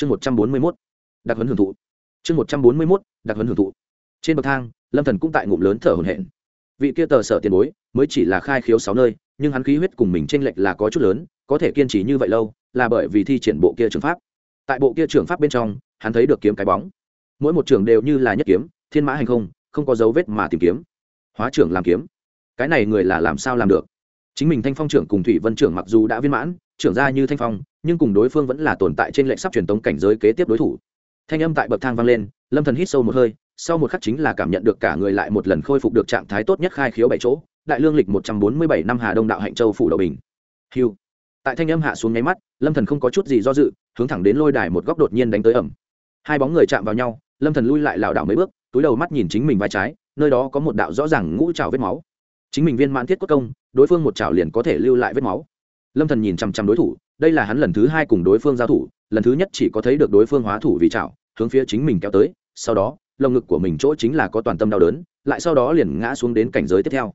chương một trăm bốn mươi mốt, đặc huấn hưởng thụ. Chương một trăm bốn mươi mốt, đặc huấn hưởng thụ. Trên bậc thang, lâm thần cũng tại ngụm lớn thở hổn hển. Vị kia tờ sở tiền bối mới chỉ là khai khiếu sáu nơi, nhưng hắn khí huyết cùng mình tranh lệch là có chút lớn, có thể kiên trì như vậy lâu, là bởi vì thi triển bộ kia trường pháp. Tại bộ kia trường pháp bên trong, hắn thấy được kiếm cái bóng. Mỗi một trường đều như là nhất kiếm, thiên mã hành không không có dấu vết mà tìm kiếm. Hóa trưởng làm kiếm. Cái này người là làm sao làm được? Chính mình thanh phong trưởng cùng thủy vân trưởng mặc dù đã viên mãn trưởng ra như thanh phong, nhưng cùng đối phương vẫn là tồn tại trên lệnh sắp truyền tống cảnh giới kế tiếp đối thủ. Thanh âm tại bậc thang vang lên, lâm thần hít sâu một hơi, sau một khắc chính là cảm nhận được cả người lại một lần khôi phục được trạng thái tốt nhất khai khiếu bảy chỗ, đại lương lịch một trăm bốn mươi bảy năm hà đông đạo hạnh châu phủ đầu bình. Hiu tại thanh âm hạ xuống nháy mắt, lâm thần không có chút gì do dự, hướng thẳng đến lôi đài một góc đột nhiên đánh tới ẩm. Hai bóng người chạm vào nhau, lâm thần lui lại lảo đảo mấy bước, túi đầu mắt nhìn chính mình vai trái, nơi đó có một đạo rõ ràng ngũ trào vết máu. Chính mình viên mãn thiết cốt công, đối phương một trào liền có thể lưu lại vết máu lâm thần nhìn chằm chằm đối thủ đây là hắn lần thứ hai cùng đối phương giao thủ lần thứ nhất chỉ có thấy được đối phương hóa thủ vì chảo, hướng phía chính mình kéo tới sau đó lồng ngực của mình chỗ chính là có toàn tâm đau đớn lại sau đó liền ngã xuống đến cảnh giới tiếp theo.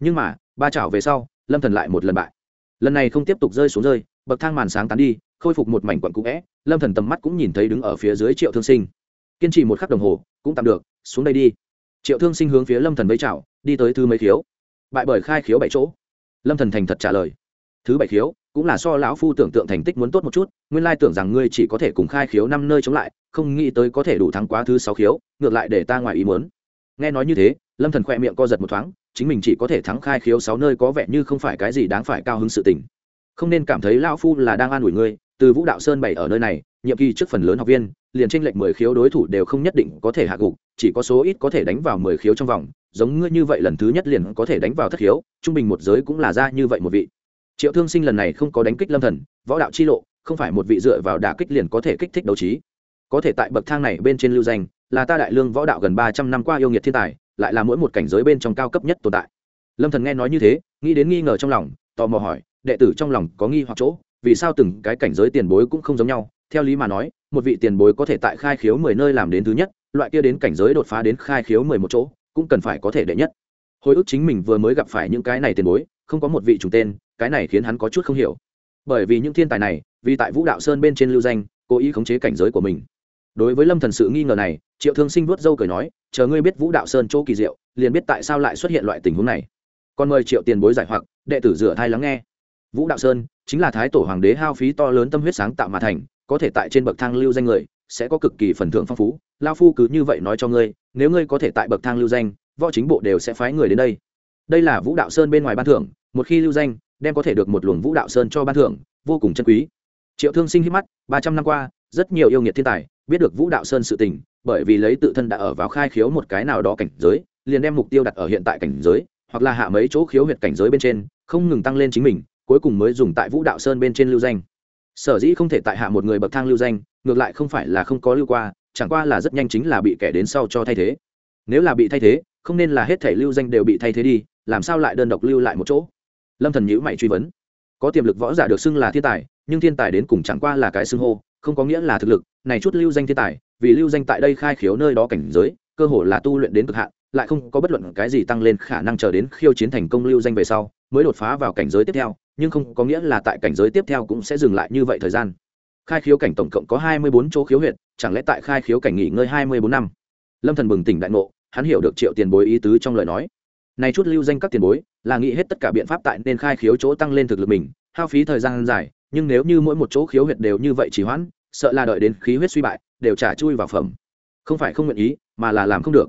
Nhưng mà ba chảo về sau lâm thần lại một lần bại. Lần này không tiếp tục rơi xuống rơi bậc thang màn sáng tán đi khôi phục một mảnh quận cũ vẽ lâm thần tầm mắt cũng nhìn thấy đứng ở phía dưới triệu thương sinh. Kiên trì một khắc đồng hồ cũng tạm được xuống đây đi. Triệu thương sinh hướng phía lâm thần với chảo đi tới thứ mấy khiếu? Bại bởi khai khiếu bảy chỗ. Lâm thần thành thật trả lời thứ bảy khiếu, cũng là so lão phu tưởng tượng thành tích muốn tốt một chút, nguyên lai tưởng rằng ngươi chỉ có thể cùng khai khiếu năm nơi chống lại, không nghĩ tới có thể đủ thắng quá thứ sáu khiếu, ngược lại để ta ngoài ý muốn. Nghe nói như thế, lâm thần khỏe miệng co giật một thoáng, chính mình chỉ có thể thắng khai khiếu sáu nơi có vẻ như không phải cái gì đáng phải cao hứng sự tình. Không nên cảm thấy lão phu là đang an ủi ngươi, từ vũ đạo sơn bày ở nơi này, nhiệm kỳ trước phần lớn học viên, liền tranh lệch mười khiếu đối thủ đều không nhất định có thể hạ gục, chỉ có số ít có thể đánh vào mười khiếu trong vòng, giống ngươi như vậy lần thứ nhất liền có thể đánh vào thất khiếu, trung bình một giới cũng là ra như vậy một vị triệu thương sinh lần này không có đánh kích lâm thần, võ đạo chi lộ, không phải một vị dựa vào đả kích liền có thể kích thích đấu trí. Có thể tại bậc thang này bên trên lưu danh, là ta đại lương võ đạo gần ba trăm năm qua yêu nghiệt thiên tài, lại là mỗi một cảnh giới bên trong cao cấp nhất tồn tại. Lâm thần nghe nói như thế, nghĩ đến nghi ngờ trong lòng, tò mò hỏi, đệ tử trong lòng có nghi hoặc chỗ, vì sao từng cái cảnh giới tiền bối cũng không giống nhau? Theo lý mà nói, một vị tiền bối có thể tại khai khiếu mười nơi làm đến thứ nhất, loại kia đến cảnh giới đột phá đến khai khiếu mười một chỗ, cũng cần phải có thể đệ nhất. Hồi ức chính mình vừa mới gặp phải những cái này tiền bối, không có một vị trùng tên cái này khiến hắn có chút không hiểu. Bởi vì những thiên tài này, vì tại vũ đạo sơn bên trên lưu danh, cố ý khống chế cảnh giới của mình. Đối với lâm thần sự nghi ngờ này, triệu thương sinh vuốt dâu cười nói, chờ ngươi biết vũ đạo sơn chỗ kỳ diệu, liền biết tại sao lại xuất hiện loại tình huống này. Còn mời triệu tiền bối giải hoặc, đệ tử rửa thai lắng nghe. Vũ đạo sơn chính là thái tổ hoàng đế hao phí to lớn tâm huyết sáng tạo mà thành, có thể tại trên bậc thang lưu danh người, sẽ có cực kỳ phần thưởng phong phú. Lao phu cứ như vậy nói cho ngươi, nếu ngươi có thể tại bậc thang lưu danh, võ chính bộ đều sẽ phái người đến đây. Đây là vũ đạo sơn bên ngoài ban thưởng, một khi lưu danh đem có thể được một luồng vũ đạo sơn cho ban thưởng, vô cùng chân quý. Triệu thương sinh hít mắt, ba trăm năm qua, rất nhiều yêu nghiệt thiên tài biết được vũ đạo sơn sự tình, bởi vì lấy tự thân đã ở vào khai khiếu một cái nào đó cảnh giới, liền đem mục tiêu đặt ở hiện tại cảnh giới, hoặc là hạ mấy chỗ khiếu huyệt cảnh giới bên trên, không ngừng tăng lên chính mình, cuối cùng mới dùng tại vũ đạo sơn bên trên lưu danh. Sở dĩ không thể tại hạ một người bậc thang lưu danh, ngược lại không phải là không có lưu qua, chẳng qua là rất nhanh chính là bị kẻ đến sau cho thay thế. Nếu là bị thay thế, không nên là hết thể lưu danh đều bị thay thế đi, làm sao lại đơn độc lưu lại một chỗ? Lâm thần nhữ mày truy vấn. Có tiềm lực võ giả được xưng là thiên tài, nhưng thiên tài đến cùng chẳng qua là cái xưng hô, không có nghĩa là thực lực, này chút lưu danh thiên tài, vì lưu danh tại đây khai khiếu nơi đó cảnh giới, cơ hồ là tu luyện đến cực hạn, lại không có bất luận cái gì tăng lên khả năng chờ đến khiêu chiến thành công lưu danh về sau, mới đột phá vào cảnh giới tiếp theo, nhưng không có nghĩa là tại cảnh giới tiếp theo cũng sẽ dừng lại như vậy thời gian. Khai khiếu cảnh tổng cộng có hai mươi bốn chỗ khiếu huyệt, chẳng lẽ tại khai khiếu cảnh nghỉ ngơi hai mươi bốn năm? Lâm thần bừng tỉnh đại ngộ, hắn hiểu được triệu tiền bối ý tứ trong lời nói này chút lưu danh các tiền bối, là nghĩ hết tất cả biện pháp tại nên khai khiếu chỗ tăng lên thực lực mình, hao phí thời gian dài, nhưng nếu như mỗi một chỗ khiếu huyệt đều như vậy chỉ hoãn, sợ là đợi đến khí huyết suy bại, đều trả chui vào phẩm. Không phải không nguyện ý, mà là làm không được.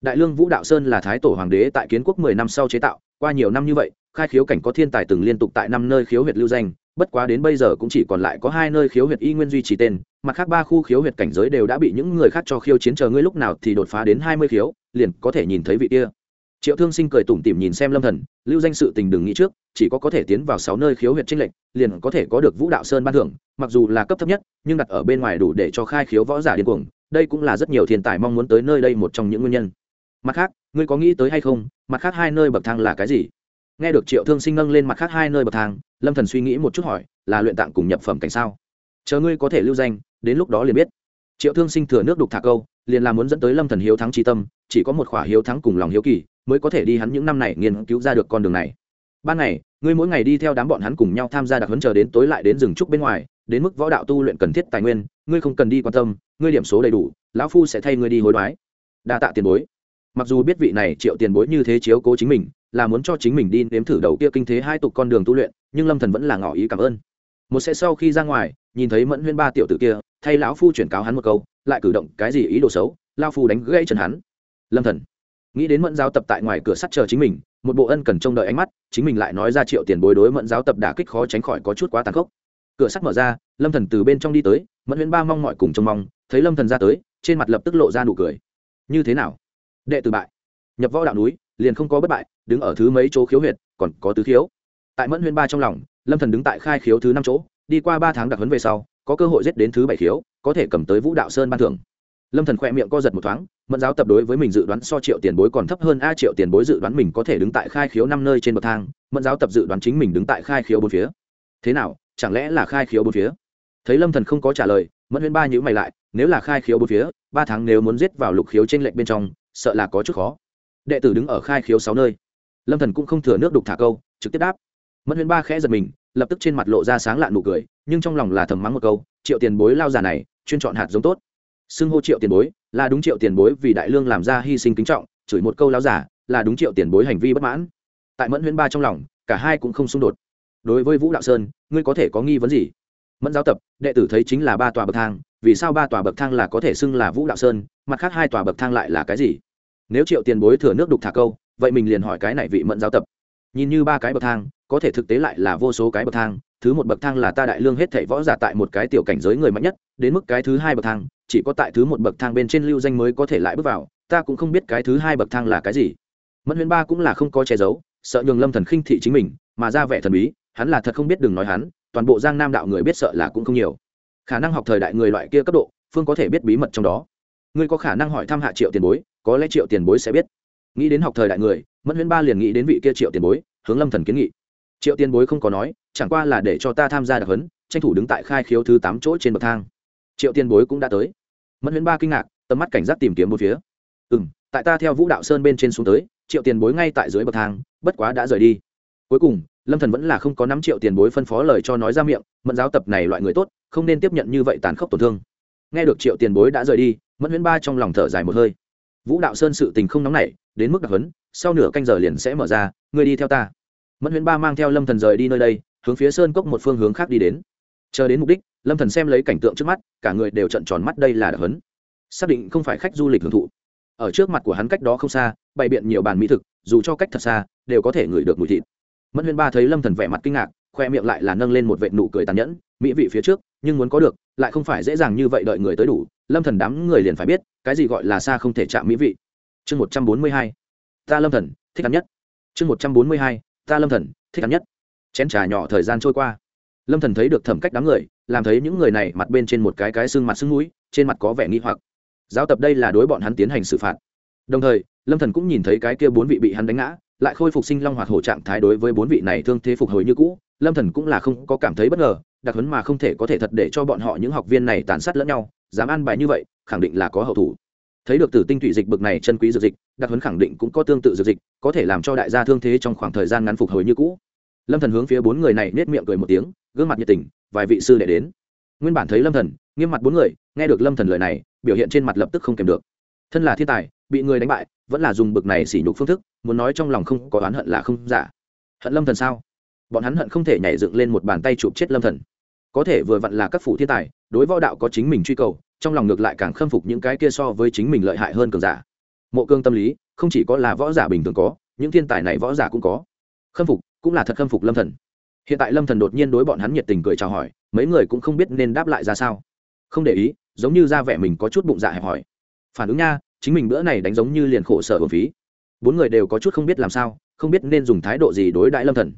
Đại lương vũ đạo sơn là thái tổ hoàng đế tại kiến quốc mười năm sau chế tạo, qua nhiều năm như vậy, khai khiếu cảnh có thiên tài từng liên tục tại năm nơi khiếu huyệt lưu danh, bất quá đến bây giờ cũng chỉ còn lại có hai nơi khiếu huyệt y nguyên duy trì tên, mặt khác ba khu khiếu huyệt cảnh giới đều đã bị những người khác cho khiêu chiến chờ ngươi lúc nào thì đột phá đến hai mươi khiếu, liền có thể nhìn thấy vị kia triệu thương sinh cười tủm tỉm nhìn xem lâm thần, lưu danh sự tình đừng nghĩ trước, chỉ có có thể tiến vào sáu nơi khiếu huyệt trinh lệnh liền có thể có được vũ đạo sơn ban thưởng, mặc dù là cấp thấp nhất, nhưng đặt ở bên ngoài đủ để cho khai khiếu võ giả điên cuồng, đây cũng là rất nhiều thiên tài mong muốn tới nơi đây một trong những nguyên nhân. Mặt khác, ngươi có nghĩ tới hay không, mặt khác hai nơi bậc thang là cái gì? Nghe được triệu thương sinh nâng lên mặt khác hai nơi bậc thang, lâm thần suy nghĩ một chút hỏi, là luyện tạng cùng nhập phẩm cảnh sao? Chờ ngươi có thể lưu danh, đến lúc đó liền biết. Triệu thương sinh thừa nước đục thả câu, liền là muốn dẫn tới lâm thần hiếu thắng tri tâm, chỉ có một khỏa hiếu thắng cùng lòng hiếu kỳ mới có thể đi hắn những năm này nghiên cứu ra được con đường này. Ban ngày, ngươi mỗi ngày đi theo đám bọn hắn cùng nhau tham gia đặc huấn chờ đến tối lại đến rừng trúc bên ngoài, đến mức võ đạo tu luyện cần thiết tài nguyên, ngươi không cần đi quan tâm, ngươi điểm số đầy đủ, lão phu sẽ thay ngươi đi hối đoái. Đa tạ tiền bối. Mặc dù biết vị này triệu tiền bối như thế chiếu cố chính mình, là muốn cho chính mình đi nếm thử đầu kia kinh thế hai tục con đường tu luyện, nhưng lâm thần vẫn là ngỏ ý cảm ơn. Một sẽ sau khi ra ngoài, nhìn thấy mẫn huyên ba tiểu tử kia, thay lão phu chuyển cáo hắn một câu, lại cử động cái gì ý đồ xấu lao phu đánh gãy chân hắn. Lâm thần nghĩ đến mẫn giáo tập tại ngoài cửa sắt chờ chính mình, một bộ ân cần trông đợi ánh mắt, chính mình lại nói ra triệu tiền bối đối mẫn giáo tập đả kích khó tránh khỏi có chút quá tàn khốc. Cửa sắt mở ra, lâm thần từ bên trong đi tới, mẫn huyễn ba mong mọi cùng trông mong, thấy lâm thần ra tới, trên mặt lập tức lộ ra nụ cười. Như thế nào? Đệ tử bại. Nhập võ đạo núi, liền không có bất bại, đứng ở thứ mấy chỗ khiếu huyệt, còn có tứ khiếu. Tại mẫn huyễn ba trong lòng, lâm thần đứng tại khai khiếu thứ năm chỗ, đi qua ba tháng đặc huấn về sau, có cơ hội giết đến thứ bảy khiếu, có thể cầm tới vũ đạo sơn ban thưởng lâm thần khỏe miệng co giật một thoáng, mẫn giáo tập đối với mình dự đoán so triệu tiền bối còn thấp hơn a triệu tiền bối dự đoán mình có thể đứng tại khai khiếu năm nơi trên bậc thang, mẫn giáo tập dự đoán chính mình đứng tại khai khiếu bốn phía. Thế nào, chẳng lẽ là khai khiếu bốn phía? Thấy lâm thần không có trả lời, mẫn huyễn ba nhữ mày lại, nếu là khai khiếu bốn phía, ba tháng nếu muốn giết vào lục khiếu trên lệnh bên trong, sợ là có chút khó. Đệ tử đứng ở khai khiếu sáu nơi. Lâm thần cũng không thừa nước đục thả câu, trực tiếp đáp. Mẫn huyễn ba khẽ giật mình, lập tức trên mặt lộ ra sáng lạn nụ cười, nhưng trong lòng là thầm mắng một câu, triệu tiền bối lao già này, chuyên chọn hạt giống tốt xưng hô triệu tiền bối, là đúng triệu tiền bối vì đại lương làm ra hy sinh kính trọng, chửi một câu láo giả, là đúng triệu tiền bối hành vi bất mãn. Tại mẫn huyễn ba trong lòng, cả hai cũng không xung đột. Đối với vũ đạo sơn, ngươi có thể có nghi vấn gì? Mẫn giáo tập, đệ tử thấy chính là ba tòa bậc thang, vì sao ba tòa bậc thang là có thể xưng là vũ đạo sơn, mặt khác hai tòa bậc thang lại là cái gì? Nếu triệu tiền bối thừa nước đục thả câu, vậy mình liền hỏi cái này vị mẫn giáo tập. Nhìn như ba cái bậc thang, có thể thực tế lại là vô số cái bậc thang thứ một bậc thang là ta đại lương hết thảy võ giả tại một cái tiểu cảnh giới người mạnh nhất, đến mức cái thứ hai bậc thang, chỉ có tại thứ một bậc thang bên trên lưu danh mới có thể lại bước vào, ta cũng không biết cái thứ hai bậc thang là cái gì. Mẫn huyền ba cũng là không có che giấu, sợ nhường lâm thần khinh thị chính mình, mà ra vẻ thần bí, hắn là thật không biết đừng nói hắn, toàn bộ giang nam đạo người biết sợ là cũng không nhiều. Khả năng học thời đại người loại kia cấp độ, phương có thể biết bí mật trong đó. Ngươi có khả năng hỏi thăm hạ triệu tiền bối, có lẽ triệu tiền bối sẽ biết. Nghĩ đến học thời đại người, mẫn huyễn ba liền nghĩ đến vị kia triệu tiền bối, hướng lâm thần kiến nghị. Triệu tiền bối không có nói chẳng qua là để cho ta tham gia đặc huấn, tranh thủ đứng tại khai khiếu thứ tám chỗ trên bậc thang. Triệu tiền bối cũng đã tới. Mẫn huyễn ba kinh ngạc, tầm mắt cảnh giác tìm kiếm một phía. Ừ m tại ta theo vũ đạo sơn bên trên xuống tới, triệu tiền bối ngay tại dưới bậc thang, bất quá đã rời đi. Cuối cùng, lâm thần vẫn là không có năm triệu tiền bối phân phó lời cho nói ra miệng, mẫn giáo tập này loại người tốt, không nên tiếp nhận như vậy tàn khốc tổn thương. Nghe được triệu tiền bối đã rời đi, mẫn huyễn ba trong lòng thở dài một hơi. Vũ đạo sơn sự tình không nóng nảy, đến mức đặc hấn sau nửa canh giờ liền sẽ mở ra, ngươi đi theo ta. Mẫn huyễn ba mang theo lâm thần rời đi nơi đây hướng phía sơn cốc một phương hướng khác đi đến. Chờ đến mục đích, lâm thần xem lấy cảnh tượng trước mắt, cả người đều trận tròn mắt đây là đặc hấn. Xác định không phải khách du lịch hưởng thụ. Ở trước mặt của hắn cách đó không xa, bày biện nhiều bàn mỹ thực, dù cho cách thật xa, đều có thể ngửi được mùi thịt. Mẫn huyên ba thấy lâm thần vẻ mặt kinh ngạc, khoe miệng lại là nâng lên một vệ nụ cười tàn nhẫn, mỹ vị phía trước, nhưng muốn có được, lại không phải dễ dàng như vậy đợi người tới đủ. Lâm thần đám người liền phải biết, cái gì gọi là xa không thể chạm mỹ vị. Chương một trăm bốn mươi hai. Ta lâm thần, thích ăn nhất. Chương một trăm bốn mươi hai. Ta lâm thần, thích ăn nhất chén trà nhỏ thời gian trôi qua. Lâm thần thấy được thẩm cách đám người, làm thấy những người này mặt bên trên một cái cái xương mặt xương mũi, trên mặt có vẻ nghi hoặc. Giáo tập đây là đối bọn hắn tiến hành xử phạt. Đồng thời, lâm thần cũng nhìn thấy cái kia bốn vị bị hắn đánh ngã, lại khôi phục sinh long hoạt hổ trạng thái đối với bốn vị này thương thế phục hồi như cũ. Lâm thần cũng là không có cảm thấy bất ngờ, đặc huấn mà không thể có thể thật để cho bọn họ những học viên này tàn sát lẫn nhau, dám ăn bài như vậy, khẳng định là có hậu thủ. Thấy được tử tinh thủy dịch bực này chân quý dược dịch, đặc huấn khẳng định cũng có tương tự dược dịch, có thể làm cho đại gia thương thế trong khoảng thời gian ngắn phục hồi như cũ lâm thần hướng phía bốn người này nết miệng cười một tiếng, gương mặt nhiệt tình, vài vị sư đệ đến. Nguyên bản thấy lâm thần, nghiêm mặt bốn người, nghe được lâm thần lời này, biểu hiện trên mặt lập tức không kèm được. Thân là thiên tài, bị người đánh bại, vẫn là dùng bực này sỉ nhục phương thức, muốn nói trong lòng không có oán hận là không giả. Hận lâm thần sao? Bọn hắn hận không thể nhảy dựng lên một bàn tay chụp chết lâm thần. Có thể vừa vặn là các phủ thiên tài, đối võ đạo có chính mình truy cầu, trong lòng ngược lại càng khâm phục những cái kia so với chính mình lợi hại hơn cường giả. Mộ cương tâm lý, không chỉ có là võ giả bình thường có, những thiên tài này võ giả cũng có. Khâm phục cũng là thật khâm phục lâm thần. Hiện tại lâm thần đột nhiên đối bọn hắn nhiệt tình cười chào hỏi, mấy người cũng không biết nên đáp lại ra sao. Không để ý, giống như ra vẻ mình có chút bụng dạ hẹp hỏi phản ứng nha, chính mình bữa này đánh giống như liền khổ sở hồn phí. Bốn người đều có chút không biết làm sao, không biết nên dùng thái độ gì đối đãi lâm thần.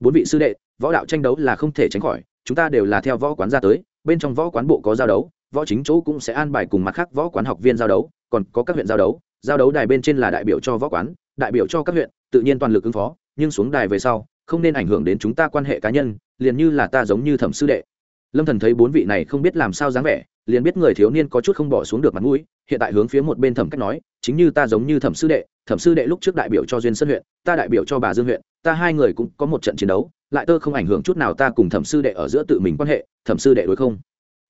Bốn vị sư đệ, võ đạo tranh đấu là không thể tránh khỏi, chúng ta đều là theo võ quán ra tới, bên trong võ quán bộ có giao đấu, võ chính chỗ cũng sẽ an bài cùng mặt khác võ quán học viên giao đấu, còn có các huyện giao đấu. Giao đấu đài bên trên là đại biểu cho võ quán, đại biểu cho các huyện, tự nhiên toàn lực ứng phó nhưng xuống đài về sau, không nên ảnh hưởng đến chúng ta quan hệ cá nhân, liền như là ta giống như thẩm sư đệ. Lâm thần thấy bốn vị này không biết làm sao dáng vẻ, liền biết người thiếu niên có chút không bỏ xuống được mặt mũi, hiện tại hướng phía một bên thẩm cách nói, chính như ta giống như thẩm sư đệ, thẩm sư đệ lúc trước đại biểu cho duyên sân huyện, ta đại biểu cho bà dương huyện, ta hai người cũng có một trận chiến đấu, lại tơ không ảnh hưởng chút nào ta cùng thẩm sư đệ ở giữa tự mình quan hệ, thẩm sư đệ đối không?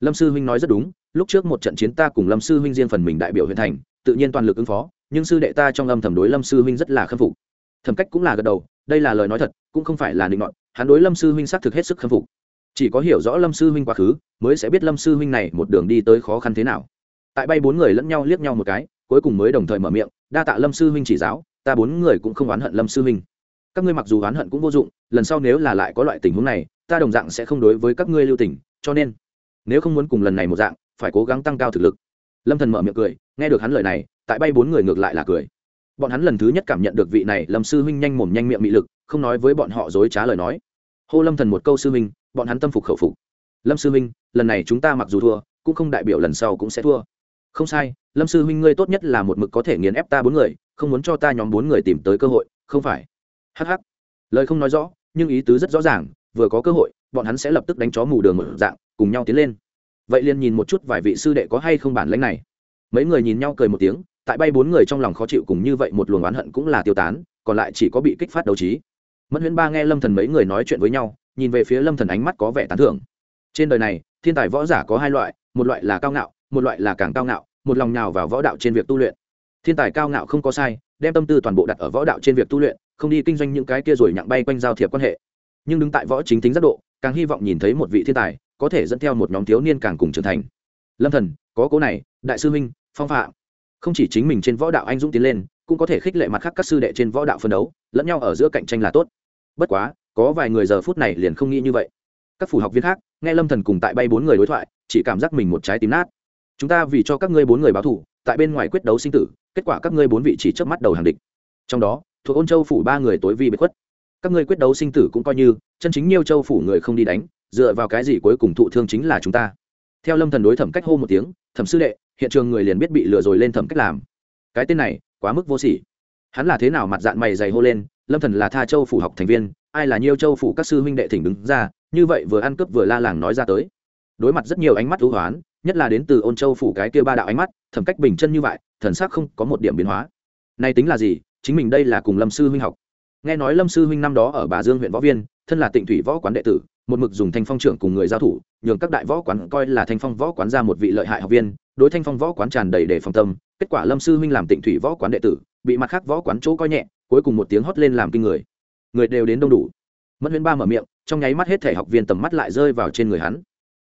Lâm sư huynh nói rất đúng, lúc trước một trận chiến ta cùng lâm sư huynh riêng phần mình đại biểu huyện thành, tự nhiên toàn lực ứng phó, nhưng sư đệ ta trong âm thầm đối lâm sư huynh rất là khâm phục thẩm cách cũng là gật đầu, đây là lời nói thật, cũng không phải là định luận hắn đối lâm sư huynh xác thực hết sức khâm phục. Chỉ có hiểu rõ lâm sư huynh quá khứ, mới sẽ biết lâm sư huynh này một đường đi tới khó khăn thế nào. Tại bay bốn người lẫn nhau liếc nhau một cái, cuối cùng mới đồng thời mở miệng, đa tạ lâm sư huynh chỉ giáo, ta bốn người cũng không oán hận lâm sư huynh. Các ngươi mặc dù oán hận cũng vô dụng, lần sau nếu là lại có loại tình huống này, ta đồng dạng sẽ không đối với các ngươi lưu tình, cho nên, nếu không muốn cùng lần này một dạng, phải cố gắng tăng cao thực lực. Lâm thần mở miệng cười, nghe được hắn lời này, tại bay bốn người ngược lại là cười bọn hắn lần thứ nhất cảm nhận được vị này lâm sư huynh nhanh mồm nhanh miệng mị lực, không nói với bọn họ dối trá lời nói. Hô lâm thần một câu sư huynh, bọn hắn tâm phục khẩu phục. Lâm sư huynh, lần này chúng ta mặc dù thua, cũng không đại biểu lần sau cũng sẽ thua. Không sai, lâm sư huynh ngươi tốt nhất là một mực có thể nghiền ép ta bốn người, không muốn cho ta nhóm bốn người tìm tới cơ hội, không phải? Hh lời không nói rõ, nhưng ý tứ rất rõ ràng, vừa có cơ hội, bọn hắn sẽ lập tức đánh chó mù đường một dạng, cùng nhau tiến lên. Vậy liền nhìn một chút vài vị sư đệ có hay không bản lãnh này. Mấy người nhìn nhau cười một tiếng tại bay bốn người trong lòng khó chịu cùng như vậy một luồng oán hận cũng là tiêu tán, còn lại chỉ có bị kích phát đấu trí. Mẫn huyễn ba nghe lâm thần mấy người nói chuyện với nhau, nhìn về phía lâm thần ánh mắt có vẻ tán thưởng. Trên đời này, thiên tài võ giả có hai loại, một loại là cao ngạo, một loại là càng cao ngạo, một lòng nhào vào võ đạo trên việc tu luyện. Thiên tài cao ngạo không có sai, đem tâm tư toàn bộ đặt ở võ đạo trên việc tu luyện, không đi kinh doanh những cái kia rồi nhặng bay quanh giao thiệp quan hệ. Nhưng đứng tại võ chính tính giác độ, càng hy vọng nhìn thấy một vị thiên tài, có thể dẫn theo một nhóm thiếu niên càng cùng trưởng thành. Lâm thần, có cố này, đại sư huynh, phong phạm không chỉ chính mình trên võ đạo anh dũng tiến lên, cũng có thể khích lệ mặt khác các sư đệ trên võ đạo phân đấu, lẫn nhau ở giữa cạnh tranh là tốt. Bất quá, có vài người giờ phút này liền không nghĩ như vậy. Các phủ học viên khác, nghe lâm thần cùng tại bay bốn người đối thoại, chỉ cảm giác mình một trái tim nát. Chúng ta vì cho các ngươi bốn người báo thủ, tại bên ngoài quyết đấu sinh tử, kết quả các ngươi bốn vị chỉ trước mắt đầu hàng địch. Trong đó, thuộc ôn châu phủ ba người tối vi bị khuất. Các ngươi quyết đấu sinh tử cũng coi như, chân chính nhiều châu phủ người không đi đánh, dựa vào cái gì cuối cùng thụ thương chính là chúng ta. Theo lâm thần đối thẩm cách hô một tiếng, thẩm sư đệ hiện trường người liền biết bị lừa rồi lên thẩm cách làm. Cái tên này, quá mức vô sỉ. Hắn là thế nào mặt dạng mày dày hô lên, lâm thần là tha châu phủ học thành viên, ai là nhiêu châu phủ các sư huynh đệ thỉnh đứng ra, như vậy vừa ăn cướp vừa la làng nói ra tới. Đối mặt rất nhiều ánh mắt thú hoán, nhất là đến từ ôn châu phủ cái kia ba đạo ánh mắt, thẩm cách bình chân như vậy, thần sắc không có một điểm biến hóa. Nay tính là gì? Chính mình đây là cùng lâm sư huynh học. Nghe nói lâm sư huynh năm đó ở bà dương huyện võ viên, thân là tịnh thủy võ quán đệ tử, một mực dùng thanh phong trưởng cùng người giao thủ, nhường các đại võ quán coi là thanh phong võ quán ra một vị lợi hại học viên đối thanh phong võ quán tràn đầy để phòng tâm, kết quả lâm sư huynh làm tịnh thủy võ quán đệ tử, bị mặt khác võ quán chỗ coi nhẹ, cuối cùng một tiếng hót lên làm kinh người. Người đều đến đông đủ. Mẫn huyễn ba mở miệng, trong nháy mắt hết thể học viên tầm mắt lại rơi vào trên người hắn.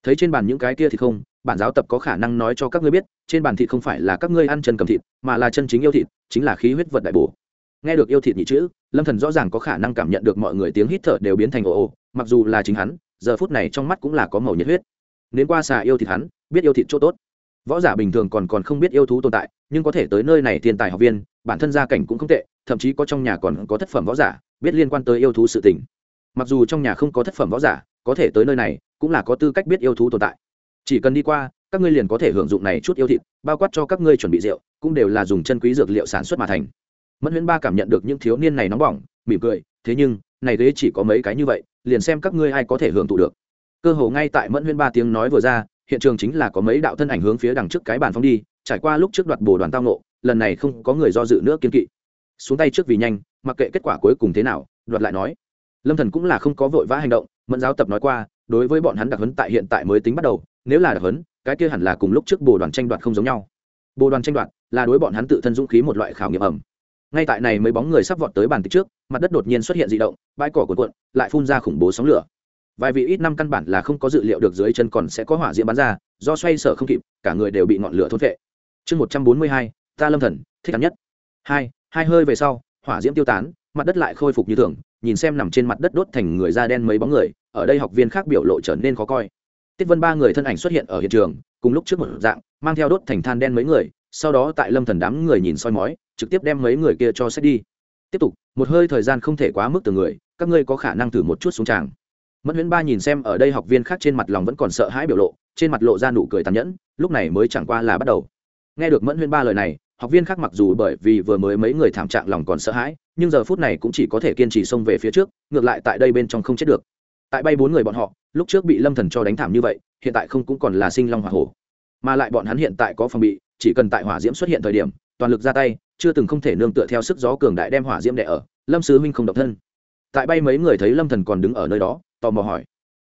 Thấy trên bàn những cái kia thì không, bản giáo tập có khả năng nói cho các ngươi biết, trên bàn thịt không phải là các ngươi ăn chân cầm thịt, mà là chân chính yêu thịt, chính là khí huyết vật đại bổ. Nghe được yêu thịt nhị chữ, lâm thần rõ ràng có khả năng cảm nhận được mọi người tiếng hít thở đều biến thành ồ ồ, mặc dù là chính hắn, giờ phút này trong mắt cũng là có màu nhiệt huyết. Nếu qua xà yêu thịt hắn, biết yêu thịt chỗ tốt võ giả bình thường còn còn không biết yêu thú tồn tại, nhưng có thể tới nơi này thiên tài học viên, bản thân gia cảnh cũng không tệ, thậm chí có trong nhà còn có thất phẩm võ giả, biết liên quan tới yêu thú sự tình. Mặc dù trong nhà không có thất phẩm võ giả, có thể tới nơi này cũng là có tư cách biết yêu thú tồn tại. Chỉ cần đi qua, các ngươi liền có thể hưởng dụng này chút yêu thịt, bao quát cho các ngươi chuẩn bị rượu, cũng đều là dùng chân quý dược liệu sản xuất mà thành. Mẫn huyễn ba cảm nhận được những thiếu niên này nóng bỏng, mỉm cười, thế nhưng, này ghế chỉ có mấy cái như vậy, liền xem các ngươi ai có thể hưởng thụ được. Cơ hồ ngay tại mẫn huyễn ba tiếng nói vừa ra hiện trường chính là có mấy đạo thân ảnh hướng phía đằng trước cái bàn phong đi, trải qua lúc trước đoạt bồ đoàn tao nộ lần này không có người do dự nữa kiên kỵ. Xuống tay trước vì nhanh, mặc kệ kết quả cuối cùng thế nào, đoạt lại nói. Lâm thần cũng là không có vội vã hành động, mẫn giáo tập nói qua, đối với bọn hắn đặc huấn tại hiện tại mới tính bắt đầu, nếu là đặc huấn, cái kia hẳn là cùng lúc trước bồ đoàn tranh đoạt không giống nhau. Bồ đoàn tranh đoạt là đối bọn hắn tự thân dũng khí một loại khảo nghiệm ẩm. Ngay tại này mấy bóng người sắp vọt tới bàn tích trước, mặt đất đột nhiên xuất hiện dị động, bãi cỏ cuộn cuộn, lại phun ra khủng bố sóng lửa vài vị ít năm căn bản là không có dự liệu được dưới chân còn sẽ có hỏa diễm bắn ra, do xoay sở không kịp, cả người đều bị ngọn lửa thôn vệ chương một trăm bốn mươi hai, ta lâm thần, thích hắn nhất. Hai hai hơi về sau, hỏa diễm tiêu tán, mặt đất lại khôi phục như thường, nhìn xem nằm trên mặt đất đốt thành người da đen mấy bóng người, ở đây học viên khác biểu lộ trở nên khó coi. Tiết vân ba người thân ảnh xuất hiện ở hiện trường, cùng lúc trước một dạng, mang theo đốt thành than đen mấy người, sau đó tại lâm thần đám người nhìn soi mói, trực tiếp đem mấy người kia cho xét đi. Tiếp tục, một hơi thời gian không thể quá mức từ người, các ngươi có khả năng thử một chút xuống tràng mẫn huyễn ba nhìn xem ở đây học viên khác trên mặt lòng vẫn còn sợ hãi biểu lộ, trên mặt lộ ra nụ cười tàn nhẫn, lúc này mới chẳng qua là bắt đầu. Nghe được mẫn huyễn ba lời này, học viên khác mặc dù bởi vì vừa mới mấy người thảm trạng lòng còn sợ hãi, nhưng giờ phút này cũng chỉ có thể kiên trì xông về phía trước, ngược lại tại đây bên trong không chết được. Tại bay bốn người bọn họ, lúc trước bị lâm thần cho đánh thảm như vậy, hiện tại không cũng còn là sinh long hỏa hổ. Mà lại bọn hắn hiện tại có phòng bị, chỉ cần tại hỏa diễm xuất hiện thời điểm, toàn lực ra tay, chưa từng không thể nương tựa theo sức gió cường đại đem hỏa diễm đẻ ở, lâm sứ huynh không độc thân. Tại bay mấy người thấy lâm thần còn đứng ở nơi đó tò mò hỏi.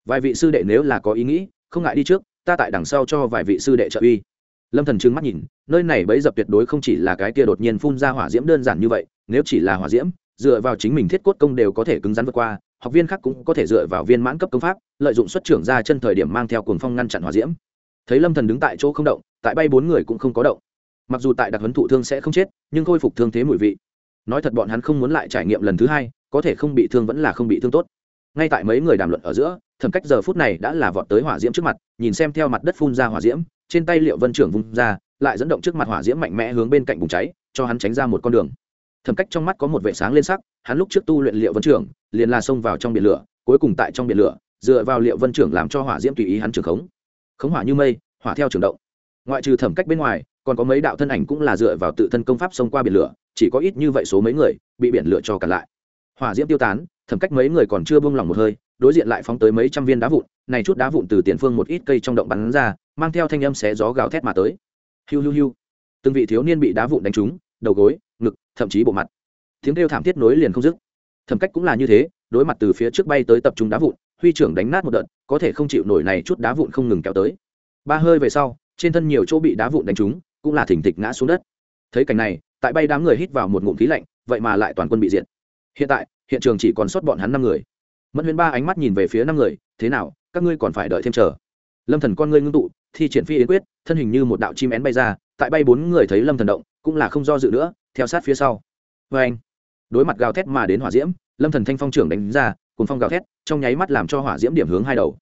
Vài vị sư đệ nếu là có ý nghĩ, không ngại đi trước, ta tại đằng sau cho vài vị sư đệ trợ uy. Lâm thần trừng mắt nhìn, nơi này bấy dập tuyệt đối không chỉ là cái kia đột nhiên phun ra hỏa diễm đơn giản như vậy, nếu chỉ là hỏa diễm, dựa vào chính mình thiết cốt công đều có thể cứng rắn vượt qua, học viên khác cũng có thể dựa vào viên mãn cấp công pháp, lợi dụng xuất trưởng ra chân thời điểm mang theo cuồng phong ngăn chặn hỏa diễm. Thấy lâm thần đứng tại chỗ không động, tại bay bốn người cũng không có động. Mặc dù tại đặc huấn thụ thương sẽ không chết, nhưng khôi phục thương thế mùi vị. Nói thật bọn hắn không muốn lại trải nghiệm lần thứ hai, có thể không bị thương vẫn là không bị thương tốt ngay tại mấy người đàm luận ở giữa, thẩm cách giờ phút này đã là vọt tới hỏa diễm trước mặt, nhìn xem theo mặt đất phun ra hỏa diễm, trên tay liệu vân trưởng vung ra, lại dẫn động trước mặt hỏa diễm mạnh mẽ hướng bên cạnh bùng cháy, cho hắn tránh ra một con đường. Thẩm cách trong mắt có một vệ sáng lên sắc, hắn lúc trước tu luyện liệu vân trưởng, liền là xông vào trong biển lửa, cuối cùng tại trong biển lửa, dựa vào liệu vân trưởng làm cho hỏa diễm tùy ý hắn trưởng khống. Khống hỏa như mây, hỏa theo trường động. Ngoại trừ thẩm cách bên ngoài, còn có mấy đạo thân ảnh cũng là dựa vào tự thân công pháp xông qua biển lửa, chỉ có ít như vậy số mấy người bị biển lửa cho cả lại. Hỏa diễm tiêu tán thẩm cách mấy người còn chưa buông lỏng một hơi, đối diện lại phóng tới mấy trăm viên đá vụn, này chút đá vụn từ tiền phương một ít cây trong động bắn ra, mang theo thanh âm xé gió gào thét mà tới. Hiu hiu hiu. Từng vị thiếu niên bị đá vụn đánh trúng, đầu gối, ngực, thậm chí bộ mặt. Tiếng kêu thảm thiết nối liền không dứt. Thẩm cách cũng là như thế, đối mặt từ phía trước bay tới tập trung đá vụn, huy trưởng đánh nát một đợt, có thể không chịu nổi này chút đá vụn không ngừng kéo tới. Ba hơi về sau, trên thân nhiều chỗ bị đá vụn đánh trúng, cũng là thỉnh thịch ngã xuống đất. Thấy cảnh này, tại bay đám người hít vào một ngụm khí lạnh, vậy mà lại toàn quân bị diệt. Hiện tại hiện trường chỉ còn sót bọn hắn năm người. Mẫn huyền ba ánh mắt nhìn về phía năm người, thế nào, các ngươi còn phải đợi thêm chờ? Lâm thần con ngươi ngưng tụ, thi triển phi yến quyết, thân hình như một đạo chim én bay ra, tại bay bốn người thấy lâm thần động, cũng là không do dự nữa, theo sát phía sau. Vê anh, đối mặt gào thét mà đến hỏa diễm, lâm thần thanh phong trưởng đánh ra cùng phong gào thét, trong nháy mắt làm cho hỏa diễm điểm hướng hai đầu.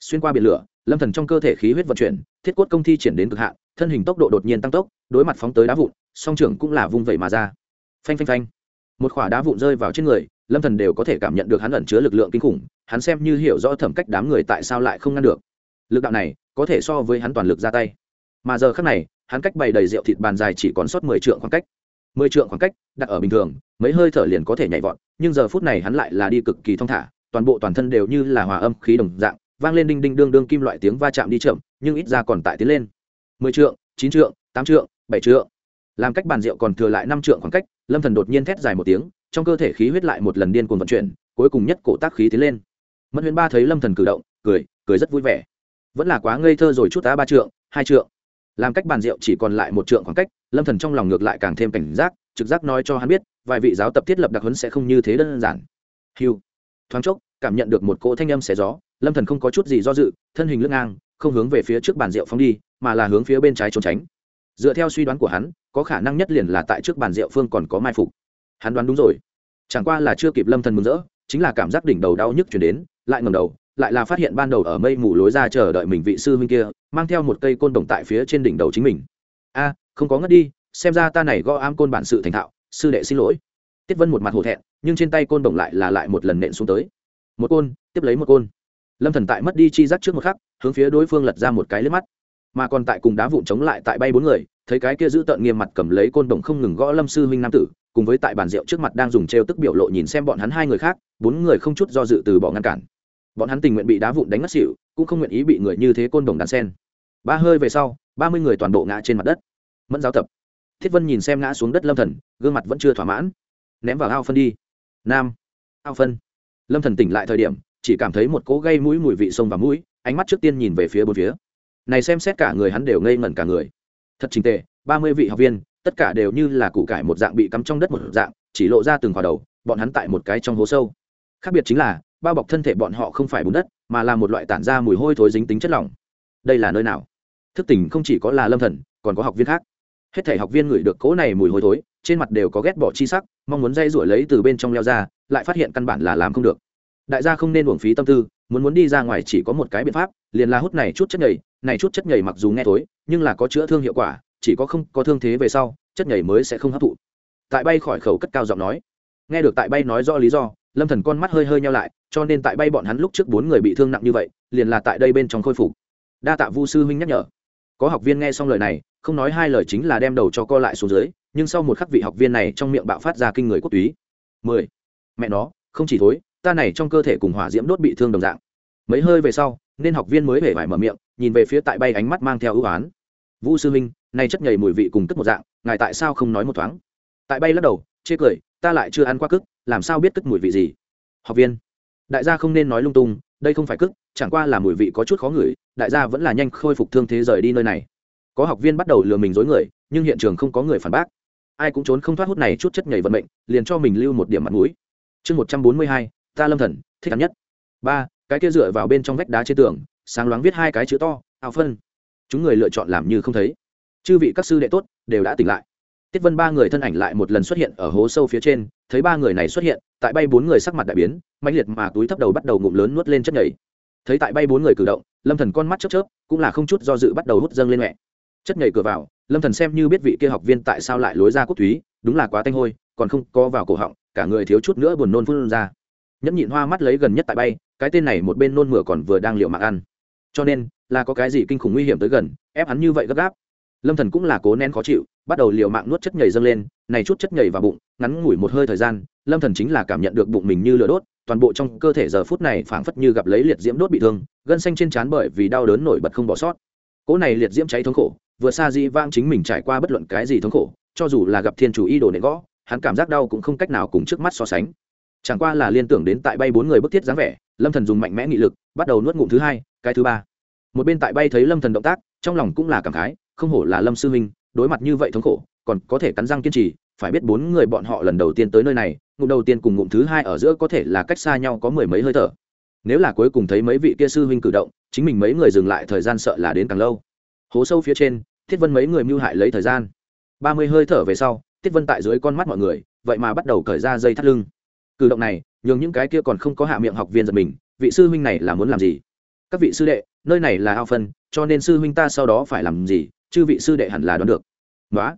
Xuyên qua biển lửa, lâm thần trong cơ thể khí huyết vận chuyển, thiết cốt công thi triển đến cực hạn, thân hình tốc độ đột nhiên tăng tốc, đối mặt phóng tới đá vụn, song trưởng cũng là vung vẩy mà ra. Phanh phanh phanh. Một khỏa đá vụn rơi vào trên người lâm thần đều có thể cảm nhận được hắn ẩn chứa lực lượng kinh khủng, hắn xem như hiểu rõ thẩm cách đám người tại sao lại không ngăn được. Lực đạo này, có thể so với hắn toàn lực ra tay. Mà giờ khắc này, hắn cách bày đầy rượu thịt bàn dài chỉ còn sót mười trượng khoảng cách. Mười trượng khoảng cách, đặt ở bình thường, mấy hơi thở liền có thể nhảy vọt, nhưng giờ phút này hắn lại là đi cực kỳ thong thả, toàn bộ toàn thân đều như là hòa âm khí đồng dạng, vang lên đinh đinh đương đương kim loại tiếng va chạm đi chậm, nhưng ít ra còn tại tiến lên. Mười trượng, chín trượng, tám trượng, bảy trượng làm cách bàn rượu còn thừa lại năm trượng khoảng cách, lâm thần đột nhiên thét dài một tiếng, trong cơ thể khí huyết lại một lần điên cuồng vận chuyển, cuối cùng nhất cổ tác khí tiến lên. Mẫn huyền ba thấy lâm thần cử động, cười cười rất vui vẻ. Vẫn là quá ngây thơ rồi chút tá ba trượng, hai trượng. Làm cách bàn rượu chỉ còn lại một trượng khoảng cách, lâm thần trong lòng ngược lại càng thêm cảnh giác, trực giác nói cho hắn biết, vài vị giáo tập thiết lập đặc huấn sẽ không như thế đơn giản. Hiu thoáng chốc, cảm nhận được một cỗ thanh âm xé gió, lâm thần không có chút gì do dự, thân hình lưng ngang, không hướng về phía trước bàn rượu phóng đi, mà là hướng phía bên trái trốn tránh dựa theo suy đoán của hắn, có khả năng nhất liền là tại trước bàn rượu phương còn có mai phục. Hắn đoán đúng rồi. Chẳng qua là chưa kịp lâm thần mừng rỡ, chính là cảm giác đỉnh đầu đau nhức chuyển đến, lại ngầm đầu, lại là phát hiện ban đầu ở mây mù lối ra chờ đợi mình vị sư huynh kia, mang theo một cây côn đồng tại phía trên đỉnh đầu chính mình. A, không có ngất đi, xem ra ta này gõ am côn bản sự thành thạo, sư đệ xin lỗi. Tiết vân một mặt hổ thẹn, nhưng trên tay côn đồng lại là lại một lần nện xuống tới. Một côn, tiếp lấy một côn. Lâm thần tại mất đi chi giác trước một khắc, hướng phía đối phương lật ra một cái lướt mắt mà còn tại cùng đá vụn chống lại tại bay bốn người, thấy cái kia giữ tợn nghiêm mặt cầm lấy côn đồng không ngừng gõ lâm sư huynh nam tử, cùng với tại bàn rượu trước mặt đang dùng trêu tức biểu lộ nhìn xem bọn hắn hai người khác, bốn người không chút do dự từ bỏ ngăn cản. Bọn hắn tình nguyện bị đá vụn đánh ngất xỉu, cũng không nguyện ý bị người như thế côn đồng đàn sen. Ba hơi về sau, ba mươi người toàn bộ ngã trên mặt đất. Mẫn giáo tập. Thiết vân nhìn xem ngã xuống đất lâm thần, gương mặt vẫn chưa thỏa mãn. Ném vào ao phân đi. Nam. Ao phân. Lâm thần tỉnh lại thời điểm, chỉ cảm thấy một cỗ gây mũi mùi vị sông và mũi, ánh mắt trước tiên nhìn về phía bốn phía này xem xét cả người hắn đều ngây ngẩn cả người. Thật trình tệ ba mươi vị học viên, tất cả đều như là củ cải một dạng bị cắm trong đất một dạng, chỉ lộ ra từng khỏa đầu, bọn hắn tại một cái trong hố sâu. Khác biệt chính là, bao bọc thân thể bọn họ không phải bùn đất, mà là một loại tản ra mùi hôi thối dính tính chất lỏng. Đây là nơi nào? Thức tỉnh không chỉ có là lâm thần, còn có học viên khác. Hết thể học viên ngửi được cỗ này mùi hôi thối, trên mặt đều có ghét bỏ chi sắc, mong muốn dây rủi lấy từ bên trong leo ra, lại phát hiện căn bản là làm không được. Đại gia không nên uổng phí tâm tư, muốn muốn đi ra ngoài chỉ có một cái biện pháp, liền là hút này chút chất nhầy này chút chất nhầy mặc dù nghe thối, nhưng là có chữa thương hiệu quả, chỉ có không có thương thế về sau, chất nhầy mới sẽ không hấp thụ. Tại bay khỏi khẩu cất cao giọng nói. Nghe được tại bay nói rõ lý do, lâm thần con mắt hơi hơi nhau lại, cho nên tại bay bọn hắn lúc trước bốn người bị thương nặng như vậy, liền là tại đây bên trong khôi phục. Đa tạ vu sư huynh nhắc nhở. Có học viên nghe xong lời này, không nói hai lời chính là đem đầu cho co lại xuống dưới, nhưng sau một khắc vị học viên này trong miệng bạo phát ra kinh người quốc túy. Mười. Mẹ nó, không chỉ thối, ta này trong cơ thể cùng hỏa diễm đốt bị thương đồng dạng. Mấy hơi về sau nên học viên mới hề vải mở miệng, nhìn về phía tại bay ánh mắt mang theo ưu á n vũ sư minh nay chất nhầy mùi vị cùng cất một dạng, ngài tại sao không nói một thoáng? Tại bay lắc đầu, chê cười, ta lại chưa ăn qua cức, làm sao biết cất mùi vị gì? Học viên, đại gia không nên nói lung tung, đây không phải cức, chẳng qua là mùi vị có chút khó ngửi, đại gia vẫn là nhanh khôi phục thương thế rời đi nơi này. Có học viên bắt đầu lừa mình dối người, nhưng hiện trường không có người phản bác. Ai cũng trốn không thoát hút này chút chất nhảy vận mệnh, liền cho mình lưu một điểm mặt mũi. Chương một trăm bốn mươi hai, ta lâm thần, thích ăn nhất. Ba cái kia dựa vào bên trong vách đá trên tường, sáng loáng viết hai cái chữ to ảo phân. Chúng người lựa chọn làm như không thấy. Chư vị các sư đệ tốt, đều đã tỉnh lại. Tiết vân ba người thân ảnh lại một lần xuất hiện ở hố sâu phía trên, thấy ba người này xuất hiện, tại bay bốn người sắc mặt đại biến mạnh liệt mà túi thấp đầu bắt đầu ngụm lớn nuốt lên chất nhảy thấy tại bay bốn người cử động, lâm thần con mắt chớp chớp, cũng là không chút do dự bắt đầu hút dâng lên mẹ. Chất nhảy cửa vào, lâm thần xem như biết vị kia học viên tại sao lại lối ra quốc thúy, đúng là quá tanh hôi, còn không có vào cổ họng, cả người thiếu chút nữa buồn nôn phun ra. Nhẫn nhịn hoa mắt lấy gần nhất tại bay cái tên này một bên nôn mửa còn vừa đang liệu mạng ăn. Cho nên, là có cái gì kinh khủng nguy hiểm tới gần, ép hắn như vậy gấp gáp. Lâm thần cũng là cố nén khó chịu, bắt đầu liều mạng nuốt chất nhầy dâng lên, này chút chất nhầy vào bụng, ngắn ngủi một hơi thời gian, lâm thần chính là cảm nhận được bụng mình như lửa đốt, toàn bộ trong cơ thể giờ phút này phảng phất như gặp lấy liệt diễm đốt bị thương, gân xanh trên trán bởi vì đau đớn nổi bật không bỏ sót. Cỗ này liệt diễm cháy thống khổ, vừa xa di vang chính mình trải qua bất luận cái gì thống khổ, cho dù là gặp thiên chủ y đồ nệ gõ, hắn cảm giác đau cũng không cách nào cùng trước mắt so sánh. Chẳng qua là liên tưởng đến tại bay bốn người bức thiết dáng vẻ lâm thần dùng mạnh mẽ nghị lực, bắt đầu nuốt ngụm thứ hai, cái thứ ba. Một bên tại bay thấy lâm thần động tác, trong lòng cũng là cảm khái, không hổ là lâm sư huynh đối mặt như vậy thống khổ, còn có thể cắn răng kiên trì, phải biết bốn người bọn họ lần đầu tiên tới nơi này, ngụm đầu tiên cùng ngụm thứ hai ở giữa có thể là cách xa nhau có mười mấy hơi thở. Nếu là cuối cùng thấy mấy vị kia sư huynh cử động, chính mình mấy người dừng lại thời gian sợ là đến càng lâu. Hố sâu phía trên, thiết vân mấy người mưu hại lấy thời gian. Ba mươi hơi thở về sau, thiết vân tại dưới con mắt mọi người, vậy mà bắt đầu cởi ra dây thắt lưng. Cử động này nhường những cái kia còn không có hạ miệng học viên giật mình, vị sư huynh này là muốn làm gì? Các vị sư đệ, nơi này là ao phân, cho nên sư huynh ta sau đó phải làm gì chứ vị sư đệ hẳn là đoán được. Nói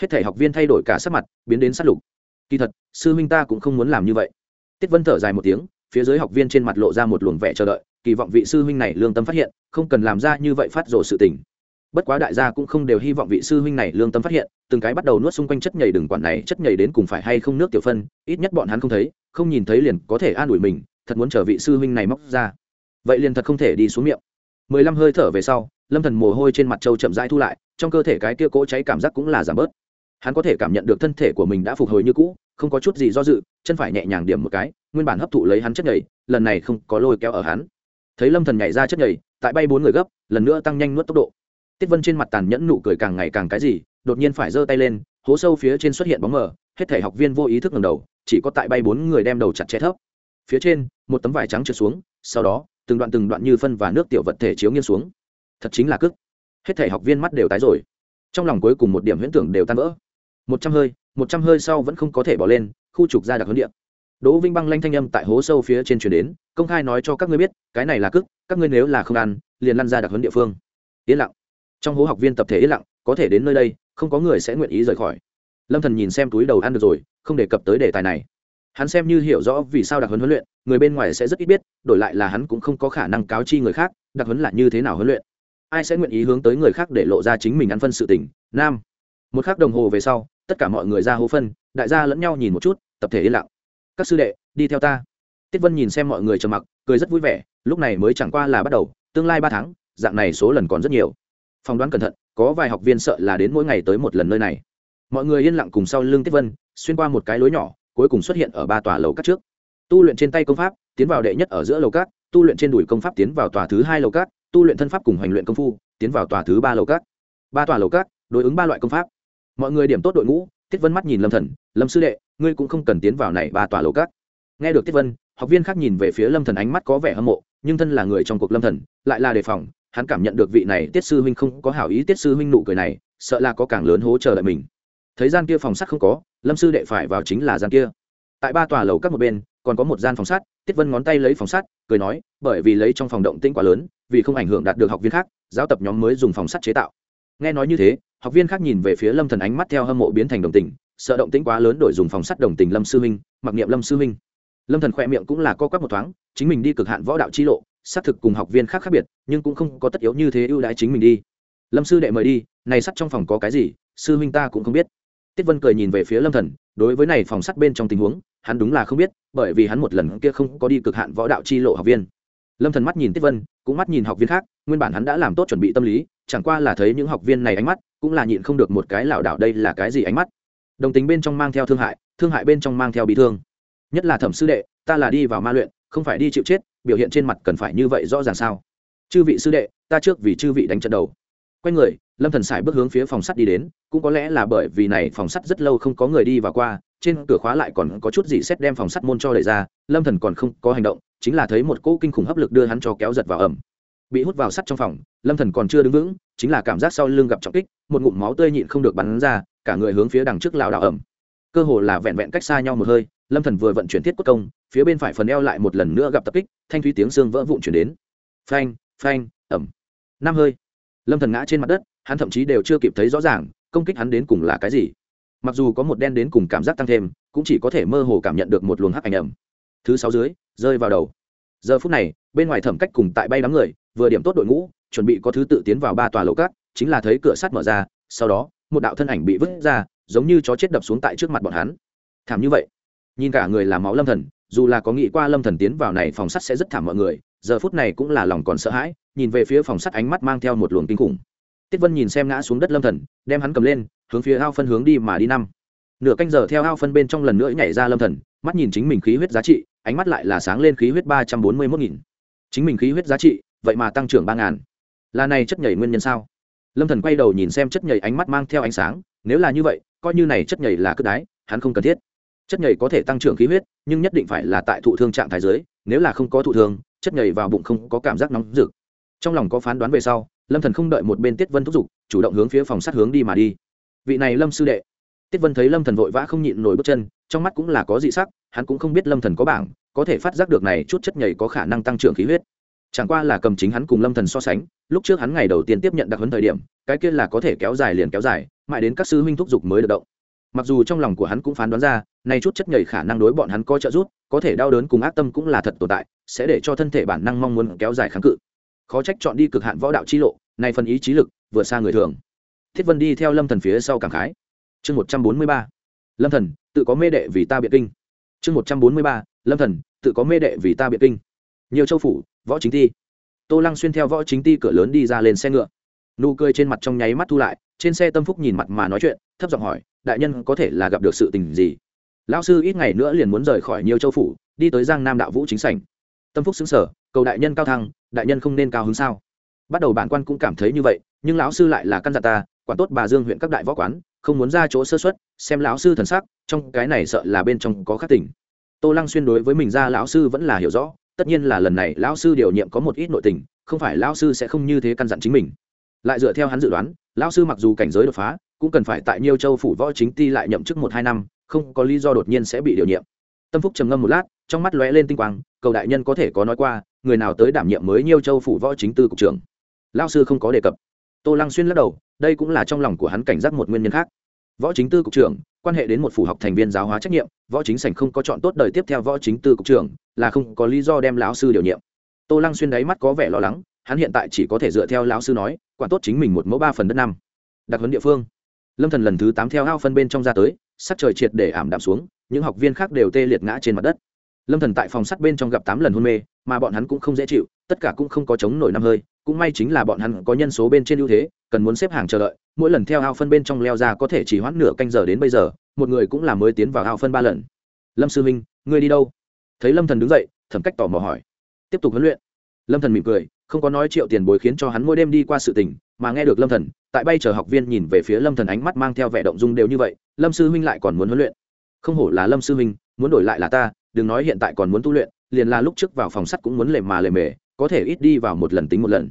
hết thể học viên thay đổi cả sắc mặt, biến đến sát lục. Kỳ thật, sư huynh ta cũng không muốn làm như vậy. Tiết vân thở dài một tiếng, phía dưới học viên trên mặt lộ ra một luồng vẻ chờ đợi, kỳ vọng vị sư huynh này lương tâm phát hiện, không cần làm ra như vậy phát rồ sự tình bất quá đại gia cũng không đều hy vọng vị sư huynh này lương tâm phát hiện, từng cái bắt đầu nuốt xung quanh chất nhầy đừng quản này, chất nhầy đến cùng phải hay không nước tiểu phân, ít nhất bọn hắn không thấy, không nhìn thấy liền có thể an ủi mình, thật muốn chờ vị sư huynh này móc ra. Vậy liền thật không thể đi xuống miệng. Mười lăm hơi thở về sau, lâm thần mồ hôi trên mặt trâu chậm rãi thu lại, trong cơ thể cái kia cỗ cháy cảm giác cũng là giảm bớt. Hắn có thể cảm nhận được thân thể của mình đã phục hồi như cũ, không có chút gì do dự, chân phải nhẹ nhàng điểm một cái, nguyên bản hấp thụ lấy hắn chất nhảy lần này không có lôi kéo ở hắn. Thấy lâm thần nhảy ra chất nhảy tại bay bốn người gấp, lần nữa tăng nhanh nuốt tốc độ tiết vân trên mặt tàn nhẫn nụ cười càng ngày càng cái gì, đột nhiên phải giơ tay lên, hố sâu phía trên xuất hiện bóng mờ, hết thể học viên vô ý thức ngầm đầu, chỉ có tại bay bốn người đem đầu chặt chẽ thấp. Phía trên, một tấm vải trắng trượt xuống, sau đó, từng đoạn từng đoạn như phân và nước tiểu vật thể chiếu nghiêng xuống. Thật chính là cức. Hết thể học viên mắt đều tái rồi. Trong lòng cuối cùng một điểm huyễn tưởng đều tan vỡ. Một trăm hơi, một trăm hơi sau vẫn không có thể bỏ lên, khu trục ra đặc huấn điện. Đỗ vinh băng lanh thanh âm tại hố sâu phía trên chuyển đến, công khai nói cho các ngươi biết, cái này là cức, các ngươi nếu là không ăn, liền lăn ra đặc huấn địa phương. Yên lặng trong hố học viên tập thể yên lặng, có thể đến nơi đây, không có người sẽ nguyện ý rời khỏi. Lâm thần nhìn xem túi đầu ăn được rồi, không đề cập tới đề tài này. Hắn xem như hiểu rõ vì sao đặc huấn huấn luyện, người bên ngoài sẽ rất ít biết, đổi lại là hắn cũng không có khả năng cáo chi người khác đặc huấn là như thế nào huấn luyện. Ai sẽ nguyện ý hướng tới người khác để lộ ra chính mình ăn phân sự tình, nam. Một khắc đồng hồ về sau, tất cả mọi người ra hố phân, đại gia lẫn nhau nhìn một chút, tập thể yên lặng. Các sư đệ, đi theo ta. Tiết vân nhìn xem mọi người trầm mặc, cười rất vui vẻ, lúc này mới chẳng qua là bắt đầu, tương lai ba tháng, dạng này số lần còn rất nhiều phỏng đoán cẩn thận, có vài học viên sợ là đến mỗi ngày tới một lần nơi này. Mọi người yên lặng cùng sau lưng tiết vân, xuyên qua một cái lối nhỏ, cuối cùng xuất hiện ở ba tòa lầu các trước. Tu luyện trên tay công pháp, tiến vào đệ nhất ở giữa lầu các, tu luyện trên đùi công pháp tiến vào tòa thứ hai lầu các, tu luyện thân pháp cùng hành luyện công phu, tiến vào tòa thứ ba lầu các. Ba tòa lầu các, đối ứng ba loại công pháp. Mọi người điểm tốt đội ngũ, tiết vân mắt nhìn lâm thần, lâm sư đệ, ngươi cũng không cần tiến vào này ba tòa lầu các. Nghe được tiết vân, học viên khác nhìn về phía lâm thần ánh mắt có vẻ hâm mộ, nhưng thân là người trong cuộc lâm thần, lại là đề phòng hắn cảm nhận được vị này tiết sư huynh không có hảo ý tiết sư huynh nụ cười này, sợ là có càng lớn hỗ trợ lại mình. Thấy gian kia phòng sắt không có, lâm sư đệ phải vào chính là gian kia. Tại ba tòa lầu các một bên, còn có một gian phòng sắt, tiết vân ngón tay lấy phòng sắt, cười nói, bởi vì lấy trong phòng động tĩnh quá lớn, vì không ảnh hưởng đạt được học viên khác, giáo tập nhóm mới dùng phòng sắt chế tạo. Nghe nói như thế, học viên khác nhìn về phía lâm thần ánh mắt theo hâm mộ biến thành đồng tình, sợ động tĩnh quá lớn đổi dùng phòng sắt đồng tình lâm sư huynh, mặc niệm lâm sư huynh. Lâm thần khỏe miệng cũng là co quắp một thoáng, chính mình đi cực hạn võ đạo chi lộ xác thực cùng học viên khác khác biệt, nhưng cũng không có tất yếu như thế ưu đãi chính mình đi. Lâm sư đệ mời đi, này sắt trong phòng có cái gì, sư huynh ta cũng không biết. Tiết vân cười nhìn về phía lâm thần, đối với này phòng sắt bên trong tình huống, hắn đúng là không biết, bởi vì hắn một lần kia không có đi cực hạn võ đạo chi lộ học viên. Lâm thần mắt nhìn tiết vân, cũng mắt nhìn học viên khác, nguyên bản hắn đã làm tốt chuẩn bị tâm lý, chẳng qua là thấy những học viên này ánh mắt, cũng là nhịn không được một cái lảo đảo đây là cái gì ánh mắt. Đồng tính bên trong mang theo thương hại thương hại bên trong mang theo bị thương. Nhất là thẩm sư đệ, ta là đi vào ma luyện không phải đi chịu chết, biểu hiện trên mặt cần phải như vậy rõ ràng sao? Chư vị sư đệ, ta trước vì chư vị đánh trận đầu. Quay người, lâm thần sải bước hướng phía phòng sắt đi đến, cũng có lẽ là bởi vì này phòng sắt rất lâu không có người đi và qua, trên cửa khóa lại còn có chút gì xét đem phòng sắt môn cho đẩy ra, lâm thần còn không có hành động, chính là thấy một cỗ kinh khủng hấp lực đưa hắn cho kéo giật vào ẩm. Bị hút vào sắt trong phòng, lâm thần còn chưa đứng vững, chính là cảm giác sau lưng gặp trọng kích, một ngụm máu tươi nhịn không được bắn ra, cả người hướng phía đằng trước lão đạo ẩm. Cơ hồ là vẹn vẹn cách xa nhau một hơi lâm thần vừa vận chuyển thiết quốc công, phía bên phải phần eo lại một lần nữa gặp tập kích, thanh thúy tiếng xương vỡ vụn chuyển đến. Phanh phanh ẩm năm hơi. Lâm thần ngã trên mặt đất, hắn thậm chí đều chưa kịp thấy rõ ràng, công kích hắn đến cùng là cái gì. Mặc dù có một đen đến cùng cảm giác tăng thêm, cũng chỉ có thể mơ hồ cảm nhận được một luồng hắc ảnh ẩm thứ sáu dưới, rơi vào đầu. Giờ phút này, bên ngoài thẩm cách cùng tại bay đám người, vừa điểm tốt đội ngũ, chuẩn bị có thứ tự tiến vào ba tòa lầu cát chính là thấy cửa sắt mở ra, sau đó, một đạo thân ảnh bị vứt ra, giống như chó chết đập xuống tại trước mặt bọn hắn. Thảm như vậy nhìn cả người là máu lâm thần, dù là có nghĩ qua lâm thần tiến vào này phòng sắt sẽ rất thảm mọi người, giờ phút này cũng là lòng còn sợ hãi, nhìn về phía phòng sắt ánh mắt mang theo một luồng kinh khủng. Tiết vân nhìn xem ngã xuống đất lâm thần, đem hắn cầm lên, hướng phía ao phân hướng đi mà đi năm. Nửa canh giờ theo ao phân bên trong lần nữa nhảy ra lâm thần, mắt nhìn chính mình khí huyết giá trị, ánh mắt lại là sáng lên khí huyết ba trăm bốn mươi mốt nghìn. Chính mình khí huyết giá trị, vậy mà tăng trưởng ba ngàn. Là này chất nhảy nguyên nhân sao? Lâm thần quay đầu nhìn xem chất nhảy ánh mắt mang theo ánh sáng, nếu là như vậy, coi như này chất nhảy là cất đái, hắn không cần thiết chất nhảy có thể tăng trưởng khí huyết, nhưng nhất định phải là tại thụ thương trạng thái giới nếu là không có thụ thương, chất nhảy vào bụng không có cảm giác nóng rực. Trong lòng có phán đoán về sau, lâm thần không đợi một bên tiết vân thúc giục, chủ động hướng phía phòng sát hướng đi mà đi. Vị này lâm sư đệ. Tiết vân thấy lâm thần vội vã không nhịn nổi bước chân, trong mắt cũng là có dị sắc, hắn cũng không biết lâm thần có bảng, có thể phát giác được này chút chất nhảy có khả năng tăng trưởng khí huyết. Chẳng qua là cầm chính hắn cùng lâm thần so sánh, lúc trước hắn ngày đầu tiên tiếp nhận đặc huấn thời điểm, cái kia là có thể kéo dài liền kéo dài, mãi đến các sư huynh thúc giục mới được động mặc dù trong lòng của hắn cũng phán đoán ra, nay chút chất nhảy khả năng đối bọn hắn có trợ giúp, có thể đau đớn cùng ác tâm cũng là thật tồn tại, sẽ để cho thân thể bản năng mong muốn kéo dài kháng cự. Khó trách chọn đi cực hạn võ đạo chi lộ, nay phần ý chí lực, vừa xa người thường. Thiết vân đi theo lâm thần phía sau cảm khái. Chương một trăm bốn mươi ba. Lâm thần, tự có mê đệ vì ta biện kinh. Chương một trăm bốn mươi ba. Lâm thần, tự có mê đệ vì ta biện kinh. Nhiều châu phủ, võ chính ti. Tô lăng xuyên theo võ chính ti cửa lớn đi ra lên xe ngựa. Nụ cười trên mặt trong nháy mắt thu lại, trên xe tâm phúc nhìn mặt mà nói chuyện, thấp giọng hỏi đại nhân có thể là gặp được sự tình gì? Lão sư ít ngày nữa liền muốn rời khỏi nhiều châu phủ, đi tới giang nam đạo vũ chính sảnh. Tâm phúc xứng sở cầu đại nhân cao thăng, đại nhân không nên cao hứng sao? Bắt đầu bản quan cũng cảm thấy như vậy, nhưng lão sư lại là căn dặn ta, quản tốt bà dương huyện các đại võ quán, không muốn ra chỗ sơ xuất xem lão sư thần sắc, trong cái này sợ là bên trong có khắc tỉnh tô lăng xuyên đối với mình ra lão sư vẫn là hiểu rõ, tất nhiên là lần này lão sư điều nhiệm có một ít nội tình, không phải lão sư sẽ không như thế căn dặn chính mình. Lại dựa theo hắn dự đoán, lão sư mặc dù cảnh giới đột phá cũng cần phải tại nhiều châu phủ võ chính ti lại nhậm chức một hai năm, không có lý do đột nhiên sẽ bị điều nhiệm. Tâm phúc trầm ngâm một lát, trong mắt lóe lên tinh quang, cầu đại nhân có thể có nói qua, người nào tới đảm nhiệm mới nhiều châu phủ võ chính tư cục trưởng? Lão sư không có đề cập. Tô lăng xuyên lắc đầu, đây cũng là trong lòng của hắn cảnh giác một nguyên nhân khác. Võ chính tư cục trưởng, quan hệ đến một phủ học thành viên giáo hóa trách nhiệm, võ chính sảnh không có chọn tốt đời tiếp theo võ chính tư cục trưởng, là không có lý do đem lão sư điều nhiệm. Tô lăng xuyên đáy mắt có vẻ lo lắng, hắn hiện tại chỉ có thể dựa theo lão sư nói, quản tốt chính mình một mẫu ba phần đất năm. Đặc huấn địa phương lâm thần lần thứ tám theo ao phân bên trong ra tới, sắc trời triệt để ảm đạm xuống, những học viên khác đều tê liệt ngã trên mặt đất. Lâm thần tại phòng sắt bên trong gặp tám lần hôn mê, mà bọn hắn cũng không dễ chịu, tất cả cũng không có chống nổi năm hơi, cũng may chính là bọn hắn có nhân số bên trên ưu thế, cần muốn xếp hàng chờ đợi, mỗi lần theo ao phân bên trong leo ra có thể chỉ hoãn nửa canh giờ đến bây giờ, một người cũng là mới tiến vào ao phân ba lần. Lâm sư minh, ngươi đi đâu? Thấy lâm thần đứng dậy, thẩm cách tỏ mò hỏi. Tiếp tục huấn luyện. Lâm thần mỉm cười, không có nói triệu tiền bối khiến cho hắn mỗi đêm đi qua sự tình mà nghe được lâm thần, tại bay chờ học viên nhìn về phía lâm thần ánh mắt mang theo vẻ động dung đều như vậy, lâm sư huynh lại còn muốn huấn luyện. Không hổ là lâm sư huynh, muốn đổi lại là ta, đừng nói hiện tại còn muốn tu luyện, liền là lúc trước vào phòng sắt cũng muốn lề mà lề mề, có thể ít đi vào một lần tính một lần.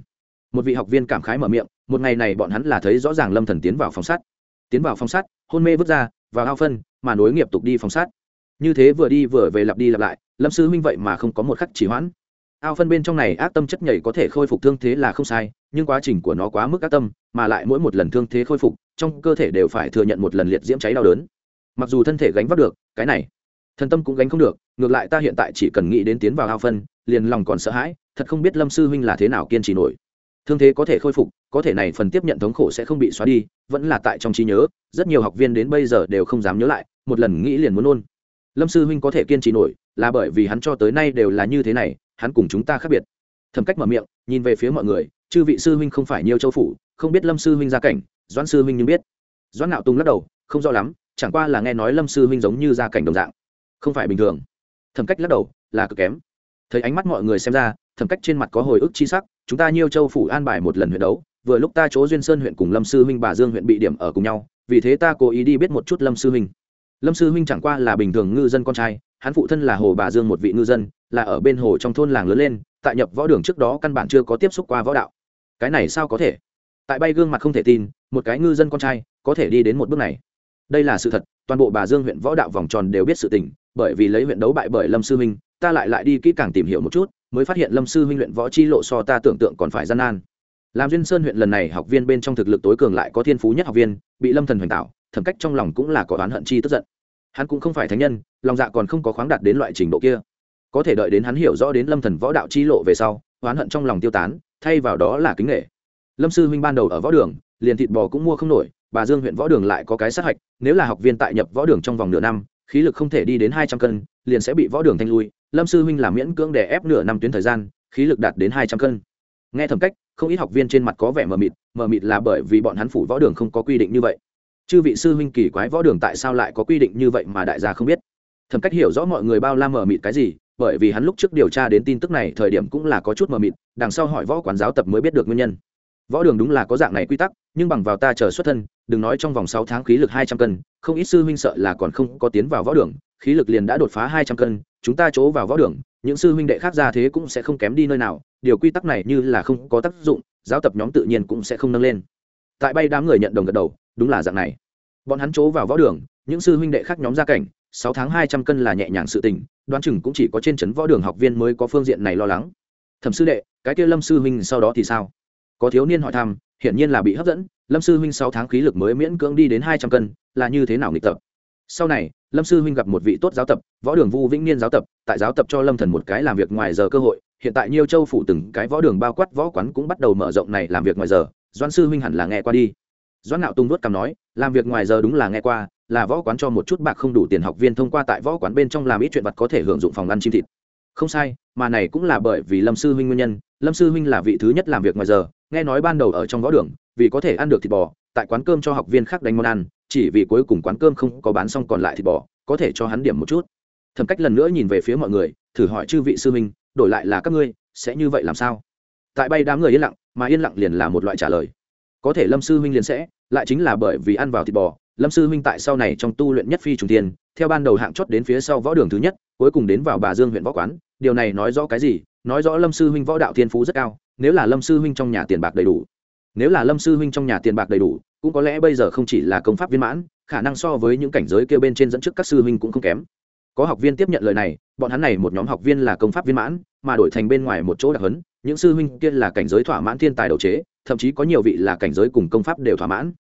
Một vị học viên cảm khái mở miệng, một ngày này bọn hắn là thấy rõ ràng lâm thần tiến vào phòng sắt. Tiến vào phòng sắt, hôn mê vứt ra, vào ao phân, mà nối nghiệp tục đi phòng sắt. Như thế vừa đi vừa về lặp đi lặp lại, lâm sư huynh vậy mà không có một khắc chỉ hoãn ao phân bên trong này ác tâm chất nhảy có thể khôi phục thương thế là không sai, nhưng quá trình của nó quá mức ác tâm, mà lại mỗi một lần thương thế khôi phục, trong cơ thể đều phải thừa nhận một lần liệt diễm cháy đau đớn. Mặc dù thân thể gánh vác được, cái này, thần tâm cũng gánh không được, ngược lại ta hiện tại chỉ cần nghĩ đến tiến vào ao phân, liền lòng còn sợ hãi, thật không biết lâm sư huynh là thế nào kiên trì nổi. Thương thế có thể khôi phục, có thể này phần tiếp nhận thống khổ sẽ không bị xóa đi, vẫn là tại trong trí nhớ, rất nhiều học viên đến bây giờ đều không dám nhớ lại, một lần nghĩ liền muốn nôn. Lâm sư huynh có thể kiên trì nổi, là bởi vì hắn cho tới nay đều là như thế này hắn cùng chúng ta khác biệt. Thẩm cách mở miệng, nhìn về phía mọi người, chư vị sư huynh không phải nhiều châu phủ, không biết lâm sư huynh gia cảnh, doãn sư huynh nhưng biết. Doãn nạo tung lắc đầu, không rõ lắm, chẳng qua là nghe nói lâm sư huynh giống như gia cảnh đồng dạng. Không phải bình thường. Thẩm cách lắc đầu, là cực kém. Thấy ánh mắt mọi người xem ra, thẩm cách trên mặt có hồi ức chi sắc, chúng ta nhiêu châu phủ an bài một lần huyện đấu, vừa lúc ta chỗ duyên sơn huyện cùng lâm sư huynh bà dương huyện bị điểm ở cùng nhau, vì thế ta cố ý đi biết một chút lâm sư huynh. Lâm sư huynh chẳng qua là bình thường ngư dân con trai, hắn phụ thân là hồ bà dương một vị ngư dân là ở bên hồ trong thôn làng lớn lên, tại nhập võ đường trước đó căn bản chưa có tiếp xúc qua võ đạo. Cái này sao có thể? Tại bay gương mặt không thể tin, một cái ngư dân con trai, có thể đi đến một bước này. Đây là sự thật, toàn bộ bà dương huyện võ đạo vòng tròn đều biết sự tình, bởi vì lấy huyện đấu bại bởi lâm sư huynh ta lại lại đi kỹ càng tìm hiểu một chút, mới phát hiện lâm sư huynh luyện võ chi lộ so ta tưởng tượng còn phải gian nan. Làm duyên sơn huyện lần này học viên bên trong thực lực tối cường lại có thiên phú nhất học viên, bị lâm thần hoành tạo, thẩm cách trong lòng cũng là có oán hận chi tức giận. Hắn cũng không phải thánh nhân, lòng dạ còn không có khoáng đạt đến loại trình độ kia có thể đợi đến hắn hiểu rõ đến lâm thần võ đạo chi lộ về sau, oán hận trong lòng tiêu tán, thay vào đó là kính nghệ lâm sư huynh ban đầu ở võ đường, liền thịt bò cũng mua không nổi, bà dương huyện võ đường lại có cái sát hạch, nếu là học viên tại nhập võ đường trong vòng nửa năm, khí lực không thể đi đến hai trăm cân, liền sẽ bị võ đường thanh lui, lâm sư huynh làm miễn cưỡng để ép nửa năm tuyến thời gian, khí lực đạt đến hai trăm cân. Nghe thẩm cách, không ít học viên trên mặt có vẻ mờ mịt mờ mịt là bởi vì bọn hắn phủ võ đường không có quy định như vậy. Chư vị sư huynh kỳ quái võ đường tại sao lại có quy định như vậy mà đại gia không biết? Thẩm cách hiểu rõ mọi người bao la mờ mịt cái gì bởi vì hắn lúc trước điều tra đến tin tức này thời điểm cũng là có chút mờ mịt, đằng sau hỏi võ quán giáo tập mới biết được nguyên nhân. Võ đường đúng là có dạng này quy tắc, nhưng bằng vào ta chờ xuất thân, đừng nói trong vòng sáu tháng khí lực hai trăm cân, không ít sư huynh sợ là còn không có tiến vào võ đường, khí lực liền đã đột phá hai trăm cân, chúng ta chỗ vào võ đường, những sư huynh đệ khác ra thế cũng sẽ không kém đi nơi nào, điều quy tắc này như là không có tác dụng, giáo tập nhóm tự nhiên cũng sẽ không nâng lên. Tại bay đám người nhận đồng gật đầu, đúng là dạng này. Bọn hắn chỗ vào võ đường, những sư huynh đệ khác nhóm gia cảnh sáu tháng hai trăm cân là nhẹ nhàng sự tình, đoán chừng cũng chỉ có trên trấn võ đường học viên mới có phương diện này lo lắng. Thẩm sư đệ, cái kia lâm sư huynh sau đó thì sao? Có thiếu niên hỏi thăm, hiển nhiên là bị hấp dẫn, lâm sư huynh sáu tháng khí lực mới miễn cưỡng đi đến hai trăm cân, là như thế nào nghịch tập? Sau này, lâm sư huynh gặp một vị tốt giáo tập, võ đường vu vĩnh niên giáo tập, tại giáo tập cho lâm thần một cái làm việc ngoài giờ cơ hội, hiện tại nhiều châu phủ từng cái võ đường bao quát võ quán cũng bắt đầu mở rộng này làm việc ngoài giờ doan sư huynh hẳn là nghe qua đi. Doan nạo tung vuốt cằm nói, làm việc ngoài giờ đúng là nghe qua là võ quán cho một chút bạc không đủ tiền học viên thông qua tại võ quán bên trong làm ít chuyện vật có thể hưởng dụng phòng ăn chim thịt. Không sai, mà này cũng là bởi vì lâm sư huynh nguyên nhân. Lâm sư huynh là vị thứ nhất làm việc ngoài giờ, nghe nói ban đầu ở trong võ đường, vì có thể ăn được thịt bò, tại quán cơm cho học viên khác đánh món ăn, chỉ vì cuối cùng quán cơm không có bán xong còn lại thịt bò, có thể cho hắn điểm một chút. Thẩm cách lần nữa nhìn về phía mọi người, thử hỏi chư vị sư huynh, đổi lại là các ngươi, sẽ như vậy làm sao? Tại bay đám người yên lặng, mà yên lặng liền là một loại trả lời. Có thể lâm sư huynh liền sẽ, lại chính là bởi vì ăn vào thịt bò lâm sư huynh tại sau này trong tu luyện nhất phi trùng tiên, theo ban đầu hạng chót đến phía sau võ đường thứ nhất, cuối cùng đến vào bà dương huyện võ quán, điều này nói rõ cái gì? Nói rõ lâm sư huynh võ đạo thiên phú rất cao, nếu là lâm sư huynh trong nhà tiền bạc đầy đủ, nếu là lâm sư huynh trong nhà tiền bạc đầy đủ, cũng có lẽ bây giờ không chỉ là công pháp viên mãn, khả năng so với những cảnh giới kêu bên trên dẫn trước các sư huynh cũng không kém. Có học viên tiếp nhận lời này, bọn hắn này một nhóm học viên là công pháp viên mãn, mà đổi thành bên ngoài một chỗ đặc hấn những sư huynh kia là cảnh giới thỏa mãn thiên tài đầu chế, thậm chí có nhiều vị là cảnh giới cùng công pháp đều thỏa mãn.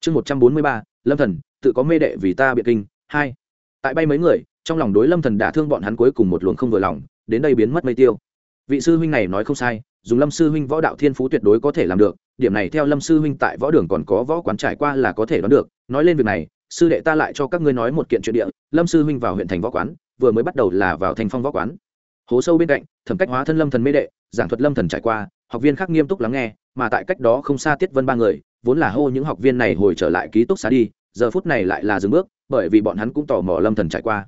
Chương một trăm bốn mươi ba lâm thần, tự có mê đệ vì ta biện kinh, hai. Tại bay mấy người, trong lòng đối lâm thần đả thương bọn hắn cuối cùng một luồng không vừa lòng, đến đây biến mất mây tiêu. Vị sư huynh này nói không sai, dùng lâm sư huynh võ đạo thiên phú tuyệt đối có thể làm được, điểm này theo lâm sư huynh tại võ đường còn có võ quán trải qua là có thể đoán được. Nói lên việc này, sư đệ ta lại cho các ngươi nói một kiện chuyện địa, lâm sư huynh vào huyện thành võ quán, vừa mới bắt đầu là vào thành phong võ quán. Hố sâu bên cạnh, thẩm cách hóa thân lâm thần mê đệ, giảng thuật lâm thần trải qua, học viên khác nghiêm túc lắng nghe, mà tại cách đó không xa tiết vân ba người vốn là hô những học viên này hồi trở lại ký túc xá đi, giờ phút này lại là dừng bước, bởi vì bọn hắn cũng tò mò lâm thần trải qua.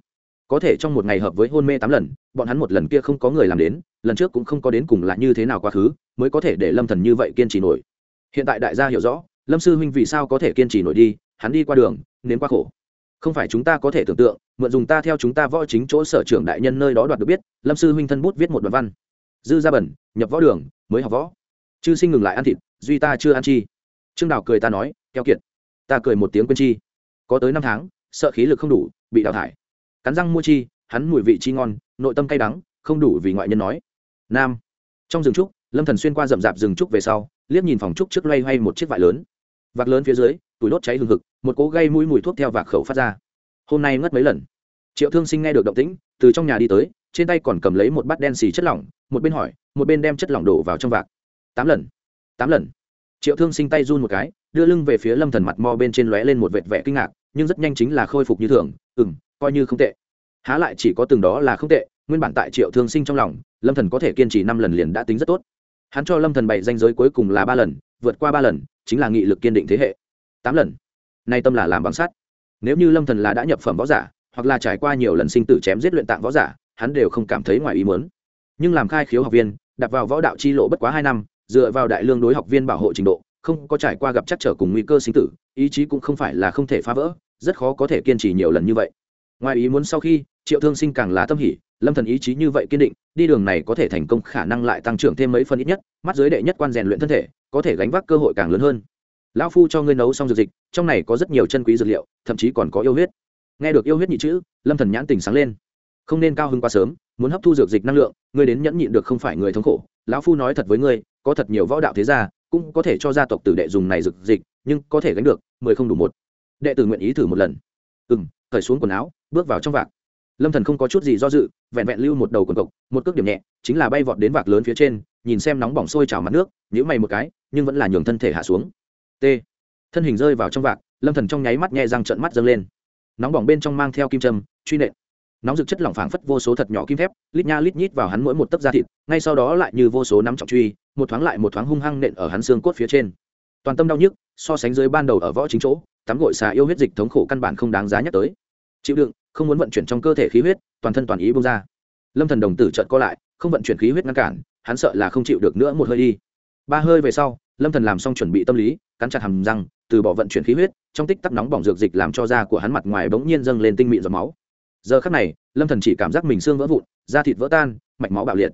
Có thể trong một ngày hợp với hôn mê tám lần, bọn hắn một lần kia không có người làm đến, lần trước cũng không có đến cùng là như thế nào quá khứ, mới có thể để lâm thần như vậy kiên trì nổi. Hiện tại đại gia hiểu rõ, lâm sư huynh vì sao có thể kiên trì nổi đi, hắn đi qua đường, nếm qua khổ. Không phải chúng ta có thể tưởng tượng, mượn dùng ta theo chúng ta võ chính chỗ sở trưởng đại nhân nơi đó đoạt được biết, lâm sư huynh thân bút viết một đoạn văn. Dư gia bẩn, nhập võ đường, mới học võ. Chư sinh ngừng lại ăn thịt, duy ta chưa ăn chi trương đào cười ta nói, keo kiệt, ta cười một tiếng quên chi. Có tới năm tháng, sợ khí lực không đủ, bị đào thải. Cắn răng mua chi, hắn mùi vị chi ngon, nội tâm cay đắng, không đủ vì ngoại nhân nói. Nam. Trong rừng trúc, lâm thần xuyên qua rậm rạp rừng trúc về sau, liếc nhìn phòng trúc trước loay hoay một chiếc vải lớn. Vạc lớn phía dưới túi đốt cháy hừng hực, một cỗ gây mũi mùi thuốc theo vạc khẩu phát ra. Hôm nay ngất mấy lần. Triệu thương sinh nghe được động tĩnh, từ trong nhà đi tới, trên tay còn cầm lấy một bát đen xì chất lỏng, một bên hỏi, một bên đem chất lỏng đổ vào trong vạc. Tám lần. Tám lần triệu thương sinh tay run một cái, đưa lưng về phía lâm thần mặt mo bên trên lóe lên một vệt vẻ kinh ngạc, nhưng rất nhanh chính là khôi phục như thường ừ m coi như không tệ. Há lại chỉ có từng đó là không tệ, nguyên bản tại triệu thương sinh trong lòng, lâm thần có thể kiên trì năm lần liền đã tính rất tốt. Hắn cho lâm thần bảy danh giới cuối cùng là ba lần, vượt qua ba lần, chính là nghị lực kiên định thế hệ. Tám lần. Nay tâm là làm bằng sắt. Nếu như lâm thần là đã nhập phẩm võ giả, hoặc là trải qua nhiều lần sinh tử chém giết luyện tạng võ giả, hắn đều không cảm thấy ngoài ý muốn. Nhưng làm khai khiếu học viên, đặt vào võ đạo chi lộ bất quá hai năm dựa vào đại lương đối học viên bảo hộ trình độ, không có trải qua gặp chắc trở cùng nguy cơ sinh tử, ý chí cũng không phải là không thể phá vỡ, rất khó có thể kiên trì nhiều lần như vậy. Ngoài ý muốn sau khi, triệu thương sinh càng là tâm hỉ, lâm thần ý chí như vậy kiên định, đi đường này có thể thành công khả năng lại tăng trưởng thêm mấy phần ít nhất, mắt giới đệ nhất quan rèn luyện thân thể, có thể gánh vác cơ hội càng lớn hơn. Lão phu cho ngươi nấu xong dược dịch, trong này có rất nhiều chân quý dược liệu, thậm chí còn có yêu huyết. Nghe được yêu huyết nhị chữ, lâm thần nhãn tình sáng lên. Không nên cao hứng quá sớm, muốn hấp thu dược dịch năng lượng, ngươi đến nhẫn nhịn được không phải người thống khổ. Lão phu nói thật với ngươi có thật nhiều võ đạo thế gia, cũng có thể cho gia tộc tử đệ dùng này dược dịch nhưng có thể gánh được, mười không đủ một. Đệ tử nguyện ý thử một lần. Ừ m cởi xuống quần áo, bước vào trong vạc. Lâm thần không có chút gì do dự, vẹn vẹn lưu một đầu quần cộc, một cước điểm nhẹ, chính là bay vọt đến vạc lớn phía trên, nhìn xem nóng bỏng sôi trào mặt nước nhữ mày một cái, nhưng vẫn là nhường thân thể hạ xuống. T. Thân hình rơi vào trong vạc, lâm thần trong nháy mắt nhẹ răng trận mắt dâng lên. Nóng bỏng bên trong mang theo kim châm, truy nện nóng rực chất lỏng phảng phất vô số thật nhỏ kim thép, lít nha lít nhít vào hắn mỗi một tấc da thịt, ngay sau đó lại như vô số nắm trọng truy, một thoáng lại một thoáng hung hăng nện ở hắn xương cốt phía trên. Toàn tâm đau nhức, so sánh dưới ban đầu ở võ chính chỗ, tắm gội xà yêu huyết dịch thống khổ căn bản không đáng giá nhắc tới. Chịu đựng, không muốn vận chuyển trong cơ thể khí huyết, toàn thân toàn ý bông ra. Lâm thần đồng tử trợn co lại, không vận chuyển khí huyết ngăn cản, hắn sợ là không chịu được nữa một hơi đi. Ba hơi về sau, lâm thần làm xong chuẩn bị tâm lý, cắn chặt hàm răng, từ bỏ vận chuyển khí huyết, trong tích tắc nóng bỏng dược dịch làm cho da của hắn mặt ngoài bỗng nhiên dâng lên tinh mịn giọt máu giờ khắc này, lâm thần chỉ cảm giác mình xương vỡ vụn, da thịt vỡ tan, mạch máu bạo liệt.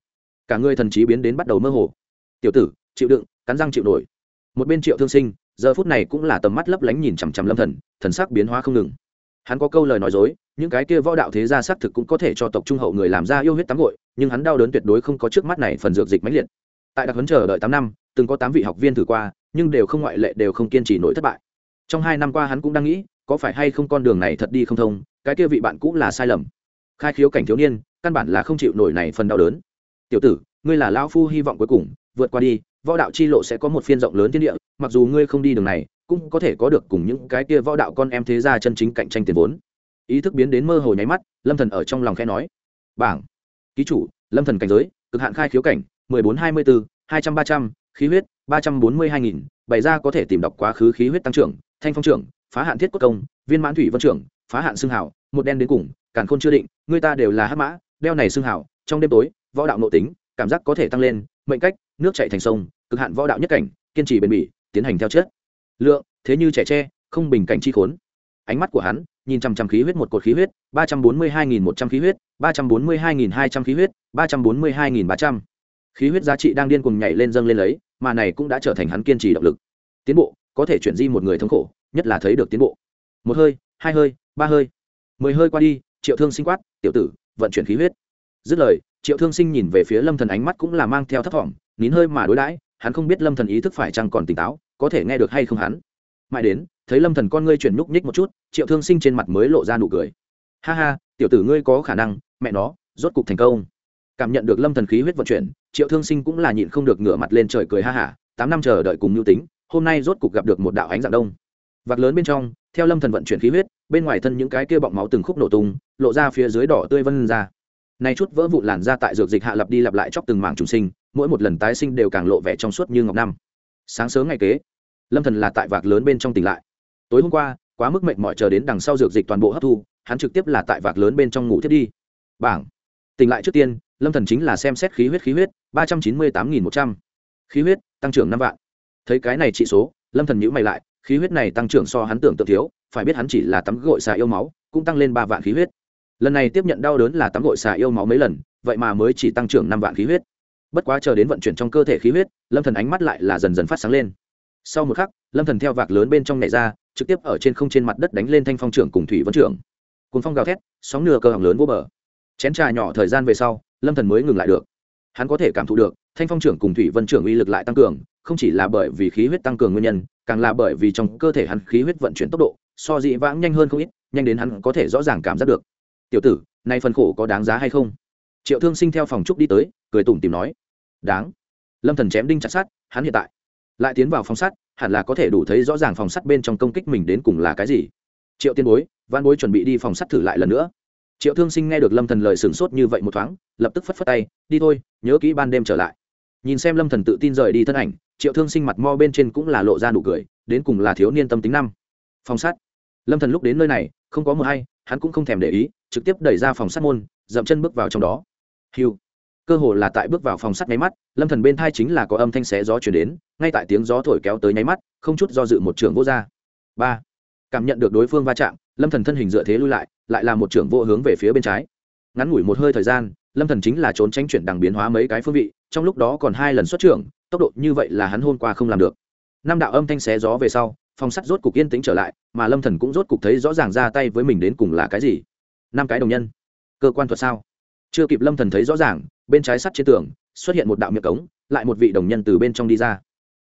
Cả người thần trí biến đến bắt đầu mơ hồ. Tiểu tử, chịu đựng, cắn răng chịu nổi. Một bên triệu thương sinh, giờ phút này cũng là tầm mắt lấp lánh nhìn chằm chằm lâm thần thần sắc biến hóa không ngừng. Hắn có câu lời nói dối, những cái kia võ đạo thế gia xác thực cũng có thể cho tộc trung hậu người làm ra yêu huyết tắm gội, nhưng hắn đau đớn tuyệt đối không có trước mắt này phần dược dịch mãnh liệt. Tại đặc huấn chờ đợi tám năm, từng có tám vị học viên thử qua, nhưng đều không ngoại lệ, đều không kiên trì nổi thất bại. Trong hai năm qua hắn cũng đang nghĩ có phải hay không con đường này thật đi không thông, cái kia vị bạn cũng là sai lầm. Khai khiếu cảnh thiếu niên, căn bản là không chịu nổi này phần đau đớn. Tiểu tử, ngươi là lão phu hy vọng cuối cùng, vượt qua đi, võ đạo chi lộ sẽ có một phiên rộng lớn thiên địa, mặc dù ngươi không đi đường này, cũng có thể có được cùng những cái kia võ đạo con em thế gia chân chính cạnh tranh tiền vốn. Ý thức biến đến mơ hồ nháy mắt, lâm thần ở trong lòng khẽ nói. Bảng. Ký chủ, lâm thần cảnh giới, cực hạn khai khiếu cảnh, mười bốn hai mươi bốn hai trăm ba trăm, khí huyết, ba trăm bốn mươi hai nghìn, bày ra có thể tìm đọc quá khứ khí huyết tăng trưởng, thanh phong trưởng phá hạn thiết quốc công, viên mãn thủy vân trưởng, phá hạn xương hảo một đen đến cùng, càn khôn chưa định, người ta đều là hắc mã, đeo này xương hảo trong đêm tối, võ đạo nội tính, cảm giác có thể tăng lên, mệnh cách, nước chảy thành sông, cực hạn võ đạo nhất cảnh, kiên trì bền bỉ, tiến hành theo chất. Lượng, thế như trẻ tre, không bình cảnh chi khốn. Ánh mắt của hắn, nhìn chằm chằm khí huyết một cột khí huyết, ba trăm bốn mươi hai nghìn một trăm khí huyết, ba trăm bốn mươi hai nghìn hai trăm khí huyết, ba trăm bốn mươi hai nghìn ba trăm. Khí huyết giá trị đang điên cùng nhảy lên dâng lên lấy, mà này cũng đã trở thành hắn kiên trì động lực. Tiến bộ, có thể chuyển di một người thống khổ nhất là thấy được tiến bộ. Một hơi, hai hơi, ba hơi. Mười hơi qua đi, triệu thương sinh quát, tiểu tử, vận chuyển khí huyết. Dứt lời, triệu thương sinh nhìn về phía lâm thần ánh mắt cũng là mang theo thấp thỏm, nín hơi mà đối đãi, hắn không biết lâm thần ý thức phải chăng còn tỉnh táo, có thể nghe được hay không hắn. Mãi đến, thấy lâm thần con ngươi chuyển núc nhích một chút, triệu thương sinh trên mặt mới lộ ra nụ cười. Ha ha, tiểu tử ngươi có khả năng, mẹ nó, rốt cục thành công. Cảm nhận được lâm thần khí huyết vận chuyển, triệu thương sinh cũng là nhịn không được ngửa mặt lên trời cười ha hả, tám năm chờ đợi cùng nhu tính, hôm nay rốt cục gặp được một đạo ánh dạng đông vạc lớn bên trong, theo lâm thần vận chuyển khí huyết, bên ngoài thân những cái kia bọng máu từng khúc nổ tung, lộ ra phía dưới đỏ tươi vân ra. Này chút vỡ vụn làn ra tại dược dịch hạ lặp đi lặp lại chóc từng mảng trùng sinh, mỗi một lần tái sinh đều càng lộ vẻ trong suốt như ngọc năm. Sáng sớm ngày kế, lâm thần là tại vạc lớn bên trong tỉnh lại. Tối hôm qua, quá mức mệt mỏi chờ đến đằng sau dược dịch toàn bộ hấp thu, hắn trực tiếp là tại vạc lớn bên trong ngủ thiết đi. Bảng. Tỉnh lại trước tiên, lâm thần chính là xem xét khí huyết khí huyết, ba trăm chín mươi tám nghìn một trăm. Khí huyết, tăng trưởng năm vạn. Thấy cái này trị số, lâm thần nhữ mày lại khí huyết này tăng trưởng so hắn tưởng tượng thiếu, phải biết hắn chỉ là tắm gội xà yêu máu, cũng tăng lên ba vạn khí huyết. Lần này tiếp nhận đau đớn là tắm gội xà yêu máu mấy lần, vậy mà mới chỉ tăng trưởng năm vạn khí huyết. Bất quá chờ đến vận chuyển trong cơ thể khí huyết, lâm thần ánh mắt lại là dần dần phát sáng lên. Sau một khắc, lâm thần theo vạc lớn bên trong nhảy ra, trực tiếp ở trên không trên mặt đất đánh lên thanh phong trưởng cùng thủy vân trưởng. Cùng phong gào thét, sóng nửa cơ hàng lớn vô bờ. Chén trà nhỏ thời gian về sau, lâm thần mới ngừng lại được. Hắn có thể cảm thụ được thanh phong trưởng cùng thủy vân trưởng uy lực lại tăng cường, không chỉ là bởi vì khí huyết tăng cường nguyên nhân, càng là bởi vì trong cơ thể hắn khí huyết vận chuyển tốc độ, so dị vãng nhanh hơn không ít, nhanh đến hắn có thể rõ ràng cảm giác được. Tiểu tử, nay phần khổ có đáng giá hay không? Triệu thương sinh theo phòng trúc đi tới, cười tủm tìm nói. Đáng. Lâm thần chém đinh chặt sát hắn hiện tại lại tiến vào phòng sắt, hẳn là có thể đủ thấy rõ ràng phòng sắt bên trong công kích mình đến cùng là cái gì. Triệu tiên bối, văn bối chuẩn bị đi phòng sắt thử lại lần nữa. Triệu thương sinh nghe được lâm thần lời sửng sốt như vậy một thoáng, lập tức phất phất tay, đi thôi, nhớ kỹ ban đêm trở lại nhìn xem lâm thần tự tin rời đi thân ảnh, triệu thương sinh mặt mo bên trên cũng là lộ ra nụ cười, đến cùng là thiếu niên tâm tính năm. Phòng sắt lâm thần lúc đến nơi này, không có mờ hay, hắn cũng không thèm để ý, trực tiếp đẩy ra phòng sắt môn, dậm chân bước vào trong đó. Hiu cơ hồ là tại bước vào phòng sắt nháy mắt, lâm thần bên thai chính là có âm thanh xé gió chuyển đến, ngay tại tiếng gió thổi kéo tới nháy mắt, không chút do dự một trường vô ra. Ba. Cảm nhận được đối phương va chạm, lâm thần thân hình dựa thế lui lại lại là một trường vô hướng về phía bên trái. Ngắn ngủi một hơi thời gian, lâm thần chính là trốn tránh chuyển đằng biến hóa mấy cái phương vị trong lúc đó còn hai lần xuất trưởng, tốc độ như vậy là hắn hôm qua không làm được. Năm đạo âm thanh xé gió về sau, phòng sắt rốt cục yên tĩnh trở lại, mà lâm thần cũng rốt cục thấy rõ ràng ra tay với mình đến cùng là cái gì. Năm cái đồng nhân. Cơ quan thuật sao? Chưa kịp lâm thần thấy rõ ràng, bên trái sắt trên tường, xuất hiện một đạo miệng cống, lại một vị đồng nhân từ bên trong đi ra.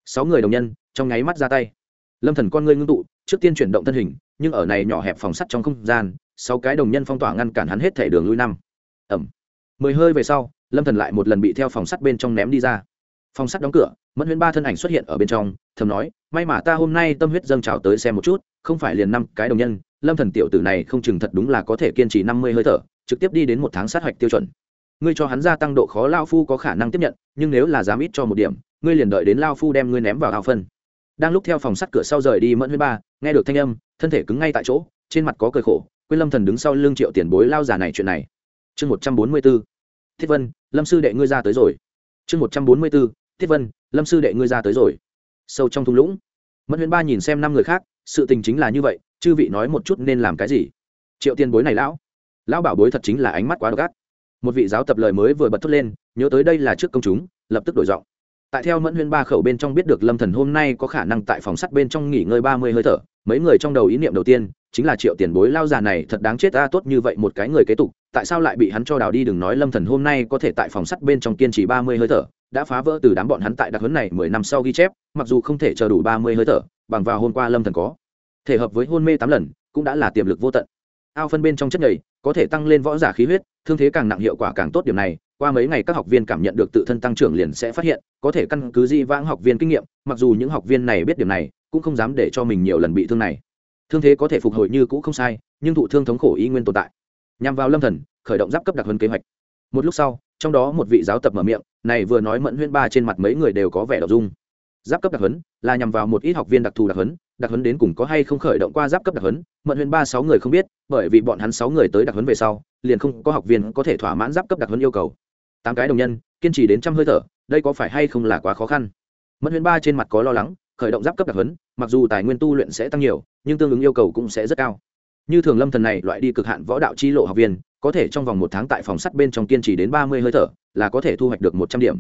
Sáu người đồng nhân, trong nháy mắt ra tay. Lâm thần con ngươi ngưng tụ, trước tiên chuyển động thân hình, nhưng ở này nhỏ hẹp phòng sắt trong không gian, sáu cái đồng nhân phong tỏa ngăn cản hắn hết thể đường lui năm. Ẩm mười hơi về sau lâm thần lại một lần bị theo phòng sắt bên trong ném đi ra phòng sắt đóng cửa mẫn huyễn ba thân ảnh xuất hiện ở bên trong thầm nói may mà ta hôm nay tâm huyết dâng trào tới xem một chút không phải liền năm cái đồng nhân lâm thần tiểu tử này không chừng thật đúng là có thể kiên trì năm mươi hơi thở trực tiếp đi đến một tháng sát hạch tiêu chuẩn ngươi cho hắn gia tăng độ khó lao phu có khả năng tiếp nhận nhưng nếu là dám ít cho một điểm ngươi liền đợi đến lao phu đem ngươi ném vào ao phân đang lúc theo phòng sắt cửa sau rời đi mẫn huyễn ba nghe được thanh âm thân thể cứng ngay tại chỗ trên mặt có cười khổ quên lâm thần đứng sau lưng triệu tiền bối lao giả này chuyện này chương một trăm bốn mươi b thiết vân, lâm sư đệ ngươi ra tới rồi. Chương một trăm bốn mươi b ố thiết vân, lâm sư đệ ngươi ra tới rồi. Sâu trong thung lũng. Mất huyền ba nhìn xem năm người khác, sự tình chính là như vậy, chư vị nói một chút nên làm cái gì? Triệu tiền bối này lão. Lão bảo bối thật chính là ánh mắt quá độc ác. Một vị giáo tập lời mới vừa bật thốt lên, nhớ tới đây là trước công chúng, lập tức đổi giọng. Tại theo mẫn huyên ba khẩu bên trong biết được lâm thần hôm nay có khả năng tại phòng sắt bên trong nghỉ ngơi ba mươi hơi thở, mấy người trong đầu ý niệm đầu tiên, chính là triệu tiền bối lao già này thật đáng chết ta tốt như vậy một cái người kế tục tại sao lại bị hắn cho đào đi đừng nói lâm thần hôm nay có thể tại phòng sắt bên trong kiên trì ba mươi hơi thở, đã phá vỡ từ đám bọn hắn tại đặc huấn này mười năm sau ghi chép, mặc dù không thể chờ đủ ba mươi hơi thở, bằng vào hôm qua lâm thần có thể hợp với hôn mê tám lần, cũng đã là tiềm lực vô tận. Ao phân bên trong chất nhầy, có thể tăng lên võ giả khí huyết, thương thế càng nặng hiệu quả càng tốt điểm này, qua mấy ngày các học viên cảm nhận được tự thân tăng trưởng liền sẽ phát hiện, có thể căn cứ di vãng học viên kinh nghiệm, mặc dù những học viên này biết điểm này, cũng không dám để cho mình nhiều lần bị thương này. Thương thế có thể phục hồi như cũ không sai, nhưng thụ thương thống khổ y nguyên tồn tại nhằm vào lâm thần, khởi động giáp cấp đặc hơn kế hoạch. Một lúc sau, trong đó một vị giáo tập mở miệng, này vừa nói mẫn huyễn ba trên mặt mấy người đều có vẻ đọc dung. Giáp cấp đặc huấn là nhằm vào một ít học viên đặc thù đặc huấn đặc huấn đến cùng có hay không khởi động qua giáp cấp đặc huấn, mẫn Huyên ba sáu người không biết, bởi vì bọn hắn sáu người tới đặc huấn về sau, liền không có học viên có thể thỏa mãn giáp cấp đặc huấn yêu cầu. Tám cái đồng nhân, kiên trì đến trăm hơi thở, đây có phải hay không là quá khó khăn? Mẫn Huyên ba trên mặt có lo lắng, khởi động giáp cấp đặc huấn, mặc dù tài nguyên tu luyện sẽ tăng nhiều, nhưng tương ứng yêu cầu cũng sẽ rất cao như thường lâm thần này loại đi cực hạn võ đạo chi lộ học viên, có thể trong vòng một tháng tại phòng sắt bên trong kiên trì đến ba mươi hơi thở, là có thể thu hoạch được một trăm điểm.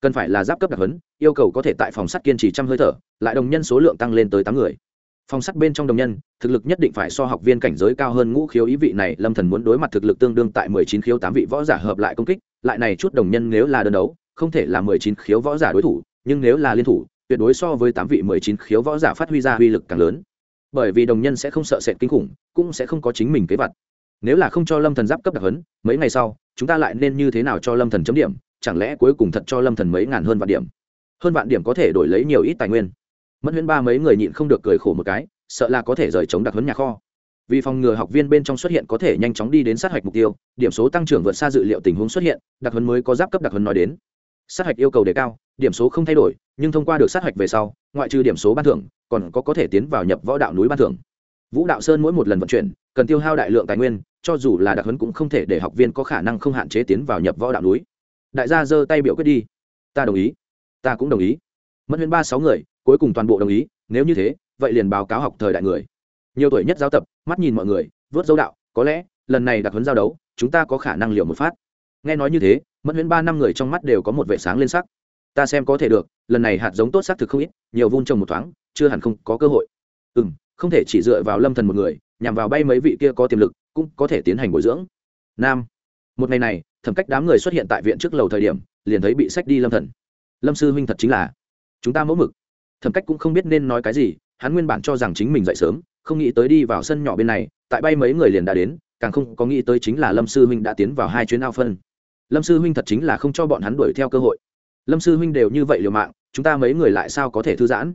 Cần phải là giáp cấp đặc huấn, yêu cầu có thể tại phòng sắt kiên trì trăm hơi thở, lại đồng nhân số lượng tăng lên tới tám người. Phòng sắt bên trong đồng nhân, thực lực nhất định phải so học viên cảnh giới cao hơn ngũ khiếu ý vị này, lâm thần muốn đối mặt thực lực tương đương tại mười chín khiếu tám vị võ giả hợp lại công kích, lại này chút đồng nhân nếu là đơn đấu, không thể là mười chín khiếu võ giả đối thủ, nhưng nếu là liên thủ, tuyệt đối so với tám vị mười chín khiếu võ giả phát huy ra uy lực càng lớn bởi vì đồng nhân sẽ không sợ sệt kinh khủng, cũng sẽ không có chính mình kế vật. Nếu là không cho lâm thần giáp cấp đặc hấn mấy ngày sau, chúng ta lại nên như thế nào cho lâm thần chấm điểm? Chẳng lẽ cuối cùng thật cho lâm thần mấy ngàn hơn vạn điểm? Hơn vạn điểm có thể đổi lấy nhiều ít tài nguyên. Mất huyễn ba mấy người nhịn không được cười khổ một cái, sợ là có thể rời chống đặc huấn nhà kho. Vì phòng ngừa học viên bên trong xuất hiện có thể nhanh chóng đi đến sát hạch mục tiêu, điểm số tăng trưởng vượt xa dự liệu tình huống xuất hiện, đặc huấn mới có giáp cấp đặc huấn nói đến. Sát hạch yêu cầu đề cao điểm số không thay đổi, nhưng thông qua được sát hạch về sau, ngoại trừ điểm số ban thưởng, còn có có thể tiến vào nhập võ đạo núi ban thưởng. Vũ đạo sơn mỗi một lần vận chuyển, cần tiêu hao đại lượng tài nguyên, cho dù là đặc huấn cũng không thể để học viên có khả năng không hạn chế tiến vào nhập võ đạo núi. Đại gia giơ tay biểu quyết đi. Ta đồng ý. Ta cũng đồng ý. Mất huyên ba sáu người, cuối cùng toàn bộ đồng ý, nếu như thế, vậy liền báo cáo học thời đại người. Nhiều tuổi nhất giáo tập, mắt nhìn mọi người, vớt dấu đạo, có lẽ, lần này đặc huấn giao đấu, chúng ta có khả năng liều một phát. Nghe nói như thế mất huyễn ba năm người trong mắt đều có một vệ sáng lên sắc ta xem có thể được, lần này hạt giống tốt xác thực không ít, nhiều vun trồng một thoáng, chưa hẳn không có cơ hội. Ừ m không thể chỉ dựa vào lâm thần một người, nhằm vào bay mấy vị kia có tiềm lực, cũng có thể tiến hành bồi dưỡng. Nam, một ngày này, thẩm cách đám người xuất hiện tại viện trước lầu thời điểm, liền thấy bị sách đi lâm thần. Lâm sư huynh thật chính là, chúng ta mẫu mực. Thẩm cách cũng không biết nên nói cái gì, hắn nguyên bản cho rằng chính mình dậy sớm, không nghĩ tới đi vào sân nhỏ bên này, tại bay mấy người liền đã đến, càng không có nghĩ tới chính là lâm sư huynh đã tiến vào hai chuyến ao phân. Lâm sư huynh thật chính là không cho bọn hắn đuổi theo cơ hội lâm sư huynh đều như vậy liều mạng, chúng ta mấy người lại sao có thể thư giãn?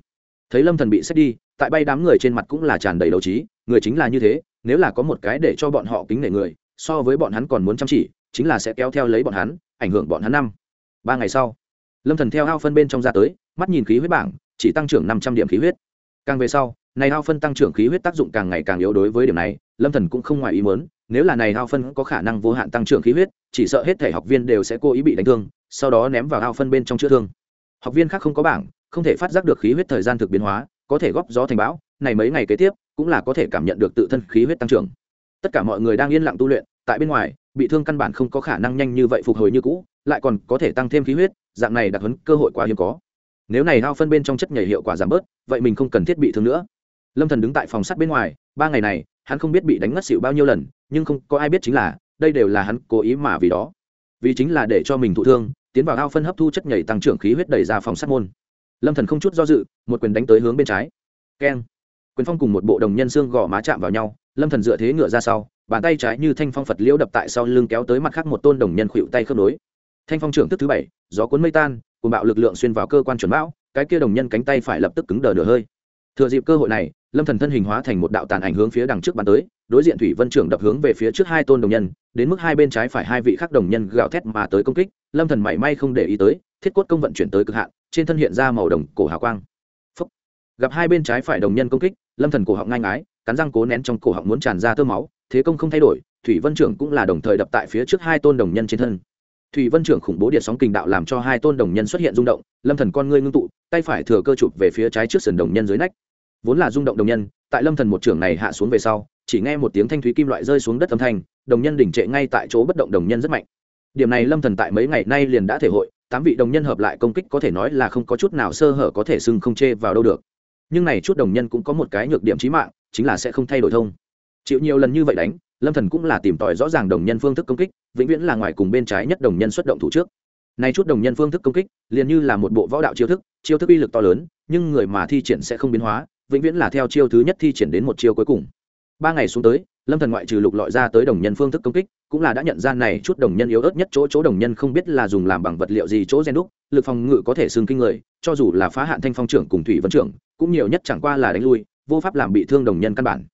Thấy lâm thần bị xét đi, tại bay đám người trên mặt cũng là tràn đầy đấu trí, người chính là như thế, nếu là có một cái để cho bọn họ kính nể người, so với bọn hắn còn muốn chăm chỉ, chính là sẽ kéo theo lấy bọn hắn, ảnh hưởng bọn hắn năm. Ba ngày sau, lâm thần theo ao phân bên trong ra tới, mắt nhìn khí huyết bảng, chỉ tăng trưởng năm trăm điểm khí huyết. Càng về sau, này hao phân tăng trưởng khí huyết tác dụng càng ngày càng yếu đối với điểm này, lâm thần cũng không ngoài ý muốn, nếu là này hao phân có khả năng vô hạn tăng trưởng khí huyết, chỉ sợ hết thể học viên đều sẽ cố ý bị đánh thương sau đó ném vào ao phân bên trong chữa thương. Học viên khác không có bảng, không thể phát giác được khí huyết thời gian thực biến hóa, có thể góp gió thành bão, này mấy ngày kế tiếp, cũng là có thể cảm nhận được tự thân khí huyết tăng trưởng. Tất cả mọi người đang yên lặng tu luyện, tại bên ngoài, bị thương căn bản không có khả năng nhanh như vậy phục hồi như cũ, lại còn có thể tăng thêm khí huyết, dạng này đặc hấn cơ hội quá hiếm có. Nếu này hao phân bên trong chất nhảy hiệu quả giảm bớt, vậy mình không cần thiết bị thương nữa. Lâm thần đứng tại phòng sắt bên ngoài, ba ngày này, hắn không biết bị đánh ngất xỉu bao nhiêu lần, nhưng không có ai biết chính là, đây đều là hắn cố ý mà vì đó. Vì chính là để cho mình thụ thương tiến vào ao phân hấp thu chất nhảy tăng trưởng khí huyết đẩy ra phòng sát môn. Lâm thần không chút do dự, một quyền đánh tới hướng bên trái. Keng. Quyền phong cùng một bộ đồng nhân xương gò má chạm vào nhau, lâm thần dựa thế ngựa ra sau, bàn tay trái như thanh phong phật liễu đập tại sau lưng kéo tới mặt khác một tôn đồng nhân khuỵu tay khớp nối. Thanh phong trưởng tức thứ bảy, gió cuốn mây tan cùng bạo lực lượng xuyên vào cơ quan chuẩn bão cái kia đồng nhân cánh tay phải lập tức cứng đờ nửa hơi thừa dịp cơ hội này, lâm thần thân hình hóa thành một đạo tàn ảnh hướng phía đằng trước bắn tới, đối diện thủy vân trưởng đập hướng về phía trước hai tôn đồng nhân, đến mức hai bên trái phải hai vị khác đồng nhân gào thét mà tới công kích, lâm thần mảy may không để ý tới, thiết cốt công vận chuyển tới cực hạn, trên thân hiện ra màu đồng cổ hào quang. Phúc. gặp hai bên trái phải đồng nhân công kích, lâm thần cổ họng ngang ái cắn răng cố nén trong cổ họng muốn tràn ra tơ máu, thế công không thay đổi, thủy vân trưởng cũng là đồng thời đập tại phía trước hai tôn đồng nhân trên thân. Thủy vân trưởng khủng bố điện sóng kình đạo làm cho hai tôn đồng nhân xuất hiện rung động, lâm thần con ngươi ngưng tụ, tay phải thừa cơ chụp về phía trái trước sườn đồng nhân dưới nách vốn là rung động đồng nhân, tại lâm thần một trưởng này hạ xuống về sau, chỉ nghe một tiếng thanh thúy kim loại rơi xuống đất âm thanh, đồng nhân đỉnh trệ ngay tại chỗ bất động đồng nhân rất mạnh. Điểm này lâm thần tại mấy ngày nay liền đã thể hội, tám vị đồng nhân hợp lại công kích có thể nói là không có chút nào sơ hở có thể sưng không chê vào đâu được. Nhưng này chút đồng nhân cũng có một cái nhược điểm chí mạng, chính là sẽ không thay đổi thông. Chịu nhiều lần như vậy đánh, lâm thần cũng là tìm tòi rõ ràng đồng nhân phương thức công kích, vĩnh viễn là ngoài cùng bên trái nhất đồng nhân xuất động thủ trước. Này chút đồng nhân phương thức công kích, liền như là một bộ võ đạo chiêu thức chiêu thức uy lực to lớn, nhưng người mà thi triển sẽ không biến hóa vĩnh viễn là theo chiêu thứ nhất thi triển đến một chiêu cuối cùng. Ba ngày xuống tới, lâm thần ngoại trừ lục lọi ra tới đồng nhân phương thức công kích, cũng là đã nhận ra này chút đồng nhân yếu ớt nhất chỗ chỗ đồng nhân không biết là dùng làm bằng vật liệu gì chỗ gen đúc, lực phòng ngự có thể xương kinh người, cho dù là phá hạn thanh phong trưởng cùng thủy vân trưởng, cũng nhiều nhất chẳng qua là đánh lui, vô pháp làm bị thương đồng nhân căn bản.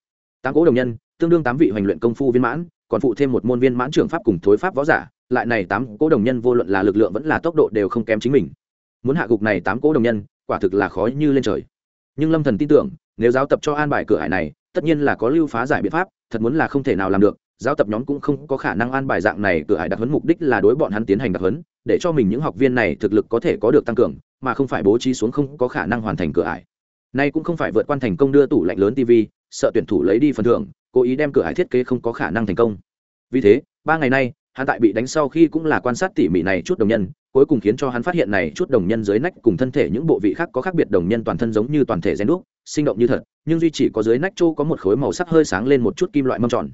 Tám cố đồng nhân, tương đương tám vị hoành luyện công phu viên mãn, còn phụ thêm một môn viên mãn trưởng pháp cùng thối pháp võ giả, lại này tám cố đồng nhân vô luận là lực lượng vẫn là tốc độ đều không kém chính mình. Muốn hạ gục này tám cố đồng nhân, quả thực là khó như lên trời nhưng lâm thần tin tưởng, nếu giáo tập cho an bài cửa hải này, tất nhiên là có lưu phá giải biện pháp, thật muốn là không thể nào làm được. Giáo tập nhóm cũng không có khả năng an bài dạng này cửa hải đặc huấn mục đích là đối bọn hắn tiến hành đặc huấn, để cho mình những học viên này thực lực có thể có được tăng cường, mà không phải bố trí xuống không có khả năng hoàn thành cửa hải. Nay cũng không phải vượt quan thành công đưa tủ lạnh lớn tv sợ tuyển thủ lấy đi phần thưởng, cố ý đem cửa hải thiết kế không có khả năng thành công. Vì thế, ba ngày nay, hắn tại bị đánh sau khi cũng là quan sát tỉ mỉ này chút đồng nhân cuối cùng khiến cho hắn phát hiện này chút đồng nhân dưới nách cùng thân thể những bộ vị khác có khác biệt đồng nhân toàn thân giống như toàn thể gen đúc, sinh động như thật, nhưng duy chỉ có dưới nách châu có một khối màu sắc hơi sáng lên một chút kim loại mâm tròn.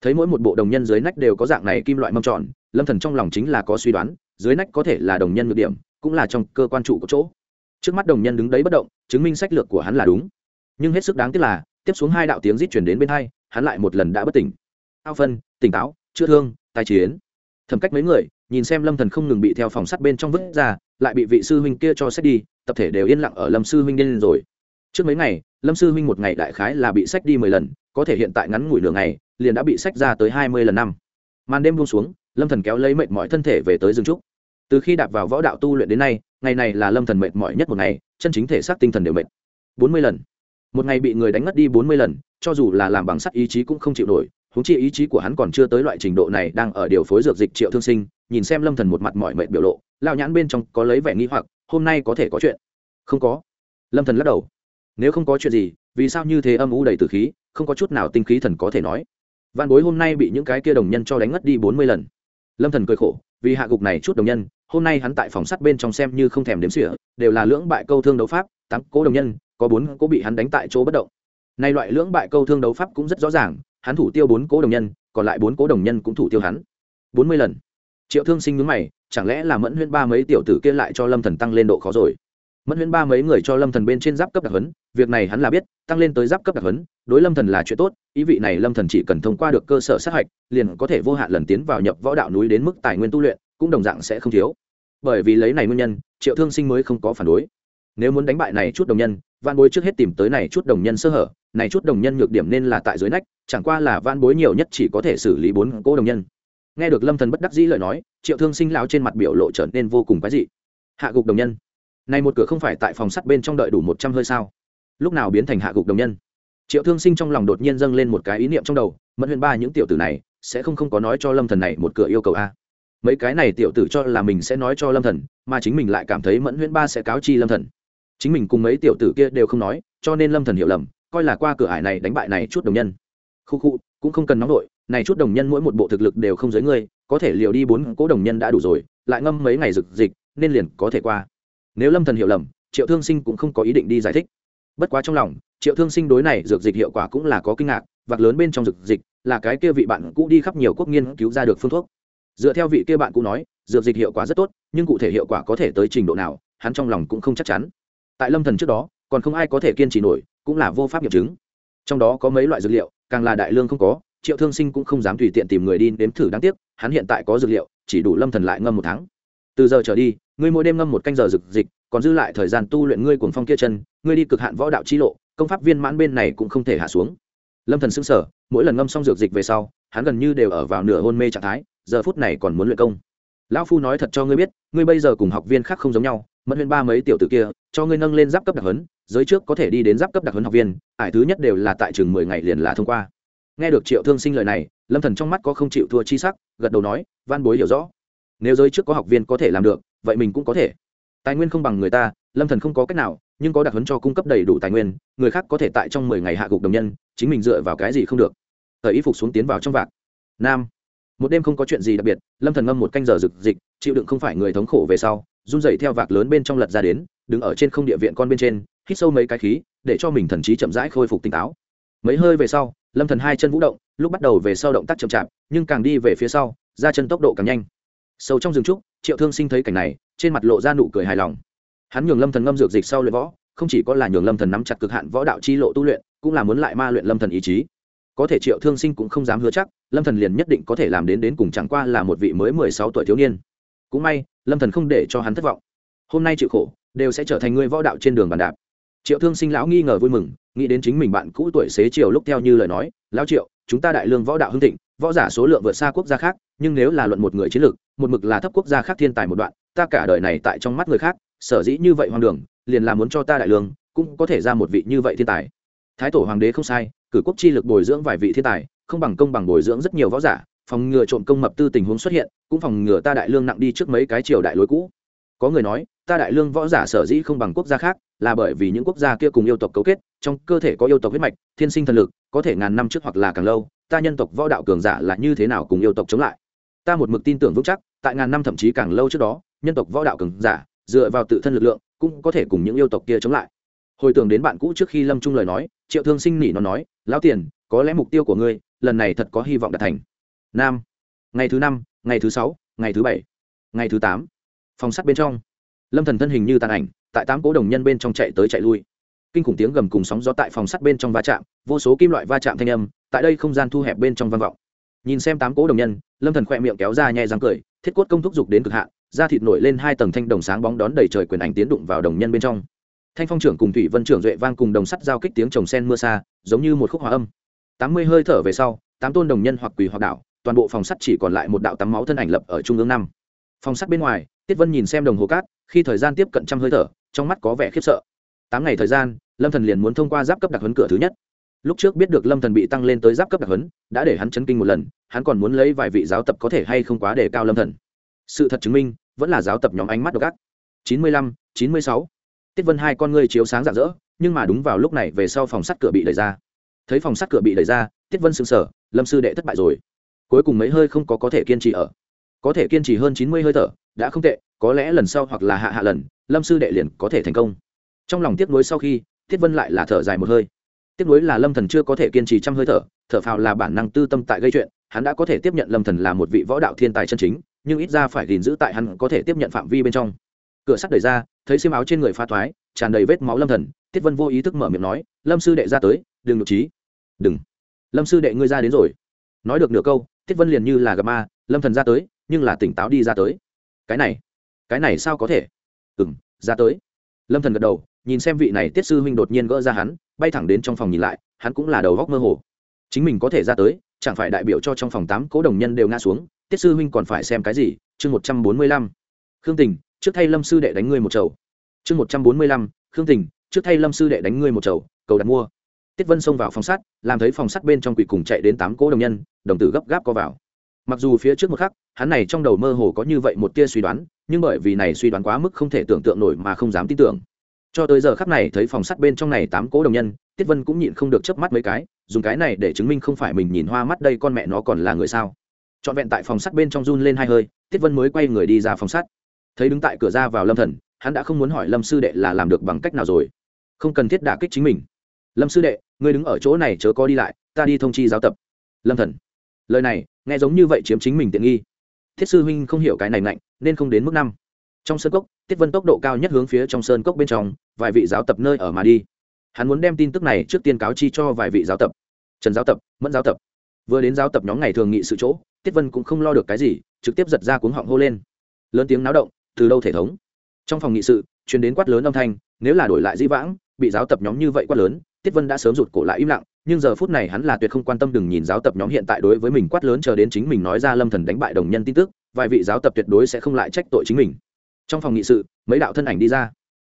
Thấy mỗi một bộ đồng nhân dưới nách đều có dạng này kim loại mâm tròn, lâm thần trong lòng chính là có suy đoán, dưới nách có thể là đồng nhân nhược điểm, cũng là trong cơ quan trụ của chỗ. Trước mắt đồng nhân đứng đấy bất động, chứng minh sách lược của hắn là đúng. Nhưng hết sức đáng tiếc là, tiếp xuống hai đạo tiếng rít chuyển đến bên hai, hắn lại một lần đã bất tỉnh. Ao phân, tỉnh táo, chữa thương tài chiến. Thẩm cách mấy người nhìn xem lâm thần không ngừng bị theo phòng sắt bên trong vứt ra, lại bị vị sư huynh kia cho xét đi, tập thể đều yên lặng ở lâm sư huynh điên rồi. Trước mấy ngày, lâm sư huynh một ngày đại khái là bị sách đi mười lần, có thể hiện tại ngắn ngủi nửa ngày, liền đã bị sách ra tới hai mươi lần năm. Màn đêm buông xuống, lâm thần kéo lấy mệt mỏi thân thể về tới dương trúc. Từ khi đạp vào võ đạo tu luyện đến nay, ngày này là lâm thần mệt mỏi nhất một ngày, chân chính thể xác tinh thần đều mệt. Bốn mươi lần. Một ngày bị người đánh ngất đi bốn mươi lần, cho dù là làm bằng sắt ý chí cũng không chịu nổi huống chi ý chí của hắn còn chưa tới loại trình độ này, đang ở điều phối dược dịch triệu thương sinh, nhìn xem lâm thần một mặt mỏi mệt biểu lộ lao nhãn bên trong có lấy vẻ nghi hoặc, hôm nay có thể có chuyện? Không có. Lâm thần lắc đầu. Nếu không có chuyện gì, vì sao như thế âm u đầy từ khí, không có chút nào tinh khí thần có thể nói? Văn bối hôm nay bị những cái kia đồng nhân cho đánh ngất đi bốn mươi lần. Lâm thần cười khổ, vì hạ gục này chút đồng nhân, hôm nay hắn tại phòng sắt bên trong xem như không thèm đếm xỉa, đều là lưỡng bại câu thương đấu pháp, tám cố đồng nhân, có bốn cố bị hắn đánh tại chỗ bất động. Nay loại lưỡng bại câu thương đấu pháp cũng rất rõ ràng hắn thủ tiêu bốn cố đồng nhân, còn lại bốn cố đồng nhân cũng thủ tiêu hắn. Bốn mươi lần. Triệu thương sinh nhướng mày, chẳng lẽ là mẫn huyễn ba mấy tiểu tử kia lại cho lâm thần tăng lên độ khó rồi? Mẫn huyễn ba mấy người cho lâm thần bên trên giáp cấp đặc huấn, việc này hắn là biết, tăng lên tới giáp cấp đặc huấn, đối lâm thần là chuyện tốt, ý vị này lâm thần chỉ cần thông qua được cơ sở sát hạch, liền có thể vô hạn lần tiến vào nhập võ đạo núi đến mức tài nguyên tu luyện, cũng đồng dạng sẽ không thiếu. Bởi vì lấy này nguyên nhân, triệu thương sinh mới không có phản đối. Nếu muốn đánh bại này chút đồng nhân van bối trước hết tìm tới này chút đồng nhân sơ hở, này chút đồng nhân nhược điểm nên là tại dưới nách chẳng qua là van bối nhiều nhất chỉ có thể xử lý bốn cô đồng nhân. Nghe được lâm thần bất đắc dĩ lời nói, triệu thương sinh lão trên mặt biểu lộ trở nên vô cùng quái dị. Hạ gục đồng nhân. Này một cửa không phải tại phòng sắt bên trong đợi đủ một trăm hơi sao? Lúc nào biến thành hạ gục đồng nhân? Triệu thương sinh trong lòng đột nhiên dâng lên một cái ý niệm trong đầu, mẫn huyền ba những tiểu tử này, sẽ không không có nói cho lâm thần này một cửa yêu cầu a. Mấy cái này tiểu tử cho là mình sẽ nói cho lâm thần, mà chính mình lại cảm thấy mẫn huyễn ba sẽ cáo chi lâm thần. Chính mình cùng mấy tiểu tử kia đều không nói, cho nên lâm thần hiểu lầm, coi là qua cửa ải này đánh bại này chút đồng nhân khu khu, cũng không cần nóng đội này chút đồng nhân mỗi một bộ thực lực đều không giới ngươi, có thể liều đi bốn cỗ đồng nhân đã đủ rồi, lại ngâm mấy ngày rực dịch nên liền có thể qua. Nếu lâm thần hiểu lầm, triệu thương sinh cũng không có ý định đi giải thích. Bất quá trong lòng, triệu thương sinh đối này dược dịch hiệu quả cũng là có kinh ngạc, vạc lớn bên trong dược dịch là cái kia vị bạn cũ đi khắp nhiều quốc nghiên cứu ra được phương thuốc. Dựa theo vị kia bạn cũ nói dược dịch hiệu quả rất tốt, nhưng cụ thể hiệu quả có thể tới trình độ nào, hắn trong lòng cũng không chắc chắn. Tại lâm thần trước đó, còn không ai có thể kiên trì nổi, cũng là vô pháp nghiệm chứng. Trong đó có mấy loại dược liệu càng là đại lương không có, triệu thương sinh cũng không dám tùy tiện tìm người đi nếm thử đáng tiếc, hắn hiện tại có dược liệu, chỉ đủ lâm thần lại ngâm một tháng. Từ giờ trở đi, ngươi mỗi đêm ngâm một canh giờ dược dịch, còn dư lại thời gian tu luyện ngươi cuồng phong kia chân, ngươi đi cực hạn võ đạo chi lộ, công pháp viên mãn bên này cũng không thể hạ xuống. Lâm thần sững sờ, mỗi lần ngâm xong dược dịch về sau, hắn gần như đều ở vào nửa hôn mê trạng thái, giờ phút này còn muốn luyện công. Lão phu nói thật cho ngươi biết, ngươi bây giờ cùng học viên khác không giống nhau mất huyền ba mấy tiểu tử kia, cho ngươi nâng lên giáp cấp đặc huấn giới trước có thể đi đến giáp cấp đặc huấn học viên, ải thứ nhất đều là tại trường mười ngày liền là thông qua. Nghe được triệu thương sinh lời này, lâm thần trong mắt có không chịu thua chi sắc, gật đầu nói, văn bối hiểu rõ. Nếu giới trước có học viên có thể làm được, vậy mình cũng có thể. Tài nguyên không bằng người ta, lâm thần không có cách nào, nhưng có đặc huấn cho cung cấp đầy đủ tài nguyên, người khác có thể tại trong mười ngày hạ gục đồng nhân, chính mình dựa vào cái gì không được. Thời y phục xuống tiến vào trong vạc. Nam. Một đêm không có chuyện gì đặc biệt, lâm thần ngâm một canh giờ rực dịch chịu đựng không phải người thống khổ về sau, run dậy theo vạc lớn bên trong lật ra đến, đứng ở trên không địa viện con bên trên hít sâu mấy cái khí, để cho mình thần trí chậm rãi khôi phục tỉnh táo. Mấy hơi về sau, lâm thần hai chân vũ động, lúc bắt đầu về sau động tác chậm chạp, nhưng càng đi về phía sau ra chân tốc độ càng nhanh. Sâu trong rừng trúc, triệu thương sinh thấy cảnh này, trên mặt lộ ra nụ cười hài lòng. Hắn nhường lâm thần ngâm dược dịch sau luyện võ, không chỉ có là nhường lâm thần nắm chặt cực hạn võ đạo chi lộ tu luyện, cũng là muốn lại ma luyện lâm thần ý chí. Có thể triệu thương sinh cũng không dám hứa chắc, lâm thần liền nhất định có thể làm đến đến cùng chẳng qua là một vị mới mười sáu tuổi thiếu niên. Cũng may, lâm thần không để cho hắn thất vọng. Hôm nay chịu khổ, đều sẽ trở thành người võ đạo trên đường bàn đạp triệu thương sinh lão nghi ngờ vui mừng, nghĩ đến chính mình bạn cũ tuổi xế chiều lúc theo như lời nói, lão triệu, chúng ta đại lương võ đạo hưng thịnh, võ giả số lượng vượt xa quốc gia khác, nhưng nếu là luận một người chiến lược, một mực là thấp quốc gia khác thiên tài một đoạn, ta cả đời này tại trong mắt người khác, sở dĩ như vậy hoang đường, liền là muốn cho ta đại lương, cũng có thể ra một vị như vậy thiên tài. Thái tổ hoàng đế không sai, cử quốc chi lực bồi dưỡng vài vị thiên tài, không bằng công bằng bồi dưỡng rất nhiều võ giả, phòng ngừa trộm công mập tư tình huống xuất hiện, cũng phòng ngừa ta đại lương nặng đi trước mấy cái triều đại lối cũ. Có người nói, ta đại lương võ giả sở dĩ không bằng quốc gia khác là bởi vì những quốc gia kia cùng yêu tộc cấu kết, trong cơ thể có yêu tộc huyết mạch, thiên sinh thần lực, có thể ngàn năm trước hoặc là càng lâu, ta nhân tộc võ đạo cường giả là như thế nào cùng yêu tộc chống lại? Ta một mực tin tưởng vững chắc, tại ngàn năm thậm chí càng lâu trước đó, nhân tộc võ đạo cường giả, dựa vào tự thân lực lượng, cũng có thể cùng những yêu tộc kia chống lại. Hồi tưởng đến bạn cũ trước khi lâm trung lời nói, triệu thương sinh nỉ nó nói, lão tiền, có lẽ mục tiêu của ngươi, lần này thật có hy vọng đạt thành. Nam. Ngày thứ năm, ngày thứ sáu, ngày thứ bảy, ngày thứ tám. Phòng sắt bên trong. Lâm thần thân hình như tàn ảnh tại tám cố đồng nhân bên trong chạy tới chạy lui. Kinh khủng tiếng gầm cùng sóng gió tại phòng sắt bên trong va chạm, vô số kim loại va chạm thanh âm, tại đây không gian thu hẹp bên trong vang vọng. Nhìn xem tám cố đồng nhân, lâm thần khỏe miệng kéo ra nhẹ răng cười, thiết cốt công thúc dục đến cực hạn, da thịt nổi lên hai tầng thanh đồng sáng bóng đón đầy trời quyền ảnh tiến đụng vào đồng nhân bên trong. Thanh phong trưởng cùng thủy vân trưởng duệ vang cùng đồng sắt giao kích tiếng trồng sen mưa xa, giống như một khúc hòa âm. Tám mươi hơi thở về sau, tám tôn đồng nhân hoặc quỳ hoặc đảo, toàn bộ phòng sắt chỉ còn lại một đạo tắm máu thân ảnh lập ở trung ương năm. Phòng sắt bên ngoài, tiết vân nhìn xem đồng hồ cát, khi thời gian tiếp cận trăm hơi thở trong mắt có vẻ khiếp sợ. Tám ngày thời gian, lâm thần liền muốn thông qua giáp cấp đặc huấn cửa thứ nhất. Lúc trước biết được lâm thần bị tăng lên tới giáp cấp đặc huấn, đã để hắn chấn kinh một lần, hắn còn muốn lấy vài vị giáo tập có thể hay không quá để cao lâm thần. Sự thật chứng minh, vẫn là giáo tập nhóm ánh mắt độc ác. Chín mươi lăm, chín mươi sáu. Tiết vân hai con ngươi chiếu sáng rạng rỡ, nhưng mà đúng vào lúc này về sau phòng sắt cửa bị đẩy ra. Thấy phòng sắt cửa bị đẩy ra, tiết vân sững sờ, lâm sư đệ thất bại rồi. Cuối cùng mấy hơi không có có thể kiên trì ở. Có thể kiên trì hơn chín mươi hơi thở, đã không tệ có lẽ lần sau hoặc là hạ hạ lần, lâm sư đệ liền có thể thành công. Trong lòng tiếc nuối sau khi, tiết vân lại là thở dài một hơi. Tiếc nuối là lâm thần chưa có thể kiên trì trăm hơi thở thở phào là bản năng tư tâm tại gây chuyện, hắn đã có thể tiếp nhận lâm thần là một vị võ đạo thiên tài chân chính, nhưng ít ra phải gìn giữ tại hắn có thể tiếp nhận phạm vi bên trong. Cửa sắt đẩy ra, thấy xiêm áo trên người pha thoái, tràn đầy vết máu lâm thần, tiết vân vô ý thức mở miệng nói, lâm sư đệ ra tới, đừng nhục trí. Đừng. Lâm sư đệ ngươi ra đến rồi. Nói được nửa câu, tiết vân liền như là gặp ma, lâm thần ra tới, nhưng là tỉnh táo đi ra tới. Cái này cái này sao có thể? Ừ m ra tới. Lâm thần gật đầu, nhìn xem vị này tiết sư huynh đột nhiên gỡ ra hắn, bay thẳng đến trong phòng nhìn lại, hắn cũng là đầu góc mơ hồ. Chính mình có thể ra tới, chẳng phải đại biểu cho trong phòng tám cố đồng nhân đều ngã xuống, tiết sư huynh còn phải xem cái gì? Chương một trăm bốn mươi lăm. Khương tình, trước thay lâm sư đệ đánh ngươi một chầu. Chương một trăm bốn mươi lăm. Khương tình, trước thay lâm sư đệ đánh ngươi một chầu, cầu đặt mua. Tiết vân xông vào phòng sắt, làm thấy phòng sắt bên trong quỷ cùng chạy đến tám cỗ đồng nhân, đồng tử gấp gáp co vào. Mặc dù phía trước một khắc, hắn này trong đầu mơ hồ có như vậy một tia suy đoán nhưng bởi vì này suy đoán quá mức không thể tưởng tượng nổi mà không dám tin tưởng. Cho tới giờ khắc này, thấy phòng sắt bên trong này tám cố đồng nhân, tiết vân cũng nhịn không được chớp mắt mấy cái, dùng cái này để chứng minh không phải mình nhìn hoa mắt đây con mẹ nó còn là người sao. Trọn vẹn tại phòng sắt bên trong run lên hai hơi, tiết vân mới quay người đi ra phòng sắt. Thấy đứng tại cửa ra vào lâm thần, hắn đã không muốn hỏi lâm sư đệ là làm được bằng cách nào rồi. Không cần thiết đả kích chính mình. Lâm sư đệ, ngươi đứng ở chỗ này chớ có đi lại, ta đi thông chi giáo tập. Lâm thần, lời này, nghe giống như vậy chiếm chính mình tiện nghi thiết sư huynh không hiểu cái này mạnh nên không đến mức năm. Trong sơn cốc, tiết vân tốc độ cao nhất hướng phía trong sơn cốc bên trong, vài vị giáo tập nơi ở mà đi. Hắn muốn đem tin tức này trước tiên cáo chi cho vài vị giáo tập. Trần giáo tập, mẫn giáo tập. Vừa đến giáo tập nhóm ngày thường nghị sự chỗ, tiết vân cũng không lo được cái gì, trực tiếp giật ra cuống họng hô lên. Lớn tiếng náo động, từ đâu thể thống? Trong phòng nghị sự chuyến đến quát lớn âm thanh, nếu là đổi lại di vãng bị giáo tập nhóm như vậy quát lớn, tiết vân đã sớm rụt cổ lại im lặng, nhưng giờ phút này hắn là tuyệt không quan tâm đừng nhìn giáo tập nhóm hiện tại đối với mình quát lớn chờ đến chính mình nói ra lâm thần đánh bại đồng nhân tin tức, vài vị giáo tập tuyệt đối sẽ không lại trách tội chính mình. Trong phòng nghị sự, mấy đạo thân ảnh đi ra.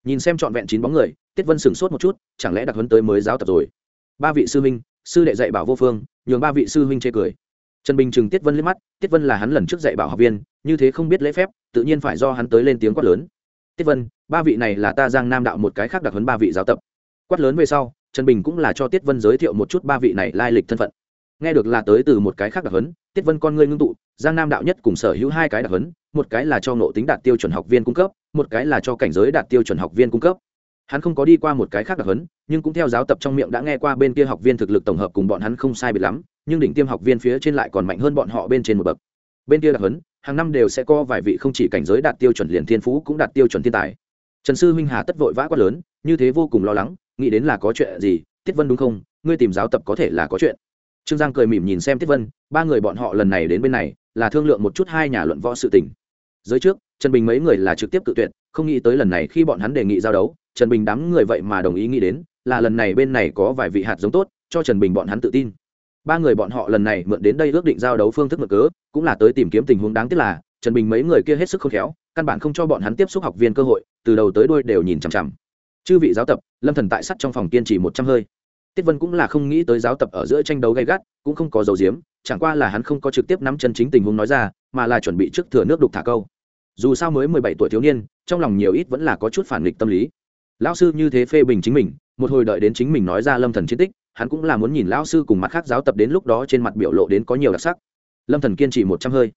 Nhìn xem trọn vẹn chín bóng người, tiết vân sửng sốt một chút, chẳng lẽ đặc huấn tới mới giáo tập rồi? Ba vị sư huynh, sư đệ dạy bảo vô phương, nhường ba vị sư huynh chê cười. Trần bình chừng tiết vân liếc mắt, tiết vân là hắn lần trước dạy bảo học viên, như thế không biết lễ phép, tự nhiên phải do hắn tới lên tiếng quát lớn tiết vân, ba vị này là ta giang nam đạo một cái khác đặc huấn ba vị giáo tập. Quát lớn về sau, trần bình cũng là cho tiết vân giới thiệu một chút ba vị này lai lịch thân phận. Nghe được là tới từ một cái khác đặc huấn, tiết vân con ngươi ngưng tụ, giang nam đạo nhất cùng sở hữu hai cái đặc huấn, một cái là cho nộ tính đạt tiêu chuẩn học viên cung cấp, một cái là cho cảnh giới đạt tiêu chuẩn học viên cung cấp. Hắn không có đi qua một cái khác đặc huấn, nhưng cũng theo giáo tập trong miệng đã nghe qua bên kia học viên thực lực tổng hợp cùng bọn hắn không sai biệt lắm, nhưng đỉnh tiêm học viên phía trên lại còn mạnh hơn bọn họ bên trên một bậc. Bên kia đặc huấn hàng năm đều sẽ có vài vị không chỉ cảnh giới đạt tiêu chuẩn liền thiên phú cũng đạt tiêu chuẩn thiên tài. Trần sư huynh hà tất vội vã quá lớn, như thế vô cùng lo lắng, nghĩ đến là có chuyện gì, tiết vân đúng không? Ngươi tìm giáo tập có thể là có chuyện. Trương giang cười mỉm nhìn xem tiết vân, ba người bọn họ lần này đến bên này, là thương lượng một chút hai nhà luận võ sự tình. Giới trước, trần bình mấy người là trực tiếp cự tuyệt, không nghĩ tới lần này khi bọn hắn đề nghị giao đấu, trần bình đám người vậy mà đồng ý nghĩ đến, là lần này bên này có vài vị hạt giống tốt, cho trần bình bọn hắn tự tin ba người bọn họ lần này mượn đến đây ước định giao đấu phương thức mượn cớ, cũng là tới tìm kiếm tình huống đáng tiếc là, trần bình mấy người kia hết sức khôn khéo, căn bản không cho bọn hắn tiếp xúc học viên cơ hội, từ đầu tới đuôi đều nhìn chằm chằm. Chư vị giáo tập, lâm thần tại sắt trong phòng kiên trì một trăm hơi. Tiết vân cũng là không nghĩ tới giáo tập ở giữa tranh đấu gay gắt, cũng không có dầu diếm chẳng qua là hắn không có trực tiếp nắm chân chính tình huống nói ra, mà là chuẩn bị trước thừa nước đục thả câu. Dù sao mới mười bảy tuổi thiếu niên, trong lòng nhiều ít vẫn là có chút phản nghịch tâm lý. Lão sư như thế phê bình chính mình, một hồi đợi đến chính mình nói ra lâm thần chiến tích hắn cũng là muốn nhìn lão sư cùng mặt khác giáo tập đến lúc đó trên mặt biểu lộ đến có nhiều đặc sắc. Lâm thần kiên trì một trăm hơi.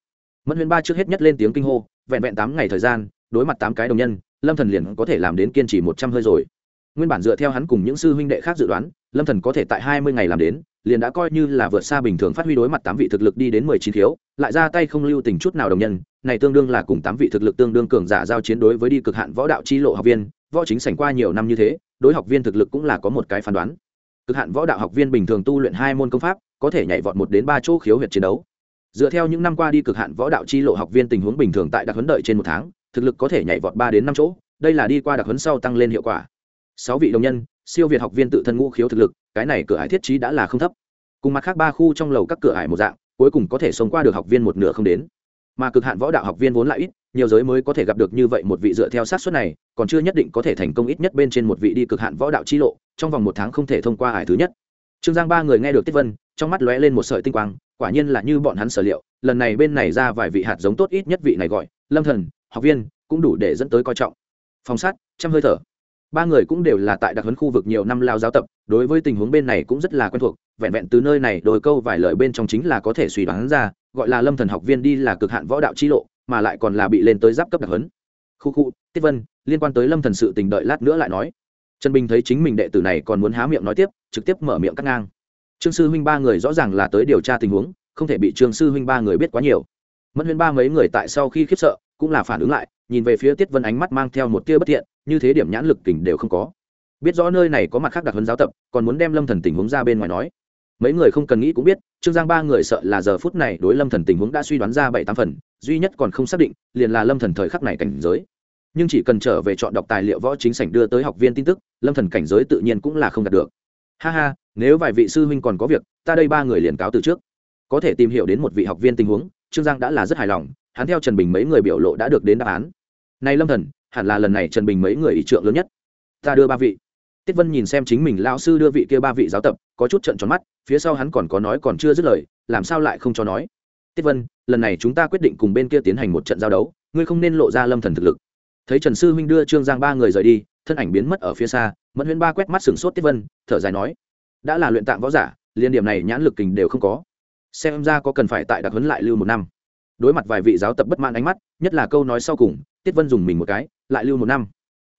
Mẫn huyền ba trước hết nhất lên tiếng kinh hô, vẹn vẹn tám ngày thời gian, đối mặt tám cái đồng nhân, lâm thần liền có thể làm đến kiên trì một trăm hơi rồi. Nguyên bản dựa theo hắn cùng những sư huynh đệ khác dự đoán, lâm thần có thể tại hai mươi ngày làm đến, liền đã coi như là vượt xa bình thường phát huy đối mặt tám vị thực lực đi đến mười chín thiếu, lại ra tay không lưu tình chút nào đồng nhân, này tương đương là cùng tám vị thực lực tương đương cường giả giao chiến đối với đi cực hạn võ đạo chi lộ học viên, võ chính sảnh qua nhiều năm như thế, đối học viên thực lực cũng là có một cái phán đoán cực hạn võ đạo học viên bình thường tu luyện hai môn công pháp, có thể nhảy vọt một đến ba chỗ khiếu huyệt chiến đấu. Dựa theo những năm qua đi cực hạn võ đạo chi lộ học viên tình huống bình thường tại đặc huấn đợi trên một tháng, thực lực có thể nhảy vọt ba đến năm chỗ, đây là đi qua đặc huấn sau tăng lên hiệu quả. Sáu vị đồng nhân, siêu việt học viên tự thân ngũ khiếu thực lực, cái này cửa hải thiết trí đã là không thấp. Cùng mặt khác ba khu trong lầu các cửa hải một dạng, cuối cùng có thể sống qua được học viên một nửa không đến. Mà cực hạn võ đạo học viên vốn lại ít nhiều giới mới có thể gặp được như vậy một vị dựa theo sát suất này, còn chưa nhất định có thể thành công ít nhất bên trên một vị đi cực hạn võ đạo chi lộ, trong vòng một tháng không thể thông qua hải thứ nhất. Trương giang ba người nghe được tiết vân, trong mắt lóe lên một sợi tinh quang, quả nhiên là như bọn hắn sở liệu, lần này bên này ra vài vị hạt giống tốt ít nhất vị này gọi, lâm thần, học viên, cũng đủ để dẫn tới coi trọng. Phòng sát, trăm hơi thở. Ba người cũng đều là tại đặc huấn khu vực nhiều năm lao giáo tập, đối với tình huống bên này cũng rất là quen thuộc, vẹn vẹn từ nơi này đôi câu vài lời bên trong chính là có thể suy đoán ra, gọi là lâm thần học viên đi là cực hạn võ đạo chi lộ mà lại còn là bị lên tới giáp cấp đặc huấn. Khu khu, tiết vân, liên quan tới lâm thần sự tình đợi lát nữa lại nói. Trần bình thấy chính mình đệ tử này còn muốn há miệng nói tiếp, trực tiếp mở miệng cắt ngang. Trương sư huynh ba người rõ ràng là tới điều tra tình huống, không thể bị trương sư huynh ba người biết quá nhiều. Mẫn huyên ba mấy người tại sau khi khiếp sợ, cũng là phản ứng lại, nhìn về phía tiết vân ánh mắt mang theo một tia bất thiện, như thế điểm nhãn lực kình đều không có. Biết rõ nơi này có mặt khác đặc huấn giáo tập, còn muốn đem lâm thần tình huống ra bên ngoài nói. Mấy người không cần nghĩ cũng biết, trương giang ba người sợ là giờ phút này đối lâm thần tình huống đã suy đoán ra bảy tám phần duy nhất còn không xác định, liền là lâm thần thời khắc này cảnh giới. Nhưng chỉ cần trở về chọn đọc tài liệu võ chính sảnh đưa tới học viên tin tức, lâm thần cảnh giới tự nhiên cũng là không đạt được. Ha ha, nếu vài vị sư huynh còn có việc, ta đây ba người liền cáo từ trước. Có thể tìm hiểu đến một vị học viên tình huống, trương giang đã là rất hài lòng, hắn theo trần bình mấy người biểu lộ đã được đến đáp án. Này lâm thần, hẳn là lần này trần bình mấy người ý trượng lớn nhất. Ta đưa ba vị. Tiết vân nhìn xem chính mình lao sư đưa vị kia ba vị giáo tập, có chút trận tròn mắt, phía sau hắn còn có nói còn chưa dứt lời, làm sao lại không cho nói? Tiết vân, lần này chúng ta quyết định cùng bên kia tiến hành một trận giao đấu, ngươi không nên lộ ra lâm thần thực lực. Thấy trần sư huynh đưa trương giang ba người rời đi, thân ảnh biến mất ở phía xa, mẫn huyễn ba quét mắt sửng sốt tiết vân, thở dài nói, đã là luyện tạng võ giả, liên điểm này nhãn lực kình đều không có. Xem ra có cần phải tại đặc huấn lại lưu một năm. Đối mặt vài vị giáo tập bất mãn ánh mắt, nhất là câu nói sau cùng, tiết vân dùng mình một cái, lại lưu một năm.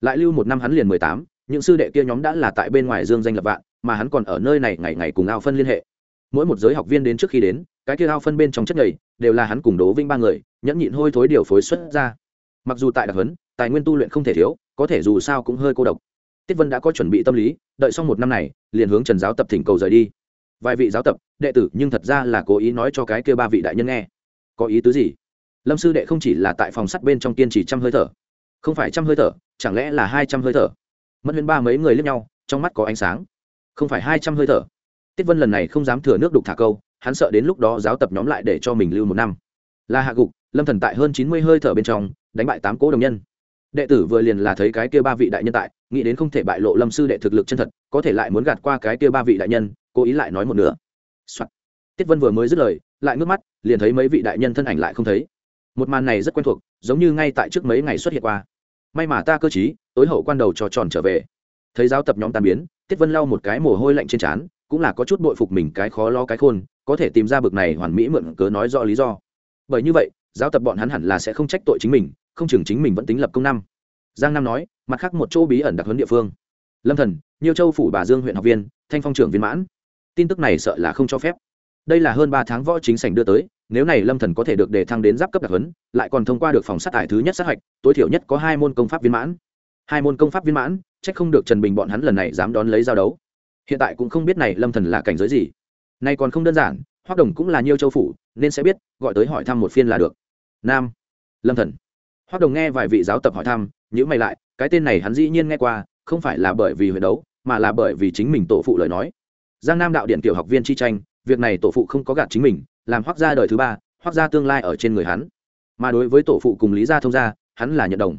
Lại lưu một năm hắn liền mười tám, những sư đệ kia nhóm đã là tại bên ngoài dương danh lập vạn, mà hắn còn ở nơi này ngày ngày cùng ao phân liên hệ mỗi một giới học viên đến trước khi đến, cái kia ao phân bên trong chất nhầy đều là hắn cùng đố vinh ba người, nhẫn nhịn hôi thối điều phối xuất ra. Mặc dù tại đặc huấn, tài nguyên tu luyện không thể thiếu, có thể dù sao cũng hơi cô độc. Tiết vân đã có chuẩn bị tâm lý, đợi xong một năm này, liền hướng trần giáo tập thỉnh cầu rời đi. Vài vị giáo tập, đệ tử nhưng thật ra là cố ý nói cho cái kia ba vị đại nhân nghe. Có ý tứ gì? Lâm sư đệ không chỉ là tại phòng sắt bên trong kiên trì trăm hơi thở. Không phải trăm hơi thở, chẳng lẽ là hai trăm hơi thở? Mất huyên ba mấy người lướt nhau, trong mắt có ánh sáng. Không phải hai trăm hơi thở tiết vân lần này không dám thừa nước đục thả câu, hắn sợ đến lúc đó giáo tập nhóm lại để cho mình lưu một năm. Là hạ gục, lâm thần tại hơn chín mươi hơi thở bên trong, đánh bại tám cố đồng nhân. Đệ tử vừa liền là thấy cái kia ba vị đại nhân tại, nghĩ đến không thể bại lộ lâm sư đệ thực lực chân thật, có thể lại muốn gạt qua cái kia ba vị đại nhân, cố ý lại nói một nửa、Soạn. tiết vân vừa mới dứt lời, lại ngước mắt, liền thấy mấy vị đại nhân thân ảnh lại không thấy. Một màn này rất quen thuộc, giống như ngay tại trước mấy ngày xuất hiện qua. May mà ta cơ chí tối hậu quan đầu trò tròn trở về. Thấy giáo tập nhóm tàn biến, tiết vân lau một cái mồ hôi lạnh trên trán cũng là có chút bội phục mình cái khó lo cái khôn, có thể tìm ra bực này hoàn mỹ mượn cớ nói rõ lý do. Bởi như vậy, giáo tập bọn hắn hẳn là sẽ không trách tội chính mình, không chừng chính mình vẫn tính lập công năm. Giang nam nói, mặt khác một chỗ bí ẩn đặc huấn địa phương. Lâm thần nhiều châu phủ bà dương huyện học viên, thanh phong trưởng viên mãn. Tin tức này sợ là không cho phép. Đây là hơn ba tháng võ chính sảnh đưa tới, nếu này lâm thần có thể được đề thăng đến giáp cấp đặc huấn, lại còn thông qua được phòng sát tài thứ nhất sát hạch, tối thiểu nhất có hai môn công pháp viên mãn. Hai môn công pháp viên mãn trách không được trần bình bọn hắn lần này dám đón lấy giao đấu hiện tại cũng không biết này lâm thần là cảnh giới gì. Nay còn không đơn giản, hoắc đồng cũng là nhiều châu phủ, nên sẽ biết, gọi tới hỏi thăm một phiên là được. Nam, lâm thần. Hoắc đồng nghe vài vị giáo tập hỏi thăm nhữ mày lại, cái tên này hắn dĩ nhiên nghe qua, không phải là bởi vì huyền đấu, mà là bởi vì chính mình tổ phụ lời nói. Giang nam đạo điện tiểu học viên chi tranh, việc này tổ phụ không có gạt chính mình, làm hoắc gia đời thứ ba, hoắc gia tương lai ở trên người hắn. Mà đối với tổ phụ cùng lý gia thông gia, hắn là nhận đồng.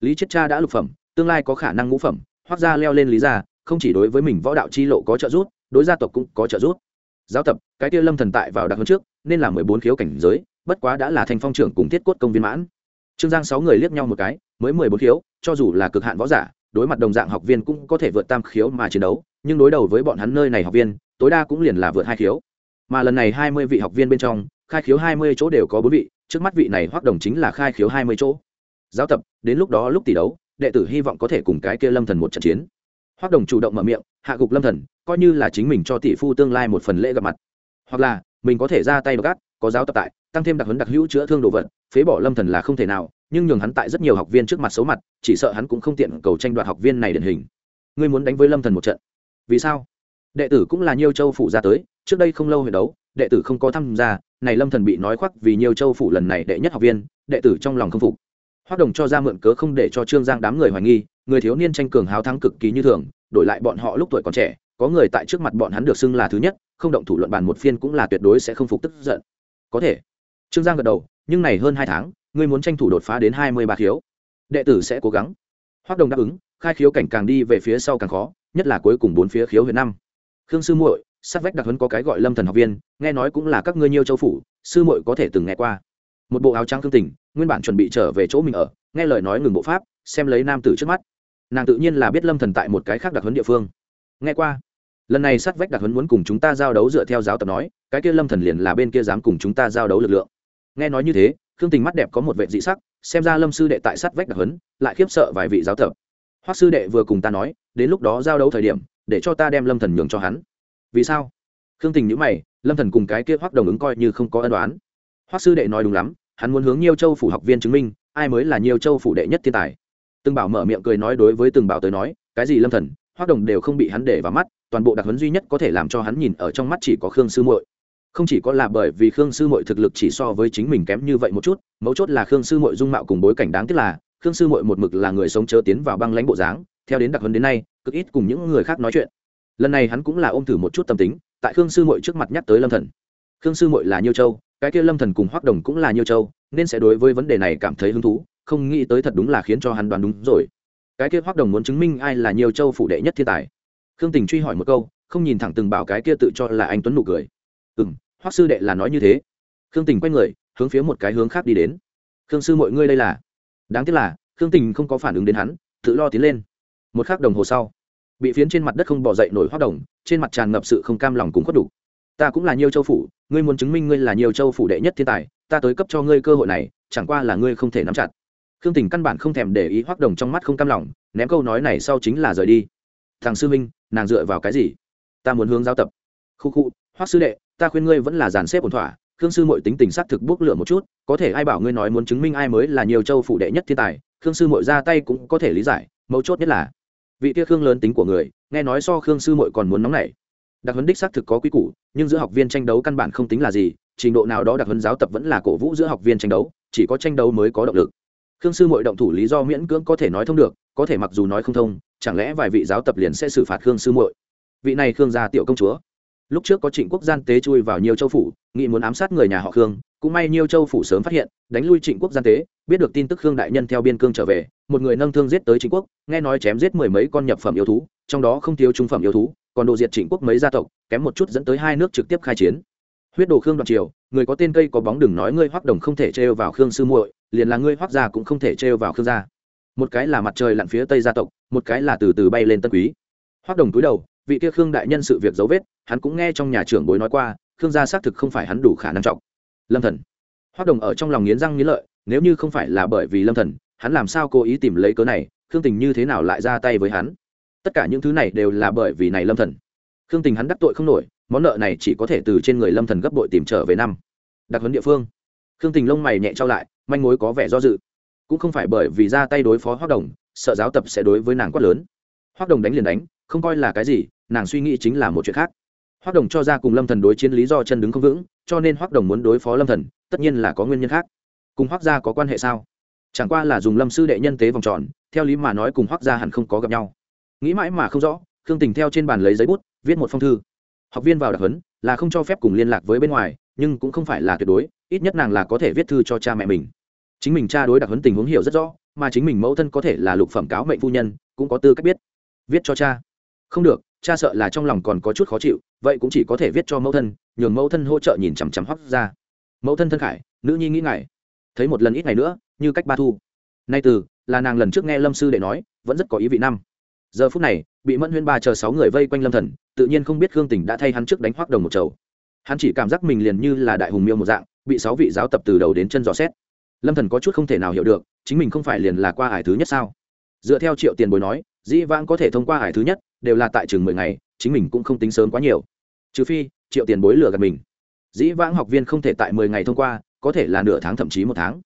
Lý chết cha đã lục phẩm, tương lai có khả năng ngũ phẩm, hoắc gia leo lên lý gia không chỉ đối với mình võ đạo chi lộ có trợ giúp, đối gia tộc cũng có trợ giúp. Giáo tập, cái kia lâm thần tại vào đặc hơn trước, nên là mười bốn khiếu cảnh giới, bất quá đã là thành phong trưởng cùng thiết cốt công viên mãn. Trương giang sáu người liếc nhau một cái, mới mười bốn khiếu, cho dù là cực hạn võ giả, đối mặt đồng dạng học viên cũng có thể vượt tam khiếu mà chiến đấu, nhưng đối đầu với bọn hắn nơi này học viên, tối đa cũng liền là vượt hai khiếu. Mà lần này hai mươi vị học viên bên trong, khai khiếu hai mươi chỗ đều có bốn vị, trước mắt vị này hoắc đồng chính là khai khiếu hai mươi chỗ. Giáo tập, đến lúc đó lúc tỷ đấu, đệ tử hy vọng có thể cùng cái kia lâm thần một trận chiến hoắc đồng chủ động mở miệng, hạ gục lâm thần, coi như là chính mình cho tỷ phu tương lai một phần lễ gặp mặt. Hoặc là, mình có thể ra tay gác có giáo tập tại, tăng thêm đặc huấn đặc hữu chữa thương đồ vật, phế bỏ lâm thần là không thể nào, nhưng nhường hắn tại rất nhiều học viên trước mặt xấu mặt, chỉ sợ hắn cũng không tiện cầu tranh đoạt học viên này điển hình. Ngươi muốn đánh với lâm thần một trận? Vì sao? Đệ tử cũng là nhiều châu phủ ra tới, trước đây không lâu hồi đấu, đệ tử không có tham gia, này lâm thần bị nói khoác vì nhiều châu phủ lần này đệ nhất học viên, đệ tử trong lòng không phục. Hoác đồng cho ra mượn cớ không để cho trương giang đám người hoài nghi người thiếu niên tranh cường háo thắng cực kỳ như thường, đổi lại bọn họ lúc tuổi còn trẻ, có người tại trước mặt bọn hắn được xưng là thứ nhất, không động thủ luận bàn một phiên cũng là tuyệt đối sẽ không phục tức giận. Có thể. Trương giang gật đầu, nhưng này hơn hai tháng, ngươi muốn tranh thủ đột phá đến hai mươi ba khiếu. Đệ tử sẽ cố gắng. Hoác đồng đáp ứng, khai khiếu cảnh càng đi về phía sau càng khó, nhất là cuối cùng bốn phía khiếu huyện năm. Khương sư muội, sát vách đặc huấn có cái gọi lâm thần học viên, nghe nói cũng là các ngươi nhiêu châu phủ, sư muội có thể từng nghe qua. Một bộ áo trắng thương tình, nguyên bản chuẩn bị trở về chỗ mình ở, nghe lời nói ngừng bộ pháp, xem lấy nam tử trước mắt nàng tự nhiên là biết lâm thần tại một cái khác đặc huấn địa phương. Nghe qua. Lần này sát vách đặc huấn muốn cùng chúng ta giao đấu dựa theo giáo tập nói, cái kia lâm thần liền là bên kia dám cùng chúng ta giao đấu lực lượng. Nghe nói như thế, khương tình mắt đẹp có một vệ dị sắc, xem ra lâm sư đệ tại sát vách đặc huấn, lại khiếp sợ vài vị giáo tập. Hoắc sư đệ vừa cùng ta nói, đến lúc đó giao đấu thời điểm, để cho ta đem lâm thần nhường cho hắn. Vì sao? Khương tình nhữ mày, lâm thần cùng cái kia hoắc đồng ứng coi như không có ân đoán hoắc sư đệ nói đúng lắm, hắn muốn hướng nhiều châu phủ học viên chứng minh, ai mới là nhiều châu phủ đệ nhất thiên tài từng bảo mở miệng cười nói đối với từng bảo tới nói, cái gì lâm thần hoắc đồng đều không bị hắn để vào mắt, toàn bộ đặc huấn duy nhất có thể làm cho hắn nhìn ở trong mắt chỉ có khương sư muội. Không chỉ có là bởi vì khương sư muội thực lực chỉ so với chính mình kém như vậy một chút, mấu chốt là khương sư muội dung mạo cùng bối cảnh đáng tiếc là, khương sư muội một mực là người sống chớ tiến vào băng lãnh bộ dáng, theo đến đặc huấn đến nay, cực ít cùng những người khác nói chuyện. Lần này hắn cũng là ôm thử một chút tâm tính, tại khương sư muội trước mặt nhắc tới lâm thần. Khương sư muội là nhiêu châu, cái kia lâm thần cùng hoắc đồng cũng là nhiêu châu, nên sẽ đối với vấn đề này cảm thấy hứng thú không nghĩ tới thật đúng là khiến cho hắn đoán đúng rồi. Cái kia hoắc đồng muốn chứng minh ai là nhiều châu phủ đệ nhất thiên tài. Khương tình truy hỏi một câu, không nhìn thẳng từng bảo cái kia tự cho là anh tuấn nụ cười. Ừ m sư đệ là nói như thế. Khương tình quay người, hướng phía một cái hướng khác đi đến. Khương sư mọi ngươi đây là? Đáng tiếc là, khương tình không có phản ứng đến hắn, tự lo tiến lên. Một k h ắ c đồng hồ sau, bị phiến trên mặt đất không bỏ dậy nổi hoác đồng, trên mặt tràn ngập sự không cam lòng cũng khuất đủ. Ta cũng là nhiều châu phủ, ngươi muốn chứng minh ngươi là nhiều châu phủ đệ nhất thiên tài, ta tới cấp cho ngươi cơ hội này, chẳng qua là ngươi không thể nắm chặt khương tình căn bản không thèm để ý hoắc đồng trong mắt không cam lòng, ném câu nói này sau chính là rời đi. Thằng sư minh nàng dựa vào cái gì? Ta muốn hướng giao tập. Khu khu, Hoắc sư đệ, ta khuyên ngươi vẫn là dàn xếp ổn thỏa, khương sư mội tính tình s á t thực bốc lửa một chút, có thể ai bảo ngươi nói muốn chứng minh ai mới là nhiều châu phụ đệ nhất thiên tài, khương sư mội ra tay cũng có thể lý giải, mấu chốt nhất là, vị kia khương lớn tính của người, nghe nói so khương sư mội còn muốn nóng nảy. Đặc huấn đích xác thực có quy củ, nhưng giữa học viên tranh đấu căn bản không tính là gì, trình độ nào đó đặc huấn giáo tập vẫn là cổ vũ giữa học viên tranh đấu, chỉ có tranh đấu mới có động lực khương sư mội động thủ lý do miễn cưỡng có thể nói thông được, có thể mặc dù nói không thông, chẳng lẽ vài vị giáo tập liền sẽ xử phạt khương sư muội? Vị này khương gia tiểu công chúa. Lúc trước có trịnh quốc gian tế chui vào nhiều châu phủ nghị muốn ám sát người nhà họ khương, cũng may nhiều châu phủ sớm phát hiện, đánh lui trịnh quốc gian tế, biết được tin tức khương đại nhân theo biên cương trở về, một người nâng thương giết tới trịnh quốc, nghe nói chém giết mười mấy con nhập phẩm yêu thú, trong đó không thiếu trung phẩm yêu thú, còn đồ diệt trịnh quốc mấy gia tộc, kém một chút dẫn tới hai nước trực tiếp khai chiến huyết đồ khương đoạt triều, người có tên cây có bóng đừng nói ngươi hoắc đồng không thể trêu vào khương sư muội, liền là ngươi hoắc gia cũng không thể trêu vào khương gia. Một cái là mặt trời lặn phía tây gia tộc, một cái là từ từ bay lên tân quý. Hoắc đồng túi đầu, vị kia khương đại nhân sự việc dấu vết, hắn cũng nghe trong nhà trưởng bối nói qua, khương gia xác thực không phải hắn đủ khả năng trọng. Lâm thần. Hoắc đồng ở trong lòng nghiến răng nghiến lợi, nếu như không phải là bởi vì lâm thần, hắn làm sao cố ý tìm lấy cớ này, khương tình như thế nào lại ra tay với hắn? Tất cả những thứ này đều là bởi vì này lâm thần. Khương tình hắn đắc tội không nổi món nợ này chỉ có thể từ trên người lâm thần gấp bội tìm trở về năm. Đặc huấn địa phương. Khương tình lông mày nhẹ trao lại, manh mối có vẻ do dự. Cũng không phải bởi vì ra tay đối phó hoác đồng, sợ giáo tập sẽ đối với nàng quát lớn. Hoác đồng đánh liền đánh, không coi là cái gì, nàng suy nghĩ chính là một chuyện khác. Hoác đồng cho ra cùng lâm thần đối chiến lý do chân đứng không vững, cho nên hoác đồng muốn đối phó lâm thần, tất nhiên là có nguyên nhân khác. Cùng hoác gia có quan hệ sao? Chẳng qua là dùng lâm sư đệ nhân tế vòng tròn, theo lý mà nói cùng hoác gia hẳn không có gặp nhau. Nghĩ mãi mà không rõ, khương tình theo trên bàn lấy giấy bút, viết một phong thư học viên vào đặc huấn là không cho phép cùng liên lạc với bên ngoài, nhưng cũng không phải là tuyệt đối, ít nhất nàng là có thể viết thư cho cha mẹ mình. Chính mình cha đối đặc huấn tình huống hiểu rất rõ, mà chính mình mẫu thân có thể là lục phẩm cáo mệnh phu nhân, cũng có tư cách biết. Viết cho cha. Không được, cha sợ là trong lòng còn có chút khó chịu, vậy cũng chỉ có thể viết cho mẫu thân, nhường mẫu thân hỗ trợ nhìn chằm chằm hoắc ra mẫu thân thân khải, nữ nhi nghĩ ngày thấy một lần ít ngày nữa, như cách ba thu. Nay từ, là nàng lần trước nghe lâm sư đệ nói, vẫn rất có ý vị năm giờ phút này, bị mẫn huyên ba chờ sáu người vây quanh lâm thần, tự nhiên không biết khương tình đã thay hắn trước đánh hoác đồng một chầu. Hắn chỉ cảm giác mình liền như là đại hùng miêu một dạng, bị sáu vị giáo tập từ đầu đến chân dò xét. Lâm thần có chút không thể nào hiểu được, chính mình không phải liền là qua hải thứ nhất sao? Dựa theo triệu tiền bối nói, dĩ vãng có thể thông qua hải thứ nhất, đều là tại trường mười ngày, chính mình cũng không tính sớm quá nhiều. Trừ phi, triệu tiền bối lừa gạt mình. Dĩ vãng học viên không thể tại mười ngày thông qua, có thể là nửa tháng thậm chí một tháng.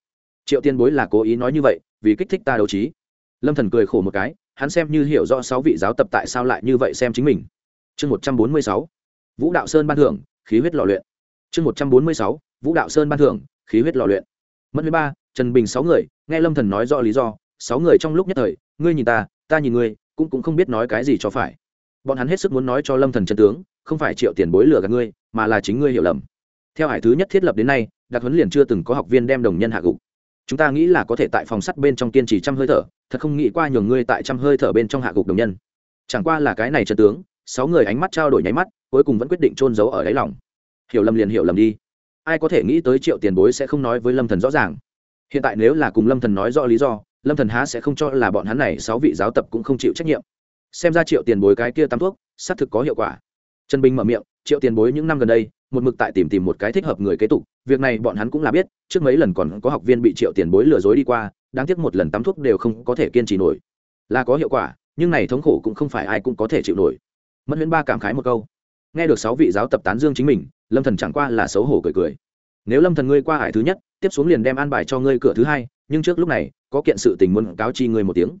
Triệu tiền bối là cố ý nói như vậy, vì kích thích ta đấu trí. Lâm thần cười khổ một cái hắn xem như hiểu rõ sáu vị giáo tập tại sao lại như vậy xem chính mình. Chương một trăm bốn mươi sáu, vũ đạo sơn ban thưởng, khí huyết lò luyện. Chương một trăm bốn mươi sáu, vũ đạo sơn ban thưởng, khí huyết lò luyện. Mất huyết ba, trần bình sáu người, nghe lâm thần nói rõ lý do, sáu người trong lúc nhất thời, ngươi nhìn ta ta nhìn ngươi, cũng cũng không biết nói cái gì cho phải. Bọn hắn hết sức muốn nói cho lâm thần chân tướng, không phải triệu tiền bối lừa gạt ngươi, mà là chính ngươi hiểu lầm. Theo hải thứ nhất thiết lập đến nay đặc huấn liền chưa từng có học viên đem đồng nhân hạ gục chúng ta nghĩ là có thể tại phòng sắt bên trong kiên trì trăm hơi thở, thật không nghĩ qua nhường ngươi tại trăm hơi thở bên trong hạ gục đồng nhân. Chẳng qua là cái này chân tướng, sáu người ánh mắt trao đổi nháy mắt, cuối cùng vẫn quyết định trôn giấu ở đáy lòng. Hiểu lầm liền hiểu lầm đi. Ai có thể nghĩ tới triệu tiền bối sẽ không nói với lâm thần rõ ràng. Hiện tại nếu là cùng lâm thần nói rõ lý do, lâm thần há sẽ không cho là bọn hắn này sáu vị giáo tập cũng không chịu trách nhiệm. Xem ra triệu tiền bối cái kia tắm thuốc, xác thực có hiệu quả. Trần bình mở miệng, triệu tiền bối những năm gần đây một mực tại tìm tìm một cái thích hợp người kế tục, việc này bọn hắn cũng là biết, trước mấy lần còn có học viên bị triệu tiền bối lừa dối đi qua, đáng tiếc một lần tắm thuốc đều không có thể kiên trì nổi. Là có hiệu quả, nhưng này thống khổ cũng không phải ai cũng có thể chịu nổi. Mất huyễn ba cảm khái một câu. Nghe được sáu vị giáo tập tán dương chính mình, lâm thần chẳng qua là xấu hổ cười cười. Nếu lâm thần ngươi qua hải thứ nhất, tiếp xuống liền đem an bài cho ngươi cửa thứ hai, nhưng trước lúc này, có kiện sự tình muốn cáo chi ngươi một tiếng.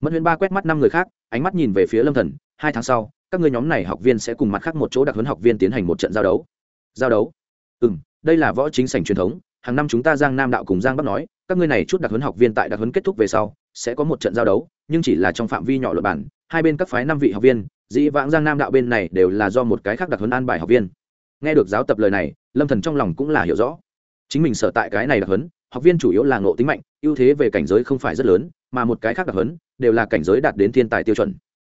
Mất huyễn ba quét mắt năm người khác, ánh mắt nhìn về phía lâm thần. Hai tháng sau, các ngươi nhóm này học viên sẽ cùng mặt khác một chỗ đặc huấn học viên tiến hành một trận giao đấu giao đấu. Ừ đây là võ chính sảnh truyền thống, hàng năm chúng ta giang nam đạo cùng giang bắc nói, các ngươi này chút đặc huấn học viên tại đặc huấn kết thúc về sau, sẽ có một trận giao đấu, nhưng chỉ là trong phạm vi nhỏ luật bản hai bên các phái năm vị học viên, dĩ vãng giang nam đạo bên này đều là do một cái khác đặc huấn an bài học viên. Nghe được giáo tập lời này, lâm thần trong lòng cũng là hiểu rõ. Chính mình sở tại cái này đặc huấn, học viên chủ yếu là ngộ tính mạnh, ưu thế về cảnh giới không phải rất lớn, mà một cái khác đặc huấn, đều là cảnh giới đạt đến thiên tài tiêu chuẩn.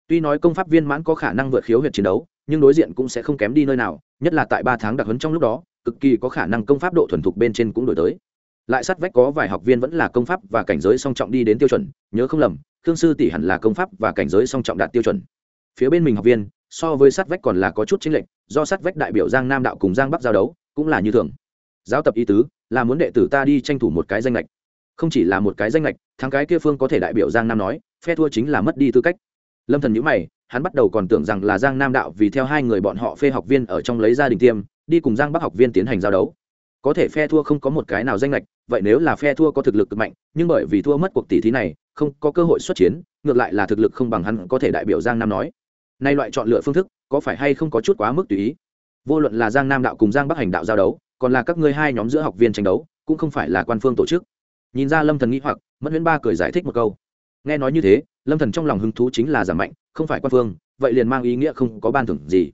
Tuy nói công pháp viên mãn có khả năng vượt khiếu huyệt chiến đấu nhưng đối diện cũng sẽ không kém đi nơi nào, nhất là tại ba tháng đặc huấn trong lúc đó, cực kỳ có khả năng công pháp độ thuần thục bên trên cũng đổi tới. Lại sát vách có vài học viên vẫn là công pháp và cảnh giới song trọng đi đến tiêu chuẩn, nhớ không lầm, khương sư tỷ hẳn là công pháp và cảnh giới song trọng đạt tiêu chuẩn. Phía bên mình học viên, so với sát vách còn là có chút chính lệnh do sát vách đại biểu giang nam đạo cùng giang bắc giao đấu, cũng là như thường. Giáo tập ý tứ, là muốn đệ tử ta đi tranh thủ một cái danh lệch. Không chỉ là một cái danh lệch, thắng cái kia phương có thể đại biểu giang nam nói, phe thua chính là mất đi tư cách. Lâm thần nhữ mày hắn bắt đầu còn tưởng rằng là giang nam đạo vì theo hai người bọn họ phê học viên ở trong lấy gia đình tiêm, đi cùng giang bắc học viên tiến hành giao đấu. Có thể phe thua không có một cái nào danh lệch, vậy nếu là phe thua có thực lực cực mạnh, nhưng bởi vì thua mất cuộc tỷ thí này, không có cơ hội xuất chiến, ngược lại là thực lực không bằng hắn, có thể đại biểu giang nam nói. Nay loại chọn lựa phương thức, có phải hay không có chút quá mức tùy ý? Vô luận là giang nam đạo cùng giang bắc hành đạo giao đấu, còn là các ngươi hai nhóm giữa học viên tranh đấu, cũng không phải là quan phương tổ chức. Nhìn ra lâm thần nghĩ hoặc mất huyễn ba cười giải thích một câu nghe nói như thế, lâm thần trong lòng hứng thú chính là giảm mạnh, không phải quan phương, vậy liền mang ý nghĩa không có ban thưởng gì.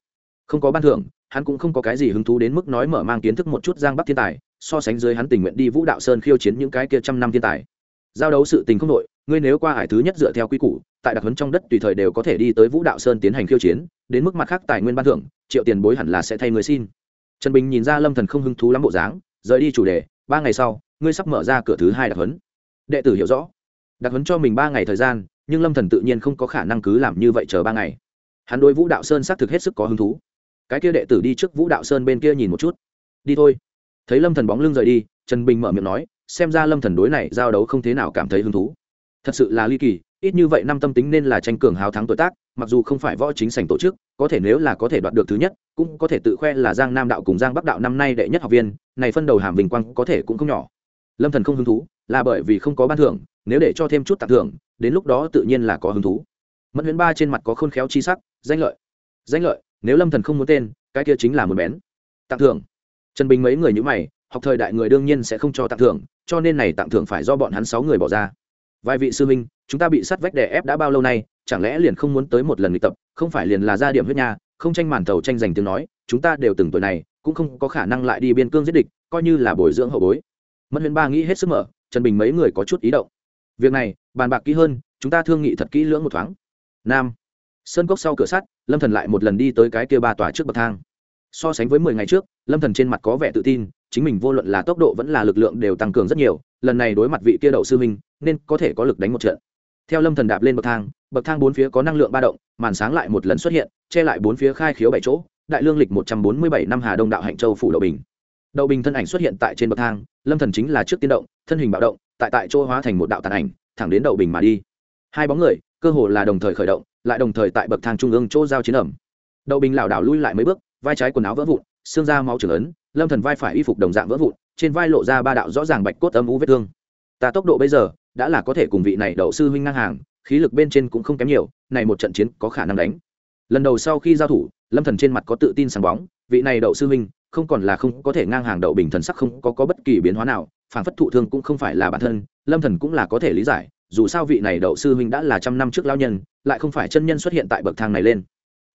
Không có ban thưởng, hắn cũng không có cái gì hứng thú đến mức nói mở mang kiến thức một chút giang bắc thiên tài, so sánh dưới hắn tình nguyện đi vũ đạo sơn khiêu chiến những cái kia trăm năm thiên tài. Giao đấu sự tình không nội ngươi nếu qua hải thứ nhất dựa theo quy củ, tại đặc huấn trong đất tùy thời đều có thể đi tới vũ đạo sơn tiến hành khiêu chiến, đến mức mặt khác tài nguyên ban thưởng, triệu tiền bối hẳn là sẽ thay người xin. Trần bình nhìn ra lâm thần không hứng thú lắm bộ dáng, rời đi chủ đề, ba ngày sau, ngươi sắp mở ra cửa thứ hai đặc huấn. Đệ tử hiểu rõ đặc huấn cho mình ba ngày thời gian, nhưng lâm thần tự nhiên không có khả năng cứ làm như vậy chờ ba ngày. Hắn đối vũ đạo sơn xác thực hết sức có hứng thú. Cái kia đệ tử đi trước vũ đạo sơn bên kia nhìn một chút. Đi thôi. Thấy lâm thần bóng lưng rời đi, trần bình mở miệng nói, xem ra lâm thần đối này giao đấu không thế nào cảm thấy hứng thú. Thật sự là ly kỳ, ít như vậy năm tâm tính nên là tranh cường hào thắng tuổi tác, mặc dù không phải võ chính sảnh tổ chức, có thể nếu là có thể đoạt được thứ nhất, cũng có thể tự khoe là giang nam đạo cùng giang bắc đạo năm nay đệ nhất học viên, này phân đầu hàm vinh quang có thể cũng không nhỏ. Lâm thần không hứng thú, là bởi vì không có ban thưởng nếu để cho thêm chút tặng thưởng, đến lúc đó tự nhiên là có hứng thú. Mẫn huyễn ba trên mặt có khôn khéo chi sắc, danh lợi. Danh lợi, nếu lâm thần không muốn tên, cái kia chính là một bén. Tặng thưởng. Trần bình mấy người như mày, học thời đại người đương nhiên sẽ không cho tặng thưởng, cho nên này tặng thưởng phải do bọn hắn sáu người bỏ ra. Vài vị sư minh chúng ta bị sắt vách đè ép đã bao lâu nay, chẳng lẽ liền không muốn tới một lần luyện tập, không phải liền là ra điểm huyết nha, không tranh màn thầu tranh giành tiếng nói, chúng ta đều từng tuổi này, cũng không có khả năng lại đi biên cương giết địch, coi như là bồi dưỡng hậu bối. Mẫn huyễn ba nghĩ hết sức mở, trần bình mấy người có chút ý động việc này, bàn bạc kỹ hơn, chúng ta thương nghị thật kỹ lưỡng một thoáng. Nam. Sơn cốc sau cửa sắt, lâm thần lại một lần đi tới cái kia ba tòa trước bậc thang. So sánh với mười ngày trước, lâm thần trên mặt có vẻ tự tin, chính mình vô luận là tốc độ vẫn là lực lượng đều tăng cường rất nhiều, lần này đối mặt vị kia đậu sư minh nên có thể có lực đánh một trận. Theo lâm thần đạp lên bậc thang bậc thang bốn phía có năng lượng ba động, màn sáng lại một lần xuất hiện, che lại bốn phía khai khiếu bảy chỗ, đại lương lịch một trăm bốn mươi bảy năm hà đông đạo hạnh châu phủ đậu bình. Đậu bình thân ảnh xuất hiện tại trên bậc thang, lâm thần chính là trước tiên động, thân hình bạo động tại tại chỗ hóa thành một đạo tàn ảnh, thẳng đến đậu bình mà đi. Hai bóng người, cơ hồ là đồng thời khởi động, lại đồng thời tại bậc thang trung ương chỗ giao chiến ẩm. Đậu bình lảo đảo lui lại mấy bước, vai trái quần áo vỡ vụn, xương da máu trưởng lớn lâm thần vai phải y phục đồng dạng vỡ vụn, trên vai lộ ra ba đạo rõ ràng bạch cốt âm u vết thương. Ta tốc độ bây giờ, đã là có thể cùng vị này đậu sư huynh ngang hàng, khí lực bên trên cũng không kém nhiều, này một trận chiến có khả năng đánh. Lần đầu sau khi giao thủ, lâm thần trên mặt có tự tin sáng bóng, vị này đậu sư huynh không còn là không có thể ngang hàng đậu bình thần sắc không có, có bất kỳ biến hóa nào phản phất thụ thương cũng không phải là bản thân lâm thần cũng là có thể lý giải dù sao vị này đậu sư huynh đã là trăm năm trước lao nhân lại không phải chân nhân xuất hiện tại bậc thang này lên.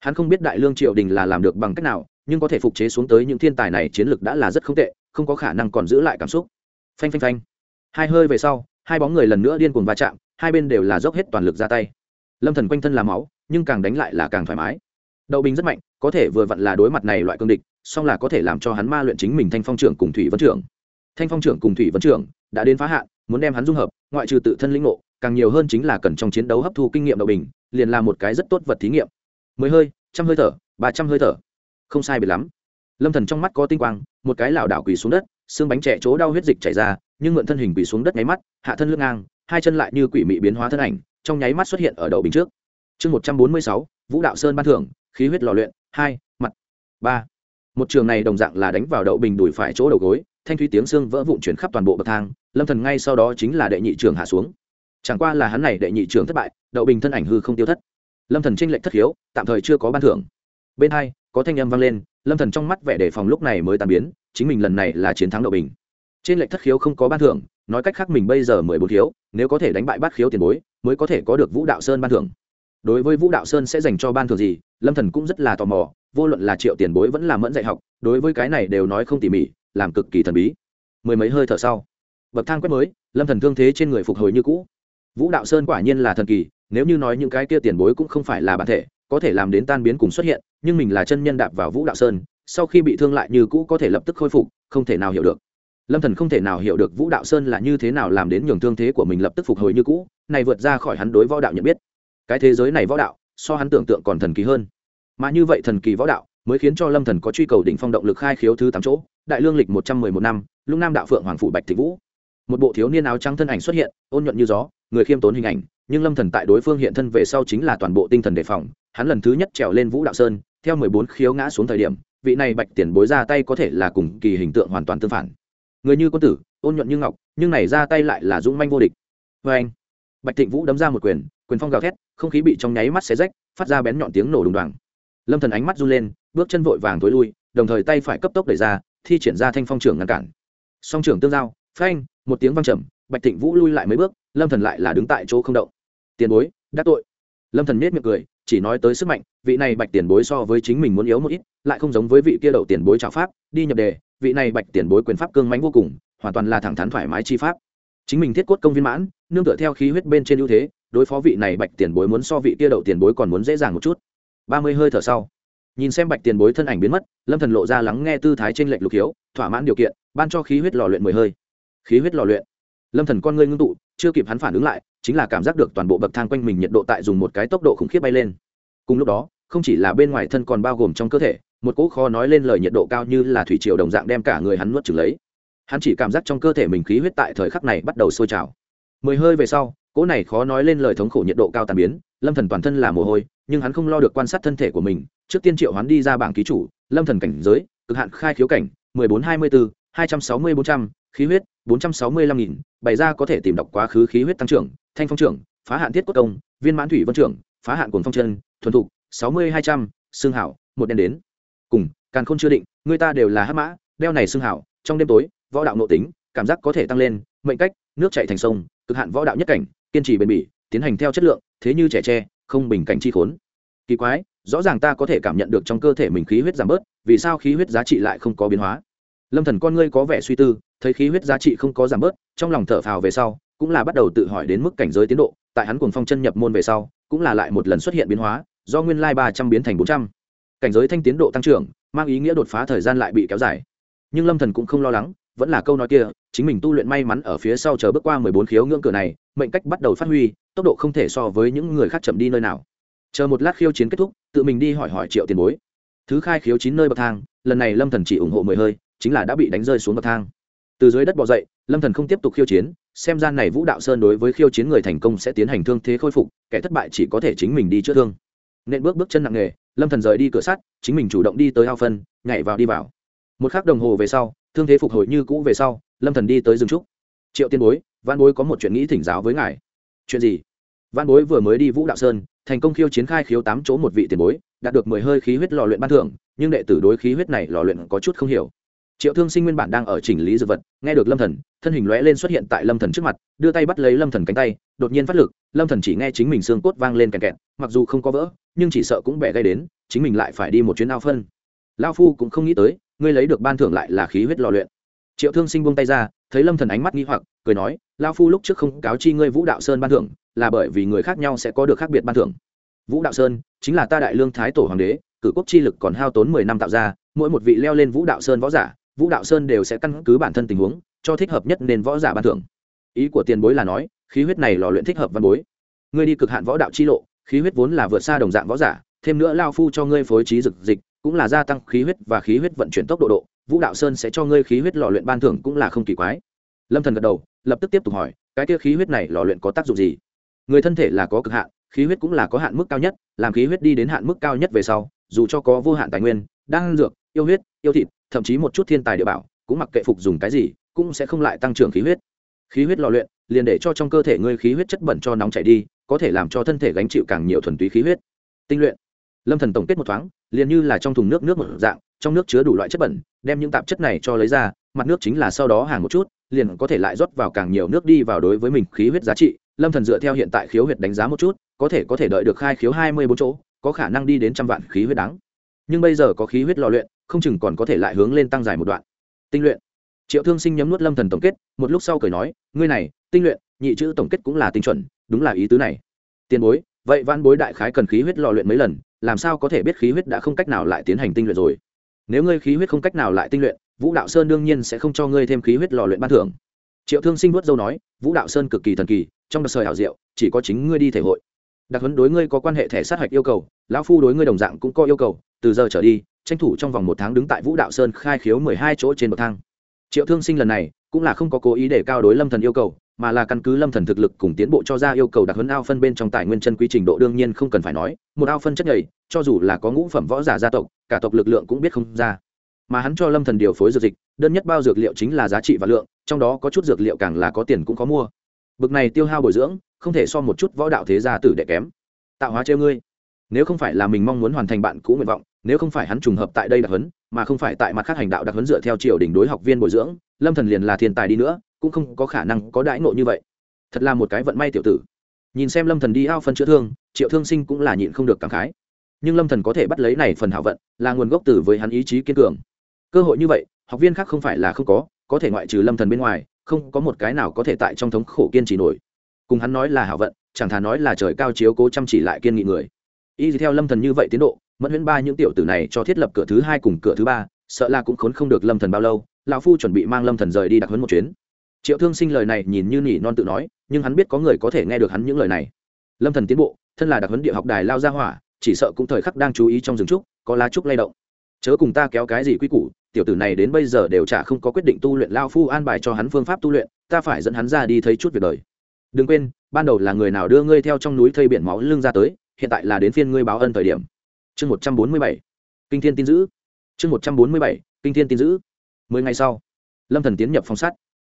Hắn không biết đại lương triều đình là làm được bằng cách nào nhưng có thể phục chế xuống tới những thiên tài này chiến lược đã là rất không tệ không có khả năng còn giữ lại cảm xúc. Phanh phanh phanh. Hai hơi về sau hai bóng người lần nữa điên cuồng va chạm hai bên đều là dốc hết toàn lực ra tay. Lâm thần quanh thân là máu nhưng càng đánh lại là càng thoải mái đậu bình rất mạnh, có thể vừa vặn là đối mặt này loại cương địch, song là có thể làm cho hắn ma luyện chính mình thanh phong trưởng cùng thủy vân trưởng. Thanh phong trưởng cùng thủy vân trưởng đã đến phá hạn, muốn đem hắn dung hợp, ngoại trừ tự thân lĩnh ngộ, càng nhiều hơn chính là cần trong chiến đấu hấp thu kinh nghiệm đậu bình, liền là một cái rất tốt vật thí nghiệm. Mười hơi, trăm hơi thở, ba trăm hơi thở. Không sai biệt lắm. Lâm thần trong mắt có tinh quang, một cái lảo đảo quỳ xuống đất, xương bánh trẻ chỗ đau huyết dịch chảy ra, nhưng mượn thân hình quỳ xuống đất nháy mắt, hạ thân lưng ngang, hai chân lại như quỷ mị biến hóa thân ảnh, trong nháy mắt xuất hiện ở đầu bình trước. Chương một trăm bốn mươi sáu, vũ đạo sơn ban thưởng khí huyết lò luyện, hai, mặt, ba. Một trường này đồng dạng là đánh vào đậu bình đùi phải chỗ đầu gối, thanh thúy tiếng xương vỡ vụn chuyển khắp toàn bộ bậc thang, lâm thần ngay sau đó chính là đệ nhị trường hạ xuống. Chẳng qua là hắn này đệ nhị trường thất bại, đậu bình thân ảnh hư không tiêu thất. Lâm thần tranh lệnh thất hiếu tạm thời chưa có ban thưởng. Bên hai, có thanh âm vang lên, lâm thần trong mắt vẻ đề phòng lúc này mới tàn biến, chính mình lần này là chiến thắng đậu bình. Trên lệnh thất khiếu không có ban thưởng, nói cách khác mình bây giờ mười bốn khiếu, nếu có thể đánh bại bát khiếu tiền bối, mới có thể có được vũ đạo sơn ban thưởng đối với vũ đạo sơn sẽ dành cho ban thường gì, lâm thần cũng rất là tò mò, vô luận là triệu tiền bối vẫn là mẫn dạy học, đối với cái này đều nói không tỉ mỉ, làm cực kỳ thần bí. Mười mấy hơi thở sau, bậc thang quét mới, lâm thần thương thế trên người phục hồi như cũ. Vũ đạo sơn quả nhiên là thần kỳ, nếu như nói những cái kia tiền bối cũng không phải là bản thể, có thể làm đến tan biến cùng xuất hiện, nhưng mình là chân nhân đạp vào vũ đạo sơn, sau khi bị thương lại như cũ có thể lập tức khôi phục, không thể nào hiểu được. Lâm thần không thể nào hiểu được vũ đạo sơn là như thế nào làm đến nhường thương thế của mình lập tức phục hồi như cũ, này vượt ra khỏi hắn đối võ đạo nhận biết cái thế giới này võ đạo, so hắn tưởng tượng còn thần kỳ hơn. Mà như vậy thần kỳ võ đạo, mới khiến cho lâm thần có truy cầu đỉnh phong động lực khai khiếu thứ tám chỗ, đại lương lịch một trăm mười một năm lúc nam đạo phượng hoàng phủ bạch thị vũ. Một bộ thiếu niên áo trắng thân ảnh xuất hiện, ôn nhuận như gió, người khiêm tốn hình ảnh, nhưng lâm thần tại đối phương hiện thân về sau chính là toàn bộ tinh thần đề phòng, hắn lần thứ nhất trèo lên vũ đạo sơn, theo mười bốn khiếu ngã xuống thời điểm, vị này bạch tiền bối ra tay có thể là cùng kỳ hình tượng hoàn toàn tương phản. Người như quân tử, ôn nhuận như ngọc, nhưng này ra tay lại là dũng manh vô địch. Vê anh bạch thịnh vũ đấm ra một quyền quyền phong gào thét, không khí bị trong nháy mắt xé rách, phát ra bén nhọn tiếng nổ đùng đoàng. Lâm thần ánh mắt run lên, bước chân vội vàng tối lui, đồng thời tay phải cấp tốc đẩy ra, thi triển ra thanh phong trưởng ngăn cản. Song trưởng tương giao, phanh, một tiếng vang trầm, bạch thịnh vũ lui lại mấy bước, lâm thần lại là đứng tại chỗ không động. Tiền bối đắc tội. Lâm thần miết miệng cười, chỉ nói tới sức mạnh, vị này bạch tiền bối so với chính mình muốn yếu một ít, lại không giống với vị kia đậu tiền bối trào pháp, đi nhập đề, vị này bạch tiền bối quyền pháp cương mãnh vô cùng, hoàn toàn là thẳng thắn thoải mái chi pháp. Chính mình thiết cốt công viên mãn, nương tựa theo khí huyết bên trên ưu thế đối phó vị này bạch tiền bối muốn so vị kia đậu tiền bối còn muốn dễ dàng một chút. Ba mươi hơi thở sau, nhìn xem bạch tiền bối thân ảnh biến mất, lâm thần lộ ra lắng nghe tư thái trên lệnh lục hiếu, thỏa mãn điều kiện, ban cho khí huyết lò luyện mười hơi. Khí huyết lò luyện. Lâm thần con ngươi ngưng tụ, chưa kịp hắn phản ứng lại, chính là cảm giác được toàn bộ bậc thang quanh mình nhiệt độ tại dùng một cái tốc độ khủng khiếp bay lên. Cùng lúc đó, không chỉ là bên ngoài thân còn bao gồm trong cơ thể, một cỗ kho nói lên lời nhiệt độ cao như là thủy triều đồng dạng đem cả người hắn nuốt chửng lấy. Hắn chỉ cảm giác trong cơ thể mình khí huyết tại thời khắc này bắt đầu sôi trào. Mười hơi về sau cỗ này khó nói lên lời thống khổ nhiệt độ cao tàn biến, lâm thần toàn thân là mồ hôi, nhưng hắn không lo được quan sát thân thể của mình. Trước tiên triệu hắn đi ra bảng ký chủ, lâm thần cảnh giới, cực hạn khai khiếu cảnh, mười bốn hai mươi bốn hai trăm sáu mươi bốn trăm, khí huyết, bốn trăm sáu mươi lăm nghìn, bày ra có thể tìm đọc quá khứ khí huyết tăng trưởng, thanh phong trưởng, phá hạn thiết cốt công, viên mãn thủy vân trưởng, phá hạn cuồng phong chân, thuần thục, sáu mươi hai trăm, xương hảo, một đen đến. Cùng, càn khôn chưa định, người ta đều là hát mã, đeo này xương hảo, trong đêm tối, võ đạo nội tính, cảm giác có thể tăng lên, mệnh cách, nước chạy thành sông, cực hạn võ đạo nhất cảnh kiên trì bền bỉ, tiến hành theo chất lượng, thế như trẻ tre, không bình cảnh chi khốn. Kỳ quái, rõ ràng ta có thể cảm nhận được trong cơ thể mình khí huyết giảm bớt, vì sao khí huyết giá trị lại không có biến hóa? Lâm thần con ngươi có vẻ suy tư, thấy khí huyết giá trị không có giảm bớt, trong lòng thở phào về sau, cũng là bắt đầu tự hỏi đến mức cảnh giới tiến độ, tại hắn cuồng phong chân nhập môn về sau, cũng là lại một lần xuất hiện biến hóa, do nguyên lai ba trăm biến thành bốn trăm. Cảnh giới thanh tiến độ tăng trưởng, mang ý nghĩa đột phá thời gian lại bị kéo dài. Nhưng lâm thần cũng không lo lắng vẫn là câu nói kia, chính mình tu luyện may mắn ở phía sau chờ bước qua mười bốn khiếu ngưỡng cửa này, mệnh cách bắt đầu phát huy, tốc độ không thể so với những người khác chậm đi nơi nào. Chờ một lát khiêu chiến kết thúc, tự mình đi hỏi hỏi triệu tiền bối. Thứ khai khiếu chín nơi bậc thang, lần này lâm thần chỉ ủng hộ mười hơi, chính là đã bị đánh rơi xuống bậc thang. Từ dưới đất bò dậy, lâm thần không tiếp tục khiêu chiến, xem gian này vũ đạo sơn đối với khiêu chiến người thành công sẽ tiến hành thương thế khôi phục, kẻ thất bại chỉ có thể chính mình đi chữa thương. Nên bước bước chân nặng nề, lâm thần rời đi cửa sắt, chính mình chủ động đi tới ao phân, nhảy vào đi vào. Một khắc đồng hồ về sau thương thế phục hồi như cũ về sau, lâm thần đi tới rừng trúc. Triệu tiên bối văn bối có một chuyện nghĩ thỉnh giáo với ngài. Chuyện gì? Văn bối vừa mới đi vũ đạo sơn, thành công khiêu chiến khai khiếu tám chỗ một vị tiền bối, đạt được mười hơi khí huyết lò luyện ban thưởng, nhưng đệ tử đối khí huyết này lò luyện có chút không hiểu. Triệu thương sinh nguyên bản đang ở chỉnh lý dược vật, nghe được lâm thần, thân hình lóe lên xuất hiện tại lâm thần trước mặt, đưa tay bắt lấy lâm thần cánh tay, đột nhiên phát lực, lâm thần chỉ nghe chính mình xương cốt vang lên kẹt kẹt, mặc dù không có vỡ, nhưng chỉ sợ cũng bẻ gây đến, chính mình lại phải đi một chuyến ao phân. Lao phu cũng không nghĩ tới ngươi lấy được ban thưởng lại là khí huyết lò luyện. Triệu thương sinh buông tay ra, thấy lâm thần ánh mắt nghi hoặc, cười nói lao phu lúc trước không cáo chi ngươi vũ đạo sơn ban thưởng, là bởi vì người khác nhau sẽ có được khác biệt ban thưởng. Vũ đạo sơn chính là ta đại lương thái tổ hoàng đế, cử quốc chi lực còn hao tốn mười năm tạo ra, mỗi một vị leo lên vũ đạo sơn võ giả, vũ đạo sơn đều sẽ căn cứ bản thân tình huống, cho thích hợp nhất nên võ giả ban thưởng. Ý của tiền bối là nói, khí huyết này lò luyện thích hợp văn bối. Ngươi đi cực hạn võ đạo chi lộ, khí huyết vốn là vượt xa đồng dạng võ giả, thêm nữa lao phu cho ngươi phối trí dực dịch cũng là gia tăng khí huyết và khí huyết vận chuyển tốc độ độ, vũ đạo sơn sẽ cho ngươi khí huyết lò luyện ban thưởng cũng là không kỳ quái. Lâm thần gật đầu, lập tức tiếp tục hỏi, cái kia khí huyết này lò luyện có tác dụng gì? Người thân thể là có cực hạn, khí huyết cũng là có hạn mức cao nhất, làm khí huyết đi đến hạn mức cao nhất về sau, dù cho có vô hạn tài nguyên đang dược, yêu huyết, yêu thịt, thậm chí một chút thiên tài địa bảo, cũng mặc kệ phục dùng cái gì, cũng sẽ không lại tăng trưởng khí huyết. Khí huyết lò luyện, liền để cho trong cơ thể ngươi khí huyết chất bẩn cho nóng chảy đi, có thể làm cho thân thể gánh chịu càng nhiều thuần túy khí huyết. Tinh luyện lâm thần tổng kết một thoáng, liền như là trong thùng nước nước một dạng, trong nước chứa đủ loại chất bẩn, đem những tạp chất này cho lấy ra, mặt nước chính là sau đó hàng một chút, liền có thể lại rót vào càng nhiều nước đi vào đối với mình khí huyết giá trị. Lâm thần dựa theo hiện tại khiếu huyết đánh giá một chút, có thể có thể đợi được khai khiếu hai mươi bốn chỗ, có khả năng đi đến trăm vạn khí huyết đáng nhưng bây giờ có khí huyết lò luyện, không chừng còn có thể lại hướng lên tăng dài một đoạn. Tinh luyện. Triệu thương sinh nhấm nuốt lâm thần tổng kết, một lúc sau cười nói, ngươi này, tinh luyện, nhị chữ tổng kết cũng là tinh chuẩn, đúng là ý tứ này. Tiền bối, vậy văn bối đại khái cần khí huyết lò luyện mấy lần làm sao có thể biết khí huyết đã không cách nào lại tiến hành tinh luyện rồi? Nếu ngươi khí huyết không cách nào lại tinh luyện, vũ đạo sơn đương nhiên sẽ không cho ngươi thêm khí huyết lò luyện ban thưởng. Triệu thương sinh vuốt dâu nói, vũ đạo sơn cực kỳ thần kỳ, trong đặc sời hảo diệu, chỉ có chính ngươi đi thể hội. Đặc huấn đối ngươi có quan hệ thẻ sát hạch yêu cầu, lão phu đối ngươi đồng dạng cũng có yêu cầu, từ giờ trở đi, tranh thủ trong vòng một tháng đứng tại vũ đạo sơn khai khiếu mười hai chỗ trên bậc thang. Triệu thương sinh lần này cũng là không có cố ý để cao đối lâm thần yêu cầu, mà là căn cứ lâm thần thực lực cùng tiến bộ cho ra yêu cầu đặc huấn ao phân bên trong tài nguyên chân quy trình độ đương nhiên không cần phải nói, một ao phân chất nhầy, cho dù là có ngũ phẩm võ giả gia tộc, cả tộc lực lượng cũng biết không ra. Mà hắn cho lâm thần điều phối dược dịch, đơn nhất bao dược liệu chính là giá trị và lượng, trong đó có chút dược liệu càng là có tiền cũng có mua. Bực này tiêu hao bồi dưỡng, không thể so một chút võ đạo thế gia tử đệ kém. Tạo hóa treo ngươi. Nếu không phải là mình mong muốn hoàn thành bạn cũ nguyện vọng, nếu không phải hắn trùng hợp tại đây đặc huấn mà không phải tại mặt khác hành đạo đặc huấn dựa theo triều đình đối học viên bồi dưỡng, lâm thần liền là thiên tài đi nữa, cũng không có khả năng có đãi nộ như vậy. Thật là một cái vận may tiểu tử. Nhìn xem lâm thần đi ao phân chữa thương, triệu thương sinh cũng là nhịn không được cảm khái. Nhưng lâm thần có thể bắt lấy này phần hảo vận, là nguồn gốc từ với hắn ý chí kiên cường. Cơ hội như vậy, học viên khác không phải là không có có thể ngoại trừ lâm thần bên ngoài, không có một cái nào có thể tại trong thống khổ kiên trì nổi. Cùng hắn nói là hảo vận, chẳng thà nói là trời cao chiếu cố chăm chỉ lại kiên nghị người y theo lâm thần như vậy tiến độ, mẫn huyễn ba những tiểu tử này cho thiết lập cửa thứ hai cùng cửa thứ ba, sợ là cũng khốn không được lâm thần bao lâu, lão phu chuẩn bị mang lâm thần rời đi đặc huấn một chuyến. Triệu thương sinh lời này nhìn như nỉ non tự nói, nhưng hắn biết có người có thể nghe được hắn những lời này. Lâm thần tiến bộ, thân là đặc huấn địa học đài lao ra hỏa, chỉ sợ cũng thời khắc đang chú ý trong rừng trúc, có lá trúc lay động. Chớ cùng ta kéo cái gì quy củ, tiểu tử này đến bây giờ đều chả không có quyết định tu luyện lao phu an bài cho hắn phương pháp tu luyện, ta phải dẫn hắn ra đi thấy chút việc đời. Đừng quên, ban đầu là người nào đưa ngươi theo trong núi thây biển máu lưng ra tới hiện tại là đến phiên ngươi báo ân thời điểm. Chương một trăm bốn mươi bảy, kinh thiên tin giữ. Chương một trăm bốn mươi bảy, kinh thiên tin giữ. Mười ngày sau, lâm thần tiến nhập phòng sắt.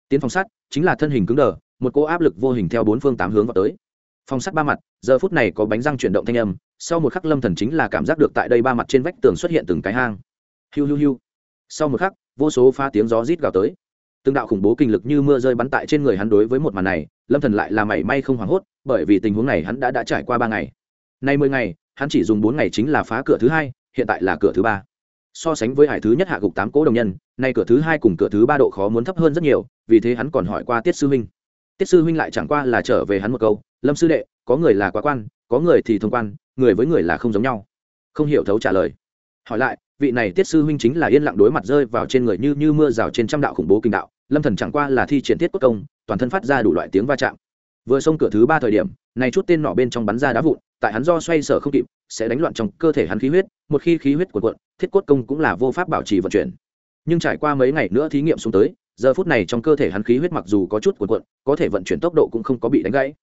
Tiến phòng sắt chính là thân hình cứng đờ, một cỗ áp lực vô hình theo bốn phương tám hướng vào tới. Phòng sắt ba mặt, giờ phút này có bánh răng chuyển động thanh âm, sau một khắc lâm thần chính là cảm giác được tại đây ba mặt trên vách tường xuất hiện từng cái hang. Hiu hiu hiu. Sau một khắc, vô số pha tiếng gió rít gào tới. Từng đạo khủng bố kinh lực như mưa rơi bắn tại trên người hắn đối với một màn này, lâm thần lại là mảy may không hoảng hốt, bởi vì tình huống này hắn đã đã trải qua ba ngày nay mười ngày, hắn chỉ dùng bốn ngày chính là phá cửa thứ hai, hiện tại là cửa thứ ba. So sánh với hải thứ nhất hạ gục tám cố đồng nhân, nay cửa thứ hai cùng cửa thứ ba độ khó muốn thấp hơn rất nhiều, vì thế hắn còn hỏi qua tiết sư huynh. Tiết sư huynh lại chẳng qua là trở về hắn một câu, lâm sư đệ, có người là quá quan, có người thì thông quan, người với người là không giống nhau. Không hiểu thấu trả lời. Hỏi lại, vị này tiết sư huynh chính là yên lặng đối mặt rơi vào trên người như như mưa rào trên trăm đạo khủng bố kinh đạo, lâm thần chẳng qua là thi triển tiết quốc công, toàn thân phát ra đủ loại tiếng va chạm vừa xông cửa thứ ba thời điểm, này chút tên nọ bên trong bắn ra đá vụn, tại hắn do xoay sở không kịp, sẽ đánh loạn trong cơ thể hắn khí huyết, một khi khí huyết của quận thiết cốt công cũng là vô pháp bảo trì vận chuyển. Nhưng trải qua mấy ngày nữa thí nghiệm xuống tới, giờ phút này trong cơ thể hắn khí huyết mặc dù có chút cuộn cuộn, có thể vận chuyển tốc độ cũng không có bị đánh gãy.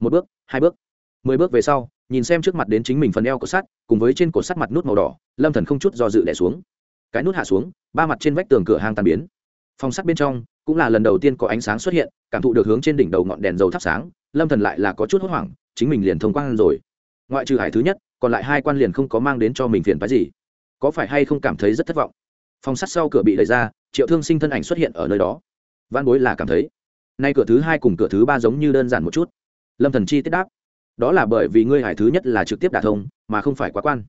Một bước, hai bước, mười bước về sau, nhìn xem trước mặt đến chính mình phần eo của sắt, cùng với trên cột sắt mặt nút màu đỏ, lâm thần không chút do dự đẻ xuống. Cái nút hạ xuống, ba mặt trên vách tường cửa hang tàn biến phòng sắt bên trong cũng là lần đầu tiên có ánh sáng xuất hiện, cảm thụ được hướng trên đỉnh đầu ngọn đèn dầu thắp sáng, lâm thần lại là có chút hốt hoảng, chính mình liền thông quan rồi. Ngoại trừ hải thứ nhất, còn lại hai quan liền không có mang đến cho mình phiền phái gì. Có phải hay không cảm thấy rất thất vọng? Phòng sắt sau cửa bị đẩy ra, triệu thương sinh thân ảnh xuất hiện ở nơi đó. Văn bối là cảm thấy, nay cửa thứ hai cùng cửa thứ ba giống như đơn giản một chút. Lâm thần chi tiết đáp, đó là bởi vì ngươi hải thứ nhất là trực tiếp đả thông, mà không phải quá quan.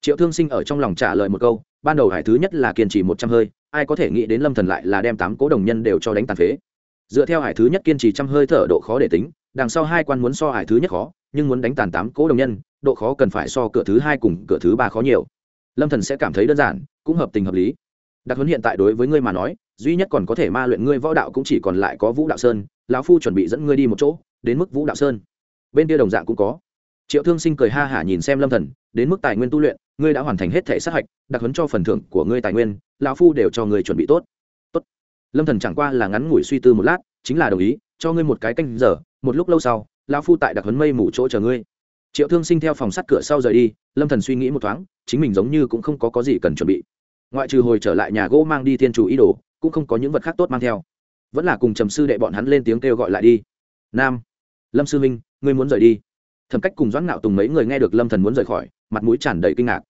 Triệu thương sinh ở trong lòng trả lời một câu, ban đầu hải thứ nhất là kiên trì một trăm hơi ai có thể nghĩ đến lâm thần lại là đem tám cố đồng nhân đều cho đánh tàn phế. Dựa theo hải thứ nhất kiên trì trăm hơi thở độ khó để tính, đằng sau hai quan muốn so hải thứ nhất khó, nhưng muốn đánh tàn tám cố đồng nhân, độ khó cần phải so cửa thứ hai cùng cửa thứ ba khó nhiều. Lâm thần sẽ cảm thấy đơn giản, cũng hợp tình hợp lý. Đặc huấn hiện tại đối với ngươi mà nói, duy nhất còn có thể ma luyện ngươi võ đạo cũng chỉ còn lại có vũ đạo sơn, lão phu chuẩn bị dẫn ngươi đi một chỗ, đến mức vũ đạo sơn. Bên kia đồng dạng cũng có triệu thương sinh cười ha hả nhìn xem lâm thần, đến mức tài nguyên tu luyện, ngươi đã hoàn thành hết thể sát hạch, đặc huấn cho phần thưởng của ngươi tài nguyên, lão phu đều cho ngươi chuẩn bị tốt. Tốt. Lâm thần chẳng qua là ngắn ngủi suy tư một lát, chính là đồng ý, cho ngươi một cái canh giờ, một lúc lâu sau, lão phu tại đặc huấn mây mù chỗ chờ ngươi. Triệu thương sinh theo phòng sắt cửa sau rời đi, lâm thần suy nghĩ một thoáng, chính mình giống như cũng không có có gì cần chuẩn bị. Ngoại trừ hồi trở lại nhà gỗ mang đi thiên chủ ý đồ, cũng không có những vật khác tốt mang theo. Vẫn là cùng trầm sư đệ bọn hắn lên tiếng kêu gọi lại đi. Nam. Lâm sư minh, ngươi muốn rời đi thẩm cách cùng doãn ngạo tùng mấy người nghe được lâm thần muốn rời khỏi, mặt mũi tràn đầy kinh ngạc.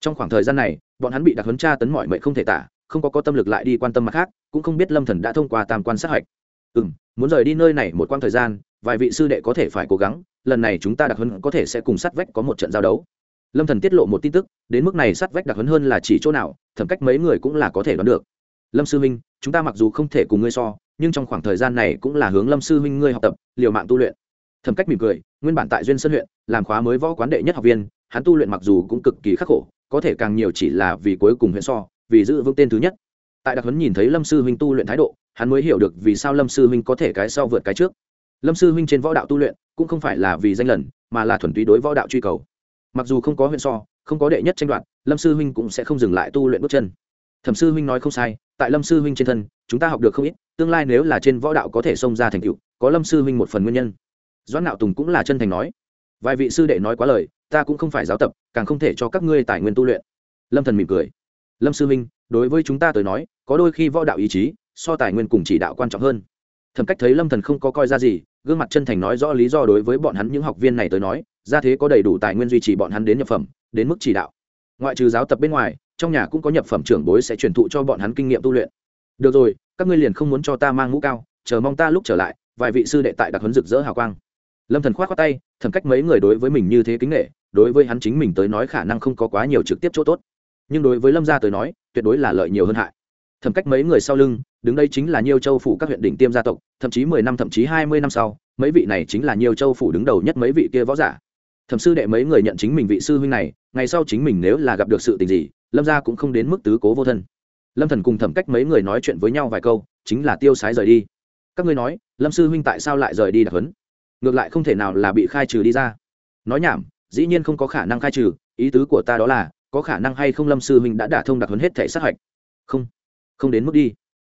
Trong khoảng thời gian này, bọn hắn bị đặc huấn tra tấn mọi mệnh không thể tả, không có có tâm lực lại đi quan tâm mặt khác, cũng không biết lâm thần đã thông qua tam quan sát hạch. Ừ muốn rời đi nơi này một quãng thời gian, vài vị sư đệ có thể phải cố gắng, lần này chúng ta đặc huấn có thể sẽ cùng sát vách có một trận giao đấu. Lâm thần tiết lộ một tin tức, đến mức này sát vách đặc huấn hơn là chỉ chỗ nào, thẩm cách mấy người cũng là có thể đoán được. Lâm sư huynh, chúng ta mặc dù không thể cùng ngươi so, nhưng trong khoảng thời gian này cũng là hướng lâm sư huynh ngươi học tập, liều mạng tu luyện. Thẩm cách mỉm cười nguyên bản tại duyên sơn huyện, làm khóa mới võ quán đệ nhất học viên, hắn tu luyện mặc dù cũng cực kỳ khắc khổ, có thể càng nhiều chỉ là vì cuối cùng huyện so, vì giữ vững tên thứ nhất. Tại đặc huấn nhìn thấy lâm sư huynh tu luyện thái độ, hắn mới hiểu được vì sao lâm sư huynh có thể cái sau vượt cái trước. Lâm sư huynh trên võ đạo tu luyện, cũng không phải là vì danh lần, mà là thuần túy đối võ đạo truy cầu. Mặc dù không có huyện so, không có đệ nhất tranh đoạt, lâm sư huynh cũng sẽ không dừng lại tu luyện bước chân. Thẩm sư huynh nói không sai, tại lâm sư huynh trên thân, chúng ta học được không ít, tương lai nếu là trên võ đạo có thể xông ra thành tựu, có lâm sư huynh một phần nguyên nhân doãn nạo tùng cũng là chân thành nói, vài vị sư đệ nói quá lời, ta cũng không phải giáo tập, càng không thể cho các ngươi tài nguyên tu luyện. Lâm thần mỉm cười, lâm sư huynh, đối với chúng ta tới nói, có đôi khi võ đạo ý chí, so tài nguyên cùng chỉ đạo quan trọng hơn. Thẩm cách thấy lâm thần không có coi ra gì, gương mặt chân thành nói rõ lý do đối với bọn hắn những học viên này tới nói, ra thế có đầy đủ tài nguyên duy trì bọn hắn đến nhập phẩm, đến mức chỉ đạo. Ngoại trừ giáo tập bên ngoài, trong nhà cũng có nhập phẩm trưởng bối sẽ truyền thụ cho bọn hắn kinh nghiệm tu luyện. Được rồi, các ngươi liền không muốn cho ta mang mũ cao, chờ mong ta lúc trở lại, vài vị sư đệ tại đặc huấn rực rỡ hào quang lâm thần khoát khoát tay thẩm cách mấy người đối với mình như thế kính nghệ đối với hắn chính mình tới nói khả năng không có quá nhiều trực tiếp chỗ tốt. Nhưng đối với lâm gia tới nói, tuyệt đối là lợi nhiều hơn hại. Thẩm cách mấy người sau lưng, đứng đây chính là nhiều châu phủ các huyện đỉnh tiêm gia tộc, thậm chí mười năm, thậm chí hai mươi năm sau, mấy vị này chính là nhiều châu phủ đứng đầu nhất mấy vị kia võ giả. Thẩm sư đệ mấy người nhận chính mình vị sư huynh này, ngày sau chính mình nếu là gặp được sự tình gì, lâm gia cũng không đến mức tứ cố vô thân. Lâm thần cùng thẩm cách mấy người nói chuyện với nhau vài câu, chính là tiêu sái rời đi. Các ngươi nói, lâm sư huynh tại sao lại rời đi đặc huấn? Ngược lại không thể nào là bị khai trừ đi ra. Nói nhảm, dĩ nhiên không có khả năng khai trừ, ý tứ của ta đó là, có khả năng hay không lâm sư huynh đã đả thông đặc huấn hết thể sát hạch. Không không đến mức đi.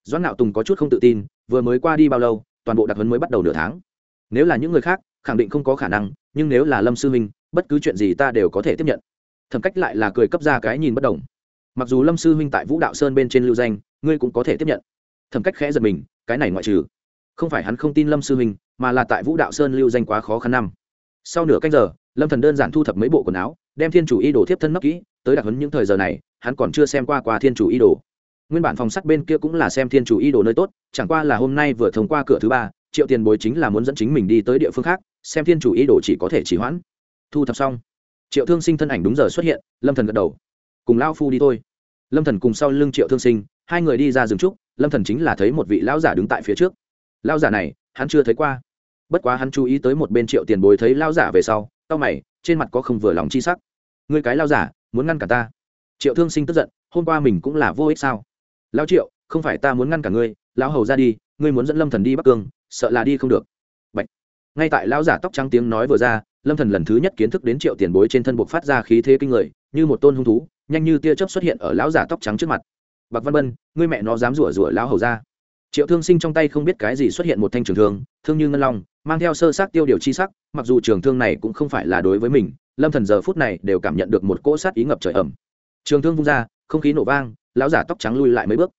Doãn nạo tùng có chút không tự tin, vừa mới qua đi bao lâu, toàn bộ đặc huấn mới bắt đầu nửa tháng. Nếu là những người khác, khẳng định không có khả năng, nhưng nếu là lâm sư huynh, bất cứ chuyện gì ta đều có thể tiếp nhận. Thẩm cách lại là cười cấp ra cái nhìn bất đồng. Mặc dù lâm sư huynh tại vũ đạo sơn bên trên lưu danh, ngươi cũng có thể tiếp nhận. Thẩm cách khẽ giật mình, cái này ngoại trừ không phải hắn không tin lâm sư huynh, mà là tại vũ đạo sơn lưu danh quá khó khăn năm. Sau nửa canh giờ, lâm thần đơn giản thu thập mấy bộ quần áo, đem thiên chủ y đồ tiếp thân nấp kỹ, tới đặc hấn những thời giờ này, hắn còn chưa xem qua qua thiên chủ y đồ. Nguyên bản phòng sắt bên kia cũng là xem thiên chủ y đồ nơi tốt, chẳng qua là hôm nay vừa thông qua cửa thứ ba, triệu tiền bối chính là muốn dẫn chính mình đi tới địa phương khác, xem thiên chủ y đồ chỉ có thể chỉ hoãn. Thu thập xong, triệu thương sinh thân ảnh đúng giờ xuất hiện, lâm thần gật đầu. Cùng lao phu đi thôi. Lâm thần cùng sau lưng triệu thương sinh, hai người đi ra rừng trúc, lâm thần chính là thấy một vị lão giả đứng tại phía trước lão giả này, hắn chưa thấy qua. Bất quá hắn chú ý tới một bên triệu tiền bối thấy lão giả về sau tao mày, trên mặt có không vừa lòng chi sắc. Ngươi cái lão giả, muốn ngăn cả ta? Triệu thương sinh tức giận, hôm qua mình cũng là vô ích sao? Lão triệu, không phải ta muốn ngăn cả ngươi, lão hầu ra đi, ngươi muốn dẫn lâm thần đi bắc cương, sợ là đi không được. Bạch. ngay tại lão giả tóc trắng tiếng nói vừa ra, lâm thần lần thứ nhất kiến thức đến triệu tiền bối trên thân buộc phát ra khí thế kinh người, như một tôn hung thú, nhanh như tia chớp xuất hiện ở lão giả tóc trắng trước mặt. Bạc văn bân, ngươi mẹ nó dám rủa rủa lão hầu ra triệu thương sinh trong tay không biết cái gì xuất hiện một thanh trường thương thương như ngân long, mang theo sơ sát tiêu điều chi sắc, mặc dù trường thương này cũng không phải là đối với mình, lâm thần giờ phút này đều cảm nhận được một cỗ sát ý ngập trời ẩm. Trường thương vung ra, không khí nổ vang, lão giả tóc trắng lui lại mấy bước.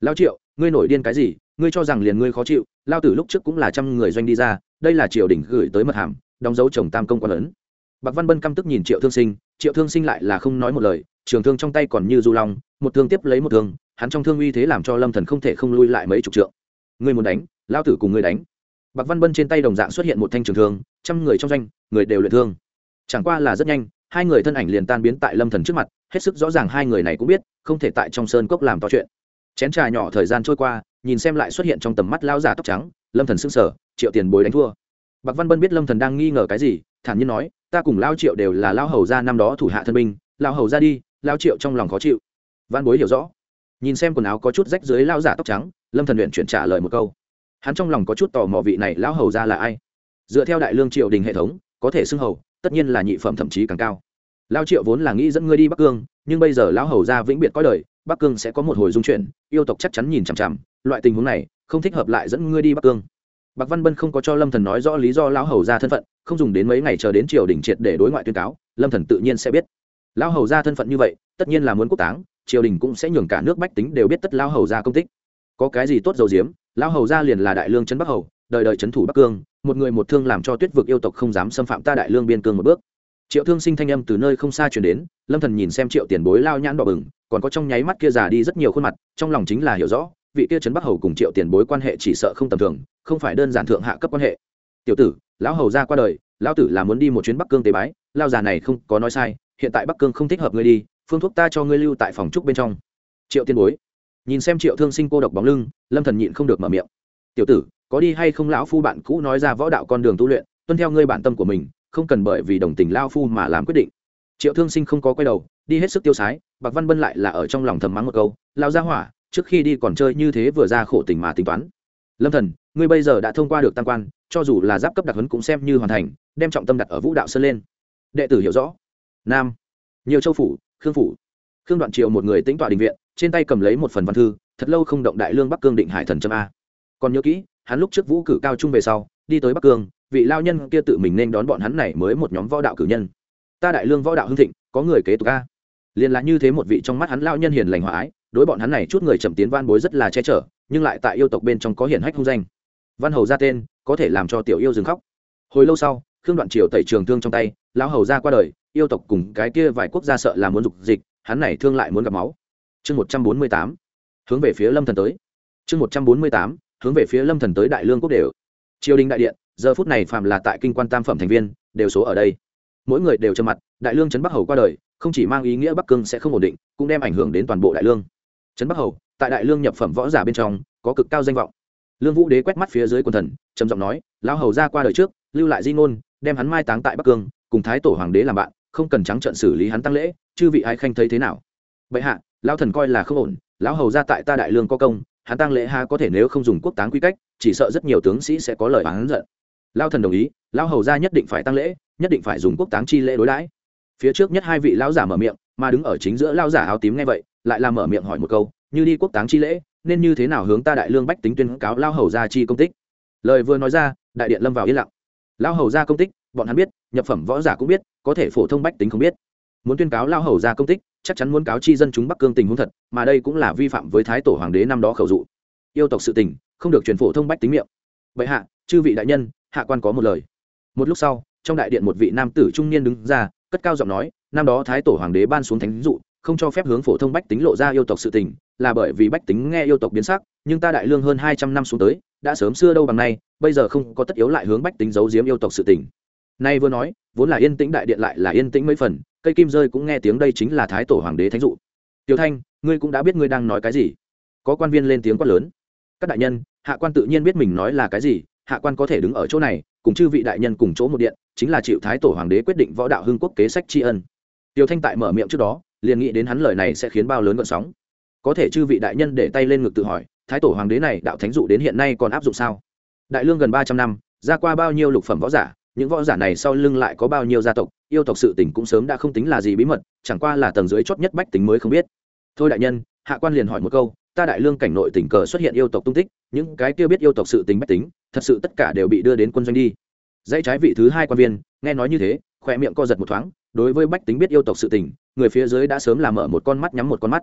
Lão triệu, ngươi nổi điên cái gì? Ngươi cho rằng liền ngươi khó chịu, lao tử lúc trước cũng là trăm người doanh đi ra, đây là triều đình gửi tới mật hàm, đóng dấu chồng tam công quan lớn. Bạc văn bân căm tức nhìn triệu thương sinh, triệu thương sinh lại là không nói một lời, trường thương trong tay còn như du long, một thương tiếp lấy một thương hắn trong thương uy thế làm cho lâm thần không thể không lui lại mấy chục trượng. Ngươi muốn đánh lao tử cùng ngươi đánh. Bạc văn bân trên tay đồng dạng xuất hiện một thanh trường thương, trăm người trong doanh, người đều luyện thương. Chẳng qua là rất nhanh, hai người thân ảnh liền tan biến tại lâm thần trước mặt, hết sức rõ ràng hai người này cũng biết, không thể tại trong sơn cốc làm to chuyện. Chén trà nhỏ thời gian trôi qua, nhìn xem lại xuất hiện trong tầm mắt lao giả tóc trắng, lâm thần sững sờ, triệu tiền bối đánh thua. Bạc văn bân biết lâm thần đang nghi ngờ cái gì, thản nhiên nói, ta cùng lao triệu đều là lao hầu gia năm đó thủ hạ thân binh lao hầu ra đi lao triệu trong lòng khó chịu. Văn bối hiểu rõ nhìn xem quần áo có chút rách dưới lao giả tóc trắng, lâm thần luyện chuyển trả lời một câu. Hắn trong lòng có chút tò mò vị này lão hầu ra là ai. Dựa theo đại lương triệu đình hệ thống, có thể xưng hầu, tất nhiên là nhị phẩm thậm chí càng cao. Lao triệu vốn là nghĩ dẫn ngươi đi bắc cương, nhưng bây giờ lão hầu ra vĩnh biệt có đời, bắc cương sẽ có một hồi dung chuyển, yêu tộc chắc chắn nhìn chằm chằm, loại tình huống này, không thích hợp lại dẫn ngươi đi bắc cương. Bạc văn bân không có cho lâm thần nói rõ lý do lão hầu ra thân phận, không dùng đến mấy ngày chờ đến triều đình triệt để đối ngoại tuyên cáo, lâm thần tự nhiên sẽ biết. Lão hầu ra thân phận như vậy, tất nhiên là muốn quốc táng triều đình cũng sẽ nhường cả nước bách tính đều biết tất lao hầu ra công tích. Có cái gì tốt dầu diếm, lao hầu ra liền là đại lương trấn bắc hầu, đời đời trấn thủ bắc cương, một người một thương làm cho tuyết vực yêu tộc không dám xâm phạm ta đại lương biên cương một bước. Triệu thương sinh thanh âm từ nơi không xa chuyển đến, lâm thần nhìn xem triệu tiền bối lao nhãn đỏ bừng, còn có trong nháy mắt kia già đi rất nhiều khuôn mặt, trong lòng chính là hiểu rõ, vị kia trấn bắc hầu cùng triệu tiền bối quan hệ chỉ sợ không tầm thường, không phải đơn giản thượng hạ cấp quan hệ. Tiểu tử, lão hầu ra qua đời, lão tử là muốn đi một chuyến bắc cương tế bái, lao già này không có nói sai, hiện tại bắc cương không thích hợp ngươi đi phương thuốc ta cho ngươi lưu tại phòng trúc bên trong. Triệu tiên bối. Nhìn xem triệu thương sinh cô độc bóng lưng, lâm thần nhịn không được mở miệng. Tiểu tử, có đi hay không lão phu bạn cũ nói ra võ đạo con đường tu luyện, tuân theo ngươi bản tâm của mình, không cần bởi vì đồng tình lao phu mà làm quyết định. Triệu thương sinh không có quay đầu, đi hết sức tiêu sái, bạc văn bân lại là ở trong lòng thầm mắng một câu lao ra hỏa, trước khi đi còn chơi như thế vừa ra khổ tình mà tính toán. Lâm thần, ngươi bây giờ đã thông qua được tam quan, cho dù là giáp cấp đặc huấn cũng xem như hoàn thành, đem trọng tâm đặt ở vũ đạo sơn lên. Đệ tử hiểu rõ. Nam. Nhiều châu phủ khương phủ. Khương đoạn Triều một người tính tọa đình viện, trên tay cầm lấy một phần văn thư, thật lâu không động đại lương bắc cương định hải thần trâm a. Còn nhớ kỹ, hắn lúc trước vũ cử cao trung về sau, đi tới bắc cương, vị lao nhân kia tự mình nên đón bọn hắn này mới một nhóm võ đạo cử nhân. Ta đại lương võ đạo hưng thịnh, có người kế tục a. Liền là như thế một vị trong mắt hắn lao nhân hiền lành hòa ái, đối bọn hắn này chút người chậm tiến van bối rất là che chở, nhưng lại tại yêu tộc bên trong có hiển hách hung danh. Văn hầu ra tên, có thể làm cho tiểu yêu dừng khóc. Hồi lâu sau, khương đoạn triều tẩy trường thương trong tay, lão hầu ra qua đời yêu tộc cùng cái kia vài quốc gia sợ là muốn dục dịch, hắn này thương lại muốn gặp máu. Chương một trăm bốn mươi tám, hướng về phía lâm thần tới. Chương một trăm bốn mươi tám, hướng về phía lâm thần tới đại lương quốc đều. Triều đình đại điện, giờ phút này phạm là tại kinh quan tam phẩm thành viên, đều số ở đây. Mỗi người đều trầm mặt, đại lương trấn bắc hầu qua đời, không chỉ mang ý nghĩa bắc cương sẽ không ổn định, cũng đem ảnh hưởng đến toàn bộ đại lương. Trấn bắc hầu, tại đại lương nhập phẩm võ giả bên trong, có cực cao danh vọng. Lương vũ đế quét mắt phía dưới quần thần, trầm giọng nói, lão hầu ra qua đời trước, lưu lại di ngôn, đem hắn mai táng tại bắc cương, cùng thái tổ hoàng đế làm bạn không cần trắng trận xử lý hắn tăng lễ, chư vị ai khanh thấy thế nào? Bệ hạ, lão thần coi là không ổn, lão hầu ra tại ta đại lương có công, hắn tăng lễ ha có thể nếu không dùng quốc táng quy cách, chỉ sợ rất nhiều tướng sĩ sẽ có lời hắn giận. Lao thần đồng ý, lão hầu ra nhất định phải tăng lễ, nhất định phải dùng quốc táng chi lễ đối đãi. Phía trước nhất hai vị lão giả mở miệng, mà đứng ở chính giữa lão giả áo tím nghe vậy, lại làm mở miệng hỏi một câu, như đi quốc táng chi lễ, nên như thế nào hướng ta đại lương bách tính tuyên cáo lao hầu ra chi công tích? Lời vừa nói ra, đại điện lâm vào yên lặng. Lao hầu ra công tích bọn hắn biết, nhập phẩm võ giả cũng biết, có thể phổ thông bách tính không biết. Muốn tuyên cáo lao hầu ra công tích, chắc chắn muốn cáo chi dân chúng bắc cương tình huống thật, mà đây cũng là vi phạm với thái tổ hoàng đế năm đó khẩu dụ. Yêu tộc sự tình, không được truyền phổ thông bách tính miệng. Vậy hạ, chư vị đại nhân, hạ quan có một lời. Một lúc sau, trong đại điện một vị nam tử trung niên đứng ra, cất cao giọng nói, năm đó thái tổ hoàng đế ban xuống thánh dụ, không cho phép hướng phổ thông bách tính lộ ra yêu tộc sự tình, là bởi vì bách tính nghe yêu tộc biến sắc, nhưng ta đại lương hơn hai trăm năm xuống tới, đã sớm xưa đâu bằng nay, bây giờ không có tất yếu lại hướng bách tính giấu giếm yêu tộc sự tình nay vừa nói, vốn là yên tĩnh đại điện lại là yên tĩnh mấy phần, cây kim rơi cũng nghe tiếng đây chính là thái tổ hoàng đế thánh dụ. Tiểu thanh, ngươi cũng đã biết ngươi đang nói cái gì. Có quan viên lên tiếng quát lớn. Các đại nhân, hạ quan tự nhiên biết mình nói là cái gì, hạ quan có thể đứng ở chỗ này, cùng chư vị đại nhân cùng chỗ một điện, chính là chịu thái tổ hoàng đế quyết định võ đạo hưng quốc kế sách tri ân. Tiểu thanh tại mở miệng trước đó, liền nghĩ đến hắn lời này sẽ khiến bao lớn gợn sóng. Có thể chư vị đại nhân để tay lên ngực tự hỏi, thái tổ hoàng đế này đạo thánh dụ đến hiện nay còn áp dụng sao? Đại lương gần ba trăm năm, ra qua bao nhiêu lục phẩm võ giả những võ giả này sau lưng lại có bao nhiêu gia tộc, yêu tộc sự tình cũng sớm đã không tính là gì bí mật, chẳng qua là tầng dưới chót nhất bách tính mới không biết. Thôi đại nhân, hạ quan liền hỏi một câu, ta đại lương cảnh nội tình cờ xuất hiện yêu tộc tung tích, những cái kia biết yêu tộc sự tình bách tính, thật sự tất cả đều bị đưa đến quân doanh đi. Dãy trái vị thứ hai quan viên, nghe nói như thế, khỏe miệng co giật một thoáng, đối với bách tính biết yêu tộc sự tình, người phía dưới đã sớm làm mở một con mắt nhắm một con mắt.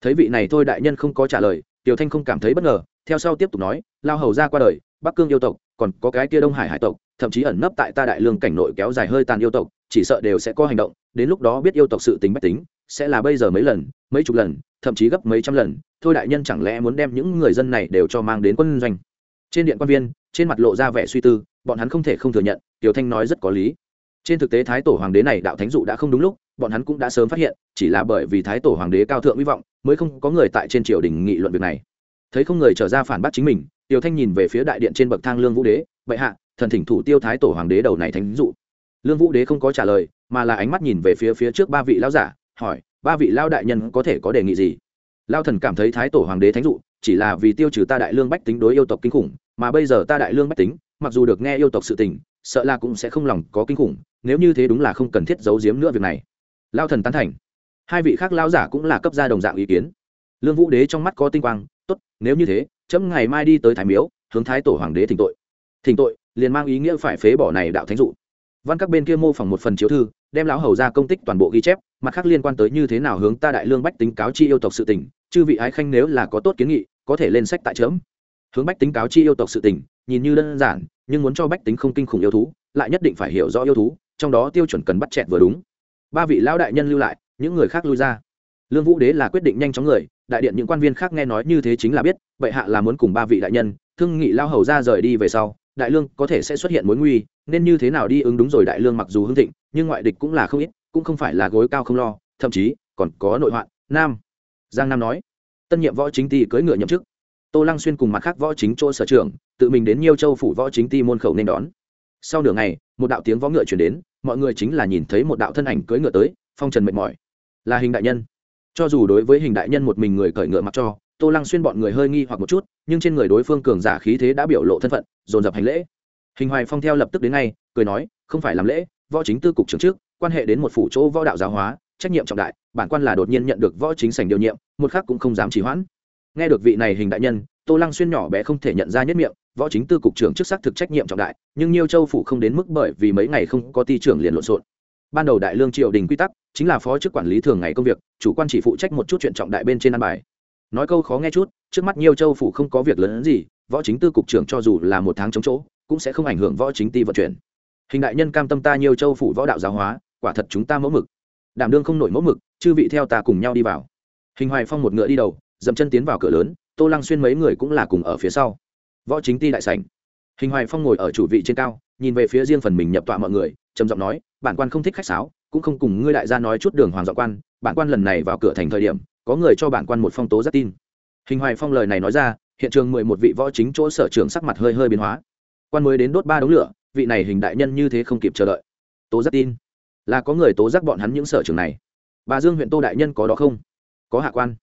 Thấy vị này thôi đại nhân không có trả lời, tiểu thanh không cảm thấy bất ngờ, theo sau tiếp tục nói, lao hầu ra qua đời, bắc cương yêu tộc, còn có cái kia đông hải hải tộc thậm chí ẩn nấp tại ta đại lương cảnh nội kéo dài hơi tàn yêu tộc, chỉ sợ đều sẽ có hành động, đến lúc đó biết yêu tộc sự tính bách tính, sẽ là bây giờ mấy lần, mấy chục lần, thậm chí gấp mấy trăm lần, thôi đại nhân chẳng lẽ muốn đem những người dân này đều cho mang đến quân doanh? Trên điện quan viên, trên mặt lộ ra vẻ suy tư, bọn hắn không thể không thừa nhận, tiểu thanh nói rất có lý. Trên thực tế thái tổ hoàng đế này đạo thánh dụ đã không đúng lúc, bọn hắn cũng đã sớm phát hiện, chỉ là bởi vì thái tổ hoàng đế cao thượng hy vọng, mới không có người tại trên triều đình nghị luận việc này. Thấy không người trở ra phản bác chính mình, tiểu thanh nhìn về phía đại điện trên bậc thang lương vũ đế, bệ hạ thần thỉnh thủ tiêu thái tổ hoàng đế đầu này thánh dụ. Lương vũ đế không có trả lời, mà là ánh mắt nhìn về phía phía trước ba vị lão giả, hỏi, ba vị lao đại nhân có thể có đề nghị gì? Lao thần cảm thấy thái tổ hoàng đế thánh dụ, chỉ là vì tiêu trừ ta đại lương bách tính đối yêu tộc kinh khủng, mà bây giờ ta đại lương bách tính, mặc dù được nghe yêu tộc sự tình, sợ là cũng sẽ không lòng có kinh khủng, nếu như thế đúng là không cần thiết giấu giếm nữa việc này. Lao thần tán thành. Hai vị khác lao giả cũng là cấp gia đồng dạng ý kiến. Lương vũ đế trong mắt có tinh quang, tốt, nếu như thế, chấm ngày mai đi tới thái miếu, hướng thái tổ hoàng đế thỉnh tội. Thỉnh tội? Liền mang ý nghĩa phải phế bỏ này đạo thánh dụ. Văn các bên kia mô phỏng một phần chiếu thư, đem lão hầu ra công tích toàn bộ ghi chép, mặt khác liên quan tới như thế nào hướng ta đại lương bách tính cáo chi yêu tộc sự tỉnh chư vị ái khanh nếu là có tốt kiến nghị, có thể lên sách tại chớm. Hướng bách tính cáo chi yêu tộc sự tỉnh nhìn như đơn giản, nhưng muốn cho bách tính không kinh khủng yêu thú, lại nhất định phải hiểu rõ yêu thú, trong đó tiêu chuẩn cần bắt chẹt vừa đúng. Ba vị lão đại nhân lưu lại, những người khác lui ra. Lương vũ đế là quyết định nhanh chóng người, đại điện những quan viên khác nghe nói như thế chính là biết, bệ hạ là muốn cùng ba vị đại nhân, thương nghị lao hầu ra rời đi về sau đại lương có thể sẽ xuất hiện mối nguy, nên như thế nào đi ứng đúng rồi đại lương mặc dù hưng thịnh, nhưng ngoại địch cũng là không ít, cũng không phải là gối cao không lo, thậm chí còn có nội hoạn. Nam. Giang nam nói. Tân nhiệm võ chính ty cưỡi ngựa nhậm chức. Tô lăng xuyên cùng mặt khác võ chính chỗ sở trường tự mình đến nhiều châu phủ võ chính ty môn khẩu nên đón. Sau nửa ngày, một đạo tiếng võ ngựa chuyển đến, mọi người chính là nhìn thấy một đạo thân ảnh cưỡi ngựa tới, phong trần mệt mỏi. Là hình đại nhân. Cho dù đối với hình đại nhân một mình người cởi ngựa mặc cho tô lăng xuyên bọn người hơi nghi hoặc một chút, nhưng trên người đối phương cường giả khí thế đã biểu lộ thân phận, dồn dập hành lễ. Hình hoài phong theo lập tức đến ngay, cười nói, không phải làm lễ, võ chính tư cục trưởng trước, quan hệ đến một phủ chỗ võ đạo giáo hóa, trách nhiệm trọng đại, bản quan là đột nhiên nhận được võ chính sành điều nhiệm, một khác cũng không dám trì hoãn. Nghe được vị này hình đại nhân, tô lăng xuyên nhỏ bé không thể nhận ra nhất miệng, võ chính tư cục trưởng chức xác thực trách nhiệm trọng đại, nhưng nhiều châu phủ không đến mức bởi vì mấy ngày không có ty trưởng liền lộn xộn. Ban đầu đại lương triều đình quy tắc, chính là phó chức quản lý thường ngày công việc, chủ quan chỉ phụ trách một chút chuyện trọng đại bên trên ăn bài nói câu khó nghe chút, trước mắt nhiều châu phủ không có việc lớn gì, võ chính tư cục trưởng cho dù là một tháng chống chỗ, cũng sẽ không ảnh hưởng võ chính ti vận chuyển. Hình đại nhân cam tâm ta nhiều châu phủ võ đạo giáo hóa, quả thật chúng ta mẫu mực. Đảm đương không nổi mẫu mực, chư vị theo ta cùng nhau đi vào. Hình hoài phong một ngựa đi đầu, dậm chân tiến vào cửa lớn, tô lăng xuyên mấy người cũng là cùng ở phía sau. Võ chính ti đại sảnh. Hình hoài phong ngồi ở chủ vị trên cao, nhìn về phía riêng phần mình nhập tọa mọi người, trầm giọng nói, bản quan không thích khách sáo, cũng không cùng ngươi đại gia nói chút đường hoàng dọ quan, bản quan lần này vào cửa thành thời điểm có người cho bản quan một phong tố giác tin. Hình hoài phong lời này nói ra, hiện trường mười một vị võ chính chỗ sở trường sắc mặt hơi hơi biến hóa. Quan mới đến đốt ba đống lửa, vị này hình đại nhân như thế không kịp chờ đợi. Tố giác tin? Là có người tố giác bọn hắn những sở trường này. Bà dương huyện tô đại nhân có đó không? Có hạ quan.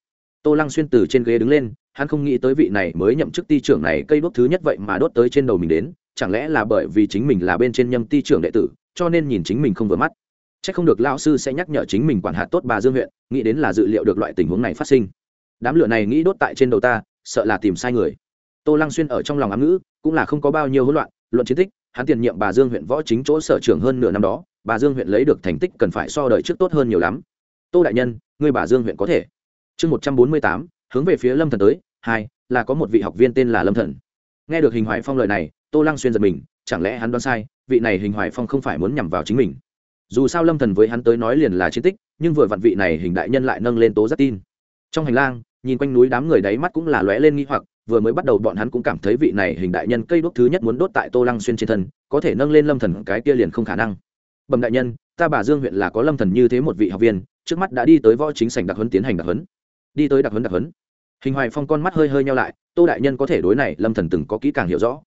Tô lăng xuyên từ trên ghế đứng lên, hắn không nghĩ tới vị này mới nhậm chức ty trưởng này cây đốt thứ nhất vậy mà đốt tới trên đầu mình đến, chẳng lẽ là bởi vì chính mình là bên trên nhâm ty trưởng đệ tử, cho nên nhìn chính mình không vừa mắt c h ắ c không được lao sư sẽ nhắc nhở chính mình quản hạt tốt bà dương huyện, nghĩ đến là dự liệu được loại tình huống này phát sinh. Đám lửa này nghĩ đốt tại trên đầu ta, sợ là tìm sai người. Tô lăng xuyên ở trong lòng ám ngữ, cũng là không có bao nhiêu hỗn loạn, luận chiến tích, hắn tiền nhiệm bà dương huyện võ chính chỗ sở trưởng hơn nửa năm đó, bà dương huyện lấy được thành tích cần phải so đời trước tốt hơn nhiều lắm. Tô đại nhân, người bà dương huyện có thể. Chương một trăm bốn mươi tám, hướng về phía lâm thần tới, hai, là có một vị học viên tên là lâm thần. Nghe được hình hoài phong lời này, tô lăng xuyên giật mình, chẳng lẽ hắn đoán sai, vị này hình hoài phong không phải muốn nhằm vào chính mình? Dù sao lâm thần với hắn tới nói liền là chiến tích, nhưng vừa vặn vị này hình đại nhân lại nâng lên tố rất tin. Trong hành lang, nhìn quanh núi đám người đáy mắt cũng là lóe lên nghi hoặc, vừa mới bắt đầu bọn hắn cũng cảm thấy vị này hình đại nhân cây đốt thứ nhất muốn đốt tại tô lăng xuyên trên thân, có thể nâng lên lâm thần cái kia liền không khả năng. Bẩm đại nhân, ta bà dương huyện là có lâm thần như thế một vị học viên, trước mắt đã đi tới võ chính sảnh đặc huấn tiến hành đặc huấn. Đi tới đặc huấn đặc huấn. Hình hoài phong con mắt hơi hơi nhau lại, tô đại nhân có thể đối này, lâm thần từng có kỹ càng hiểu rõ.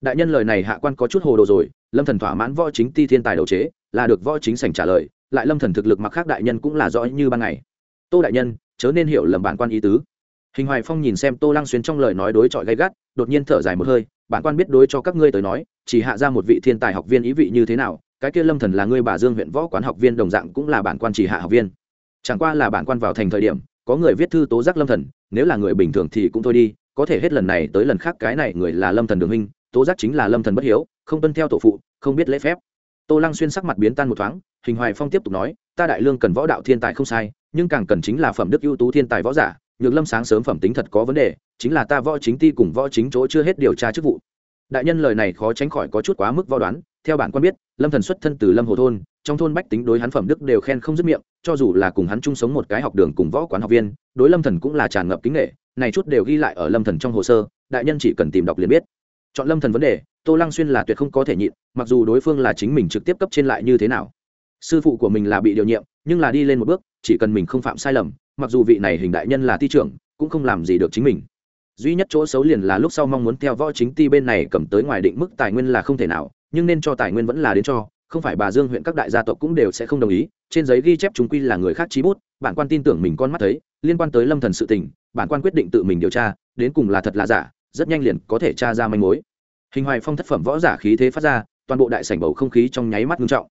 Đại nhân lời này hạ quan có chút hồ đồ rồi, lâm thần thỏa mãn võ chính ti thiên tài đầu chế là được võ chính sảnh trả lời, lại lâm thần thực lực mặc khác đại nhân cũng là rõ như ban ngày. Tô đại nhân, chớ nên hiểu lầm bản quan ý tứ. Hình hoài phong nhìn xem tô lăng xuyên trong lời nói đối chọi gay gắt, đột nhiên thở dài một hơi, bản quan biết đối cho các ngươi tới nói, chỉ hạ ra một vị thiên tài học viên ý vị như thế nào, cái kia lâm thần là ngươi bà dương huyện võ quán học viên đồng dạng cũng là bản quan chỉ hạ học viên. Chẳng qua là bản quan vào thành thời điểm, có người viết thư tố giác lâm thần, nếu là người bình thường thì cũng thôi đi, có thể hết lần này tới lần khác cái này người là lâm thần đường huynh, tố giác chính là lâm thần bất hiếu, không tuân theo tổ phụ, không biết lễ phép tô lăng xuyên sắc mặt biến tan một thoáng, hình hoài phong tiếp tục nói, ta đại lương cần võ đạo thiên tài không sai, nhưng càng cần chính là phẩm đức ưu tú thiên tài võ giả, nhược lâm sáng sớm phẩm tính thật có vấn đề, chính là ta võ chính ti cùng võ chính chỗ chưa hết điều tra chức vụ. Đại nhân lời này khó tránh khỏi có chút quá mức võ đoán, theo bản quan biết, lâm thần xuất thân từ lâm hồ thôn, trong thôn bách tính đối hắn phẩm đức đều khen không dứt miệng, cho dù là cùng hắn chung sống một cái học đường cùng võ quán học viên, đối lâm thần cũng là tràn ngập kính nghệ này chút đều ghi lại ở lâm thần trong hồ sơ, đại nhân chỉ cần tìm đọc liền biết chọn lâm thần vấn đề, tô lăng xuyên là tuyệt không có thể nhịn, mặc dù đối phương là chính mình trực tiếp cấp trên lại như thế nào. Sư phụ của mình là bị điều nhiệm, nhưng là đi lên một bước, chỉ cần mình không phạm sai lầm, mặc dù vị này hình đại nhân là thi trưởng, cũng không làm gì được chính mình. Duy nhất chỗ xấu liền là lúc sau mong muốn theo võ chính ti bên này cầm tới ngoài định mức tài nguyên là không thể nào, nhưng nên cho tài nguyên vẫn là đến cho, không phải bà dương huyện các đại gia tộc cũng đều sẽ không đồng ý, trên giấy ghi chép chúng quy là người khác trí bút, bản quan tin tưởng mình con mắt thấy, liên quan tới lâm thần sự tình, bản quan quyết định tự mình điều tra, đến cùng là thật là giả rất nhanh liền có thể tra ra manh mối. Hình hoài phong thất phẩm võ giả khí thế phát ra, toàn bộ đại sảnh bầu không khí trong nháy mắt nghiêm trọng.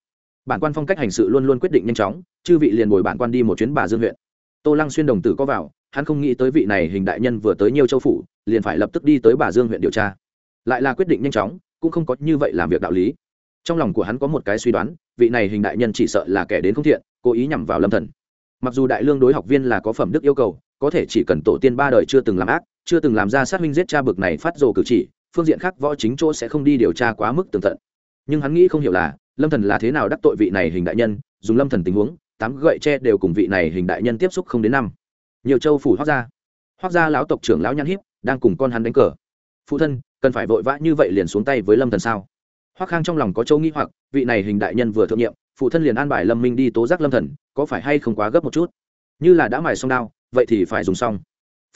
Bản quan phong cách hành sự luôn luôn quyết định nhanh chóng, chư vị liền bồi bản quan đi một chuyến bà dương huyện. Tô lăng xuyên đồng tử có vào, hắn không nghĩ tới vị này hình đại nhân vừa tới nhiều châu phủ, liền phải lập tức đi tới bà dương huyện điều tra. Lại là quyết định nhanh chóng, cũng không có như vậy làm việc đạo lý. Trong lòng của hắn có một cái suy đoán, vị này hình đại nhân chỉ sợ là kẻ đến không thiện, cố ý nhằm vào lâm thần. Mặc dù đại lương đối học viên là có phẩm đức yêu cầu, có thể chỉ cần tổ tiên ba đời chưa từng làm ác chưa từng làm ra sát huynh giết cha bực này phát rồ cử chỉ, phương diện khác võ chính chỗ sẽ không đi điều tra quá mức tường tận. Nhưng hắn nghĩ không hiểu là, lâm thần là thế nào đắc tội vị này hình đại nhân, dùng lâm thần tình huống, tám gậy tre đều cùng vị này hình đại nhân tiếp xúc không đến năm. Nhiều châu phủ hoác gia. Hoác gia lão tộc trưởng lão nhăn hiếp, đang cùng con hắn đánh cờ. Phụ thân, cần phải vội vã như vậy liền xuống tay với lâm thần sao? Hoác khang trong lòng có châu nghĩ hoặc, vị này hình đại nhân vừa thượng nhiệm, phụ thân liền an bài lâm minh đi tố giác lâm thần, có phải hay không quá gấp một chút? Như là đã mài xong đao, vậy thì phải dùng xong.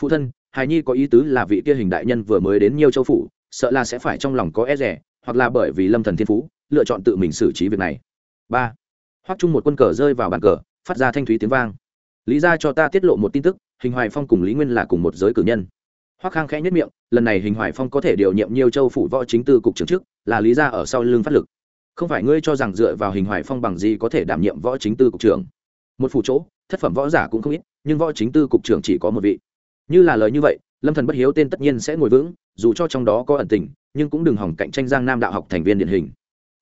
Phụ thân hài nhi có ý tứ là vị kia hình đại nhân vừa mới đến nhiều châu phủ, sợ là sẽ phải trong lòng có e rẻ hoặc là bởi vì lâm thần thiên phú, lựa chọn tự mình xử trí việc này. Ba. Hoắc trung một quân cờ rơi vào bàn cờ, phát ra thanh thúy tiếng vang. Lý ra cho ta tiết lộ một tin tức, hình hoài phong cùng lý nguyên là cùng một giới cử nhân. Hoắc khang khẽ nhất miệng, lần này hình hoài phong có thể điều nhiệm nhiều châu phủ võ chính tư cục trưởng trước là lý ra ở sau lưng phát lực. Không phải ngươi cho rằng dựa vào hình hoài phong bằng gì có thể đảm nhiệm võ chính tư cục trưởng? Một phủ chỗ, thất phẩm võ giả cũng không ít, nhưng võ chính tư cục trưởng chỉ có một vị như là lời như vậy, lâm thần bất hiếu tên tất nhiên sẽ ngồi vững, dù cho trong đó có ẩn tình, nhưng cũng đừng hỏng cạnh tranh giang nam đạo học thành viên điển hình.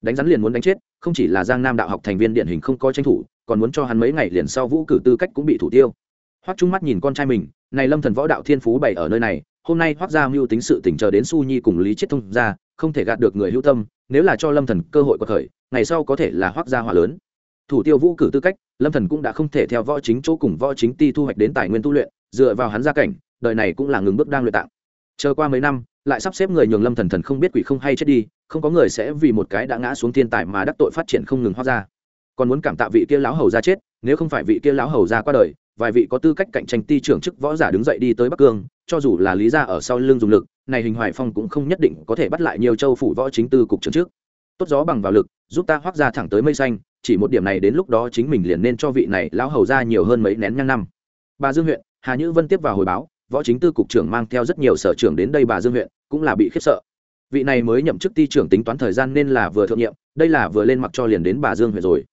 Đánh rắn liền muốn đánh chết, không chỉ là giang nam đạo học thành viên điển hình không có tranh thủ, còn muốn cho hắn mấy ngày liền sau vũ cử tư cách cũng bị thủ tiêu. Hoắc trung mắt nhìn con trai mình, này lâm thần võ đạo thiên phú bày ở nơi này, hôm nay hoắc gia mưu tính sự tỉnh chờ đến su nhi cùng lý chết thông ra, không thể gạt được người hữu tâm, nếu là cho lâm thần cơ hội quật khởi, ngày sau có thể là hoắc gia hỏa lớn thủ tiêu vũ cử tư cách, lâm thần cũng đã không thể theo võ chính chỗ cùng võ chính ti thu hoạch đến tài nguyên tu luyện, dựa vào hắn gia cảnh, đời này cũng là ngừng bước đang luyện tạng. Chờ qua mấy năm, lại sắp xếp người nhường lâm thần thần không biết quỷ không hay chết đi, không có người sẽ vì một cái đã ngã xuống thiên tài mà đắc tội phát triển không ngừng hóa ra. Còn muốn cảm tạ vị kia lão hầu ra chết, nếu không phải vị kia lão hầu ra qua đời, vài vị có tư cách cạnh tranh ti trưởng chức võ giả đứng dậy đi tới bắc cương, cho dù là lý gia ở sau lưng dùng lực, này hình hoài phong cũng không nhất định có thể bắt lại nhiều châu phủ võ chính tư cục trưởng trước tốt gió bằng vào lực, giúp ta hoác ra thẳng tới mây xanh chỉ một điểm này đến lúc đó chính mình liền nên cho vị này lão hầu ra nhiều hơn mấy nén nhang năm. Bà dương huyện, hà nhữ vân tiếp vào hồi báo, võ chính tư cục trưởng mang theo rất nhiều sở trưởng đến đây bà dương huyện, cũng là bị khiếp sợ. Vị này mới nhậm chức ty trưởng tính toán thời gian nên là vừa thượng nhiệm, đây là vừa lên mặc cho liền đến bà dương huyện rồi.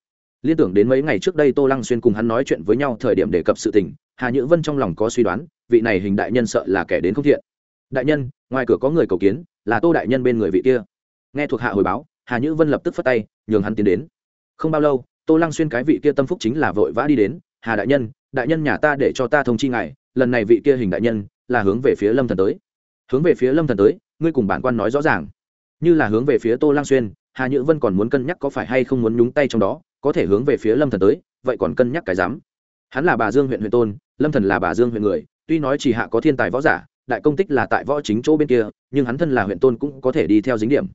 Liên tưởng đến mấy ngày trước đây tô lăng xuyên cùng hắn nói chuyện với nhau thời điểm đề cập sự tình, hà nhữ vân trong lòng có suy đoán, vị này hình đại nhân sợ là kẻ đến không thiện. Đại nhân, ngoài cửa có người cầu kiến, là tô đại nhân bên người vị kia. Nghe thuộc hạ hồi báo, hà nhữ vân lập tức phất tay, nhường hắn tiến đến không bao lâu, tô lăng xuyên cái vị kia tâm phúc chính là vội vã đi đến, hà đại nhân đại nhân nhà ta để cho ta thông chi ngài, lần này vị kia hình đại nhân là hướng về phía lâm thần tới. Hướng về phía lâm thần tới? Ngươi cùng bản quan nói rõ ràng. Như là hướng về phía tô lang xuyên, hà nhữ vân còn muốn cân nhắc có phải hay không muốn nhúng tay trong đó, có thể hướng về phía lâm thần tới, vậy còn cân nhắc cái dám? Hắn là bà dương huyện huyện tôn, lâm thần là bà dương huyện người, tuy nói chỉ hạ có thiên tài võ giả, đại công tích là tại võ chính chỗ bên kia, nhưng hắn thân là huyện tôn cũng có thể đi theo dính điểm.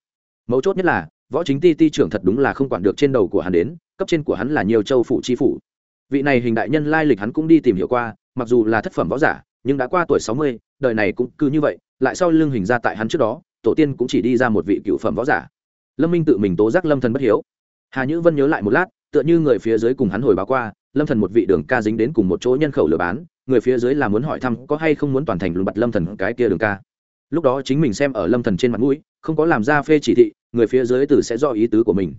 Mấu chốt nhất là võ chính ti ti trưởng thật đúng là không quản được trên đầu của hắn đến, cấp trên của hắn là nhiều châu phủ chi phủ. Vị này hình đại nhân lai lịch hắn cũng đi tìm hiểu qua, mặc dù là thất phẩm võ giả, nhưng đã qua tuổi sáu mươi, đời này cũng cứ như vậy, lại sau lưng hình ra tại hắn trước đó, tổ tiên cũng chỉ đi ra một vị cựu phẩm võ giả. Lâm minh tự mình tố giác lâm thần bất hiếu. Hà nhữ vân nhớ lại một lát, tựa như người phía dưới cùng hắn hồi báo qua, lâm thần một vị đường ca dính đến cùng một chỗ nhân khẩu lừa bán, người phía dưới là muốn hỏi thăm có hay không muốn toàn thành lùn bật lâm thần cái kia đường ca. Lúc đó chính mình xem ở lâm thần trên mặt mũi, không có làm ra phê chỉ thị người phía dưới từ sẽ do ý tứ của mình.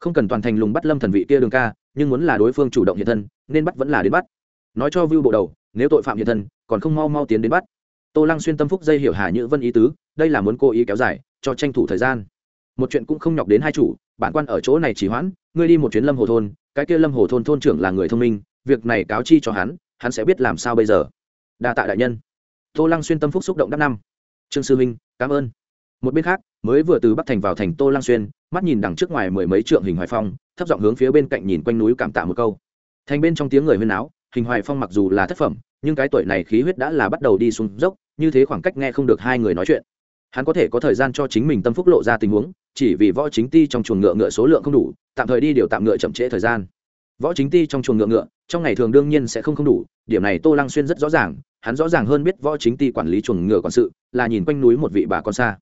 Không cần toàn thành lùng bắt lâm thần vị kia đường ca, nhưng muốn là đối phương chủ động hiện thân, nên bắt vẫn là đến bắt. Nói cho vưu bộ đầu, nếu tội phạm hiện thân, còn không mau mau tiến đến bắt. Tô lăng xuyên tâm phúc dây hiểu hà nhữ vân ý tứ, đây là muốn cố ý kéo dài, cho tranh thủ thời gian. Một chuyện cũng không nhọc đến hai chủ, bản quan ở chỗ này chỉ hoãn, ngươi đi một chuyến lâm hồ thôn, cái kia lâm hồ thôn thôn trưởng là người thông minh, việc này cáo chi cho hắn hắn sẽ biết làm sao bây giờ. Đa tạ đại nhân. Tô lăng xuyên tâm phúc xúc động đáp năm. Trương sư minh, cảm ơn một bên khác, mới vừa từ bắc thành vào thành tô Lang xuyên, mắt nhìn đằng trước ngoài mười mấy trượng hình hoài phong, thấp giọng hướng phía bên cạnh nhìn quanh núi cảm tạ một câu. Thành bên trong tiếng người huyên áo hình hoài phong mặc dù là thất phẩm, nhưng cái tuổi này khí huyết đã là bắt đầu đi xuống dốc, như thế khoảng cách nghe không được hai người nói chuyện. Hắn có thể có thời gian cho chính mình tâm phúc lộ ra tình huống, chỉ vì võ chính ti trong chuồng ngựa ngựa số lượng không đủ, tạm thời đi điều tạm ngựa chậm trễ thời gian. Võ chính ti trong chuồng ngựa ngựa, trong ngày thường đương nhiên sẽ không không đủ, điểm này tô lăng xuyên rất rõ ràng, hắn rõ ràng hơn biết võ chính ti quản lý chuồng ngựa quản sự, là nhìn quanh núi một vị bà con xa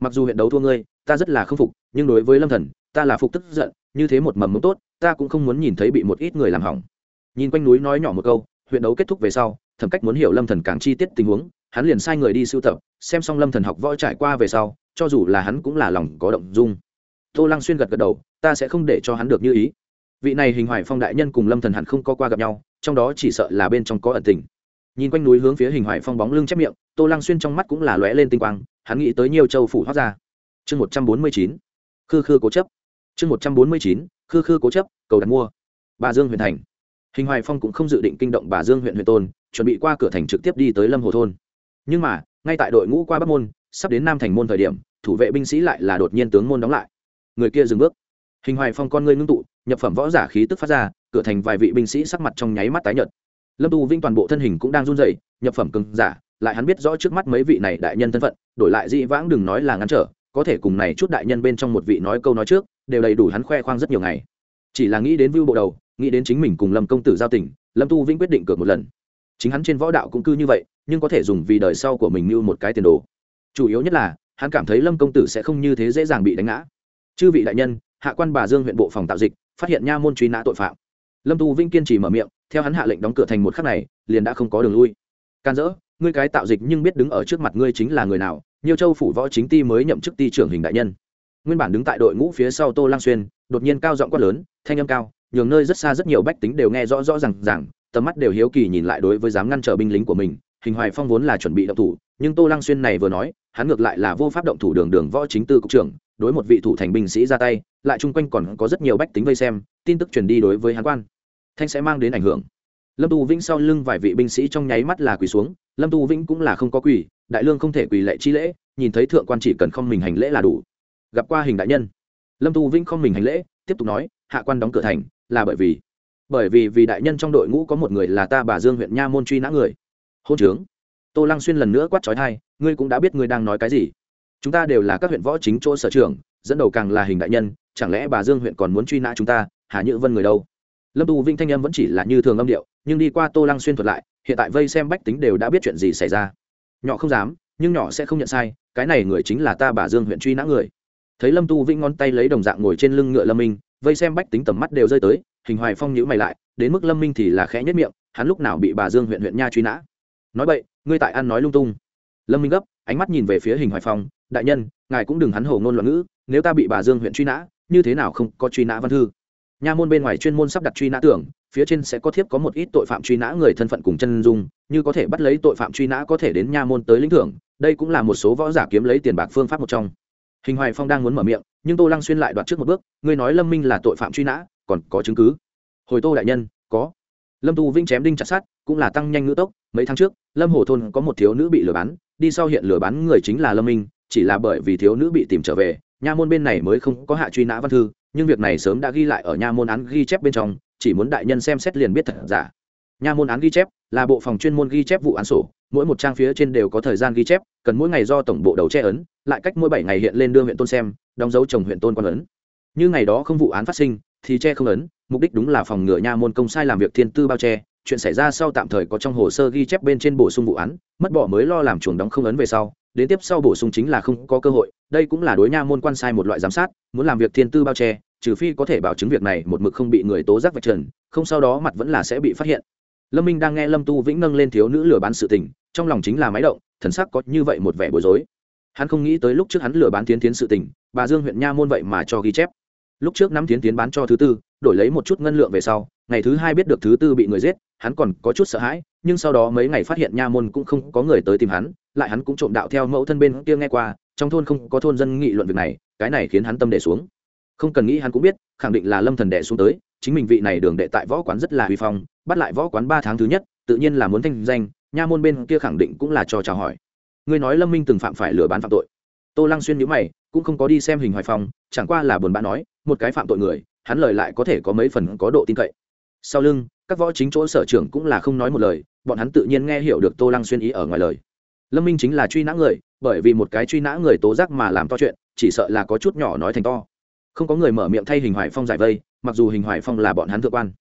mặc dù huyện đấu thua ngươi, ta rất là k phục, nhưng đối với lâm thần, ta là phục tức giận, như thế một mầm mống tốt, ta cũng không muốn nhìn thấy bị một ít người làm hỏng. Nhìn quanh núi nói nhỏ một câu, huyện đấu kết thúc về sau, thẩm cách muốn hiểu lâm thần càng chi tiết tình huống, hắn liền sai người đi sưu tập, xem xong lâm thần học võ trải qua về sau, cho dù là hắn cũng là lòng có động dung. Tô lăng xuyên gật gật đầu, ta sẽ không để cho hắn được như ý. Vị này hình hoài phong đại nhân cùng lâm thần hẳn không có qua gặp nhau, trong đó chỉ sợ là bên trong có ẩn tình. Nhìn quanh núi hướng phía hình hoài phong bóng lưng chép miệng, tô lăng xuyên trong mắt cũng là lóe lên tinh quang hắn nghĩ tới nhiều châu phủ thoát ra chương một trăm bốn mươi chín, khư khư cố chấp. Chương một trăm bốn mươi chín, khư khư cố chấp, cầu đặt mua. Bà dương huyện thành. Hình hoài phong cũng không dự định kinh động bà dương huyện huyện tôn, chuẩn bị qua cửa thành trực tiếp đi tới lâm hồ thôn. Nhưng mà, ngay tại đội ngũ qua bắc môn, sắp đến nam thành môn thời điểm, thủ vệ binh sĩ lại là đột nhiên tướng môn đóng lại. Người kia dừng bước. Hình hoài phong con ngươi ngưng tụ, nhập phẩm võ giả khí tức phát ra, cửa thành vài vị binh sĩ sắc mặt trong nháy mắt tái nhợt. Lâm tu vinh toàn bộ thân hình cũng đang run rẩy, nhập phẩm cứng giả lại hắn biết rõ trước mắt mấy vị này đại nhân thân phận, đổi lại dị vãng đừng nói là ngăn trở, có thể cùng này chút đại nhân bên trong một vị nói câu nói trước, đều đầy đủ hắn khoe khoang rất nhiều ngày. Chỉ là nghĩ đến vưu bộ đầu, nghĩ đến chính mình cùng lâm công tử giao tình, lâm tu vĩnh quyết định cược một lần. Chính hắn trên võ đạo cũng cư như vậy, nhưng có thể dùng vì đời sau của mình như một cái tiền đồ. Chủ yếu nhất là, hắn cảm thấy lâm công tử sẽ không như thế dễ dàng bị đánh ngã. Chư vị đại nhân, hạ quan bà dương huyện bộ phòng tạo dịch, phát hiện nha môn truy nã tội phạm. Lâm tu vinh kiên trì mở miệng, theo hắn hạ lệnh đóng cửa thành một khắc này, liền đã không có đường lui. Can dỡ ngươi cái tạo dịch nhưng biết đứng ở trước mặt ngươi chính là người nào nhiều châu phủ võ chính ti mới nhậm chức ti trưởng hình đại nhân. Nguyên bản đứng tại đội ngũ phía sau tô lang xuyên, đột nhiên cao giọng quát lớn, thanh âm cao, nhường nơi rất xa rất nhiều bách tính đều nghe rõ rõ rằng rằng tầm mắt đều hiếu kỳ nhìn lại đối với dám ngăn trở binh lính của mình, hình hoài phong vốn là chuẩn bị động thủ, nhưng tô lang xuyên này vừa nói, hắn ngược lại là vô pháp động thủ đường đường võ chính tư cục trưởng, đối một vị thủ thành binh sĩ ra tay, lại chung quanh còn có rất nhiều bách tính vây xem, tin tức truyền đi đối với hắn quan. Thanh sẽ mang đến ảnh hưởng lâm tu vĩnh sau lưng vài vị binh sĩ trong nháy mắt là quỳ xuống, lâm tu vĩnh cũng là không có quỳ, đại lương không thể quỳ lệ chi lễ, nhìn thấy thượng quan chỉ cần không mình hành lễ là đủ. Gặp qua hình đại nhân. Lâm tu vĩnh không mình hành lễ, tiếp tục nói, hạ quan đóng cửa thành, là bởi vì bởi vì vì đại nhân trong đội ngũ có một người là ta bà dương huyện nha môn truy nã người. Hôn trướng. Tô lăng xuyên lần nữa quát trói thai, ngươi cũng đã biết ngươi đang nói cái gì. Chúng ta đều là các huyện võ chính chỗ sở trường dẫn đầu càng là hình đại nhân, chẳng lẽ bà dương huyện còn muốn truy nã chúng ta, hà nhữ vân người đâu? Lâm tu vinh thanh âm vẫn chỉ là như thường âm điệu, nhưng đi qua tô lăng xuyên thuật lại, hiện tại vây xem bách tính đều đã biết chuyện gì xảy ra. Nhỏ không dám, nhưng nhỏ sẽ không nhận sai, cái này người chính là ta bà dương huyện truy nã người. Thấy lâm tu vinh ngón tay lấy đồng dạng ngồi trên lưng ngựa lâm minh, vây xem bách tính tầm mắt đều rơi tới, hình hoài phong nhữ mày lại, đến mức lâm minh thì là khẽ nhất miệng, hắn lúc nào bị bà dương huyện huyện nha truy nã? Nói vậy ngươi tại ăn nói lung tung. Lâm minh gấp, ánh mắt nhìn về phía hình hoài phong, đại nhân, ngài cũng đừng hắn hổ ngôn loạn ngữ, nếu ta bị bà dương huyện truy nã, như thế nào không có truy nã văn thư? Nha môn bên ngoài chuyên môn sắp đặt truy nã tưởng, phía trên sẽ có thiếp có một ít tội phạm truy nã người thân phận cùng chân dung, như có thể bắt lấy tội phạm truy nã có thể đến nha môn tới lĩnh thưởng, đây cũng là một số võ giả kiếm lấy tiền bạc phương pháp một trong. Hình hoài phong đang muốn mở miệng, nhưng tô lăng xuyên lại đoạt trước một bước, ngươi nói lâm minh là tội phạm truy nã, còn có chứng cứ? Hồi tô đại nhân, có. Lâm tu vinh chém đinh chặt sát cũng là tăng nhanh ngữ tốc, mấy tháng trước, lâm hồ thôn có một thiếu nữ bị lừa bán, đi sau hiện lừa bán người chính là lâm minh, chỉ là bởi vì thiếu nữ bị tìm trở về, nha môn bên này mới không có hạ truy nã văn thư nhưng việc này sớm đã ghi lại ở nha môn án ghi chép bên trong, chỉ muốn đại nhân xem xét liền biết thật giả. Nha môn án ghi chép là bộ phòng chuyên môn ghi chép vụ án sổ, mỗi một trang phía trên đều có thời gian ghi chép, cần mỗi ngày do tổng bộ đầu che ấn, lại cách mỗi bảy ngày hiện lên đưa huyện tôn xem, đóng dấu chồng huyện tôn quan ấn. Như ngày đó không vụ án phát sinh, thì che không ấn, mục đích đúng là phòng ngừa nha môn công sai làm việc thiên tư bao che, chuyện xảy ra sau tạm thời có trong hồ sơ ghi chép bên trên bổ sung vụ án, mất bỏ mới lo làm chuồng đóng không ấn về sau, đến tiếp sau bổ sung chính là không có cơ hội đây cũng là đối nha môn quan sai một loại giám sát, muốn làm việc thiên tư bao che, trừ phi có thể bảo chứng việc này một mực không bị người tố giác vạch trần, không sau đó mặt vẫn là sẽ bị phát hiện. Lâm minh đang nghe lâm tu vĩnh nâng lên thiếu nữ lừa bán sự tình, trong lòng chính là máy động, thần sắc có như vậy một vẻ bối rối. Hắn không nghĩ tới lúc trước hắn lừa bán tiến tiến sự tình, bà dương huyện nha môn vậy mà cho ghi chép. Lúc trước năm tiến tiến bán cho thứ tư, đổi lấy một chút ngân lượng về sau, ngày thứ hai biết được thứ tư bị người giết, hắn còn có chút sợ hãi, nhưng sau đó mấy ngày phát hiện nha môn cũng không có người tới tìm hắn, lại hắn cũng trộm đạo theo mẫu thân bên kia nghe qua trong thôn không có thôn dân nghị luận việc này, cái này khiến hắn tâm đệ xuống. Không cần nghĩ hắn cũng biết, khẳng định là lâm thần đệ xuống tới, chính mình vị này đường đệ tại võ quán rất là huy phong, bắt lại võ quán ba tháng thứ nhất, tự nhiên là muốn thanh danh, nha môn bên kia khẳng định cũng là cho chào hỏi. Ngươi nói lâm minh từng phạm phải lừa bán phạm tội. Tô lăng xuyên nhíu mày, cũng không có đi xem hình hoài phong, chẳng qua là buồn bã nói, một cái phạm tội người, hắn lời lại có thể có mấy phần có độ tin cậy. Sau lưng, các võ chính chỗ sở trưởng cũng là không nói một lời, bọn hắn tự nhiên nghe hiểu được tô lăng xuyên ý ở ngoài lời lâm minh chính là truy nã người, bởi vì một cái truy nã người tố giác mà làm to chuyện, chỉ sợ là có chút nhỏ nói thành to. Không có người mở miệng thay hình hoài phong giải vây, mặc dù hình hoài phong là bọn hắn thượng quan.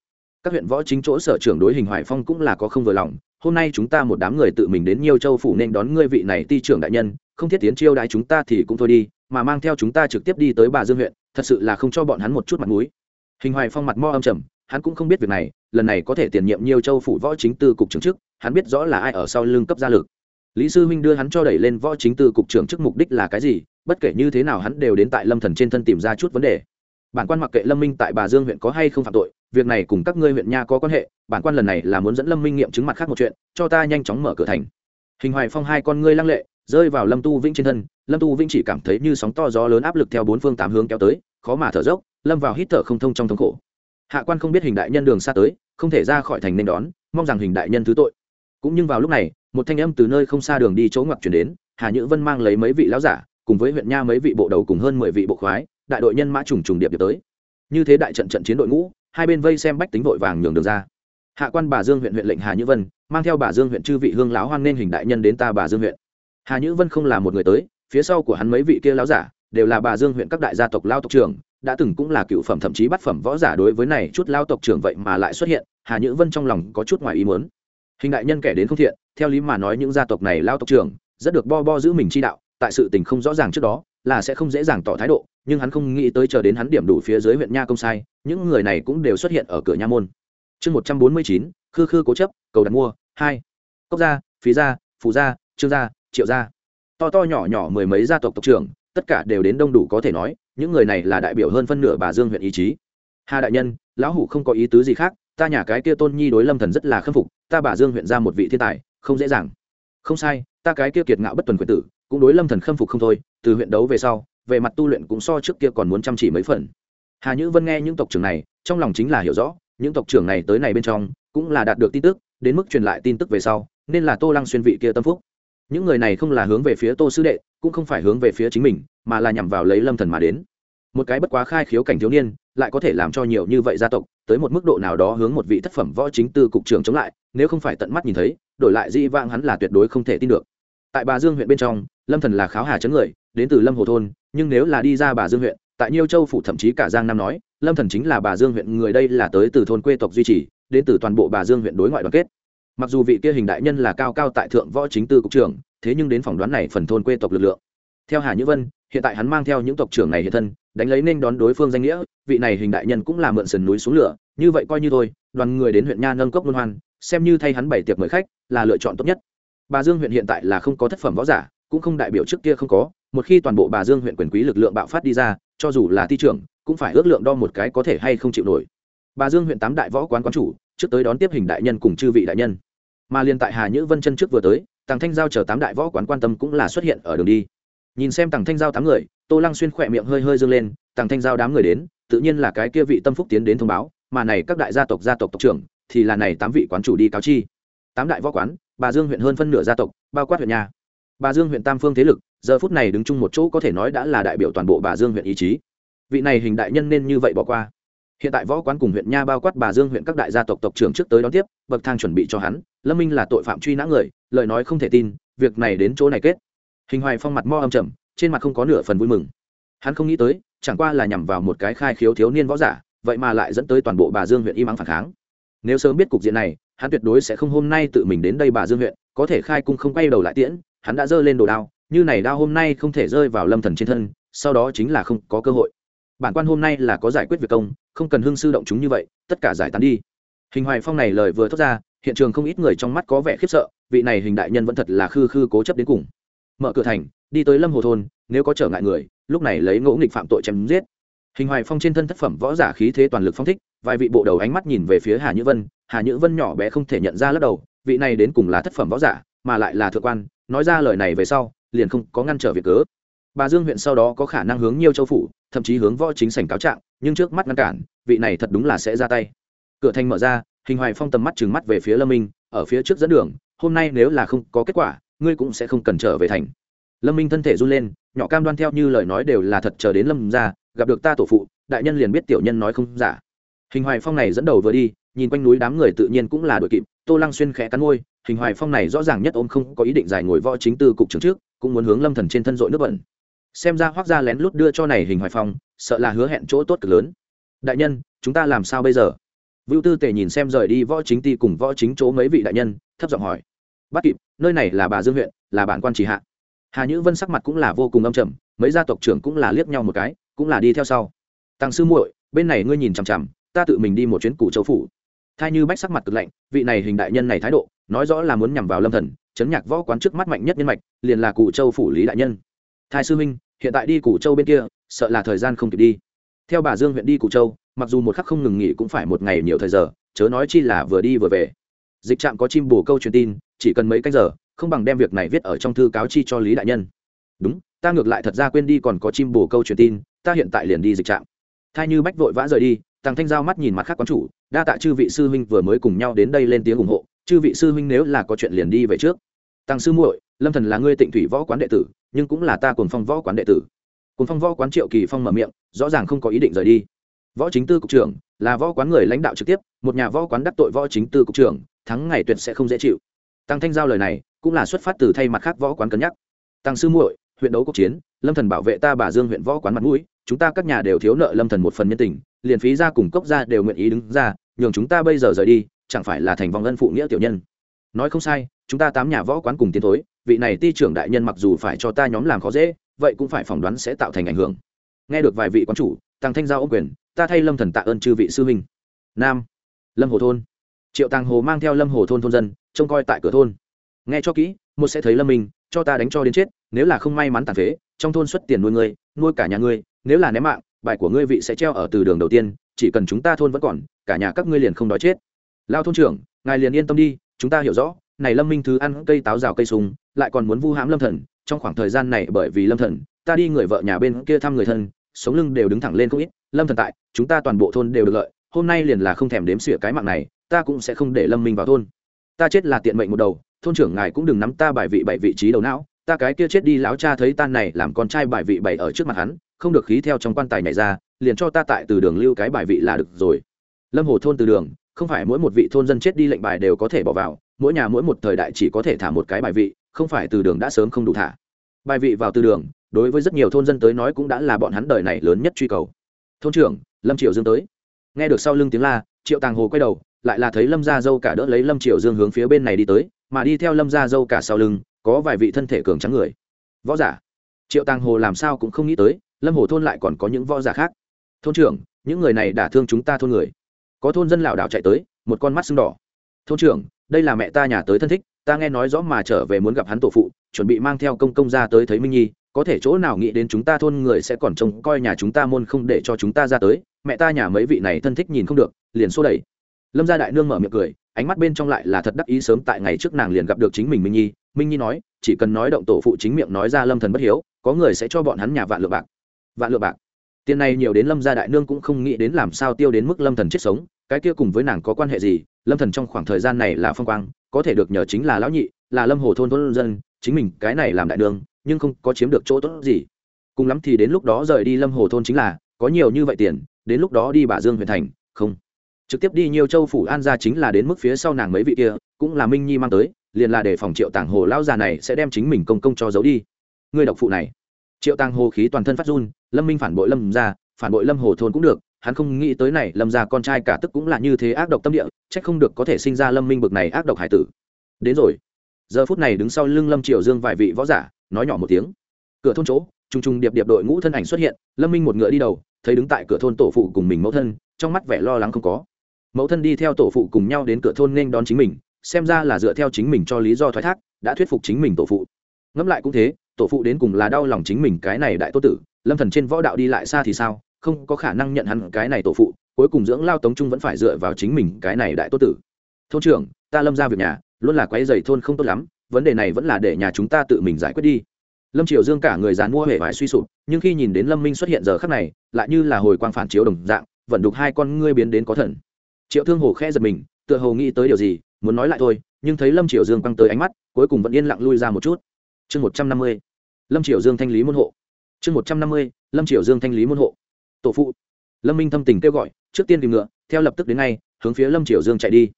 Các huyện võ chính chỗ sở trưởng đối hình hoài phong cũng là có không vừa lòng, hôm nay chúng ta một đám người tự mình đến nhiều châu phủ nên đón ngươi vị này ti trưởng đại nhân, không thiết tiến chiêu đãi chúng ta thì cũng thôi đi, mà mang theo chúng ta trực tiếp đi tới bà dương huyện, thật sự là không cho bọn hắn một chút mặt mũi. Hình hoài phong mặt mo âm trầm, hắn cũng không biết việc này, lần này có thể tiền nhiệm nhiều châu phủ võ chính tư cục trưởng chức, hắn biết rõ là ai ở sau lưng cấp gia lực lý sư huynh đưa hắn cho đẩy lên võ chính tư cục trưởng chức mục đích là cái gì? Bất kể như thế nào hắn đều đến tại lâm thần trên thân tìm ra chút vấn đề. Bản quan mặc kệ lâm minh tại bà dương huyện có hay không phạm tội, việc này cùng các ngươi huyện nha có quan hệ, bản quan lần này là muốn dẫn lâm minh nghiệm chứng mặt khác một chuyện, cho ta nhanh chóng mở cửa thành. Hình hoài phong hai con ngươi lăng lệ, rơi vào lâm tu vĩnh trên thân. Lâm tu vĩnh chỉ cảm thấy như sóng to gió lớn áp lực theo bốn phương tám hướng kéo tới, khó mà thở dốc, lâm vào hít thở không thông trong thống khổ. Hạ quan không biết hình đại nhân đường xa tới, không thể ra khỏi thành nên đón, mong rằng hình đại nhân thứ tội. Cũng nhưng vào lúc này một thanh âm từ nơi không xa đường đi chỗ ngoặc chuyển đến, hà nhữ vân mang lấy mấy vị lão giả, cùng với huyện nha mấy vị bộ đầu cùng hơn mười vị bộ khoái, đại đội nhân mã trùng trùng điệp điệp tới. Như thế đại trận trận chiến đội ngũ, hai bên vây xem bách tính vội vàng nhường đường ra. Hạ quan bà dương huyện huyện lệnh hà nhữ vân, mang theo bà dương huyện chư vị hương lão hoan nên hình đại nhân đến ta bà dương huyện. Hà nhữ vân không là một người tới, phía sau của hắn mấy vị kia lão giả, đều là bà dương huyện các đại gia tộc lao tộc trưởng, đã từng cũng là cựu phẩm thậm chí bắt phẩm võ giả đối với này chút lao tộc trưởng vậy mà lại xuất hiện, hà nhữ vân trong lòng có chút ngoài ý muốn. Hình đại nhân kẻ đến không thiện theo lý mà nói những gia tộc này lao tộc trưởng rất được bo bo giữ mình chi đạo, tại sự tình không rõ ràng trước đó là sẽ không dễ dàng tỏ thái độ, nhưng hắn không nghĩ tới chờ đến hắn điểm đủ phía dưới huyện nha công sai, những người này cũng đều xuất hiện ở cửa nha môn. Chương một trăm bốn mươi chín, khư khư cố chấp, cầu đặt mua, hai. Cốc gia, phí gia, phù gia, trương gia, triệu gia. To to nhỏ nhỏ mười mấy gia tộc tộc trưởng, tất cả đều đến đông đủ có thể nói, những người này là đại biểu hơn phân nửa bà dương huyện ý chí. Hà đại nhân, lão hủ không có ý tứ gì khác, ta nhà cái kia tôn nhi đối lâm thần rất là khâm phục, ta bà dương huyện ra một vị thiên tài không dễ dàng. Không sai, ta cái kia kiệt ngạo bất tuần quyền tử, cũng đối lâm thần khâm phục không thôi, từ huyện đấu về sau, về mặt tu luyện cũng so trước kia còn muốn chăm chỉ mấy phần. Hà nhữ vân nghe những tộc trưởng này, trong lòng chính là hiểu rõ, những tộc trưởng này tới này bên trong, cũng là đạt được tin tức, đến mức truyền lại tin tức về sau, nên là tô lăng xuyên vị kia tâm phúc. Những người này không là hướng về phía tô sư đệ, cũng không phải hướng về phía chính mình, mà là nhằm vào lấy lâm thần mà đến. Một cái bất quá khai khiếu cảnh thiếu niên, lại có thể làm cho nhiều như vậy gia tộc, tới một mức độ nào đó hướng một vị thất phẩm võ chính tư cục trưởng chống lại, nếu không phải tận mắt nhìn thấy đổi lại dĩ vãng hắn là tuyệt đối không thể tin được. Tại bà dương huyện bên trong, lâm thần là kháo hà chấn người, đến từ lâm hồ thôn, nhưng nếu là đi ra bà dương huyện, tại nhiêu châu phủ thậm chí cả giang nam nói, lâm thần chính là bà dương huyện người đây là tới từ thôn quê tộc duy trì, đến từ toàn bộ bà dương huyện đối ngoại đoàn kết. Mặc dù vị kia hình đại nhân là cao cao tại thượng võ chính tư cục trưởng, thế nhưng đến phỏng đoán này phần thôn quê tộc lực lượng. Theo hà nhữ vân, hiện tại hắn mang theo những tộc trưởng này hiện thân, đánh lấy nên đón đối phương danh nghĩa, vị này hình đại nhân cũng là mượn sườn núi xuống lửa, như vậy coi như thôi, đoàn người đến huyện nha nâng cốc luân hoan xem như thay hắn bảy tiệc mời khách, là lựa chọn tốt nhất. Bà dương huyện hiện tại là không có thất phẩm võ giả, cũng không đại biểu trước kia không có. Một khi toàn bộ bà dương huyện quyền quý lực lượng bạo phát đi ra, cho dù là thi trưởng, cũng phải ước lượng đo một cái có thể hay không chịu nổi. Bà dương huyện tám đại võ quán quán chủ, trước tới đón tiếp hình đại nhân cùng chư vị đại nhân. Mà liên tại hà nhữ vân chân trước vừa tới tàng thanh giao chờ tám đại võ quán quan tâm cũng là xuất hiện ở đường đi. Nhìn xem tàng thanh giao tám người, tô lăng xuyên khỏe miệng hơi hơi dâng lên tàng thanh giao đám người đến, tự nhiên là cái kia vị tâm phúc tiến đến thông báo, mà này các đại gia tộc gia tộc tộc trưởng thì là này tám vị quán chủ đi cáo chi. Tám đại võ quán, bà dương huyện hơn phân nửa gia tộc, bao quát huyện nhà. Bà dương huyện tam phương thế lực, giờ phút này đứng chung một chỗ có thể nói đã là đại biểu toàn bộ bà dương huyện ý chí. Vị này hình đại nhân nên như vậy bỏ qua. Hiện tại võ quán cùng huyện nha bao quát bà dương huyện các đại gia tộc tộc trưởng trước tới đón tiếp, bậc thang chuẩn bị cho hắn. Lâm minh là tội phạm truy nã người, lời nói không thể tin, việc này đến chỗ này kết. Hình hoài phong mặt mo âm trầm, trên mặt không có nửa phần vui mừng. Hắn không nghĩ tới, chẳng qua là nhằm vào một cái khai khiếu thiếu niên võ giả, vậy mà lại dẫn tới toàn bộ bà dương huyện im ắng phản kháng nếu sớm biết cục diện này, hắn tuyệt đối sẽ không hôm nay tự mình đến đây bà dương huyện, có thể khai cung không quay đầu lại tiễn, hắn đã giơ lên đồ đao, như này đao hôm nay không thể rơi vào lâm thần trên thân, sau đó chính là không có cơ hội. Bản quan hôm nay là có giải quyết việc công, không cần hương sư động chúng như vậy, tất cả giải tán đi. Hình hoài phong này lời vừa thốt ra, hiện trường không ít người trong mắt có vẻ khiếp sợ, vị này hình đại nhân vẫn thật là khư khư cố chấp đến cùng. Mở cửa thành, đi tới lâm hồ thôn, nếu có trở ngại người, lúc này lấy ngỗ nghịch phạm tội chém giết hình hoài phong trên thân thất phẩm võ giả khí thế toàn lực phong thích, vài vị bộ đầu ánh mắt nhìn về phía hà nhữ vân, hà nhữ vân nhỏ bé không thể nhận ra lắc đầu, vị này đến cùng là thất phẩm võ giả, mà lại là thượng quan, nói ra lời này về sau, liền không có ngăn trở việc cớ. Bà dương huyện sau đó có khả năng hướng nhiều châu phủ, thậm chí hướng võ chính sảnh cáo trạng, nhưng trước mắt ngăn cản, vị này thật đúng là sẽ ra tay. Cửa thành mở ra, hình hoài phong tầm mắt trừng mắt về phía lâm minh, ở phía trước dẫn đường, hôm nay nếu là không có kết quả, ngươi cũng sẽ không cần trở về thành. Lâm minh thân thể run lên, nhỏ cam đoan theo như lời nói đều là thật chờ đến lâm ra gặp được ta tổ phụ, đại nhân liền biết tiểu nhân nói không giả. Hình hoài phong này dẫn đầu vừa đi, nhìn quanh núi đám người tự nhiên cũng là đội kịp, tô lăng xuyên khẽ cắn môi, hình hoài phong này rõ ràng nhất ôm không có ý định giải ngồi võ chính tư cục trưởng trước, cũng muốn hướng lâm thần trên thân dội nước bẩn. Xem ra hoác ra lén lút đưa cho này hình hoài phong, sợ là hứa hẹn chỗ tốt cực lớn. Đại nhân, chúng ta làm sao bây giờ? Vưu tư tề nhìn xem rời đi võ chính ti cùng võ chính chỗ mấy vị đại nhân, thấp giọng hỏi. Bắt kịp, nơi này là bà dương huyện, là bản quan chỉ hạ. Hà nhữ vân sắc mặt cũng là vô cùng âm trầm, mấy gia tộc trưởng cũng là liếc nhau một cái cũng là đi theo sau. Tăng sư muội, bên này ngươi nhìn chằm chằm, ta tự mình đi một chuyến cụ châu phủ. Thay như bách sắc mặt cực lạnh, vị này hình đại nhân này thái độ, nói rõ là muốn nhằm vào lâm thần, chấn nhạc võ quán trước mắt mạnh nhất nhân mạch, liền là cụ châu phủ lý đại nhân. Thái sư minh hiện tại đi cụ châu bên kia, sợ là thời gian không kịp đi. Theo bà dương huyện đi cụ châu, mặc dù một khắc không ngừng nghỉ cũng phải một ngày nhiều thời giờ, chớ nói chi là vừa đi vừa về. Dịch trạm có chim bù câu truyền tin, chỉ cần mấy canh giờ, không bằng đem việc này viết ở trong thư cáo chi cho lý đại nhân. Đúng, ta ngược lại thật ra quên đi còn có chim bù câu truyền tin ta hiện tại liền đi dịch trạm. Thay như bách vội vã rời đi tàng thanh giao mắt nhìn mặt khác quán chủ, đa tạ chư vị sư huynh vừa mới cùng nhau đến đây lên tiếng ủng hộ, chư vị sư huynh nếu là có chuyện liền đi về trước. Tăng sư muội, lâm thần là ngươi tịnh thủy võ quán đệ tử, nhưng cũng là ta cùng phong võ quán đệ tử. Cùng phong võ quán triệu kỳ phong mở miệng, rõ ràng không có ý định rời đi. Võ chính tư cục trưởng, là võ quán người lãnh đạo trực tiếp, một nhà võ quán đắc tội võ chính tư cục trưởng, thắng ngày tuyệt sẽ không dễ chịu. Tăng thanh giao lời này, cũng là xuất phát từ thay mặt khác võ quán cân nhắc. Tăng sư muội, huyện đấu quốc chiến, lâm thần bảo vệ ta bà dương huyện võ quán mặt mũi chúng ta các nhà đều thiếu nợ lâm thần một phần nhân tình, liền phí ra cùng cốc ra đều nguyện ý đứng ra, nhường chúng ta bây giờ rời đi, chẳng phải là thành vòng ân phụ nghĩa tiểu nhân. Nói không sai, chúng ta tám nhà võ quán cùng tiến thối, vị này ti trưởng đại nhân mặc dù phải cho ta nhóm làm khó dễ, vậy cũng phải phỏng đoán sẽ tạo thành ảnh hưởng. Nghe được vài vị quán chủ tăng thanh giao ô quyền, ta thay lâm thần tạ ơn chư vị sư huynh. Nam, lâm hồ thôn. Triệu tàng hồ mang theo lâm hồ thôn thôn dân, trông coi tại cửa thôn. Nghe cho kỹ, một sẽ thấy lâm minh, cho ta đánh cho đến chết, nếu là không may mắn tàn phế, trong thôn xuất tiền nuôi ngươi, nuôi cả nhà ngươi nếu là ném mạng, bài của ngươi vị sẽ treo ở từ đường đầu tiên, chỉ cần chúng ta thôn vẫn còn, cả nhà các ngươi liền không đói chết. Lao thôn trưởng, ngài liền yên tâm đi, chúng ta hiểu rõ, này lâm minh thứ ăn cây táo rào cây súng, lại còn muốn vu hãm lâm thần, trong khoảng thời gian này bởi vì lâm thần, ta đi người vợ nhà bên kia thăm người thân, sống lưng đều đứng thẳng lên không ít, lâm thần tại, chúng ta toàn bộ thôn đều được lợi, hôm nay liền là không thèm đếm xỉa cái mạng này, ta cũng sẽ không để lâm minh vào thôn. Ta chết là tiện mệnh một đầu, thôn trưởng ngài cũng đừng nắm ta bài vị bảy vị trí đầu não, ta cái kia chết đi, lão cha thấy ta này làm con trai bài vị bảy ở trước mặt hắn không được khí theo trong quan tài nhảy ra, liền cho ta tại từ đường lưu cái bài vị là được rồi. Lâm hồ thôn từ đường, không phải mỗi một vị thôn dân chết đi lệnh bài đều có thể bỏ vào, mỗi nhà mỗi một thời đại chỉ có thể thả một cái bài vị, không phải từ đường đã sớm không đủ thả. Bài vị vào từ đường, đối với rất nhiều thôn dân tới nói cũng đã là bọn hắn đời này lớn nhất truy cầu. Thôn trưởng, lâm triều dương tới. Nghe được sau lưng tiếng la, triệu tàng hồ quay đầu, lại là thấy lâm gia dâu cả đỡ lấy lâm triều dương hướng phía bên này đi tới, mà đi theo lâm gia dâu cả sau lưng, có vài vị thân thể cường trắng người. Võ giả. Triệu tàng hồ làm sao cũng không nghĩ tới lâm hồ thôn lại còn có những võ giả khác. Thôn trưởng, những người này đả thương chúng ta thôn người. Có thôn dân lảo đảo chạy tới, một con mắt sưng đỏ. Thôn trưởng, đây là mẹ ta nhà tới thân thích, ta nghe nói rõ mà trở về muốn gặp hắn tổ phụ, chuẩn bị mang theo công công ra tới thấy minh nhi, có thể chỗ nào nghĩ đến chúng ta thôn người sẽ còn trông coi nhà chúng ta môn không để cho chúng ta ra tới, mẹ ta nhà mấy vị này thân thích nhìn không được, liền xô đẩy. Lâm gia đại nương mở miệng cười, ánh mắt bên trong lại là thật đắc ý sớm tại ngày trước nàng liền gặp được chính mình minh nhi. Minh nhi nói, chỉ cần nói động tổ phụ chính miệng nói ra lâm thần bất hiếu, có người sẽ cho bọn hắn nhà vạn lựa bạc vạn lượng bạc. Tiền này nhiều đến lâm gia đại nương cũng không nghĩ đến làm sao tiêu đến mức lâm thần chết sống, cái kia cùng với nàng có quan hệ gì, lâm thần trong khoảng thời gian này là phong quang, có thể được nhờ chính là lão nhị, là lâm hồ thôn thôn dân, chính mình cái này làm đại nương, nhưng không có chiếm được chỗ tốt gì. Cùng lắm thì đến lúc đó rời đi lâm hồ thôn chính là, có nhiều như vậy tiền, đến lúc đó đi bà dương huyện thành, không. Trực tiếp đi nhiều châu phủ an ra chính là đến mức phía sau nàng mấy vị kia, cũng là minh nhi mang tới, liền là để phòng triệu tàng hồ lão già này sẽ đem chính mình công công cho giấu đi. Người độc phụ này triệu tàng hồ khí toàn thân phát run, lâm minh phản bội lâm ra phản bội lâm hồ thôn cũng được, hắn không nghĩ tới này lâm ra con trai cả tức cũng là như thế ác độc tâm địa trách không được có thể sinh ra lâm minh bực này ác độc hải tử. Đến rồi. Giờ phút này đứng sau lưng lâm triều dương vài vị võ giả, nói nhỏ một tiếng. Cửa thôn chỗ t r u n g t r u n g điệp điệp đội ngũ thân ảnh xuất hiện, lâm minh một ngựa đi đầu, thấy đứng tại cửa thôn tổ phụ cùng mình mẫu thân, trong mắt vẻ lo lắng không có. Mẫu thân đi theo tổ phụ cùng nhau đến cửa thôn nên đón chính mình, xem ra là dựa theo chính mình cho lý do thoái thác, đã thuyết phục chính mình tổ phụ. Ngẫm lại cũng thế tổ phụ đến cùng là đau lòng chính mình cái này đại tô tử, lâm thần trên võ đạo đi lại xa thì sao, không có khả năng nhận hắn cái này tổ phụ, cuối cùng dưỡng lao tống trung vẫn phải dựa vào chính mình cái này đại tô tử. Thôn trưởng, ta lâm ra việc nhà, luôn là quấy dày thôn không tốt lắm, vấn đề này vẫn là để nhà chúng ta tự mình giải quyết đi. Lâm triều dương cả người dàn mua hề vải suy sụp, nhưng khi nhìn đến lâm minh xuất hiện giờ khắc này, lại như là hồi quang phản chiếu đồng dạng vẫn đục hai con ngươi biến đến có thần. Triệu thương hồ khẽ giật mình, tựa hồ nghĩ tới điều gì, muốn nói lại thôi, nhưng thấy lâm triều dương quăng tới ánh mắt, cuối cùng vẫn yên lặng lui ra một chút chương một trăm năm mươi, lâm triều dương thanh lý môn hộ. Chương một trăm năm mươi, lâm triều dương thanh lý môn hộ. Tổ phụ. Lâm minh thâm tình kêu gọi, trước tiên tìm ngựa, theo lập tức đến ngay, hướng phía lâm triều dương chạy đi.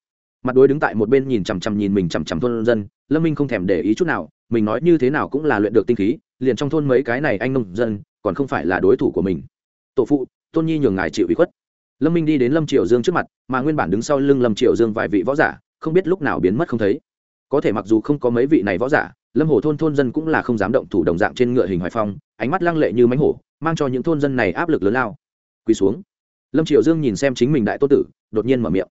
Mặt đối đứng tại một bên nhìn chằm chằm nhìn mình chằm chằm thôn dân, lâm minh không thèm để ý chút nào, mình nói như thế nào cũng là luyện được tinh khí, liền trong thôn mấy cái này anh nông dân, còn không phải là đối thủ của mình. Tổ phụ, tôn nhi nhường ngài chịu ủy khuất. Lâm minh đi đến lâm triều dương trước mặt, mà nguyên bản đứng sau lưng lâm triều dương vài vị võ giả, không biết lúc nào biến mất không thấy. Có thể mặc dù không có mấy vị này võ giả lâm hồ thôn thôn dân cũng là không dám động thủ đồng dạng trên ngựa hình hoài phong, ánh mắt lăng lệ như mánh hổ, mang cho những thôn dân này áp lực lớn lao. Quỳ xuống. Lâm triệu dương nhìn xem chính mình đại tô tử, đột nhiên mở miệng.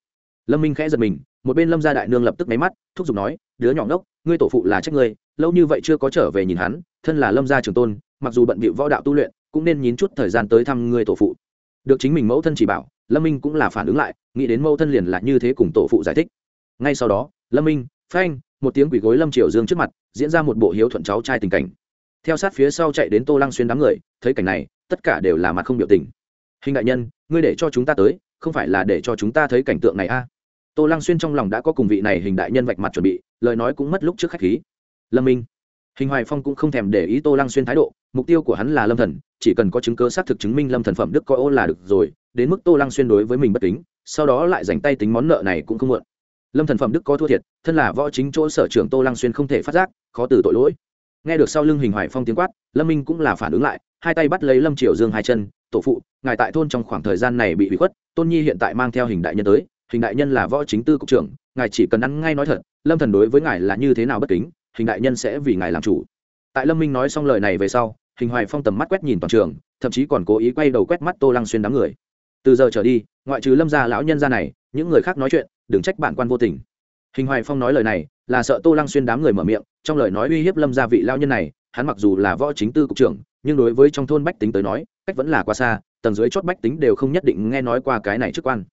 Lâm minh khẽ giật mình, một bên lâm gia đại nương lập tức máy mắt, thúc giục nói, đứa nhỏ ngốc, ngươi tổ phụ là trách ngươi, lâu như vậy chưa có trở về nhìn hắn, thân là lâm gia trường tôn, mặc dù bận bịu võ đạo tu luyện, cũng nên nhín chút thời gian tới thăm ngươi tổ phụ. Được chính mình mẫu thân chỉ bảo, lâm minh cũng là phản ứng lại, nghĩ đến mẫu thân liền là như thế cùng tổ phụ giải thích. Ngay sau đó, lâm minh, phanh một tiếng quỷ gối lâm triều dương trước mặt, diễn ra một bộ hiếu thuận cháu trai tình cảnh. Theo sát phía sau chạy đến tô lăng xuyên đám người, thấy cảnh này, tất cả đều là mặt không biểu tình. Hình đại nhân, ngươi để cho chúng ta tới, không phải là để cho chúng ta thấy cảnh tượng này a? À? tô lăng xuyên trong lòng đã có cùng vị này hình đại nhân vạch mặt chuẩn bị, lời nói cũng mất lúc trước khách khí. Lâm minh. Hình hoài phong cũng không thèm để ý tô lăng xuyên thái độ, mục tiêu của hắn là lâm thần, chỉ cần có chứng cơ xác thực chứng minh lâm thần phẩm đức coi ô là được rồi, đến mức tô lăng xuyên đối với mình bất tính sau đó lại dành tay tính món nợ này cũng không muộn lâm thần phẩm đức có thua thiệt, thân là võ chính chỗ sở trưởng tô lăng xuyên không thể phát giác, khó từ tội lỗi. Nghe được sau lưng hình hoài phong tiếng quát, lâm minh cũng là phản ứng lại, hai tay bắt lấy lâm triều dương hai chân, tổ phụ, ngài tại thôn trong khoảng thời gian này bị bị khuất, tôn nhi hiện tại mang theo hình đại nhân tới, hình đại nhân là võ chính tư cục trưởng, ngài chỉ cần ăn ngay nói thật, lâm thần đối với ngài là như thế nào bất kính, hình đại nhân sẽ vì ngài làm chủ. Tại lâm minh nói xong lời này về sau, hình hoài phong tầm mắt quét nhìn toàn trường, thậm chí còn cố ý quay đầu quét mắt tô lăng xuyên đám người. Từ giờ trở đi, ngoại trừ lâm gia lão nhân gia này, những người khác nói chuyện đừng trách bản quan vô tình. Hình hoài phong nói lời này, là sợ tô lăng xuyên đám người mở miệng, trong lời nói uy hiếp lâm gia vị lão nhân này, hắn mặc dù là võ chính tư cục trưởng, nhưng đối với trong thôn bách tính tới nói, cách vẫn là quá xa, tầng dưới chót bách tính đều không nhất định nghe nói qua cái này chức quan.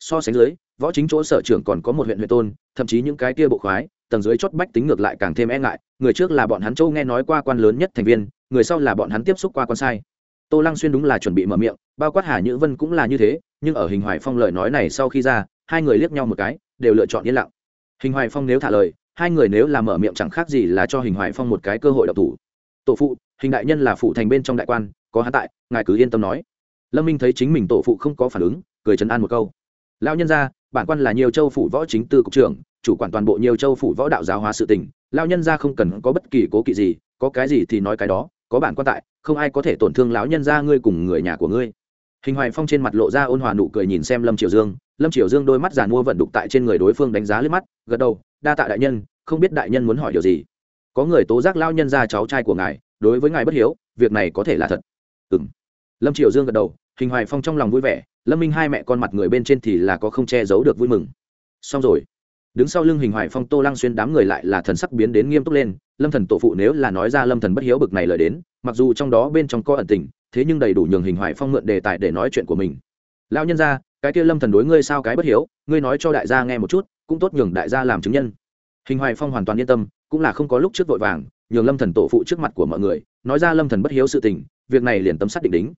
So sánh dưới, võ chính chỗ sở trưởng còn có một huyện huyện tôn, thậm chí những cái kia bộ khoái, tầng dưới chót bách tính ngược lại càng thêm e ngại, người trước là bọn hắn châu nghe nói qua quan lớn nhất thành viên, người sau là bọn hắn tiếp xúc qua quan sai. Tô lăng xuyên đúng là chuẩn bị mở miệng, bao quát hà nhữ vân cũng là như thế, nhưng ở hình hoài phong lời nói này sau khi ra hai người liếc nhau một cái, đều lựa chọn yên lặng. Hình hoài phong nếu thả lời, hai người nếu làm mở miệng chẳng khác gì là cho hình hoài phong một cái cơ hội độc thủ. Tổ phụ, hình đại nhân là phụ thành bên trong đại quan, có hắn tại, ngài cứ yên tâm nói. Lâm minh thấy chính mình tổ phụ không có phản ứng, cười chấn an một câu. Lao nhân ra bản quan là nhiều châu phủ võ chính tư cục trưởng, chủ quản toàn bộ nhiều châu phủ võ đạo giáo hóa sự tình. lao nhân ra không cần có bất kỳ cố kỵ gì, có cái gì thì nói cái đó, có bản quan tại, không ai có thể tổn thương lão nhân ra ngươi cùng người nhà của ngươi. Hình hoài phong trên mặt lộ ra ôn hòa nụ cười nhìn xem lâm triều dương lâm triều dương đôi mắt giàn mua vận đục tại trên người đối phương đánh giá lướt mắt, gật đầu, đa tạ đại nhân, không biết đại nhân muốn hỏi điều gì. Có người tố giác lao nhân ra cháu trai của ngài, đối với ngài bất hiếu, việc này có thể là thật. Ừ m lâm triều dương gật đầu, hình hoài phong trong lòng vui vẻ, lâm minh hai mẹ con mặt người bên trên thì là có không che giấu được vui mừng. Xong rồi, đứng sau lưng hình hoài phong tô lăng xuyên đám người lại là thần sắc biến đến nghiêm túc lên, lâm thần tổ phụ nếu là nói ra lâm thần bất hiếu bực này lời đến, mặc dù trong đó bên trong có ẩn tình, thế nhưng đầy đủ nhường hình hoài phong mượn đề tài để nói chuyện của mình. Lao nhân ra cái kia lâm thần đối ngươi sao cái bất hiếu, ngươi nói cho đại gia nghe một chút, cũng tốt nhường đại gia làm chứng nhân. Hình hoài phong hoàn toàn yên tâm, cũng là không có lúc trước vội vàng, nhường lâm thần tổ phụ trước mặt của mọi người, nói ra lâm thần bất hiếu sự tình, việc này liền tâm sát định đính.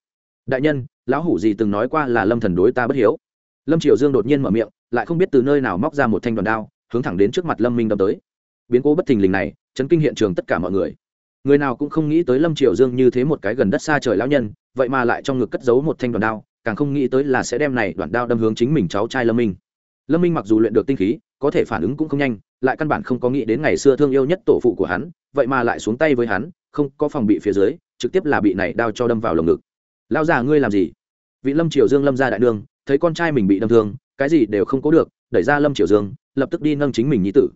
Đại nhân, lão hủ gì từng nói qua là lâm thần đối ta bất hiếu? Lâm triều dương đột nhiên mở miệng, lại không biết từ nơi nào móc ra một thanh đoàn đao, hướng thẳng đến trước mặt lâm minh đâm tới. Biến cố bất thình lình này, chấn kinh hiện trường tất cả mọi người. Người nào cũng không nghĩ tới lâm triều dương như thế một cái gần đất xa trời lão nhân, vậy mà lại trong ngực cất giấu một thanh đoàn đao càng không nghĩ tới là sẽ đem này đoạn đao đâm hướng chính mình cháu trai lâm minh. Lâm minh mặc dù luyện được tinh khí, có thể phản ứng cũng không nhanh, lại căn bản không có nghĩ đến ngày xưa thương yêu nhất tổ phụ của hắn, vậy mà lại xuống tay với hắn, không có phòng bị phía dưới, trực tiếp là bị này đao cho đâm vào lồng ngực. Lao già ngươi làm gì? Vị lâm triều dương lâm ra đại đương thấy con trai mình bị đâm thương, cái gì đều không có được, đẩy ra lâm triều dương, lập tức đi nâng chính mình nhi tử.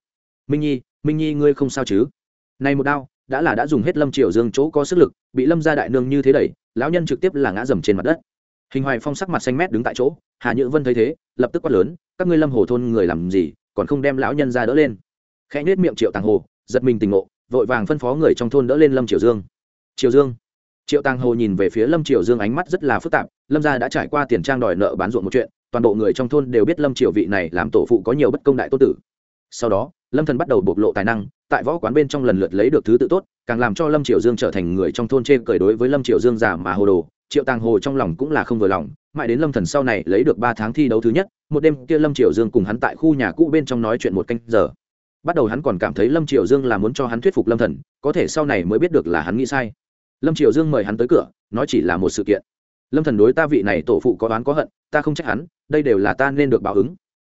Minh nhi minh nhi ngươi không sao chứ? Này một đao, đã là đã dùng hết lâm triều dương chỗ có sức lực, bị lâm ra đại nương như thế đẩy, lão nhân trực tiếp là ngã dầm trên mặt đất hình hoài phong sắc mặt xanh mét đứng tại chỗ, hà nhữ vân thấy thế, lập tức quát lớn, các ngươi lâm hồ thôn người làm gì, còn không đem lão nhân ra đỡ lên? Khẽ nhếch miệng triệu tàng hồ, giật mình tình ngộ, vội vàng phân phó người trong thôn đỡ lên lâm triều dương. Triều dương? Triệu tàng hồ nhìn về phía lâm triều dương ánh mắt rất là phức tạp, lâm gia đã trải qua tiền trang đòi nợ bán ruộng một chuyện, toàn bộ người trong thôn đều biết lâm triều vị này làm tổ phụ có nhiều bất công đại tô tử. Sau đó, lâm thần bắt đầu bộc lộ tài năng, tại võ quán bên trong lần lượt lấy được thứ tự tốt, càng làm cho lâm triều dương trở thành người trong thôn chê cười đối với lâm triều dương giả mà hồ đồ triệu tàng hồ trong lòng cũng là không vừa lòng, mãi đến lâm thần sau này lấy được ba tháng thi đấu thứ nhất, một đêm kia lâm triều dương cùng hắn tại khu nhà cũ bên trong nói chuyện một canh giờ. Bắt đầu hắn còn cảm thấy lâm triều dương là muốn cho hắn thuyết phục lâm thần, có thể sau này mới biết được là hắn nghĩ sai. Lâm triều dương mời hắn tới cửa, nói chỉ là một sự kiện. Lâm thần đối ta vị này tổ phụ có đoán có hận, ta không trách hắn, đây đều là ta nên được báo ứng.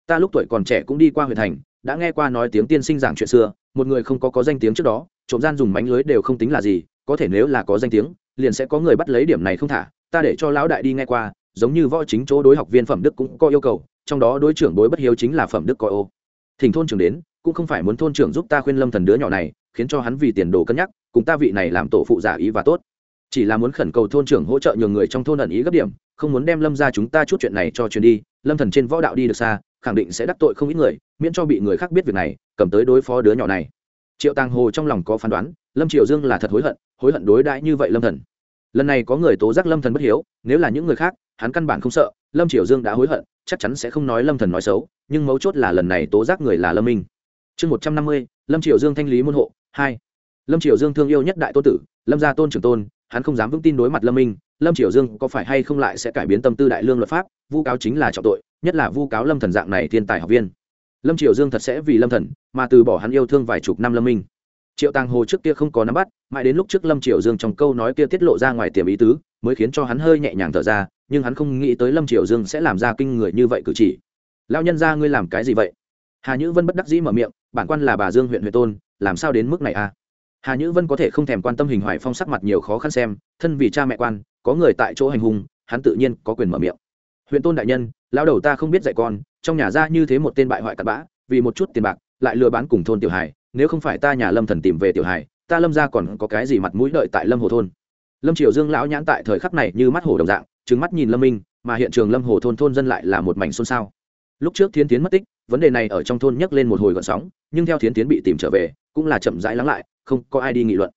Ta lúc tuổi còn trẻ cũng đi qua huyện thành, đã nghe qua nói tiếng tiên sinh giảng chuyện xưa, một người không có có danh tiếng trước đó, trộm gian dùng mánh lưới đều không tính là gì, có thể nếu là có danh tiếng liền sẽ có người bắt lấy điểm này không thả, ta để cho lão đại đi nghe qua, giống như võ chính chỗ đối học viên phẩm đức cũng có yêu cầu, trong đó đối trưởng đối bất hiếu chính là phẩm đức coi ô. Thỉnh thôn trưởng đến, cũng không phải muốn thôn trưởng giúp ta khuyên lâm thần đứa nhỏ này, khiến cho hắn vì tiền đồ cân nhắc, cùng ta vị này làm tổ phụ giả ý và tốt. Chỉ là muốn khẩn cầu thôn trưởng hỗ trợ nhường người trong thôn ẩn ý gấp điểm, không muốn đem lâm ra chúng ta chút chuyện này cho truyền đi, lâm thần trên võ đạo đi được xa, khẳng định sẽ đắc tội không ít người, miễn cho bị người khác biết việc này, cầm tới đối phó đứa nhỏ này. Triệu tàng hồ trong lòng có phán đoán, lâm triều dương là thật hối hận hối hận đối đãi như vậy lâm thần. Lần này có người tố giác lâm thần bất hiếu, nếu là những người khác, hắn căn bản không sợ, lâm triều dương đã hối hận, chắc chắn sẽ không nói lâm thần nói xấu, nhưng mấu chốt là lần này tố giác người là lâm minh. Chương một trăm năm mươi, lâm triều dương thanh lý môn hộ, hai. Lâm triều dương thương yêu nhất đại tôn tử, lâm gia tôn trưởng tôn, hắn không dám vững tin đối mặt lâm minh, lâm triều dương có phải hay không lại sẽ cải biến tâm tư đại lương luật pháp, vu cáo chính là trọng tội, nhất là vu cáo lâm thần dạng này thiên tài học viên. Lâm triều dương thật sẽ vì lâm thần, mà từ bỏ hắn yêu thương vài chục năm lâm minh triệu tàng hồ trước kia không có nắm bắt, mãi đến lúc trước lâm triều dương trong câu nói kia tiết lộ ra ngoài tiềm ý tứ, mới khiến cho hắn hơi nhẹ nhàng thở ra, nhưng hắn không nghĩ tới lâm triều dương sẽ làm ra kinh người như vậy cử chỉ. Lao nhân ra ngươi làm cái gì vậy? Hà nhữ vân bất đắc dĩ mở miệng, bản quan là bà dương huyện huyện tôn, làm sao đến mức này a? À? hà nhữ vân có thể không thèm quan tâm hình hoài phong sắc mặt nhiều khó khăn xem, thân vì cha mẹ quan, có người tại chỗ hành hung, hắn tự nhiên có quyền mở miệng. Huyện tôn đại nhân lao đầu ta không biết dạy con, trong nhà ra như thế một tên bại hoại cặn bã, vì một chút tiền bạc, lại lừa bán cùng thôn tiểu hải nếu không phải ta nhà lâm thần tìm về tiểu hải, ta lâm ra còn có cái gì mặt mũi đợi tại lâm hồ thôn? Lâm triều dương lão nhãn tại thời khắc này như mắt hồ đồng dạng trứng mắt nhìn lâm minh, mà hiện trường lâm hồ thôn thôn dân lại là một mảnh xôn xao. Lúc trước thiên tiến mất tích, vấn đề này ở trong thôn nhấc lên một hồi gọn sóng, nhưng theo thiên tiến bị tìm trở về, cũng là chậm rãi lắng lại, không có ai đi nghị luận.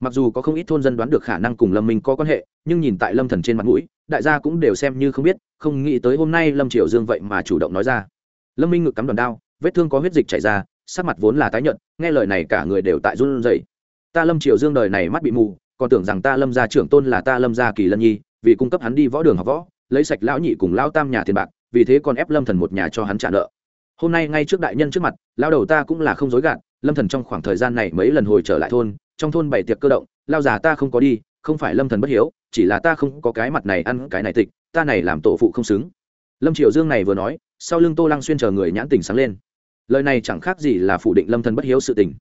Mặc dù có không ít thôn dân đoán được khả năng cùng lâm minh có quan hệ, nhưng nhìn tại lâm thần trên mặt mũi, đại gia cũng đều xem như không biết, không nghĩ tới hôm nay lâm triều dương vậy mà chủ động nói ra. Lâm minh ngực cắm đòn đao, vết thương có huyết dịch chảy ra sắc mặt vốn là tái nhợt, nghe lời này cả người đều tại run rẩy. Ta lâm triều dương đời này mắt bị mù, còn tưởng rằng ta lâm gia trưởng tôn là ta lâm gia kỳ lân nhi, vì cung cấp hắn đi võ đường học võ, lấy sạch lão nhị cùng lão tam nhà tiền bạc, vì thế còn ép lâm thần một nhà cho hắn trả nợ. Hôm nay ngay trước đại nhân trước mặt lao đầu ta cũng là không dối gạt, lâm thần trong khoảng thời gian này mấy lần hồi trở lại thôn, trong thôn bày tiệc cơ động lao già ta không có đi, không phải lâm thần bất hiếu, chỉ là ta không có cái mặt này ăn cái này tịch, ta này làm tổ phụ không xứng. Lâm triều dương này vừa nói, sau lưng tô lăng xuyên chờ người nhãn tình sáng lên lời này chẳng khác gì là phủ định lâm thần bất hiếu sự tình.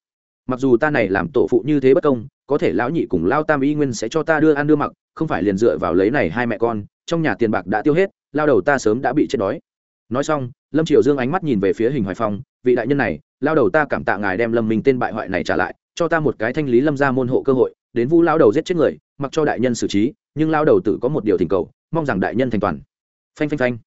Mặc dù ta này làm tổ phụ như thế bất công, có thể lão nhị cùng lao tam y nguyên sẽ cho ta đưa ăn đưa mặc, không phải liền dựa vào lấy này hai mẹ con, trong nhà tiền bạc đã tiêu hết, lao đầu ta sớm đã bị chết đói. Nói xong, lâm triều dương ánh mắt nhìn về phía hình hoài phong, vị đại nhân này, lao đầu ta cảm tạ ngài đem lâm minh tên bại hoại này trả lại, cho ta một cái thanh lý lâm ra môn hộ cơ hội, đến vu lao đầu giết chết người, mặc cho đại nhân xử trí, nhưng lao đầu tử có một điều thỉnh cầu, mong rằng đại nhân thành toàn. Phanh phanh phanh.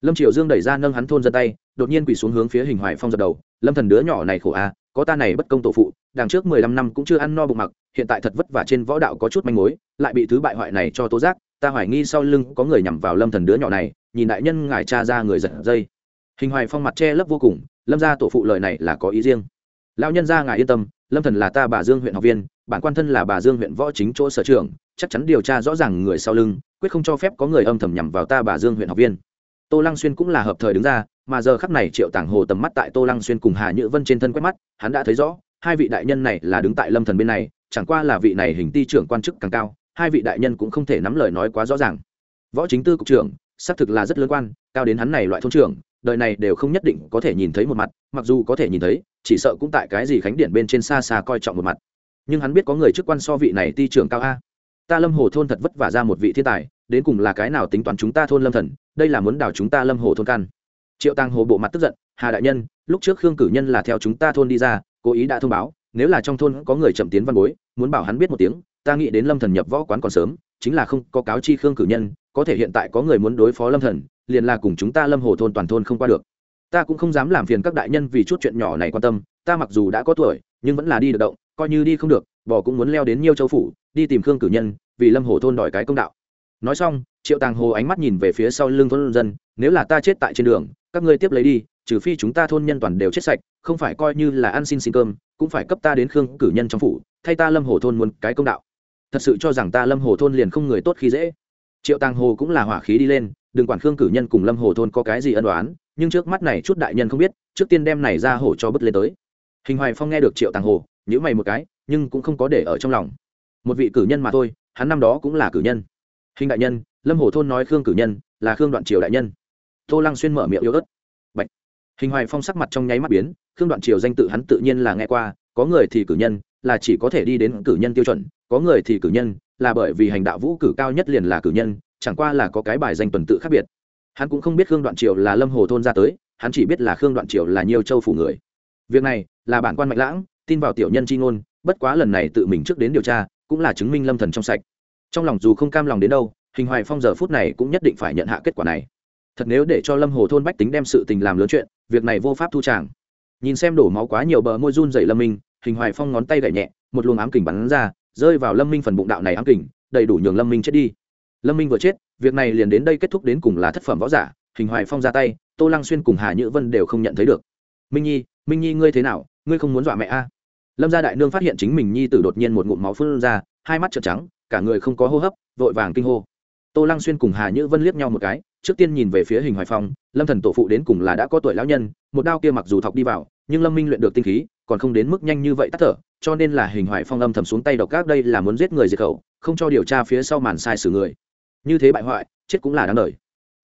Lâm triều dương đẩy ra nâng hắn thôn dân tay đột nhiên quỳ xuống hướng phía hình hoài phong dập đầu, lâm thần đứa nhỏ này khổ a có ta này bất công tổ phụ, đằng trước mười lăm năm cũng chưa ăn no bụng mặc, hiện tại thật vất vả trên võ đạo có chút manh mối, lại bị thứ bại hoại này cho tố giác, ta hoài nghi sau lưng có người nhằm vào lâm thần đứa nhỏ này, nhìn đại nhân ngài cha ra người giật dây. Hình hoài phong mặt che lấp vô cùng, lâm gia tổ phụ lời này là có ý riêng. Lão nhân gia ngài yên tâm, lâm thần là ta bà dương huyện học viên, bản quan thân là bà dương huyện võ chính chỗ sở trưởng, chắc chắn điều tra rõ ràng người sau lưng, quyết không cho phép có người âm thầm nhằm vào ta bà dương huyện học viên. Tô lăng xuyên cũng là hợp thời đứng ra mà giờ khắc này triệu tàng hồ tầm mắt tại tô lăng xuyên cùng hà nhữ vân trên thân quét mắt, hắn đã thấy rõ, hai vị đại nhân này là đứng tại lâm thần bên này, chẳng qua là vị này hình ti trưởng quan chức càng cao, hai vị đại nhân cũng không thể nắm lời nói quá rõ ràng. Võ chính tư cục trưởng, xác thực là rất lớn quan, cao đến hắn này loại thôn trưởng, đời này đều không nhất định có thể nhìn thấy một mặt, mặc dù có thể nhìn thấy, chỉ sợ cũng tại cái gì khánh điện bên trên xa xa coi trọng một mặt. Nhưng hắn biết có người chức quan so vị này ti trưởng cao a. Ta lâm hồ thôn thật vất vả ra một vị thiên tài, đến cùng là cái nào tính toán chúng ta thôn lâm thần, đây là muốn đào chúng ta lâm hồ thôn căn triệu Tàng hồ bộ mặt tức giận, hà đại nhân, lúc trước khương cử nhân là theo chúng ta thôn đi ra, cố ý đã thông báo, nếu là trong thôn có người chậm tiến văn bối, muốn bảo hắn biết một tiếng, ta nghĩ đến lâm thần nhập võ quán còn sớm, chính là không có cáo chi khương cử nhân, có thể hiện tại có người muốn đối phó lâm thần, liền là cùng chúng ta lâm hồ thôn toàn thôn không qua được. Ta cũng không dám làm phiền các đại nhân vì chút chuyện nhỏ này quan tâm, ta mặc dù đã có tuổi, nhưng vẫn là đi được động, coi như đi không được, bò cũng muốn leo đến nhiêu châu phủ, đi tìm khương cử nhân, vì lâm hồ thôn đòi cái công đạo. Nói xong, triệu tàng hồ ánh mắt nhìn về phía sau lưng thôn dân, nếu là ta chết tại trên đường các ngươi tiếp lấy đi, trừ phi chúng ta thôn nhân toàn đều chết sạch, không phải coi như là ăn xin xin cơm, cũng phải cấp ta đến khương cử nhân trong phủ, thay ta lâm hồ thôn muốn cái công đạo. Thật sự cho rằng ta lâm hồ thôn liền không người tốt khi dễ. Triệu tàng hồ cũng là hỏa khí đi lên, đừng quản khương cử nhân cùng lâm hồ thôn có cái gì ân đoán nhưng trước mắt này chút đại nhân không biết, trước tiên đem này ra hổ cho bứt lên tới. Hình hoài phong nghe được triệu tàng hồ nhữ mày một cái, nhưng cũng không có để ở trong lòng. Một vị cử nhân mà thôi, hắn năm đó cũng là cử nhân. Hình đại nhân, lâm hồ thôn nói khương cử nhân là khương đoạn triều đại nhân tô lăng xuyên mở miệng yếu ớt. Bạch. hình hoài phong sắc mặt trong nháy mắt biến, khương đoạn triều danh tự hắn tự nhiên là nghe qua, có người thì cử nhân, là chỉ có thể đi đến cử nhân tiêu chuẩn, có người thì cử nhân, là bởi vì hành đạo vũ cử cao nhất liền là cử nhân, chẳng qua là có cái bài danh tuần tự khác biệt. Hắn cũng không biết khương đoạn triều là lâm hồ thôn ra tới, hắn chỉ biết là khương đoạn triều là nhiều châu phủ người. Việc này là bản quan mạnh lãng, tin vào tiểu nhân c h i ngôn, bất quá lần này tự mình trước đến điều tra, cũng là chứng minh lâm thần trong sạch. Trong lòng dù không cam lòng đến đâu, hình hoài phong giờ phút này cũng nhất định phải nhận hạ kết quả này thật nếu để cho lâm hồ thôn bách tính đem sự tình làm lớn chuyện, việc này vô pháp thu tràng. Nhìn xem đổ máu quá nhiều bờ môi run dày lâm minh, hình hoài phong ngón tay gậy nhẹ, một luồng ám kình bắn ra, rơi vào lâm minh phần bụng đạo này ám kình, đầy đủ nhường lâm minh chết đi. Lâm minh vừa chết, việc này liền đến đây kết thúc đến cùng là thất phẩm võ giả, hình hoài phong ra tay, tô lăng xuyên cùng hà nhữ vân đều không nhận thấy được. Minh nhi minh nhi ngươi thế nào, ngươi không muốn dọa mẹ a? Lâm gia đại nương phát hiện chính mình nhi tử đột nhiên một ngụm máu phun ra, hai mắt trợn trắng, cả người không có hô hấp, vội vàng kinh hô. Tô lăng xuyên cùng hà nhữ vân liếc nhau một cái trước tiên nhìn về phía hình hoài phong, lâm thần tổ phụ đến cùng là đã có tuổi lão nhân, một đao kia mặc dù thọc đi vào, nhưng lâm minh luyện được tinh khí, còn không đến mức nhanh như vậy tắt thở, cho nên là hình hoài phong âm thầm xuống tay độc các đây là muốn giết người diệt khẩu, không cho điều tra phía sau màn sai xử người. Như thế bại hoại, chết cũng là đáng đời.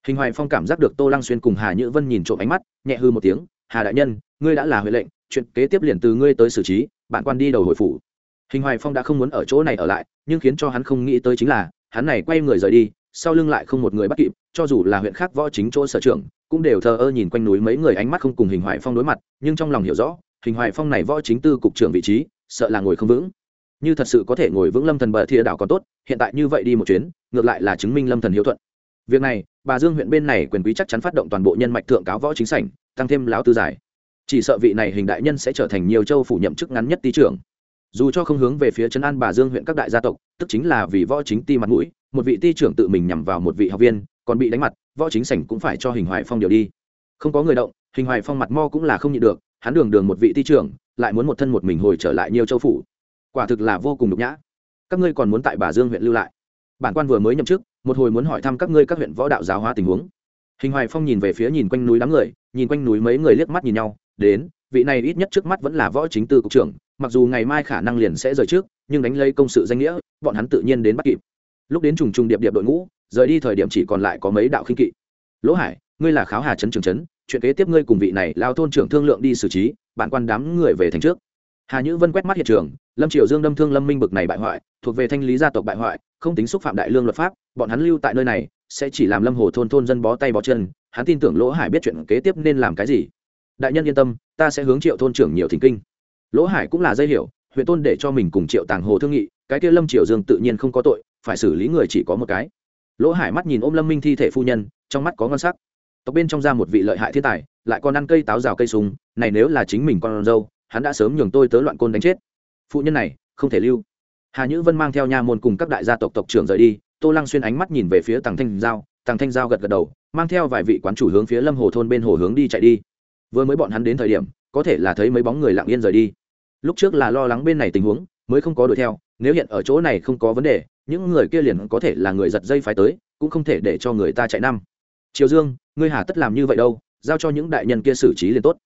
Hình hoài phong cảm giác được tô lăng xuyên cùng hà nhữ vân nhìn trộm ánh mắt, nhẹ hư một tiếng, hà đại nhân, ngươi đã là huệ lệnh, chuyện kế tiếp liền từ ngươi tới xử trí bạn quan đi đầu hồi phủ. Hình hoài phong đã không muốn ở chỗ này ở lại, nhưng khiến cho hắn không nghĩ tới chính là, hắn này quay người rời đi sau lưng lại không một người bắt kịp, cho dù là huyện khác võ chính chỗ sở trưởng, cũng đều thờ ơ nhìn quanh núi mấy người ánh mắt không cùng hình hoài phong đối mặt, nhưng trong lòng hiểu rõ, hình hoài phong này võ chính tư cục trưởng vị trí, sợ là ngồi không vững. Như thật sự có thể ngồi vững lâm thần bờ thìa đảo còn tốt, hiện tại như vậy đi một chuyến, ngược lại là chứng minh lâm thần hiếu thuận. Việc này, bà dương huyện bên này quyền quý chắc chắn phát động toàn bộ nhân mạch thượng cáo võ chính sảnh, tăng thêm lão tư giải. Chỉ sợ vị này hình đại nhân sẽ trở thành nhiều châu phủ nhậm chức ngắn nhất tý trưởng dù cho không hướng về phía trấn an bà dương huyện các đại gia tộc, tức chính là vì võ chính ti mặt mũi, một vị ty trưởng tự mình nhằm vào một vị học viên, còn bị đánh mặt, võ chính sảnh cũng phải cho hình hoài phong điều đi. Không có người động, hình hoài phong mặt mo cũng là không nhịn được, hắn đường đường một vị ty trưởng, lại muốn một thân một mình hồi trở lại nhiều châu phủ. Quả thực là vô cùng nhục nhã. Các ngươi còn muốn tại bà dương huyện lưu lại? Bản quan vừa mới nhậm chức, một hồi muốn hỏi thăm các ngươi các huyện võ đạo giáo hóa tình huống. Hình hoài phong nhìn về phía nhìn quanh núi đám người, nhìn quanh núi mấy người liếc mắt nhìn nhau, đến vị này ít nhất trước mắt vẫn là võ chính tư cục trưởng, mặc dù ngày mai khả năng liền sẽ rời trước, nhưng đánh lấy công sự danh nghĩa, bọn hắn tự nhiên đến bắt kịp. Lúc đến trùng trùng điệp điệp đội ngũ, rời đi thời điểm chỉ còn lại có mấy đạo khinh kỵ. Lỗ hải, ngươi là kháo hà trấn trường trấn, chuyện kế tiếp ngươi cùng vị này lao thôn trưởng thương lượng đi xử trí bạn quan đám người về thành trước. Hà nhữ vân quét mắt hiện trường, lâm triều dương đâm thương lâm minh bực này bại hoại, thuộc về thanh lý gia tộc bại hoại, không tính xúc phạm đại lương luật pháp, bọn hắn lưu tại nơi này, sẽ chỉ làm lâm hồ thôn thôn dân bó tay bó chân, hắn tin tưởng lỗ hải biết chuyện kế tiếp nên làm cái gì đại nhân yên tâm, ta sẽ hướng triệu thôn trưởng nhiều thỉnh kinh. Lỗ hải cũng là dây hiểu, huyện tôn để cho mình cùng triệu tàng hồ thương nghị, cái kia lâm triều dương tự nhiên không có tội, phải xử lý người chỉ có một cái. Lỗ hải mắt nhìn ôm lâm minh thi thể phu nhân, trong mắt có ngon sắc. Tộc bên trong ra một vị lợi hại thiên tài, lại còn ăn cây táo rào cây súng, này nếu là chính mình con dâu, hắn đã sớm nhường tôi tớ loạn côn đánh chết. Phụ nhân này, không thể lưu. Hà nhữ vân mang theo nha môn cùng các đại gia tộc tộc trưởng rời đi, tô lăng xuyên ánh mắt nhìn về phía tàng thanh giao tàng thanh giao gật gật đầu, mang theo vài vị quán chủ hướng phía lâm hồ thôn bên hồ hướng đi chạy đi vừa mới bọn hắn đến thời điểm, có thể là thấy mấy bóng người lặng yên rời đi. Lúc trước là lo lắng bên này tình huống, mới không có đuổi theo, nếu hiện ở chỗ này không có vấn đề, những người kia liền có thể là người giật dây phải tới, cũng không thể để cho người ta chạy năm. Triều dương, ngươi hà tất làm như vậy đâu, giao cho những đại nhân kia xử trí liền tốt.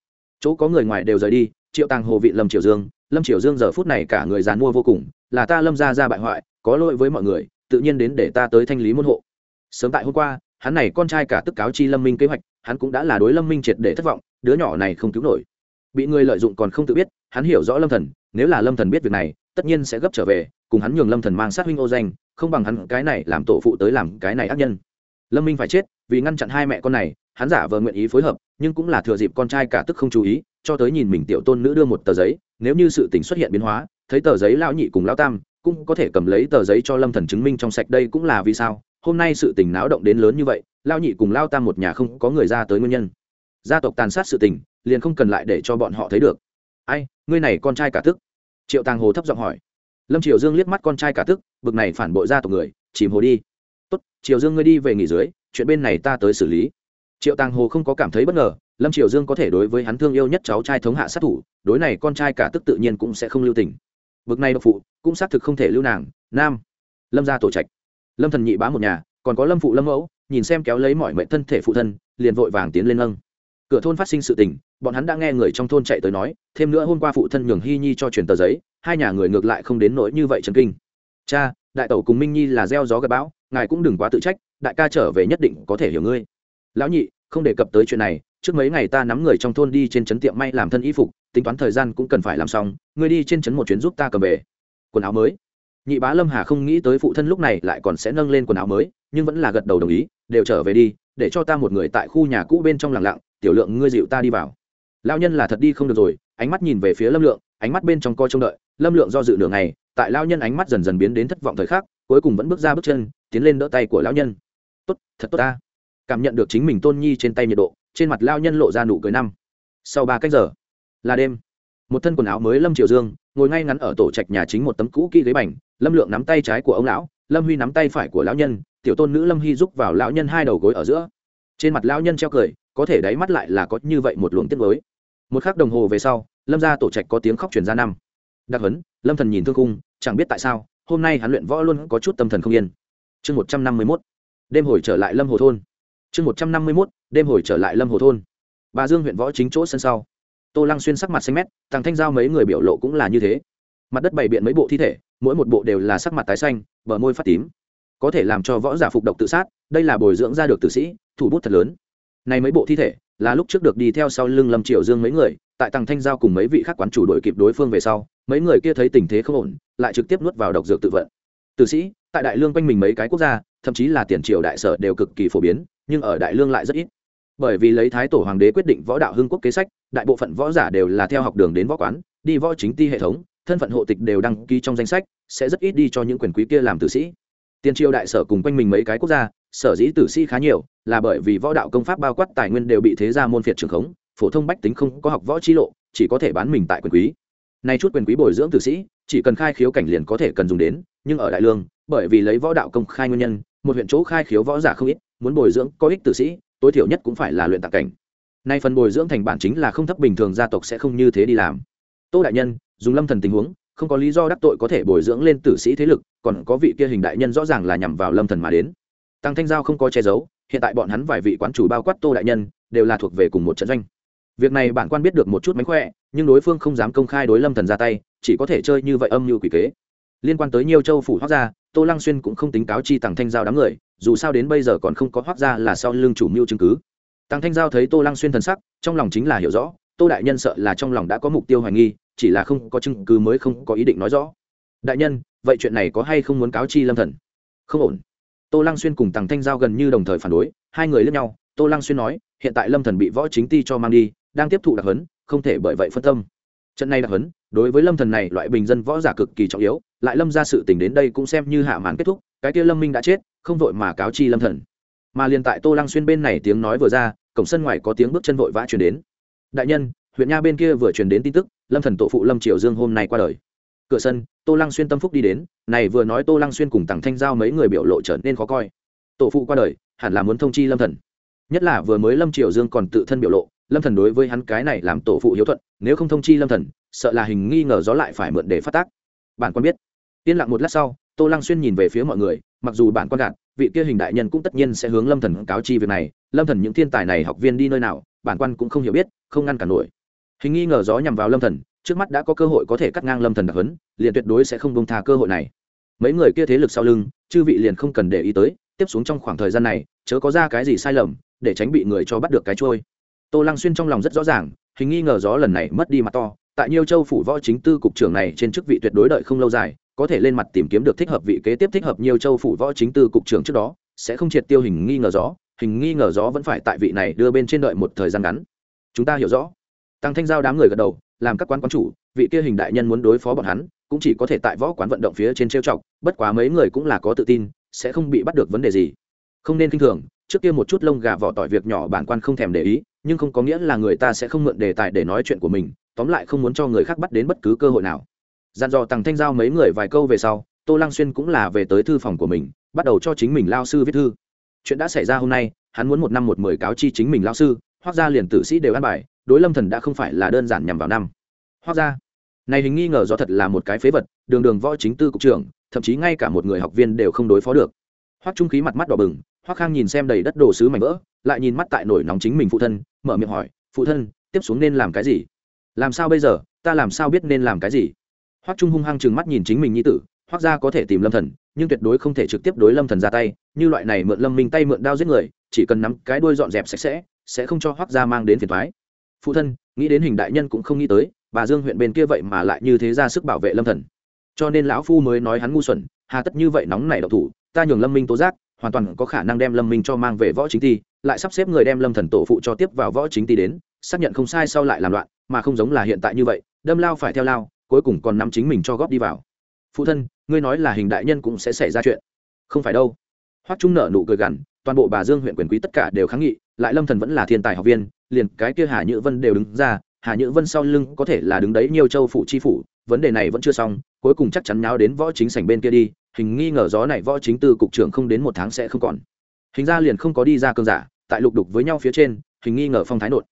Chỗ có người ngoài đều rời đi, triệu tàng hồ vị lâm triều dương, lâm triều dương giờ phút này cả người dàn mua vô cùng, là ta lâm ra ra bại hoại, có lỗi với mọi người, tự nhiên đến để ta tới thanh lý môn hộ. Sớm tại hôm qua, hắn này con trai cả tức cáo chi lâm minh kế hoạch, hắn cũng đã là đối lâm minh triệt để thất vọng đứa nhỏ này không cứu nổi. Bị người lợi dụng còn không tự biết, hắn hiểu rõ lâm thần, nếu là lâm thần biết việc này, tất nhiên sẽ gấp trở về, cùng hắn nhường lâm thần mang sát huynh ô danh, không bằng hắn cái này làm tổ phụ tới làm cái này ác nhân. Lâm minh phải chết, vì ngăn chặn hai mẹ con này, hắn giả vờ nguyện ý phối hợp, nhưng cũng là thừa dịp con trai cả tức không chú ý, cho tới nhìn mình tiểu tôn nữ đưa một tờ giấy, nếu như sự tình xuất hiện biến hóa, thấy tờ giấy lão nhị cùng lão tam, cũng có thể cầm lấy tờ giấy cho lâm thần chứng minh trong sạch đây cũng là vì sao, hôm nay sự tình náo động đến lớn như vậy, lão nhị cùng lão tam một nhà không có người ra tới nguyên nhân gia tộc tàn sát sự tình, liền không cần lại để cho bọn họ thấy được. Ai, ngươi này con trai cả tức. Triệu tàng hồ thấp giọng hỏi. Lâm triều dương liếc mắt con trai cả tức, bực này phản bội gia tộc người, chìm hồ đi. Tốt, triều dương ngươi đi về nghỉ dưới, chuyện bên này ta tới xử lý. Triệu tàng hồ không có cảm thấy bất ngờ, lâm triều dương có thể đối với hắn thương yêu nhất cháu trai thống hạ sát thủ, đối này con trai cả tức tự nhiên cũng sẽ không lưu tình. Bực này độc phụ, cũng xác thực không thể lưu nàng. Nam, lâm gia tổ trạch. Lâm thần nhị bá một nhà, còn có lâm phụ lâm mẫu, nhìn xem kéo lấy mọi mệnh thân thể phụ thân, liền vội vàng tiến lên nâng cửa thôn phát sinh sự tình, bọn hắn đã nghe người trong thôn chạy tới nói, thêm nữa hôm qua phụ thân nhường hy nhi cho truyền tờ giấy, hai nhà người ngược lại không đến nỗi như vậy trần kinh. Cha, đại tẩu cùng minh nhi là gieo gió gặp bão, ngài cũng đừng quá tự trách, đại ca trở về nhất định có thể hiểu ngươi. Lão nhị, không đề cập tới chuyện này, trước mấy ngày ta nắm người trong thôn đi trên trấn tiệm may làm thân y phục, tính toán thời gian cũng cần phải làm xong, ngươi đi trên trấn một chuyến giúp ta cầm về. Quần áo mới. Nhị bá lâm hà không nghĩ tới phụ thân lúc này lại còn sẽ nâng lên quần áo mới, nhưng vẫn là gật đầu đồng ý, đều trở về đi, để cho ta một người tại khu nhà cũ bên trong lặng lặng tiểu lượng ngươi dịu ta đi vào. Lao nhân là thật đi không được rồi, ánh mắt nhìn về phía lâm lượng, ánh mắt bên trong coi trông đợi. Lâm lượng do dự đường này tại lao nhân ánh mắt dần dần biến đến thất vọng thời khắc, cuối cùng vẫn bước ra bước chân, tiến lên đỡ tay của lão nhân. Tốt, thật tốt ta. Cảm nhận được chính mình tôn nhi trên tay nhiệt độ, trên mặt lao nhân lộ ra nụ cười năm. Sau ba cách giờ, là đêm. Một thân quần áo mới lâm triều dương, ngồi ngay ngắn ở tổ trạch nhà chính một tấm cũ kỹ ghế bành, lâm lượng nắm tay trái của ông lão, lâm huy nắm tay phải của lão nhân, tiểu tôn nữ lâm hy giúp vào lão nhân hai đầu gối ở giữa. Trên mặt lão nhân treo cười có thể đáy mắt lại là có như vậy một luồng tiết mới. Một khắc đồng hồ về sau, lâm ra tổ trạch có tiếng khóc truyền ra năm. Đặc hấn, lâm thần nhìn thương cung chẳng biết tại sao, hôm nay hắn luyện võ luôn có chút tâm thần không yên. Chương một trăm năm mươi mốt, đêm hồi trở lại lâm hồ thôn. Chương một trăm năm mươi mốt, đêm hồi trở lại lâm hồ thôn. Bà dương huyện võ chính chỗ sân sau. Tô lăng xuyên sắc mặt xanh mét thằng thanh giao mấy người biểu lộ cũng là như thế. Mặt đất bày biện mấy bộ thi thể, mỗi một bộ đều là sắc mặt tái xanh, bờ môi phát tím. Có thể làm cho võ giả phục độc tự sát, đây là bồi dưỡng ra được tử sĩ, thủ bút thật lớn này mấy bộ thi thể, là lúc trước được đi theo sau lưng lâm triệu dương mấy người, tại tàng thanh giao cùng mấy vị khác quán chủ đội kịp đối phương về sau, mấy người kia thấy tình thế không ổn, lại trực tiếp nuốt vào độc dược tự vận. Tử sĩ, tại đại lương quanh mình mấy cái quốc gia, thậm chí là tiền triều đại sở đều cực kỳ phổ biến, nhưng ở đại lương lại rất ít. Bởi vì lấy thái tổ hoàng đế quyết định võ đạo hưng quốc kế sách, đại bộ phận võ giả đều là theo học đường đến võ quán, đi võ chính ti hệ thống, thân phận hộ tịch đều đăng ký trong danh sách, sẽ rất ít đi cho những quyền quý kia làm tử sĩ. Tiền triều đại sở cùng quanh mình mấy cái quốc gia sở dĩ tử sĩ khá nhiều, là bởi vì võ đạo công pháp bao quát tài nguyên đều bị thế gia môn phiệt trường khống, phổ thông bách tính không có học võ chi lộ, chỉ có thể bán mình tại quyền quý. Nay chút quyền quý bồi dưỡng tử sĩ, chỉ cần khai khiếu cảnh liền có thể cần dùng đến, nhưng ở đại lương, bởi vì lấy võ đạo công khai nguyên nhân, một huyện chỗ khai khiếu võ giả không ít, muốn bồi dưỡng có ích tử sĩ, tối thiểu nhất cũng phải là luyện tạc cảnh. Nay phần bồi dưỡng thành bản chính là không thấp bình thường gia tộc sẽ không như thế đi làm. Tô đại nhân, dùng lâm thần tình huống, không có lý do đắc tội có thể bồi dưỡng lên tử sĩ thế lực, còn có vị kia hình đại nhân rõ ràng là nhằm vào lâm thần mà đến tăng thanh giao không có che giấu, hiện tại bọn hắn vài vị quán chủ bao quát tô đại nhân, đều là thuộc về cùng một trận doanh. Việc này bản quan biết được một chút mánh khỏe, nhưng đối phương không dám công khai đối lâm thần ra tay, chỉ có thể chơi như vậy âm như quỷ kế. Liên quan tới nhiều châu phủ hoác gia, tô lăng xuyên cũng không tính cáo chi tàng thanh giao đám người, dù sao đến bây giờ còn không có hoác gia là sau lưng chủ mưu chứng cứ. Tàng thanh giao thấy tô lăng xuyên thần sắc, trong lòng chính là hiểu rõ, tô đại nhân sợ là trong lòng đã có mục tiêu hoài nghi, chỉ là không có chứng cứ mới không có ý định nói rõ. Đại nhân, vậy chuyện này có hay không muốn cáo chi lâm thần? Không ổn tô lăng xuyên cùng tằng thanh giao gần như đồng thời phản đối, hai người lướt nhau, tô lăng xuyên nói, hiện tại lâm thần bị võ chính ti cho mang đi, đang tiếp thụ đặc huấn, không thể bởi vậy phân tâm. Trận này đặc huấn, đối với lâm thần này loại bình dân võ giả cực kỳ trọng yếu, lại lâm ra sự tình đến đây cũng xem như hạ màn kết thúc, cái kia lâm minh đã chết, không vội mà cáo chi lâm thần. Mà liền tại tô lăng xuyên bên này tiếng nói vừa ra, cổng sân ngoài có tiếng bước chân vội vã truyền đến. Đại nhân, huyện nha bên kia vừa truyền đến tin tức, lâm thần tổ phụ lâm triều dương hôm nay qua đời cửa sân, tô lăng xuyên tâm phúc đi đến, này vừa nói tô lăng xuyên cùng tặng thanh giao mấy người biểu lộ trở nên khó coi. Tổ phụ qua đời, hẳn là muốn thông chi lâm thần. Nhất là vừa mới lâm triều dương còn tự thân biểu lộ, lâm thần đối với hắn cái này làm tổ phụ hiếu thuận, nếu không thông chi lâm thần, sợ là hình nghi ngờ gió lại phải mượn để phát tác. Bản quan biết. Yên lặng một lát sau, tô lăng xuyên nhìn về phía mọi người, mặc dù bản quan gạt, vị kia hình đại nhân cũng tất nhiên sẽ hướng lâm thần cáo chi việc này, lâm thần những thiên tài này học viên đi nơi nào bản quan cũng không hiểu biết, không ngăn cản nổi. Hình nghi ngờ gió nhằm vào lâm thần trước mắt đã có cơ hội có thể cắt ngang lâm thần đặc hấn liền tuyệt đối sẽ không bông tha cơ hội này. Mấy người kia thế lực sau lưng, chư vị liền không cần để ý tới, tiếp xuống trong khoảng thời gian này, chớ có ra cái gì sai lầm, để tránh bị người cho bắt được cái trôi. Tô lăng xuyên trong lòng rất rõ ràng, hình nghi ngờ gió lần này mất đi mặt to, tại nhiều châu phủ võ chính tư cục trưởng này trên chức vị tuyệt đối đợi không lâu dài, có thể lên mặt tìm kiếm được thích hợp vị kế tiếp thích hợp nhiều châu phủ võ chính tư cục trưởng trước đó, sẽ không triệt tiêu hình nghi ngờ gió, hình nghi ngờ gió vẫn phải tại vị này đưa bên trên đợi một thời gian ngắn. Chúng ta hiểu rõ. Tăng thanh giao đám người gật đầu làm các quán quán chủ, vị kia hình đại nhân muốn đối phó bọn hắn, cũng chỉ có thể tại võ quán vận động phía trên trêu chọc, bất quá mấy người cũng là có tự tin, sẽ không bị bắt được vấn đề gì. Không nên k i n h thường, trước kia một chút lông gà vỏ tỏi việc nhỏ bản quan không thèm để ý, nhưng không có nghĩa là người ta sẽ không mượn đề tài để nói chuyện của mình, tóm lại không muốn cho người khác bắt đến bất cứ cơ hội nào. Dàn dò tằng thanh giao mấy người vài câu về sau, tô lăng xuyên cũng là về tới thư phòng của mình, bắt đầu cho chính mình lao sư viết thư. Chuyện đã xảy ra hôm nay, hắn muốn một năm một mười cáo chi chính mình lao sư hoác ra liền tử sĩ đều ăn bài đối lâm thần đã không phải là đơn giản nhằm vào năm. Hoác ra, này hình nghi ngờ do thật là một cái phế vật, đường đường võ chính tư cục trưởng, thậm chí ngay cả một người học viên đều không đối phó được. Hoắc trung khí mặt mắt đỏ bừng, Hoắc khang nhìn xem đầy đất đồ sứ mảnh vỡ, lại nhìn mắt tại nổi nóng chính mình phụ thân, mở miệng hỏi, phụ thân, tiếp xuống nên làm cái gì? Làm sao bây giờ? Ta làm sao biết nên làm cái gì? Hoắc trung hung hăng chừng mắt nhìn chính mình như tử, Hoắc gia có thể tìm lâm thần, nhưng tuyệt đối không thể trực tiếp đối lâm thần ra tay, như loại này mượn lâm minh tay mượn đao giết người, chỉ cần nắm cái đuôi dọn dẹp sạch sẽ sẽ không cho Hoắc gia mang đến phiền thoái phụ thân, nghĩ đến hình đại nhân cũng không nghĩ tới, bà dương huyện bên kia vậy mà lại như thế ra sức bảo vệ lâm thần. Cho nên lão phu mới nói hắn ngu xuẩn, hà tất như vậy nóng nảy độc thủ, ta nhường lâm minh tố giác, hoàn toàn có khả năng đem lâm minh cho mang về võ chính ti, lại sắp xếp người đem lâm thần tổ phụ cho tiếp vào võ chính ti đến, xác nhận không sai sau lại làm loạn, mà không giống là hiện tại như vậy, đâm lao phải theo lao, cuối cùng còn nắm chính mình cho góp đi vào. Phụ thân, ngươi nói là hình đại nhân cũng sẽ xảy ra chuyện. Không phải đâu. Hoắc trung nợ nụ cười gằn, toàn bộ bà dương huyện quyền quý tất cả đều kháng nghị, lại lâm thần vẫn là thiên tài học viên liền cái kia hà nhữ vân đều đứng ra, hà nhữ vân sau lưng có thể là đứng đấy nhiều châu phủ chi phủ, vấn đề này vẫn chưa xong, cuối cùng chắc chắn nháo đến võ chính sảnh bên kia đi, hình nghi ngờ gió này võ chính tư cục trưởng không đến một tháng sẽ không còn. Hình ra liền không có đi ra cơn giả, tại lục đục với nhau phía trên, hình nghi ngờ phong thái nột.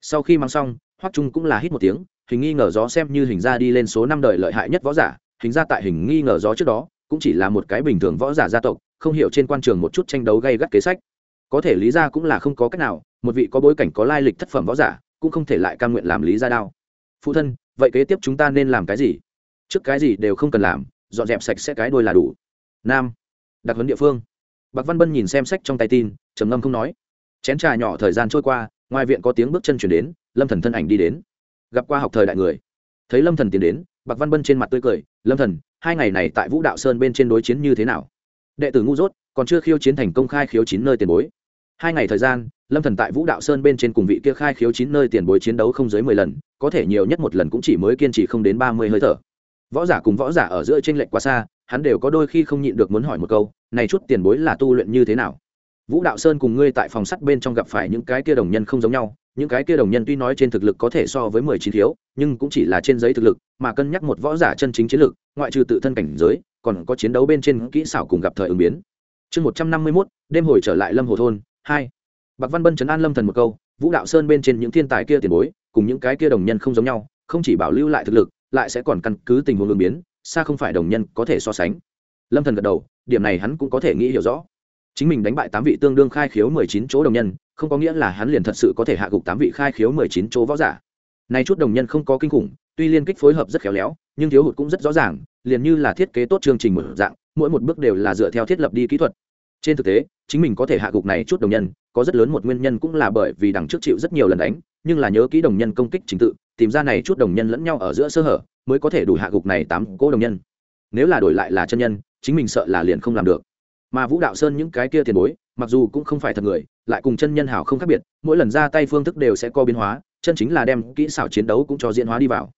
Sau khi mang xong, hoắc trung cũng là hít một tiếng, hình nghi ngờ gió xem như hình ra đi lên số năm đời lợi hại nhất võ giả, hình ra tại hình nghi ngờ gió trước đó, cũng chỉ là một cái bình thường võ giả gia tộc, không hiểu trên quan trường một chút tranh đấu gây gắt kế sách. Có thể lý ra cũng là không có cách nào một vị có bối cảnh có lai lịch thất phẩm võ giả cũng không thể lại cam nguyện làm lý ra đao. Phụ thân, vậy kế tiếp chúng ta nên làm cái gì? Trước cái gì đều không cần làm, dọn dẹp sạch sẽ cái đôi là đủ. Nam, đặc huấn địa phương. Bạc văn bân nhìn xem sách trong tay tin, trầm ngâm không nói. Chén trà nhỏ thời gian trôi qua, ngoài viện có tiếng bước chân chuyển đến, lâm thần thân ảnh đi đến. Gặp qua học thời đại người. Thấy lâm thần tiến đến, bạc văn bân trên mặt tươi cười, lâm thần, hai ngày này tại vũ đạo sơn bên trên đối chiến như thế nào? Đệ tử ngu dốt, còn chưa khiêu chiến thành công khai khiếu chín nơi tiền bối. Hai ngày thời gian lâm thần tại vũ đạo sơn bên trên cùng vị kia khai khiếu chín nơi tiền bối chiến đấu không dưới mười lần, có thể nhiều nhất một lần cũng chỉ mới kiên trì không đến ba mươi hơi thở. Võ giả cùng võ giả ở giữa trên lệch quá xa, hắn đều có đôi khi không nhịn được muốn hỏi một câu, này chút tiền bối là tu luyện như thế nào? Vũ đạo sơn cùng ngươi tại phòng sắt bên trong gặp phải những cái kia đồng nhân không giống nhau, những cái kia đồng nhân tuy nói trên thực lực có thể so với mười chín thiếu, nhưng cũng chỉ là trên giấy thực lực, mà cân nhắc một võ giả chân chính chiến lực, ngoại trừ tự thân cảnh giới, còn có chiến đấu bên trên kỹ xảo cùng gặp thời ứng biến. Chương một trăm năm mươi mốt, đêm hồi trở lại lâm hồ thôn, hai bạc văn bân chấn an lâm thần một câu, vũ đạo sơn bên trên những thiên tài kia tiền bối, cùng những cái kia đồng nhân không giống nhau, không chỉ bảo lưu lại thực lực, lại sẽ còn căn cứ tình huống ứng biến, xa không phải đồng nhân có thể so sánh. Lâm thần gật đầu, điểm này hắn cũng có thể nghĩ hiểu rõ. Chính mình đánh bại tám vị tương đương khai khiếu mười chín chỗ đồng nhân, không có nghĩa là hắn liền thật sự có thể hạ gục tám vị khai khiếu mười chín chỗ võ giả. Nay chút đồng nhân không có kinh khủng, tuy liên kích phối hợp rất khéo léo, nhưng thiếu hụt cũng rất rõ ràng, liền như là thiết kế tốt chương trình mở dạng, mỗi một bước đều là dựa theo thiết lập đi kỹ thuật trên thực tế, chính mình có thể hạ gục này chút đồng nhân, có rất lớn một nguyên nhân cũng là bởi vì đằng trước chịu rất nhiều lần đánh, nhưng là nhớ kỹ đồng nhân công kích trình tự, tìm ra này chút đồng nhân lẫn nhau ở giữa sơ hở, mới có thể đủ hạ gục này tám cỗ đồng nhân. Nếu là đổi lại là chân nhân, chính mình sợ là liền không làm được. Mà vũ đạo sơn những cái kia tiền bối, mặc dù cũng không phải thật người, lại cùng chân nhân hảo không khác biệt, mỗi lần ra tay phương thức đều sẽ có biến hóa, chân chính là đem kỹ xảo chiến đấu cũng cho diễn hóa đi vào.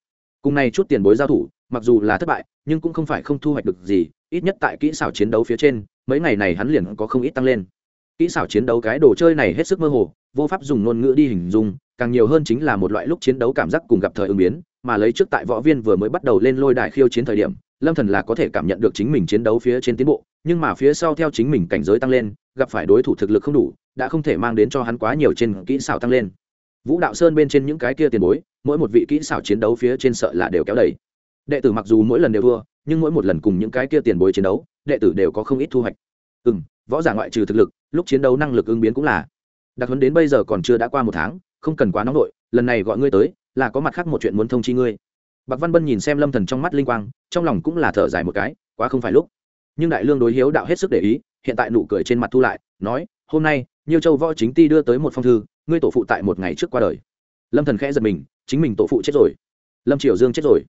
Cùng này chút tiền bối giao thủ, mặc dù là thất bại, nhưng cũng không phải không thu hoạch được gì, ít nhất tại kỹ xảo chiến đấu phía trên mấy ngày này hắn liền có không ít tăng lên. Kỹ xảo chiến đấu cái đồ chơi này hết sức mơ hồ, vô pháp dùng ngôn ngữ đi hình dung, càng nhiều hơn chính là một loại lúc chiến đấu cảm giác cùng gặp thời ứng biến, mà lấy trước tại võ viên vừa mới bắt đầu lên lôi đài khiêu chiến thời điểm, lâm thần là có thể cảm nhận được chính mình chiến đấu phía trên tiến bộ, nhưng mà phía sau theo chính mình cảnh giới tăng lên, gặp phải đối thủ thực lực không đủ, đã không thể mang đến cho hắn quá nhiều trên kỹ xảo tăng lên. Vũ đạo sơn bên trên những cái kia tiền bối, mỗi một vị kỹ xảo chiến đấu phía trên sợ là đều kéo đầy. Đệ tử mặc dù mỗi lần đều thua nhưng mỗi một lần cùng những cái kia tiền bối chiến đấu, đệ tử đều có không ít thu hoạch. Ừ m võ giả ngoại trừ thực lực, lúc chiến đấu năng lực ứng biến cũng là. Đặc huấn đến bây giờ còn chưa đã qua một tháng, không cần quá nóng nổi lần này gọi ngươi tới, là có mặt khác một chuyện muốn thông chi ngươi. Bạc văn bân nhìn xem lâm thần trong mắt linh quang, trong lòng cũng là thở dài một cái, quá không phải lúc. Nhưng đại lương đối hiếu đạo hết sức để ý, hiện tại nụ cười trên mặt thu lại, nói, hôm nay nhiều châu võ chính ti đưa tới một phong thư, ngươi tổ phụ tại một ngày trước qua đời. Lâm thần khẽ giật mình, chính mình tổ phụ chết rồi. Lâm triều dương chết rồi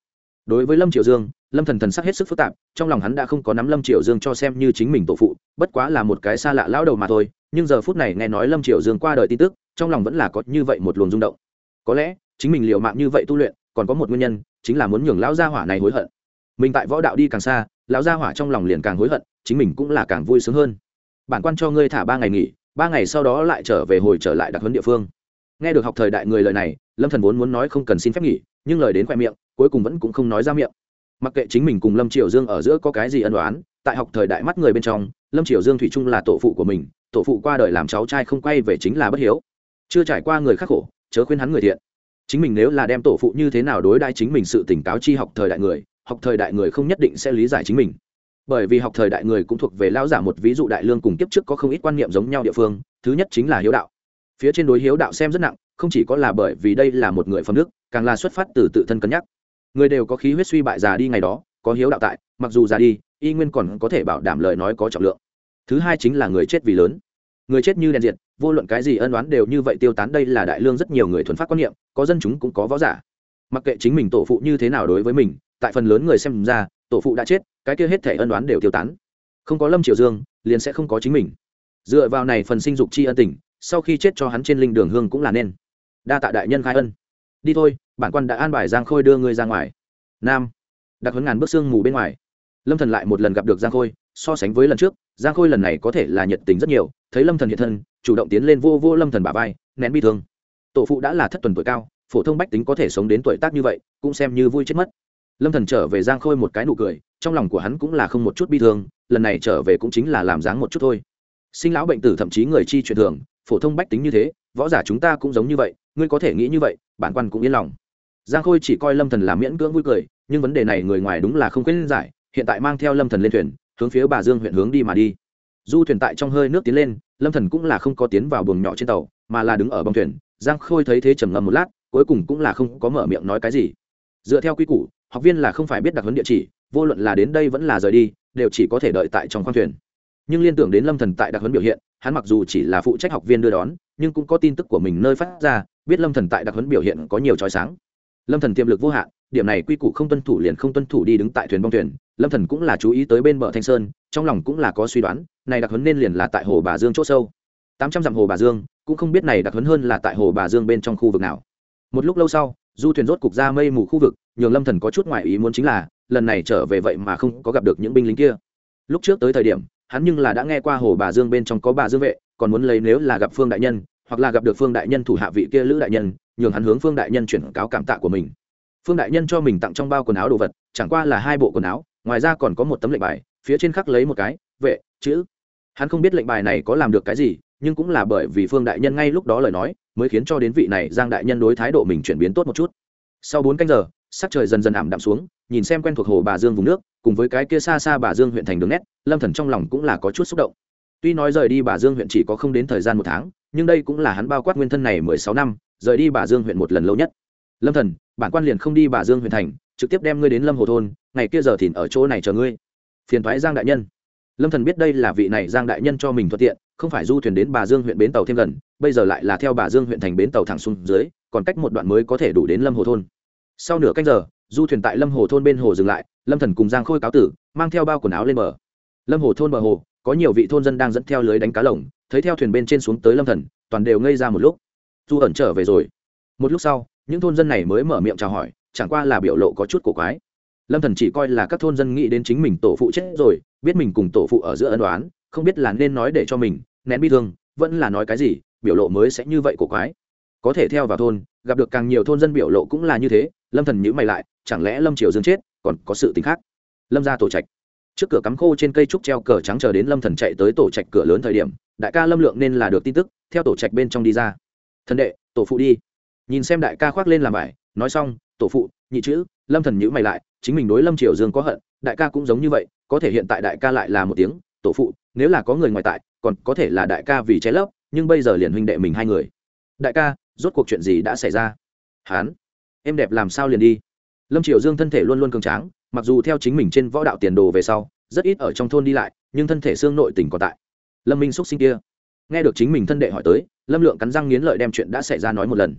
đối với lâm triều dương, lâm thần thần sắc hết sức phức tạp, trong lòng hắn đã không có nắm lâm triều dương cho xem như chính mình tổ phụ, bất quá là một cái xa lạ lão đầu mà thôi, nhưng giờ phút này nghe nói lâm triều dương qua đời tin tức, trong lòng vẫn là có như vậy một luồng rung động. Có lẽ, chính mình liều mạng như vậy tu luyện, còn có một nguyên nhân, chính là muốn nhường lão gia hỏa này hối hận. Mình tại võ đạo đi càng xa, lão gia hỏa trong lòng liền càng hối hận, chính mình cũng là càng vui sướng hơn. Bản quan cho ngươi thả ba ngày nghỉ, ba ngày sau đó lại trở về hồi trở lại đặc huấn địa phương. Nghe được học thời đại người lời này, lâm thần vốn muốn nói không cần xin phép nghỉ nhưng lời đến khoe miệng, cuối cùng vẫn cũng không nói ra miệng. Mặc kệ chính mình cùng lâm triều dương ở giữa có cái gì ân đoán tại học thời đại mắt người bên trong, lâm triều dương thủy trung là tổ phụ của mình, tổ phụ qua đời làm cháu trai không quay về chính là bất hiếu. Chưa trải qua người khắc khổ, chớ khuyên hắn người thiện. Chính mình nếu là đem tổ phụ như thế nào đối đãi chính mình sự tỉnh cáo chi học thời đại người, học thời đại người không nhất định sẽ lý giải chính mình. Bởi vì học thời đại người cũng thuộc về lão giả một ví dụ đại lương cùng kiếp trước có không ít quan niệm giống nhau địa phương, thứ nhất chính là hiếu đạo. Phía trên đối hiếu đạo xem rất nặng không chỉ có là bởi vì đây là một người phẩm đức, càng là xuất phát từ tự thân cân nhắc. Người đều có khí huyết suy bại già đi ngày đó, có hiếu đạo tại, mặc dù già đi, y nguyên còn có thể bảo đảm lời nói có trọng lượng. Thứ hai chính là người chết vì lớn. Người chết như đèn diệt, vô luận cái gì ân oán đều như vậy tiêu tán, đây là đại lương rất nhiều người thuần phát quan niệm, có dân chúng cũng có võ giả. Mặc kệ chính mình tổ phụ như thế nào đối với mình, tại phần lớn người xem ra, tổ phụ đã chết, cái kia hết thể ân oán đều tiêu tán. Không có lâm triều dương, liền sẽ không có chính mình. Dựa vào này phần sinh dục chi ân tình, sau khi chết cho hắn trên linh đường hương cũng là nên đa tạ đại nhân khai ân. Đi thôi, bản quan đã an bài giang khôi đưa ngươi ra ngoài. Nam. Đặc huấn ngàn bước xương mù bên ngoài. Lâm thần lại một lần gặp được giang khôi, so sánh với lần trước, giang khôi lần này có thể là nhiệt tình rất nhiều, thấy lâm thần hiện thân, chủ động tiến lên vô vô lâm thần bả vai, nén bi thương. Tổ phụ đã là thất tuần tuổi cao, phổ thông bách tính có thể sống đến tuổi tác như vậy, cũng xem như vui chết mất. Lâm thần trở về giang khôi một cái nụ cười, trong lòng của hắn cũng là không một chút bi thương, lần này trở về cũng chính là làm dáng một chút thôi. Sinh lão bệnh tử thậm chí người chi truyền thường, phổ thông bách tính như thế, võ giả chúng ta cũng giống như vậy ngươi có thể nghĩ như vậy, bản quan cũng yên lòng. Giang khôi chỉ coi lâm thần là miễn cưỡng vui cười, nhưng vấn đề này người ngoài đúng là không khuyên giải, hiện tại mang theo lâm thần lên thuyền, hướng phía bà dương huyện hướng đi mà đi. Du thuyền tại trong hơi nước tiến lên, lâm thần cũng là không có tiến vào buồng nhỏ trên tàu, mà là đứng ở bông thuyền. Giang khôi thấy thế trầm ngâm một lát, cuối cùng cũng là không có mở miệng nói cái gì. Dựa theo quy củ, học viên là không phải biết đặc huấn địa chỉ, vô luận là đến đây vẫn là rời đi, đều chỉ có thể đợi tại trong khoang thuyền. Nhưng liên tưởng đến lâm thần tại đặc huấn biểu hiện, hắn mặc dù chỉ là phụ trách học viên đưa đón, nhưng cũng có tin tức của mình nơi phát ra biết lâm thần tại đặc huấn biểu hiện có nhiều trói sáng. Lâm thần tiềm lực vô hạn, điểm này quy củ không tuân thủ liền không tuân thủ đi đứng tại thuyền bong thuyền. Lâm thần cũng là chú ý tới bên bờ thanh sơn, trong lòng cũng là có suy đoán, này đặc huấn nên liền là tại hồ bà dương chỗ sâu. Tám trăm dặm hồ bà dương, cũng không biết này đặc huấn hơn là tại hồ bà dương bên trong khu vực nào. Một lúc lâu sau, du thuyền rốt cục ra mây mù khu vực, nhường lâm thần có chút ngoại ý muốn chính là, lần này trở về vậy mà không có gặp được những binh lính kia. Lúc trước tới thời điểm, hắn nhưng là đã nghe qua hồ bà dương bên trong có bà dương vệ, còn muốn lấy nếu là gặp phương đại nhân hoặc là gặp được phương đại nhân thủ hạ vị kia lữ đại nhân, nhường hắn hướng phương đại nhân chuyển cáo cảm tạ của mình. Phương đại nhân cho mình tặng trong bao quần áo đồ vật, chẳng qua là hai bộ quần áo, ngoài ra còn có một tấm lệnh bài, phía trên khắc lấy một cái, vệ, chữ. Hắn không biết lệnh bài này có làm được cái gì, nhưng cũng là bởi vì phương đại nhân ngay lúc đó lời nói, mới khiến cho đến vị này giang đại nhân đối thái độ mình chuyển biến tốt một chút. Sau bốn canh giờ, sắc trời dần dần ảm đạm xuống, nhìn xem quen thuộc hồ bà dương vùng nước, cùng với cái kia xa xa bà dương huyện thành đường nét, lâm thần trong lòng cũng là có chút xúc động. Tuy nói rời đi bà dương huyện chỉ có không đến thời gian một tháng nhưng đây cũng là hắn bao quát nguyên thân này mười sáu năm, rời đi bà dương huyện một lần lâu nhất. Lâm thần, bản quan liền không đi bà dương huyện thành, trực tiếp đem ngươi đến lâm hồ thôn, ngày kia giờ thìn ở chỗ này chờ ngươi. Phiền thoái giang đại nhân. Lâm thần biết đây là vị này giang đại nhân cho mình thuận tiện, không phải du thuyền đến bà dương huyện bến tàu thêm gần, bây giờ lại là theo bà dương huyện thành bến tàu thẳng xuống dưới, còn cách một đoạn mới có thể đủ đến lâm hồ thôn. Sau nửa canh giờ, du thuyền tại lâm hồ thôn bên hồ dừng lại, lâm thần cùng giang khôi cáo tử, mang theo bao quần áo lên bờ. Lâm hồ thôn bờ hồ, có nhiều vị thôn dân đang dẫn theo lưới đánh cá lồng thấy theo thuyền bên trên xuống tới lâm thần, toàn đều ngây ra một lúc. Du ẩn trở về rồi. Một lúc sau, những thôn dân này mới mở miệng chào hỏi, chẳng qua là biểu lộ có chút cổ quái. Lâm thần chỉ coi là các thôn dân nghĩ đến chính mình tổ phụ chết rồi, biết mình cùng tổ phụ ở giữa ân đoán không biết là nên nói để cho mình nén bi thương, vẫn là nói cái gì, biểu lộ mới sẽ như vậy cổ quái. Có thể theo vào thôn, gặp được càng nhiều thôn dân biểu lộ cũng là như thế, lâm thần nhữ mày lại, chẳng lẽ lâm triều dương chết, còn có sự tính khác? Lâm ra tổ trạch trước cửa cắm khô trên cây trúc treo cờ trắng chờ đến lâm thần chạy tới tổ trạch cửa lớn thời điểm, đại ca lâm lượng nên là được tin tức, theo tổ trạch bên trong đi ra. Thần đệ, tổ phụ đi. Nhìn xem đại ca khoác lên làm bài, nói xong, tổ phụ, nhị chữ, lâm thần nhữ mày lại, chính mình đối lâm triều dương có hận, đại ca cũng giống như vậy, có thể hiện tại đại ca lại là một tiếng, tổ phụ, nếu là có người ngoài tại, còn có thể là đại ca vì trái lấp, nhưng bây giờ liền huynh đệ mình hai người. Đại ca, rốt cuộc chuyện gì đã xảy ra? Hán, em đẹp làm sao liền đi? Lâm triều dương thân thể luôn luôn cường tráng mặc dù theo chính mình trên võ đạo tiền đồ về sau, rất ít ở trong thôn đi lại, nhưng thân thể xương nội tỉnh còn tại. Lâm minh xúc sinh kia. Nghe được chính mình thân đệ hỏi tới, lâm lượng cắn răng nghiến lợi đem chuyện đã xảy ra nói một lần.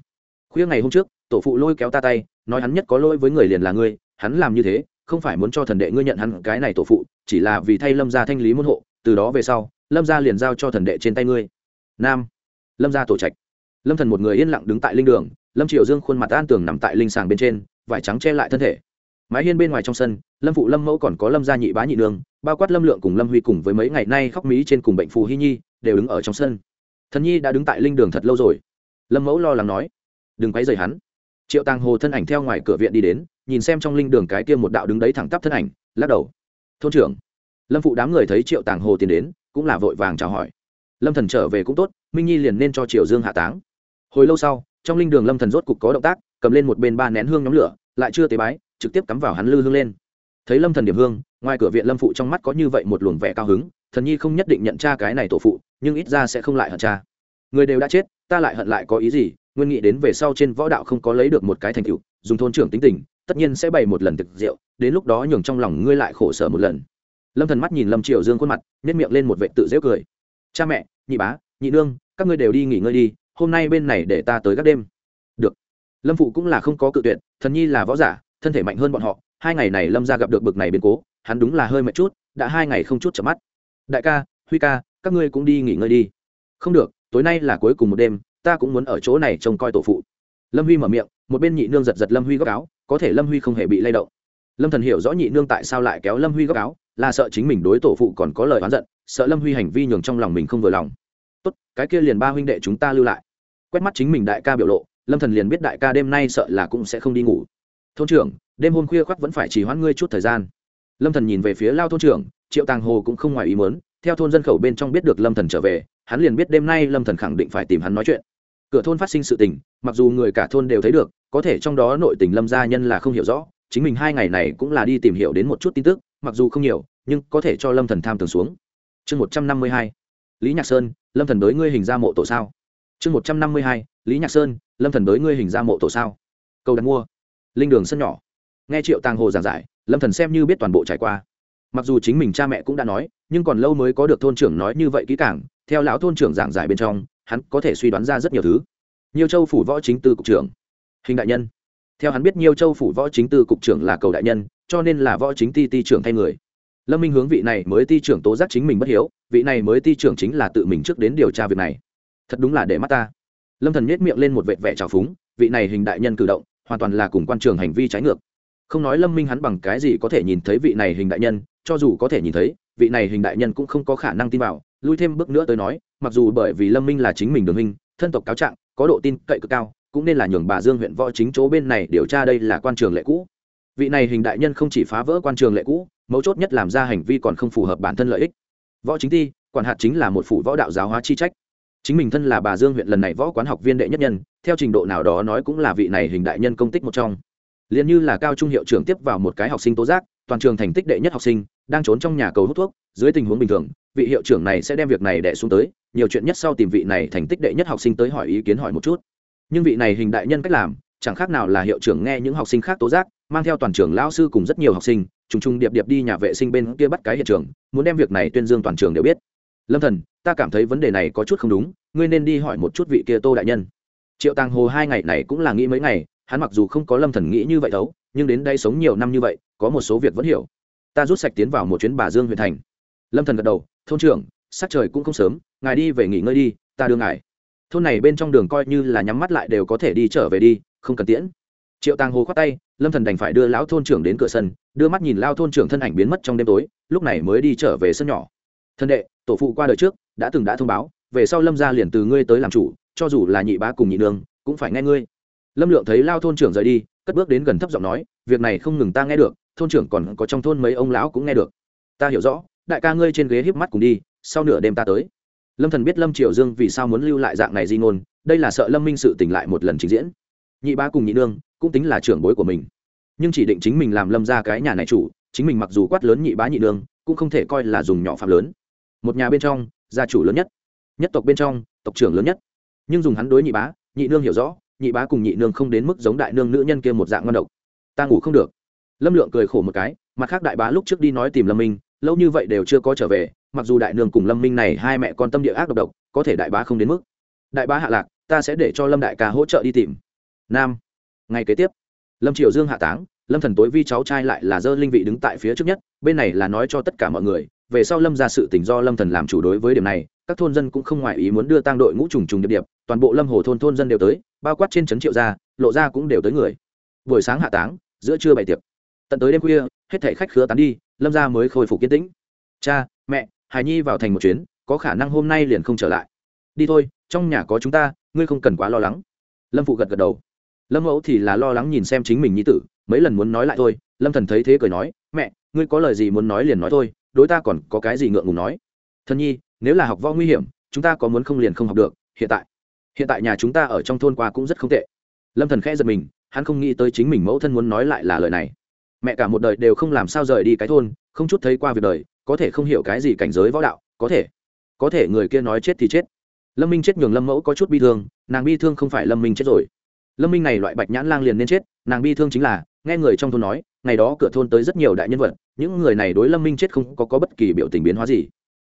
Khuya ngày hôm trước, tổ phụ lôi kéo ta tay, nói hắn nhất có lỗi với người liền là ngươi, hắn làm như thế, không phải muốn cho thần đệ ngươi nhận hắn cái này tổ phụ, chỉ là vì thay lâm gia thanh lý môn hộ, từ đó về sau, lâm gia liền giao cho thần đệ trên tay ngươi. Nam. Lâm gia tổ trạch. Lâm thần một người yên lặng đứng tại linh đường, lâm triệu dương khuôn mặt an tường nằm tại linh sàng bên trên, vải trắng che lại thân thể mái hiên bên ngoài trong sân, lâm phụ lâm mẫu còn có lâm gia nhị bá nhị nương, bao quát lâm lượng cùng lâm huy cùng với mấy ngày nay khóc mỹ trên cùng bệnh phù hy nhi, đều đứng ở trong sân. Thần nhi đã đứng tại linh đường thật lâu rồi. Lâm mẫu lo lắng nói, đừng quấy rầy hắn. Triệu tàng hồ thân ảnh theo ngoài cửa viện đi đến, nhìn xem trong linh đường cái kia một đạo đứng đấy thẳng tắp thân ảnh, lắc đầu. Thôn trưởng. Lâm phụ đám người thấy triệu tàng hồ tiến đến, cũng là vội vàng chào hỏi. Lâm thần trở về cũng tốt, minh nhi liền nên cho Triệu dương hạ táng. Hồi lâu sau, trong linh đường lâm thần rốt cục có động tác, cầm lên một bên ba nén hương nhóm lửa, lại chưa tế bái trực tiếp cắm vào hắn lư hương lên. Thấy lâm thần điểm hương, ngoài cửa viện lâm phụ trong mắt có như vậy một luồng vẻ cao hứng, thần nhi không nhất định nhận cha cái này tổ phụ, nhưng ít ra sẽ không lại hận cha. Người đều đã chết, ta lại hận lại có ý gì, nguyên nghĩ đến về sau trên võ đạo không có lấy được một cái thành tựu, dùng thôn trưởng tính tình, tất nhiên sẽ bày một lần thực rượu, đến lúc đó nhường trong lòng ngươi lại khổ sở một lần. Lâm thần mắt nhìn lâm triều dương khuôn mặt nếp miệng lên một vệ tự dễ cười. Cha mẹ, nhị bá, nhị nương, các ngươi đều đi nghỉ ngơi đi, hôm nay bên này để ta tới các đêm. Được. Lâm phụ cũng là không có cự tuyệt, thần nhi là võ giả thân thể mạnh hơn bọn họ, hai ngày này lâm ra gặp được bực này biến cố, hắn đúng là hơi mệt chút, đã hai ngày không chút chợp mắt. Đại ca, huy ca, các ngươi cũng đi nghỉ ngơi đi. Không được, tối nay là cuối cùng một đêm, ta cũng muốn ở chỗ này trông coi tổ phụ. Lâm huy mở miệng, một bên nhị nương giật giật lâm huy góc áo, có thể lâm huy không hề bị lay động. Lâm thần hiểu rõ nhị nương tại sao lại kéo lâm huy góc áo, là sợ chính mình đối tổ phụ còn có lời oán giận, sợ lâm huy hành vi nhường trong lòng mình không vừa lòng. Tốt, cái kia liền ba huynh đệ chúng ta lưu lại. Quét mắt chính mình đại ca biểu lộ, lâm thần liền biết đại ca đêm nay sợ là cũng sẽ không đi ngủ thôn trưởng, đêm hôm khuya khoác vẫn phải chỉ hoãn ngươi chút thời gian. Lâm thần nhìn về phía lao thôn trưởng, triệu tàng hồ cũng không ngoài ý muốn, theo thôn dân khẩu bên trong biết được lâm thần trở về, hắn liền biết đêm nay lâm thần khẳng định phải tìm hắn nói chuyện. Cửa thôn phát sinh sự tình, mặc dù người cả thôn đều thấy được, có thể trong đó nội tình lâm gia nhân là không hiểu rõ, chính mình hai ngày này cũng là đi tìm hiểu đến một chút tin tức, mặc dù không nhiều, nhưng có thể cho lâm thần tham tường xuống. Chương một trăm năm mươi hai, lý nhạc sơn, lâm thần đối ngươi hình ra mộ tổ sao? Chương một trăm năm mươi hai, lý nhạc sơn, lâm thần đối ngươi hình ra mộ tổ sao? Câu đặt mua linh đường sân nhỏ. Nghe triệu tàng hồ giảng giải, lâm thần xem như biết toàn bộ trải qua. Mặc dù chính mình cha mẹ cũng đã nói, nhưng còn lâu mới có được thôn trưởng nói như vậy kỹ càng, theo lão thôn trưởng giảng giải bên trong, hắn có thể suy đoán ra rất nhiều thứ. Nhiều châu phủ võ chính tư cục trưởng. Hình đại nhân. Theo hắn biết nhiều châu phủ võ chính tư cục trưởng là cầu đại nhân, cho nên là võ chính ti ti trưởng thay người. Lâm minh hướng vị này mới ti trưởng tố giác chính mình bất hiếu, vị này mới ti trưởng chính là tự mình trước đến điều tra việc này. Thật đúng là để mắt ta. Lâm thần nhếch miệng lên một vệt vẻ trào phúng, vị này hình đại nhân cử động hoàn toàn là cùng quan trường hành vi trái ngược. Không nói lâm minh hắn bằng cái gì có thể nhìn thấy vị này hình đại nhân, cho dù có thể nhìn thấy, vị này hình đại nhân cũng không có khả năng tin vào. Lui thêm bước nữa tới nói, mặc dù bởi vì lâm minh là chính mình đường hình thân tộc cáo trạng, có độ tin cậy cực cao, cũng nên là nhường bà dương huyện võ chính chỗ bên này điều tra đây là quan trường lệ cũ. Vị này hình đại nhân không chỉ phá vỡ quan trường lệ cũ, mấu chốt nhất làm ra hành vi còn không phù hợp bản thân lợi ích. Võ chính ti, quản hạt chính là một phủ võ đạo giáo hóa chi trách chính mình thân là bà dương huyện lần này võ quán học viên đệ nhất nhân, theo trình độ nào đó nói cũng là vị này hình đại nhân công tích một trong. Liền như là cao trung hiệu trưởng tiếp vào một cái học sinh tố giác, toàn trường thành tích đệ nhất học sinh, đang trốn trong nhà cầu hút thuốc, dưới tình huống bình thường, vị hiệu trưởng này sẽ đem việc này đẻ xuống tới, nhiều chuyện nhất sau tìm vị này thành tích đệ nhất học sinh tới hỏi ý kiến hỏi một chút. Nhưng vị này hình đại nhân cách làm, chẳng khác nào là hiệu trưởng nghe những học sinh khác tố giác, mang theo toàn trường lao sư cùng rất nhiều học sinh, trùng trùng điệp điệp đi nhà vệ sinh bên kia bắt cái hiện trường, muốn đem việc này tuyên dương toàn trường đều biết. Lâm thần ta cảm thấy vấn đề này có chút không đúng, ngươi nên đi hỏi một chút vị kia tô đại nhân. Triệu tàng hồ hai ngày này cũng là nghĩ mấy ngày, hắn mặc dù không có lâm thần nghĩ như vậy đâu, nhưng đến đây sống nhiều năm như vậy, có một số việc vẫn hiểu. Ta rút sạch tiến vào một chuyến bà dương huyện thành. Lâm thần gật đầu, thôn trưởng sát trời cũng không sớm, ngài đi về nghỉ ngơi đi, ta đưa ngài. Thôn này bên trong đường coi như là nhắm mắt lại đều có thể đi trở về đi, không cần tiễn. Triệu tàng hồ khoát tay, lâm thần đành phải đưa lão thôn trưởng đến cửa sân, đưa mắt nhìn lao thôn trưởng thân ảnh biến mất trong đêm tối, lúc này mới đi trở về sân nhỏ. Thân đệ, tổ phụ qua đời trước đã từng đã thông báo, về sau lâm gia liền từ ngươi tới làm chủ, cho dù là nhị bá cùng nhị nương, cũng phải nghe ngươi. Lâm lượng thấy lao thôn trưởng rời đi, cất bước đến gần thấp giọng nói, việc này không ngừng ta nghe được, thôn trưởng còn có trong thôn mấy ông lão cũng nghe được. Ta hiểu rõ, đại ca ngươi trên ghế híp mắt cùng đi, sau nửa đêm ta tới. Lâm thần biết lâm triều dương vì sao muốn lưu lại dạng này di ngôn, đây là sợ lâm minh sự tỉnh lại một lần trình diễn. Nhị bá cùng nhị nương, cũng tính là trưởng bối của mình. Nhưng chỉ định chính mình làm lâm ra cái nhà này chủ, chính mình mặc dù quát lớn nhị bá nhị nương, cũng không thể coi là dùng nhỏ phạm lớn. Một nhà bên trong gia chủ lớn nhất nhất tộc bên trong, tộc trưởng lớn nhất. Nhưng dùng hắn đối nhị bá, nhị nương hiểu rõ, nhị bá cùng nhị nương không đến mức giống đại nương nữ nhân kia một dạng ngon độc. Ta ngủ không được. Lâm lượng cười khổ một cái, mặt khác đại bá lúc trước đi nói tìm lâm minh, lâu như vậy đều chưa có trở về, mặc dù đại nương cùng lâm minh này hai mẹ con tâm địa ác độc độc, có thể đại bá không đến mức. Đại bá hạ lạc, ta sẽ để cho lâm đại ca hỗ trợ đi tìm. Nam ngày kế tiếp. Lâm triều dương hạ táng, lâm thần tối vi cháu trai lại là dơ linh vị đứng tại phía trước nhất, bên này là nói cho tất cả mọi người về sau lâm ra sự tình do lâm thần làm chủ đối với điểm này, các thôn dân cũng không ngoại ý muốn đưa tang đội ngũ trùng trùng điệp điệp, toàn bộ lâm hồ thôn thôn dân đều tới, bao quát trên trấn triệu gia, lộ ra cũng đều tới người. Buổi sáng hạ táng, giữa trưa bày tiệc. Tận tới đêm khuya, hết thảy khách khứa tán đi, lâm gia mới khôi phục kiên tĩnh. Cha, mẹ, hải nhi vào thành một chuyến, có khả năng hôm nay liền không trở lại. Đi thôi, trong nhà có chúng ta, ngươi không cần quá lo lắng. Lâm phụ gật gật đầu. Lâm mẫu thì là lo lắng nhìn xem chính mình nhi tử, mấy lần muốn nói lại thôi, lâm thần thấy thế cười nói, mẹ, ngươi có lời gì muốn nói liền nói thôi đối ta còn có cái gì ngượng ngùng nói? Thân nhi, nếu là học võ nguy hiểm, chúng ta có muốn không liền không học được, hiện tại. Hiện tại nhà chúng ta ở trong thôn qua cũng rất không tệ. Lâm thần khẽ giật mình, hắn không nghĩ tới chính mình mẫu thân muốn nói lại là lời này. Mẹ cả một đời đều không làm sao rời đi cái thôn, không chút thấy qua việc đời, có thể không hiểu cái gì cảnh giới võ đạo, có thể. Có thể người kia nói chết thì chết. Lâm minh chết nhường lâm mẫu có chút bi thương, nàng bi thương không phải lâm minh chết rồi. Lâm minh này loại bạch nhãn lang liền nên chết, nàng bi thương chính là nghe người trong thôn nói ngày đó cửa thôn tới rất nhiều đại nhân vật những người này đối lâm minh chết không có, có bất kỳ biểu tình biến hóa gì.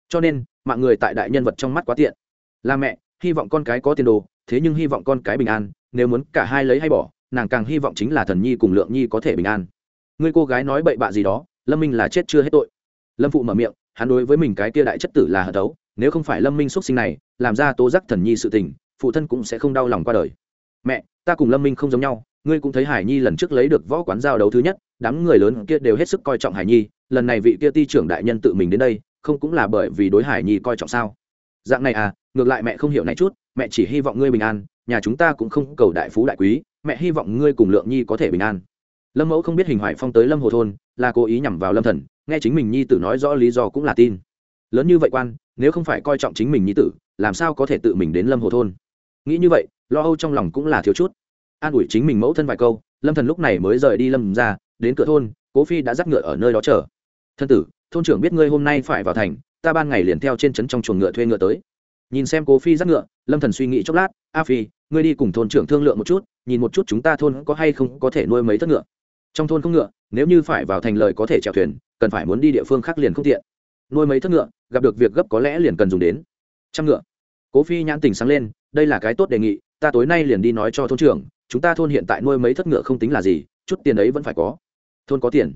Cho nên mạng người tại đại nhân vật trong mắt quá tiện. Là mẹ hy vọng con cái có tiền đồ thế nhưng hy vọng con cái bình an nếu muốn cả hai lấy hay bỏ nàng càng hy vọng chính là thần nhi cùng lượng nhi có thể bình an. Người cô gái nói bậy bạ gì đó lâm minh là chết chưa hết tội. Lâm phụ mở miệng hắn đối với mình cái tia đại chất tử là hờ tấu nếu không phải lâm minh xuất sinh này làm ra tố giác thần nhi sự tình phụ thân cũng sẽ không đau lòng qua đời. Mẹ ta cùng lâm minh không giống nhau ngươi cũng thấy hải nhi lần trước lấy được võ quán giao đấu thứ nhất, đám người lớn kia đều hết sức coi trọng hải nhi, lần này vị kia ti trưởng đại nhân tự mình đến đây, không cũng là bởi vì đối hải nhi coi trọng sao? Dạng này à ngược lại mẹ không hiểu này chút, mẹ chỉ hy vọng ngươi bình an, nhà chúng ta cũng không cầu đại phú đại quý, mẹ hy vọng ngươi cùng lượng nhi có thể bình an. Lâm mẫu không biết hình hoài phong tới lâm hồ thôn, là cố ý nhằm vào lâm thần, nghe chính mình nhi tử nói rõ lý do cũng là tin. Lớn như vậy quan, nếu không phải coi trọng chính mình nhi tử, làm sao có thể tự mình đến lâm hồ thôn? Nghĩ như vậy, lo âu trong lòng cũng là thiếu chút an ủi chính mình mẫu thân vài câu, lâm thần lúc này mới rời đi lâm ra, đến cửa thôn, cố phi đã dắt ngựa ở nơi đó chờ. Thân tử, thôn trưởng biết ngươi hôm nay phải vào thành, ta ban ngày liền theo trên trấn trong chuồng ngựa thuê ngựa tới. Nhìn xem cố phi dắt ngựa, lâm thần suy nghĩ chốc lát, a phi, ngươi đi cùng thôn trưởng thương lượng một chút, nhìn một chút chúng ta thôn có hay không có thể nuôi mấy thất ngựa. Trong thôn không ngựa, nếu như phải vào thành lời có thể chèo thuyền, cần phải muốn đi địa phương khác liền không tiện. Nuôi mấy thất ngựa, gặp được việc gấp có lẽ liền cần dùng đến. Trăm ngựa. Cố phi nhãn tình sáng lên, đây là cái tốt đề nghị ta tối nay liền đi nói cho thôn trưởng, chúng ta thôn hiện tại nuôi mấy thất ngựa không tính là gì, chút tiền ấy vẫn phải có. Thôn có tiền.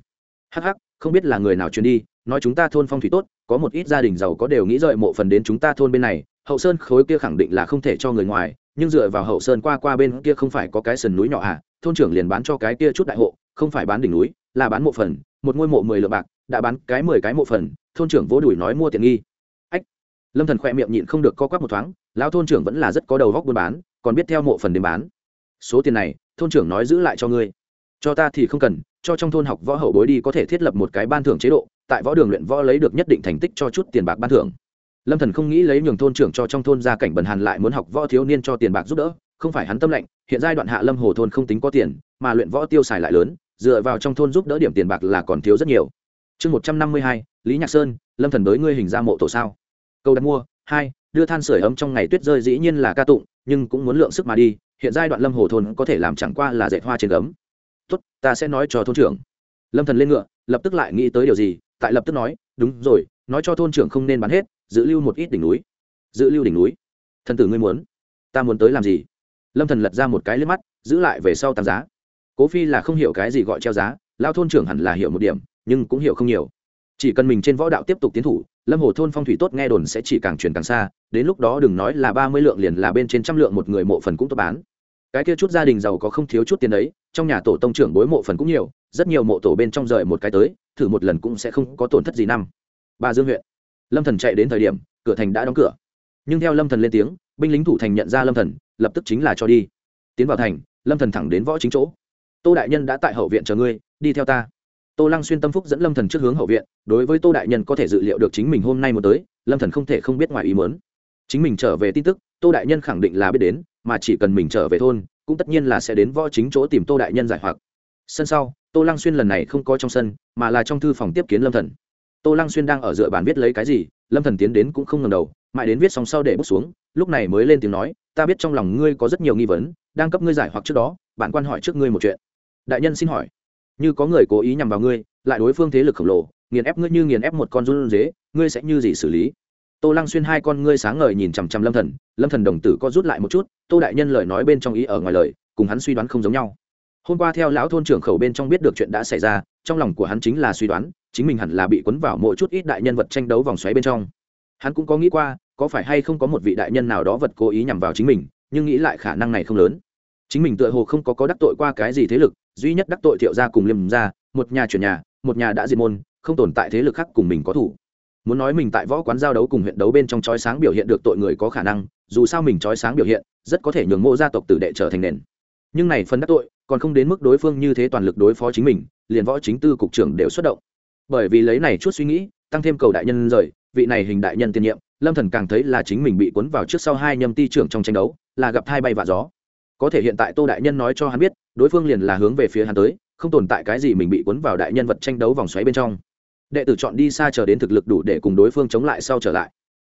Hắc hắc, không biết là người nào truyền đi, nói chúng ta thôn phong thủy tốt, có một ít gia đình giàu có đều nghĩ rời mộ phần đến chúng ta thôn bên này, hậu sơn khối kia khẳng định là không thể cho người ngoài, nhưng dựa vào hậu sơn qua qua bên kia không phải có cái sườn núi nhỏ à thôn trưởng liền bán cho cái kia chút đại hộ, không phải bán đỉnh núi, là bán mộ phần, một ngôi mộ mười lượng bạc, đã bán cái mười cái mộ phần, thôn trưởng vỗ đùi nói mua tiện nghi. Ách. Lâm thần khoe miệng nhịn không được co quắp một thoáng, lão thôn trưởng vẫn là rất có đầu góc buôn bán còn biết theo mộ phần đến bán. Số tiền này, thôn trưởng nói giữ lại cho ngươi. Cho ta thì không cần, cho trong thôn học võ hậu bối đi có thể thiết lập một cái ban thưởng chế độ, tại võ đường luyện võ lấy được nhất định thành tích cho chút tiền bạc ban thưởng. Lâm thần không nghĩ lấy nhường thôn trưởng cho trong thôn gia cảnh bần hàn lại muốn học võ thiếu niên cho tiền bạc giúp đỡ, không phải hắn tâm lệnh, hiện giai đoạn hạ lâm hồ thôn không tính có tiền, mà luyện võ tiêu xài lại lớn, dựa vào trong thôn giúp đỡ điểm tiền bạc là còn thiếu rất nhiều. Chương một trăm năm mươi hai, lý nhạc sơn, lâm thần đối ngươi hình ra mộ tổ sao? Câu đặt mua, hai, đưa than sửa ấm trong ngày tuyết rơi dĩ nhiên là ca tụng nhưng cũng muốn lượng sức mà đi, hiện giai đoạn lâm hồ thôn có thể làm chẳng qua là dạy hoa trên gấm. Tốt, ta sẽ nói cho thôn trưởng. Lâm thần lên ngựa, lập tức lại nghĩ tới điều gì, tại lập tức nói, đúng rồi, nói cho thôn trưởng không nên bán hết giữ lưu một ít đỉnh núi. Giữ lưu đỉnh núi? Thần tử ngươi muốn? Ta muốn tới làm gì? Lâm thần lật ra một cái lên mắt, giữ lại về sau tăng giá. Cố phi là không hiểu cái gì gọi treo giá lao thôn trưởng hẳn là hiểu một điểm, nhưng cũng hiểu không nhiều. Chỉ cần mình trên võ đạo tiếp tục tiến thủ lâm hồ thôn phong thủy tốt nghe đồn sẽ chỉ càng truyền càng xa, đến lúc đó đừng nói là ba mươi lượng liền là bên trên trăm lượng một người mộ phần cũng tốt bán. Cái kia chút gia đình giàu có không thiếu chút tiền đấy, trong nhà tổ tông trưởng bối mộ phần cũng nhiều, rất nhiều mộ tổ bên trong rời một cái tới, thử một lần cũng sẽ không có tổn thất gì năm. Ba dương huyện. Lâm thần chạy đến thời điểm, cửa thành đã đóng cửa. Nhưng theo lâm thần lên tiếng, binh lính thủ thành nhận ra lâm thần, lập tức chính là cho đi. Tiến vào thành, lâm thần thẳng đến võ chính chỗ. Tô đại nhân đã tại hậu viện chờ ngươi, đi theo ta tô lăng xuyên tâm phúc dẫn lâm thần trước hướng hậu viện, đối với tô đại nhân có thể dự liệu được chính mình hôm nay muốn tới, lâm thần không thể không biết ngoài ý muốn. Chính mình trở về tin tức, tô đại nhân khẳng định là biết đến, mà chỉ cần mình trở về thôn, cũng tất nhiên là sẽ đến võ chính chỗ tìm tô đại nhân giải hoặc. Sân sau, tô lăng xuyên lần này không có trong sân, mà là trong thư phòng tiếp kiến lâm thần. Tô lăng xuyên đang ở dựa bàn viết lấy cái gì, lâm thần tiến đến cũng không ngần đầu, mãi đến viết xong sau để bút xuống, lúc này mới lên tiếng nói, ta biết trong lòng ngươi có rất nhiều nghi vấn, đang cấp ngươi giải hoặc trước đó bản quan hỏi trước ngươi một chuyện. Đại nhân xin hỏi như có người cố ý nhằm vào ngươi, lại đối phương thế lực khổng lồ, nghiền ép ngươi như nghiền ép một con run dế, ngươi sẽ như gì xử lý? Tô lăng xuyên hai con ngươi sáng ngời nhìn chằm chằm lâm thần lâm thần đồng tử có rút lại một chút, tô đại nhân lời nói bên trong ý ở ngoài lời, cùng hắn suy đoán không giống nhau. Hôm qua theo lão thôn trưởng khẩu bên trong biết được chuyện đã xảy ra, trong lòng của hắn chính là suy đoán, chính mình hẳn là bị cuốn vào mỗi chút ít đại nhân vật tranh đấu vòng xoáy bên trong. Hắn cũng có nghĩ qua, có phải hay không có một vị đại nhân nào đó vật cố ý nhằm vào chính mình, nhưng nghĩ lại khả năng này không lớn. Chính mình tựa hồ không có có đắc tội qua cái gì thế lực duy nhất đắc tội thiệu gia cùng liêm gia, một nhà chuyển nhà, một nhà đã diệt môn, không tồn tại thế lực khác cùng mình có thủ. Muốn nói mình tại võ quán giao đấu cùng huyện đấu bên trong chói sáng biểu hiện được tội người có khả năng, dù sao mình chói sáng biểu hiện, rất có thể nhường mộ gia tộc tử đệ trở thành nền. Nhưng này phần đắc tội, còn không đến mức đối phương như thế toàn lực đối phó chính mình, liền võ chính tư cục trưởng đều xuất động. Bởi vì lấy này chút suy nghĩ, tăng thêm cầu đại nhân rời, vị này hình đại nhân tiên nhiệm, lâm thần càng thấy là chính mình bị cuốn vào trước sau hai nhâm ti trưởng trong tranh đấu, là gặp thai bay và gió. Có thể hiện tại tô đại nhân nói cho hắn biết đối phương liền là hướng về phía hắn tới, không tồn tại cái gì mình bị cuốn vào đại nhân vật tranh đấu vòng xoáy bên trong. Đệ tử chọn đi xa chờ đến thực lực đủ để cùng đối phương chống lại sau trở lại.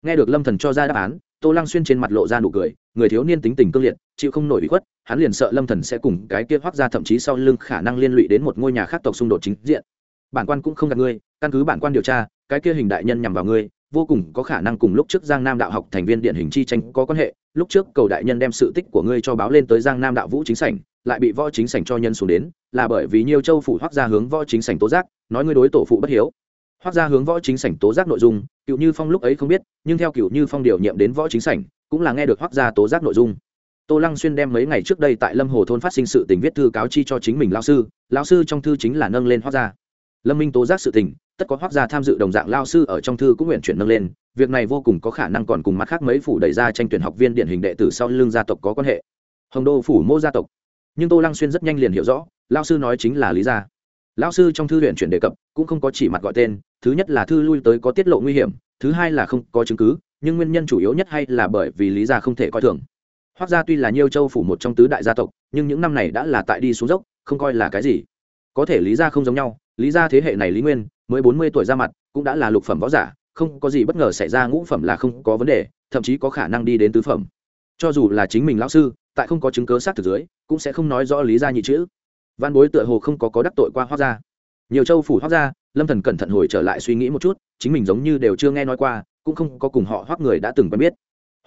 Nghe được lâm thần cho ra đáp án, tô lăng xuyên trên mặt lộ ra nụ cười, người thiếu niên tính tình cương liệt, chịu không nổi bị khuất, hắn liền sợ lâm thần sẽ cùng cái kia hoác ra thậm chí sau lưng khả năng liên lụy đến một ngôi nhà khác tộc xung đột chính diện. Bản quan cũng không gạt ngươi, căn cứ bản quan điều tra, cái kia hình đại nhân nhằm vào ngươi, vô cùng có khả năng cùng lúc trước giang nam đạo học thành viên điện hình chi tranh có quan hệ, lúc trước cầu đại nhân đem sự tích của ngươi cho báo lên tới giang nam đạo vũ chính sảnh lại bị võ chính sảnh cho nhân xuống đến, là bởi vì nhiều châu phủ hoác ra hướng võ chính sảnh tố giác, nói ngươi đối tổ phụ bất hiếu. Hoác ra hướng võ chính sảnh tố giác nội dung, cựu như phong lúc ấy không biết, nhưng theo cựu như phong điều nhiệm đến võ chính sảnh, cũng là nghe được hoác ra tố giác nội dung. Tô lăng xuyên đem mấy ngày trước đây tại lâm hồ thôn phát sinh sự tình viết thư cáo chi cho chính mình lao sư lao sư trong thư chính là nâng lên hoác gia. Lâm minh tố giác sự tình, tất có hoác gia tham dự đồng dạng lao sư ở trong thư cũng nguyện chuyển nâng lên, việc này vô cùng có khả năng còn cùng mặt khác mấy phủ đẩy ra tranh tuyển học viên điển hình đệ tử sau lưng gia tộc có quan hệ. Hồng đô phủ mô gia tộc nhưng tô lăng xuyên rất nhanh liền hiểu rõ lao sư nói chính là lý gia lao sư trong thư huyện chuyển đề cập cũng không có chỉ mặt gọi tên thứ nhất là thư lui tới có tiết lộ nguy hiểm thứ hai là không có chứng cứ nhưng nguyên nhân chủ yếu nhất hay là bởi vì lý gia không thể coi thường hoác gia tuy là nhiêu châu phủ một trong tứ đại gia tộc nhưng những năm này đã là tại đi xuống dốc không coi là cái gì có thể lý gia không giống nhau lý gia thế hệ này lý nguyên mới bốn mươi tuổi ra mặt cũng đã là lục phẩm võ giả không có gì bất ngờ xảy ra ngũ phẩm là không có vấn đề thậm chí có khả năng đi đến tứ phẩm cho dù là chính mình lão sư tại không có chứng cớ xác thực dưới, cũng sẽ không nói rõ lý ra nhị chữ. Văn bối tựa hồ không có có đắc tội qua hoác gia. Nhiều châu phủ hoác gia, lâm thần cẩn thận hồi trở lại suy nghĩ một chút, chính mình giống như đều chưa nghe nói qua, cũng không có cùng họ hoác người đã từng quen biết.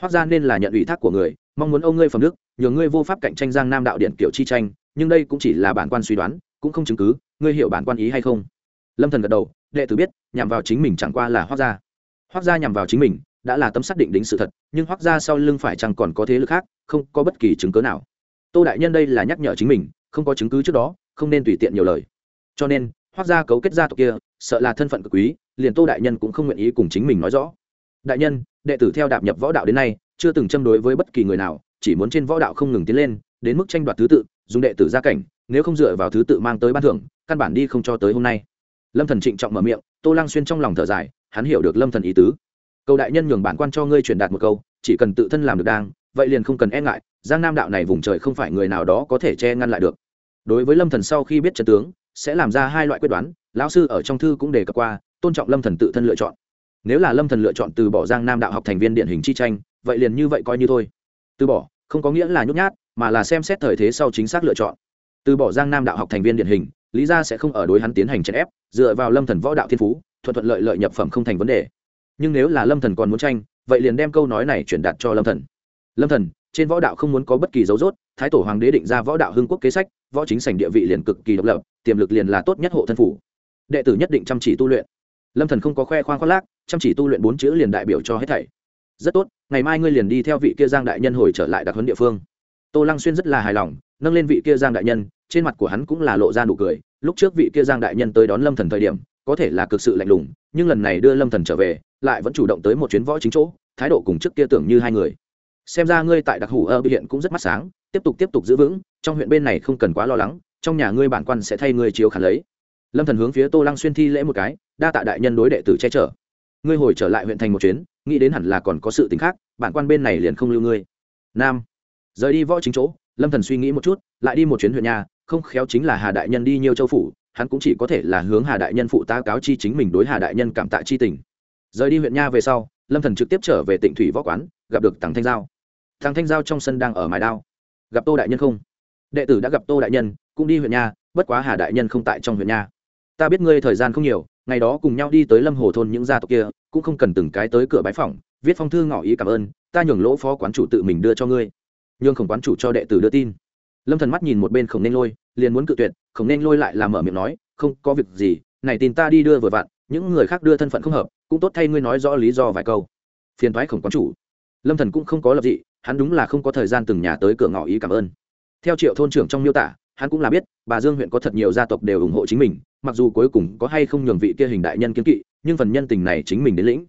Hoác gia nên là nhận ủy thác của người, mong muốn ông ngươi phẩm đức, nhờ ngươi vô pháp cạnh tranh giang nam đạo điện kiểu chi tranh, nhưng đây cũng chỉ là bản quan suy đoán, cũng không chứng cứ, ngươi hiểu bản quan ý hay không? Lâm thần gật đầu, đệ tử biết, nhằm vào chính mình chẳng qua là hoác gia. Hoác gia nhằm vào chính mình đã là tấm xác định đính sự thật, nhưng hoác gia sau lưng phải chẳng còn có thế lực khác, không có bất kỳ chứng cứ nào. Tô đại nhân đây là nhắc nhở chính mình, không có chứng cứ trước đó, không nên tùy tiện nhiều lời. Cho nên hoác gia cấu kết gia tộc kia, sợ là thân phận cực quý, liền tô đại nhân cũng không nguyện ý cùng chính mình nói rõ. Đại nhân, đệ tử theo đạp nhập võ đạo đến nay, chưa từng châm đối với bất kỳ người nào, chỉ muốn trên võ đạo không ngừng tiến lên, đến mức tranh đoạt thứ tự, dùng đệ tử gia cảnh, nếu không dựa vào thứ tự mang tới ban thưởng, căn bản đi không cho tới hôm nay. Lâm thần trịnh trọng mở miệng, tô lăng xuyên trong lòng thở dài, hắn hiểu được lâm thần ý tứ cầu đại nhân nhường bản quan cho ngươi truyền đạt một câu, chỉ cần tự thân làm được đang, vậy liền không cần e ngại, giang nam đạo này vùng trời không phải người nào đó có thể che ngăn lại được. Đối với lâm thần sau khi biết trận tướng, sẽ làm ra hai loại quyết đoán, lão sư ở trong thư cũng đề cập qua, tôn trọng lâm thần tự thân lựa chọn. Nếu là lâm thần lựa chọn từ bỏ giang nam đạo học thành viên điển hình chi tranh, vậy liền như vậy coi như thôi. Từ bỏ, không có nghĩa là nhút nhát, mà là xem xét thời thế sau chính xác lựa chọn. Từ bỏ giang nam đạo học thành viên điển hình, lý ra sẽ không ở đối hắn tiến hành chèn ép, dựa vào lâm thần võ đạo thiên phú, thuận thuận lợi lợi nhập phẩm không thành vấn đề nhưng nếu là lâm thần còn muốn tranh, vậy liền đem câu nói này chuyển đạt cho lâm thần. Lâm thần, trên võ đạo không muốn có bất kỳ dấu rốt thái tổ hoàng đế định ra võ đạo hưng quốc kế sách, võ chính sảnh địa vị liền cực kỳ độc lập, tiềm lực liền là tốt nhất hộ thân phủ. Đệ tử nhất định chăm chỉ tu luyện. Lâm thần không có khoe khoang khoác lác, chăm chỉ tu luyện bốn chữ liền đại biểu cho hết thảy. Rất tốt, ngày mai ngươi liền đi theo vị kia giang đại nhân hồi trở lại đặc huấn địa phương. Tô lăng xuyên rất là hài lòng, nâng lên vị kia giang đại nhân, trên mặt của hắn cũng là lộ ra nụ cười. Lúc trước vị kia giang đại nhân tới đón lâm thần thời điểm có thể là cực sự lạnh lùng, nhưng lần này đưa lâm thần trở về, lại vẫn chủ động tới một chuyến võ chính chỗ, thái độ cùng trước kia tưởng như hai người. Xem ra ngươi tại đặc hủ ở hiện cũng rất mắt sáng, tiếp tục tiếp tục giữ vững, trong huyện bên này không cần quá lo lắng, trong nhà ngươi bản quan sẽ thay ngươi chiếu khả lấy. Lâm thần hướng phía tô lăng xuyên thi lễ một cái, đa tạ đại nhân đối đệ tử che chở. Ngươi hồi trở lại huyện thành một chuyến, nghĩ đến hẳn là còn có sự tình khác, bản quan bên này liền không lưu ngươi. Nam. Rời đi võ chính chỗ, lâm thần suy nghĩ một chút, lại đi một chuyến huyện nhà, không khéo chính là hà đại nhân đi nhiều châu phủ hắn cũng chỉ có thể là hướng hà đại nhân phụ ta cáo chi chính mình đối hà đại nhân cảm tạ chi tình. Rời đi huyện nha về sau, lâm thần trực tiếp trở về tỉnh thủy võ quán, gặp được thằng thanh giao. Thằng thanh giao trong sân đang ở mài đao. Gặp tô đại nhân không? Đệ tử đã gặp tô đại nhân, cũng đi huyện nha, bất quá hà đại nhân không tại trong huyện nha. Ta biết ngươi thời gian không nhiều, ngày đó cùng nhau đi tới lâm hồ thôn những gia tộc kia, cũng không cần từng cái tới cửa bái phòng viết phong thư ngỏ ý cảm ơn, ta nhường lỗ phó quán chủ tự mình đưa cho ngươi. Nhường khổng quán chủ cho đệ tử đưa tin lâm thần mắt nhìn một bên khổng nên lôi, liền muốn cự tuyệt, khổng nên lôi lại làm mở miệng nói, không, có việc gì, này tin ta đi đưa vừa vặn, những người khác đưa thân phận không hợp, cũng tốt thay ngươi nói rõ lý do vài câu. Phiền thoái khổng quán chủ. Lâm thần cũng không có lập dị, hắn đúng là không có thời gian từng nhà tới cửa ngỏ ý cảm ơn. Theo triệu thôn trưởng trong miêu tả, hắn cũng là biết, bà dương huyện có thật nhiều gia tộc đều ủng hộ chính mình, mặc dù cuối cùng có hay không nhường vị kia hình đại nhân kiến kỵ, nhưng phần nhân tình này chính mình đến lĩnh.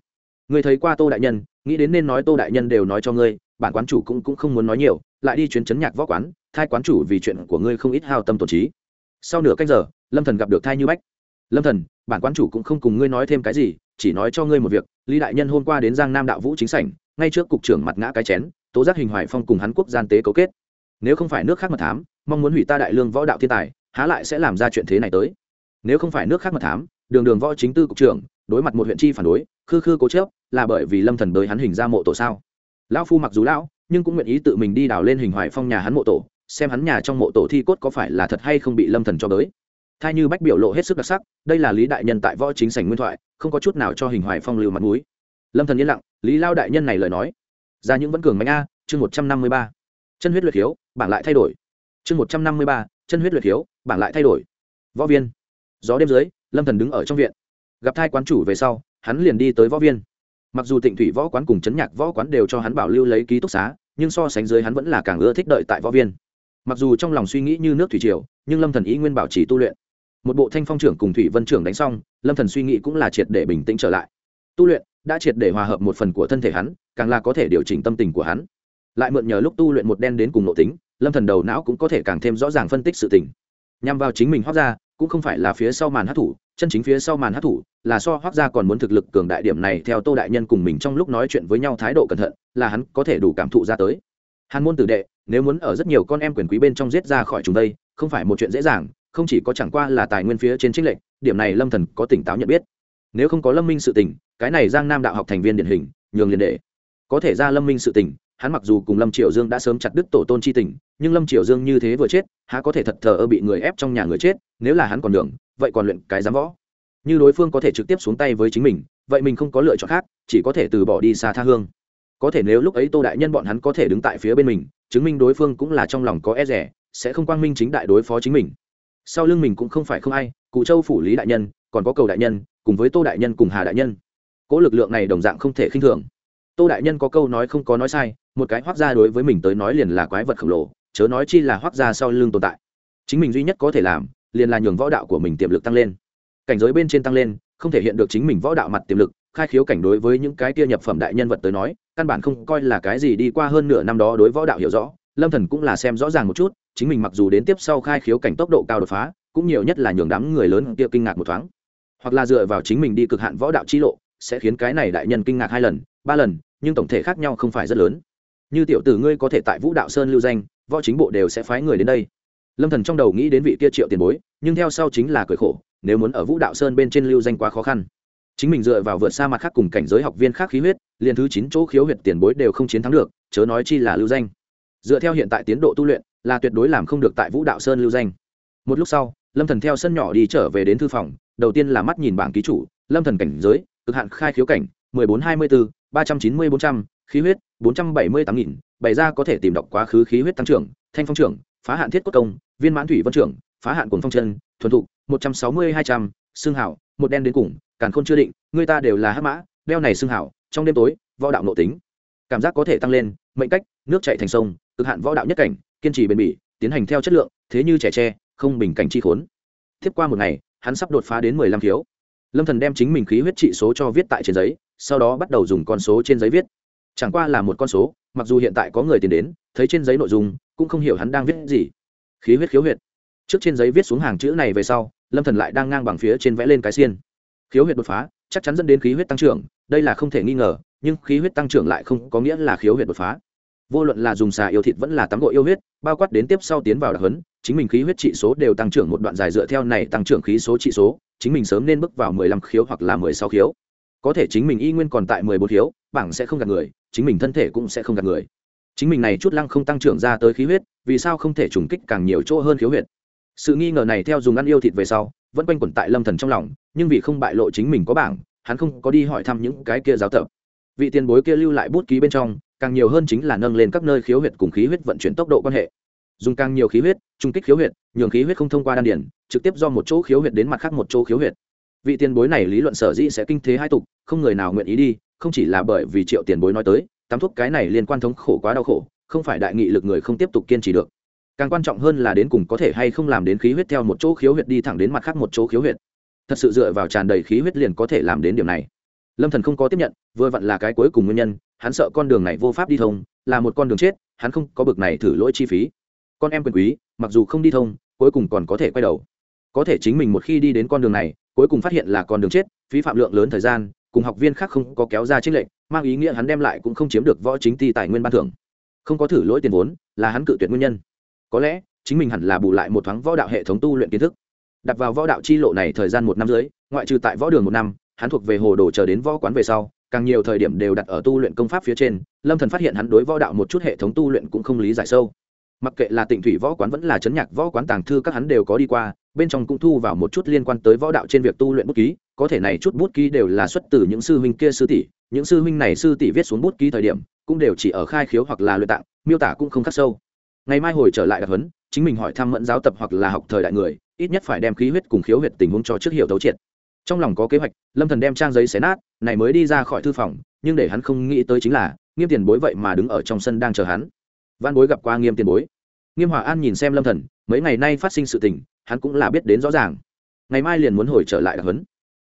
Người thấy qua tô đại nhân, nghĩ đến nên nói tô đại nhân đều nói cho ngươi, bản quán chủ cũng cũng không muốn nói nhiều, lại đi chuyến chấn nhạc võ quán thai quán chủ vì chuyện của ngươi không ít hao tâm tổn trí. Sau nửa cách giờ, lâm thần gặp được thai như bách. Lâm thần, bản quán chủ cũng không cùng ngươi nói thêm cái gì, chỉ nói cho ngươi một việc, lý đại nhân hôm qua đến giang nam đạo vũ chính sảnh, ngay trước cục trưởng mặt ngã cái chén, tố giác hình hoài phong cùng hắn quốc gian tế cấu kết. Nếu không phải nước khác mật thám, mong muốn hủy ta đại lương võ đạo thiên tài, há lại sẽ làm ra chuyện thế này tới. Nếu không phải nước khác mật thám, đường đường võ chính tư cục trưởng, đối mặt một huyện chi phản đối, khư khư cố chớp là bởi vì lâm thần bới hắn hình ra mộ tổ sao? Lão phu mặc dù lão, nhưng cũng nguyện ý tự mình đi đào lên hình hoài phong nhà hắn mộ tổ xem hắn nhà trong mộ tổ thi cốt có phải là thật hay không bị lâm thần cho tới thay như bách biểu lộ hết sức đặc sắc, đây là lý đại nhân tại võ chính sảnh nguyên thoại, không có chút nào cho hình hoài phong lưu mặt mũi. Lâm thần yên lặng, lý lao đại nhân này lời nói. Ra những vẫn cường mạnh a, chương một trăm năm mươi ba. Chân huyết luyện thiếu, bảng lại thay đổi. Chương một trăm năm mươi ba, chân huyết luyện thiếu, bảng lại thay đổi. Võ viên. Gió đêm dưới, lâm thần đứng ở trong viện. Gặp thai quán chủ về sau, hắn liền đi tới võ viên. Mặc dù tịnh thủy võ quán cùng chấn nhạc võ quán đều cho hắn bảo lưu lấy ký túc xá, nhưng so sánh dưới hắn vẫn là càng ưa thích đợi tại võ viên mặc dù trong lòng suy nghĩ như nước thủy triều, nhưng lâm thần ý nguyên bảo trì tu luyện. Một bộ thanh phong trưởng cùng thủy vân trưởng đánh xong, lâm thần suy nghĩ cũng là triệt để bình tĩnh trở lại. Tu luyện đã triệt để hòa hợp một phần của thân thể hắn, càng là có thể điều chỉnh tâm tình của hắn. Lại mượn nhờ lúc tu luyện một đen đến cùng nội tính, lâm thần đầu não cũng có thể càng thêm rõ ràng phân tích sự tình. Nhằm vào chính mình hoác ra cũng không phải là phía sau màn hát thủ chân chính phía sau màn hát thủ là so hoác ra còn muốn thực lực cường đại điểm này theo tô đại nhân cùng mình trong lúc nói chuyện với nhau thái độ cẩn thận, là hắn có thể đủ cảm thụ ra tới. Hàn môn tử đệ nếu muốn ở rất nhiều con em quyền quý bên trong giết ra khỏi chúng đây, không phải một chuyện dễ dàng, không chỉ có chẳng qua là tài nguyên phía trên trích lệnh, điểm này lâm thần có tỉnh táo nhận biết. Nếu không có lâm minh sự tình, cái này giang nam đạo học thành viên điển hình, nhường liền đệ có thể ra lâm minh sự tình, hắn mặc dù cùng lâm triều dương đã sớm chặt đứt tổ tôn chi tình, nhưng lâm triều dương như thế vừa chết, há có thể thật thờ ơ bị người ép trong nhà người chết, nếu là hắn còn đường vậy còn luyện cái dám võ. Như đối phương có thể trực tiếp xuống tay với chính mình, vậy mình không có lựa chọn khác, chỉ có thể từ bỏ đi xa tha hương. Có thể nếu lúc ấy tô đại nhân bọn hắn có thể đứng tại phía bên mình chứng minh đối phương cũng là trong lòng có e rẻ, sẽ không quang minh chính đại đối phó chính mình. Sau lưng mình cũng không phải không ai, cụ châu phủ lý đại nhân, còn có cầu đại nhân, cùng với tô đại nhân cùng hà đại nhân. Cỗ lực lượng này đồng dạng không thể khinh thường. Tô đại nhân có câu nói không có nói sai, một cái hoác ra đối với mình tới nói liền là quái vật khổng lồ, chớ nói chi là hoác ra sau lưng tồn tại. Chính mình duy nhất có thể làm, liền là nhường võ đạo của mình tiềm lực tăng lên. Cảnh giới bên trên tăng lên, không thể hiện được chính mình võ đạo mặt tiềm lực khai khiếu cảnh đối với những cái kia nhập phẩm đại nhân vật tới nói, căn bản không coi là cái gì đi qua hơn nửa năm đó đối võ đạo hiểu rõ. Lâm thần cũng là xem rõ ràng một chút, chính mình mặc dù đến tiếp sau khai khiếu cảnh tốc độ cao đột phá, cũng nhiều nhất là nhường đám người lớn kia kinh ngạc một thoáng. Hoặc là dựa vào chính mình đi cực hạn võ đạo chi lộ, sẽ khiến cái này đại nhân kinh ngạc hai lần, ba lần, nhưng tổng thể khác nhau không phải rất lớn. Như tiểu tử ngươi có thể tại vũ đạo sơn lưu danh, võ chính bộ đều sẽ phái người đến đây. Lâm thần trong đầu nghĩ đến vị kia triệu tiền bối, nhưng theo sau chính là cười khổ, nếu muốn ở vũ đạo sơn bên trên lưu danh quá khó khăn chính mình dựa vào vượt xa mặt khác cùng cảnh giới học viên khác khí huyết, liền thứ chín chỗ khiếu huyệt tiền bối đều không chiến thắng được, chớ nói chi là lưu danh. Dựa theo hiện tại tiến độ tu luyện, là tuyệt đối làm không được tại vũ đạo sơn lưu danh. Một lúc sau, lâm thần theo sân nhỏ đi trở về đến thư phòng, đầu tiên là mắt nhìn bảng ký chủ, lâm thần cảnh giới, cực hạn khai khiếu cảnh, mười bốn hai mươi bốn ba trăm chín mươi bốn trăm, khí huyết, bốn trăm bảy mươi tám nghìn, bày ra có thể tìm đọc quá khứ khí huyết tăng trưởng, thanh phong trưởng, phá hạn thiết cốt công, viên mãn thủy vân trưởng, phá hạn cuồng phong chân, thuần thụ một trăm sáu mươi hai trăm, xương hảo, một đen đến cùng càn khôn chưa định, người ta đều là hắc mã đeo này xưng hảo, trong đêm tối, võ đạo nội tính. Cảm giác có thể tăng lên, mệnh cách, nước chạy thành sông, cực hạn võ đạo nhất cảnh, kiên trì bền bỉ, tiến hành theo chất lượng, thế như trẻ tre, không bình cảnh chi khốn. Tiếp qua một ngày, hắn sắp đột phá đến mười lăm khiếu. Lâm thần đem chính mình khí huyết trị số cho viết tại trên giấy, sau đó bắt đầu dùng con số trên giấy viết. Chẳng qua là một con số, mặc dù hiện tại có người tìm đến, thấy trên giấy nội dung, cũng không hiểu hắn đang viết gì. Khí huyết khiếu huyệt. Trước trên giấy viết xuống hàng chữ này về sau, lâm thần lại đang ngang bằng phía trên vẽ lên cái xiên khiếu huyệt đột phá, chắc chắn dẫn đến khí huyết tăng trưởng, đây là không thể nghi ngờ, nhưng khí huyết tăng trưởng lại không có nghĩa là khiếu huyệt đột phá. Vô luận là dùng xà yêu thịt vẫn là tắm gội yêu huyết, bao quát đến tiếp sau tiến vào đặc hấn, chính mình khí huyết trị số đều tăng trưởng một đoạn dài dựa theo này tăng trưởng khí số trị số, chính mình sớm nên bước vào mười lăm khiếu hoặc là mười sáu khiếu. Có thể chính mình y nguyên còn tại mười bốn khiếu, bảng sẽ không gạt người, chính mình thân thể cũng sẽ không gạt người. Chính mình này chút lăng không tăng trưởng ra tới khí huyết, vì sao không thể trùng kích càng nhiều chỗ hơn khiếu huyệt sự nghi ngờ này theo dùng ăn yêu thịt về sau vẫn quanh quẩn tại lâm thần trong lòng, nhưng vì không bại lộ chính mình có bảng, hắn không có đi hỏi thăm những cái kia giáo tập. Vị tiền bối kia lưu lại bút ký bên trong, càng nhiều hơn chính là nâng lên các nơi khiếu huyệt cùng khí huyết vận chuyển tốc độ quan hệ. Dùng càng nhiều khí huyết, trung kích khiếu huyệt, nhường khí huyết không thông qua đan điển trực tiếp do một chỗ khiếu huyệt đến mặt khác một chỗ khiếu huyệt. Vị tiền bối này lý luận sở dĩ sẽ kinh thế hai tục, không người nào nguyện ý đi, không chỉ là bởi vì triệu tiền bối nói tới tắm thuốc cái này liên quan thống khổ quá đau khổ, không phải đại nghị lực người không tiếp tục kiên trì được càng quan trọng hơn là đến cùng có thể hay không làm đến khí huyết theo một chỗ khiếu huyệt đi thẳng đến mặt khác một chỗ khiếu huyệt. Thật sự dựa vào tràn đầy khí huyết liền có thể làm đến điểm này. Lâm thần không có tiếp nhận, vừa vặn là cái cuối cùng nguyên nhân, hắn sợ con đường này vô pháp đi thông, là một con đường chết, hắn không có bực này thử lỗi chi phí. Con em quyền quý, mặc dù không đi thông, cuối cùng còn có thể quay đầu. Có thể chính mình một khi đi đến con đường này, cuối cùng phát hiện là con đường chết, phí phạm lượng lớn thời gian, cùng học viên khác không có kéo ra trích lệnh mang ý nghĩa hắn đem lại cũng không chiếm được võ chính ti tài nguyên ban thưởng. Không có thử lỗi tiền vốn, là hắn cự tuyệt nguyên nhân có lẽ, chính mình hẳn là bù lại một thoáng võ đạo hệ thống tu luyện kiến thức. Đặt vào võ đạo chi lộ này thời gian một năm dưới ngoại trừ tại võ đường một năm, hắn thuộc về hồ đồ chờ đến võ quán về sau, càng nhiều thời điểm đều đặt ở tu luyện công pháp phía trên, lâm thần phát hiện hắn đối võ đạo một chút hệ thống tu luyện cũng không lý giải sâu. Mặc kệ là tịnh thủy võ quán vẫn là chấn nhạc võ quán tàng thư các hắn đều có đi qua, bên trong cũng thu vào một chút liên quan tới võ đạo trên việc tu luyện bút ký, có thể này chút bút ký đều là xuất từ những sư huynh kia sư tỷ, những sư huynh này sư tỷ viết xuống bút ký thời điểm, cũng đều chỉ ở khai khiếu hoặc là luyện tạng, miêu tả cũng không khắc sâu ngày mai hồi trở lại đặc huấn, chính mình hỏi thăm mẫn giáo tập hoặc là học thời đại người, ít nhất phải đem khí huyết cùng khiếu huyệt tình huống cho trước hiểu tấu triệt. Trong lòng có kế hoạch, lâm thần đem trang giấy xé nát, này mới đi ra khỏi thư phòng, nhưng để hắn không nghĩ tới chính là, nghiêm tiền bối vậy mà đứng ở trong sân đang chờ hắn. Văn bối gặp qua nghiêm tiền bối. Nghiêm hòa an nhìn xem lâm thần, mấy ngày nay phát sinh sự tình, hắn cũng là biết đến rõ ràng. Ngày mai liền muốn hồi trở lại đặc huấn.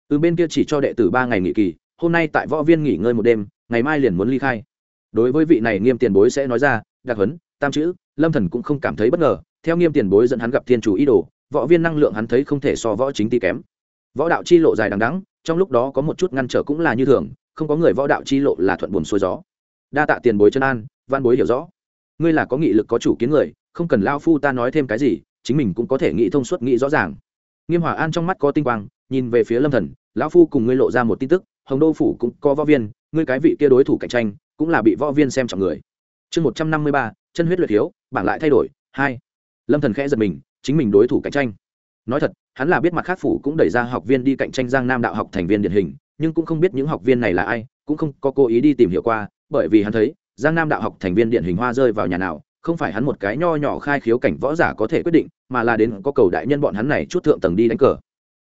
Từ bên kia chỉ cho đệ tử ba ngày nghỉ kỳ, hôm nay tại võ viên nghỉ ngơi một đêm, ngày mai liền muốn ly khai. Đối với vị này nghiêm tiền bối sẽ nói ra đặc huấn, tam chữ lâm thần cũng không cảm thấy bất ngờ, theo nghiêm tiền bối dẫn hắn gặp thiên chủ ý đồ, võ viên năng lượng hắn thấy không thể so võ chính ti kém. Võ đạo chi lộ dài đằng đẵng, trong lúc đó có một chút ngăn trở cũng là như thường, không có người võ đạo chi lộ là thuận buồm xuôi gió. Đa tạ tiền bối chân an, văn bối hiểu rõ. Ngươi là có nghị lực có chủ kiến người, không cần lao phu ta nói thêm cái gì, chính mình cũng có thể nghĩ thông suốt nghĩ rõ ràng. Nghiêm hòa an trong mắt có tinh quang, nhìn về phía lâm thần, lão phu cùng ngươi lộ ra một tin tức, hồng đô phủ cũng có võ viên, ngươi cái vị kia đối thủ cạnh tranh, cũng là bị võ viên xem trọng người. Chương một trăm năm mươi ba, chân huyết luyện hiếu bảng lại thay đổi, hai. Lâm thần khẽ giật mình, chính mình đối thủ cạnh tranh. Nói thật, hắn là biết mặt khác phủ cũng đẩy ra học viên đi cạnh tranh giang nam đạo học thành viên điển hình, nhưng cũng không biết những học viên này là ai, cũng không có cố ý đi tìm hiểu qua, bởi vì hắn thấy, giang nam đạo học thành viên điển hình hoa rơi vào nhà nào, không phải hắn một cái nho nhỏ khai khiếu cảnh võ giả có thể quyết định, mà là đến có cầu đại nhân bọn hắn này chút thượng tầng đi đánh cờ.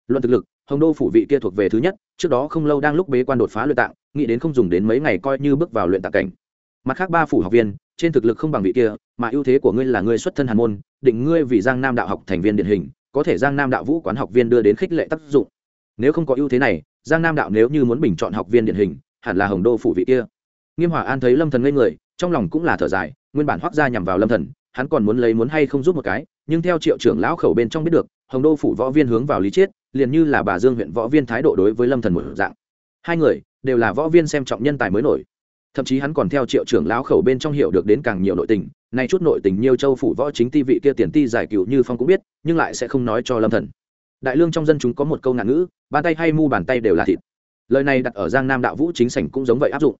Luận thực lực, hồng đô phủ vị kia thuộc về thứ nhất, trước đó không lâu đang lúc bế quan đột phá luyện tạng, nghĩ đến không dùng đến mấy ngày coi như bước vào luyện tạng cảnh. Mặt khác ba phủ học viên trên thực lực không bằng vị kia, mà ưu thế của ngươi là ngươi xuất thân hàn môn, định ngươi vì giang nam đạo học thành viên điển hình, có thể giang nam đạo vũ quán học viên đưa đến khích lệ tác dụng. Nếu không có ưu thế này, giang nam đạo nếu như muốn bình chọn học viên điển hình, hẳn là hồng đô phủ vị kia. Nghiêm hòa an thấy lâm thần ngây người, trong lòng cũng là thở dài, nguyên bản hoác ra nhằm vào lâm thần, hắn còn muốn lấy muốn hay không giúp một cái, nhưng theo triệu trưởng lão khẩu bên trong biết được, hồng đô phủ võ viên hướng vào lý chiết liền như là bà dương huyện võ viên thái độ đối với lâm thần một dạng. Hai người đều là võ viên xem trọng nhân tài mới nổi thậm chí hắn còn theo triệu trưởng lão khẩu bên trong hiểu được đến càng nhiều nội tình. Nay chút nội tình nhiều châu phủ võ chính ti vị kia tiền ti giải cựu như phong cũng biết, nhưng lại sẽ không nói cho lâm thần. Đại lương trong dân chúng có một câu ngạn ngữ, bàn tay hay mu bàn tay đều là thịt. Lời này đặt ở giang nam đạo vũ chính sảnh cũng giống vậy áp dụng.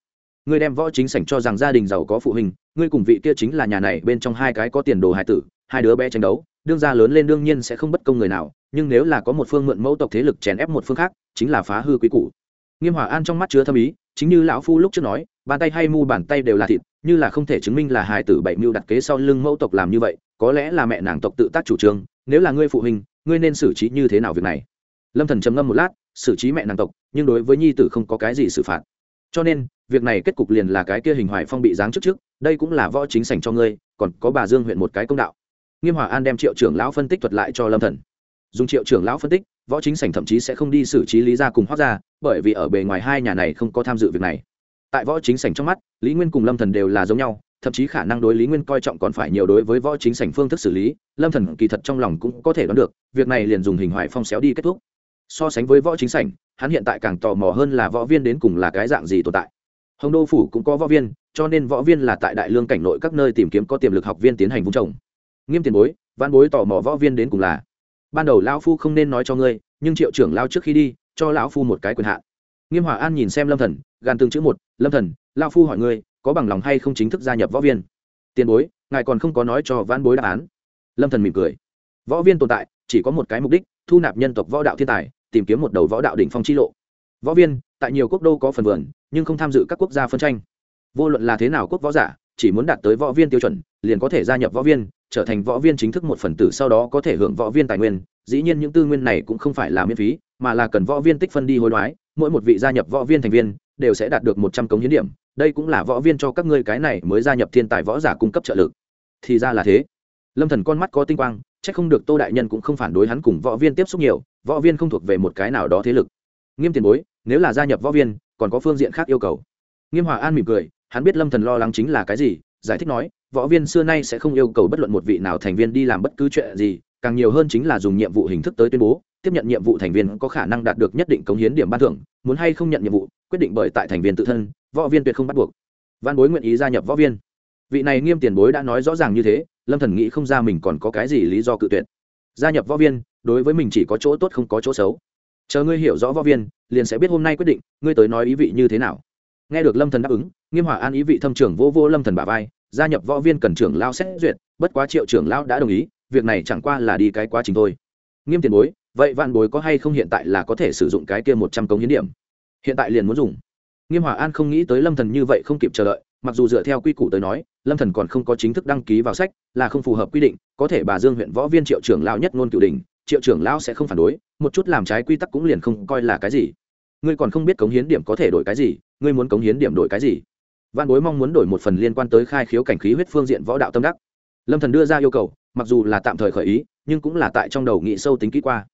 Ngươi đem võ chính sảnh cho rằng gia đình giàu có phụ huynh, ngươi cùng vị kia chính là nhà này, bên trong hai cái có tiền đồ hài tử, hai đứa bé tranh đấu, đương gia lớn lên đương nhiên sẽ không bất công người nào, nhưng nếu là có một phương mượn mẫu tộc thế lực chèn ép một phương khác, chính là phá hư quý cũ nghiêm hòa an trong mắt chứa thâm ý, chính như lão phu lúc trước nói bàn tay hay mu bàn tay đều là thịt, như là không thể chứng minh là hài tử bảy mưu đặt kế sau lưng mẫu tộc làm như vậy, có lẽ là mẹ nàng tộc tự tác chủ trương, nếu là ngươi phụ huynh, ngươi nên xử trí như thế nào việc này? Lâm thần trầm ngâm một lát, xử trí mẹ nàng tộc, nhưng đối với nhi tử không có cái gì xử phạt. Cho nên, việc này kết cục liền là cái kia hình hoài phong bị giáng trước trước, đây cũng là võ chính sành cho ngươi, còn có bà dương huyện một cái công đạo. Nghiêm hòa an đem triệu trưởng lão phân tích thuật lại cho lâm thần. Dùng triệu trưởng lão phân tích, võ chính sảnh thậm chí sẽ không đi xử trí lý gia cùng hoác gia, bởi vì ở bề ngoài hai nhà này không có tham dự việc này tại võ chính sảnh trong mắt, lý nguyên cùng lâm thần đều là giống nhau, thậm chí khả năng đối lý nguyên coi trọng còn phải nhiều đối với võ chính sảnh phương thức xử lý, lâm thần kỳ thật trong lòng cũng có thể đoán được, việc này liền dùng hình hoài phong xéo đi kết thúc. So sánh với võ chính sảnh, hắn hiện tại càng tò mò hơn là võ viên đến cùng là cái dạng gì tồn tại. Hồng đô phủ cũng có võ viên, cho nên võ viên là tại đại lương cảnh nội các nơi tìm kiếm có tiềm lực học viên tiến hành vung trồng. Nghiêm tiền bối, văn bối tò mò võ viên đến cùng là. Ban đầu lão phu không nên nói cho ngươi, nhưng triệu trưởng lao trước khi đi, cho lão phu một cái quyền hạn nghiêm hòa an nhìn xem lâm thần gan tương chữ một, lâm thần lao phu hỏi ngươi, có bằng lòng hay không chính thức gia nhập võ viên? Tiền bối, ngài còn không có nói cho vãn bối đáp án. Lâm thần mỉm cười. Võ viên tồn tại, chỉ có một cái mục đích, thu nạp nhân tộc võ đạo thiên tài, tìm kiếm một đầu võ đạo đỉnh phong chi lộ. Võ viên, tại nhiều quốc đô có phần vườn, nhưng không tham dự các quốc gia phân tranh. Vô luận là thế nào quốc võ giả, chỉ muốn đạt tới võ viên tiêu chuẩn, liền có thể gia nhập võ viên trở thành võ viên chính thức một phần tử sau đó có thể hưởng võ viên tài nguyên. Dĩ nhiên những tư nguyên này cũng không phải là miễn phí, mà là cần võ viên tích phân đi hối đoái. Mỗi một vị gia nhập võ viên thành viên đều sẽ đạt được một trăm cống hiến điểm. Đây cũng là võ viên cho các ngươi cái này mới gia nhập thiên tài võ giả cung cấp trợ lực. Thì ra là thế. Lâm thần con mắt có tinh quang, chắc không được tô đại nhân cũng không phản đối hắn cùng võ viên tiếp xúc nhiều, võ viên không thuộc về một cái nào đó thế lực. Nghiêm tiền bối, nếu là gia nhập võ viên, còn có phương diện khác yêu cầu. Nghiêm hòa an mỉm cười, hắn biết lâm thần lo lắng chính là cái gì giải thích nói, võ viên xưa nay sẽ không yêu cầu bất luận một vị nào thành viên đi làm bất cứ chuyện gì, càng nhiều hơn chính là dùng nhiệm vụ hình thức tới tuyên bố, tiếp nhận nhiệm vụ thành viên có khả năng đạt được nhất định cống hiến điểm ban thưởng, muốn hay không nhận nhiệm vụ, quyết định bởi tại thành viên tự thân, võ viên tuyệt không bắt buộc. Văn bối nguyện ý gia nhập võ viên. Vị này nghiêm tiền bối đã nói rõ ràng như thế, lâm thần nghĩ không ra mình còn có cái gì lý do cự tuyệt. Gia nhập võ viên, đối với mình chỉ có chỗ tốt không có chỗ xấu. Chờ ngươi hiểu rõ võ viên, liền sẽ biết hôm nay quyết định, ngươi tới nói ý vị như thế nào nghe được lâm thần đáp ứng, nghiêm hòa an ý vị thâm trưởng vô vô lâm thần bả vai, gia nhập võ viên cần trưởng lao xét duyệt, bất quá triệu trưởng lao đã đồng ý, việc này chẳng qua là đi cái quá trình thôi. Nghiêm tiền bối, vậy vạn bối có hay không hiện tại là có thể sử dụng cái kia một trăm công hiến điểm? Hiện tại liền muốn dùng. Nghiêm hòa an không nghĩ tới lâm thần như vậy không kịp chờ đợi, mặc dù dựa theo quy củ tới nói, lâm thần còn không có chính thức đăng ký vào sách, là không phù hợp quy định, có thể bà dương huyện võ viên triệu trưởng lao nhất ngôn cửu đình triệu trưởng lao sẽ không phản đối, một chút làm trái quy tắc cũng liền không coi là cái gì ngươi còn không biết cống hiến điểm có thể đổi cái gì, ngươi muốn cống hiến điểm đổi cái gì? Văn bối mong muốn đổi một phần liên quan tới khai khiếu cảnh khí huyết phương diện võ đạo tâm đắc. Lâm thần đưa ra yêu cầu, mặc dù là tạm thời khởi ý, nhưng cũng là tại trong đầu nghị sâu tính kỹ qua.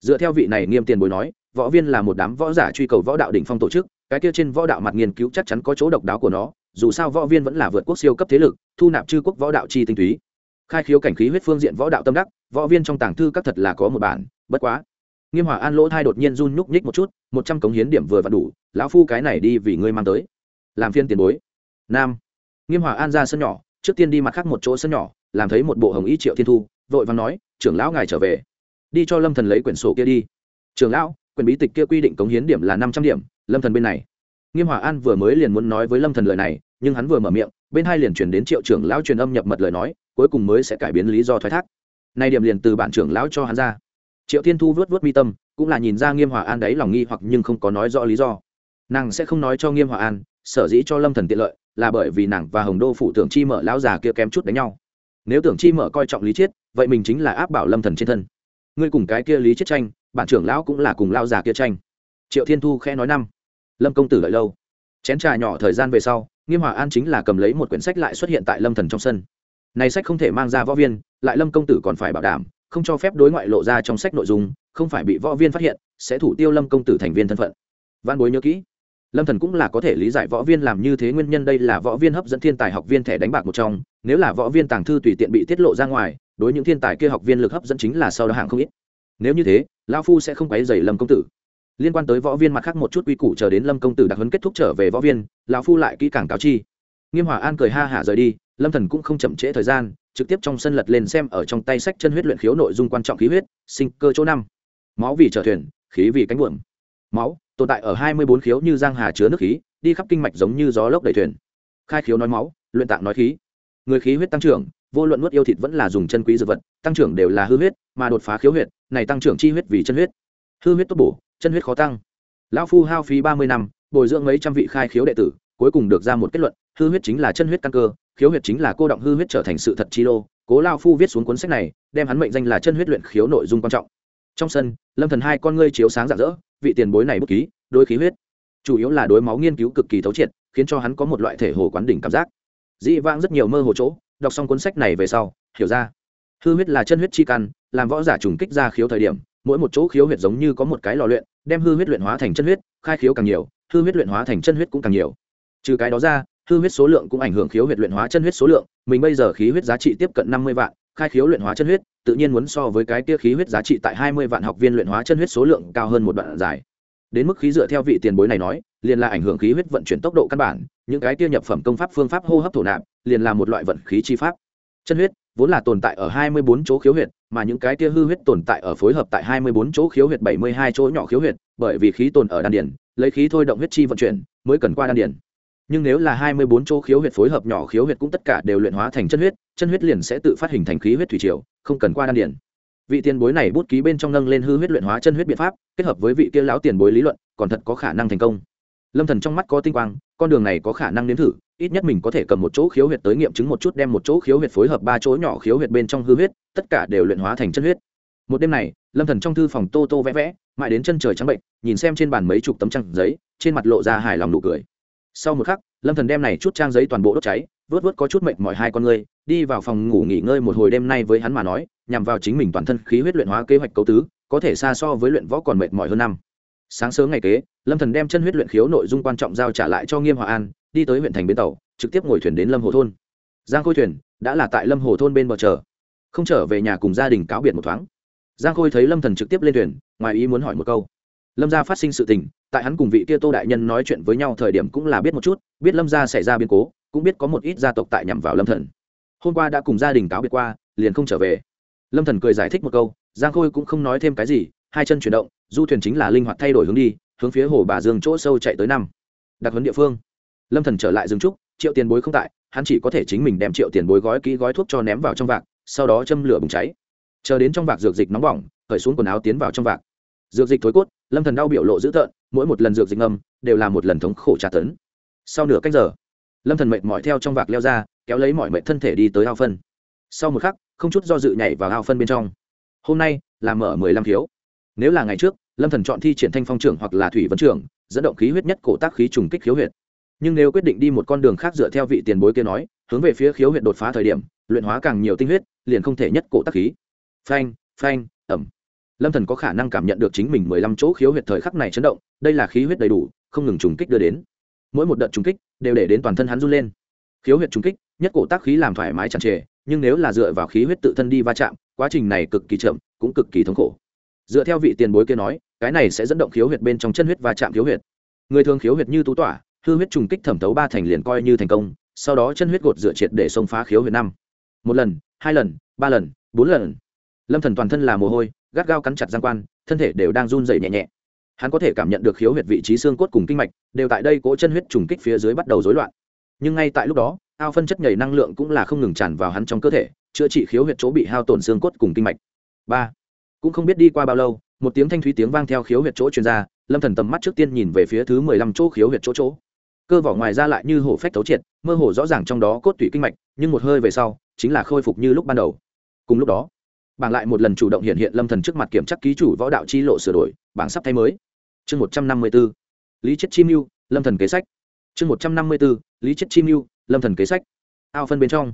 Dựa theo vị này nghiêm tiền bối nói, võ viên là một đám võ giả truy cầu võ đạo đỉnh phong tổ chức, cái kia trên võ đạo mặt nghiên cứu chắc chắn có chỗ độc đáo của nó, dù sao võ viên vẫn là vượt quốc siêu cấp thế lực, thu nạp chư quốc võ đạo chi tinh túy. Khai khiếu cảnh khí huyết phương diện võ đạo tâm đắc, võ viên trong tàng thư các thật là có một bản, bất quá. Nghiêm hòa an lỗ thai đột nhiên run nhúc nhích một chút một trăm cống hiến điểm vừa và đủ, lão phu cái này đi vì ngươi mang tới. Làm phiên tiền bối. Nam. Nghiêm hòa an ra sân nhỏ, trước tiên đi mặt khác một chỗ sân nhỏ, làm thấy một bộ hồng y triệu thiên thu, vội và nói, trưởng lão ngài trở về. Đi cho lâm thần lấy quyển sổ kia đi. Trưởng lão, quyển bí tịch kia quy định cống hiến điểm là năm trăm điểm, lâm thần bên này. Nghiêm hòa an vừa mới liền muốn nói với lâm thần lời này, nhưng hắn vừa mở miệng, bên hai liền chuyển đến triệu trưởng lão truyền âm nhập mật lời nói, cuối cùng mới sẽ cải biến lý do thoái thác. Nay điểm liền từ bản trưởng lão cho hắn ra. Triệu thiên thu vớt vớt mi tâm cũng là nhìn ra nghiêm hòa an đấy lòng nghi hoặc nhưng không có nói rõ lý do. Nàng sẽ không nói cho nghiêm hòa an, sở dĩ cho lâm thần tiện lợi là bởi vì nàng và hồng đô phủ tưởng chi mở lão già kia kém chút đánh nhau. Nếu tưởng chi mở coi trọng lý chiết vậy mình chính là áp bảo lâm thần trên thân. Ngươi cùng cái kia lý chiết tranh, bản trưởng lão cũng là cùng lao già kia tranh. Triệu thiên thu khẽ nói năm. Lâm công tử lợi lâu. Chén trà nhỏ thời gian về sau, nghiêm hòa an chính là cầm lấy một quyển sách lại xuất hiện tại lâm thần trong sân. Này sách không thể mang ra võ viên, lại lâm công tử còn phải bảo đảm, không cho phép đối ngoại lộ ra trong sách nội dung không phải bị võ viên phát hiện, sẽ thủ tiêu lâm công tử thành viên thân phận. Văn bối nhớ kỹ, lâm thần cũng là có thể lý giải võ viên làm như thế nguyên nhân đây là võ viên hấp dẫn thiên tài học viên thẻ đánh bạc một trong, nếu là võ viên tàng thư tùy tiện bị tiết lộ ra ngoài, đối những thiên tài kia học viên lực hấp dẫn chính là sau đó hàng không ít. Nếu như thế lao phu sẽ không quấy dày lâm công tử. Liên quan tới võ viên mặt khác một chút quy củ chờ đến lâm công tử đặc huấn kết thúc trở về võ viên, lão phu lại kỹ càng cáo chi. Nghiêm hòa an cười ha hả rời đi, lâm thần cũng không chậm trễ thời gian, trực tiếp trong sân lật lên xem ở trong tay sách chân huyết luyện khiếu nội dung quan trọng khí huyết, sinh cơ chỗ năm máu vì trở thuyền, khí vì cánh buồm. Máu, tồn tại ở hai mươi bốn khiếu như giang hà chứa nước khí, đi khắp kinh mạch giống như gió lốc đầy thuyền. Khai khiếu nói máu, luyện tạng nói khí. Người khí huyết tăng trưởng, vô luận nuốt yêu thịt vẫn là dùng chân quý dược vật, tăng trưởng đều là hư huyết, mà đột phá khiếu huyết, này tăng trưởng chi huyết vì chân huyết. Hư huyết tốt bổ, chân huyết khó tăng. Lão phu hao phí ba mươi năm, bồi dưỡng mấy trăm vị khai khiếu đệ tử, cuối cùng được ra một kết luận, hư huyết chính là chân huyết căn cơ, khiếu huyết chính là cô động hư huyết trở thành sự thật chi lô. Cố lao phu viết xuống cuốn sách này, đem hắn mệnh danh là chân huyết luyện khiếu nội dung quan trọng trong sân, lâm thần hai con ngươi chiếu sáng rạng rỡ, vị tiền bối này bút ký, đối khí huyết. Chủ yếu là đối máu nghiên cứu cực kỳ thấu triệt, khiến cho hắn có một loại thể hồ quán đỉnh cảm giác. Dĩ vãng rất nhiều mơ hồ chỗ, đọc xong cuốn sách này về sau, hiểu ra. Hư huyết là chân huyết chi căn, làm võ giả trùng kích ra khiếu thời điểm, mỗi một chỗ khiếu huyết giống như có một cái lò luyện, đem hư huyết luyện hóa thành chân huyết, khai khiếu càng nhiều, hư huyết luyện hóa thành chân huyết cũng càng nhiều. Trừ cái đó ra, hư huyết số lượng cũng ảnh hưởng khiếu huyết luyện hóa chân huyết số lượng, mình bây giờ khí huyết giá trị tiếp cận năm mươi vạn, khai khiếu luyện hóa chân huyết tự nhiên muốn so với cái kia khí huyết giá trị tại hai mươi vạn học viên luyện hóa chân huyết số lượng cao hơn một đoạn dài đến mức khí dựa theo vị tiền bối này nói liền là ảnh hưởng khí huyết vận chuyển tốc độ căn bản những cái kia nhập phẩm công pháp phương pháp hô hấp thổ nạp liền là một loại vận khí chi pháp chân huyết vốn là tồn tại ở hai mươi bốn chỗ khiếu huyệt mà những cái kia hư huyết tồn tại ở phối hợp tại hai mươi bốn chỗ khiếu huyệt bảy mươi hai chỗ nhỏ khiếu huyệt bởi vì khí tồn ở đan điền, lấy khí thôi động huyết chi vận chuyển mới cần qua đan điền. nhưng nếu là hai mươi bốn chỗ khiếu huyệt phối hợp nhỏ khiếu huyệt cũng tất cả đều luyện hóa thành chân huyết chân huyết liền sẽ tự phát hình thành khí huyết thủy triều không cần qua đan điển vị tiền bối này bút ký bên trong nâng lên hư huyết luyện hóa chân huyết biện pháp, kết hợp với vị kia lão tiền bối lý luận, còn thật có khả năng thành công. Lâm thần trong mắt có tinh quang, con đường này có khả năng nếm thử, ít nhất mình có thể cầm một chỗ khiếu huyệt tới nghiệm chứng một chút, đem một chỗ khiếu huyệt phối hợp ba chỗ nhỏ khiếu huyệt bên trong hư huyết, tất cả đều luyện hóa thành chân huyết. Một đêm này, lâm thần trong thư phòng tô tô vẽ vẽ, mãi đến chân trời trắng bệnh, nhìn xem trên bàn mấy chục tấm trang giấy, trên mặt lộ ra hài lòng nụ cười. Sau một khắc, lâm thần đem này chút trang giấy toàn bộ đốt cháy, vớt vớt có chút mệt mỏi hai con ngươi đi vào phòng ngủ nghỉ ngơi một hồi đêm nay với hắn mà nói, nhằm vào chính mình toàn thân khí huyết luyện hóa kế hoạch cấu tứ, có thể xa so với luyện võ còn mệt mỏi hơn năm. Sáng sớm ngày kế, lâm thần đem chân huyết luyện khiếu nội dung quan trọng giao trả lại cho nghiêm hòa an, đi tới huyện thành bến tàu, trực tiếp ngồi thuyền đến lâm hồ thôn. Giang khôi thuyền đã là tại lâm hồ thôn bên bờ chờ, không trở về nhà cùng gia đình cáo biệt một thoáng. Giang khôi thấy lâm thần trực tiếp lên thuyền, ngoài ý muốn hỏi một câu. Lâm gia phát sinh sự tình, tại hắn cùng vị kia tô đại nhân nói chuyện với nhau thời điểm cũng là biết một chút, biết lâm gia xảy ra biến cố, cũng biết có một ít gia tộc tại nhằm vào lâm thần hôm qua đã cùng gia đình cáo biệt qua, liền không trở về. Lâm thần cười giải thích một câu, giang khôi cũng không nói thêm cái gì, hai chân chuyển động, du thuyền chính là linh hoạt thay đổi hướng đi, hướng phía hồ bà dương chỗ sâu chạy tới năm. Đặc huấn địa phương. Lâm thần trở lại dừng trúc, triệu tiền bối không tại, hắn chỉ có thể chính mình đem triệu tiền bối gói kỹ gói thuốc cho ném vào trong vạc, sau đó châm lửa bùng cháy. Chờ đến trong vạc dược dịch nóng bỏng khởi xuống quần áo tiến vào trong vạc. Dược dịch thối cốt, lâm thần đau biểu lộ dữ tợn, mỗi một lần dược dịch ngâm, đều là một lần thống khổ tra tấn. Sau nửa cách giờ lâm thần mệt mỏi theo trong vạc leo ra, kéo lấy mọi mệnh thân thể đi tới ao phân. Sau một khắc, không chút do dự nhảy vào ao phân bên trong. Hôm nay là mở mười lăm thiếu nếu là ngày trước, lâm thần chọn thi triển thanh phong trưởng hoặc là thủy vấn trưởng, dẫn động khí huyết nhất cổ tác khí trùng kích khiếu huyệt. Nhưng nếu quyết định đi một con đường khác dựa theo vị tiền bối kia nói, hướng về phía khiếu huyệt đột phá thời điểm, luyện hóa càng nhiều tinh huyết, liền không thể nhất cổ tác khí. Phanh phanh ẩm lâm thần có khả năng cảm nhận được chính mình mười lăm chỗ khiếu huyệt thời khắc này chấn động, đây là khí huyết đầy đủ, không ngừng trùng kích đưa đến. Mỗi một đợt trùng kích đều để đến toàn thân hắn run lên. Khiếu huyệt trùng kích, nhất cổ tác khí làm thoải mái chẳng trề, nhưng nếu là dựa vào khí huyết tự thân đi va chạm, quá trình này cực kỳ chậm, cũng cực kỳ thống khổ. Dựa theo vị tiền bối kia nói, cái này sẽ dẫn động khiếu huyệt bên trong chân huyết va chạm khiếu huyệt. Người thường khiếu huyệt như tú tỏa, hư huyết trùng kích thẩm thấu ba thành liền coi như thành công, sau đó chân huyết gột dựa triệt để xông phá khiếu huyệt năm. Một lần, hai lần, ba lần, bốn lần. Lâm thần toàn thân là mồ hôi, gắt gao cắn chặt giang quan, thân thể đều đang run rẩy nhẹ nhẹ hắn có thể cảm nhận được khiếu huyệt vị trí xương cốt cùng kinh mạch, đều tại đây cỗ chân huyết trùng kích phía dưới bắt đầu rối loạn. Nhưng ngay tại lúc đó, ao phân chất nhảy năng lượng cũng là không ngừng tràn vào hắn trong cơ thể, chữa trị khiếu huyệt chỗ bị hao tổn xương cốt cùng kinh mạch. Ba. Cũng không biết đi qua bao lâu, một tiếng thanh thúy tiếng vang theo khiếu huyệt chỗ truyền ra, lâm thần tầm mắt trước tiên nhìn về phía thứ mười lăm chỗ khiếu huyệt chỗ chỗ. Cơ vỏ ngoài ra lại như hổ phách thấu triệt, mơ hồ rõ ràng trong đó cốt tủy kinh mạch, nhưng một hơi về sau, chính là khôi phục như lúc ban đầu. Cùng lúc đó, bảng lại một lần chủ động hiện hiện lâm thần trước mặt kiểm tra ký chủ võ đạo chi lộ sửa đổi, bảng sắp thay mới chương một trăm năm mươi b ố lý chết chim mưu, lâm thần kế sách. Chương một trăm năm mươi b ố lý chết chim mưu, lâm thần kế sách. Ao phân bên trong.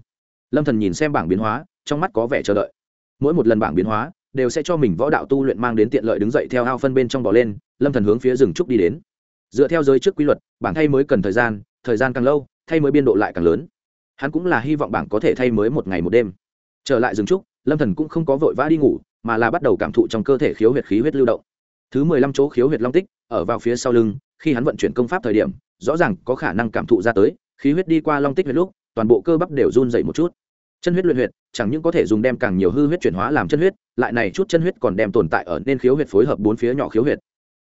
Lâm thần nhìn xem bảng biến hóa, trong mắt có vẻ chờ đợi. Mỗi một lần bảng biến hóa, đều sẽ cho mình võ đạo tu luyện mang đến tiện lợi đứng dậy theo ao phân bên trong bò lên, lâm thần hướng phía rừng trúc đi đến. Dựa theo giới trước quy luật, bảng thay mới cần thời gian thời gian càng lâu, thay mới biên độ lại càng lớn. Hắn cũng là hy vọng bảng có thể thay mới một ngày một đêm. Trở lại rừng trúc, lâm thần cũng không có vội vã đi ngủ, mà là bắt đầu cảm thụ trong cơ thể khiếu huyệt khí huyết lưu động thứ mười lăm chỗ khiếu huyệt long tích, ở vào phía sau lưng, khi hắn vận chuyển công pháp thời điểm, rõ ràng có khả năng cảm thụ ra tới, khí huyết đi qua long tích huyết lúc, toàn bộ cơ bắp đều run dậy một chút. Chân huyết luyện huyệt, chẳng những có thể dùng đem càng nhiều hư huyết chuyển hóa làm chân huyết, lại này chút chân huyết còn đem tồn tại ở nên khiếu huyệt phối hợp bốn phía nhỏ khiếu huyệt.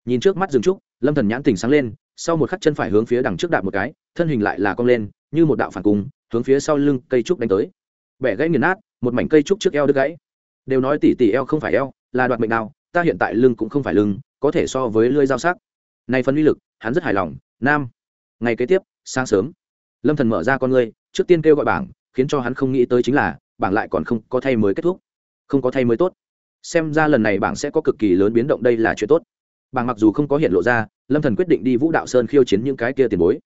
Nhìn trước mắt rừng trúc, lâm thần nhãn tình sáng lên, sau một khắc chân phải hướng phía đằng trước đạp một cái, thân hình lại là cong lên, như một đạo phản cung, hướng phía sau lưng cây trúc đánh tới. Bẻ gãy nghiền nát, một mảnh cây trúc trước eo đứt gãy. Đều nói tỉ tỉ eo không phải eo, là đoạt mệnh nào ta hiện tại lưng cũng không phải lưng, có thể so với lưỡi dao sắc. Này phân uy lực, hắn rất hài lòng, nam. Ngày kế tiếp, sáng sớm. Lâm thần mở ra con ngươi, trước tiên kêu gọi bảng, khiến cho hắn không nghĩ tới chính là, bảng lại còn không có thay mới kết thúc. Không có thay mới tốt. Xem ra lần này bảng sẽ có cực kỳ lớn biến động đây là chuyện tốt. Bảng mặc dù không có hiện lộ ra, lâm thần quyết định đi vũ đạo sơn khiêu chiến những cái kia tiền bối.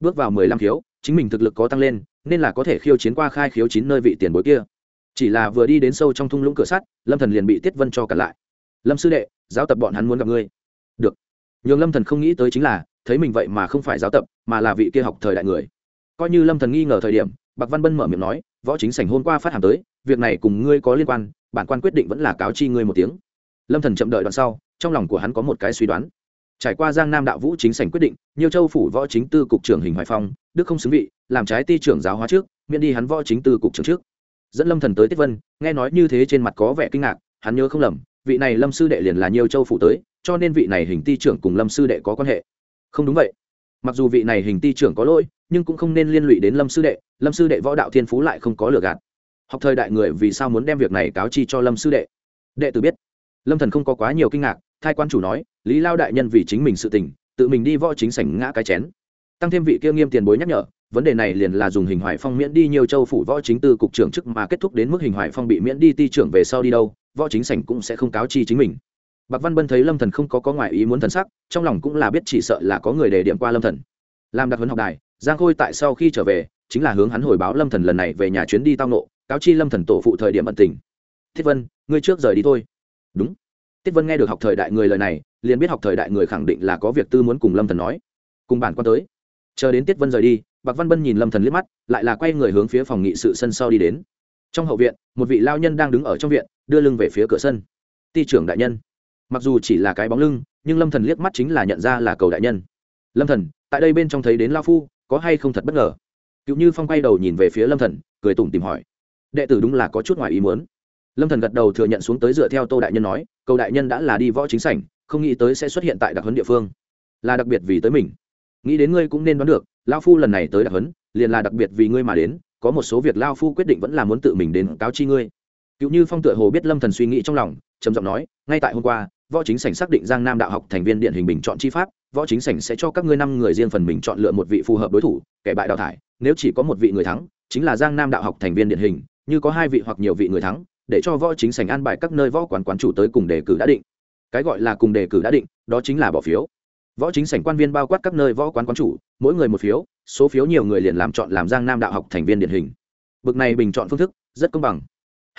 Bước vào mười lăm khiếu, chính mình thực lực có tăng lên, nên là có thể khiêu chiến qua khai khiếu chín nơi vị tiền bối kia. Chỉ là vừa đi đến sâu trong thung lũng cửa sắt, lâm thần liền bị tiết vân cho cả lại lâm sư đệ, giáo tập bọn hắn muốn gặp ngươi. Được. Nhường lâm thần không nghĩ tới chính là, thấy mình vậy mà không phải giáo tập, mà là vị kia học thời đại người. Coi như lâm thần nghi ngờ thời điểm, bạc văn bân mở miệng nói, võ chính sảnh hôm qua phát hàm tới, việc này cùng ngươi có liên quan, bản quan quyết định vẫn là cáo chi ngươi một tiếng. Lâm thần chậm đợi đoạn sau, trong lòng của hắn có một cái suy đoán. Trải qua giang nam đạo vũ chính sảnh quyết định nhiều châu phủ võ chính tư cục trưởng hình hoài phong, đức không xứng vị, làm trái ti trưởng giáo hóa trước, miễn đi hắn võ chính tư cục trưởng trước. Dẫn lâm thần tới tiết vân, nghe nói như thế trên mặt có vẻ kinh ngạc, hắn nhớ không lầm vị này lâm sư đệ liền là nhiều châu phủ tới, cho nên vị này hình ti trưởng cùng lâm sư đệ có quan hệ. Không đúng vậy. Mặc dù vị này hình ti trưởng có lỗi, nhưng cũng không nên liên lụy đến lâm sư đệ, lâm sư đệ võ đạo thiên phú lại không có lừa gạt. Học thời đại người vì sao muốn đem việc này cáo chi cho lâm sư đệ? Đệ tử biết. Lâm thần không có quá nhiều kinh ngạc, thai quan chủ nói, lý lao đại nhân vì chính mình sự tình, tự mình đi võ chính sảnh ngã cái chén. Tăng thêm vị kia nghiêm tiền bối nhắc nhở, vấn đề này liền là dùng hình hoài phong miễn đi nhiều châu phủ võ chính tư cục trưởng chức mà kết thúc đến mức hình hoài phong bị miễn đi ti trưởng về sau đi đâu võ chính sảnh cũng sẽ không cáo chi chính mình. Bạc văn bân thấy lâm thần không có có ngoại ý muốn thần sắc, trong lòng cũng là biết chỉ sợ là có người đề điểm qua lâm thần. Làm đặc huấn học đài, giang khôi tại sau khi trở về, chính là hướng hắn hồi báo lâm thần lần này về nhà chuyến đi tao nộ, cáo chi lâm thần tổ phụ thời điểm ẩn tình. Thiết vân, ngươi trước rời đi thôi. Đúng. Tiết vân nghe được học thời đại người lời này, liền biết học thời đại người khẳng định là có việc tư muốn cùng lâm thần nói. Cùng bản quan tới. Chờ đến tiết vân rời đi, bạc văn bân nhìn lâm thần liếc mắt, lại là quay người hướng phía phòng nghị sự sân sau đi đến. Trong hậu viện, một vị lao nhân đang đứng ở trong viện đưa lưng về phía cửa sân. Ti trưởng đại nhân. Mặc dù chỉ là cái bóng lưng, nhưng lâm thần liếc mắt chính là nhận ra là cầu đại nhân. Lâm thần, tại đây bên trong thấy đến lao phu, có hay không thật bất ngờ? Cựu như phong quay đầu nhìn về phía lâm thần, cười tủm tìm hỏi. Đệ tử đúng là có chút ngoài ý muốn. Lâm thần gật đầu thừa nhận xuống tới dựa theo tô đại nhân nói, cầu đại nhân đã là đi võ chính sảnh, không nghĩ tới sẽ xuất hiện tại đặc huấn địa phương. Là đặc biệt vì tới mình. Nghĩ đến ngươi cũng nên đoán được lao phu lần này tới đặc huấn, liền là đặc biệt vì ngươi mà đến, có một số việc lao phu quyết định vẫn là muốn tự mình đến cáo chi ngươi cựu như phong tựa hồ biết lâm thần suy nghĩ trong lòng, trầm giọng nói, ngay tại hôm qua, võ chính sảnh xác định giang nam đạo học thành viên điện hình bình chọn chi pháp, võ chính sảnh sẽ cho các ngươi năm người riêng phần mình chọn lựa một vị phù hợp đối thủ, kẻ bại đào thải, nếu chỉ có một vị người thắng, chính là giang nam đạo học thành viên điện hình, như có hai vị hoặc nhiều vị người thắng, để cho võ chính sảnh an bài các nơi võ quán quán chủ tới cùng đề cử đã định. Cái gọi là cùng đề cử đã định, đó chính là bỏ phiếu. Võ chính sảnh quan viên bao quát các nơi võ quán quán chủ, mỗi người một phiếu, số phiếu nhiều người liền làm chọn làm giang nam đạo học thành viên điển hình. Bực này bình chọn phương thức, rất công bằng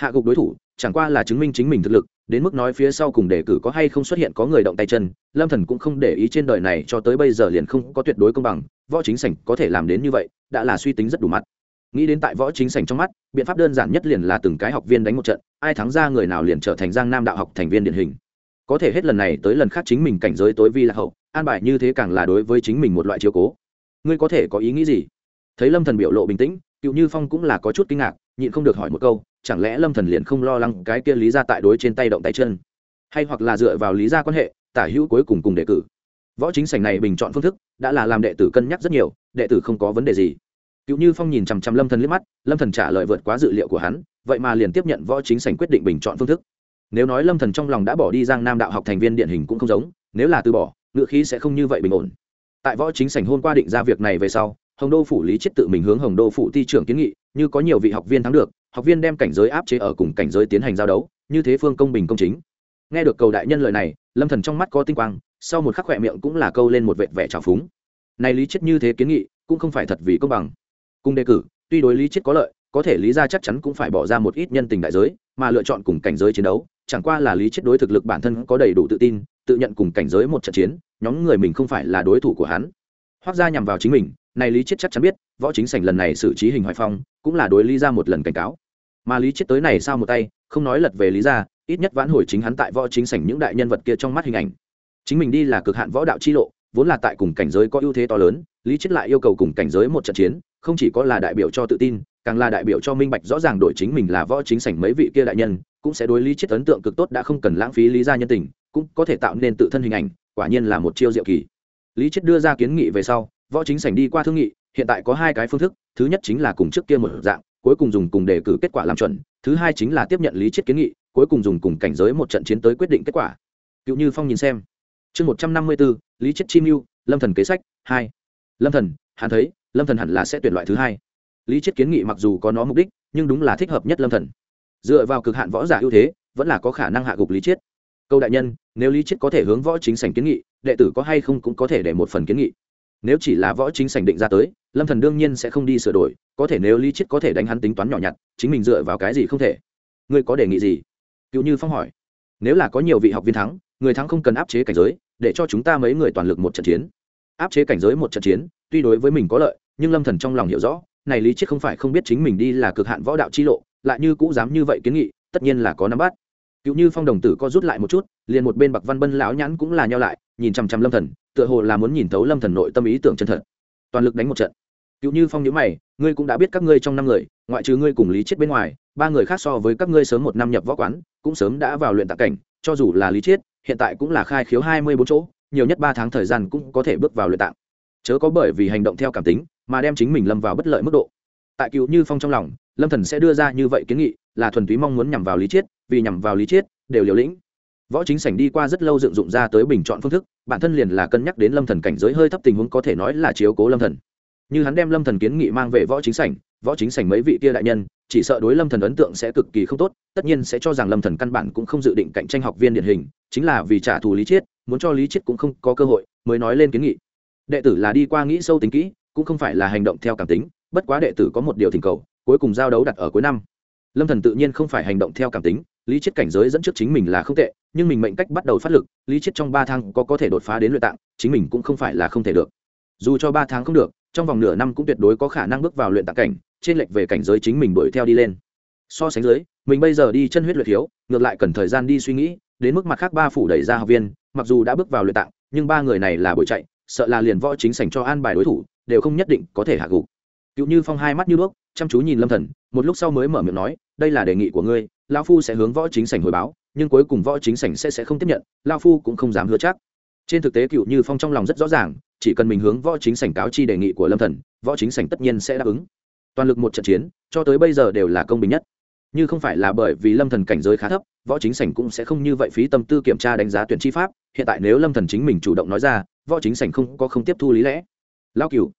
hạ gục đối thủ, chẳng qua là chứng minh chính mình thực lực, đến mức nói phía sau cùng đề cử có hay không xuất hiện có người động tay chân, lâm thần cũng không để ý trên đời này cho tới bây giờ liền không có tuyệt đối công bằng, võ chính sảnh có thể làm đến như vậy, đã là suy tính rất đủ mặt. Nghĩ đến tại võ chính sảnh trong mắt, biện pháp đơn giản nhất liền là từng cái học viên đánh một trận, ai thắng ra người nào liền trở thành giang nam đạo học thành viên điển hình. Có thể hết lần này tới lần khác chính mình cảnh giới tối vi là hậu, an bài như thế càng là đối với chính mình một loại chiếu cố. Ngươi có thể có ý nghĩ gì? Thấy lâm thần biểu lộ bình tĩnh, cựu như phong cũng là có chút kinh ngạc nhịn không được hỏi một câu, chẳng lẽ lâm thần liền không lo lắng cái kia lý ra tại đối trên tay động tay chân? Hay hoặc là dựa vào lý ra quan hệ, tả hữu cuối cùng cùng đề cử? Võ chính sảnh này bình chọn phương thức, đã là làm đệ tử cân nhắc rất nhiều, đệ tử không có vấn đề gì. Cựu như phong nhìn chằm chằm lâm thần liếc mắt, lâm thần trả lời vượt quá dự liệu của hắn, vậy mà liền tiếp nhận võ chính sảnh quyết định bình chọn phương thức. Nếu nói lâm thần trong lòng đã bỏ đi giang nam đạo học thành viên điện hình cũng không giống, nếu là từ bỏ, ngựa khí sẽ không như vậy bình ổn. Tại võ chính sảnh hôm qua định ra việc này về sau hồng đô phủ lý chết tự mình hướng hồng đô phủ Thi trưởng kiến nghị, như có nhiều vị học viên thắng được, học viên đem cảnh giới áp chế ở cùng cảnh giới tiến hành giao đấu, như thế phương công bình công chính. Nghe được cầu đại nhân lời này, lâm thần trong mắt có tinh quang, sau một khắc khỏe miệng cũng là câu lên một vệt vẻ trào phúng. Này lý chết như thế kiến nghị, cũng không phải thật vì công bằng. Cùng đề cử, tuy đối lý chết có lợi, có thể lý ra chắc chắn cũng phải bỏ ra một ít nhân tình đại giới, mà lựa chọn cùng cảnh giới chiến đấu, chẳng qua là lý chết đối thực lực bản thân có đầy đủ tự tin, tự nhận cùng cảnh giới một trận chiến, nhóm người mình không phải là đối thủ của hắn. Hoác ra nhằm vào chính mình này lý chết chắc chắn biết, võ chính sảnh lần này xử trí hình hoài phong, cũng là đối lý ra một lần cảnh cáo. Mà lý chết tới này sao một tay, không nói lật về lý ra ít nhất vãn hồi chính hắn tại võ chính sảnh những đại nhân vật kia trong mắt hình ảnh. Chính mình đi là cực hạn võ đạo chi lộ, vốn là tại cùng cảnh giới có ưu thế to lớn, lý chết lại yêu cầu cùng cảnh giới một trận chiến, không chỉ có là đại biểu cho tự tin, càng là đại biểu cho minh bạch rõ ràng đổi chính mình là võ chính sảnh mấy vị kia đại nhân, cũng sẽ đối lý chết ấn tượng cực tốt đã không cần lãng phí lý gia nhân tình, cũng có thể tạo nên tự thân hình ảnh, quả nhiên là một chiêu diệu kỳ. Lý chết đưa ra kiến nghị về sau võ chính sảnh đi qua thương nghị, hiện tại có hai cái phương thức, thứ nhất chính là cùng trước kia một dạng, cuối cùng dùng cùng đề cử kết quả làm chuẩn, thứ hai chính là tiếp nhận lý triết kiến nghị, cuối cùng dùng cùng cảnh giới một trận chiến tới quyết định kết quả. Cựu như phong nhìn xem. Chương một trăm năm mươi bốn, lý triết chi mưu, lâm thần kế sách, hai. Lâm thần, hắn thấy, lâm thần hẳn là sẽ tuyển loại thứ hai. Lý triết kiến nghị mặc dù có nó mục đích, nhưng đúng là thích hợp nhất lâm thần. Dựa vào cực hạn võ giả ưu thế, vẫn là có khả năng hạ gục lý triết. Câu đại nhân, nếu lý triết có thể hướng võ chính sảnh kiến nghị, đệ tử có hay không cũng có thể để một phần kiến nghị nếu chỉ là võ chính sảnh định ra tới, lâm thần đương nhiên sẽ không đi sửa đổi, có thể nếu lý chết có thể đánh hắn tính toán nhỏ nhặt, chính mình dựa vào cái gì không thể. Ngươi có đề nghị gì? Cựu như phong hỏi. Nếu là có nhiều vị học viên thắng, người thắng không cần áp chế cảnh giới, để cho chúng ta mấy người toàn lực một trận chiến. Áp chế cảnh giới một trận chiến, tuy đối với mình có lợi, nhưng lâm thần trong lòng hiểu rõ, này lý chết không phải không biết chính mình đi là cực hạn võ đạo chi lộ, lại như cũ dám như vậy kiến nghị, tất nhiên là có nắm bắt. Cựu như phong đồng tử co rút lại một chút, liền một bên bạc văn bân lão nhãn cũng là nhau lại nhìn chằm chằm lâm thần, tựa hồ là muốn nhìn thấu lâm thần nội tâm ý tưởng chân thật. Toàn lực đánh một trận. Cựu như phong nhữ mày, ngươi cũng đã biết các ngươi trong năm người, ngoại trừ ngươi cùng lý chết bên ngoài, ba người khác so với các ngươi sớm một năm nhập võ quán, cũng sớm đã vào luyện tạc cảnh, cho dù là lý chết hiện tại cũng là khai khiếu hai mươi bốn chỗ, nhiều nhất ba tháng thời gian cũng có thể bước vào luyện tạng chớ có bởi vì hành động theo cảm tính, mà đem chính mình lâm vào bất lợi mức độ. Tại cựu như phong trong lòng, lâm thần sẽ đưa ra như vậy kiến nghị, là thuần túy mong muốn nhằm vào lý chiết, vì nhằm vào lý chiết, đều liều lĩnh võ chính sảnh đi qua rất lâu dựng dụng ra tới bình chọn phương thức, bản thân liền là cân nhắc đến lâm thần cảnh giới hơi thấp tình huống có thể nói là chiếu cố lâm thần. Như hắn đem lâm thần kiến nghị mang về võ chính sảnh, võ chính sảnh mấy vị kia đại nhân, chỉ sợ đối lâm thần ấn tượng sẽ cực kỳ không tốt, tất nhiên sẽ cho rằng lâm thần căn bản cũng không dự định cạnh tranh học viên điển hình, chính là vì trả thù lý chiết, muốn cho lý chiết cũng không có cơ hội, mới nói lên kiến nghị. Đệ tử là đi qua nghĩ sâu tính kỹ, cũng không phải là hành động theo cảm tính, bất quá đệ tử có một điều thỉnh cầu, cuối cùng giao đấu đặt ở cuối năm. Lâm thần tự nhiên không phải hành động theo cảm tính, lý Chiết cảnh giới dẫn trước chính mình là không tệ nhưng mình mệnh cách bắt đầu phát lực, lý chết trong ba tháng có có thể đột phá đến luyện tạng, chính mình cũng không phải là không thể được. Dù cho ba tháng không được, trong vòng nửa năm cũng tuyệt đối có khả năng bước vào luyện tạng cảnh, trên lệch về cảnh giới chính mình đuổi theo đi lên. So sánh dưới, mình bây giờ đi chân huyết luyện thiếu, ngược lại cần thời gian đi suy nghĩ, đến mức mặt khác ba phủ đẩy ra học viên, mặc dù đã bước vào luyện tạng, nhưng ba người này là buổi chạy, sợ là liền võ chính sành cho an bài đối thủ, đều không nhất định có thể hạ gục. Cựu như phong hai mắt như đuốc, chăm chú nhìn lâm thần, một lúc sau mới mở miệng nói, đây là đề nghị của ngươi lao phu sẽ hướng võ chính sảnh hồi báo, nhưng cuối cùng võ chính sảnh sẽ sẽ không tiếp nhận lao phu cũng không dám hứa chắc. Trên thực tế cựu như phong trong lòng rất rõ ràng, chỉ cần mình hướng võ chính sảnh cáo chi đề nghị của lâm thần, võ chính sảnh tất nhiên sẽ đáp ứng. Toàn lực một trận chiến, cho tới bây giờ đều là công bình nhất. Như không phải là bởi vì lâm thần cảnh giới khá thấp, võ chính sảnh cũng sẽ không như vậy phí tâm tư kiểm tra đánh giá tuyển chi pháp. Hiện tại nếu lâm thần chính mình chủ động nói ra, võ chính sảnh không có không tiếp thu lý lẽ. Lao cửu,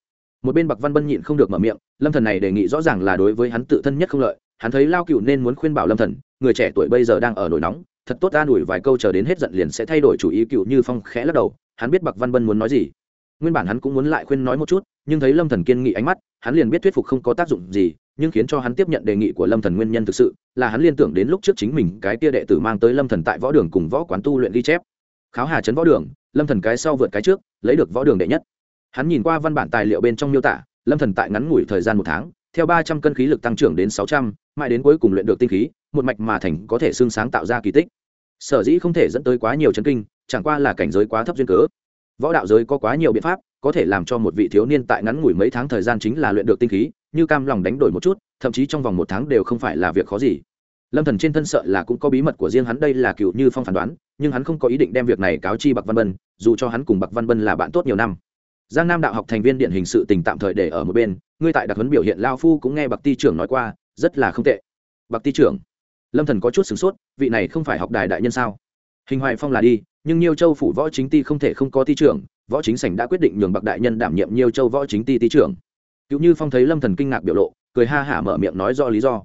một bên bạc văn bân nhịn không được mở miệng, lâm thần này đề nghị rõ ràng là đối với hắn tự thân nhất không lợi hắn thấy lao cựu nên muốn khuyên bảo lâm thần, người trẻ tuổi bây giờ đang ở nổi nóng, thật tốt an ủi vài câu chờ đến hết giận liền sẽ thay đổi chủ ý, cựu như phong khẽ lắc đầu, hắn biết bạc văn bân muốn nói gì. Nguyên bản hắn cũng muốn lại khuyên nói một chút, nhưng thấy lâm thần kiên nghị ánh mắt, hắn liền biết thuyết phục không có tác dụng gì, nhưng khiến cho hắn tiếp nhận đề nghị của lâm thần nguyên nhân thực sự là hắn liên tưởng đến lúc trước chính mình cái tia đệ tử mang tới lâm thần tại võ đường cùng võ quán tu luyện ghi chép. Kháo hà chấn võ đường, lâm thần cái sau vượt cái trước, lấy được võ đường đệ nhất. Hắn nhìn qua văn bản tài liệu bên trong miêu tả, lâm thần tại ngắn ngủi thời gian một tháng theo ba trăm cân khí lực tăng trưởng đến sáu trăm, mãi đến cuối cùng luyện được tinh khí, một mạch mà thành có thể xương sáng tạo ra kỳ tích. Sở dĩ không thể dẫn tới quá nhiều chấn kinh, chẳng qua là cảnh giới quá thấp duyên cớ. Võ đạo giới có quá nhiều biện pháp, có thể làm cho một vị thiếu niên tại ngắn ngủi mấy tháng thời gian chính là luyện được tinh khí, như cam lòng đánh đổi một chút, thậm chí trong vòng một tháng đều không phải là việc khó gì. Lâm thần trên thân sợ là cũng có bí mật của riêng hắn, đây là cựu như phong phán đoán, nhưng hắn không có ý định đem việc này cáo chi bạc văn bân, dù cho hắn cùng bạc văn bân là bạn tốt nhiều năm giang nam đạo học thành viên điện hình sự tình tạm thời để ở một bên. Ngươi tại đặc huấn biểu hiện lao phu cũng nghe bạc ti trưởng nói qua, rất là không tệ. Bạc ti trưởng, lâm thần có chút sửng sốt, vị này không phải học đài đại nhân sao? Hình hoài phong là đi, nhưng nhiều châu phủ võ chính ti không thể không có ti trưởng, võ chính sảnh đã quyết định nhường bạc đại nhân đảm nhiệm nhiều châu võ chính ti ti trưởng. Cựu như phong thấy lâm thần kinh ngạc biểu lộ, cười ha hả mở miệng nói do lý do.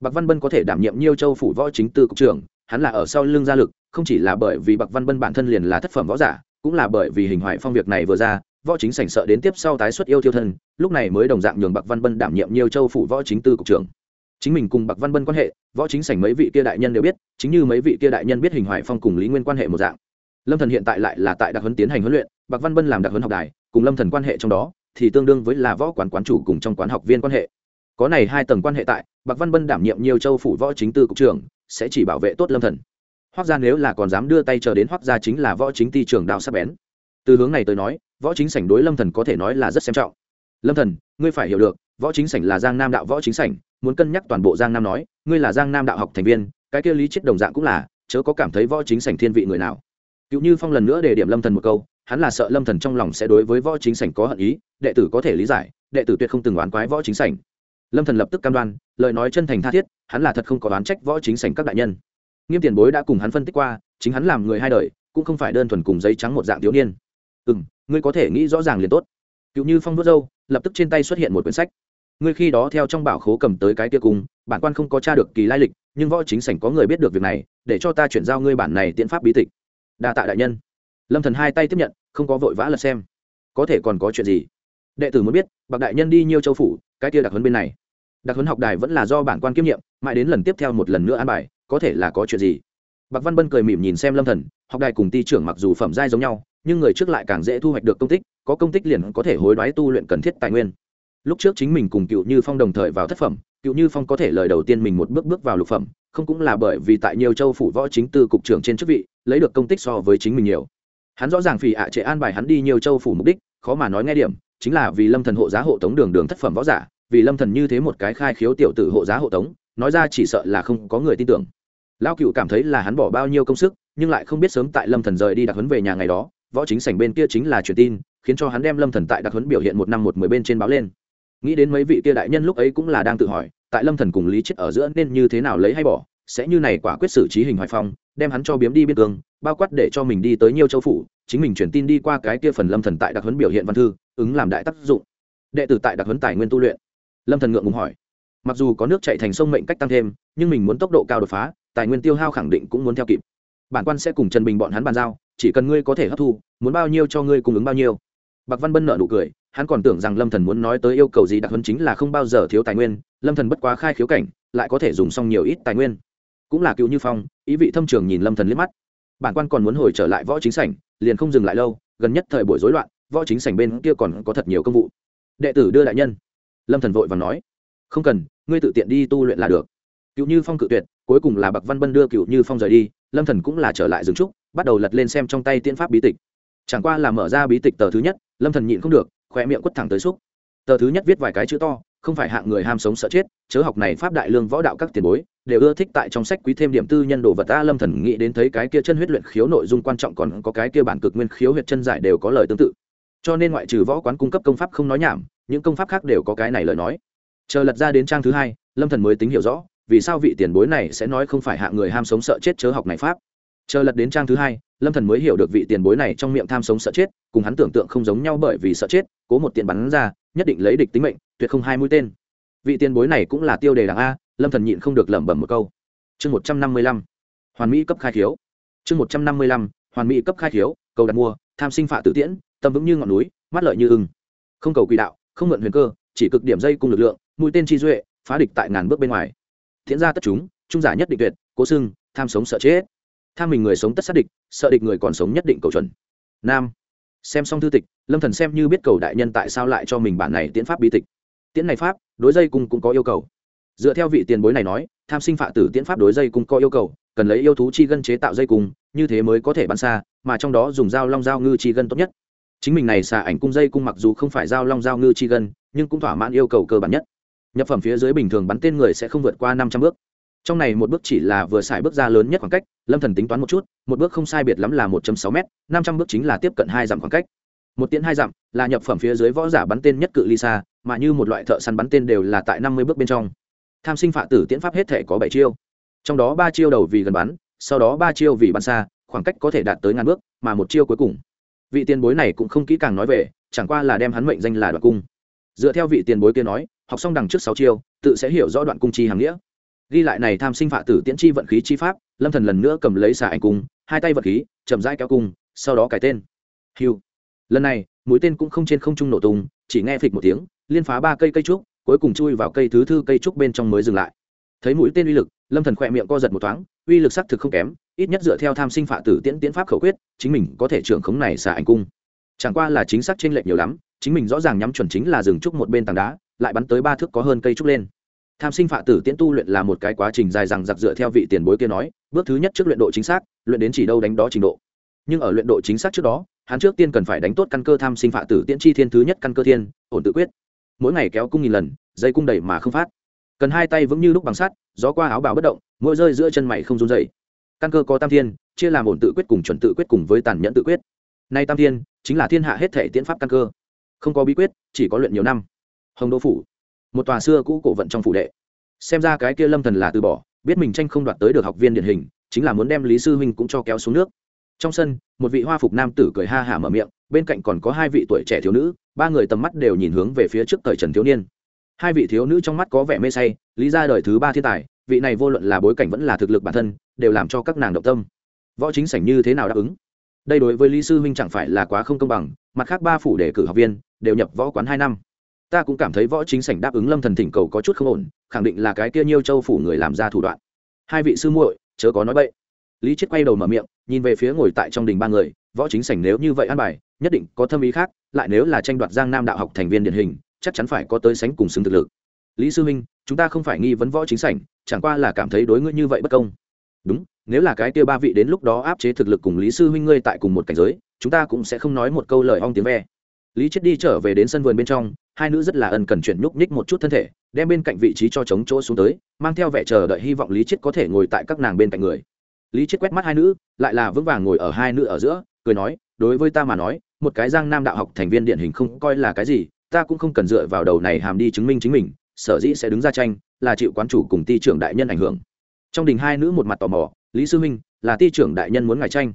Bạc văn bân có thể đảm nhiệm nhiều châu phủ võ chính tư cục trưởng, hắn là ở sau lưng gia lực, không chỉ là bởi vì bạc văn bân bản thân liền là thất phẩm võ giả, cũng là bởi vì hình hoại phong việc này vừa ra võ chính sảnh sợ đến tiếp sau tái xuất yêu thiêu thân, lúc này mới đồng dạng nhường bạc văn bân đảm nhiệm nhiều châu phủ võ chính tư cục trưởng. Chính mình cùng bạc văn bân quan hệ, võ chính sảnh mấy vị kia đại nhân đều biết, chính như mấy vị kia đại nhân biết hình hoài phong cùng lý nguyên quan hệ một dạng. Lâm thần hiện tại lại là tại đặc huấn tiến hành huấn luyện, bạc văn bân làm đặc huấn học đài, cùng lâm thần quan hệ trong đó, thì tương đương với là võ quán quán chủ cùng trong quán học viên quan hệ. Có này hai tầng quan hệ tại, bạc văn bân đảm nhiệm nhiều châu phủ võ chính tư cục trưởng, sẽ chỉ bảo vệ tốt lâm thần. Hoác gia nếu là còn dám đưa tay chờ đến hoác gia chính là võ chính ti trưởng đạo sắp bén. Từ hướng này tới nói võ chính sảnh đối lâm thần có thể nói là rất xem trọng. Lâm thần, ngươi phải hiểu được, võ chính sảnh là giang nam đạo võ chính sảnh, muốn cân nhắc toàn bộ giang nam nói, ngươi là giang nam đạo học thành viên, cái kia lý chết đồng dạng cũng là, chớ có cảm thấy võ chính sảnh thiên vị người nào. Cựu như phong lần nữa để điểm lâm thần một câu, hắn là sợ lâm thần trong lòng sẽ đối với võ chính sảnh có hận ý, đệ tử có thể lý giải, đệ tử tuyệt không từng oán quái võ chính sảnh. Lâm thần lập tức cam đoan, lời nói chân thành tha thiết, hắn là thật không có oán trách võ chính sảnh các đại nhân. Nghiêm tiền bối đã cùng hắn phân tích qua, chính hắn làm người hai đời, cũng không phải đơn thuần cùng giấy trắng một dạng thiếu niên. Ừ ngươi có thể nghĩ rõ ràng liền tốt. Cựu như phong vớt dâu lập tức trên tay xuất hiện một quyển sách. Ngươi khi đó theo trong bảo khố cầm tới cái kia cùng, bản quan không có tra được kỳ lai lịch, nhưng võ chính sảnh có người biết được việc này, để cho ta chuyển giao ngươi bản này tiễn pháp bí tịch. Đa tạ đại nhân. Lâm thần hai tay tiếp nhận, không có vội vã lật xem. Có thể còn có chuyện gì? Đệ tử muốn biết, bạc đại nhân đi nhiều châu phủ, cái kia đặc huấn bên này. Đặc huấn học đài vẫn là do bản quan kiêm nhiệm, mãi đến lần tiếp theo một lần nữa an bài, có thể là có chuyện gì? Bạc văn bân cười mỉm nhìn xem lâm thần, học đài cùng ti trưởng mặc dù phẩm giai giống nhau nhưng người trước lại càng dễ thu hoạch được công tích, có công tích liền có thể hối đoái tu luyện cần thiết tài nguyên. Lúc trước chính mình cùng cựu như phong đồng thời vào thất phẩm, cựu như phong có thể lời đầu tiên mình một bước bước vào lục phẩm, không cũng là bởi vì tại nhiều châu phủ võ chính tư cục trưởng trên chức vị, lấy được công tích so với chính mình nhiều. Hắn rõ ràng phì ạ trệ an bài hắn đi nhiều châu phủ mục đích, khó mà nói nghe điểm, chính là vì lâm thần hộ giá hộ tống đường đường thất phẩm võ giả, vì lâm thần như thế một cái khai khiếu tiểu tử hộ giá hộ tống, nói ra chỉ sợ là không có người tin tưởng. Lao cựu cảm thấy là hắn bỏ bao nhiêu công sức, nhưng lại không biết sớm tại lâm thần rời đi đặc huấn về nhà ngày đó võ chính sảnh bên kia chính là truyền tin, khiến cho hắn đem lâm thần tại đặc huấn biểu hiện một năm một mười bên trên báo lên. Nghĩ đến mấy vị kia đại nhân lúc ấy cũng là đang tự hỏi, tại lâm thần cùng lý chết ở giữa nên như thế nào lấy hay bỏ, sẽ như này quả quyết xử trí hình hoài phong, đem hắn cho biếm đi biên cương, bao quát để cho mình đi tới nhiều châu phủ, chính mình truyền tin đi qua cái kia phần lâm thần tại đặc huấn biểu hiện văn thư, ứng làm đại tác dụng. Đệ tử tại đặc huấn tài nguyên tu luyện. Lâm thần ngượng ngùng hỏi. Mặc dù có nước chạy thành sông mệnh cách tăng thêm, nhưng mình muốn tốc độ cao đột phá, tài nguyên tiêu hao khẳng định cũng muốn theo kịp. Bản quan sẽ cùng trần bình bọn hắn bàn giao chỉ cần ngươi có thể hấp thu, muốn bao nhiêu cho ngươi cung ứng bao nhiêu. Bạc văn bân nợ nụ cười, hắn còn tưởng rằng lâm thần muốn nói tới yêu cầu gì đặc huấn chính là không bao giờ thiếu tài nguyên, lâm thần bất quá khai khiếu cảnh, lại có thể dùng xong nhiều ít tài nguyên. Cũng là cựu như phong, ý vị thâm trường nhìn lâm thần liếc mắt. Bản quan còn muốn hồi trở lại võ chính sảnh, liền không dừng lại lâu, gần nhất thời buổi rối loạn, võ chính sảnh bên kia còn có thật nhiều công vụ. Đệ tử đưa đại nhân. Lâm thần vội và nói, không cần, ngươi tự tiện đi tu luyện là được. Cựu như phong cự tuyệt cuối cùng là bạc văn bân đưa cựu như phong rời đi, lâm thần cũng là trở lại dừng trúc, bắt đầu lật lên xem trong tay tiên pháp bí tịch. Chẳng qua là mở ra bí tịch tờ thứ nhất, lâm thần nhịn không được khoe miệng quất thẳng tới xúc. Tờ thứ nhất viết vài cái chữ to, không phải hạng người ham sống sợ chết, chớ học này pháp đại lương võ đạo các tiền bối, đều ưa thích tại trong sách quý thêm điểm tư nhân đồ vật ta. Lâm thần nghĩ đến thấy cái kia chân huyết luyện khiếu nội dung quan trọng còn có cái kia bản cực nguyên khiếu huyệt chân giải đều có lời tương tự. Cho nên ngoại trừ võ quán cung cấp công pháp không nói nhảm, những công pháp khác đều có cái này lời nói. Chờ lật ra đến trang thứ hai, lâm thần mới tính hiểu rõ vì sao vị tiền bối này sẽ nói không phải hạ người ham sống sợ chết chớ học này pháp? Chờ lật đến trang thứ hai, lâm thần mới hiểu được vị tiền bối này trong miệng tham sống sợ chết, cùng hắn tưởng tượng không giống nhau bởi vì sợ chết, cố một tiền bắn ra, nhất định lấy địch tính mệnh, tuyệt không hai mũi tên. Vị tiền bối này cũng là tiêu đề đảng a, lâm thần nhịn không được lẩm bẩm một câu. Chương một trăm năm mươi lăm, hoàn mỹ cấp khai khiếu. Chương một trăm năm mươi lăm, hoàn mỹ cấp khai khiếu, cầu đặt mua, tham sinh phạ tử tiễn, tâm vững như ngọn núi, mắt lợi như ưng. Không cầu quỷ đạo, không mượn huyền cơ, chỉ cực điểm dây cung lực lượng, mũi tên chi duệ, phá địch tại ngàn bước bên ngoài thiện ra tất chúng, trung giả nhất định tuyệt, cố xưng, tham sống sợ chết. Tham mình người sống tất sát địch, sợ địch người còn sống nhất định cầu chuẩn. Nam. Xem xong thư tịch, lâm thần xem như biết cầu đại nhân tại sao lại cho mình bản này tiễn pháp bí tịch. Tiễn này pháp, đối dây cung cũng có yêu cầu. Dựa theo vị tiền bối này nói, tham sinh phạ tử tiễn pháp đối dây cung có yêu cầu, cần lấy yêu thú chi gân chế tạo dây cung, như thế mới có thể bắn xa, mà trong đó dùng dao long dao ngư chi gân tốt nhất. Chính mình này xà ảnh cung dây cung mặc dù không phải dao long dao ngư chi gân, nhưng cũng thỏa mãn yêu cầu cơ bản nhất nhập phẩm phía dưới bình thường bắn tên người sẽ không vượt qua năm trăm bước. Trong này một bước chỉ là vừa xài bước ra lớn nhất khoảng cách, lâm thần tính toán một chút, một bước không sai biệt lắm là một sáu m năm trăm bước chính là tiếp cận hai dặm khoảng cách. Một tiến hai dặm là nhập phẩm phía dưới võ giả bắn tên nhất cự ly xa, mà như một loại thợ săn bắn tên đều là tại năm mươi bước bên trong. Tham sinh phạ tử tiễn pháp hết thể có bảy chiêu. Trong đó ba chiêu đầu vì gần bắn, sau đó ba chiêu vì bắn xa, khoảng cách có thể đạt tới ngàn bước, mà một chiêu cuối cùng. Vị tiền bối này cũng không kỹ càng nói về, chẳng qua là đem hắn mệnh danh là đoạn cung. Dựa theo vị tiền bối kia nói học xong đằng trước sáu chiêu, tự sẽ hiểu rõ đoạn cung chi hàng nghĩa. Ghi lại này tham sinh phạ tử tiễn chi vận khí chi pháp, lâm thần lần nữa cầm lấy xà ảnh cung, hai tay vận khí, chậm rãi kéo cung, sau đó cải tên. Hiu. Lần này, mũi tên cũng không trên không trung nổ tung, chỉ nghe phịch một tiếng, liên phá ba cây cây trúc, cuối cùng chui vào cây thứ thư cây trúc bên trong mới dừng lại. Thấy mũi tên uy lực, lâm thần khỏe miệng co giật một thoáng, uy lực xác thực không kém, ít nhất dựa theo tham sinh phạ tử tiễn tiễn pháp khẩu quyết, chính mình có thể trưởng khống này xà ảnh cung. Chẳng qua là chính xác trên lệch nhiều lắm, chính mình rõ ràng nhắm chuẩn chính là dừng trúc một bên tảng đá lại bắn tới ba thước có hơn cây trúc lên. Tham sinh phạ tử tiễn tu luyện là một cái quá trình dài dằng dặc dựa theo vị tiền bối kia nói, bước thứ nhất trước luyện độ chính xác, luyện đến chỉ đâu đánh đó trình độ. Nhưng ở luyện độ chính xác trước đó, hắn trước tiên cần phải đánh tốt căn cơ tham sinh phạ tử tiễn chi thiên thứ nhất căn cơ thiên, ổn tự quyết. Mỗi ngày kéo cung nghìn lần, dây cung đẩy mà không phát. Cần hai tay vững như lúc bằng sắt, gió qua áo bào bất động, mỗi rơi giữa chân mày không run dày căn cơ có tam thiên, chia làm ổn tự quyết cùng chuẩn tự quyết cùng với tàn nhẫn tự quyết. Nay tam thiên, chính là thiên hạ hết thể tiễn pháp căn cơ. Không có bí quyết, chỉ có luyện nhiều năm hồng đô phủ. Một tòa xưa cũ cổ vận trong phủ đệ. Xem ra cái kia lâm thần là từ bỏ, biết mình tranh không đoạt tới được học viên điển hình, chính là muốn đem lý sư huynh cũng cho kéo xuống nước. Trong sân, một vị hoa phục nam tử cười ha hả mở miệng, bên cạnh còn có hai vị tuổi trẻ thiếu nữ, ba người tầm mắt đều nhìn hướng về phía trước thời trần thiếu niên. Hai vị thiếu nữ trong mắt có vẻ mê say, lý ra đời thứ ba thiên tài, vị này vô luận là bối cảnh vẫn là thực lực bản thân, đều làm cho các nàng động tâm. Võ chính sảnh như thế nào đáp ứng? Đây đối với lý sư huynh chẳng phải là quá không công bằng, mặt khác ba phủ để cử học viên, đều nhập võ quán hai năm ta cũng cảm thấy võ chính sảnh đáp ứng lâm thần thỉnh cầu có chút không ổn, khẳng định là cái kia nhiêu châu phủ người làm ra thủ đoạn. Hai vị sư muội, chớ có nói bậy. Lý chết quay đầu mở miệng, nhìn về phía ngồi tại trong đình ba người, võ chính sảnh nếu như vậy an bài, nhất định có thâm ý khác, lại nếu là tranh đoạt giang nam đạo học thành viên điển hình, chắc chắn phải có tới sánh cùng xứng thực lực. Lý sư minh chúng ta không phải nghi vấn võ chính sảnh, chẳng qua là cảm thấy đối ngươi như vậy bất công. Đúng, nếu là cái kia ba vị đến lúc đó áp chế thực lực cùng lý sư huynh ngươi tại cùng một cảnh giới, chúng ta cũng sẽ không nói một câu lời ong tiếng ve. Lý chết đi trở về đến sân vườn bên trong hai nữ rất là ân cần chuyển nhúc nhích một chút thân thể, đem bên cạnh vị trí cho chống chỗ xuống tới, mang theo vẻ chờ đợi hy vọng lý chết có thể ngồi tại các nàng bên cạnh người. Lý chết quét mắt hai nữ, lại là vững vàng ngồi ở hai nữ ở giữa, cười nói, đối với ta mà nói, một cái giang nam đạo học thành viên điển hình không coi là cái gì, ta cũng không cần dựa vào đầu này hàm đi chứng minh chính mình, sở dĩ sẽ đứng ra tranh, là chịu quán chủ cùng ti trưởng đại nhân ảnh hưởng. Trong đình hai nữ một mặt tò mò, lý sư minh là ti trưởng đại nhân muốn ngài tranh?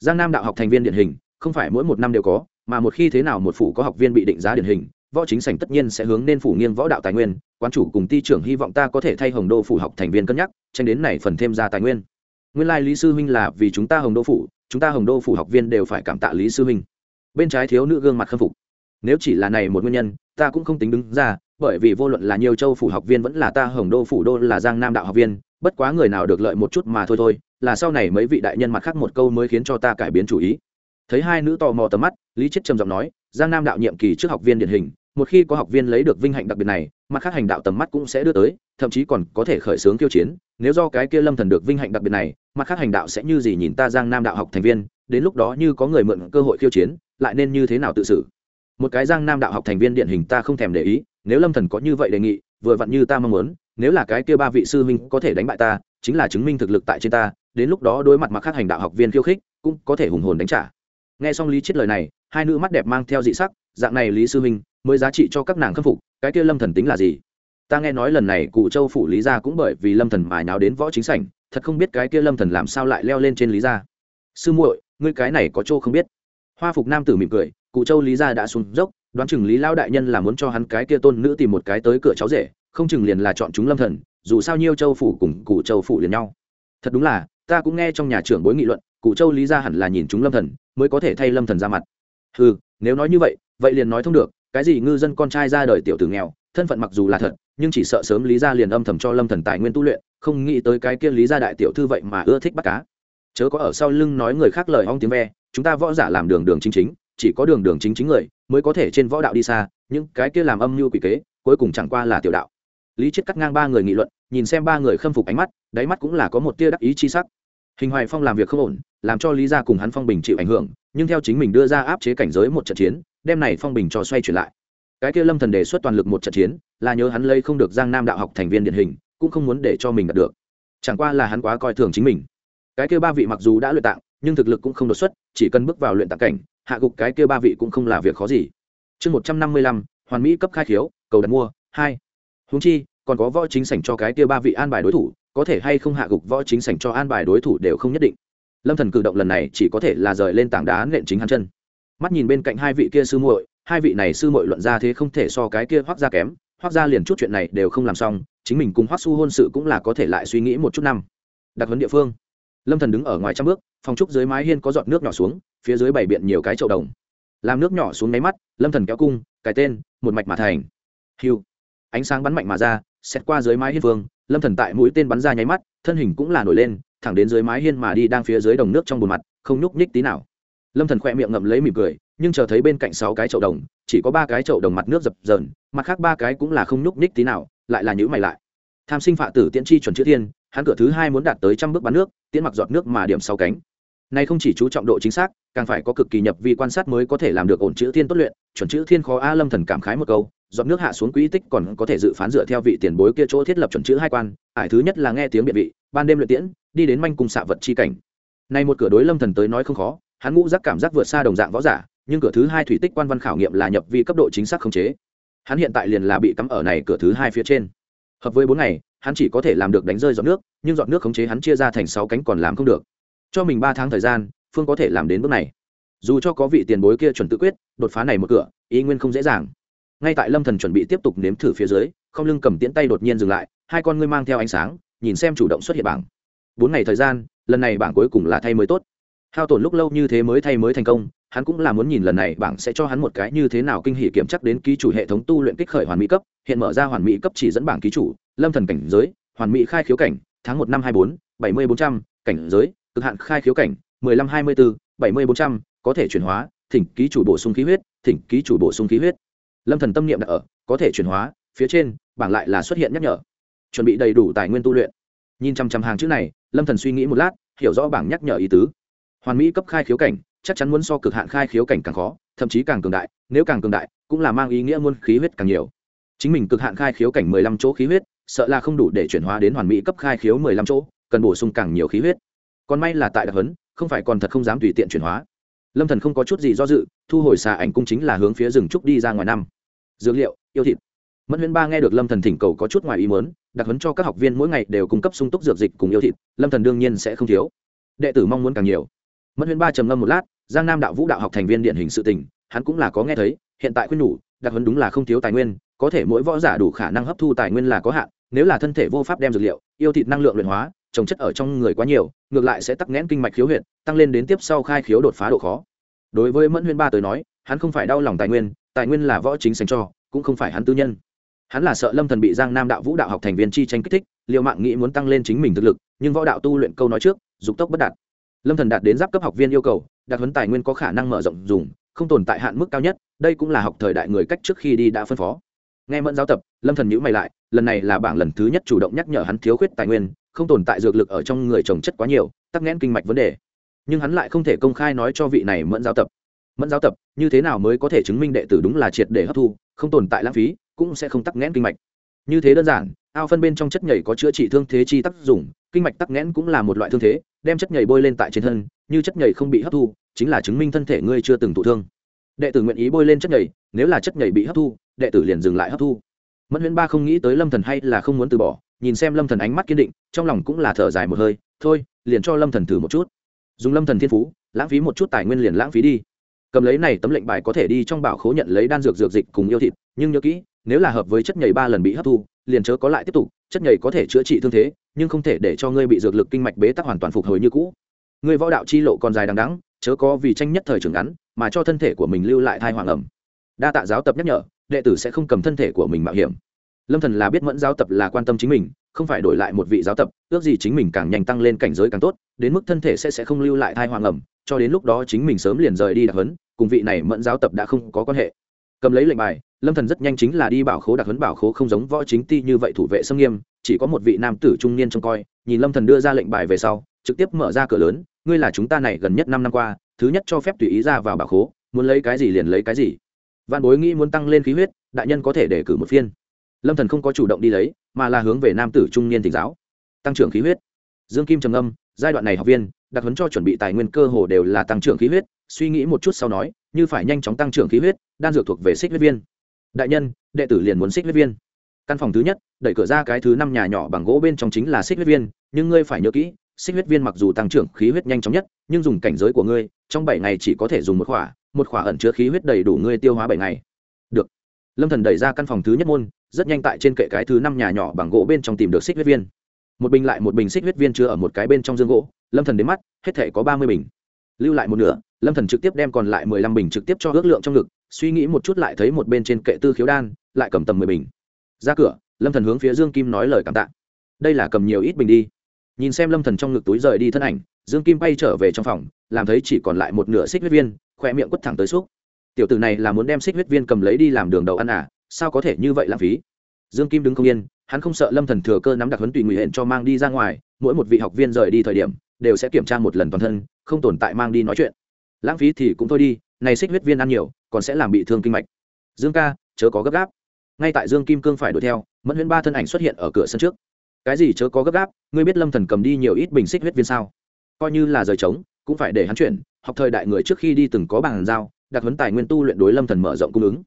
Giang nam đạo học thành viên điển hình, không phải mỗi một năm đều có, mà một khi thế nào một phủ có học viên bị định giá điển hình võ chính sảnh tất nhiên sẽ hướng nên phủ nghiêng võ đạo tài nguyên, quan chủ cùng ti trưởng hy vọng ta có thể thay hồng đô phủ học thành viên cân nhắc, tranh đến này phần thêm ra tài nguyên. Nguyên lai lý sư huynh là vì chúng ta hồng đô phủ, chúng ta hồng đô phủ học viên đều phải cảm tạ lý sư huynh. Bên trái thiếu nữ gương mặt khâm phục. Nếu chỉ là này một nguyên nhân, ta cũng không tính đứng ra, bởi vì vô luận là nhiều châu phủ học viên vẫn là ta hồng đô phủ đô là giang nam đạo học viên, bất quá người nào được lợi một chút mà thôi thôi, là sau này mấy vị đại nhân mặt khác một câu mới khiến cho ta cải biến chủ ý. Thấy hai nữ tò mò tầm mắt, lý chết trầm giọng nói, giang nam đạo nhiệm kỳ trước học viên điển hình một khi có học viên lấy được vinh hạnh đặc biệt này, mặt khác hành đạo tầm mắt cũng sẽ đưa tới, thậm chí còn có thể khởi xướng kiêu chiến. Nếu do cái kia lâm thần được vinh hạnh đặc biệt này, mặt khác hành đạo sẽ như gì nhìn ta giang nam đạo học thành viên, đến lúc đó như có người mượn cơ hội khiêu chiến, lại nên như thế nào tự xử? Một cái giang nam đạo học thành viên điển hình ta không thèm để ý, nếu lâm thần có như vậy đề nghị, vừa vặn như ta mong muốn, nếu là cái kia ba vị sư huynh có thể đánh bại ta, chính là chứng minh thực lực tại trên ta, đến lúc đó đối mặt mặt khác hành đạo học viên khiêu khích, cũng có thể hùng hồn đánh trả. Nghe xong lý chết lời này, hai nữ mắt đẹp mang theo dị sắc, dạng này lý sư huynh mới giá trị cho các nàng khâm phục, cái kia lâm thần tính là gì? Ta nghe nói lần này cụ châu phủ lý gia cũng bởi vì lâm thần mà nháo đến võ chính sảnh, thật không biết cái kia lâm thần làm sao lại leo lên trên lý gia. Sư muội, ngươi cái này có chỗ không biết. Hoa phục nam tử mỉm cười cụ châu lý gia đã xuống dốc, đoán chừng lý lao đại nhân là muốn cho hắn cái kia tôn nữ tìm một cái tới cửa cháu rể, không chừng liền là chọn chúng lâm thần, dù sao nhiêu châu phủ cùng cụ châu phủ liền nhau. Thật đúng là, ta cũng nghe trong nhà trưởng bối nghị luận cụ châu lý gia hẳn là nhìn chúng lâm thần, mới có thể thay lâm thần ra mặt. Ừ nếu nói như vậy vậy liền nói thông được cái gì ngư dân con trai ra đời tiểu tử nghèo, thân phận mặc dù là thật, nhưng chỉ sợ sớm lý gia liền âm thầm cho lâm thần tài nguyên tu luyện, không nghĩ tới cái kia lý gia đại tiểu thư vậy mà ưa thích bắt cá. Chớ có ở sau lưng nói người khác lời ong tiếng ve, chúng ta võ giả làm đường đường chính chính, chỉ có đường đường chính chính người mới có thể trên võ đạo đi xa, nhưng cái kia làm âm mưu quỷ kế, cuối cùng chẳng qua là tiểu đạo. Lý chết cắt ngang ba người nghị luận, nhìn xem ba người khâm phục ánh mắt, đáy mắt cũng là có một tia đắc ý chi sắc. Hình hoài phong làm việc không ổn, làm cho lý gia cùng hắn phong bình chịu ảnh hưởng, nhưng theo chính mình đưa ra áp chế cảnh giới một trận chiến đem này phong bình cho xoay chuyển lại. Cái kia lâm thần đề xuất toàn lực một trận chiến, là nhớ hắn lấy không được giang nam đạo học thành viên điển hình, cũng không muốn để cho mình đạt được. Chẳng qua là hắn quá coi thường chính mình. Cái kia ba vị mặc dù đã luyện tạng, nhưng thực lực cũng không đột xuất, chỉ cần bước vào luyện tạng cảnh, hạ gục cái kia ba vị cũng không là việc khó gì. Chương một trăm năm mươi lăm, hoàn mỹ cấp khai khiếu, cầu đặt mua, hai. Húng chi, còn có võ chính sảnh cho cái kia ba vị an bài đối thủ, có thể hay không hạ gục võ chính sảnh cho an bài đối thủ đều không nhất định. Lâm thần cử động lần này chỉ có thể là rời lên tảng đá nện chính hắn chân mắt nhìn bên cạnh hai vị kia sư muội hai vị này sư muội luận ra thế không thể so cái kia hoác ra kém hoác ra liền chút chuyện này đều không làm xong chính mình cùng hoác su hôn sự cũng là có thể lại suy nghĩ một chút năm. Đặc huấn địa phương. Lâm thần đứng ở ngoài trăm bước phòng trúc dưới mái hiên có giọt nước nhỏ xuống phía dưới bảy biện nhiều cái chậu đồng. Làm nước nhỏ xuống máy mắt lâm thần kéo cung cái tên một mạch mà thành. Hiu ánh sáng bắn mạnh mà ra xét qua dưới mái hiên vương, lâm thần tại mũi tên bắn ra nháy mắt thân hình cũng là nổi lên thẳng đến dưới mái hiên mà đi đang phía dưới đồng nước trong bùn mặt không nhúc nhích tí nào lâm thần khoe miệng ngậm lấy mỉm cười, nhưng chờ thấy bên cạnh sáu cái chậu đồng, chỉ có ba cái chậu đồng mặt nước dập dờn, mặt khác ba cái cũng là không nhúc nhích tí nào, lại là nhữ mày lại. Tham sinh phạ tử tiễn chi chuẩn chữ thiên, hắn cửa thứ hai muốn đạt tới trăm bước bắn nước, tiễn mặc giọt nước mà điểm sáu cánh. Này không chỉ chú trọng độ chính xác, càng phải có cực kỳ nhập vi quan sát mới có thể làm được ổn chữ thiên tốt luyện, chuẩn chữ thiên khó a, lâm thần cảm khái một câu, giọt nước hạ xuống quỹ tích còn có thể dự phán dựa theo vị tiền bối kia chỗ thiết lập chuẩn chữ hai quan, ải thứ nhất là nghe tiếng biện vị, ban đêm luyện tiễn, đi đến manh cùng xạ vật chi cảnh. Này một cửa đối lâm thần tới nói không khó hắn ngũ giác cảm giác vượt xa đồng dạng võ giả, nhưng cửa thứ hai thủy tích quan văn khảo nghiệm là nhập vi cấp độ chính xác khống chế. Hắn hiện tại liền là bị cắm ở này cửa thứ hai phía trên. Hợp với bốn ngày, hắn chỉ có thể làm được đánh rơi giọt nước, nhưng giọt nước khống chế hắn chia ra thành sáu cánh còn làm không được. Cho mình ba tháng thời gian, phương có thể làm đến bước này. Dù cho có vị tiền bối kia chuẩn tự quyết, đột phá này một cửa, ý nguyên không dễ dàng. Ngay tại lâm thần chuẩn bị tiếp tục nếm thử phía dưới, không lưng cầm tiễn tay đột nhiên dừng lại, hai con ngươi mang theo ánh sáng, nhìn xem chủ động xuất hiện bảng. Bốn ngày thời gian, lần này bảng cuối cùng là thay mới tốt hao tổn lúc lâu như thế mới thay mới thành công, hắn cũng là muốn nhìn lần này bảng sẽ cho hắn một cái như thế nào kinh hỉ kiểm chắc đến ký chủ hệ thống tu luyện kích khởi hoàn mỹ cấp, hiện mở ra hoàn mỹ cấp chỉ dẫn bảng ký chủ, lâm thần cảnh giới, hoàn mỹ khai khiếu cảnh, tháng một năm hai bốn, bảy mươi bốn trăm, cảnh giới, cực hạn khai khiếu cảnh, mười lăm hai mươi bốn, bảy mươi bốn trăm, có thể chuyển hóa, thỉnh ký chủ bổ sung khí huyết, thỉnh ký chủ bổ sung khí huyết. Lâm thần tâm niệm đã ở, có thể chuyển hóa, phía trên, bảng lại là xuất hiện nhắc nhở. Chuẩn bị đầy đủ tài nguyên tu luyện. Nhìn chăm chăm hàng chữ này, lâm thần suy nghĩ một lát, hiểu rõ bảng nhắc nhở ý tứ hoàn mỹ cấp khai khiếu cảnh, chắc chắn muốn so cực hạn khai khiếu cảnh càng khó, thậm chí càng cường đại, nếu càng cường đại, cũng là mang ý nghĩa muôn khí huyết càng nhiều. Chính mình cực hạn khai khiếu cảnh mười lăm chỗ khí huyết, sợ là không đủ để chuyển hóa đến hoàn mỹ cấp khai khiếu mười lăm chỗ, cần bổ sung càng nhiều khí huyết. Còn may là tại đặc hấn không phải còn thật không dám tùy tiện chuyển hóa. Lâm thần không có chút gì do dự, thu hồi xà ảnh cung chính là hướng phía rừng trúc đi ra ngoài năm. Dược liệu, yêu thịt. Mẫn huyễn ba nghe được lâm thần thỉnh cầu có chút ngoài ý muốn, đặc hấn cho các học viên mỗi ngày đều cung cấp sung túc dược dịch cùng yêu thịt, lâm thần đương nhiên sẽ không thiếu. Đệ tử mong muốn càng nhiều mẫn Huyên ba trầm ngâm một lát, giang nam đạo vũ đạo học thành viên điển hình sự tình, hắn cũng là có nghe thấy, hiện tại khuyên nhủ đặc hấn đúng là không thiếu tài nguyên, có thể mỗi võ giả đủ khả năng hấp thu tài nguyên là có hạn, nếu là thân thể vô pháp đem dược liệu, yêu thịt năng lượng luyện hóa, trồng chất ở trong người quá nhiều, ngược lại sẽ tắc nghẽn kinh mạch khiếu huyện tăng lên đến tiếp sau khai khiếu đột phá độ khó. Đối với mẫn huyên ba tới nói, hắn không phải đau lòng tài nguyên tài nguyên là võ chính dành cho, cũng không phải hắn tư nhân. Hắn là sợ lâm thần bị giang nam đạo vũ đạo học thành viên chi tranh kích thích liệu mạng nghĩ muốn tăng lên chính mình thực lực, nhưng võ đạo tu luyện câu nói trước, dục tốc bất đạt lâm thần đạt đến giáp cấp học viên yêu cầu, đạt huấn tài nguyên có khả năng mở rộng dùng, không tồn tại hạn mức cao nhất, đây cũng là học thời đại người cách trước khi đi đã phân phó. Nghe mẫn giáo tập, lâm thần nhữ mày lại, lần này là bảng lần thứ nhất chủ động nhắc nhở hắn thiếu khuyết tài nguyên, không tồn tại dược lực ở trong người trồng chất quá nhiều, tắc nghẽn kinh mạch vấn đề. Nhưng hắn lại không thể công khai nói cho vị này mẫn giáo tập. Mẫn giáo tập, như thế nào mới có thể chứng minh đệ tử đúng là triệt để hấp thu, không tồn tại lãng phí, cũng sẽ không tắc nghẽn kinh mạch. Như thế đơn giản, ao phân bên trong chất nhảy có chữa trị thương thế chi tác dụng, kinh mạch tắc nghẽn cũng là một loại thương thế đem chất nhầy bôi lên tại trên thân như chất nhầy không bị hấp thu chính là chứng minh thân thể ngươi chưa từng thụ thương. Đệ tử nguyện ý bôi lên chất nhầy, nếu là chất nhầy bị hấp thu đệ tử liền dừng lại hấp thu. Mẫn huyễn ba không nghĩ tới lâm thần hay là không muốn từ bỏ nhìn xem lâm thần ánh mắt kiên định trong lòng cũng là thở dài một hơi thôi liền cho lâm thần thử một chút. Dùng lâm thần thiên phú lãng phí một chút tài nguyên liền lãng phí đi. Cầm lấy này tấm lệnh bài có thể đi trong bảo khố nhận lấy đan dược dược dịch cùng yêu thịt nhưng nhớ kỹ nếu là hợp với chất nhầy ba lần bị hấp thu liền chớ có lại tiếp tục chất nhầy có thể chữa trị thương thế nhưng không thể để cho ngươi bị dược lực kinh mạch bế tắc hoàn toàn phục hồi như cũ. Ngươi võ đạo chi lộ còn dài đằng đẵng, chớ có vì tranh nhất thời trường ngắn, mà cho thân thể của mình lưu lại thai hoàng ẩm. Đa tạ giáo tập nhắc nhở, đệ tử sẽ không cầm thân thể của mình mạo hiểm. Lâm thần là biết mẫn giáo tập là quan tâm chính mình, không phải đổi lại một vị giáo tập, ước gì chính mình càng nhanh tăng lên cảnh giới càng tốt, đến mức thân thể sẽ sẽ không lưu lại thai hoàng ẩm, cho đến lúc đó chính mình sớm liền rời đi đặc huấn, cùng vị này mẫn giáo tập đã không có quan hệ. Cầm lấy lệnh bài, lâm thần rất nhanh chính là đi bảo khố đặc huấn, bảo khố không giống võ chính ti như vậy thủ vệ xâm nghiêm chỉ có một vị nam tử trung niên trông coi, nhìn lâm thần đưa ra lệnh bài về sau, trực tiếp mở ra cửa lớn, ngươi là chúng ta này gần nhất năm năm qua, thứ nhất cho phép tùy ý ra vào bảo khố, muốn lấy cái gì liền lấy cái gì. Văn bối nghĩ muốn tăng lên khí huyết, đại nhân có thể để cử một phiên. Lâm thần không có chủ động đi lấy, mà là hướng về nam tử trung niên tỉnh giáo. Tăng trưởng khí huyết. Dương kim trầm âm giai đoạn này học viên đặc huấn cho chuẩn bị tài nguyên cơ hồ đều là tăng trưởng khí huyết, suy nghĩ một chút sau nói, như phải nhanh chóng tăng trưởng khí huyết, đan dược thuộc về xích huyết viên. Đại nhân, đệ tử liền muốn xích huyết viên căn phòng thứ nhất, đẩy cửa ra cái thứ năm nhà nhỏ bằng gỗ bên trong chính là xích huyết viên, nhưng ngươi phải nhớ kỹ, xích huyết viên mặc dù tăng trưởng khí huyết nhanh chóng nhất, nhưng dùng cảnh giới của ngươi, trong bảy ngày chỉ có thể dùng một khỏa một khỏa ẩn chứa khí huyết đầy đủ ngươi tiêu hóa bảy ngày. Được. Lâm thần đẩy ra căn phòng thứ nhất môn, rất nhanh tại trên kệ cái thứ năm nhà nhỏ bằng gỗ bên trong tìm được xích huyết viên. Một bình lại một bình xích huyết viên chứa ở một cái bên trong dương gỗ, lâm thần đến mắt, hết thể có ba mươi bình. Lưu lại một nửa, lâm thần trực tiếp đem còn lại mười lăm bình trực tiếp cho ước lượng trong ngực, suy nghĩ một chút lại thấy một bên trên kệ tư khiếu đan, lại cầm tầm mười bình ra cửa, lâm thần hướng phía dương kim nói lời cảm tạ. Đây là cầm nhiều ít bình đi. Nhìn xem lâm thần trong ngực túi rời đi thân ảnh, dương kim bay trở về trong phòng, làm thấy chỉ còn lại một nửa xích huyết viên khoe miệng quất thẳng tới xúc. Tiểu tử này là muốn đem xích huyết viên cầm lấy đi làm đường đầu ăn à sao có thể như vậy lãng phí? Dương kim đứng không yên, hắn không sợ lâm thần thừa cơ nắm đặc huấn tùy nguy hẹn cho mang đi ra ngoài, mỗi một vị học viên rời đi thời điểm, đều sẽ kiểm tra một lần toàn thân, không tồn tại mang đi nói chuyện. Lãng phí thì cũng thôi đi, này xích huyết viên ăn nhiều, còn sẽ làm bị thương kinh mạch. Dương ca, chớ có gấp gáp ngay tại dương kim cương phải đuổi theo, mẫn huyễn ba thân ảnh xuất hiện ở cửa sân trước. Cái gì chớ có gấp gáp, ngươi biết lâm thần cầm đi nhiều ít bình xích huyết viên sao? Coi như là rời trống, cũng phải để hắn chuyển, học thời đại người trước khi đi từng có bàn giao, đặt huấn tài nguyên tu luyện đối lâm thần mở rộng cung ứng.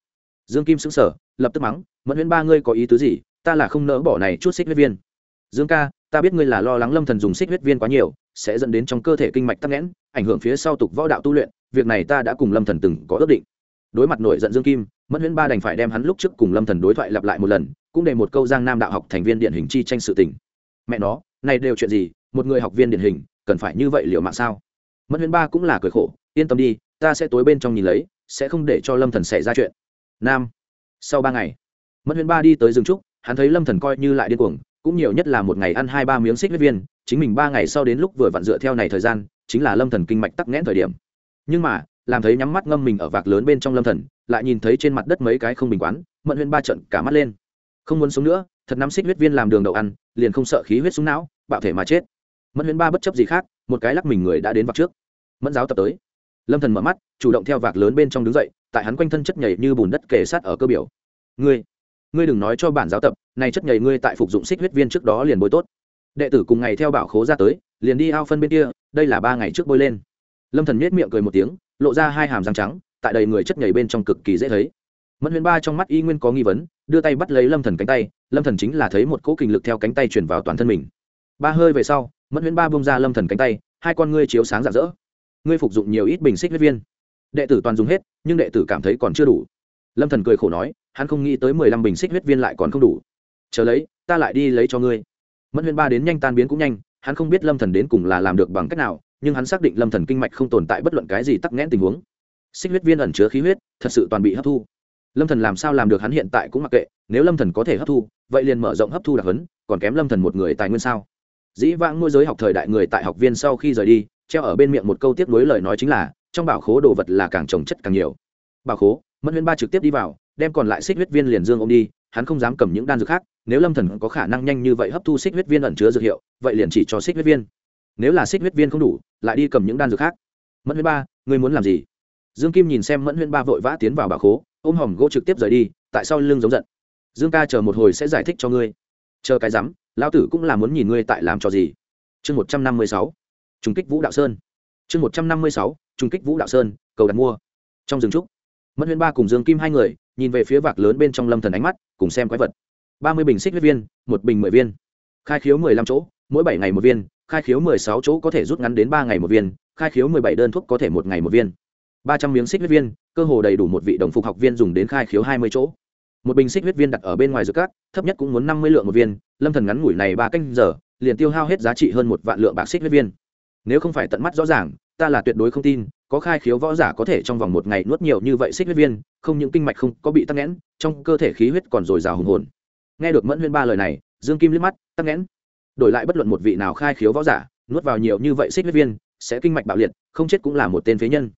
Dương kim sững sờ, lập tức mắng, mẫn huyễn ba ngươi có ý tứ gì? Ta là không nỡ bỏ này chút xích huyết viên. Dương ca, ta biết ngươi là lo lắng lâm thần dùng xích huyết viên quá nhiều, sẽ dẫn đến trong cơ thể kinh mạch tắc nghẽn, ảnh hưởng phía sau tục võ đạo tu luyện, việc này ta đã cùng lâm thần từng có ước định. Đối mặt nổi giận dương kim mất huyễn ba đành phải đem hắn lúc trước cùng lâm thần đối thoại lặp lại một lần, cũng để một câu giang nam đạo học thành viên điển hình chi tranh sự tình. Mẹ nó, này đều chuyện gì? Một người học viên điển hình, cần phải như vậy liệu mạng sao? Mất huyễn ba cũng là cười khổ, yên tâm đi, ta sẽ tối bên trong nhìn lấy, sẽ không để cho lâm thần xảy ra chuyện. Nam, sau ba ngày mất huyễn ba đi tới rừng trúc, hắn thấy lâm thần coi như lại điên cuồng, cũng nhiều nhất là một ngày ăn hai ba miếng xích huyết viên, chính mình ba ngày sau đến lúc vừa vặn dựa theo này thời gian, chính là lâm thần kinh mạch tắc nghẽn thời điểm. Nhưng mà, làm thấy nhắm mắt ngâm mình ở vạc lớn bên trong lâm thần lại nhìn thấy trên mặt đất mấy cái không bình quán, mận huyên ba trận cả mắt lên. Không muốn sống nữa, thật nắm xích huyết viên làm đường đậu ăn, liền không sợ khí huyết xuống não, bạo thể mà chết. Mẫn huyên ba bất chấp gì khác, một cái lắc mình người đã đến vạc trước. Mẫn giáo tập tới. Lâm thần mở mắt, chủ động theo vạc lớn bên trong đứng dậy, tại hắn quanh thân chất nhảy như bùn đất kề sát ở cơ biểu. Ngươi ngươi đừng nói cho bản giáo tập, này chất nhảy ngươi tại phục dụng xích huyết viên trước đó liền bôi tốt. Đệ tử cùng ngày theo bảo khố ra tới, liền đi ao phân bên kia, đây là ba ngày trước bôi lên. Lâm thần nhếch miệng cười một tiếng, lộ ra hai hàm răng trắng tại đầy người chất nhảy bên trong cực kỳ dễ thấy. Mẫn huyền ba trong mắt y nguyên có nghi vấn, đưa tay bắt lấy lâm thần cánh tay, lâm thần chính là thấy một cỗ kình lực theo cánh tay chuyển vào toàn thân mình. Ba hơi về sau, mẫn huyền ba bông ra lâm thần cánh tay, hai con ngươi chiếu sáng rạng rỡ. Ngươi phục dụng nhiều ít bình xích huyết viên. Đệ tử toàn dùng hết, nhưng đệ tử cảm thấy còn chưa đủ. Lâm thần cười khổ nói, hắn không nghĩ tới mười lăm bình xích huyết viên lại còn không đủ. Chờ lấy, ta lại đi lấy cho ngươi. Mẫn huyền ba đến nhanh tan biến cũng nhanh, hắn không biết lâm thần đến cùng là làm được bằng cách nào, nhưng hắn xác định lâm thần kinh mạch không tồn tại bất luận cái gì tắc nghẽn tình huống xích huyết viên ẩn chứa khí huyết, thật sự toàn bị hấp thu. Lâm thần làm sao làm được hắn hiện tại cũng mặc kệ, nếu lâm thần có thể hấp thu, vậy liền mở rộng hấp thu đặc hấn còn kém lâm thần một người tài nguyên sao? Dĩ vãng môi giới học thời đại người tại học viên sau khi rời đi, treo ở bên miệng một câu tiếp nối lời nói chính là, trong bảo khố đồ vật là càng trồng chất càng nhiều. Bảo khố, mẫn huyên ba trực tiếp đi vào, đem còn lại xích huyết viên liền dương ôm đi, hắn không dám cầm những đan dược khác, nếu lâm thần có khả năng nhanh như vậy hấp thu xích huyết viên ẩn chứa dược hiệu, vậy liền chỉ cho xích huyết viên. Nếu là xích huyết viên không đủ, lại đi cầm những đan dược khác. Mẫn huyên ba, ngươi muốn làm gì? Dương kim nhìn xem mẫn huyên ba vội vã tiến vào bà khố, ôm hòm gỗ trực tiếp rời đi, tại sao lưng giống giận. Dương ca chờ một hồi sẽ giải thích cho ngươi. Chờ cái rắm, lão tử cũng là muốn nhìn ngươi tại làm cho gì. Chương một trăm năm mươi sáu trung kích vũ đạo sơn. Chương một trăm năm mươi sáu trung kích vũ đạo sơn, cầu đặt mua. Trong rừng trúc, mẫn huyên ba cùng dương kim hai người, nhìn về phía vạc lớn bên trong lâm thần ánh mắt, cùng xem quái vật. ba mươi bình xích huyết viên, một bình mười viên. Khai khiếu mười lăm chỗ, mỗi bảy ngày một viên, khai khiếu mười sáu chỗ có thể rút ngắn đến ba ngày một viên, khai khiếu mười bảy đơn thuốc có thể một ngày một viên ba trăm miếng xích huyết viên cơ hồ đầy đủ một vị đồng phục học viên dùng đến khai khiếu hai mươi chỗ. Một bình xích huyết viên đặt ở bên ngoài giữa cát, thấp nhất cũng muốn năm mươi lượng một viên lâm thần ngắn ngủi này ba canh giờ liền tiêu hao hết giá trị hơn một vạn lượng bạc xích huyết viên. Nếu không phải tận mắt rõ ràng ta là tuyệt đối không tin có khai khiếu võ giả có thể trong vòng một ngày nuốt nhiều như vậy xích huyết viên không những kinh mạch không có bị tắc nghẽn trong cơ thể khí huyết còn dồi dào hùng hồn. Nghe được mẫn huyên ba lời này dương kim liếc mắt tắc nghẽn. Đổi lại bất luận một vị nào khai khiếu võ giả nuốt vào nhiều như vậy xích huyết viên sẽ kinh mạch bạo liệt không chết cũng là một tên phế nhân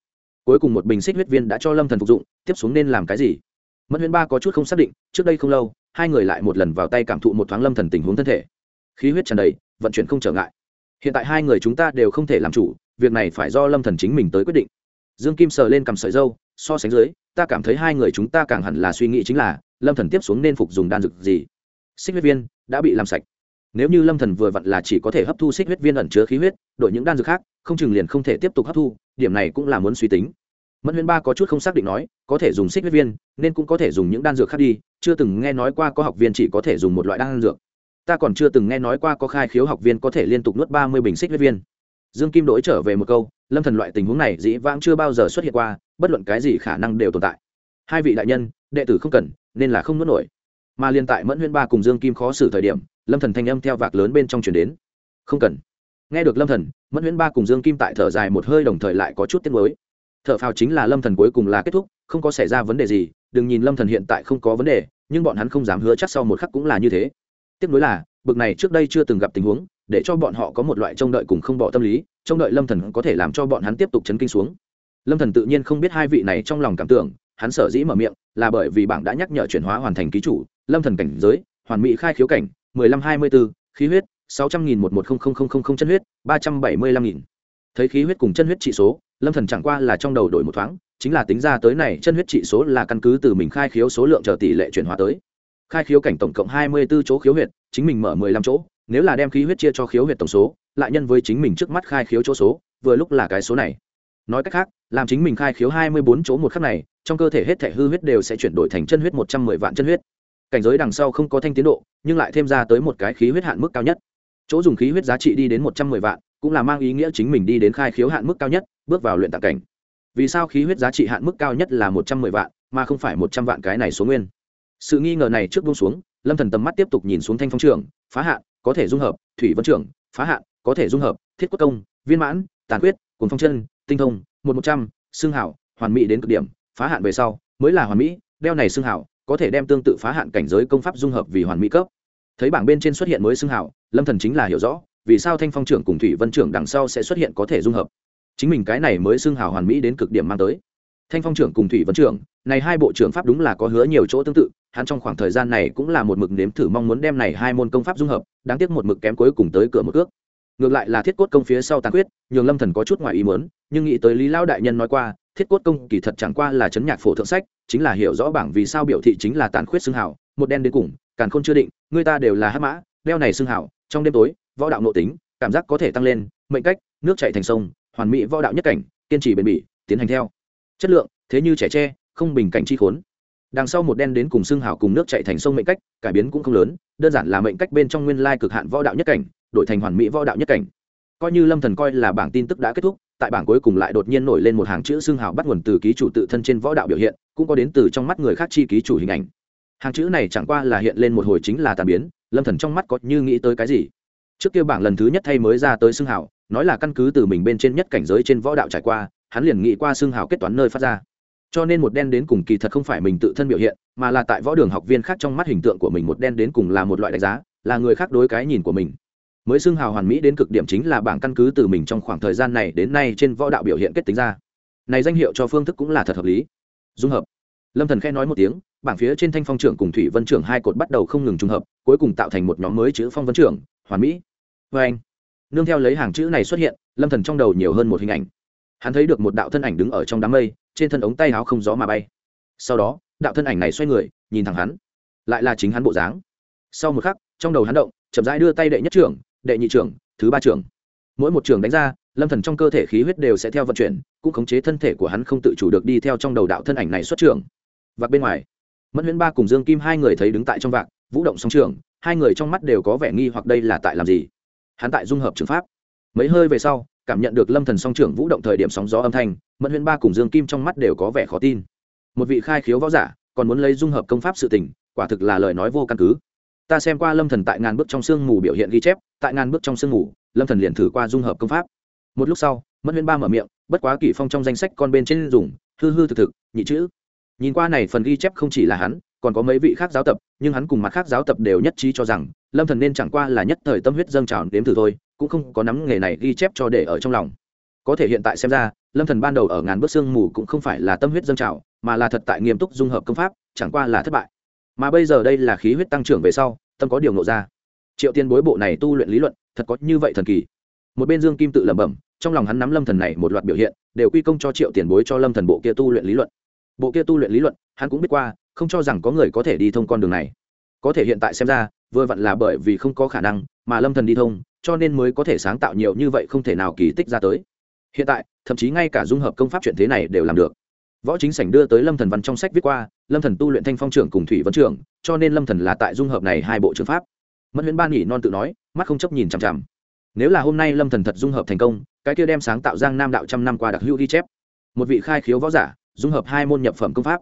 cuối cùng một bình xích huyết viên đã cho lâm thần phục dụng, tiếp xuống nên làm cái gì? Mẫn huyên ba có chút không xác định, trước đây không lâu, hai người lại một lần vào tay cảm thụ một thoáng lâm thần tình huống thân thể. Khí huyết tràn đầy, vận chuyển không trở ngại. Hiện tại hai người chúng ta đều không thể làm chủ, việc này phải do lâm thần chính mình tới quyết định. Dương kim sờ lên cầm sợi dâu, so sánh dưới, ta cảm thấy hai người chúng ta càng hẳn là suy nghĩ chính là, lâm thần tiếp xuống nên phục dùng đan dược gì? Xích huyết viên, đã bị làm sạch nếu như lâm thần vừa vặn là chỉ có thể hấp thu xích huyết viên ẩn chứa khí huyết, đổi những đan dược khác, không chừng liền không thể tiếp tục hấp thu, điểm này cũng là muốn suy tính. Mẫn huyên ba có chút không xác định nói, có thể dùng xích huyết viên, nên cũng có thể dùng những đan dược khác đi, chưa từng nghe nói qua có học viên chỉ có thể dùng một loại đan dược. Ta còn chưa từng nghe nói qua có khai khiếu học viên có thể liên tục nuốt ba mươi bình xích huyết viên. Dương kim đổi trở về một câu, lâm thần loại tình huống này dĩ vãng chưa bao giờ xuất hiện qua, bất luận cái gì khả năng đều tồn tại. Hai vị đại nhân, đệ tử không cần, nên là không nuốt nổi. Mà liên tại mẫn huyên ba cùng dương kim khó xử thời điểm lâm thần thanh âm theo vạc lớn bên trong chuyển đến. Không cần. Nghe được lâm thần, mẫn Huyễn ba cùng dương kim tại thở dài một hơi đồng thời lại có chút tiếc nuối. Thở phào chính là lâm thần cuối cùng là kết thúc, không có xảy ra vấn đề gì, đừng nhìn lâm thần hiện tại không có vấn đề, nhưng bọn hắn không dám hứa chắc sau một khắc cũng là như thế. Tiếp nối là, bực này trước đây chưa từng gặp tình huống, để cho bọn họ có một loại trông đợi cùng không bỏ tâm lý, trông đợi lâm thần có thể làm cho bọn hắn tiếp tục chấn kinh xuống. Lâm thần tự nhiên không biết hai vị này trong lòng cảm tưởng, hắn sở dĩ mở miệng là bởi vì bảng đã nhắc nhở chuyển hóa hoàn thành ký chủ, lâm thần cảnh giới, hoàn mỹ khai khiếu cảnh mười lăm hai mươi 1524, khí huyết sáu trăm nghìn một một không không không không không chân huyết ba trăm bảy mươi lăm nghìn. Thấy khí huyết cùng chân huyết trị số lâm thần chẳng qua là trong đầu đổi một thoáng chính là tính ra tới này chân huyết trị số là căn cứ từ mình khai khiếu số lượng chờ tỷ lệ chuyển hóa tới. Khai khiếu cảnh tổng cộng 24 chỗ khiếu huyệt chính mình mở mười lăm chỗ nếu là đem khí huyết chia cho khiếu huyệt tổng số lại nhân với chính mình trước mắt khai khiếu chỗ số vừa lúc là cái số này. Nói cách khác làm chính mình khai khiếu hai mươi bốn chỗ một khắc này trong cơ thể hết thể hư huyết đều sẽ chuyển đổi thành chân huyết một trăm mười vạn chân huyết cảnh giới đằng sau không có thanh tiến độ, nhưng lại thêm ra tới một cái khí huyết hạn mức cao nhất. Chỗ dùng khí huyết giá trị đi đến một trăm mười vạn, cũng là mang ý nghĩa chính mình đi đến khai khiếu hạn mức cao nhất, bước vào luyện tạc cảnh. Vì sao khí huyết giá trị hạn mức cao nhất là một trăm mười vạn, mà không phải một trăm vạn cái này số nguyên? Sự nghi ngờ này trước buông xuống, lâm thần tầm mắt tiếp tục nhìn xuống thanh phong trường, phá hạn, có thể dung hợp, thủy vân trưởng phá hạn, có thể dung hợp, thiết quốc công, viên mãn, tàn quyết cùng phong chân, tinh thông, một một trăm, xương hảo, hoàn mỹ đến cực điểm, phá hạn về sau mới là hoàn mỹ, đeo này xương hảo có thể đem tương tự phá hạn cảnh giới công pháp dung hợp vì hoàn mỹ cấp. Thấy bảng bên trên xuất hiện mới xưng hảo lâm thần chính là hiểu rõ, vì sao thanh phong trưởng cùng thủy vân trưởng đằng sau sẽ xuất hiện có thể dung hợp. Chính mình cái này mới xưng hào hoàn mỹ đến cực điểm mang tới. Thanh phong trưởng cùng thủy vân trưởng, này hai bộ trưởng pháp đúng là có hứa nhiều chỗ tương tự, hắn trong khoảng thời gian này cũng là một mực nếm thử mong muốn đem này hai môn công pháp dung hợp, đáng tiếc một mực kém cuối cùng tới cửa một cước ngược lại là thiết cốt công phía sau tàn quyết nhường lâm thần có chút ngoài ý muốn, nhưng nghĩ tới lý lao đại nhân nói qua thiết cốt công kỳ thật chẳng qua là chấn nhạc phổ thượng sách, chính là hiểu rõ bảng vì sao biểu thị chính là tàn khuyết xương hảo một đen đến cùng, càn khôn chưa định, người ta đều là hát mã, đeo này xương hảo trong đêm tối, võ đạo nội tính, cảm giác có thể tăng lên, mệnh cách, nước chạy thành sông, hoàn mỹ võ đạo nhất cảnh, kiên trì bền bỉ, tiến hành theo. Chất lượng, thế như trẻ tre, không bình cảnh chi khốn. Đằng sau một đen đến cùng xương hảo cùng nước chạy thành sông mệnh cách, cải biến cũng không lớn, đơn giản là mệnh cách bên trong nguyên lai cực hạn võ đạo nhất cảnh, đổi thành hoàn mỹ võ đạo nhất cảnh. Coi như lâm thần coi là bảng tin tức đã kết thúc tại bảng cuối cùng lại đột nhiên nổi lên một hàng chữ xương hào bắt nguồn từ ký chủ tự thân trên võ đạo biểu hiện, cũng có đến từ trong mắt người khác chi ký chủ hình ảnh. Hàng chữ này chẳng qua là hiện lên một hồi chính là tàn biến, lâm thần trong mắt có như nghĩ tới cái gì? Trước kia bảng lần thứ nhất thay mới ra tới xương hào, nói là căn cứ từ mình bên trên nhất cảnh giới trên võ đạo trải qua, hắn liền nghĩ qua xương hào kết toán nơi phát ra. Cho nên một đen đến cùng kỳ thật không phải mình tự thân biểu hiện, mà là tại võ đường học viên khác trong mắt hình tượng của mình một đen đến cùng là một loại đánh giá, là người khác đối cái nhìn của mình mới xưng hào hoàn mỹ đến cực điểm chính là bảng căn cứ từ mình trong khoảng thời gian này đến nay trên võ đạo biểu hiện kết tính ra. Này danh hiệu cho phương thức cũng là thật hợp lý. Dung hợp. Lâm thần khẽ nói một tiếng, bảng phía trên thanh phong trưởng cùng thủy vân trưởng hai cột bắt đầu không ngừng trùng hợp, cuối cùng tạo thành một nhóm mới chữ phong vân trưởng, hoàn mỹ. Vê anh, nương theo lấy hàng chữ này xuất hiện, lâm thần trong đầu nhiều hơn một hình ảnh. Hắn thấy được một đạo thân ảnh đứng ở trong đám mây, trên thân ống tay áo không gió mà bay. Sau đó, đạo thân ảnh này xoay người, nhìn thẳng hắn. Lại là chính hắn bộ dáng. Sau một khắc, trong đầu hắn động, chậm rãi đưa tay đệ nhất trưởng đệ nhị trưởng, thứ ba trưởng. Mỗi một trường đánh ra, lâm thần trong cơ thể khí huyết đều sẽ theo vận chuyển, cũng khống chế thân thể của hắn không tự chủ được đi theo trong đầu đạo thân ảnh này xuất trường vạc bên ngoài, mẫn huyễn ba cùng dương kim hai người thấy đứng tại trong vạc, vũ động song trường hai người trong mắt đều có vẻ nghi hoặc đây là tại làm gì. Hắn tại dung hợp trường pháp. Mấy hơi về sau, cảm nhận được lâm thần song trưởng vũ động thời điểm sóng gió âm thanh, mẫn huyễn ba cùng dương kim trong mắt đều có vẻ khó tin. Một vị khai khiếu võ giả, còn muốn lấy dung hợp công pháp sự tình, quả thực là lời nói vô căn cứ ta xem qua lâm thần tại ngàn bước trong sương mù biểu hiện ghi chép, tại ngàn bước trong sương mù, lâm thần liền thử qua dung hợp công pháp. Một lúc sau mất huyên ba mở miệng, bất quá kỷ phong trong danh sách con bên trên dùng, hư hư thực thực, nhị chữ. Nhìn qua này phần ghi chép không chỉ là hắn, còn có mấy vị khác giáo tập, nhưng hắn cùng mặt khác giáo tập đều nhất trí cho rằng, lâm thần nên chẳng qua là nhất thời tâm huyết dâng trào đếm thử thôi, cũng không có nắm nghề này ghi chép cho để ở trong lòng. Có thể hiện tại xem ra, lâm thần ban đầu ở ngàn bước sương mù cũng không phải là tâm huyết dâng trào, mà là thật tại nghiêm túc dung hợp công pháp, chẳng qua là thất bại mà bây giờ đây là khí huyết tăng trưởng về sau, tâm có điều nộ ra. Triệu tiên bối bộ này tu luyện lý luận, thật có như vậy thần kỳ. Một bên dương kim tự lẩm bẩm, trong lòng hắn nắm lâm thần này một loạt biểu hiện, đều quy công cho triệu tiền bối cho lâm thần bộ kia tu luyện lý luận. Bộ kia tu luyện lý luận, hắn cũng biết qua, không cho rằng có người có thể đi thông con đường này. Có thể hiện tại xem ra, vừa vặn là bởi vì không có khả năng mà lâm thần đi thông, cho nên mới có thể sáng tạo nhiều như vậy không thể nào kỳ tích ra tới. Hiện tại, thậm chí ngay cả dung hợp công pháp chuyện thế này đều làm được võ chính sảnh đưa tới lâm thần văn trong sách viết qua, lâm thần tu luyện thanh phong trưởng cùng thủy vấn trưởng, cho nên lâm thần là tại dung hợp này hai bộ trường pháp. Mất huyễn ban nghỉ non tự nói, mắt không chấp nhìn chằm chằm. Nếu là hôm nay lâm thần thật dung hợp thành công, cái kia đem sáng tạo giang nam đạo trăm năm qua đặc hữu ghi chép. Một vị khai khiếu võ giả, dung hợp hai môn nhập phẩm công pháp.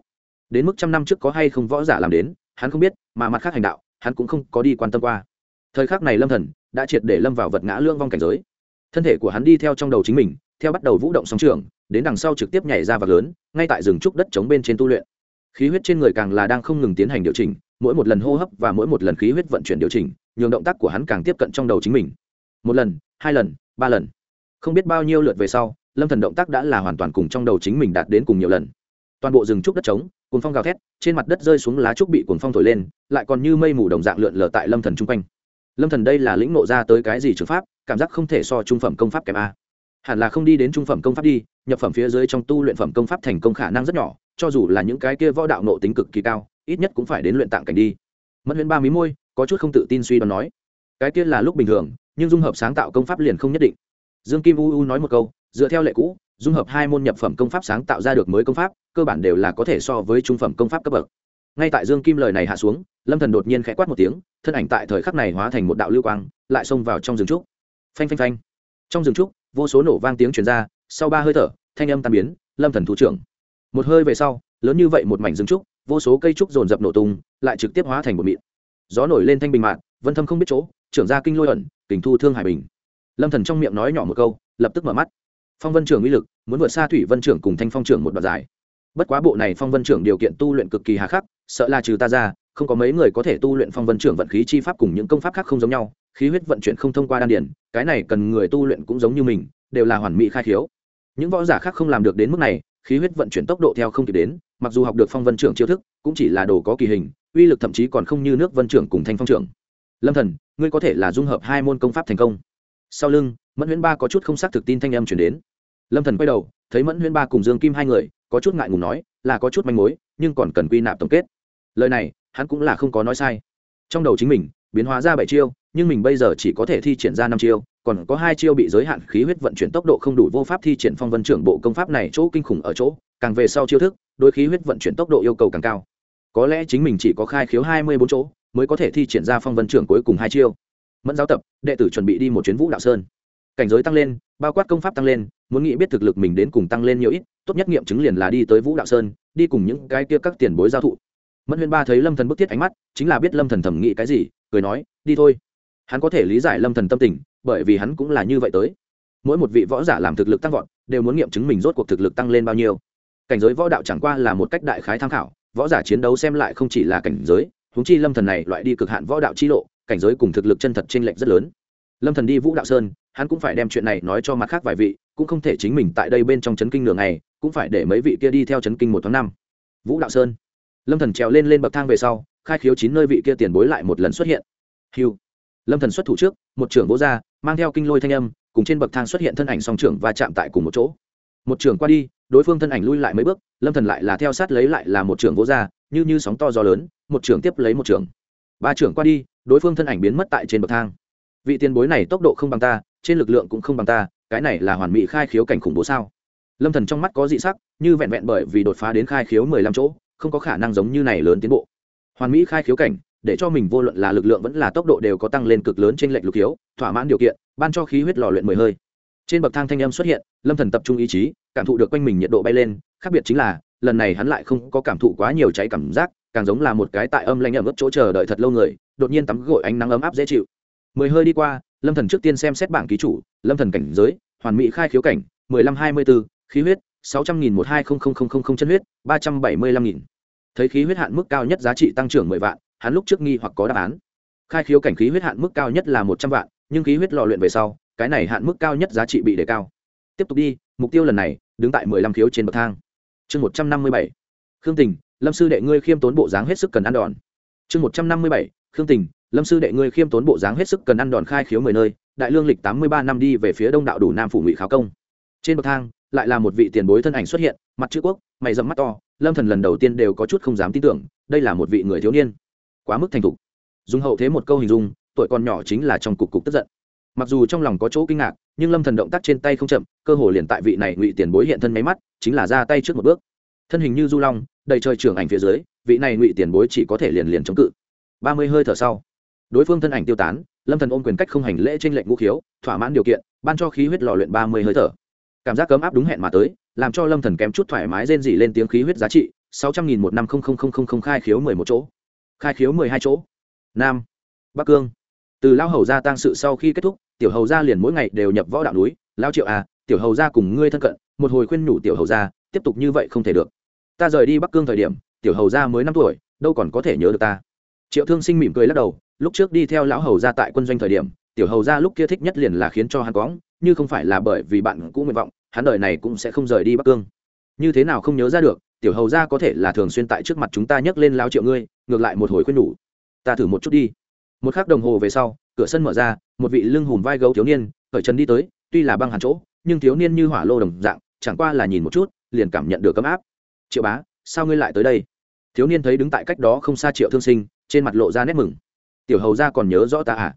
Đến mức trăm năm trước có hay không võ giả làm đến, hắn không biết, mà mặt khác hành đạo, hắn cũng không có đi quan tâm qua. Thời khắc này lâm thần đã triệt để lâm vào vật ngã lương vong cảnh giới. Thân thể của hắn đi theo trong đầu chính mình, theo bắt đầu vũ động sóng trường đến đằng sau trực tiếp nhảy ra và lớn, ngay tại rừng trúc đất chống bên trên tu luyện. Khí huyết trên người càng là đang không ngừng tiến hành điều chỉnh, mỗi một lần hô hấp và mỗi một lần khí huyết vận chuyển điều chỉnh, nhường động tác của hắn càng tiếp cận trong đầu chính mình. Một lần, hai lần, ba lần. Không biết bao nhiêu lượt về sau, lâm thần động tác đã là hoàn toàn cùng trong đầu chính mình đạt đến cùng nhiều lần. Toàn bộ rừng trúc đất trống, cuồng phong gào thét, trên mặt đất rơi xuống lá trúc bị cuồng phong thổi lên, lại còn như mây mù đồng dạng lượn lờ tại lâm thần chung quanh. Lâm thần đây là lĩnh nộ ra tới cái gì trường pháp, cảm giác không thể so trung phẩm công pháp kém a hẳn là không đi đến trung phẩm công pháp đi, nhập phẩm phía dưới trong tu luyện phẩm công pháp thành công khả năng rất nhỏ, cho dù là những cái kia võ đạo nộ tính cực kỳ cao, ít nhất cũng phải đến luyện tạng cảnh đi. Mẫn huyễn ba mí môi, có chút không tự tin suy đoán nói, cái kia là lúc bình thường, nhưng dung hợp sáng tạo công pháp liền không nhất định. Dương kim u u nói một câu, dựa theo lệ cũ, dung hợp hai môn nhập phẩm công pháp sáng tạo ra được mới công pháp, cơ bản đều là có thể so với trung phẩm công pháp cấp bậc. Ngay tại dương kim lời này hạ xuống, lâm thần đột nhiên khẽ quát một tiếng, thân ảnh tại thời khắc này hóa thành một đạo lưu quang, lại xông vào trong rừng trúc. Phanh phanh phanh. Trong rừng trúc vô số nổ vang tiếng truyền ra, sau ba hơi thở, thanh âm tan biến, lâm thần thủ trưởng. Một hơi về sau, lớn như vậy một mảnh rừng trúc, vô số cây trúc dồn dập nổ tung, lại trực tiếp hóa thành một mịn. Gió nổi lên thanh bình mạn, vân thâm không biết chỗ, trưởng ra kinh lôi ẩn, kình thu thương hải bình. Lâm thần trong miệng nói nhỏ một câu, lập tức mở mắt. Phong vân trưởng uy lực, muốn vượt xa thủy vân trưởng cùng thanh phong trưởng một đoạn dài. Bất quá bộ này phong vân trưởng điều kiện tu luyện cực kỳ hà khắc, sợ là trừ ta ra, không có mấy người có thể tu luyện phong vân trưởng vận khí chi pháp cùng những công pháp khác không giống nhau khí huyết vận chuyển không thông qua đan điển cái này cần người tu luyện cũng giống như mình, đều là hoàn mỹ khai khiếu. Những võ giả khác không làm được đến mức này, khí huyết vận chuyển tốc độ theo không kịp đến, mặc dù học được phong vân trưởng chiêu thức, cũng chỉ là đồ có kỳ hình, uy lực thậm chí còn không như nước vân trưởng cùng thanh phong trưởng. Lâm thần, ngươi có thể là dung hợp hai môn công pháp thành công. Sau lưng, mẫn huyễn ba có chút không xác thực tin thanh âm chuyển đến. Lâm thần quay đầu, thấy mẫn huyễn ba cùng dương kim hai người, có chút ngại ngùng nói, là có chút manh mối, nhưng còn cần quy nạp tổng kết. Lời này, hắn cũng là không có nói sai. Trong đầu chính mình, biến hóa ra bảy chiêu nhưng mình bây giờ chỉ có thể thi triển ra năm chiêu, còn có hai chiêu bị giới hạn khí huyết vận chuyển tốc độ không đủ vô pháp thi triển phong vân trưởng bộ công pháp này chỗ kinh khủng ở chỗ, càng về sau chiêu thức đôi khí huyết vận chuyển tốc độ yêu cầu càng cao. Có lẽ chính mình chỉ có khai khiếu hai mươi bốn chỗ, mới có thể thi triển ra phong vân trưởng cuối cùng hai chiêu. Mẫn giáo tập, đệ tử chuẩn bị đi một chuyến vũ đạo sơn. Cảnh giới tăng lên, bao quát công pháp tăng lên, muốn nghĩ biết thực lực mình đến cùng tăng lên nhiều ít, tốt nhất nghiệm chứng liền là đi tới vũ đạo sơn, đi cùng những cái kia các tiền bối giao thụ. Mẫn huyên ba thấy lâm thần bức thiết ánh mắt, chính là biết lâm thần thẩm nghĩ cái gì, cười nói, đi thôi hắn có thể lý giải lâm thần tâm tình, bởi vì hắn cũng là như vậy tới. Mỗi một vị võ giả làm thực lực tăng vọt, đều muốn nghiệm chứng mình rốt cuộc thực lực tăng lên bao nhiêu. Cảnh giới võ đạo chẳng qua là một cách đại khái tham khảo, võ giả chiến đấu xem lại không chỉ là cảnh giới, huống chi lâm thần này loại đi cực hạn võ đạo chi lộ, cảnh giới cùng thực lực chân thật trên lệnh rất lớn. Lâm thần đi vũ đạo sơn, hắn cũng phải đem chuyện này nói cho mặt khác vài vị, cũng không thể chính mình tại đây bên trong chấn kinh nửa ngày, cũng phải để mấy vị kia đi theo chấn kinh một tháng năm. Vũ đạo sơn. Lâm thần trèo lên lên bậc thang về sau, khai khiếu chín nơi vị kia tiền bối lại một lần xuất hiện. Hiu lâm thần xuất thủ trước, một trưởng vỗ ra, mang theo kinh lôi thanh âm, cùng trên bậc thang xuất hiện thân ảnh song trưởng và chạm tại cùng một chỗ. Một trưởng qua đi, đối phương thân ảnh lui lại mấy bước, lâm thần lại là theo sát lấy lại là một trưởng vỗ ra, như như sóng to gió lớn, một trưởng tiếp lấy một trưởng. Ba trưởng qua đi, đối phương thân ảnh biến mất tại trên bậc thang. Vị tiền bối này tốc độ không bằng ta, trên lực lượng cũng không bằng ta, cái này là hoàn mỹ khai khiếu cảnh khủng bố sao? Lâm thần trong mắt có dị sắc, như vẹn vẹn bởi vì đột phá đến khai khiếu mười lăm chỗ, không có khả năng giống như này lớn tiến bộ. Hoàn mỹ khai khiếu cảnh để cho mình vô luận là lực lượng vẫn là tốc độ đều có tăng lên cực lớn trên lệnh lục thiếu thỏa mãn điều kiện, ban cho khí huyết lò luyện mười hơi. Trên bậc thang thanh âm xuất hiện, lâm thần tập trung ý chí, cảm thụ được quanh mình nhiệt độ bay lên, khác biệt chính là, lần này hắn lại không có cảm thụ quá nhiều cháy cảm giác, càng giống là một cái tại âm lanh ẩm ướt chỗ chờ đợi thật lâu người, đột nhiên tắm gội ánh nắng ấm áp dễ chịu. Mười hơi đi qua, lâm thần trước tiên xem xét bảng ký chủ, lâm thần cảnh giới, hoàn mỹ khai khiếu cảnh, mười lăm hai mươi bốn khí huyết, sáu trăm nghìn một hai không không không không chân huyết, ba trăm bảy mươi lăm nghìn. Thấy khí huyết hạn mức cao nhất giá trị tăng trưởng mười vạn hắn lúc trước nghi hoặc có đáp án. Khai khiếu cảnh khí huyết hạn mức cao nhất là một trăm vạn, nhưng khí huyết lò luyện về sau, cái này hạn mức cao nhất giá trị bị đề cao. Tiếp tục đi, mục tiêu lần này, đứng tại mười lăm khiếu trên bậc thang. Chương một trăm năm mươi bảy. Khương tình, lâm sư đệ ngươi khiêm tốn bộ dáng hết sức cần ăn đòn. Chương một trăm năm mươi bảy. Khương tình, lâm sư đệ ngươi khiêm tốn bộ dáng hết sức cần ăn đòn khai khiếu mười nơi, đại lương lịch tám mươi ba năm đi về phía đông đạo đủ nam phủ ngụy kháo công. Trên bậc thang, lại là một vị tiền bối thân ảnh xuất hiện, mặt chữ quốc, mày dẫm mắt to, lâm thần lần đầu tiên đều có chút không dám tin tưởng, đây là một vị người thiếu niên quá mức thành thục. Dùng hậu thế một câu hình dung, tuổi còn nhỏ chính là trong cục cục tức giận. Mặc dù trong lòng có chỗ kinh ngạc, nhưng lâm thần động tác trên tay không chậm, cơ hồ liền tại vị này ngụy tiền bối hiện thân máy mắt, chính là ra tay trước một bước. Thân hình như du long, đầy trời trưởng ảnh phía dưới, vị này ngụy tiền bối chỉ có thể liền liền chống cự. Ba mươi hơi thở sau, đối phương thân ảnh tiêu tán, lâm thần ôm quyền cách không hành lễ trên lệnh ngũ khiếu, thỏa mãn điều kiện, ban cho khí huyết lò luyện ba mươi hơi thở. Cảm giác cấm áp đúng hẹn mà tới, làm cho lâm thần kém chút thoải mái rên rỉ lên tiếng khí huyết giá trị, sáu trăm nghìn một năm không không không không không khai khiếu mười một chỗ khai khiếu mười hai chỗ. Nam. Bắc cương. Từ lao hầu gia tăng sự sau khi kết thúc, tiểu hầu gia liền mỗi ngày đều nhập võ đạo núi. Lao triệu à tiểu hầu gia cùng ngươi thân cận, một hồi khuyên nhủ tiểu hầu gia, tiếp tục như vậy không thể được. Ta rời đi bắc cương thời điểm, tiểu hầu gia mới năm tuổi, đâu còn có thể nhớ được ta. Triệu thương sinh mỉm cười lắc đầu, lúc trước đi theo lão hầu gia tại quân doanh thời điểm, tiểu hầu gia lúc kia thích nhất liền là khiến cho hắn cóng như không phải là bởi vì bạn cũ nguyện vọng, hắn đời này cũng sẽ không rời đi bắc cương. Như thế nào không nhớ ra được tiểu hầu ra có thể là thường xuyên tại trước mặt chúng ta nhấc lên lao triệu ngươi, ngược lại một hồi khuyên nhủ. Ta thử một chút đi. Một k h ắ c đồng hồ về sau, cửa sân mở ra, một vị lưng hùm vai gấu thiếu niên, khởi chân đi tới, tuy là băng hàn chỗ, nhưng thiếu niên như hỏa lô đồng dạng, chẳng qua là nhìn một chút, liền cảm nhận được ấm áp. Triệu bá, sao ngươi lại tới đây? Thiếu niên thấy đứng tại cách đó không xa triệu thương sinh, trên mặt lộ ra nét mừng. Tiểu hầu ra còn nhớ rõ ta à?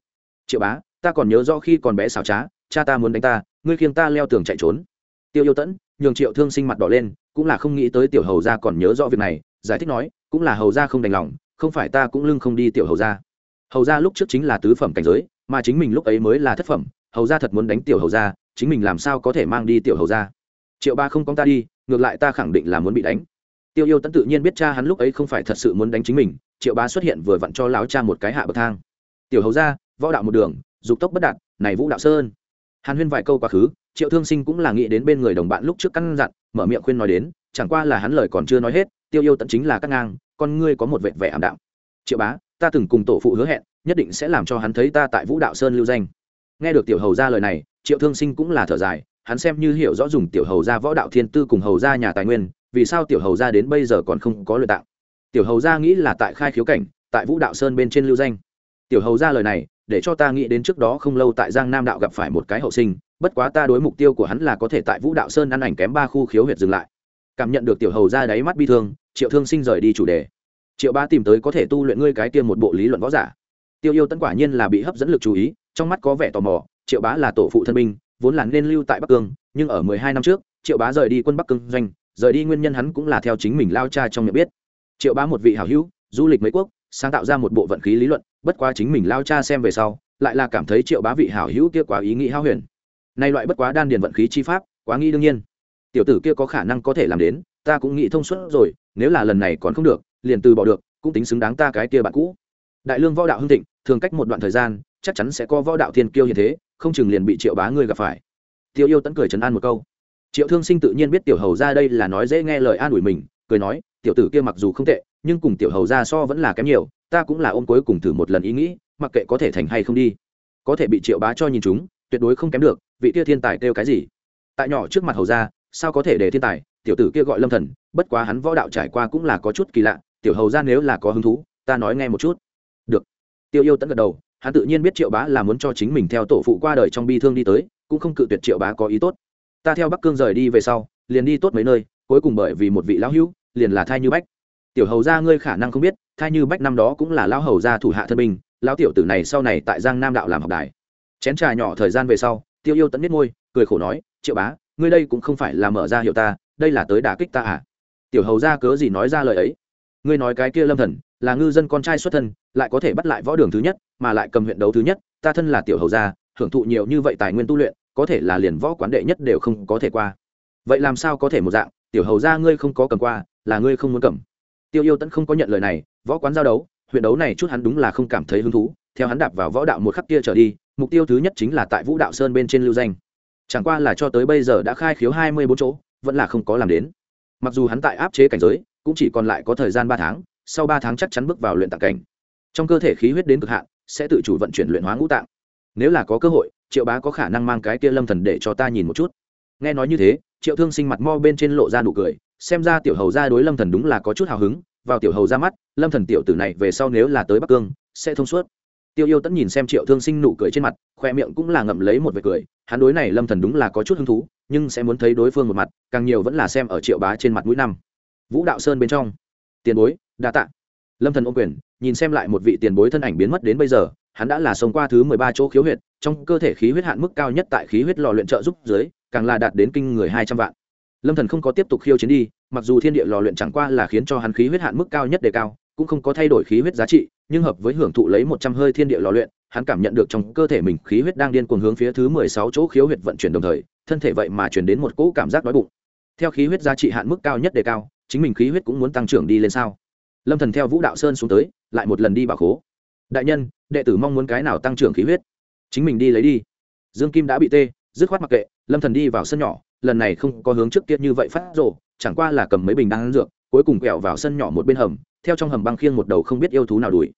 Triệu bá, ta còn nhớ rõ khi còn bé xảo trá, cha ta muốn đánh ta, ngươi khiêng ta leo tường chạy trốn. Tiêu yêu tẫn, nhường triệu thương sinh mặt đỏ lên cũng là không nghĩ tới tiểu hầu gia còn nhớ rõ việc này giải thích nói cũng là hầu gia không đành lòng không phải ta cũng lưng không đi tiểu hầu gia. hầu gia lúc trước chính là tứ phẩm cảnh giới mà chính mình lúc ấy mới là thất phẩm hầu gia thật muốn đánh tiểu hầu gia, chính mình làm sao có thể mang đi tiểu hầu gia. triệu ba không con ta đi ngược lại ta khẳng định là muốn bị đánh tiêu yêu tẫn tự nhiên biết cha hắn lúc ấy không phải thật sự muốn đánh chính mình triệu ba xuất hiện vừa vặn cho láo cha một cái hạ bậc thang tiểu hầu gia, võ đạo một đường dục tốc bất đạt này vũ đạo sơn hàn huyên vài câu quá khứ triệu thương sinh cũng là nghĩ đến bên người đồng bạn lúc trước căn dặn mở miệng khuyên nói đến, chẳng qua là hắn lời còn chưa nói hết, tiêu yêu tận chính là cắt ngang, con ngươi có một vệt vẻ ảm đạm. Triệu bá, ta từng cùng tổ phụ hứa hẹn, nhất định sẽ làm cho hắn thấy ta tại vũ đạo sơn lưu danh. Nghe được tiểu hầu ra lời này, triệu thương sinh cũng là thở dài, hắn xem như hiểu rõ dùng tiểu hầu ra võ đạo thiên tư cùng hầu ra nhà tài nguyên, vì sao tiểu hầu ra đến bây giờ còn không có luyện tạng? Tiểu hầu ra nghĩ là tại khai khiếu cảnh, tại vũ đạo sơn bên trên lưu danh. Tiểu hầu ra lời này, để cho ta nghĩ đến trước đó không lâu tại giang nam đạo gặp phải một cái hậu sinh bất quá ta đối mục tiêu của hắn là có thể tại vũ đạo sơn ăn ảnh kém ba khu khiếu huyệt dừng lại. Cảm nhận được tiểu hầu ra đáy mắt bi thương, triệu thương sinh rời đi chủ đề. Triệu ba tìm tới có thể tu luyện ngươi cái tiêm một bộ lý luận võ giả. Tiêu yêu tấn quả nhiên là bị hấp dẫn lực chú ý, trong mắt có vẻ tò mò, triệu bá là tổ phụ thân binh, vốn là nên lưu tại bắc cương, nhưng ở mười hai năm trước, triệu bá rời đi quân bắc cương doanh, rời đi nguyên nhân hắn cũng là theo chính mình lao cha trong nhận biết. Triệu bá một vị hảo hữu, du lịch mấy quốc, sáng tạo ra một bộ vận khí lý luận, bất quá chính mình lao cha xem về sau, lại là cảm thấy triệu bá vị hảo hữu kia quá ý nghĩ hao huyền nay loại bất quá đan điền vận khí chi pháp, quá nghĩ đương nhiên. Tiểu tử kia có khả năng có thể làm đến, ta cũng nghĩ thông suốt rồi, nếu là lần này còn không được, liền từ bỏ được, cũng tính xứng đáng ta cái kia bạn cũ. Đại lương võ đạo hưng thịnh, thường cách một đoạn thời gian, chắc chắn sẽ có võ đạo thiên kiêu như thế, không chừng liền bị triệu bá ngươi gặp phải. Tiêu yêu tẫn cười trấn an một câu. Triệu thương sinh tự nhiên biết tiểu hầu ra đây là nói dễ nghe lời an ủi mình, cười nói, tiểu tử kia mặc dù không tệ, nhưng cùng tiểu hầu ra so vẫn là kém nhiều, ta cũng là ôm cuối cùng thử một lần ý nghĩ, mặc kệ có thể thành hay không đi. Có thể bị triệu bá cho nhìn chúng, tuyệt đối không kém được vị kia thiên tài kêu cái gì? Tại nhỏ trước mặt hầu ra sao có thể để thiên tài? Tiểu tử kia gọi lâm thần, bất quá hắn võ đạo trải qua cũng là có chút kỳ lạ, tiểu hầu ra nếu là có hứng thú, ta nói nghe một chút. Được. Tiêu yêu tẫn gật đầu, hắn tự nhiên biết triệu bá là muốn cho chính mình theo tổ phụ qua đời trong bi thương đi tới, cũng không cự tuyệt triệu bá có ý tốt. Ta theo bắc cương rời đi về sau, liền đi tốt mấy nơi, cuối cùng bởi vì một vị lão hữu, liền là thai như bách. Tiểu hầu ra ngươi khả năng không biết, thai như bách năm đó cũng là lão hầu gia thủ hạ thân binh, lão tiểu tử này sau này tại giang nam đạo làm học đài. Chén trà nhỏ thời gian về sau tiêu yêu tẫn biết môi, cười khổ nói, triệu bá, ngươi đây cũng không phải là mở ra hiệu ta, đây là tới đả kích ta à? Tiểu hầu ra cớ gì nói ra lời ấy? Ngươi nói cái kia lâm thần, là ngư dân con trai xuất thân, lại có thể bắt lại võ đường thứ nhất, mà lại cầm huyện đấu thứ nhất, ta thân là tiểu hầu gia, hưởng thụ nhiều như vậy tài nguyên tu luyện, có thể là liền võ quán đệ nhất đều không có thể qua. Vậy làm sao có thể một dạng, tiểu hầu gia ngươi không có cầm qua, là ngươi không muốn cầm. Tiêu yêu tẫn không có nhận lời này, võ quán giao đấu huyện đấu này chút hắn đúng là không cảm thấy hứng thú, theo hắn đạp vào võ đạo một khắc kia trở đi, mục tiêu thứ nhất chính là tại vũ đạo sơn bên trên lưu danh. Chẳng qua là cho tới bây giờ đã khai khiếu hai mươi bốn chỗ, vẫn là không có làm đến. Mặc dù hắn tại áp chế cảnh giới, cũng chỉ còn lại có thời gian ba tháng, sau ba tháng chắc chắn bước vào luyện tạng cảnh. Trong cơ thể khí huyết đến cực hạn, sẽ tự chủ vận chuyển luyện hóa ngũ tạng. Nếu là có cơ hội, triệu bá có khả năng mang cái kia lâm thần để cho ta nhìn một chút. Nghe nói như thế, triệu thương sinh mặt mo bên trên lộ ra nụ cười, xem ra tiểu hầu ra đối lâm thần đúng là có chút hào hứng vào tiểu hầu ra mắt, lâm thần tiểu tử này về sau nếu là tới bắc cương, sẽ thông suốt. Tiêu yêu tẫn nhìn xem triệu thương sinh nụ cười trên mặt, khoe miệng cũng là ngậm lấy một vệt cười, hắn đối này lâm thần đúng là có chút hứng thú, nhưng sẽ muốn thấy đối phương một mặt, càng nhiều vẫn là xem ở triệu bá trên mặt mũi năm. Vũ đạo sơn bên trong. Tiền bối, đa tạ. Lâm thần ô quyền, nhìn xem lại một vị tiền bối thân ảnh biến mất đến bây giờ, hắn đã là sống qua thứ mười ba chỗ khiếu huyệt, trong cơ thể khí huyết hạn mức cao nhất tại khí huyết lò luyện trợ giúp dưới, càng là đạt đến kinh người hai trăm vạn. Lâm thần không có tiếp tục khiêu chiến đi mặc dù thiên địa lò luyện chẳng qua là khiến cho hắn khí huyết hạn mức cao nhất đề cao, cũng không có thay đổi khí huyết giá trị, nhưng hợp với hưởng thụ lấy một trăm hơi thiên địa lò luyện, hắn cảm nhận được trong cơ thể mình khí huyết đang điên cuồng hướng phía thứ mười sáu chỗ khiếu huyệt vận chuyển đồng thời, thân thể vậy mà chuyển đến một cỗ cảm giác đói bụng. Theo khí huyết giá trị hạn mức cao nhất đề cao, chính mình khí huyết cũng muốn tăng trưởng đi lên sao? Lâm thần theo vũ đạo sơn xuống tới, lại một lần đi bảo khố. Đại nhân, đệ tử mong muốn cái nào tăng trưởng khí huyết? Chính mình đi lấy đi. Dương kim đã bị tê, dứt khoát mặc kệ lâm thần đi vào sân nhỏ, lần này không có hướng trước kia như vậy phát rồ, chẳng qua là cầm mấy bình đan dược, cuối cùng quẹo vào sân nhỏ một bên hầm, theo trong hầm băng khiêng một đầu không biết yêu thú nào đuổi.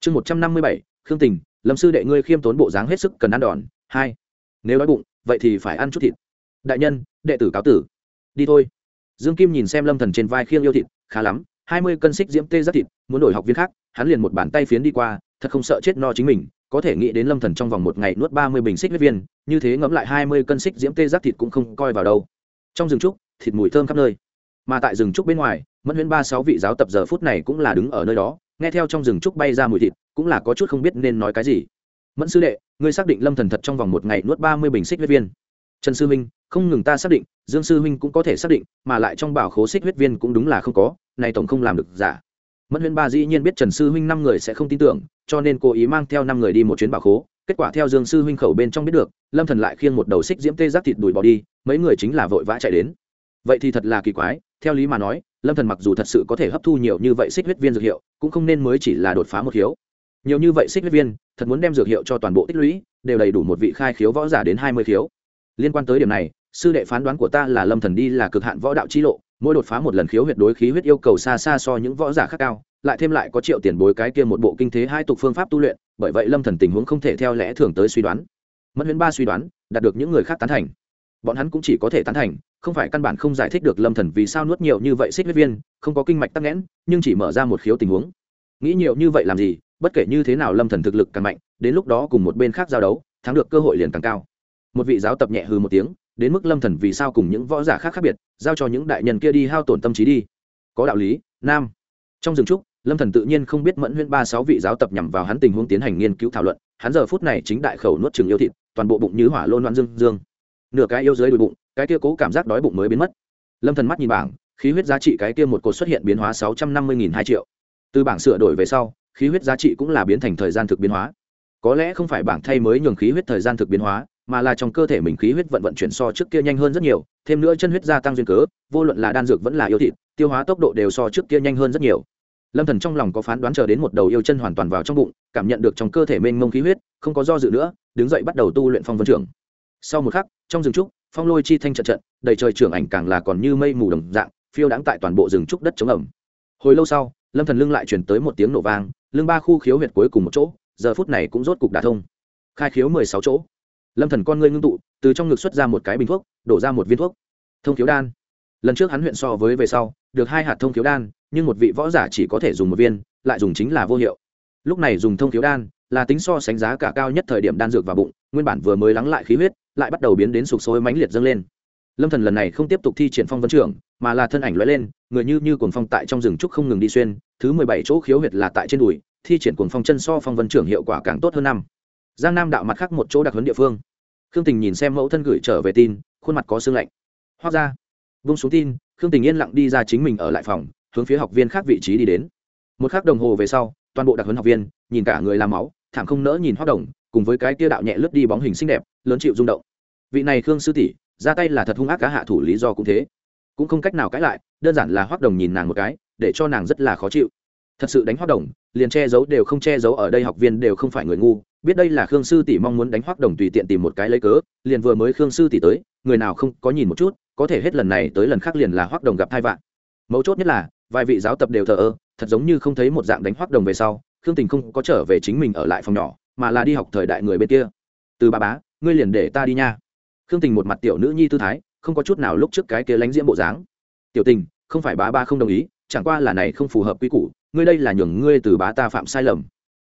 Chương một trăm năm mươi bảy, khương tình, lâm sư đệ ngươi khiêm tốn bộ dáng hết sức cần ăn đòn. Hai, nếu đói bụng, vậy thì phải ăn chút thịt. Đại nhân, đệ tử cáo tử. Đi thôi. Dương kim nhìn xem lâm thần trên vai khiêng yêu thịt, khá lắm, hai mươi cân xích diễm tê rất thịt, muốn đổi học viên khác, hắn liền một bàn tay phiến đi qua, thật không sợ chết no chính mình có thể nghĩ đến lâm thần trong vòng một ngày nuốt ba mươi bình xích huyết viên, như thế ngẫm lại hai mươi cân xích diễm tê giác thịt cũng không coi vào đâu. Trong rừng trúc, thịt mùi thơm khắp nơi. Mà tại rừng trúc bên ngoài, mẫn huyễn ba sáu vị giáo tập giờ phút này cũng là đứng ở nơi đó, nghe theo trong rừng trúc bay ra mùi thịt, cũng là có chút không biết nên nói cái gì. Mẫn sư đệ, ngươi xác định lâm thần thật trong vòng một ngày nuốt ba mươi bình xích huyết viên? Trần sư minh không ngừng ta xác định, dương sư huynh cũng có thể xác định, mà lại trong bảo khố xích huyết viên cũng đúng là không có, này tổng không làm được giả. Mẫn huyễn ba dĩ nhiên biết trần sư huynh năm người sẽ không tin tưởng cho nên cố ý mang theo năm người đi một chuyến bảo khố. Kết quả theo dương sư huynh khẩu bên trong biết được, lâm thần lại khiêng một đầu xích diễm tê giác thịt đùi bỏ đi, mấy người chính là vội vã chạy đến. Vậy thì thật là kỳ quái, theo lý mà nói, lâm thần mặc dù thật sự có thể hấp thu nhiều như vậy xích huyết viên dược hiệu, cũng không nên mới chỉ là đột phá một khiếu. Nhiều như vậy xích huyết viên, thật muốn đem dược hiệu cho toàn bộ tích lũy, đều đầy đủ một vị khai khiếu võ giả đến hai mươi khiếu. Liên quan tới điểm này, sư đệ phán đoán của ta là lâm thần đi là cực hạn võ đạo chi lộ, mỗi đột phá một lần khiếu huyệt đối khí huyết yêu cầu xa xa so những võ giả khác cao lại thêm lại có triệu tiền bối cái kia một bộ kinh thế hai tục phương pháp tu luyện, bởi vậy lâm thần tình huống không thể theo lẽ thường tới suy đoán. Mất huyễn ba suy đoán, đạt được những người khác tán thành. Bọn hắn cũng chỉ có thể tán thành, không phải căn bản không giải thích được lâm thần vì sao nuốt nhiều như vậy xích huyết viên, không có kinh mạch tắc nghẽn, nhưng chỉ mở ra một khiếu tình huống. Nghĩ nhiều như vậy làm gì, bất kể như thế nào lâm thần thực lực càng mạnh, đến lúc đó cùng một bên khác giao đấu, thắng được cơ hội liền càng cao. Một vị giáo tập nhẹ hư một tiếng, đến mức lâm thần vì sao cùng những võ giả khác khác biệt, giao cho những đại nhân kia đi hao tổn tâm trí đi. Có đạo lý, nam trong rừng trúc, lâm thần tự nhiên không biết mẫn huyễn ba sáu vị giáo tập nhằm vào hắn tình huống tiến hành nghiên cứu thảo luận. Hắn giờ phút này chính đại khẩu nuốt chừng yêu thịt, toàn bộ bụng như hỏa lôn loạn dương dương. Nửa cái yêu dưới đùi bụng, cái kia cố cảm giác đói bụng mới biến mất. Lâm thần mắt nhìn bảng, khí huyết giá trị cái kia một cột xuất hiện biến hóa sáu trăm năm mươi nghìn hai triệu. Từ bảng sửa đổi về sau, khí huyết giá trị cũng là biến thành thời gian thực biến hóa. Có lẽ không phải bảng thay mới nhường khí huyết thời gian thực biến hóa, mà là trong cơ thể mình khí huyết vận vận chuyển so trước kia nhanh hơn rất nhiều, thêm nữa chân huyết gia tăng duyên cớ, vô luận là đan dược vẫn là yêu thịt tiêu hóa tốc độ đều so trước kia nhanh hơn rất nhiều. Lâm thần trong lòng có phán đoán chờ đến một đầu yêu chân hoàn toàn vào trong bụng, cảm nhận được trong cơ thể mênh mông khí huyết, không có do dự nữa, đứng dậy bắt đầu tu luyện phong vân trưởng. Sau một khắc, trong rừng trúc, phong lôi chi thanh trận trận, đầy trời trưởng ảnh càng là còn như mây mù đồng dạng, phiêu đãng tại toàn bộ rừng trúc đất chống ẩm. Hồi lâu sau, lâm thần lưng lại chuyển tới một tiếng nổ vang, lưng ba khu khiếu huyệt cuối cùng một chỗ, giờ phút này cũng rốt cục đả thông. Khai khiếu mười sáu chỗ. Lâm thần con ngươi ngưng tụ, từ trong ngực xuất ra một cái bình thuốc, đổ ra một viên thuốc. Thông khiếu đan lần trước hắn huyện so với về sau, được hai hạt thông thiếu đan, nhưng một vị võ giả chỉ có thể dùng một viên, lại dùng chính là vô hiệu. Lúc này dùng thông thiếu đan, là tính so sánh giá cả cao nhất thời điểm đan dược vào bụng, nguyên bản vừa mới lắng lại khí huyết, lại bắt đầu biến đến sụp sôi mãnh liệt dâng lên. Lâm thần lần này không tiếp tục thi triển phong vấn trưởng, mà là thân ảnh lóe lên, người như như cuồng phong tại trong rừng trúc không ngừng đi xuyên, thứ mười bảy chỗ khiếu huyệt là tại trên đùi, thi triển cuồng phong chân so phong vân trưởng hiệu quả càng tốt hơn năm. Giang nam đạo mặt khác một chỗ đặc huấn địa phương. Khương tình nhìn xem mẫu thân gửi trở về tin, khuôn mặt có sương lạnh. Hóa ra vung xuống tin, khương tình yên lặng đi ra chính mình ở lại phòng, hướng phía học viên khác vị trí đi đến. Một khắc đồng hồ về sau, toàn bộ đặc huấn học viên, nhìn cả người làm máu, thảm không nỡ nhìn hoác đồng, cùng với cái tia đạo nhẹ lướt đi bóng hình xinh đẹp, lớn chịu rung động. Vị này khương sư tỷ, ra tay là thật hung ác cá hạ thủ lý do cũng thế. Cũng không cách nào cãi lại, đơn giản là hoác đồng nhìn nàng một cái, để cho nàng rất là khó chịu. Thật sự đánh hoác đồng, liền che giấu đều không che giấu ở đây học viên đều không phải người ngu, biết đây là khương sư tỷ mong muốn đánh hoác đồng tùy tiện tìm một cái lấy cớ, liền vừa mới khương sư tỷ tới, người nào không có nhìn một chút có thể hết lần này tới lần khác liền là hoắc đồng gặp thai vạn. Mấu chốt nhất là, vài vị giáo tập đều thờ ơ, thật giống như không thấy một dạng đánh hoắc đồng về sau, khương tình không có trở về chính mình ở lại phòng nhỏ, mà là đi học thời đại người bên kia. Từ bà bá, ngươi liền để ta đi nha. Khương tình một mặt tiểu nữ nhi tư thái, không có chút nào lúc trước cái kia lánh diễm bộ dáng. Tiểu tình, không phải bá ba không đồng ý, chẳng qua là này không phù hợp quy củ, ngươi đây là nhường ngươi từ bá ta phạm sai lầm.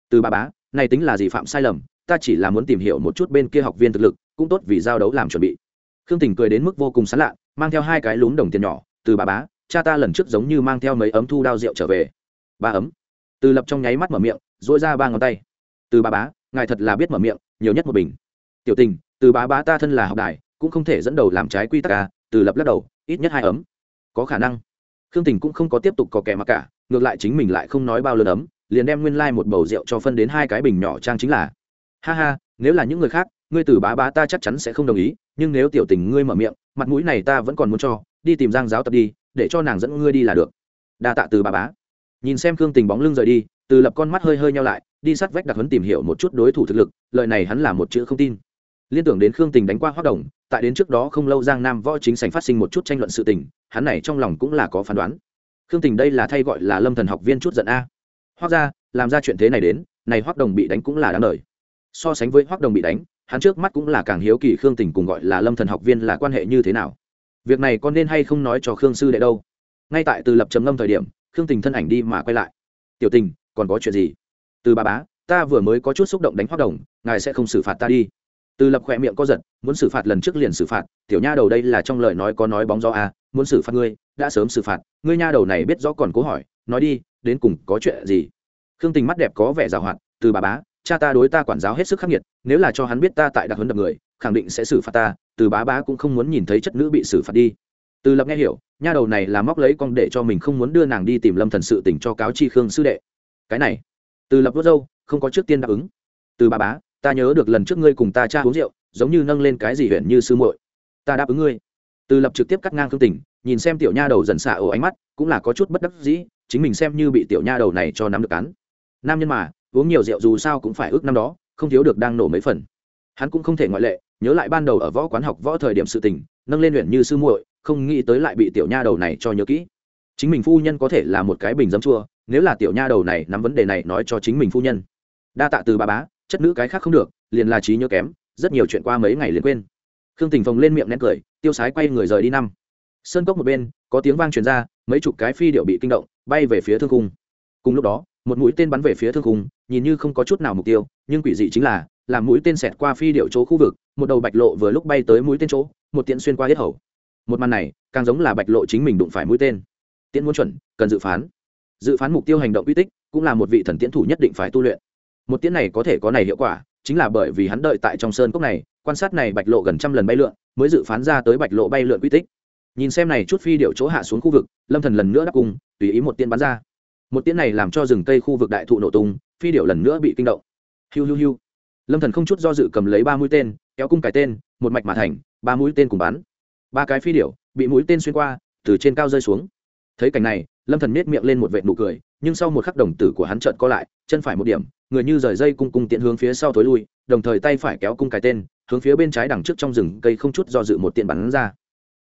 Từ bà bá, này tính là gì phạm sai lầm? Ta chỉ là muốn tìm hiểu một chút bên kia học viên thực lực, cũng tốt vì giao đấu làm chuẩn bị. Khương tình cười đến mức vô cùng sán lạ mang theo hai cái lúm đồng tiền nhỏ, từ bà bá, cha ta lần trước giống như mang theo mấy ấm thu đao rượu trở về. Ba ấm. Từ lập trong nháy mắt mở miệng dỗi ra ba ngón tay. Từ bà bá, ngài thật là biết mở miệng, nhiều nhất một bình. Tiểu tình, từ bá bá ta thân là học đài cũng không thể dẫn đầu làm trái quy tắc à từ lập lắc đầu, ít nhất hai ấm. Có khả năng. Khương tình cũng không có tiếp tục có kẻ mặc cả, ngược lại chính mình lại không nói bao lớn ấm, liền đem nguyên lai、like、một bầu rượu cho phân đến hai cái bình nhỏ trang chính là. Ha ha, nếu là những người khác, ngươi từ bá bá ta chắc chắn sẽ không đồng ý, nhưng nếu tiểu tình ngươi mở miệng mặt mũi này ta vẫn còn muốn cho, đi tìm giang giáo tập đi, để cho nàng dẫn ngươi đi là được. Đa tạ từ bà bá. Nhìn xem khương tình bóng lưng rời đi, từ lập con mắt hơi hơi nhau lại, đi sát vách đặc hấn tìm hiểu một chút đối thủ thực lực lợi này hắn là một chữ không tin. Liên tưởng đến khương tình đánh qua hoác đồng, tại đến trước đó không lâu giang nam võ chính sành phát sinh một chút tranh luận sự tình, hắn này trong lòng cũng là có phán đoán. Khương tình đây là thay gọi là lâm thần học viên chút giận a. Hoác ra, làm ra chuyện thế này đến, này hoắc đồng bị đánh cũng là đáng lời so sánh với hoắc đồng bị đánh hắn trước mắt cũng là càng hiếu kỳ khương tình cùng gọi là lâm thần học viên là quan hệ như thế nào. Việc này con nên hay không nói cho khương sư đệ đâu. Ngay tại từ lập trầm ngâm thời điểm khương tình thân ảnh đi mà quay lại. Tiểu tình còn có chuyện gì? Từ bà bá ta vừa mới có chút xúc động đánh hoắc đồng ngài sẽ không xử phạt ta đi. Từ lập khỏe miệng có giật muốn xử phạt lần trước liền xử phạt tiểu nha đầu đây là trong lời nói có nói bóng gió à, muốn xử phạt ngươi đã sớm xử phạt ngươi nha đầu này biết rõ còn cố hỏi nói đi đến cùng có chuyện gì? Khương tình mắt đẹp có vẻ giàu hoạt từ bà bá cha ta đối ta quản giáo hết sức khắc nghiệt, nếu là cho hắn biết ta tại đặc huấn đập người, khẳng định sẽ xử phạt ta, từ bá bá cũng không muốn nhìn thấy chất nữ bị xử phạt đi. Từ lập nghe hiểu, nha đầu này là móc lấy con để cho mình không muốn đưa nàng đi tìm lâm thần sự tỉnh cho cáo chi khương sư đệ. Cái này, từ lập vớt dâu không có trước tiên đáp ứng. Từ bá bá, ta nhớ được lần trước ngươi cùng ta cha uống rượu, giống như nâng lên cái gì huyện như sư muội. Ta đáp ứng ngươi. Từ lập trực tiếp cắt ngang khương tình, nhìn xem tiểu nha đầu dần xả ổ ánh mắt, cũng là có chút bất đắc dĩ, chính mình xem như bị tiểu nha đầu này cho nắm được cắn nam nhân mà uống nhiều rượu dù sao cũng phải ước năm đó, không thiếu được đang nổ mấy phần. Hắn cũng không thể ngoại lệ, nhớ lại ban đầu ở võ quán học võ thời điểm sự tình, nâng lên luyện như sư muội, không nghĩ tới lại bị tiểu nha đầu này cho nhớ kỹ. Chính mình phu nhân có thể là một cái bình dấm chua, nếu là tiểu nha đầu này nắm vấn đề này nói cho chính mình phu nhân. Đa tạ từ bà bá, chất nữ cái khác không được, liền là trí nhớ kém, rất nhiều chuyện qua mấy ngày liền quên. Khương tình phồng lên miệng nén cười, tiêu sái quay người rời đi năm. Sơn cốc một bên, có tiếng vang truyền ra, mấy chục cái phi điệu bị kinh động, bay về phía thương cung. Cùng lúc đó, một mũi tên bắn về phía thương cung nhìn như không có chút nào mục tiêu, nhưng quỷ dị chính là, làm mũi tên xẹt qua phi điệu chỗ khu vực, một đầu bạch lộ vừa lúc bay tới mũi tên chỗ, một tiễn xuyên qua hết hầu. Một màn này, càng giống là bạch lộ chính mình đụng phải mũi tên. Tiễn muốn chuẩn, cần dự phán. Dự phán mục tiêu hành động uy tích, cũng là một vị thần tiễn thủ nhất định phải tu luyện. Một tiễn này có thể có này hiệu quả, chính là bởi vì hắn đợi tại trong sơn cốc này, quan sát này bạch lộ gần trăm lần bay lượn, mới dự phán ra tới bạch lộ bay lượn uy tích. Nhìn xem này chút phi điệu chỗ hạ xuống khu vực, lâm thần lần nữa đáp cung tùy ý một tiên bắn ra một tiễn này làm cho rừng cây khu vực đại thụ nổ tung, phi điệu lần nữa bị kinh động. Hiu hiu hiu. Lâm thần không chút do dự cầm lấy ba mũi tên, kéo cung cái tên, một mạch mà thành, ba mũi tên cùng bắn. Ba cái phi điệu bị mũi tên xuyên qua, từ trên cao rơi xuống. Thấy cảnh này, lâm thần nết miệng lên một vệt nụ cười, nhưng sau một khắc đồng tử của hắn trợn co lại, chân phải một điểm, người như rời dây cung cung tiện hướng phía sau thối lui, đồng thời tay phải kéo cung cái tên, hướng phía bên trái đằng trước trong rừng cây không chút do dự một tiện bắn ra.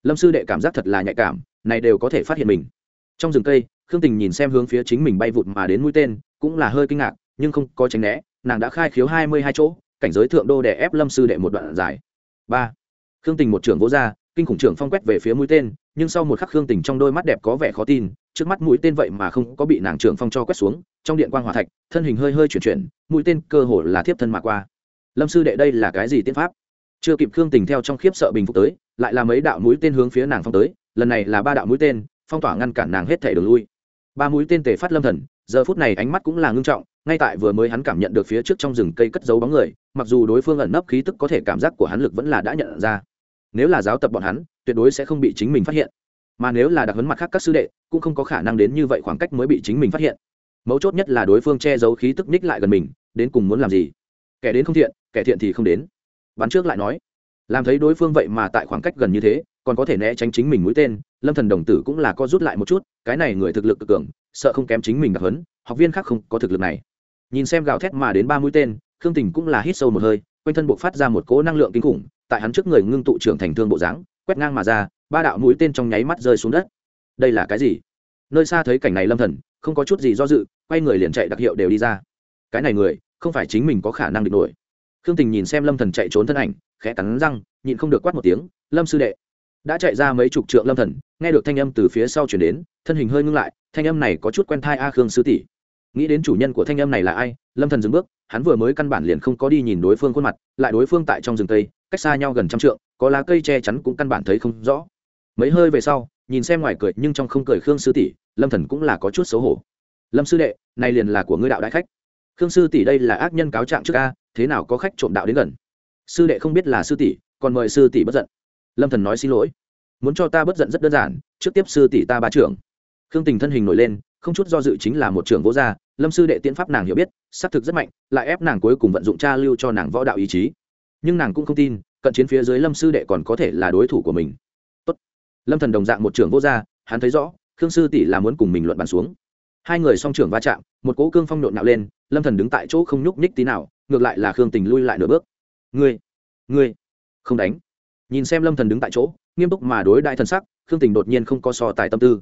Lâm sư đệ cảm giác thật là nhạy cảm, này đều có thể phát hiện mình. Trong rừng cây khương tình nhìn xem hướng phía chính mình bay vụt mà đến mũi tên, cũng là hơi kinh ngạc, nhưng không có tránh né, nàng đã khai khiếu hai mươi hai chỗ, cảnh giới thượng đô để ép lâm sư đệ một đoạn dài ba. Khương tình một trưởng vỗ ra, kinh khủng trưởng phong quét về phía mũi tên, nhưng sau một khắc khương tình trong đôi mắt đẹp có vẻ khó tin, trước mắt mũi tên vậy mà không có bị nàng trưởng phong cho quét xuống, trong điện quang hòa thạch, thân hình hơi hơi chuyển chuyển, mũi tên cơ hồ là thiếp thân mà qua. Lâm sư đệ đây là cái gì tiên pháp? Chưa kịp khương tình theo trong khiếp sợ bình phục tới, lại là mấy đạo mũi tên hướng phía nàng phong tới, lần này là ba đạo mũi tên, phong tỏa ngăn cản nàng hết thể đường lui ba mũi tên tề phát lâm thần, giờ phút này ánh mắt cũng là ngưng trọng, ngay tại vừa mới hắn cảm nhận được phía trước trong rừng cây cất giấu bóng người, mặc dù đối phương ẩn nấp khí tức có thể cảm giác của hắn lực vẫn là đã nhận ra. Nếu là giáo tập bọn hắn, tuyệt đối sẽ không bị chính mình phát hiện. Mà nếu là đặc hấn mặt khác các sư đệ, cũng không có khả năng đến như vậy khoảng cách mới bị chính mình phát hiện. Mấu chốt nhất là đối phương che giấu khí tức ních lại gần mình, đến cùng muốn làm gì? Kẻ đến không thiện, kẻ thiện thì không đến. Bắn trước lại nói, làm thấy đối phương vậy mà tại khoảng cách gần như thế còn có thể né tránh chính mình mũi tên, lâm thần đồng tử cũng là co rút lại một chút, cái này người thực lực cực cường, sợ không kém chính mình đặc hấn học viên khác không có thực lực này. Nhìn xem gào thét mà đến ba mũi tên, khương tình cũng là hít sâu một hơi, quanh thân buộc phát ra một cỗ năng lượng kinh khủng, tại hắn trước người ngưng tụ trưởng thành thương bộ dáng, quét ngang mà ra, ba đạo mũi tên trong nháy mắt rơi xuống đất. Đây là cái gì? Nơi xa thấy cảnh này lâm thần, không có chút gì do dự, quay người liền chạy đặc hiệu đều đi ra. Cái này người, không phải chính mình có khả năng địch nổi. Khương tình nhìn xem lâm thần chạy trốn thân ảnh, khẽ cắn răng, nhịn không được quát một tiếng, lâm sư đệ đã chạy ra mấy chục trượng lâm thần, nghe được thanh âm từ phía sau chuyển đến, thân hình hơi ngưng lại, thanh âm này có chút quen thai a khương sư tỷ. Nghĩ đến chủ nhân của thanh âm này là ai, lâm thần dừng bước, hắn vừa mới căn bản liền không có đi nhìn đối phương khuôn mặt, lại đối phương tại trong rừng cây cách xa nhau gần trăm trượng, có lá cây che chắn cũng căn bản thấy không rõ. Mấy hơi về sau, nhìn xem ngoài cười, nhưng trong không cười khương sư tỷ, lâm thần cũng là có chút xấu hổ. Lâm sư đệ, này liền là của ngươi đạo đại khách. Khương sư tỷ đây là ác nhân cáo trạng trước a, thế nào có khách trộm đạo đến gần? Sư đệ không biết là sư tỷ, còn mời sư tỷ bất giận lâm thần nói xin lỗi muốn cho ta bất giận rất đơn giản trước tiếp sư tỷ ta ba trưởng khương tình thân hình nổi lên không chút do dự chính là một trưởng vỗ gia lâm sư đệ tiễn pháp nàng hiểu biết xác thực rất mạnh lại ép nàng cuối cùng vận dụng tra lưu cho nàng võ đạo ý chí nhưng nàng cũng không tin cận chiến phía dưới lâm sư đệ còn có thể là đối thủ của mình Tốt. lâm thần đồng dạng một trưởng vô gia hắn thấy rõ khương sư tỷ là muốn cùng mình luận bàn xuống hai người song trưởng va chạm một cỗ cương phong nộn nạo lên lâm thần đứng tại chỗ không nhúc nhích tí nào ngược lại là khương tình lui lại nửa bước ngươi ngươi, không đánh nhìn xem lâm thần đứng tại chỗ, nghiêm túc mà đối đại thần sắc, khương tình đột nhiên không có so tài tâm tư.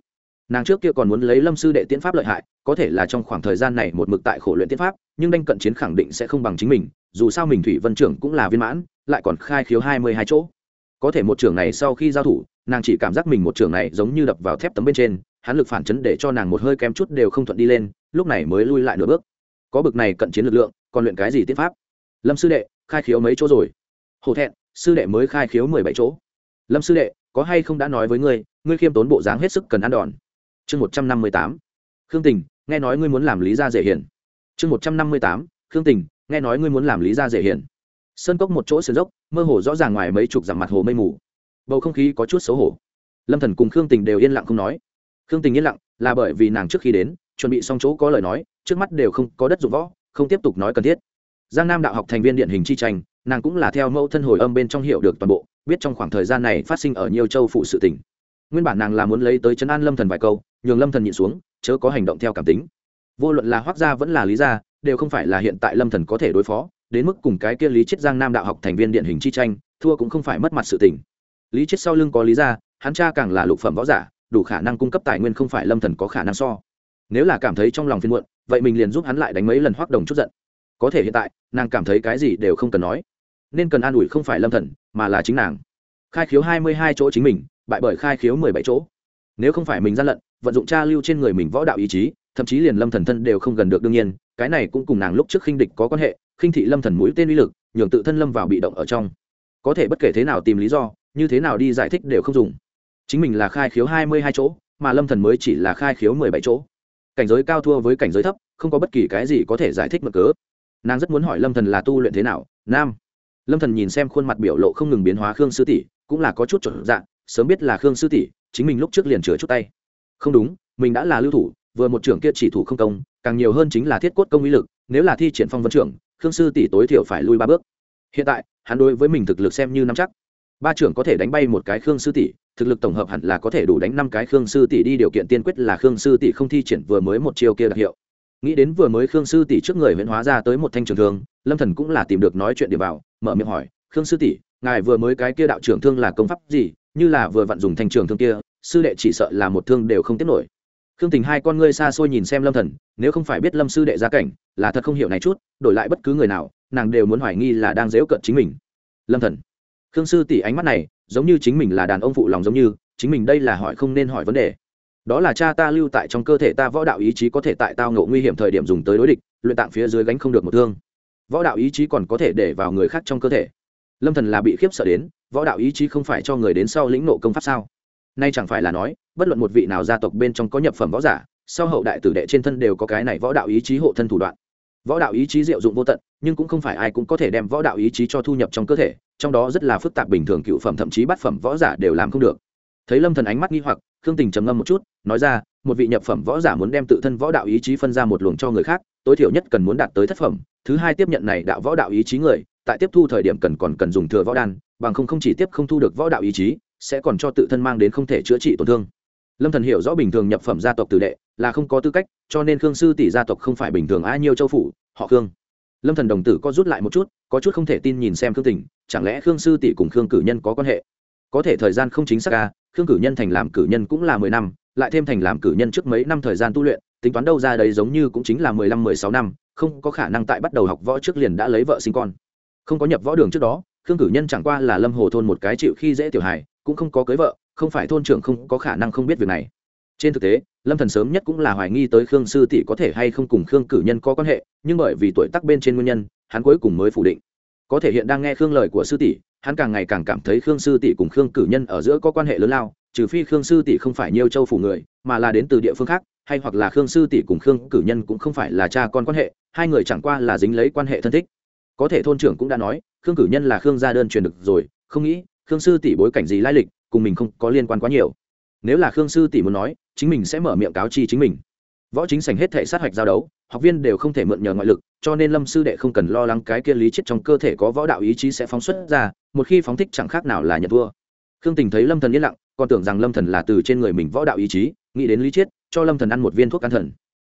Nàng trước kia còn muốn lấy lâm sư đệ tiến pháp lợi hại, có thể là trong khoảng thời gian này một mực tại khổ luyện tiến pháp, nhưng đanh cận chiến khẳng định sẽ không bằng chính mình, dù sao mình thủy vân trưởng cũng là viên mãn, lại còn khai khiếu hai mươi hai chỗ. Có thể một trưởng này sau khi giao thủ, nàng chỉ cảm giác mình một trưởng này giống như đập vào thép tấm bên trên, hắn lực phản chấn để cho nàng một hơi kém chút đều không thuận đi lên, lúc này mới lui lại nửa bước. Có bực này cận chiến lực lượng, còn luyện cái gì tiết pháp? Lâm sư đệ, khai khiếu mấy chỗ rồi? Hổ thẹn sư đệ mới khai khiếu mười bảy chỗ. Lâm sư đệ, có hay không đã nói với ngươi ngươi khiêm tốn bộ dáng hết sức cần ăn đòn. Chương một trăm năm mươi tám. Khương tình, nghe nói ngươi muốn làm lý gia dễ hiển chương một trăm năm mươi tám. Khương tình, nghe nói ngươi muốn làm lý gia dễ hiển sơn cốc một chỗ sườn dốc, mơ hồ rõ ràng ngoài mấy chục dặm mặt hồ mây mù. Bầu không khí có chút xấu hổ. Lâm thần cùng khương tình đều yên lặng không nói. Khương tình yên lặng, là bởi vì nàng trước khi đến, chuẩn bị xong chỗ có lời nói, trước mắt đều không có đất dụng võ, không tiếp tục nói cần thiết giang nam đạo học thành viên điện hình chi tranh, nàng cũng là theo mẫu thân hồi âm bên trong hiệu được toàn bộ, biết trong khoảng thời gian này phát sinh ở nhiều châu phụ sự tỉnh nguyên bản nàng là muốn lấy tới chấn an lâm thần vài câu, nhường lâm thần nhịn xuống, chớ có hành động theo cảm tính. Vô luận là hoác gia vẫn là lý gia, đều không phải là hiện tại lâm thần có thể đối phó, đến mức cùng cái kia lý chết giang nam đạo học thành viên điện hình chi tranh, thua cũng không phải mất mặt sự tình. Lý chết sau lưng có lý gia, hắn cha càng là lục phẩm võ giả, đủ khả năng cung cấp tài nguyên không phải lâm thần có khả năng so. Nếu là cảm thấy trong lòng phiên muộn, vậy mình liền giúp hắn lại đánh mấy lần hoác đồng chút giận có thể hiện tại, nàng cảm thấy cái gì đều không cần nói. Nên cần an ủi không phải lâm thần, mà là chính nàng. Khai khiếu hai mươi hai chỗ chính mình, bại bởi khai khiếu mười bảy chỗ. Nếu không phải mình gian lận, vận dụng tra lưu trên người mình võ đạo ý chí, thậm chí liền lâm thần thân đều không gần được đương nhiên, cái này cũng cùng nàng lúc trước khinh địch có quan hệ, khinh thị lâm thần mũi tên uy lực, nhường tự thân lâm vào bị động ở trong. Có thể bất kể thế nào tìm lý do, như thế nào đi giải thích đều không dùng. Chính mình là khai khiếu hai mươi hai chỗ, mà lâm thần mới chỉ là khai khiếu mười bảy chỗ. Cảnh giới cao thua với cảnh giới thấp, không có bất kỳ cái gì có thể giải thích mực cớ nàng rất muốn hỏi lâm thần là tu luyện thế nào nam lâm thần nhìn xem khuôn mặt biểu lộ không ngừng biến hóa khương sư tỷ cũng là có chút trở dạng sớm biết là khương sư tỷ chính mình lúc trước liền chừa chút tay không đúng mình đã là lưu thủ vừa một trưởng kia chỉ thủ không công càng nhiều hơn chính là thiết cốt công uy lực nếu là thi triển phong vấn trưởng khương sư tỷ tối thiểu phải lui ba bước hiện tại hắn đối với mình thực lực xem như năm chắc ba trưởng có thể đánh bay một cái khương sư tỷ thực lực tổng hợp hẳn là có thể đủ đánh năm cái khương sư tỷ đi điều kiện tiên quyết là khương sư tỷ không thi triển vừa mới một chiêu kia đặc hiệu nghĩ đến vừa mới khương sư tỷ trước người huyễn hóa ra tới một thanh trường thương, lâm thần cũng là tìm được nói chuyện điểm vào, mở miệng hỏi, khương sư tỷ, ngài vừa mới cái kia đạo trưởng thương là công pháp gì? Như là vừa vặn dùng thanh trường thương kia, sư đệ chỉ sợ là một thương đều không tiết nổi. Khương tình hai con ngươi xa xôi nhìn xem lâm thần, nếu không phải biết lâm sư đệ gia cảnh, là thật không hiểu này chút, đổi lại bất cứ người nào, nàng đều muốn hoài nghi là đang dễu cận chính mình. Lâm thần. Khương sư tỷ ánh mắt này, giống như chính mình là đàn ông phụ lòng giống như, chính mình đây là hỏi không nên hỏi vấn đề đó là cha ta lưu tại trong cơ thể ta võ đạo ý chí có thể tại tao ngộ nguy hiểm thời điểm dùng tới đối địch, luyện tạng phía dưới gánh không được một thương. Võ đạo ý chí còn có thể để vào người khác trong cơ thể. Lâm thần là bị khiếp sợ đến, võ đạo ý chí không phải cho người đến sau lĩnh nộ công pháp sao? Nay chẳng phải là nói, bất luận một vị nào gia tộc bên trong có nhập phẩm võ giả, sau hậu đại tử đệ trên thân đều có cái này võ đạo ý chí hộ thân thủ đoạn. Võ đạo ý chí diệu dụng vô tận, nhưng cũng không phải ai cũng có thể đem võ đạo ý chí cho thu nhập trong cơ thể, trong đó rất là phức tạp bình thường cựu phẩm thậm chí bát phẩm võ giả đều làm không được. Thấy lâm thần ánh mắt nghi hoặc khương tình trầm ngâm một chút nói ra một vị nhập phẩm võ giả muốn đem tự thân võ đạo ý chí phân ra một luồng cho người khác tối thiểu nhất cần muốn đạt tới thất phẩm. Thứ hai tiếp nhận này đạo võ đạo ý chí người tại tiếp thu thời điểm cần còn cần dùng thừa võ đan bằng không không chỉ tiếp không thu được võ đạo ý chí sẽ còn cho tự thân mang đến không thể chữa trị tổn thương. Lâm thần hiểu rõ bình thường nhập phẩm gia tộc tử đệ là không có tư cách cho nên khương sư tỷ gia tộc không phải bình thường ai nhiêu châu phủ họ khương. Lâm thần đồng tử có rút lại một chút có chút không thể tin nhìn xem khương tình chẳng lẽ khương sư tỷ cùng khương cử nhân có quan hệ? Có thể thời gian không chính xác ca à, khương cử nhân thành làm cử nhân cũng là mười năm, lại thêm thành làm cử nhân trước mấy năm thời gian tu luyện, tính toán đâu ra đấy giống như cũng chính là mười lăm, mười sáu năm, không có khả năng tại bắt đầu học võ trước liền đã lấy vợ sinh con. Không có nhập võ đường trước đó, khương cử nhân chẳng qua là lâm hồ thôn một cái chịu khi dễ tiểu hài, cũng không có cưới vợ, không phải thôn trưởng không có khả năng không biết việc này. Trên thực tế, lâm thần sớm nhất cũng là hoài nghi tới khương sư tỷ có thể hay không cùng khương cử nhân có quan hệ, nhưng bởi vì tuổi tác bên trên nguyên nhân, hắn cuối cùng mới phủ định. Có thể hiện đang nghe khương lời của sư tỷ hắn càng ngày càng cảm thấy khương sư tỷ cùng khương cử nhân ở giữa có quan hệ lớn lao, trừ phi khương sư tỷ không phải nhiều châu phủ người, mà là đến từ địa phương khác, hay hoặc là khương sư tỷ cùng khương cử nhân cũng không phải là cha con quan hệ, hai người chẳng qua là dính lấy quan hệ thân thích. Có thể thôn trưởng cũng đã nói, khương cử nhân là khương gia đơn truyền được rồi, không nghĩ, khương sư tỷ bối cảnh gì lai lịch, cùng mình không có liên quan quá nhiều. Nếu là khương sư tỷ muốn nói, chính mình sẽ mở miệng cáo chi chính mình võ chính sành hết thể sát hạch giao đấu, học viên đều không thể mượn nhờ ngoại lực, cho nên lâm sư đệ không cần lo lắng cái kia lý chết trong cơ thể có võ đạo ý chí sẽ phóng xuất ra, một khi phóng thích chẳng khác nào là nhận thua. Khương tình thấy lâm thần yên lặng, còn tưởng rằng lâm thần là từ trên người mình võ đạo ý chí, nghĩ đến lý chết, cho lâm thần ăn một viên thuốc can thần.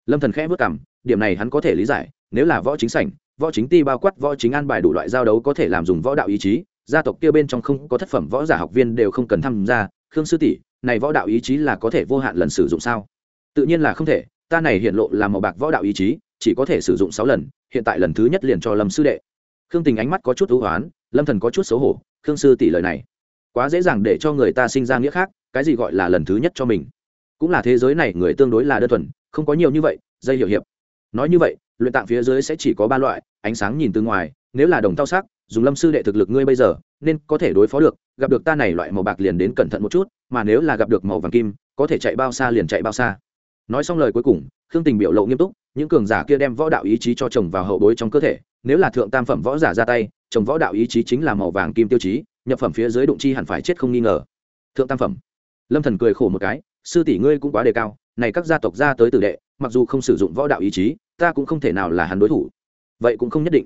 Lâm thần khẽ vất cảm điểm này hắn có thể lý giải, nếu là võ chính sảnh võ chính ti bao quát võ chính an bài đủ loại giao đấu có thể làm dùng võ đạo ý chí, gia tộc kia bên trong không có thất phẩm võ giả học viên đều không cần tham gia, khương sư tỷ, này võ đạo ý chí là có thể vô hạn lần sử dụng sao? Tự nhiên là không thể ta này hiện lộ là màu bạc võ đạo ý chí, chỉ có thể sử dụng sáu lần, hiện tại lần thứ nhất liền cho lâm sư đệ. Khương tình ánh mắt có chút thú hoán, lâm thần có chút xấu hổ, khương sư tỷ lời này, quá dễ dàng để cho người ta sinh ra nghĩa khác, cái gì gọi là lần thứ nhất cho mình? Cũng là thế giới này người tương đối là đơn thuần, không có nhiều như vậy, dây hiểu hiệp. Nói như vậy, luyện tạng phía dưới sẽ chỉ có ba loại, ánh sáng nhìn từ ngoài, nếu là đồng tao sắc, dùng lâm sư đệ thực lực ngươi bây giờ, nên có thể đối phó được, gặp được ta này loại màu bạc liền đến cẩn thận một chút, mà nếu là gặp được màu vàng kim, có thể chạy bao xa liền chạy bao xa nói xong lời cuối cùng, khương tình biểu lộ nghiêm túc, những cường giả kia đem võ đạo ý chí cho chồng vào hậu bối trong cơ thể, nếu là thượng tam phẩm võ giả ra tay, chồng võ đạo ý chí chính là màu vàng kim tiêu chí, nhập phẩm phía dưới đụng chi hẳn phải chết không nghi ngờ. Thượng tam phẩm. Lâm thần cười khổ một cái, sư tỷ ngươi cũng quá đề cao, này các gia tộc ra tới tử đệ, mặc dù không sử dụng võ đạo ý chí, ta cũng không thể nào là hắn đối thủ. Vậy cũng không nhất định.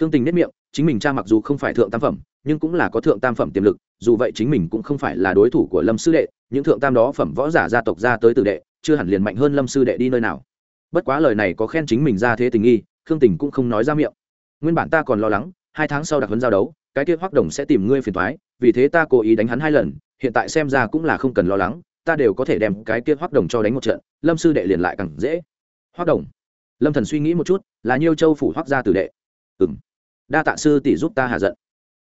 Khương tình nếp miệng, chính mình cha mặc dù không phải thượng tam phẩm, nhưng cũng là có thượng tam phẩm tiềm lực, dù vậy chính mình cũng không phải là đối thủ của lâm sư đệ, những thượng tam đó phẩm võ giả gia tộc ra tới tử đệ chưa hẳn liền mạnh hơn lâm sư đệ đi nơi nào. Bất quá lời này có khen chính mình ra thế tình nghi, khương tình cũng không nói ra miệng. Nguyên bản ta còn lo lắng, hai tháng sau đặc hấn giao đấu, cái kia hoác đồng sẽ tìm ngươi phiền thoái vì thế ta cố ý đánh hắn hai lần, hiện tại xem ra cũng là không cần lo lắng, ta đều có thể đem cái kia hoác đồng cho đánh một trận, lâm sư đệ liền lại càng dễ. Hoác đồng, lâm thần suy nghĩ một chút, là nhiêu châu phủ hoác gia tử đệ. Ừ m đa tạ sư tỷ giúp ta hạ giận.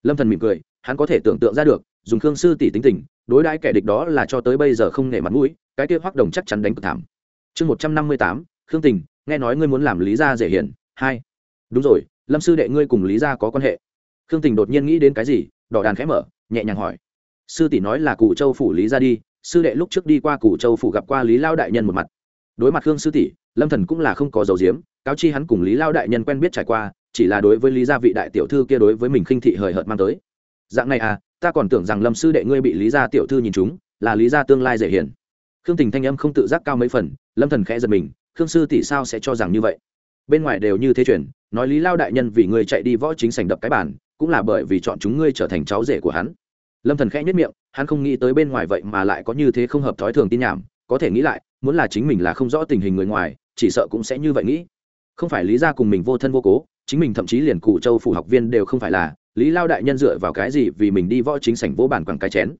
Lâm thần mỉm cười, hắn có thể tưởng tượng ra được dùng khương sư tỷ tính tình, đối đãi kẻ địch đó là cho tới bây giờ không nể mặt mũi, cái kia hoắc đồng chắc chắn đánh cực thảm. Chương một trăm năm mươi tám, khương tình, nghe nói ngươi muốn làm lý gia dễ hiển, hai. Đúng rồi, lâm sư đệ ngươi cùng lý gia có quan hệ. Khương tình đột nhiên nghĩ đến cái gì, đỏ đàn khẽ mở, nhẹ nhàng hỏi. Sư tỷ nói là cụ châu phủ lý gia đi, sư đệ lúc trước đi qua cụ châu phủ gặp qua lý lao đại nhân một mặt. Đối mặt khương sư tỷ, lâm thần cũng là không có dầu diếm cáo chi hắn cùng lý lao đại nhân quen biết trải qua, chỉ là đối với lý gia vị đại tiểu thư kia đối với mình khinh thị hời hợt mang tới. Dạng này à ta còn tưởng rằng lâm sư đệ ngươi bị lý gia tiểu thư nhìn chúng là lý gia tương lai dễ hiển khương tình thanh âm không tự giác cao mấy phần lâm thần khẽ giật mình khương sư tỷ sao sẽ cho rằng như vậy? Bên ngoài đều như thế chuyển, nói lý lao đại nhân vì ngươi chạy đi võ chính sành đập cái bản cũng là bởi vì chọn chúng ngươi trở thành cháu rể của hắn. Lâm thần khẽ nhất miệng hắn không nghĩ tới bên ngoài vậy mà lại có như thế không hợp thói thường tin nhảm có thể nghĩ lại muốn là chính mình là không rõ tình hình người ngoài chỉ sợ cũng sẽ như vậy nghĩ. Không phải lý ra cùng mình vô thân vô cố chính mình thậm chí liền cụ châu phủ học viên đều không phải là lý lao đại nhân dựa vào cái gì vì mình đi võ chính sảnh vỗ bản quẳng cái chén?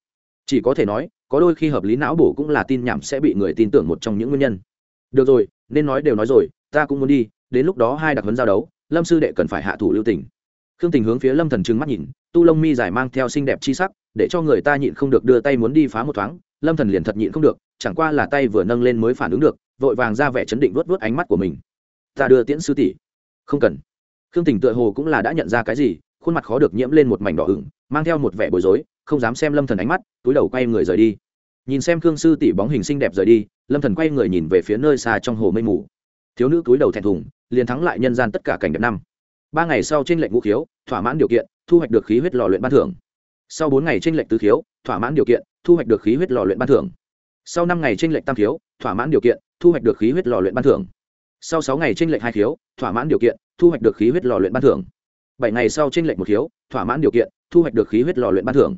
Chỉ có thể nói, có đôi khi hợp lý não bổ cũng là tin nhảm sẽ bị người tin tưởng một trong những nguyên nhân. Được rồi, nên nói đều nói rồi, ta cũng muốn đi, đến lúc đó hai đặc huấn giao đấu, lâm sư đệ cần phải hạ thủ lưu tình. Khương tình hướng phía lâm thần trừng mắt nhìn, tu lông mi dài mang theo xinh đẹp chi sắc, để cho người ta nhịn không được đưa tay muốn đi phá một thoáng, lâm thần liền thật nhịn không được, chẳng qua là tay vừa nâng lên mới phản ứng được, vội vàng ra vẻ chấn định vớt vớt ánh mắt của mình. Ta đưa tiễn sư tỷ. Không cần. Khương tình tựa hồ cũng là đã nhận ra cái gì khuôn mặt khó được nhiễm lên một mảnh đỏ ửng, mang theo một vẻ bối rối, không dám xem lâm thần ánh mắt, túi đầu quay người rời đi. Nhìn xem khương sư tỷ bóng hình xinh đẹp rời đi, lâm thần quay người nhìn về phía nơi xa trong hồ mây mù. Thiếu nữ túi đầu thẹn thùng, liền thắng lại nhân gian tất cả cảnh đẹp năm. Ba ngày sau trên lệnh ngũ khiếu, thỏa mãn điều kiện, thu hoạch được khí huyết lò luyện ban thưởng. Sau bốn ngày trên lệnh tứ khiếu, thỏa mãn điều kiện, thu hoạch được khí huyết lò luyện ban thưởng. Sau năm ngày trên lệnh tam khiếu, thỏa mãn điều kiện, thu hoạch được khí huyết lò luyện ban thưởng. Sau sáu ngày trên lệnh hai khiếu, thỏa mãn điều kiện, thu hoạch được khí huyết lò luyện ban thưởng bảy ngày sau trên lệnh một hiếu thỏa mãn điều kiện, thu hoạch được khí huyết lò luyện ban thưởng.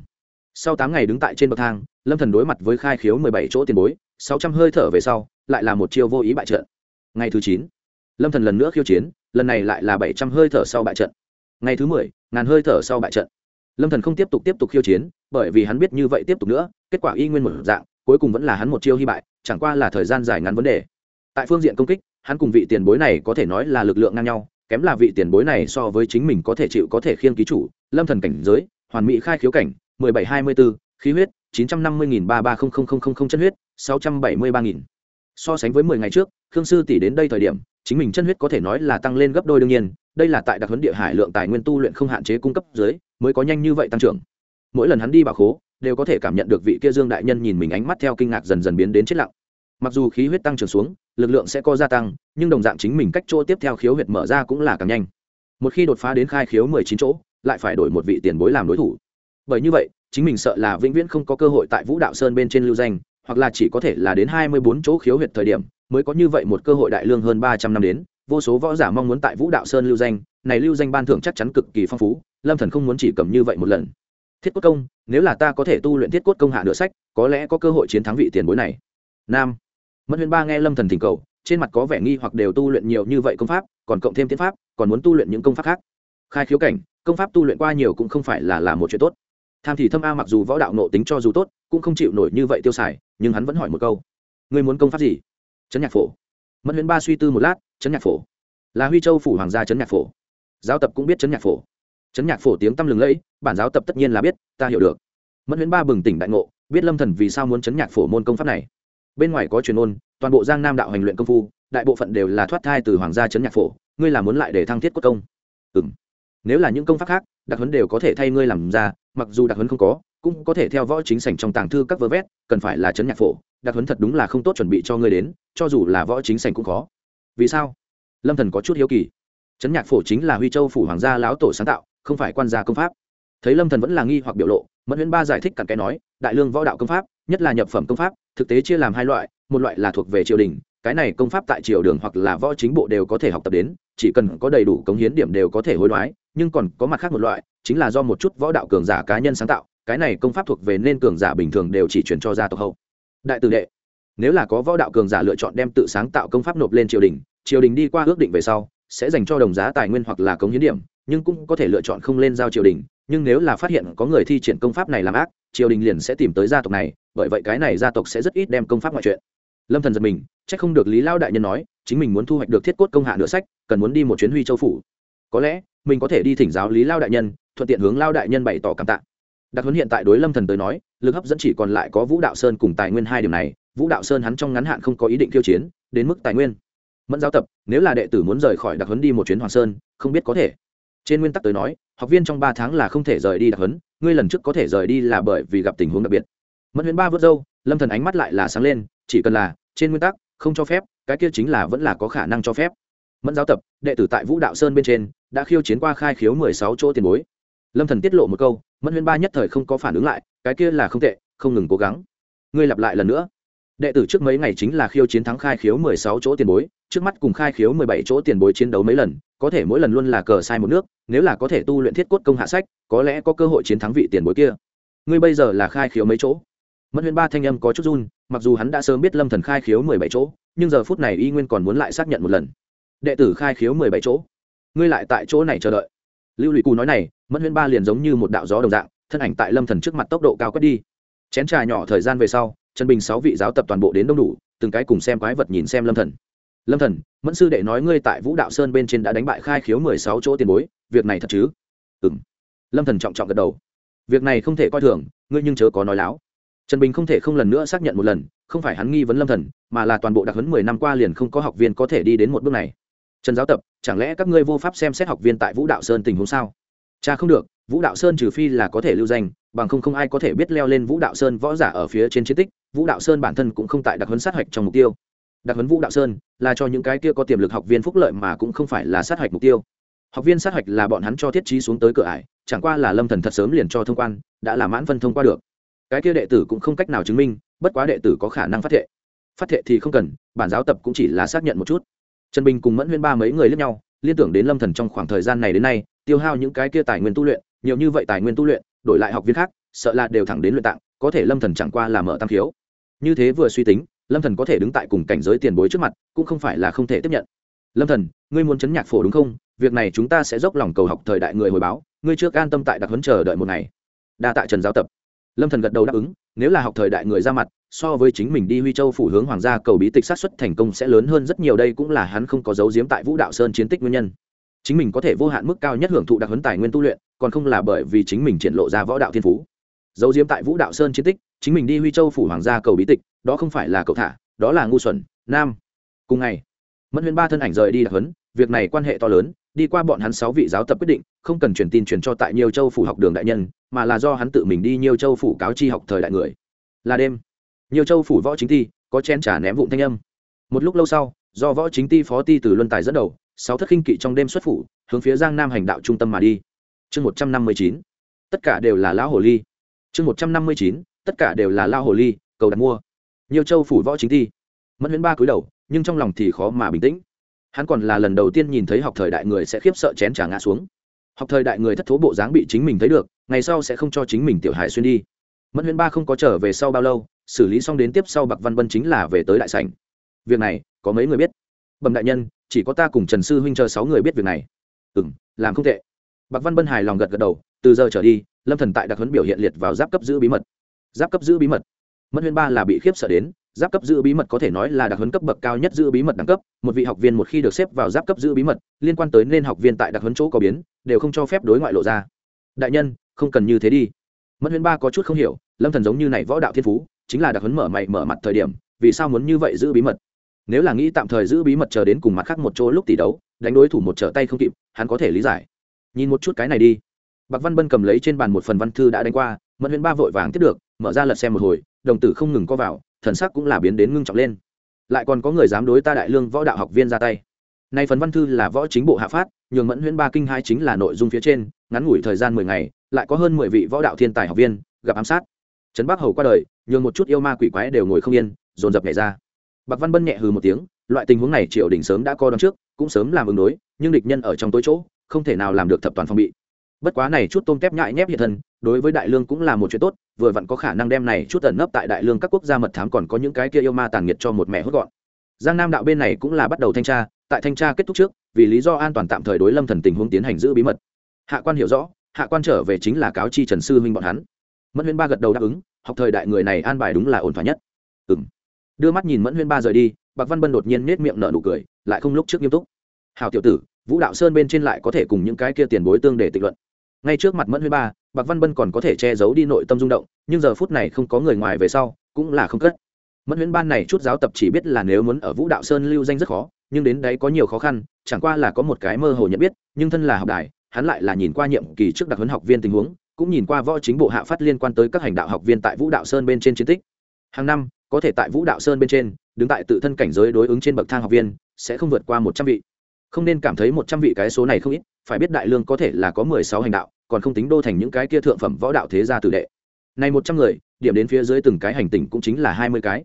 Sau tám ngày đứng tại trên bậc thang, lâm thần đối mặt với khai khiếu mười bảy chỗ tiền bối, sáu trăm hơi thở về sau, lại là một chiêu vô ý bại trận. Ngày thứ chín, lâm thần lần nữa khiêu chiến, lần này lại là bảy trăm hơi thở sau bại trận. Ngày thứ mười, ngàn hơi thở sau bại trận. Lâm thần không tiếp tục tiếp tục khiêu chiến, bởi vì hắn biết như vậy tiếp tục nữa, kết quả y nguyên một dạng, cuối cùng vẫn là hắn một chiêu hy bại, chẳng qua là thời gian dài ngắn vấn đề. Tại phương diện công kích, hắn cùng vị tiền bối này có thể nói là lực lượng ngang nhau kém là vị tiền bối này so với chính mình có thể chịu có thể khiêng ký chủ, lâm thần cảnh giới, hoàn mỹ khai khiếu cảnh, mười bảy hai mươi bốn khí huyết, chín trăm năm mươi nghìn ba ba không không không không không chân huyết, sáu trăm bảy mươi ba nghìn. So sánh với mười ngày trước, khương sư tỷ đến đây thời điểm, chính mình chân huyết có thể nói là tăng lên gấp đôi đương nhiên, đây là tại đặc huấn địa hải lượng tài nguyên tu luyện không hạn chế cung cấp dưới mới có nhanh như vậy tăng trưởng. Mỗi lần hắn đi bảo khố, đều có thể cảm nhận được vị kia dương đại nhân nhìn mình ánh mắt theo kinh ngạc dần dần biến đến chết lặng. Mặc dù khí huyết tăng trưởng xuống lực lượng sẽ có gia tăng, nhưng đồng dạng chính mình cách chỗ tiếp theo khiếu huyệt mở ra cũng là càng nhanh. Một khi đột phá đến khai khiếu mười chín chỗ, lại phải đổi một vị tiền bối làm đối thủ. Bởi như vậy, chính mình sợ là vĩnh viễn không có cơ hội tại vũ đạo sơn bên trên lưu danh, hoặc là chỉ có thể là đến hai mươi bốn chỗ khiếu huyệt thời điểm, mới có như vậy một cơ hội đại lương hơn ba trăm năm đến. Vô số võ giả mong muốn tại vũ đạo sơn lưu danh, này lưu danh ban thưởng chắc chắn cực kỳ phong phú, lâm thần không muốn chỉ cầm như vậy một lần. Thiết cốt công, nếu là ta có thể tu luyện thiết cốt công hạ nửa sách, có lẽ có cơ hội chiến thắng vị tiền bối này. Nam mất huyền ba nghe lâm thần thỉnh cầu, trên mặt có vẻ nghi hoặc đều tu luyện nhiều như vậy công pháp, còn cộng thêm tiến pháp, còn muốn tu luyện những công pháp khác. Khai khiếu cảnh, công pháp tu luyện qua nhiều cũng không phải là là một chuyện tốt. Tham thì thâm a mặc dù võ đạo nộ tính cho dù tốt, cũng không chịu nổi như vậy tiêu xài, nhưng hắn vẫn hỏi một câu. Ngươi muốn công pháp gì? Trấn nhạc phổ. Mẫn huyền ba suy tư một lát trấn nhạc phổ. Là huy châu phủ hoàng gia trấn nhạc phổ. Giáo tập cũng biết trấn nhạc phổ. Trấn nhạc phổ tiếng tăm lừng lẫy, bản giáo tập tất nhiên là biết, ta hiểu được. Mẫn huyễn ba bừng tỉnh đại ngộ, biết lâm thần vì sao muốn chấn nhạc phổ môn công pháp này bên ngoài có truyền ôn, toàn bộ giang nam đạo hành luyện công phu, đại bộ phận đều là thoát thai từ hoàng gia trấn nhạc phổ, ngươi là muốn lại để thăng thiết quốc công. Ừm. Nếu là những công pháp khác đặc huấn đều có thể thay ngươi làm ra, mặc dù đặc huấn không có, cũng có thể theo võ chính sảnh trong tàng thư các vơ vét, cần phải là trấn nhạc phổ đặc huấn thật đúng là không tốt chuẩn bị cho ngươi đến, cho dù là võ chính sảnh cũng khó. Vì sao? Lâm thần có chút hiếu kỳ. Trấn nhạc phổ chính là huy châu phủ hoàng gia lão tổ sáng tạo, không phải quan gia công pháp. Thấy lâm thần vẫn là nghi hoặc biểu lộ, mẫn huyễn ba giải thích cặn cái nói, đại lương võ đạo công pháp, nhất là nhập phẩm công pháp thực tế chia làm hai loại, một loại là thuộc về triều đình, cái này công pháp tại triều đường hoặc là võ chính bộ đều có thể học tập đến, chỉ cần có đầy đủ cống hiến điểm đều có thể hối đoái, nhưng còn có mặt khác một loại, chính là do một chút võ đạo cường giả cá nhân sáng tạo, cái này công pháp thuộc về nên cường giả bình thường đều chỉ truyền cho gia tộc hậu. Đại tử đệ, nếu là có võ đạo cường giả lựa chọn đem tự sáng tạo công pháp nộp lên triều đình triều đình đi qua ước định về sau, sẽ dành cho đồng giá tài nguyên hoặc là cống hiến điểm, nhưng cũng có thể lựa chọn không lên giao triều đình, nhưng nếu là phát hiện có người thi triển công pháp này làm ác triều đình liền sẽ tìm tới gia tộc này, bởi vậy cái này gia tộc sẽ rất ít đem công pháp ngoại chuyện lâm thần giật mình trách không được lý lao đại nhân nói, chính mình muốn thu hoạch được thiết cốt công hạ nửa sách, cần muốn đi một chuyến huy châu phủ. Có lẽ, mình có thể đi thỉnh giáo lý lao đại nhân, thuận tiện hướng lao đại nhân bày tỏ cảm tạ. Đặc huấn hiện tại đối lâm thần tới nói, lực hấp dẫn chỉ còn lại có vũ đạo sơn cùng tài nguyên hai điểm này, vũ đạo sơn hắn trong ngắn hạn không có ý định tiêu chiến, đến mức tài nguyên. Mẫn giáo tập, nếu là đệ tử muốn rời khỏi đặc huấn đi một chuyến hoàng sơn, không biết có thể. Trên nguyên tắc tới nói, học viên trong ba tháng là không thể rời đi đặc huấn ngươi lần trước có thể rời đi là bởi vì gặp tình huống đặc biệt. Mẫn huyễn ba vớt dâu lâm thần ánh mắt lại là sáng lên, chỉ cần là trên nguyên tắc, không cho phép, cái kia chính là vẫn là có khả năng cho phép. Mẫn giáo tập, đệ tử tại vũ đạo sơn bên trên, đã khiêu chiến qua khai khiếu mười sáu chỗ tiền bối. Lâm thần tiết lộ một câu, mẫn huyễn ba nhất thời không có phản ứng lại, cái kia là không tệ, không ngừng cố gắng. Ngươi lặp lại lần nữa đệ tử trước mấy ngày chính là khiêu chiến thắng khai khiếu mười sáu chỗ tiền bối, trước mắt cùng khai khiếu mười bảy chỗ tiền bối chiến đấu mấy lần, có thể mỗi lần luôn là cờ sai một nước, nếu là có thể tu luyện thiết cốt công hạ sách, có lẽ có cơ hội chiến thắng vị tiền bối kia. Ngươi bây giờ là khai khiếu mấy chỗ? Mất huyền ba thanh âm có chút run, mặc dù hắn đã sớm biết lâm thần khai khiếu mười bảy chỗ, nhưng giờ phút này y nguyên còn muốn lại xác nhận một lần. Đệ tử khai khiếu mười bảy chỗ, ngươi lại tại chỗ này chờ đợi. Lưu lụy cù nói này mất huyền ba liền giống như một đạo gió đồng dạng, thân ảnh tại lâm thần trước mặt tốc độ cao quét đi. Chén trà nhỏ thời gian về sau trần bình sáu vị giáo tập toàn bộ đến đông đủ, từng cái cùng xem quái vật nhìn xem lâm thần. Lâm thần, mẫn sư đệ nói ngươi tại vũ đạo sơn bên trên đã đánh bại khai khiếu mười sáu chỗ tiền bối, việc này thật chứ? Ừm. lâm thần trọng trọng gật đầu. Việc này không thể coi thường, ngươi nhưng chớ có nói láo. Trần bình không thể không lần nữa xác nhận một lần, không phải hắn nghi vấn lâm thần, mà là toàn bộ đặc huấn mười năm qua liền không có học viên có thể đi đến một bước này. Trần giáo tập, chẳng lẽ các ngươi vô pháp xem xét học viên tại vũ đạo sơn tình huống sao? Cha không được vũ đạo sơn trừ phi là có thể lưu danh, bằng không không ai có thể biết leo lên vũ đạo sơn võ giả ở phía trên chiến tích, vũ đạo sơn bản thân cũng không tại đặc huấn sát hạch trong mục tiêu. Đặc huấn vũ đạo sơn là cho những cái kia có tiềm lực học viên phúc lợi mà cũng không phải là sát hạch mục tiêu. Học viên sát hạch là bọn hắn cho thiết trí xuống tới cửa ải, chẳng qua là lâm thần thật sớm liền cho thông quan, đã là mãn phân thông qua được. Cái kia đệ tử cũng không cách nào chứng minh, bất quá đệ tử có khả năng phát thệ. Phát thệ thì không cần, bản giáo tập cũng chỉ là xác nhận một chút. Trần bình cùng mẫn huyên ba mấy người lẫn nhau, liên tưởng đến lâm thần trong khoảng thời gian này đến nay, tiêu hao những cái kia tài nguyên tu luyện nhiều như vậy tài nguyên tu luyện, đổi lại học viên khác, sợ là đều thẳng đến luyện tạng, có thể lâm thần chẳng qua là mở tam khiếu. Như thế vừa suy tính, lâm thần có thể đứng tại cùng cảnh giới tiền bối trước mặt, cũng không phải là không thể tiếp nhận. Lâm thần, ngươi muốn chấn nhạc phổ đúng không? Việc này chúng ta sẽ dốc lòng cầu học thời đại người hồi báo, ngươi trước an tâm tại đặc huấn chờ đợi một ngày. Đa tại trần giáo tập. Lâm thần gật đầu đáp ứng, nếu là học thời đại người ra mặt, so với chính mình đi huy châu phủ hướng hoàng gia cầu bí tịch sát xuất thành công sẽ lớn hơn rất nhiều, đây cũng là hắn không có dấu diếm tại vũ đạo sơn chiến tích nguyên nhân chính mình có thể vô hạn mức cao nhất hưởng thụ đặc huấn tài nguyên tu luyện, còn không là bởi vì chính mình triển lộ ra võ đạo thiên phú. Dấu diếm tại vũ đạo sơn chiến tích, chính mình đi huy châu phủ hoàng gia cầu bí tịch, đó không phải là cậu thả, đó là ngu xuẩn, nam. Cùng ngày, mẫn huyên ba thân ảnh rời đi đặc huấn, việc này quan hệ to lớn, đi qua bọn hắn sáu vị giáo tập quyết định, không cần truyền tin truyền cho tại nhiều châu phủ học đường đại nhân, mà là do hắn tự mình đi nhiều châu phủ cáo chi học thời đại người. Là đêm, nhiều châu phủ võ chính ti, có chen trả ném vụn thanh âm. Một lúc lâu sau, do võ chính ti phó ti từ luân tài dẫn đầu sáu thất khinh kỵ trong đêm xuất phủ, hướng phía giang nam hành đạo trung tâm mà đi. Chương một trăm năm mươi chín, tất cả đều là lão hồ ly. Chương một trăm năm mươi chín, tất cả đều là lao hồ ly, cầu đặt mua. Nhiều châu phủ võ chính thi mẫn huyễn ba cúi đầu, nhưng trong lòng thì khó mà bình tĩnh. Hắn còn là lần đầu tiên nhìn thấy học thời đại người sẽ khiếp sợ chén trà ngã xuống. Học thời đại người thất thố bộ dáng bị chính mình thấy được, ngày sau sẽ không cho chính mình tiểu hài xuyên đi. Mẫn huyễn ba không có trở về sau bao lâu, xử lý xong đến tiếp sau bạc văn vân chính là về tới đại sảnh. Việc này, có mấy người biết? Bẩm đại nhân chỉ có ta cùng trần sư huynh chờ sáu người biết việc này. Ừ m làm không tệ. Bạc văn Bân hài lòng gật gật đầu, từ giờ trở đi, lâm thần tại đặc huấn biểu hiện liệt vào giáp cấp giữ bí mật. Giáp cấp giữ bí mật. Mất huyên ba là bị khiếp sợ đến, giáp cấp giữ bí mật có thể nói là đặc huấn cấp bậc cao nhất giữ bí mật đẳng cấp, một vị học viên một khi được xếp vào giáp cấp giữ bí mật, liên quan tới nên học viên tại đặc huấn chỗ có biến, đều không cho phép đối ngoại lộ ra. Đại nhân, không cần như thế đi. Mất huyên ba có chút không hiểu, lâm thần giống như này võ đạo thiên phú, chính là đặc huấn mở mày mở mặt thời điểm, vì sao muốn như vậy giữ bí mật? Nếu là nghĩ tạm thời giữ bí mật chờ đến cùng mặt khác một chỗ lúc tỷ đấu, đánh đối thủ một trở tay không kịp, hắn có thể lý giải. Nhìn một chút cái này đi. Bạc văn bân cầm lấy trên bàn một phần văn thư đã đánh qua, mẫn huyễn ba vội vàng tiếp được, mở ra lật xem một hồi, đồng tử không ngừng co vào, thần sắc cũng là biến đến ngưng trọng lên. Lại còn có người dám đối ta đại lương võ đạo học viên ra tay. Nay phần văn thư là võ chính bộ hạ phát, nhường mẫn huyễn ba kinh hai chính là nội dung phía trên, ngắn ngủi thời gian mười ngày, lại có hơn mười vị võ đạo thiên tài học viên, gặp ám sát. Trấn bắc hầu qua đời, nhường một chút yêu ma quỷ quái đều ngồi không yên, dồn dập nhảy ra bạc văn bân nhẹ hừ một tiếng, loại tình huống này triều đình sớm đã coi đón trước, cũng sớm làm ứng đối, nhưng địch nhân ở trong tối chỗ, không thể nào làm được thập toàn phòng bị. Bất quá này chút tôm tép nhại nhép hiện thân, đối với đại lương cũng là một chuyện tốt, vừa vặn có khả năng đem này chút ẩn nấp tại đại lương các quốc gia mật thám còn có những cái kia yêu ma tàn nghiệt cho một mẹ hốt gọn. Giang nam đạo bên này cũng là bắt đầu thanh tra, tại thanh tra kết thúc trước, vì lý do an toàn tạm thời đối lâm thần tình huống tiến hành giữ bí mật. Hạ quan hiểu rõ, hạ quan trở về chính là cáo chi trần sư huynh bọn hắn. Mẫn huyên ba gật đầu đáp ứng, học thời đại người này an bài đúng là ổn thỏa nhất. Ừ đưa mắt nhìn mẫn huyên ba rời đi bạc văn bân đột nhiên nết miệng nở nụ cười lại không lúc trước nghiêm túc hào tiểu tử vũ đạo sơn bên trên lại có thể cùng những cái kia tiền bối tương để tịch luận ngay trước mặt mẫn huyên ba bạc văn bân còn có thể che giấu đi nội tâm rung động nhưng giờ phút này không có người ngoài về sau cũng là không cất mẫn huyên ban này chút giáo tập chỉ biết là nếu muốn ở vũ đạo sơn lưu danh rất khó nhưng đến đấy có nhiều khó khăn chẳng qua là có một cái mơ hồ nhận biết nhưng thân là học đài hắn lại là nhìn qua nhiệm kỳ trước đặc huấn học viên tình huống cũng nhìn qua võ chính bộ hạ phát liên quan tới các hành đạo học viên tại vũ đạo sơn bên trên chiến tích hàng năm có thể tại vũ đạo sơn bên trên, đứng tại tự thân cảnh giới đối ứng trên bậc thang học viên, sẽ không vượt qua một trăm vị. Không nên cảm thấy một trăm vị cái số này không ít, phải biết đại lương có thể là có mười sáu hành đạo, còn không tính đô thành những cái kia thượng phẩm võ đạo thế gia tử đệ. Này một trăm người, điểm đến phía dưới từng cái hành tinh cũng chính là hai mươi cái.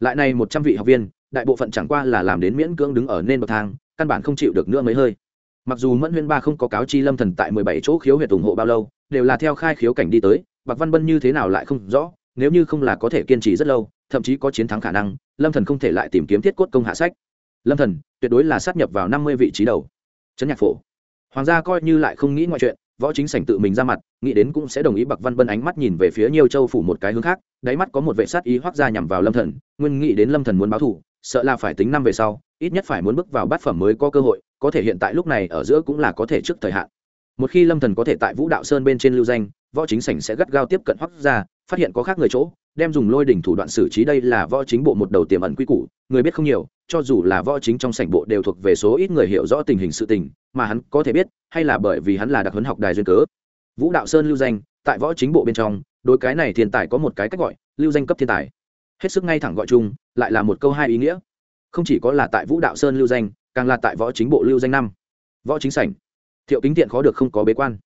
Lại này một trăm vị học viên, đại bộ phận chẳng qua là làm đến miễn cưỡng đứng ở nên bậc thang, căn bản không chịu được nữa mấy hơi. Mặc dù mẫn huyên ba không có cáo chi lâm thần tại mười bảy chỗ khiếu huyệt ủng hộ bao lâu, đều là theo khai khiếu cảnh đi tới, bạc văn bân như thế nào lại không rõ, nếu như không là có thể kiên trì rất lâu thậm chí có chiến thắng khả năng, lâm thần không thể lại tìm kiếm thiết cốt công hạ sách. Lâm thần, tuyệt đối là sát nhập vào năm mươi vị trí đầu. Trấn nhạc phổ. Hoàng gia coi như lại không nghĩ ngoại chuyện, võ chính sảnh tự mình ra mặt, nghĩ đến cũng sẽ đồng ý bạc văn bân ánh mắt nhìn về phía nhiều châu phủ một cái hướng khác, đáy mắt có một vệ sát ý hoác ra nhằm vào lâm thần, nguyên nghĩ đến lâm thần muốn báo thù, sợ là phải tính năm về sau, ít nhất phải muốn bước vào bát phẩm mới có cơ hội, có thể hiện tại lúc này ở giữa cũng là có thể trước thời hạn. Một khi lâm thần có thể tại vũ đạo sơn bên trên lưu danh, võ chính sảnh sẽ gắt gao tiếp cận hoác ra, phát hiện có khác người chỗ đem dùng lôi đỉnh thủ đoạn xử trí đây là võ chính bộ một đầu tiềm ẩn quy củ, người biết không nhiều, cho dù là võ chính trong sảnh bộ đều thuộc về số ít người hiểu rõ tình hình sự tình, mà hắn có thể biết, hay là bởi vì hắn là đặc huấn học đài duyên cớ. Vũ đạo sơn lưu danh, tại võ chính bộ bên trong, đối cái này thiên tài có một cái cách gọi, lưu danh cấp thiên tài. Hết sức ngay thẳng gọi chung, lại là một câu hai ý nghĩa. Không chỉ có là tại vũ đạo sơn lưu danh, càng là tại võ chính bộ lưu danh năm. Võ chính sảnh. Thiệu kính tiện khó được không có bế quan.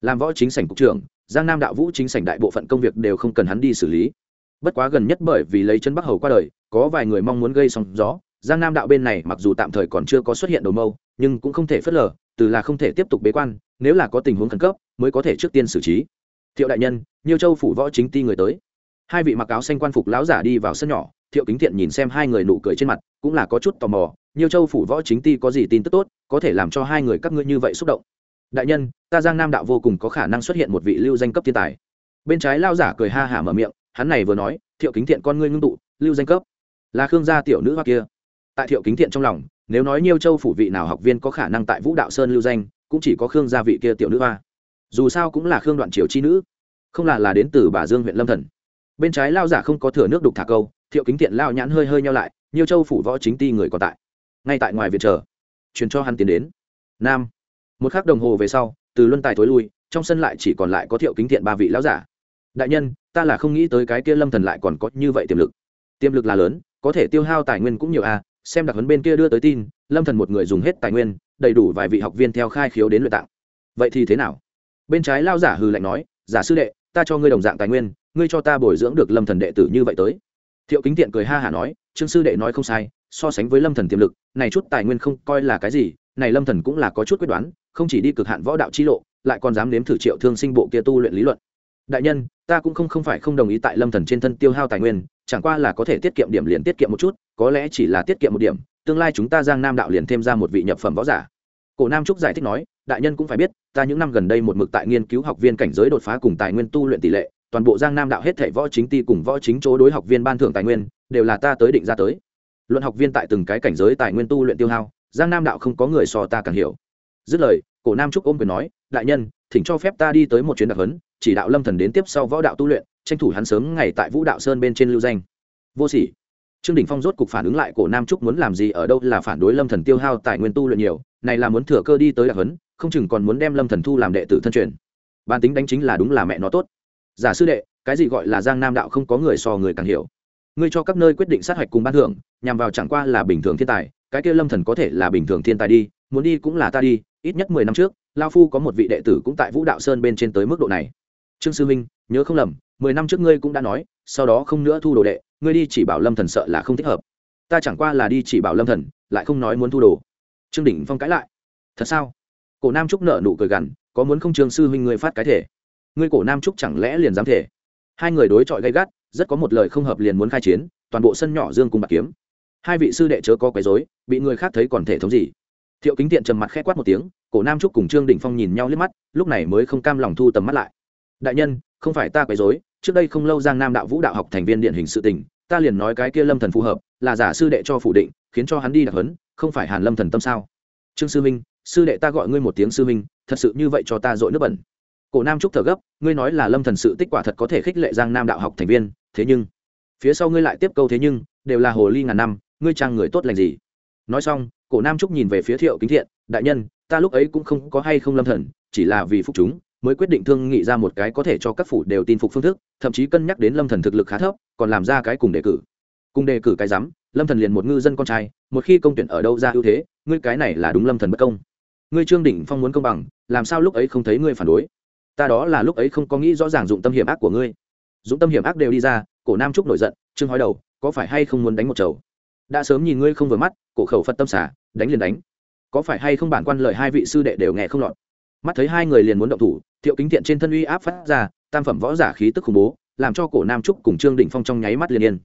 Làm võ chính sảnh cục trưởng, giang nam đạo vũ chính sảnh đại bộ phận công việc đều không cần hắn đi xử lý bất quá gần nhất bởi vì lấy chân bắc hầu qua đời, có vài người mong muốn gây sóng gió. Giang nam đạo bên này mặc dù tạm thời còn chưa có xuất hiện đầu mâu, nhưng cũng không thể phớt lờ, từ là không thể tiếp tục bế quan, nếu là có tình huống khẩn cấp, mới có thể trước tiên xử trí. Thiệu đại nhân nhiều châu phủ võ chính ti người tới. Hai vị mặc áo xanh quan phục lão giả đi vào sân nhỏ, thiệu kính thiện nhìn xem hai người nụ cười trên mặt, cũng là có chút tò mò nhiều châu phủ võ chính ti có gì tin tức tốt, có thể làm cho hai người các ngươi như vậy xúc động. Đại nhân, ta giang nam đạo vô cùng có khả năng xuất hiện một vị lưu danh cấp thiên tài. Bên trái lao giả cười ha hả mở miệng hắn này vừa nói, thiệu kính thiện con ngươi ngưng tụ, lưu danh cấp. Là khương gia tiểu nữ hoa kia. Tại thiệu kính thiện trong lòng, nếu nói nhiều châu phủ vị nào học viên có khả năng tại vũ đạo sơn lưu danh, cũng chỉ có khương gia vị kia tiểu nữ hoa. Dù sao cũng là khương đoạn triều chi nữ. Không là là đến từ bà dương huyện lâm thần. Bên trái lao giả không có thừa nước đục thả câu, thiệu kính thiện lao nhãn hơi hơi nhau lại nhiều châu phủ võ chính ti người còn tại. Ngay tại ngoài viện chờ, truyền cho hắn tiến đến. Nam. Một khắc đồng hồ về sau, từ luân tài thối lui, trong sân lại chỉ còn lại có thiệu kính thiện ba vị lão giả đại nhân, ta là không nghĩ tới cái kia lâm thần lại còn có như vậy tiềm lực. Tiềm lực là lớn, có thể tiêu hao tài nguyên cũng nhiều à xem đặc huấn bên kia đưa tới tin, lâm thần một người dùng hết tài nguyên, đầy đủ vài vị học viên theo khai khiếu đến luyện tạng. Vậy thì thế nào? Bên trái lao giả hừ lạnh nói, giả sư đệ, ta cho ngươi đồng dạng tài nguyên, ngươi cho ta bồi dưỡng được lâm thần đệ tử như vậy tới. Thiệu kính tiện cười ha hả nói, trương sư đệ nói không sai, so sánh với lâm thần tiềm lực, này chút tài nguyên không coi là cái gì, này lâm thần cũng là có chút quyết đoán, không chỉ đi cực hạn võ đạo chi lộ, lại còn dám nếm thử triệu thương sinh bộ kia tu luyện lý luận. Đại nhân ta cũng không không phải không đồng ý tại lâm thần trên thân tiêu hao tài nguyên, chẳng qua là có thể tiết kiệm điểm liền tiết kiệm một chút, có lẽ chỉ là tiết kiệm một điểm, tương lai chúng ta giang nam đạo liền thêm ra một vị nhập phẩm võ giả. Cổ nam trúc giải thích nói, đại nhân cũng phải biết, ta những năm gần đây một mực tại nghiên cứu học viên cảnh giới đột phá cùng tài nguyên tu luyện tỷ lệ, toàn bộ giang nam đạo hết thể võ chính ti cùng võ chính chỗ đối học viên ban thưởng tài nguyên, đều là ta tới định ra tới. Luận học viên tại từng cái cảnh giới tài nguyên tu luyện tiêu hao, giang nam đạo không có người so ta càng hiểu. Dứt lời, cổ nam trúc ôm quyền nói, đại nhân, thỉnh cho phép ta đi tới một chuyến đặc hấn chỉ đạo lâm thần đến tiếp sau võ đạo tu luyện, tranh thủ hắn sớm ngày tại vũ đạo sơn bên trên lưu danh. Vô sỉ. Trương đình phong rốt cục phản ứng lại, cổ nam trúc muốn làm gì ở đâu là phản đối lâm thần tiêu hao tài nguyên tu luyện nhiều, này là muốn thừa cơ đi tới đặc hấn, không chừng còn muốn đem lâm thần thu làm đệ tử thân truyền. Bản tính đánh chính là đúng là mẹ nó tốt. Giả sư đệ, cái gì gọi là giang nam đạo không có người so người càng hiểu. Ngươi cho các nơi quyết định sát hạch cùng ban thưởng, nhằm vào chẳng qua là bình thường thiên tài, cái kia lâm thần có thể là bình thường thiên tài đi, muốn đi cũng là ta đi, ít nhất mười năm trước, lao phu có một vị đệ tử cũng tại vũ đạo sơn bên trên tới mức độ này trương sư minh, nhớ không lầm, mười năm trước ngươi cũng đã nói, sau đó không nữa thu đồ đệ, ngươi đi chỉ bảo lâm thần sợ là không thích hợp. Ta chẳng qua là đi chỉ bảo lâm thần, lại không nói muốn thu đồ. Trương đỉnh phong cãi lại. Thật sao? Cổ nam trúc nợ nụ cười gằn, có muốn không trương sư huynh ngươi phát cái thể? Ngươi cổ nam trúc chẳng lẽ liền dám thể? Hai người đối chọi gay gắt, rất có một lời không hợp liền muốn khai chiến, toàn bộ sân nhỏ dương cùng bạc kiếm. Hai vị sư đệ chớ có quấy rối, bị người khác thấy còn thể thống gì? Thiệu kính tiện trầm mặt khẽ quát một tiếng, cổ nam trúc cùng trương Đỉnh phong nhìn nhau liếc mắt, lúc này mới không cam lòng thu tầm mắt lại đại nhân, không phải ta quấy rối, trước đây không lâu giang nam đạo vũ đạo học thành viên điện hình sự tình, ta liền nói cái kia lâm thần phù hợp, là giả sư đệ cho phủ định, khiến cho hắn đi đặc hấn không phải hàn lâm thần tâm sao? Trương sư minh, sư đệ ta gọi ngươi một tiếng sư minh, thật sự như vậy cho ta dội nước bẩn. Cổ nam trúc thở gấp, ngươi nói là lâm thần sự tích quả thật có thể khích lệ giang nam đạo học thành viên, thế nhưng, phía sau ngươi lại tiếp câu thế nhưng, đều là hồ ly ngàn năm, ngươi trang người tốt lành gì? Nói xong, cổ nam trúc nhìn về phía thiệu kính thiện, đại nhân, ta lúc ấy cũng không có hay không lâm thần, chỉ là vì phục chúng mới quyết định thương nghị ra một cái có thể cho các phủ đều tin phục phương thức, thậm chí cân nhắc đến lâm thần thực lực khá thấp, còn làm ra cái cùng đề cử. Cùng đề cử cái rắm, lâm thần liền một ngư dân con trai, một khi công tuyển ở đâu ra ưu thế, ngươi cái này là đúng lâm thần bất công. Ngươi trương đỉnh phong muốn công bằng, làm sao lúc ấy không thấy ngươi phản đối? Ta đó là lúc ấy không có nghĩ rõ ràng dụng tâm hiểm ác của ngươi. Dụng tâm hiểm ác đều đi ra, cổ nam trúc nổi giận, trương hói đầu, có phải hay không muốn đánh một chầu? Đã sớm nhìn ngươi không vừa mắt, cổ khẩu phật tâm xả, đánh liền đánh. Có phải hay không bản quan lời hai vị sư đệ đều nghe không lọt? Mắt thấy hai người liền muốn động thủ, thiệu kính thiện trên thân uy áp phát ra, tam phẩm võ giả khí tức khủng bố, làm cho cổ nam trúc cùng trương định phong trong nháy mắt liền yên.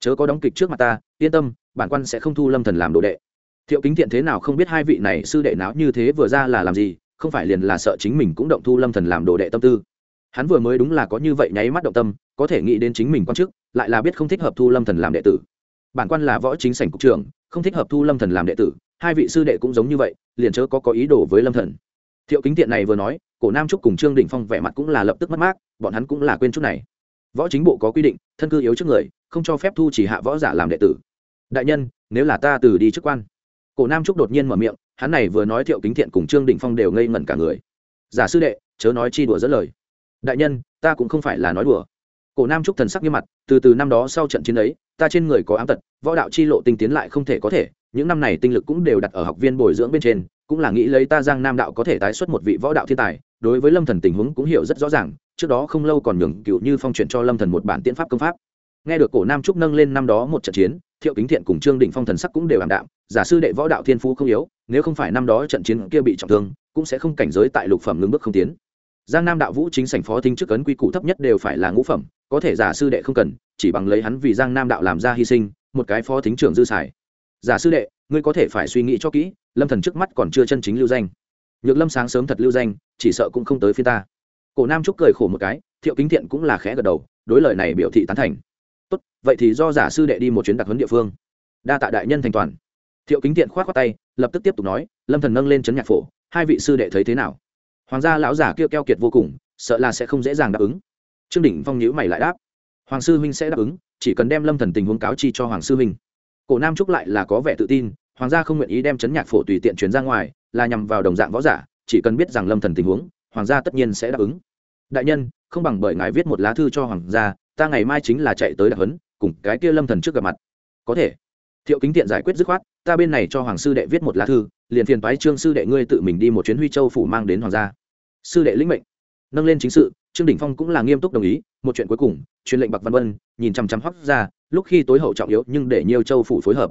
Chớ có đóng kịch trước mặt ta, yên tâm, bản quan sẽ không thu lâm thần làm đồ đệ. Thiệu kính thiện thế nào không biết hai vị này sư đệ não như thế vừa ra là làm gì, không phải liền là sợ chính mình cũng động thu lâm thần làm đồ đệ tâm tư. Hắn vừa mới đúng là có như vậy nháy mắt động tâm, có thể nghĩ đến chính mình quan chức, lại là biết không thích hợp thu lâm thần làm đệ tử. Bản quan là võ chính sảnh cục trưởng, không thích hợp thu lâm thần làm đệ tử, hai vị sư đệ cũng giống như vậy, liền chớ có có ý đồ với lâm thần thiệu kính tiện này vừa nói, cổ nam trúc cùng trương đình phong vẻ mặt cũng là lập tức mất mát, bọn hắn cũng là quên chút này. Võ chính bộ có quy định, thân cư yếu trước người, không cho phép thu chỉ hạ võ giả làm đệ tử. Đại nhân, nếu là ta từ đi chức quan. Cổ nam trúc đột nhiên mở miệng, hắn này vừa nói thiệu kính thiện cùng trương đình phong đều ngây ngẩn cả người. Giả sư đệ, chớ nói chi đùa dẫn lời. Đại nhân, ta cũng không phải là nói đùa cổ nam trúc thần sắc như mặt, từ từ năm đó sau trận chiến ấy, ta trên người có ám tật, võ đạo chi lộ tinh tiến lại không thể có thể, những năm này tinh lực cũng đều đặt ở học viên bồi dưỡng bên trên, cũng là nghĩ lấy ta giang nam đạo có thể tái xuất một vị võ đạo thiên tài, đối với lâm thần tình huống cũng hiểu rất rõ ràng, trước đó không lâu còn nhường cựu như phong chuyển cho lâm thần một bản tiễn pháp công pháp. Nghe được cổ nam trúc nâng lên năm đó một trận chiến, thiệu kính thiện cùng trương đình phong thần sắc cũng đều ảm đạm, giả sư đệ võ đạo thiên phú không yếu, nếu không phải năm đó trận chiến kia bị trọng thương, cũng sẽ không cảnh giới tại lục phẩm ngưng bước không tiến. Giang nam đạo vũ chính sảnh phó thính chức ấn quy củ thấp nhất đều phải là ngũ phẩm có thể giả sư đệ không cần, chỉ bằng lấy hắn vì giang nam đạo làm ra hy sinh, một cái phó thính trưởng dư xài. Giả sư đệ, ngươi có thể phải suy nghĩ cho kỹ, lâm thần trước mắt còn chưa chân chính lưu danh. Nhược lâm sáng sớm thật lưu danh, chỉ sợ cũng không tới phía ta. Cổ nam trúc cười khổ một cái, thiệu kính thiện cũng là khẽ gật đầu, đối lời này biểu thị tán thành. Tốt, vậy thì do giả sư đệ đi một chuyến đặc huấn địa phương. Đa tạ đại nhân thành toàn. Thiệu kính thiện khoát khoát tay, lập tức tiếp tục nói, lâm thần nâng lên chấn nhạc phổ, hai vị sư đệ thấy thế nào? Hoàng gia lão giả kia keo kiệt vô cùng, sợ là sẽ không dễ dàng đáp ứng trương đỉnh phong nhữ mày lại đáp. Hoàng sư huynh sẽ đáp ứng, chỉ cần đem lâm thần tình huống cáo chi cho hoàng sư huynh. Cổ nam trúc lại là có vẻ tự tin, hoàng gia không nguyện ý đem chấn nhạc phổ tùy tiện chuyển ra ngoài, là nhằm vào đồng dạng võ giả, chỉ cần biết rằng lâm thần tình huống, hoàng gia tất nhiên sẽ đáp ứng. Đại nhân, không bằng bởi ngài viết một lá thư cho hoàng gia, ta ngày mai chính là chạy tới đặc huấn, cùng cái kia lâm thần trước gặp mặt. Có thể. Thiệu kính tiện giải quyết dứt khoát, ta bên này cho hoàng sư đệ viết một lá thư, liền phiền phái trương sư đệ ngươi tự mình đi một chuyến huy châu phủ mang đến hoàng gia. Sư đệ lĩnh mệnh. Nâng lên chính sự trương đình phong cũng là nghiêm túc đồng ý, một chuyện cuối cùng, truyền lệnh bạc văn vân, nhìn chăm chăm hoắc ra lúc khi tối hậu trọng yếu nhưng để nhiều châu phủ phối hợp.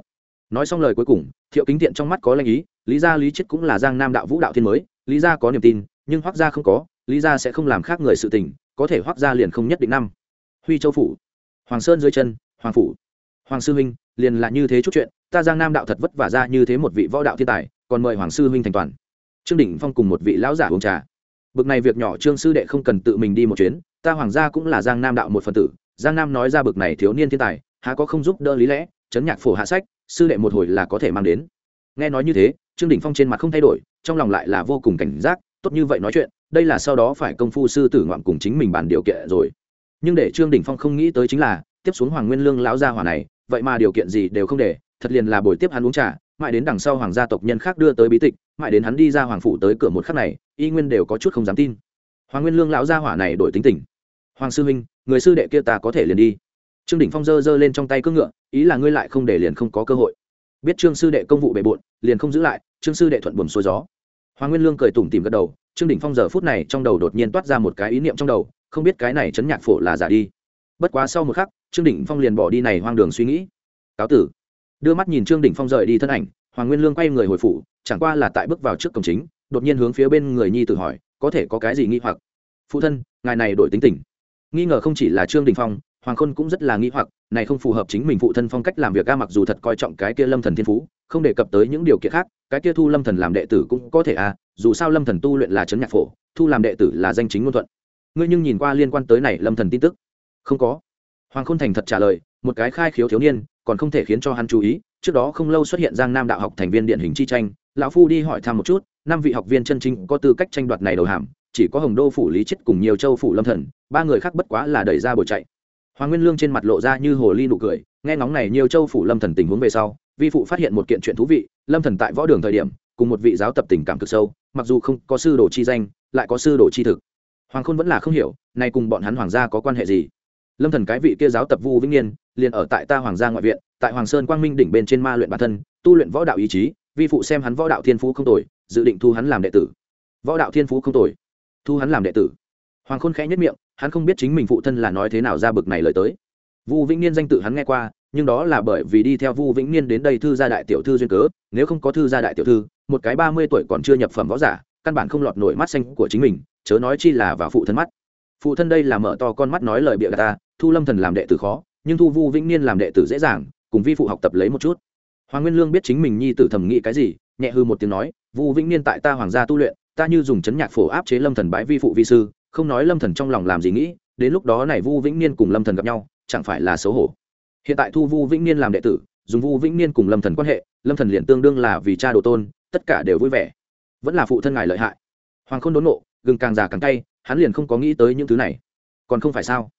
Nói xong lời cuối cùng, thiệu kính tiện trong mắt có lanh ý, lý gia lý chết cũng là giang nam đạo vũ đạo thiên mới, lý gia có niềm tin, nhưng hoắc gia không có, lý gia sẽ không làm khác người sự tình, có thể hoắc gia liền không nhất định năm. Huy châu phủ, hoàng sơn dưới chân, hoàng phủ. Hoàng sư huynh, liền là như thế chút chuyện, ta giang nam đạo thật vất vả ra như thế một vị võ đạo thiên tài, còn mời hoàng sư huynh thành toàn. Trương đình phong cùng một vị lão giả uống trà bực này việc nhỏ trương sư đệ không cần tự mình đi một chuyến, ta hoàng gia cũng là giang nam đạo một phần tử, giang nam nói ra bực này thiếu niên thiên tài, há có không giúp đỡ lý lẽ, chấn nhạc phổ hạ sách, sư đệ một hồi là có thể mang đến. Nghe nói như thế, trương đình phong trên mặt không thay đổi, trong lòng lại là vô cùng cảnh giác, tốt như vậy nói chuyện, đây là sau đó phải công phu sư tử ngoạm cùng chính mình bàn điều kiện rồi. Nhưng để trương đình phong không nghĩ tới chính là, tiếp xuống hoàng nguyên lương lão gia hỏa này, vậy mà điều kiện gì đều không để, thật liền là buổi tiếp hắn uống trà mãi đến đằng sau hoàng gia tộc nhân khác đưa tới bí tịch, mãi đến hắn đi ra hoàng phủ tới cửa một khắc này, y nguyên đều có chút không dám tin. Hoàng nguyên lương lão gia hỏa này đổi tính tình. Hoàng sư huynh, người sư đệ kia ta có thể liền đi. Trương đình phong giơ giơ lên trong tay cưỡng ngựa, ý là ngươi lại không để liền không có cơ hội. Biết trương sư đệ công vụ bề bộn, liền không giữ lại, trương sư đệ thuận buồm xuôi gió. Hoàng nguyên lương cười tủm tìm gật đầu, trương đình phong giờ phút này trong đầu đột nhiên toát ra một cái ý niệm trong đầu, không biết cái này chấn nhạc phổ là giả đi. Bất quá sau một khắc, trương đình phong liền bỏ đi này hoang đường suy nghĩ. Cáo tử đưa mắt nhìn trương đình phong rời đi thân ảnh hoàng nguyên lương quay người hồi phủ chẳng qua là tại bước vào trước cổng chính đột nhiên hướng phía bên người nhi tự hỏi có thể có cái gì nghi hoặc phụ thân ngài này đổi tính tình nghi ngờ không chỉ là trương đình phong hoàng khôn cũng rất là nghi hoặc này không phù hợp chính mình phụ thân phong cách làm việc ca mặc dù thật coi trọng cái kia lâm thần thiên phú không đề cập tới những điều kiện khác cái kia thu lâm thần làm đệ tử cũng có thể à dù sao lâm thần tu luyện là trấn nhạc phổ thu làm đệ tử là danh chính ngôn thuận ngươi nhưng nhìn qua liên quan tới này lâm thần tin tức không có hoàng khôn thành thật trả lời một cái khai khiếu thiếu niên còn không thể khiến cho hắn chú ý, trước đó không lâu xuất hiện giang nam đạo học thành viên điện hình chi tranh, lão phu đi hỏi thăm một chút, năm vị học viên chân chính có tư cách tranh đoạt này đầu hàm, chỉ có hồng đô phủ lý chết cùng nhiều châu phủ lâm thần, ba người khác bất quá là đẩy ra bồi chạy. Hoàng nguyên lương trên mặt lộ ra như hồ ly nụ cười, nghe ngóng này nhiều châu phủ lâm thần tình huống về sau, vi phụ phát hiện một kiện chuyện thú vị, lâm thần tại võ đường thời điểm, cùng một vị giáo tập tình cảm cực sâu, mặc dù không có sư đồ chi danh, lại có sư đồ chi thực. Hoàng khôn vẫn là không hiểu nay cùng bọn hắn hoàng gia có quan hệ gì? Lâm thần cái vị kia giáo tập vu vĩnh niên liền ở tại ta hoàng gia ngoại viện, tại hoàng sơn quang minh đỉnh bên trên ma luyện bản thân, tu luyện võ đạo ý chí, vi phụ xem hắn võ đạo thiên phú không tồi, dự định thu hắn làm đệ tử. Võ đạo thiên phú không tồi, thu hắn làm đệ tử. Hoàng khôn khẽ nhất miệng, hắn không biết chính mình phụ thân là nói thế nào ra bực này lời tới. Vu vĩnh niên danh tự hắn nghe qua, nhưng đó là bởi vì đi theo vu vĩnh niên đến đây thư gia đại tiểu thư duyên cớ, nếu không có thư gia đại tiểu thư, một cái ba mươi tuổi còn chưa nhập phẩm võ giả, căn bản không lọt nổi mắt xanh của chính mình, chớ nói chi là vào phụ thân mắt. Phụ thân đây là mở to con mắt nói lời bịa ta, thu lâm thần làm đệ tử khó nhưng thu vu vĩnh niên làm đệ tử dễ dàng, cùng vi phụ học tập lấy một chút. Hoàng nguyên lương biết chính mình nhi tử thầm nghĩ cái gì, nhẹ hư một tiếng nói, vu vĩnh niên tại ta hoàng gia tu luyện, ta như dùng chấn nhạc phổ áp chế lâm thần bãi vi phụ vi sư, không nói lâm thần trong lòng làm gì nghĩ, đến lúc đó này vu vĩnh niên cùng lâm thần gặp nhau, chẳng phải là xấu hổ. Hiện tại thu vu vĩnh niên làm đệ tử, dùng vu vĩnh niên cùng lâm thần quan hệ, lâm thần liền tương đương là vì cha đồ tôn, tất cả đều vui vẻ. Vẫn là phụ thân ngài lợi hại. Hoàng khôn đốn nộ, gừng càng già càng cay, hắn liền không có nghĩ tới những thứ này. Còn không phải sao?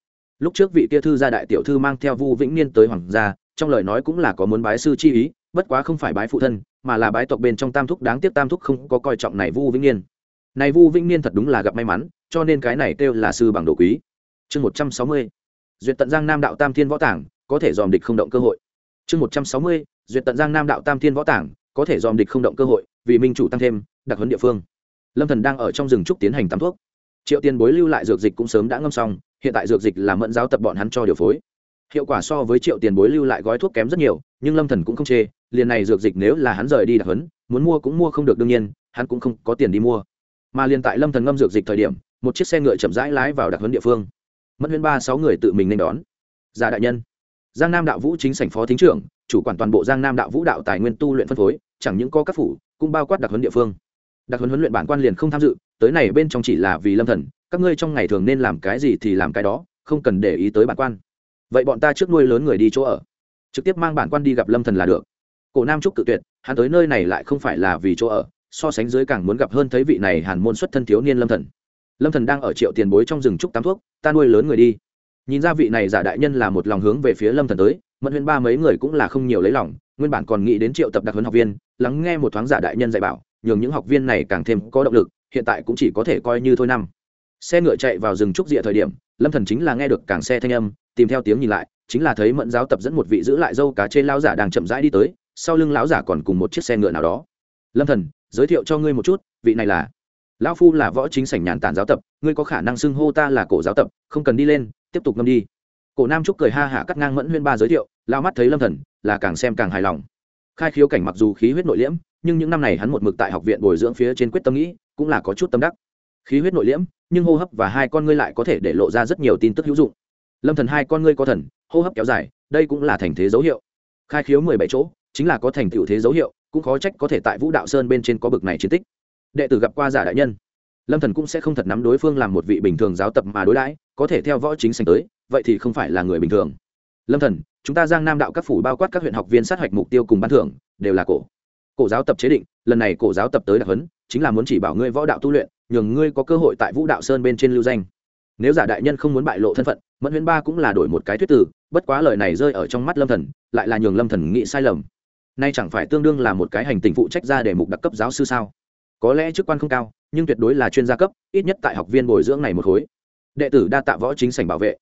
Lúc trước vị kia thư gia đại tiểu thư mang theo vu vĩnh niên tới hoàng gia, trong lời nói cũng là có muốn bái sư chi ý, bất quá không phải bái phụ thân, mà là bái tộc bên trong tam thúc, đáng tiếc tam thúc không có coi trọng này vu vĩnh niên. Này vu vĩnh niên thật đúng là gặp may mắn, cho nên cái này kêu là sư bằng đồ quý. Chương một trăm sáu mươi, duyệt tận giang nam đạo tam thiên võ tảng, có thể dòm địch không động cơ hội. Chương một trăm sáu mươi, duyệt tận giang nam đạo tam thiên võ tảng, có thể dòm địch không động cơ hội, vì minh chủ tăng thêm, đặc huấn địa phương. Lâm thần đang ở trong rừng trúc tiến hành tắm thuốc. Triệu tiền bối lưu lại dược dịch cũng sớm đã ngâm xong hiện tại dược dịch là mẫn giáo tập bọn hắn cho điều phối. Hiệu quả so với triệu tiền bối lưu lại gói thuốc kém rất nhiều, nhưng lâm thần cũng không chê, liền này dược dịch nếu là hắn rời đi đặc huấn, muốn mua cũng mua không được đương nhiên, hắn cũng không có tiền đi mua. Mà liền tại lâm thần ngâm dược dịch thời điểm, một chiếc xe ngựa chậm rãi lái vào đặc huấn địa phương. Mất huyên ba sáu người tự mình nên đón. Gia đại nhân. Giang nam đạo vũ chính sảnh phó thính trưởng, chủ quản toàn bộ giang nam đạo vũ đạo tài nguyên tu luyện phân phối, chẳng những có các phủ, cũng bao quát đặc huấn địa phương. Đặc huấn huấn luyện bản quan liền không tham dự, tới này bên trong chỉ là vì lâm thần các ngươi trong ngày thường nên làm cái gì thì làm cái đó, không cần để ý tới bản quan. Vậy bọn ta trước nuôi lớn người đi chỗ ở. Trực tiếp mang bản quan đi gặp lâm thần là được. Cổ nam trúc cự tuyệt, hắn tới nơi này lại không phải là vì chỗ ở, so sánh dưới càng muốn gặp hơn thấy vị này hàn môn xuất thân thiếu niên lâm thần. Lâm thần đang ở triệu tiền bối trong rừng trúc tám thuốc, ta nuôi lớn người đi. Nhìn ra vị này giả đại nhân là một lòng hướng về phía lâm thần tới, mẫn huyên ba mấy người cũng là không nhiều lấy lòng, nguyên bản còn nghĩ đến triệu tập đặc huấn học viên, lắng nghe một thoáng giả đại nhân dạy bảo, nhường những học viên này càng thêm có động lực, hiện tại cũng chỉ có thể coi như thôi năm xe ngựa chạy vào rừng trúc rịa thời điểm, lâm thần chính là nghe được càng xe thanh âm, tìm theo tiếng nhìn lại, chính là thấy mẫn giáo tập dẫn một vị giữ lại dâu cá trên lão giả đang chậm rãi đi tới, sau lưng lão giả còn cùng một chiếc xe ngựa nào đó. Lâm thần, giới thiệu cho ngươi một chút, vị này là lão phu là võ chính sảnh nhàn tản giáo tập, ngươi có khả năng xưng hô ta là cổ giáo tập, không cần đi lên, tiếp tục ngâm đi. Cổ nam trúc cười ha hả cắt ngang mẫn huyên ba giới thiệu lao mắt thấy lâm thần, là càng xem càng hài lòng. Khai khiếu cảnh mặc dù khí huyết nội liễm, nhưng những năm này hắn một mực tại học viện bồi dưỡng phía trên quyết tâm nghĩ, cũng là có chút tâm đắc. Khí huyết nội liễm nhưng hô hấp và hai con ngươi lại có thể để lộ ra rất nhiều tin tức hữu dụng. Lâm thần hai con ngươi có thần, hô hấp kéo dài, đây cũng là thành thế dấu hiệu. Khai khiếu mười bảy chỗ, chính là có thành tựu thế dấu hiệu, cũng khó trách có thể tại vũ đạo sơn bên trên có bực này chiến tích. Đệ tử gặp qua giả đại nhân. Lâm thần cũng sẽ không thật nắm đối phương làm một vị bình thường giáo tập mà đối đãi, có thể theo võ chính sành tới, vậy thì không phải là người bình thường. Lâm thần, chúng ta giang nam đạo các phủ bao quát các huyện học viên sát hạch mục tiêu cùng ban thưởng, đều là cổ cổ giáo tập chế định, lần này cổ giáo tập tới đặc huấn, chính là muốn chỉ bảo ngươi võ đạo tu luyện, nhường ngươi có cơ hội tại vũ đạo sơn bên trên lưu danh. Nếu giả đại nhân không muốn bại lộ thân phận, mẫn huyễn ba cũng là đổi một cái thuyết từ bất quá lời này rơi ở trong mắt lâm thần, lại là nhường lâm thần nghĩ sai lầm. Nay chẳng phải tương đương là một cái hành tình phụ trách ra để mục đặc cấp giáo sư sao? Có lẽ chức quan không cao, nhưng tuyệt đối là chuyên gia cấp, ít nhất tại học viên bồi dưỡng này một khối. Đệ tử đa tạ võ chính sảnh bảo vệ.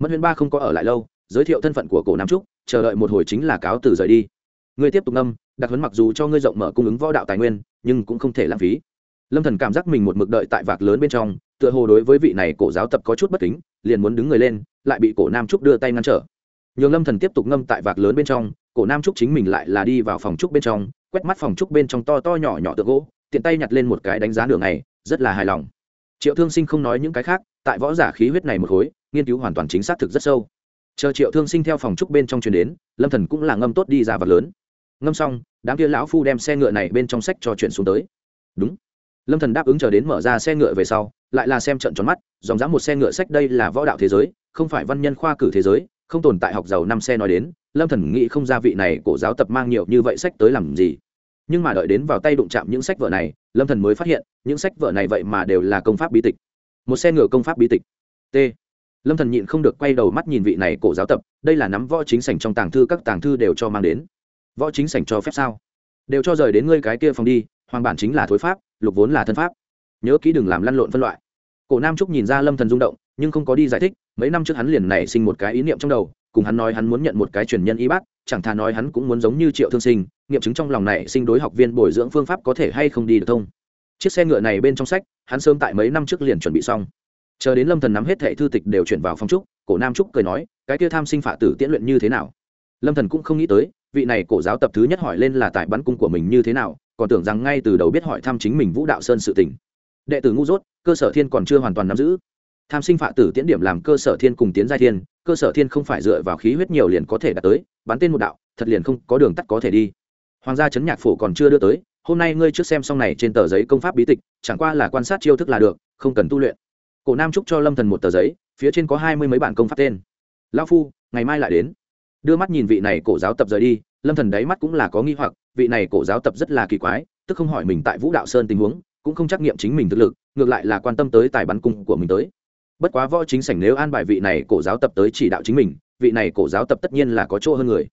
Mất huyễn ba không có ở lại lâu, giới thiệu thân phận của cổ nam trúc, chờ đợi một hồi chính là cáo từ rời đi ngươi tiếp tục ngâm đặc huấn mặc dù cho ngươi rộng mở cung ứng võ đạo tài nguyên, nhưng cũng không thể lãng phí. Lâm thần cảm giác mình một mực đợi tại vạc lớn bên trong, tựa hồ đối với vị này cổ giáo tập có chút bất kính, liền muốn đứng người lên, lại bị cổ nam trúc đưa tay ngăn trở. Nhường lâm thần tiếp tục ngâm tại vạc lớn bên trong, cổ nam trúc chính mình lại là đi vào phòng trúc bên trong, quét mắt phòng trúc bên trong to to nhỏ nhỏ tượng gỗ, tiện tay nhặt lên một cái đánh giá đường này rất là hài lòng. Triệu thương sinh không nói những cái khác, tại võ giả khí huyết này một khối, nghiên cứu hoàn toàn chính xác thực rất sâu. Chờ triệu thương sinh theo phòng trúc bên trong truyền đến, lâm thần cũng là ngâm tốt đi ra vạc lớn ngâm xong, đám kia lão phu đem xe ngựa này bên trong sách cho chuyển xuống tới. Đúng. Lâm thần đáp ứng chờ đến mở ra xe ngựa về sau, lại là xem trận tròn mắt, dòng dã một xe ngựa sách đây là võ đạo thế giới, không phải văn nhân khoa cử thế giới, không tồn tại học giàu năm xe nói đến, lâm thần nghĩ không ra vị này cổ giáo tập mang nhiều như vậy sách tới làm gì. Nhưng mà đợi đến vào tay đụng chạm những sách vở này, lâm thần mới phát hiện, những sách vở này vậy mà đều là công pháp bí tịch. Một xe ngựa công pháp bí tịch. T. Lâm thần nhịn không được quay đầu mắt nhìn vị này cổ giáo tập, đây là nắm võ chính sảnh trong tàng thư, các tàng thư đều cho mang đến võ chính sảnh cho phép sao? Đều cho rời đến ngươi cái kia phòng đi, hoàng bản chính là thối pháp, lục vốn là thân pháp. Nhớ kỹ đừng làm lăn lộn phân loại. Cổ nam trúc nhìn ra lâm thần rung động, nhưng không có đi giải thích, mấy năm trước hắn liền nảy sinh một cái ý niệm trong đầu, cùng hắn nói hắn muốn nhận một cái truyền nhân y bác, chẳng thà nói hắn cũng muốn giống như triệu thương sinh, nghiệm chứng trong lòng này sinh đối học viên bồi dưỡng phương pháp có thể hay không đi được thông. Chiếc xe ngựa này bên trong sách, hắn sớm tại mấy năm trước liền chuẩn bị xong. Chờ đến lâm thần nắm hết thẻ thư tịch đều chuyển vào phong trúc, cổ nam trúc cười nói, cái kia tham sinh phạ tử tiễn luyện như thế nào? Lâm thần cũng không nghĩ tới vị này cổ giáo tập thứ nhất hỏi lên là tại bắn cung của mình như thế nào, còn tưởng rằng ngay từ đầu biết hỏi thăm chính mình vũ đạo sơn sự tình. Đệ tử ngu dốt, cơ sở thiên còn chưa hoàn toàn nắm giữ. Tham sinh phạ tử tiễn điểm làm cơ sở thiên cùng tiến giai thiên, cơ sở thiên không phải dựa vào khí huyết nhiều liền có thể đạt tới, bắn tên một đạo, thật liền không có đường tắt có thể đi. Hoàng gia chấn nhạc phổ còn chưa đưa tới, hôm nay ngươi trước xem xong này trên tờ giấy công pháp bí tịch, chẳng qua là quan sát chiêu thức là được, không cần tu luyện. Cổ nam trúc cho lâm thần một tờ giấy, phía trên có hai mươi mấy bản công pháp tên. Lão phu, ngày mai lại đến đưa mắt nhìn vị này cổ giáo tập rời đi, lâm thần đáy mắt cũng là có nghi hoặc, vị này cổ giáo tập rất là kỳ quái, tức không hỏi mình tại vũ đạo sơn tình huống, cũng không trắc nghiệm chính mình thực lực, ngược lại là quan tâm tới tài bắn cung của mình tới. Bất quá võ chính sảnh nếu an bài vị này cổ giáo tập tới chỉ đạo chính mình, vị này cổ giáo tập tất nhiên là có chỗ hơn người.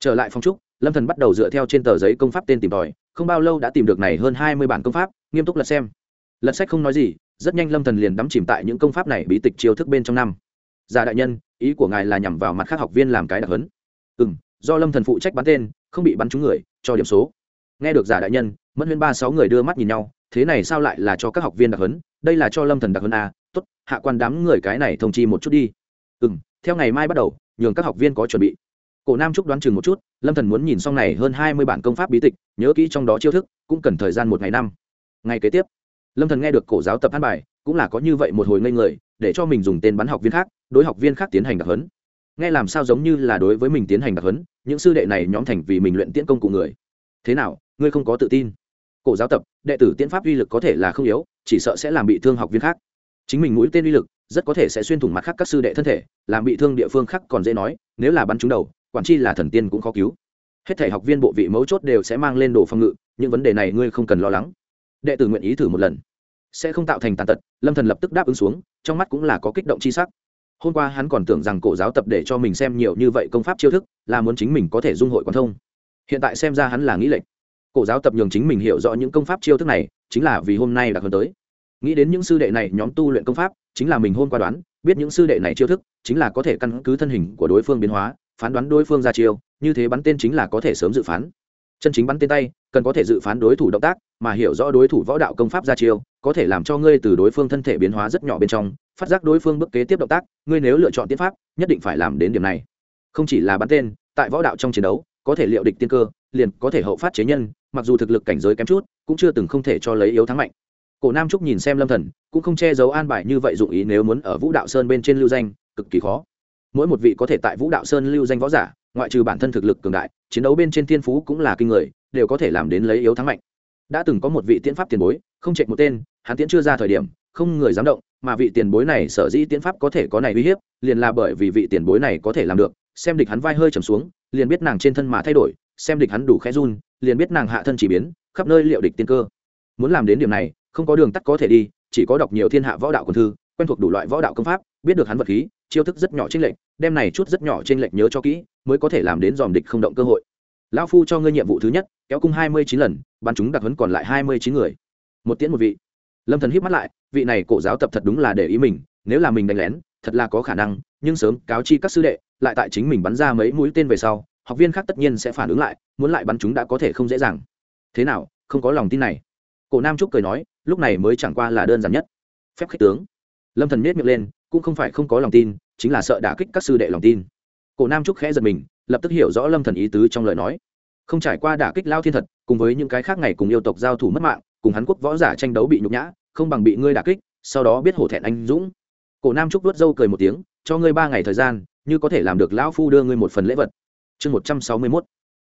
Trở lại phong trúc lâm thần bắt đầu dựa theo trên tờ giấy công pháp tên tìm tòi, không bao lâu đã tìm được này hơn hai mươi bản công pháp, nghiêm túc lật xem. Lật sách không nói gì, rất nhanh lâm thần liền đắm chìm tại những công pháp này bí tịch chiêu thức bên trong năm. Giả đại nhân, ý của ngài là nhằm vào mặt khác học viên làm cái đặc hấn ừ do lâm thần phụ trách bắn tên không bị bắn trúng người cho điểm số. Nghe được giả đại nhân mẫn huyên ba sáu người đưa mắt nhìn nhau thế này sao lại là cho các học viên đặc hấn đây là cho lâm thần đặc hấn à, tốt hạ quan đám người cái này thông chi một chút đi. Ừ theo ngày mai bắt đầu nhường các học viên có chuẩn bị. Cổ nam trúc đoán chừng một chút lâm thần muốn nhìn xong này hơn hai mươi bản công pháp bí tịch nhớ kỹ trong đó chiêu thức cũng cần thời gian một ngày năm. Ngày kế tiếp lâm thần nghe được cổ giáo tập an bài cũng là có như vậy một hồi ngây người để cho mình dùng tên bắn học viên khác đối học viên khác tiến hành đặc huấn nghe làm sao giống như là đối với mình tiến hành đặc huấn, những sư đệ này nhóm thành vì mình luyện tiễn công cụ người. Thế nào, ngươi không có tự tin? Cổ giáo tập, đệ tử tiễn pháp uy lực có thể là không yếu, chỉ sợ sẽ làm bị thương học viên khác. Chính mình mũi tên uy lực, rất có thể sẽ xuyên thủng mặt khác các sư đệ thân thể, làm bị thương địa phương khác còn dễ nói, nếu là bắn trúng đầu, quản chi là thần tiên cũng khó cứu. Hết thể học viên bộ vị mấu chốt đều sẽ mang lên đồ phòng ngự, những vấn đề này ngươi không cần lo lắng. Đệ tử nguyện ý thử một lần. Sẽ không tạo thành tàn tật, lâm thần lập tức đáp ứng xuống, trong mắt cũng là có kích động chi sắc hôm qua hắn còn tưởng rằng cổ giáo tập để cho mình xem nhiều như vậy công pháp chiêu thức, là muốn chính mình có thể dung hội quan thông. Hiện tại xem ra hắn là nghĩ lệnh cổ giáo tập nhường chính mình hiểu rõ những công pháp chiêu thức này, chính là vì hôm nay đặc hơn tới. Nghĩ đến những sư đệ này nhóm tu luyện công pháp, chính là mình hôm qua đoán, biết những sư đệ này chiêu thức, chính là có thể căn cứ thân hình của đối phương biến hóa, phán đoán đối phương ra chiêu, như thế bắn tên chính là có thể sớm dự phán chân chính bắn tên tay, cần có thể dự phán đối thủ động tác, mà hiểu rõ đối thủ võ đạo công pháp ra chiêu, có thể làm cho ngươi từ đối phương thân thể biến hóa rất nhỏ bên trong, phát giác đối phương bước kế tiếp động tác, ngươi nếu lựa chọn tiến pháp, nhất định phải làm đến điểm này. Không chỉ là bắn tên, tại võ đạo trong chiến đấu, có thể liệu địch tiên cơ, liền có thể hậu phát chế nhân, mặc dù thực lực cảnh giới kém chút, cũng chưa từng không thể cho lấy yếu thắng mạnh. Cổ nam trúc nhìn xem lâm thần, cũng không che giấu an bài như vậy dụng ý nếu muốn ở vũ đạo sơn bên trên lưu danh, cực kỳ khó. Mỗi một vị có thể tại vũ đạo sơn lưu danh võ giả ngoại trừ bản thân thực lực cường đại, chiến đấu bên trên thiên phú cũng là kinh người, đều có thể làm đến lấy yếu thắng mạnh. Đã từng có một vị tiễn pháp tiền bối, không chạy một tên, hắn tiễn chưa ra thời điểm, không người dám động, mà vị tiền bối này sở dĩ tiễn pháp có thể có này uy hiếp, liền là bởi vì vị tiền bối này có thể làm được, xem địch hắn vai hơi trầm xuống, liền biết nàng trên thân mà thay đổi, xem địch hắn đủ khẽ run, liền biết nàng hạ thân chỉ biến, khắp nơi liệu địch tiên cơ. Muốn làm đến điểm này, không có đường tắt có thể đi, chỉ có đọc nhiều thiên hạ võ đạo quân thư, quen thuộc đủ loại võ đạo công pháp, biết được hắn vật khí chiêu thức rất nhỏ trên lệnh đem này chút rất nhỏ trên lệnh nhớ cho kỹ, mới có thể làm đến dòm địch không động cơ hội. Lão phu cho ngươi nhiệm vụ thứ nhất, kéo cung hai mươi chín lần, bắn chúng đặc huấn còn lại hai mươi chín người. Một tiễn một vị. Lâm thần hít mắt lại, vị này cổ giáo tập thật đúng là để ý mình, nếu là mình đánh lén, thật là có khả năng, nhưng sớm, cáo chi các sư đệ, lại tại chính mình bắn ra mấy mũi tên về sau, học viên khác tất nhiên sẽ phản ứng lại, muốn lại bắn chúng đã có thể không dễ dàng. Thế nào, không có lòng tin này. Cổ nam trúc cười nói, lúc này mới chẳng qua là đơn giản nhất. Phép khích tướng. Lâm thần nết miệng lên cũng không phải không có lòng tin, chính là sợ đả kích các sư đệ lòng tin. Cổ nam trúc khẽ giật mình, lập tức hiểu rõ lâm thần ý tứ trong lời nói. Không trải qua đả kích lao thiên thật, cùng với những cái khác ngày cùng yêu tộc giao thủ mất mạng, cùng hắn quốc võ giả tranh đấu bị nhục nhã, không bằng bị ngươi đả kích, sau đó biết hổ thẹn anh dũng. Cổ nam trúc vuốt râu cười một tiếng, cho ngươi ba ngày thời gian, như có thể làm được lão phu đưa ngươi một phần lễ vật. Chương một trăm sáu mươi mốt.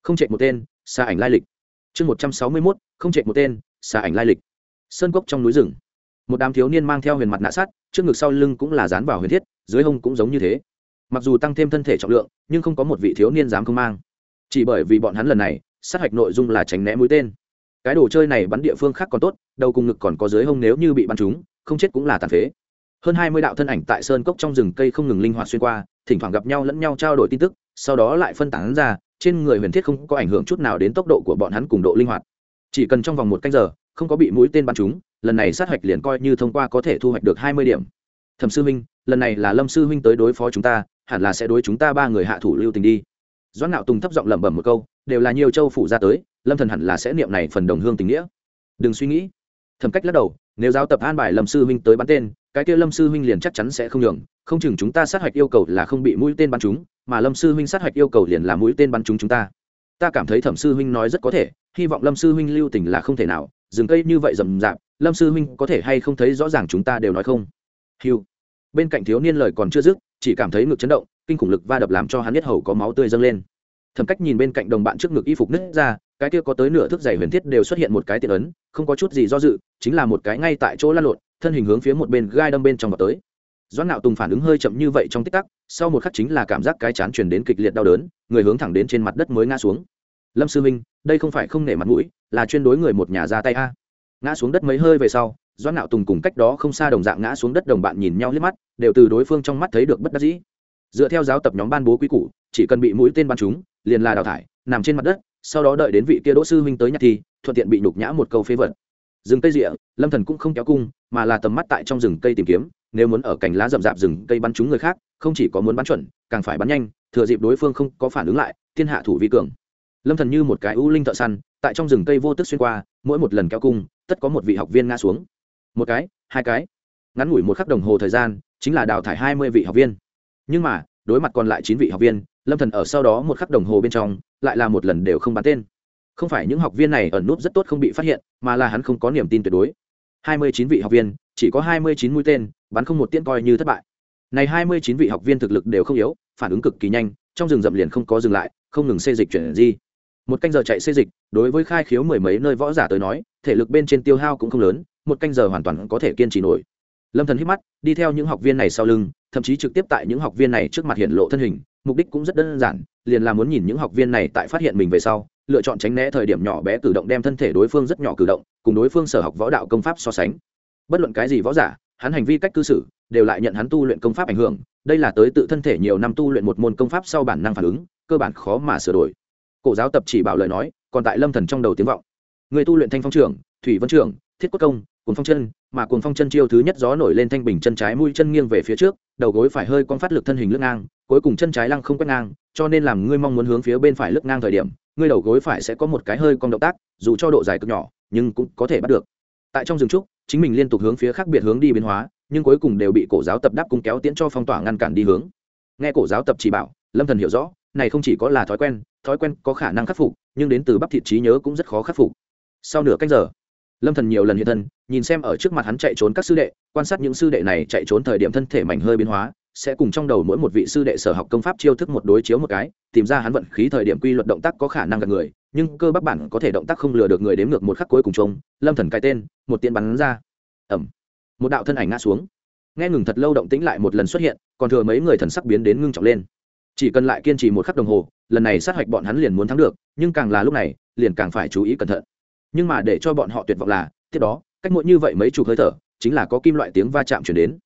Không chạy một tên, xa ảnh lai lịch. Chương một trăm sáu mươi mốt, không chạy một tên, xa ảnh lai lịch. Sơn cốc trong núi rừng một đám thiếu niên mang theo huyền mặt nạ sắt, trước ngực sau lưng cũng là dán vào huyền thiết, dưới hông cũng giống như thế. Mặc dù tăng thêm thân thể trọng lượng, nhưng không có một vị thiếu niên dám không mang. Chỉ bởi vì bọn hắn lần này, sát hạch nội dung là tránh né mũi tên. Cái đồ chơi này bắn địa phương khác còn tốt, đầu cùng ngực còn có dưới hông nếu như bị bắn trúng, không chết cũng là tàn phế. Hơn hai mươi đạo thân ảnh tại sơn cốc trong rừng cây không ngừng linh hoạt xuyên qua, thỉnh thoảng gặp nhau lẫn nhau trao đổi tin tức, sau đó lại phân tán ra, trên người huyền thiết không có ảnh hưởng chút nào đến tốc độ của bọn hắn cùng độ linh hoạt. Chỉ cần trong vòng một canh giờ, không có bị mũi tên bắn trúng lần này sát hạch liền coi như thông qua có thể thu hoạch được hai mươi điểm. Thẩm sư huynh, lần này là lâm sư huynh tới đối phó chúng ta, hẳn là sẽ đối chúng ta ba người hạ thủ lưu tình đi. Doãn nạo tùng thấp giọng lẩm bẩm một câu, đều là nhiều châu phủ ra tới, lâm thần hẳn là sẽ niệm này phần đồng hương tình nghĩa. Đừng suy nghĩ. Thẩm cách lắc đầu, nếu giáo tập an bài lâm sư huynh tới bắn tên, cái kia lâm sư huynh liền chắc chắn sẽ không nhường, không chừng chúng ta sát hạch yêu cầu là không bị mũi tên bắn chúng mà lâm sư huynh sát hạch yêu cầu liền là mũi tên bắn chúng chúng ta. Ta cảm thấy thẩm sư huynh nói rất có thể, hy vọng lâm sư huynh lưu tình là không thể nào rừng cây như vậy rậm rạp, lâm sư huynh có thể hay không thấy rõ ràng chúng ta đều nói không? Hiu bên cạnh thiếu niên lời còn chưa dứt, chỉ cảm thấy ngực chấn động, kinh khủng lực va đập làm cho hắn huyết hầu có máu tươi dâng lên. Thẩm cách nhìn bên cạnh đồng bạn trước ngực y phục nứt ra, cái kia có tới nửa thước dày huyền thiết đều xuất hiện một cái tiện ấn, không có chút gì do dự, chính là một cái ngay tại chỗ lăn lộn, thân hình hướng phía một bên gai đâm bên trong vào tới. Doãn nạo tùng phản ứng hơi chậm như vậy trong tích tắc, sau một khắc chính là cảm giác cái chán truyền đến kịch liệt đau đớn, người hướng thẳng đến trên mặt đất mới ngã xuống lâm sư minh, đây không phải không nể mặt mũi, là chuyên đối người một nhà ra tay a. Ngã xuống đất mấy hơi về sau, doãn nạo tùng cùng cách đó không xa đồng dạng ngã xuống đất đồng bạn nhìn nhau liếc mắt, đều từ đối phương trong mắt thấy được bất đắc dĩ. Dựa theo giáo tập nhóm ban bố quy củ, chỉ cần bị mũi tên bắn chúng liền là đào thải, nằm trên mặt đất, sau đó đợi đến vị kia đỗ sư huynh tới nhặt thi, thuận tiện bị nhục nhã một câu phế vật. Rừng cây rịa, lâm thần cũng không kéo cung, mà là tầm mắt tại trong rừng cây tìm kiếm, nếu muốn ở cành lá rậm rạp rừng cây bắn trúng người khác, không chỉ có muốn bắn chuẩn, càng phải bắn nhanh, thừa dịp đối phương không có phản ứng lại, thiên hạ thủ vi cường lâm thần như một cái ưu linh thợ săn, tại trong rừng cây vô tức xuyên qua, mỗi một lần kéo cung, tất có một vị học viên ngã xuống. Một cái, hai cái. Ngắn ngủi một khắc đồng hồ thời gian, chính là đào thải hai mươi vị học viên. Nhưng mà, đối mặt còn lại chín vị học viên, lâm thần ở sau đó một khắc đồng hồ bên trong, lại là một lần đều không bán tên. Không phải những học viên này ẩn nút rất tốt không bị phát hiện, mà là hắn không có niềm tin tuyệt đối. Hai mươi chín vị học viên, chỉ có hai mươi chín mũi tên, bắn không một tiễn coi như thất bại. Này hai mươi chín vị học viên thực lực đều không yếu, phản ứng cực kỳ nhanh, trong rừng rậm liền không có dừng lại, không ngừng xê dịch chuyển di một canh giờ chạy xây dịch, đối với khai khiếu mười mấy nơi võ giả tới nói, thể lực bên trên tiêu hao cũng không lớn, một canh giờ hoàn toàn có thể kiên trì nổi. Lâm thần hít mắt, đi theo những học viên này sau lưng, thậm chí trực tiếp tại những học viên này trước mặt hiện lộ thân hình, mục đích cũng rất đơn giản, liền là muốn nhìn những học viên này tại phát hiện mình về sau, lựa chọn tránh né thời điểm nhỏ bé cử động đem thân thể đối phương rất nhỏ cử động, cùng đối phương sở học võ đạo công pháp so sánh. Bất luận cái gì võ giả, hắn hành vi cách cư xử, đều lại nhận hắn tu luyện công pháp ảnh hưởng, đây là tới tự thân thể nhiều năm tu luyện một môn công pháp sau bản năng phản ứng, cơ bản khó mà sửa đổi cổ giáo tập chỉ bảo lời nói, còn tại lâm thần trong đầu tiếng vọng. Người tu luyện thanh phong trưởng thủy vân trưởng thiết quốc công, cuồng phong chân, mà cuồng phong chân chiêu thứ nhất gió nổi lên thanh bình chân trái mũi chân nghiêng về phía trước, đầu gối phải hơi con phát lực thân hình lưng ngang, cuối cùng chân trái lăng không quét ngang, cho nên làm ngươi mong muốn hướng phía bên phải lướt ngang thời điểm, ngươi đầu gối phải sẽ có một cái hơi con động tác, dù cho độ dài cực nhỏ, nhưng cũng có thể bắt được. Tại trong rừng trúc, chính mình liên tục hướng phía khác biệt hướng đi biến hóa, nhưng cuối cùng đều bị cổ giáo tập đáp cung kéo tiễn cho phong tỏa ngăn cản đi hướng. Nghe cổ giáo tập chỉ bảo, lâm thần hiểu rõ, này không chỉ có là thói quen thói quen có khả năng khắc phục, nhưng đến từ bắp thịt trí nhớ cũng rất khó khắc phục. Sau nửa cách giờ, lâm thần nhiều lần hiện thân, nhìn xem ở trước mặt hắn chạy trốn các sư đệ, quan sát những sư đệ này chạy trốn thời điểm thân thể mảnh hơi biến hóa, sẽ cùng trong đầu mỗi một vị sư đệ sở học công pháp chiêu thức một đối chiếu một cái, tìm ra hắn vận khí thời điểm quy luật động tác có khả năng gặp người, nhưng cơ bắp bản có thể động tác không lừa được người đếm ngược một khắc cuối cùng trông, lâm thần cái tên, một tiên bắn ra. Ẩm một đạo thân ảnh ngã xuống. Nghe ngừng thật lâu động tĩnh lại một lần xuất hiện, còn thừa mấy người thần sắc biến đến ngưng trọng lên. Chỉ cần lại kiên trì một khắc đồng hồ lần này sát hạch bọn hắn liền muốn thắng được, nhưng càng là lúc này, liền càng phải chú ý cẩn thận. Nhưng mà để cho bọn họ tuyệt vọng là, tiếp đó, cách mỗi như vậy mấy chục hơi thở, chính là có kim loại tiếng va chạm chuyển đến.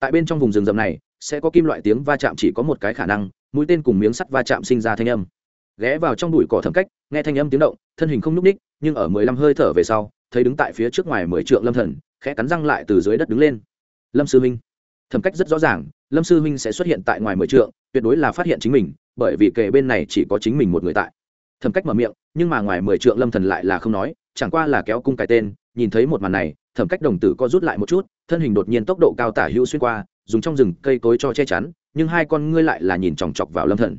Tại bên trong vùng rừng rậm này, sẽ có kim loại tiếng va chạm chỉ có một cái khả năng, mũi tên cùng miếng sắt va chạm sinh ra thanh âm. Ghé vào trong bụi cỏ thẩm cách, nghe thanh âm tiếng động, thân hình không n ú c ních nhưng ở mười lăm hơi thở về sau, thấy đứng tại phía trước ngoài mười trượng lâm thần, khẽ cắn răng lại từ dưới đất đứng lên. Lâm sư huynh. Thẩm cách rất rõ ràng, lâm sư huynh sẽ xuất hiện tại ngoài mười trượng, tuyệt đối là phát hiện chính mình bởi vì kề bên này chỉ có chính mình một người tại. Thẩm cách mở miệng, nhưng mà ngoài mười trượng lâm thần lại là không nói, chẳng qua là kéo cung cái tên, nhìn thấy một màn này, thẩm cách đồng tử co rút lại một chút, thân hình đột nhiên tốc độ cao tả hữu xuyên qua, dùng trong rừng cây cối cho che chắn, nhưng hai con ngươi lại là nhìn chòng chọc vào lâm thần.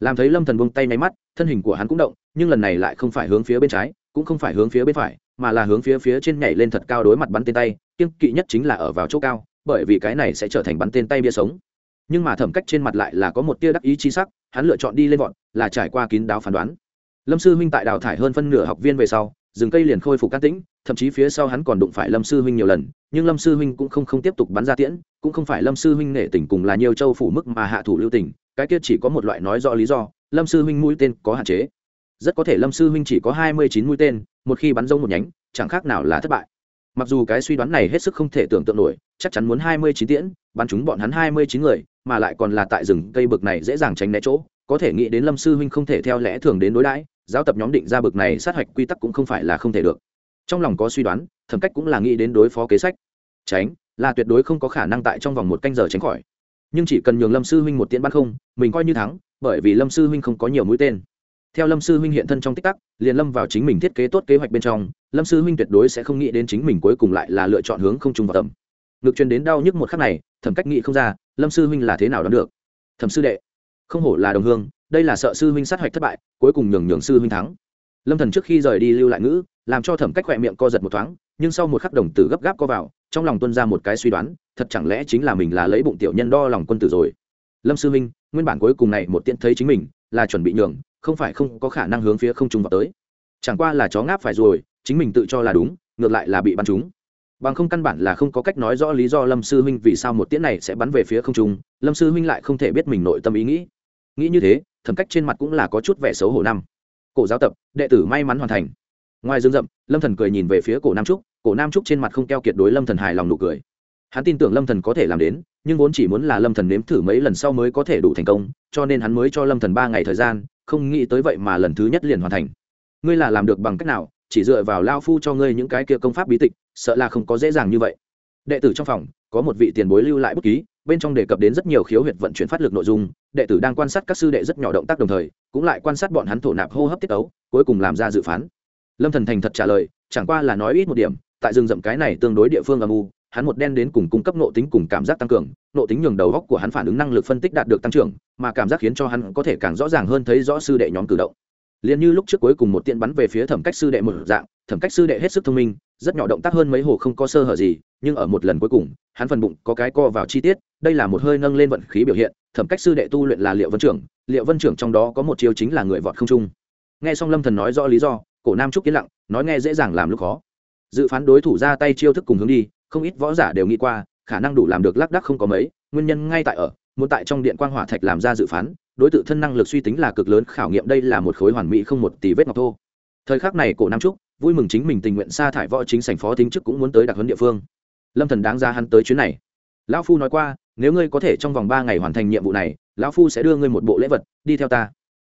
Làm thấy lâm thần buông tay máy mắt, thân hình của hắn cũng động, nhưng lần này lại không phải hướng phía bên trái, cũng không phải hướng phía bên phải, mà là hướng phía phía trên nhảy lên thật cao đối mặt bắn tên tay, kiêng kỵ nhất chính là ở vào chỗ cao, bởi vì cái này sẽ trở thành bắn tên tay bia sống. Nhưng mà thẩm cách trên mặt lại là có một tia đắc ý chi sắc hắn lựa chọn đi lên vọt, là trải qua kín đáo phán đoán. Lâm sư huynh tại đào thải hơn phân nửa học viên về sau, rừng cây liền khôi phục can tĩnh, thậm chí phía sau hắn còn đụng phải lâm sư huynh nhiều lần, nhưng lâm sư huynh cũng không không tiếp tục bắn ra tiễn, cũng không phải lâm sư huynh nể tình cùng là nhiều châu phủ mức mà hạ thủ lưu tình, cái kia chỉ có một loại nói rõ lý do, lâm sư huynh mũi tên có hạn chế. Rất có thể lâm sư huynh chỉ có hai mươi chín mũi tên, một khi bắn rông một nhánh, chẳng khác nào là thất bại mặc dù cái suy đoán này hết sức không thể tưởng tượng nổi, chắc chắn muốn hai mươi chín tiễn, bắn chúng bọn hắn hai mươi chín người, mà lại còn là tại rừng cây bực này dễ dàng tránh né chỗ, có thể nghĩ đến lâm sư huynh không thể theo lẽ thường đến đối đãi, giáo tập nhóm định ra bực này sát hạch quy tắc cũng không phải là không thể được. Trong lòng có suy đoán, thẩm cách cũng là nghĩ đến đối phó kế sách. Tránh, là tuyệt đối không có khả năng tại trong vòng một canh giờ tránh khỏi. Nhưng chỉ cần nhường lâm sư huynh một tiễn bắn không, mình coi như thắng, bởi vì lâm sư huynh không có nhiều mũi tên theo lâm sư huynh hiện thân trong tích tắc, liền lâm vào chính mình thiết kế tốt kế hoạch bên trong, lâm sư huynh tuyệt đối sẽ không nghĩ đến chính mình cuối cùng lại là lựa chọn hướng không trùng vào tầm. Ngược truyền đến đau nhức một khắc này, thẩm cách nghĩ không ra, lâm sư huynh là thế nào đón được? Thẩm sư đệ, không hổ là đồng hương, đây là sợ sư huynh sát hạch thất bại, cuối cùng nhường nhường sư huynh thắng. Lâm thần trước khi rời đi lưu lại ngữ, làm cho thẩm cách khỏe miệng co giật một thoáng, nhưng sau một khắc đồng tử gấp gáp co vào, trong lòng tuân ra một cái suy đoán, thật chẳng lẽ chính là mình là lấy bụng tiểu nhân đo lòng quân tử rồi? Lâm sư huynh, nguyên bản cuối cùng này một tiện thấy chính mình, là chuẩn bị nhường không phải không có khả năng hướng phía không trung vào tới. Chẳng qua là chó ngáp phải rồi, chính mình tự cho là đúng, ngược lại là bị bắn trúng. Bằng không căn bản là không có cách nói rõ lý do lâm sư huynh vì sao một tiễn này sẽ bắn về phía không trung, lâm sư huynh lại không thể biết mình nội tâm ý nghĩ. Nghĩ như thế, thẩm cách trên mặt cũng là có chút vẻ xấu hổ năm. Cổ giáo tập, đệ tử may mắn hoàn thành. Ngoài dương rậm, lâm thần cười nhìn về phía cổ nam trúc, cổ nam trúc trên mặt không keo kiệt đối lâm thần hài lòng nụ cười. Hắn tin tưởng lâm thần có thể làm đến, nhưng vốn chỉ muốn là lâm thần nếm thử mấy lần sau mới có thể đủ thành công, cho nên hắn mới cho lâm thần ba ngày thời gian không nghĩ tới vậy mà lần thứ nhất liền hoàn thành. Ngươi là làm được bằng cách nào, chỉ dựa vào lao phu cho ngươi những cái kia công pháp bí tịch, sợ là không có dễ dàng như vậy. Đệ tử trong phòng, có một vị tiền bối lưu lại bút ký, bên trong đề cập đến rất nhiều khiếu huyệt vận chuyển phát lực nội dung, đệ tử đang quan sát các sư đệ rất nhỏ động tác đồng thời, cũng lại quan sát bọn hắn thổ nạp hô hấp tiết ấu cuối cùng làm ra dự phán. Lâm thần thành thật trả lời, chẳng qua là nói ít một điểm, tại rừng rậm cái này tương đối địa phương âm u hắn một đen đến cùng cung cấp nộ tính cùng cảm giác tăng cường, nộ tính nhường đầu góc của hắn phản ứng năng lực phân tích đạt được tăng trưởng, mà cảm giác khiến cho hắn có thể càng rõ ràng hơn thấy rõ sư đệ nhóm cử động. Liền như lúc trước cuối cùng một tiện bắn về phía thẩm cách sư đệ một dạng, thẩm cách sư đệ hết sức thông minh, rất nhỏ động tác hơn mấy hồ không có sơ hở gì, nhưng ở một lần cuối cùng, hắn phần bụng có cái co vào chi tiết, đây là một hơi nâng lên vận khí biểu hiện, thẩm cách sư đệ tu luyện là liệu vân trưởng, liệu vân trưởng trong đó có một chiêu chính là người vọt không trung. Nghe xong lâm thần nói rõ lý do, cổ nam trúc yên lặng, nói nghe dễ dàng làm lúc khó. Dự phán đối thủ ra tay chiêu thức cùng hướng đi không ít võ giả đều nghĩ qua, khả năng đủ làm được lác đắc không có mấy, nguyên nhân ngay tại ở, muốn tại trong điện quang hỏa thạch làm ra dự phán, đối tượng thân năng lực suy tính là cực lớn, khảo nghiệm đây là một khối hoàn mỹ không một tỷ vết ngọc thô. Thời khắc này, cổ nam trúc, vui mừng chính mình tình nguyện sa thải võ chính sảnh phó tính chức cũng muốn tới đặc huấn địa phương. Lâm thần đáng ra hắn tới chuyến này. Lão phu nói qua, nếu ngươi có thể trong vòng ba ngày hoàn thành nhiệm vụ này, lão phu sẽ đưa ngươi một bộ lễ vật, đi theo ta.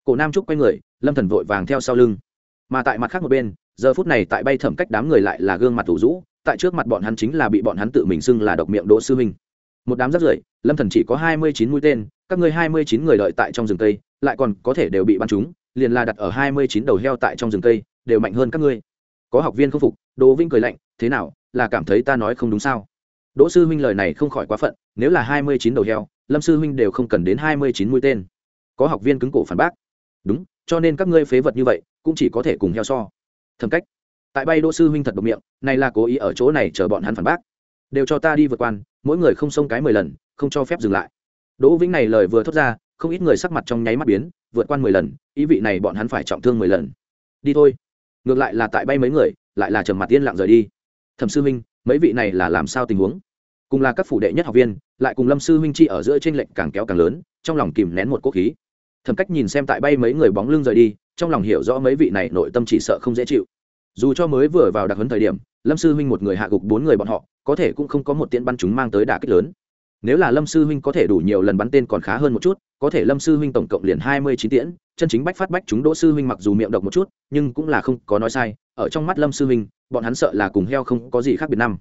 Cổ nam trúc quay người, lâm thần vội vàng theo sau lưng. Mà tại mặt khác một bên, giờ phút này tại bay thẩm cách đám người lại là gương mặt thủ rũ tại trước mặt bọn hắn chính là bị bọn hắn tự mình xưng là độc miệng đỗ sư huynh. Một đám rất rưởi, lâm thần chỉ có hai mươi chín mũi tên, các ngươi hai mươi chín người đợi tại trong rừng cây, lại còn có thể đều bị bắn trúng liền là đặt ở hai mươi chín đầu heo tại trong rừng cây, đều mạnh hơn các ngươi. Có học viên không phục, đỗ vinh cười lạnh, thế nào, là cảm thấy ta nói không đúng sao? Đỗ sư huynh lời này không khỏi quá phận, nếu là hai mươi chín đầu heo, lâm sư huynh đều không cần đến hai mươi chín mũi tên. Có học viên cứng cổ phản bác, đúng, cho nên các ngươi phế vật như vậy, cũng chỉ có thể cùng heo so. Thầm cách tại bay đỗ sư huynh thật độc miệng này là cố ý ở chỗ này chờ bọn hắn phản bác. Đều cho ta đi vượt quan, mỗi người không xông cái mười lần, không cho phép dừng lại. Đỗ vĩnh này lời vừa thốt ra, không ít người sắc mặt trong nháy mắt biến, vượt quan mười lần, ý vị này bọn hắn phải trọng thương mười lần. Đi thôi. Ngược lại là tại bay mấy người, lại là trầm mặt yên lặng rời đi. Thẩm sư huynh, mấy vị này là làm sao tình huống? Cùng là các phủ đệ nhất học viên, lại cùng lâm sư huynh chi ở giữa t r ê n càng kéo càng lớn, trong lòng kìm nén một quốc khí. Thẩm cách nhìn xem tại bay mấy người bóng lưng rời đi, trong lòng hiểu rõ mấy vị này nội tâm chỉ sợ không dễ chịu dù cho mới vừa vào đặc huấn thời điểm, lâm sư huynh một người hạ gục bốn người bọn họ, có thể cũng không có một tiễn bắn chúng mang tới đả kích lớn. Nếu là lâm sư huynh có thể đủ nhiều lần bắn tên còn khá hơn một chút, có thể lâm sư huynh tổng cộng liền hai mươi chín tiễn, chân chính bách phát bách chúng đỗ sư huynh mặc dù miệng độc một chút, nhưng cũng là không có nói sai, ở trong mắt lâm sư huynh, bọn hắn sợ là cùng heo không có gì khác biệt năm.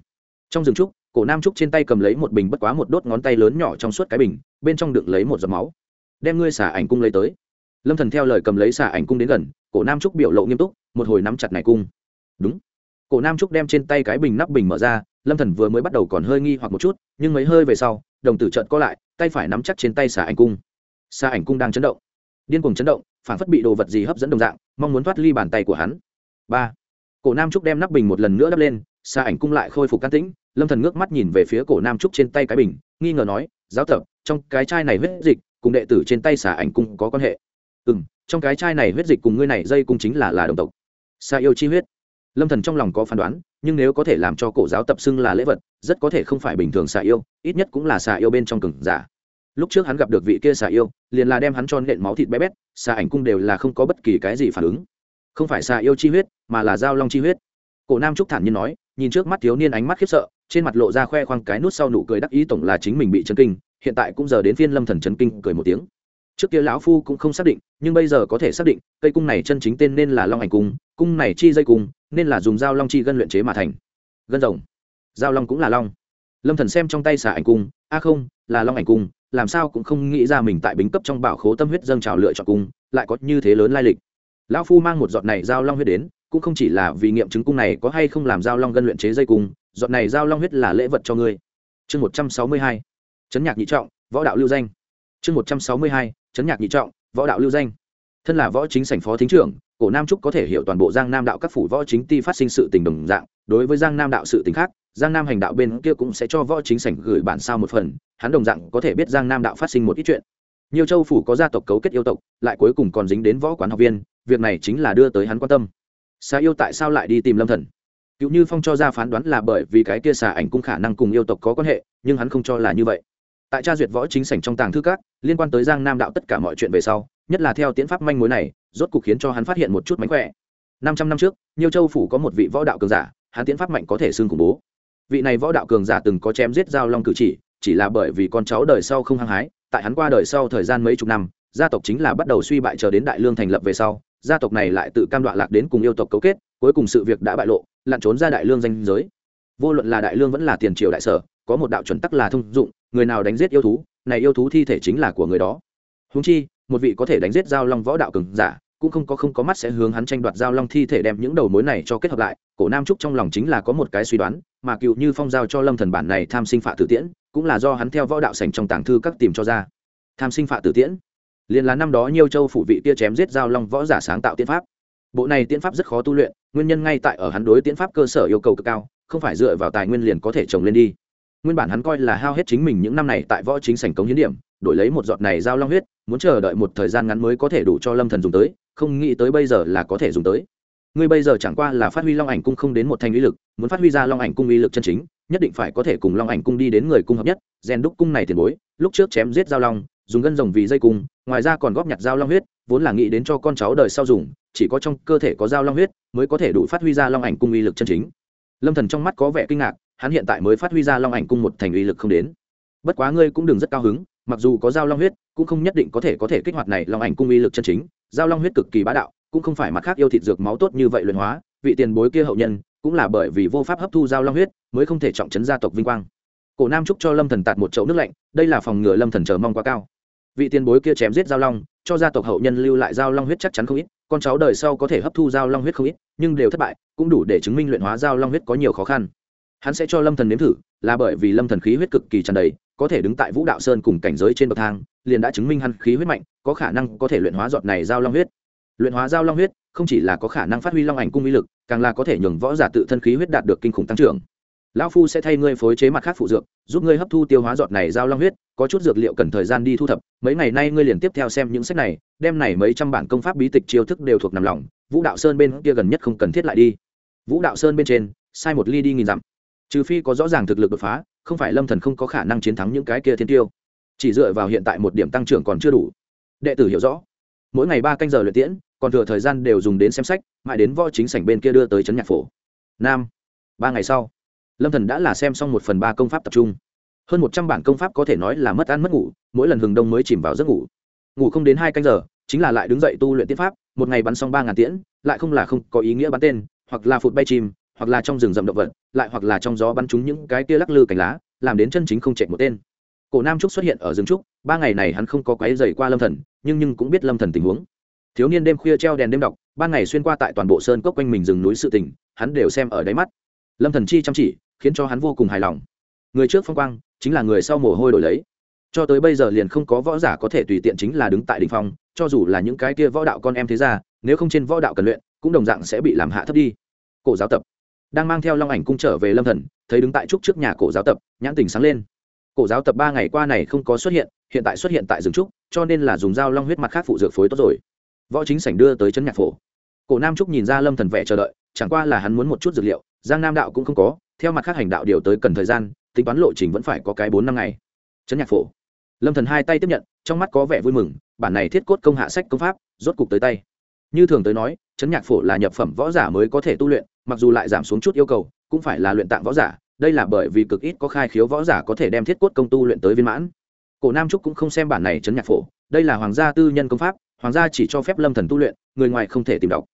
Trong rừng trúc, cổ nam trúc trên tay cầm lấy một bình bất quá một đốt ngón tay lớn nhỏ trong suốt cái bình, bên trong đựng lấy một giọt máu. Đem ngươi xả ảnh cung lấy tới. Lâm thần theo lời cầm lấy xả ảnh cung đến gần, cổ nam trúc biểu lộ nghiêm túc, một hồi nắm chặt này cung đúng. Cổ nam trúc đem trên tay cái bình nắp bình mở ra, lâm thần vừa mới bắt đầu còn hơi nghi hoặc một chút, nhưng mấy hơi về sau, đồng tử trợn co lại, tay phải nắm chắc trên tay xà ảnh cung. Xà ảnh cung đang chấn động. Điên cuồng chấn động phản phất bị đồ vật gì hấp dẫn đồng dạng, mong muốn thoát ly bàn tay của hắn. Ba. Cổ nam trúc đem nắp bình một lần nữa đắp lên, xà ảnh cung lại khôi phục can tĩnh, lâm thần ngước mắt nhìn về phía cổ nam trúc trên tay cái bình, nghi ngờ nói, giáo tập, trong cái chai này huyết dịch cùng đệ tử trên tay xà ảnh cung có quan hệ? Ừ trong cái chai này huyết dịch cùng ngươi này dây cung chính là là đồng tộc. Xà yêu chi huyết lâm thần trong lòng có phán đoán, nhưng nếu có thể làm cho cổ giáo tập xưng là lễ vật, rất có thể không phải bình thường xà yêu, ít nhất cũng là xà yêu bên trong cừng giả. Lúc trước hắn gặp được vị kia xà yêu, liền là đem hắn cho nện máu thịt bé bét, xà ảnh cung đều là không có bất kỳ cái gì phản ứng. Không phải xà yêu chi huyết, mà là giao long chi huyết. Cổ nam trúc thản nhiên nói, nhìn trước mắt thiếu niên ánh mắt khiếp sợ, trên mặt lộ ra khoe khoang cái nút sau nụ cười đắc ý tổng là chính mình bị chấn kinh, hiện tại cũng giờ đến phiên lâm thần chấn kinh, cười một tiếng trước kia lão phu cũng không xác định, nhưng bây giờ có thể xác định, cây cung này chân chính tên nên là long ảnh cung cung này chi dây cung, nên là dùng dao long chi gân luyện chế mà thành. Gân rồng. Dao long cũng là long. Lâm thần xem trong tay xả ảnh cung, a không, là long ảnh cung, làm sao cũng không nghĩ ra mình tại bính cấp trong bảo khố tâm huyết dâng trào lựa chọn cung, lại có như thế lớn lai lịch. Lão phu mang một giọt này dao long huyết đến, cũng không chỉ là vì nghiệm chứng cung này có hay không làm dao long gân luyện chế dây cung, giọt này dao long huyết là lễ vật cho ngươi. Chương một trăm sáu mươi hai. Chấn nhạc nhị trọng, võ đạo lưu danh. Chương một trăm sáu mươi hai chấn nhạc nhị trọng, võ đạo lưu danh. Thân là võ chính sảnh phó thính trưởng, cổ nam trúc có thể hiểu toàn bộ giang nam đạo các phủ võ chính ti phát sinh sự tình đồng dạng. Đối với giang nam đạo sự tình khác, giang nam hành đạo bên kia cũng sẽ cho võ chính sảnh gửi bản sao một phần, hắn đồng dạng có thể biết giang nam đạo phát sinh một ít chuyện. Nhiều châu phủ có gia tộc cấu kết yêu tộc, lại cuối cùng còn dính đến võ quán học viên, việc này chính là đưa tới hắn quan tâm. Xà yêu tại sao lại đi tìm lâm thần? Cựu như phong cho ra phán đoán là bởi vì cái kia xà ảnh cung khả năng cùng yêu tộc có quan hệ, nhưng hắn không cho là như vậy tại tra duyệt võ chính sảnh trong tàng thư các, liên quan tới giang nam đạo tất cả mọi chuyện về sau, nhất là theo tiến pháp manh mối này, rốt cuộc khiến cho hắn phát hiện một chút mánh khỏe. Năm trăm năm trước nhiều châu phủ có một vị võ đạo cường giả, hắn tiến pháp mạnh có thể xưng khủng bố. Vị này võ đạo cường giả từng có chém giết giao long cử chỉ chỉ là bởi vì con cháu đời sau không hăng hái, tại hắn qua đời sau thời gian mấy chục năm, gia tộc chính là bắt đầu suy bại chờ đến đại lương thành lập về sau, gia tộc này lại tự cam đoạn lạc đến cùng yêu tộc cấu kết, cuối cùng sự việc đã bại lộ, lặn trốn ra đại lương danh giới. Vô luận là đại lương vẫn là tiền triều đại sở có một đạo chuẩn tắc là thông dụng, người nào đánh giết yêu thú, này yêu thú thi thể chính là của người đó. Húng chi, một vị có thể đánh giết giao long võ đạo cường giả, cũng không có không có mắt sẽ hướng hắn tranh đoạt giao long thi thể đem những đầu mối này cho kết hợp lại, cổ nam trúc trong lòng chính là có một cái suy đoán, mà cựu như phong giao cho lâm thần bản này tham sinh phạ tử tiễn, cũng là do hắn theo võ đạo sành trong tàng thư các tìm cho ra. Tham sinh phạ tử tiễn. Liền là năm đó nhiều châu phủ vị tia chém giết giao long võ giả sáng tạo tiên pháp. Bộ này tiên pháp rất khó tu luyện, nguyên nhân ngay tại ở hắn đối tiên pháp cơ sở yêu cầu cực cao, không phải dựa vào tài nguyên liền có thể trồng lên đi nguyên bản hắn coi là hao hết chính mình những năm này tại võ chính sảnh cống hiến điểm, đổi lấy một giọt này giao long huyết, muốn chờ đợi một thời gian ngắn mới có thể đủ cho lâm thần dùng tới, không nghĩ tới bây giờ là có thể dùng tới. Ngươi bây giờ chẳng qua là phát huy long ảnh cung không đến một thành uy lực, muốn phát huy ra long ảnh cung uy lực chân chính, nhất định phải có thể cùng long ảnh cung đi đến người cung hợp nhất, rèn đúc cung này tiền bối, lúc trước chém giết giao long, dùng gân rồng vì dây cung, ngoài ra còn góp nhặt giao long huyết, vốn là nghĩ đến cho con cháu đời sau dùng, chỉ có trong cơ thể có giao long huyết, mới có thể đủ phát huy ra long ảnh cung uy lực chân chính. Lâm thần trong mắt có vẻ kinh ngạc hắn hiện tại mới phát huy ra long ảnh cung một thành uy lực không đến. Bất quá ngươi cũng đừng rất cao hứng, mặc dù có giao long huyết, cũng không nhất định có thể có thể kích hoạt này long ảnh cung uy lực chân chính, giao long huyết cực kỳ bá đạo, cũng không phải mặt khác yêu thịt dược máu tốt như vậy luyện hóa, vị tiền bối kia hậu nhân, cũng là bởi vì vô pháp hấp thu giao long huyết, mới không thể trọng trấn gia tộc vinh quang. Cổ nam chúc cho lâm thần tạt một chậu nước lạnh, đây là phòng ngừa lâm thần chờ mong quá cao. Vị tiền bối kia chém giết giao long, cho gia tộc hậu nhân lưu lại giao long huyết chắc chắn không ít, con cháu đời sau có thể hấp thu giao long huyết không ít, nhưng đều thất bại, cũng đủ để chứng minh luyện hóa giao long huyết có nhiều khó khăn hắn sẽ cho lâm thần nếm thử, là bởi vì lâm thần khí huyết cực kỳ tràn đầy, có thể đứng tại vũ đạo sơn cùng cảnh giới trên bậc thang, liền đã chứng minh hắn khí huyết mạnh, có khả năng có thể luyện hóa giọt này giao long huyết. Luyện hóa giao long huyết, không chỉ là có khả năng phát huy long ảnh cung uy lực, càng là có thể nhường võ giả tự thân khí huyết đạt được kinh khủng tăng trưởng. Lão phu sẽ thay ngươi phối chế mặt khác phụ dược, giúp ngươi hấp thu tiêu hóa giọt này giao long huyết, có chút dược liệu cần thời gian đi thu thập, mấy ngày nay ngươi liền tiếp theo xem những sách này, đem này mấy trăm bản công pháp bí tịch chiêu thức đều thuộc nằm lòng, vũ đạo sơn bên kia gần nhất không cần thiết lại đi. Vũ đạo sơn bên trên, sai một ly đi nghìn dặm trừ phi có rõ ràng thực lực đột phá, không phải lâm thần không có khả năng chiến thắng những cái kia thiên tiêu. Chỉ dựa vào hiện tại một điểm tăng trưởng còn chưa đủ. Đệ tử hiểu rõ. Mỗi ngày ba canh giờ luyện tiễn, còn thừa thời gian đều dùng đến xem sách, mãi đến võ chính sảnh bên kia đưa tới trấn nhạc phổ. Nam, ba ngày sau, lâm thần đã là xem xong một phần ba công pháp tập trung. Hơn một trăm bản công pháp có thể nói là mất ăn mất ngủ, mỗi lần hừng đông mới chìm vào giấc ngủ. Ngủ không đến hai canh giờ, chính là lại đứng dậy tu luyện tiết pháp, một ngày bắn xong ba ngàn tiễn, lại không là không có ý nghĩa bắn tên, hoặc là phụt bay chim hoặc là trong rừng rậm động vật, lại hoặc là trong gió bắn trúng những cái kia lắc lư cành lá, làm đến chân chính không chạy một tên. Cổ nam trúc xuất hiện ở rừng trúc, ba ngày này hắn không có quái dày qua lâm thần, nhưng nhưng cũng biết lâm thần tình huống. Thiếu niên đêm khuya treo đèn đêm đọc ban ngày xuyên qua tại toàn bộ sơn cốc quanh mình rừng núi sự tình, hắn đều xem ở đáy mắt. Lâm thần chi chăm chỉ, khiến cho hắn vô cùng hài lòng. Người trước phong quang, chính là người sau mồ hôi đổi lấy. Cho tới bây giờ liền không có võ giả có thể tùy tiện chính là đứng tại đỉnh phong, cho dù là những cái kia võ đạo con em thế ra nếu không trên võ đạo cần luyện, cũng đồng dạng sẽ bị làm hạ thấp đi. Cổ giáo tập đang mang theo long ảnh cung trở về lâm thần, thấy đứng tại trúc trước nhà cổ giáo tập, nhãn tình sáng lên. Cổ giáo tập ba ngày qua này không có xuất hiện hiện tại xuất hiện tại rừng trúc, cho nên là dùng dao long huyết mặt khác phụ dược phối tốt rồi. Võ chính sảnh đưa tới chân nhạc phổ. Cổ nam trúc nhìn ra lâm thần vẻ chờ đợi, chẳng qua là hắn muốn một chút dược liệu, giang nam đạo cũng không có, theo mặt khác hành đạo điều tới cần thời gian, tính toán lộ trình vẫn phải có cái bốn năm ngày. Chân nhạc phổ. Lâm thần hai tay tiếp nhận, trong mắt có vẻ vui mừng, bản này thiết cốt công hạ sách công pháp, rốt cục tới tay như thường tới nói, chấn nhạc phổ là nhập phẩm võ giả mới có thể tu luyện, mặc dù lại giảm xuống chút yêu cầu, cũng phải là luyện tạng võ giả, đây là bởi vì cực ít có khai khiếu võ giả có thể đem thiết cốt công tu luyện tới viên mãn. Cổ nam trúc cũng không xem bản này chấn nhạc phổ, đây là hoàng gia tư nhân công pháp, hoàng gia chỉ cho phép lâm thần tu luyện, người ngoài không thể tìm đọc.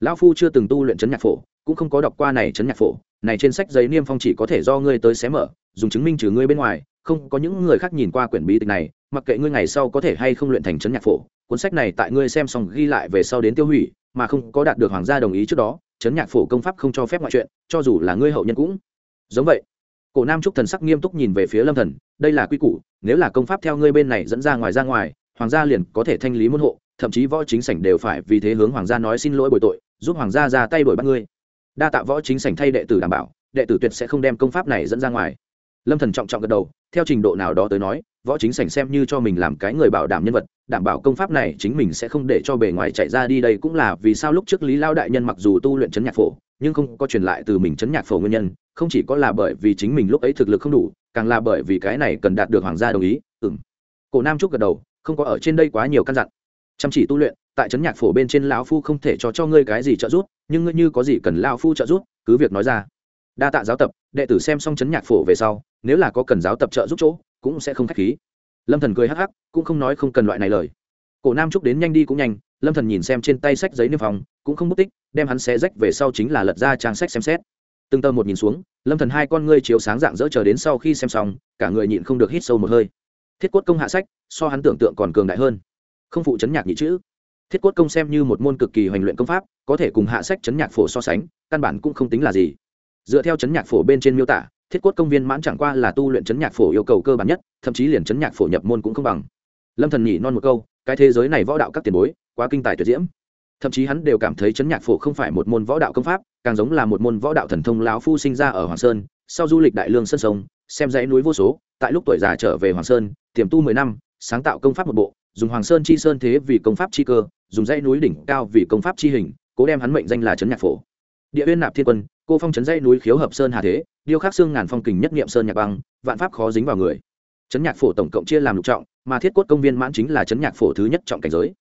Lão phu chưa từng tu luyện chấn nhạc phổ, cũng không có đọc qua này chấn nhạc phổ, này trên sách giấy niêm phong chỉ có thể do ngươi tới xé mở, dùng chứng minh trừ ngươi bên ngoài, không có những người khác nhìn qua quyển bí tịch này, mặc kệ ngươi ngày sau có thể hay không luyện thành chấn nhạc phổ cuốn sách này tại ngươi xem xong ghi lại về sau đến tiêu hủy, mà không có đạt được hoàng gia đồng ý trước đó, chấn nhạc phổ công pháp không cho phép ngoại chuyện cho dù là ngươi hậu nhân cũng giống vậy. Cổ nam trúc thần sắc nghiêm túc nhìn về phía lâm thần, đây là quy củ, nếu là công pháp theo ngươi bên này dẫn ra ngoài ra ngoài, hoàng gia liền có thể thanh lý môn hộ, thậm chí võ chính sảnh đều phải vì thế hướng hoàng gia nói xin lỗi bồi tội, giúp hoàng gia ra tay đuổi bắt ngươi. Đa tạ võ chính sảnh thay đệ tử đảm bảo, đệ tử tuyệt sẽ không đem công pháp này dẫn ra ngoài lâm thần trọng trọng gật đầu, theo trình độ nào đó tới nói, võ chính sảnh xem như cho mình làm cái người bảo đảm nhân vật, đảm bảo công pháp này chính mình sẽ không để cho bề ngoài chạy ra đi đây cũng là vì sao lúc trước lý lao đại nhân mặc dù tu luyện chấn nhạc phổ, nhưng không có truyền lại từ mình chấn nhạc phổ nguyên nhân, không chỉ có là bởi vì chính mình lúc ấy thực lực không đủ, càng là bởi vì cái này cần đạt được hoàng gia đồng ý, ừm. Cổ nam trúc gật đầu, không có ở trên đây quá nhiều căn dặn. Chăm chỉ tu luyện, tại trấn nhạc phổ bên trên lão phu không thể cho cho ngươi cái gì trợ giúp, nhưng ngươi như có gì cần lão phu trợ giúp, cứ việc nói ra đa tạ giáo tập, đệ tử xem xong chấn nhạc phổ về sau, nếu là có cần giáo tập trợ giúp chỗ, cũng sẽ không khách khí. Lâm thần cười hắc hắc, cũng không nói không cần loại này lời. Cổ nam trúc đến nhanh đi cũng nhanh, lâm thần nhìn xem trên tay sách giấy niêm phòng cũng không mất tích, đem hắn xé rách về sau chính là lật ra trang sách xem xét. Từng tờ một nhìn xuống, lâm thần hai con ngươi chiếu sáng dạng dỡ chờ đến sau khi xem xong, cả người nhịn không được hít sâu một hơi. Thiết cốt công hạ sách, so hắn tưởng tượng còn cường đại hơn. Không phụ chấn nhạc nhị chữ. Thiết cốt công xem như một môn cực kỳ hoành luyện công pháp, có thể cùng hạ sách chấn nhạc phổ so sánh, căn bản cũng không tính là gì dựa theo chấn nhạc phổ bên trên miêu tả, thiết cốt công viên mãn chẳng qua là tu luyện chấn nhạc phổ yêu cầu cơ bản nhất, thậm chí liền chấn nhạc phổ nhập môn cũng không bằng. Lâm thần nhỉ non một câu, cái thế giới này võ đạo các tiền bối, quá kinh tài tuyệt diễm. Thậm chí hắn đều cảm thấy chấn nhạc phổ không phải một môn võ đạo công pháp, càng giống là một môn võ đạo thần thông lão phu sinh ra ở hoàng sơn, sau du lịch đại lương sân sông, xem dãy núi vô số, tại lúc tuổi già trở về hoàng sơn, tiềm tu mười năm, sáng tạo công pháp một bộ, dùng hoàng sơn chi sơn thế vì công pháp chi cơ, dùng dãy núi đỉnh cao vì công pháp chi hình, cố đem hắn mệnh danh là trấn nhạc phổ địa uyên nạp thiên quân, cô phong trấn dây núi khiếu hợp sơn hà thế, điêu khắc xương ngàn phong kình nhất niệm sơn nhạc băng, vạn pháp khó dính vào người. Trấn nhạc phổ tổng cộng chia làm lục trọng, mà thiết cốt công viên mãn chính là trấn nhạc phổ thứ nhất trọng cảnh giới.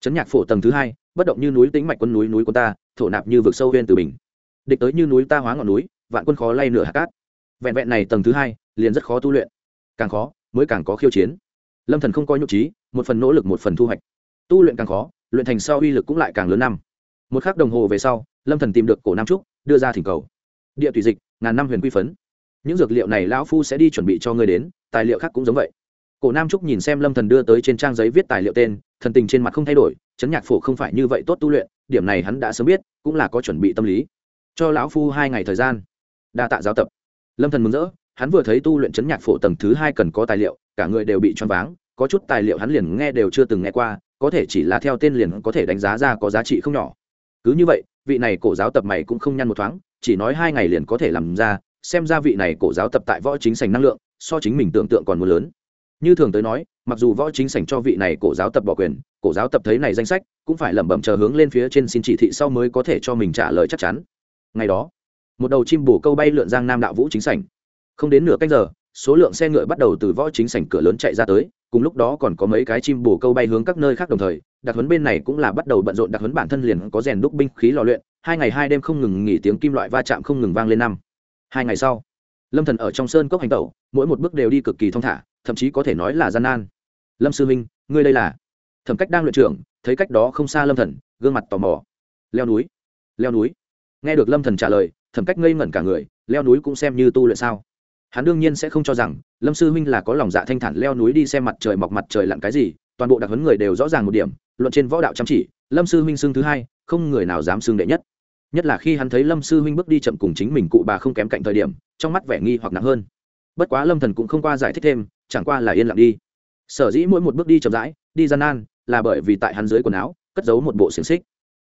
Trấn nhạc phổ tầng thứ hai, bất động như núi tính mạch quân núi núi quân ta, thổ nạp như vực sâu huyên từ bình. Địch tới như núi ta hóa ngọn núi, vạn quân khó lay nửa hạt cát. Vẹn vẹn này tầng thứ hai, liền rất khó tu luyện. Càng khó, mới càng có khiêu chiến. Lâm thần không có nhục trí, một phần nỗ lực một phần thu hoạch. Tu luyện càng khó, luyện thành sau uy lực cũng lại càng lớn năm một khắc đồng hồ về sau, lâm thần tìm được cổ nam trúc, đưa ra thỉnh cầu. Địa thủy dịch, ngàn năm huyền quy phấn. Những dược liệu này lão phu sẽ đi chuẩn bị cho ngươi đến, tài liệu khác cũng giống vậy. Cổ nam trúc nhìn xem lâm thần đưa tới trên trang giấy viết tài liệu tên, thần tình trên mặt không thay đổi, chấn nhạc phổ không phải như vậy tốt tu luyện, điểm này hắn đã sớm biết, cũng là có chuẩn bị tâm lý. Cho lão phu hai ngày thời gian. Đa tạ giáo tập. Lâm thần mừng rỡ, hắn vừa thấy tu luyện chấn nhạc phổ tầng thứ hai cần có tài liệu, cả người đều bị choáng váng, có chút tài liệu hắn liền nghe đều chưa từng nghe qua, có thể chỉ là theo tên liền có thể đánh giá ra có giá trị không nhỏ cứ như vậy, vị này cổ giáo tập mày cũng không nhăn một thoáng, chỉ nói hai ngày liền có thể làm ra, xem ra vị này cổ giáo tập tại võ chính sành năng lượng, so chính mình tưởng tượng còn muốn lớn. Như thường tới nói, mặc dù võ chính sảnh cho vị này cổ giáo tập bỏ quyền, cổ giáo tập thấy này danh sách, cũng phải lẩm bẩm chờ hướng lên phía trên xin chỉ thị sau mới có thể cho mình trả lời chắc chắn. Ngày đó, một đầu chim bổ câu bay lượn giang nam đạo vũ chính sảnh. Không đến nửa canh giờ số lượng xe ngựa bắt đầu từ võ chính sảnh cửa lớn chạy ra tới, cùng lúc đó còn có mấy cái chim bồ câu bay hướng các nơi khác đồng thời đặc huấn bên này cũng là bắt đầu bận rộn. Đặc huấn bản thân liền có rèn đúc binh khí lò luyện, hai ngày hai đêm không ngừng nghỉ tiếng kim loại va chạm không ngừng vang lên năm. Hai ngày sau, lâm thần ở trong sơn cốc hành tẩu, mỗi một bước đều đi cực kỳ thong thả, thậm chí có thể nói là gian nan. Lâm sư minh ngươi đây là? Thẩm cách đang luyện trưởng, thấy cách đó không xa lâm thần, gương mặt tò mò. Leo núi leo núi. Nghe được lâm thần trả lời, thẩm cách ngây ngẩn cả người, leo núi cũng xem như tu luyện sao? Hắn đương nhiên sẽ không cho rằng lâm sư huynh là có lòng dạ thanh thản leo núi đi xem mặt trời mọc mặt trời lặn cái gì, toàn bộ đặc huấn người đều rõ ràng một điểm, luận trên võ đạo chăm chỉ, lâm sư huynh xưng thứ hai, không người nào dám xưng đệ nhất. Nhất là khi hắn thấy lâm sư huynh bước đi chậm cùng chính mình cụ bà không kém cạnh thời điểm, trong mắt vẻ nghi hoặc nặng hơn. Bất quá lâm thần cũng không qua giải thích thêm, chẳng qua là yên lặng đi. Sở dĩ mỗi một bước đi chậm rãi, đi gian nan, là bởi vì tại hắn dưới quần áo, cất giấu một bộ xiềng xích.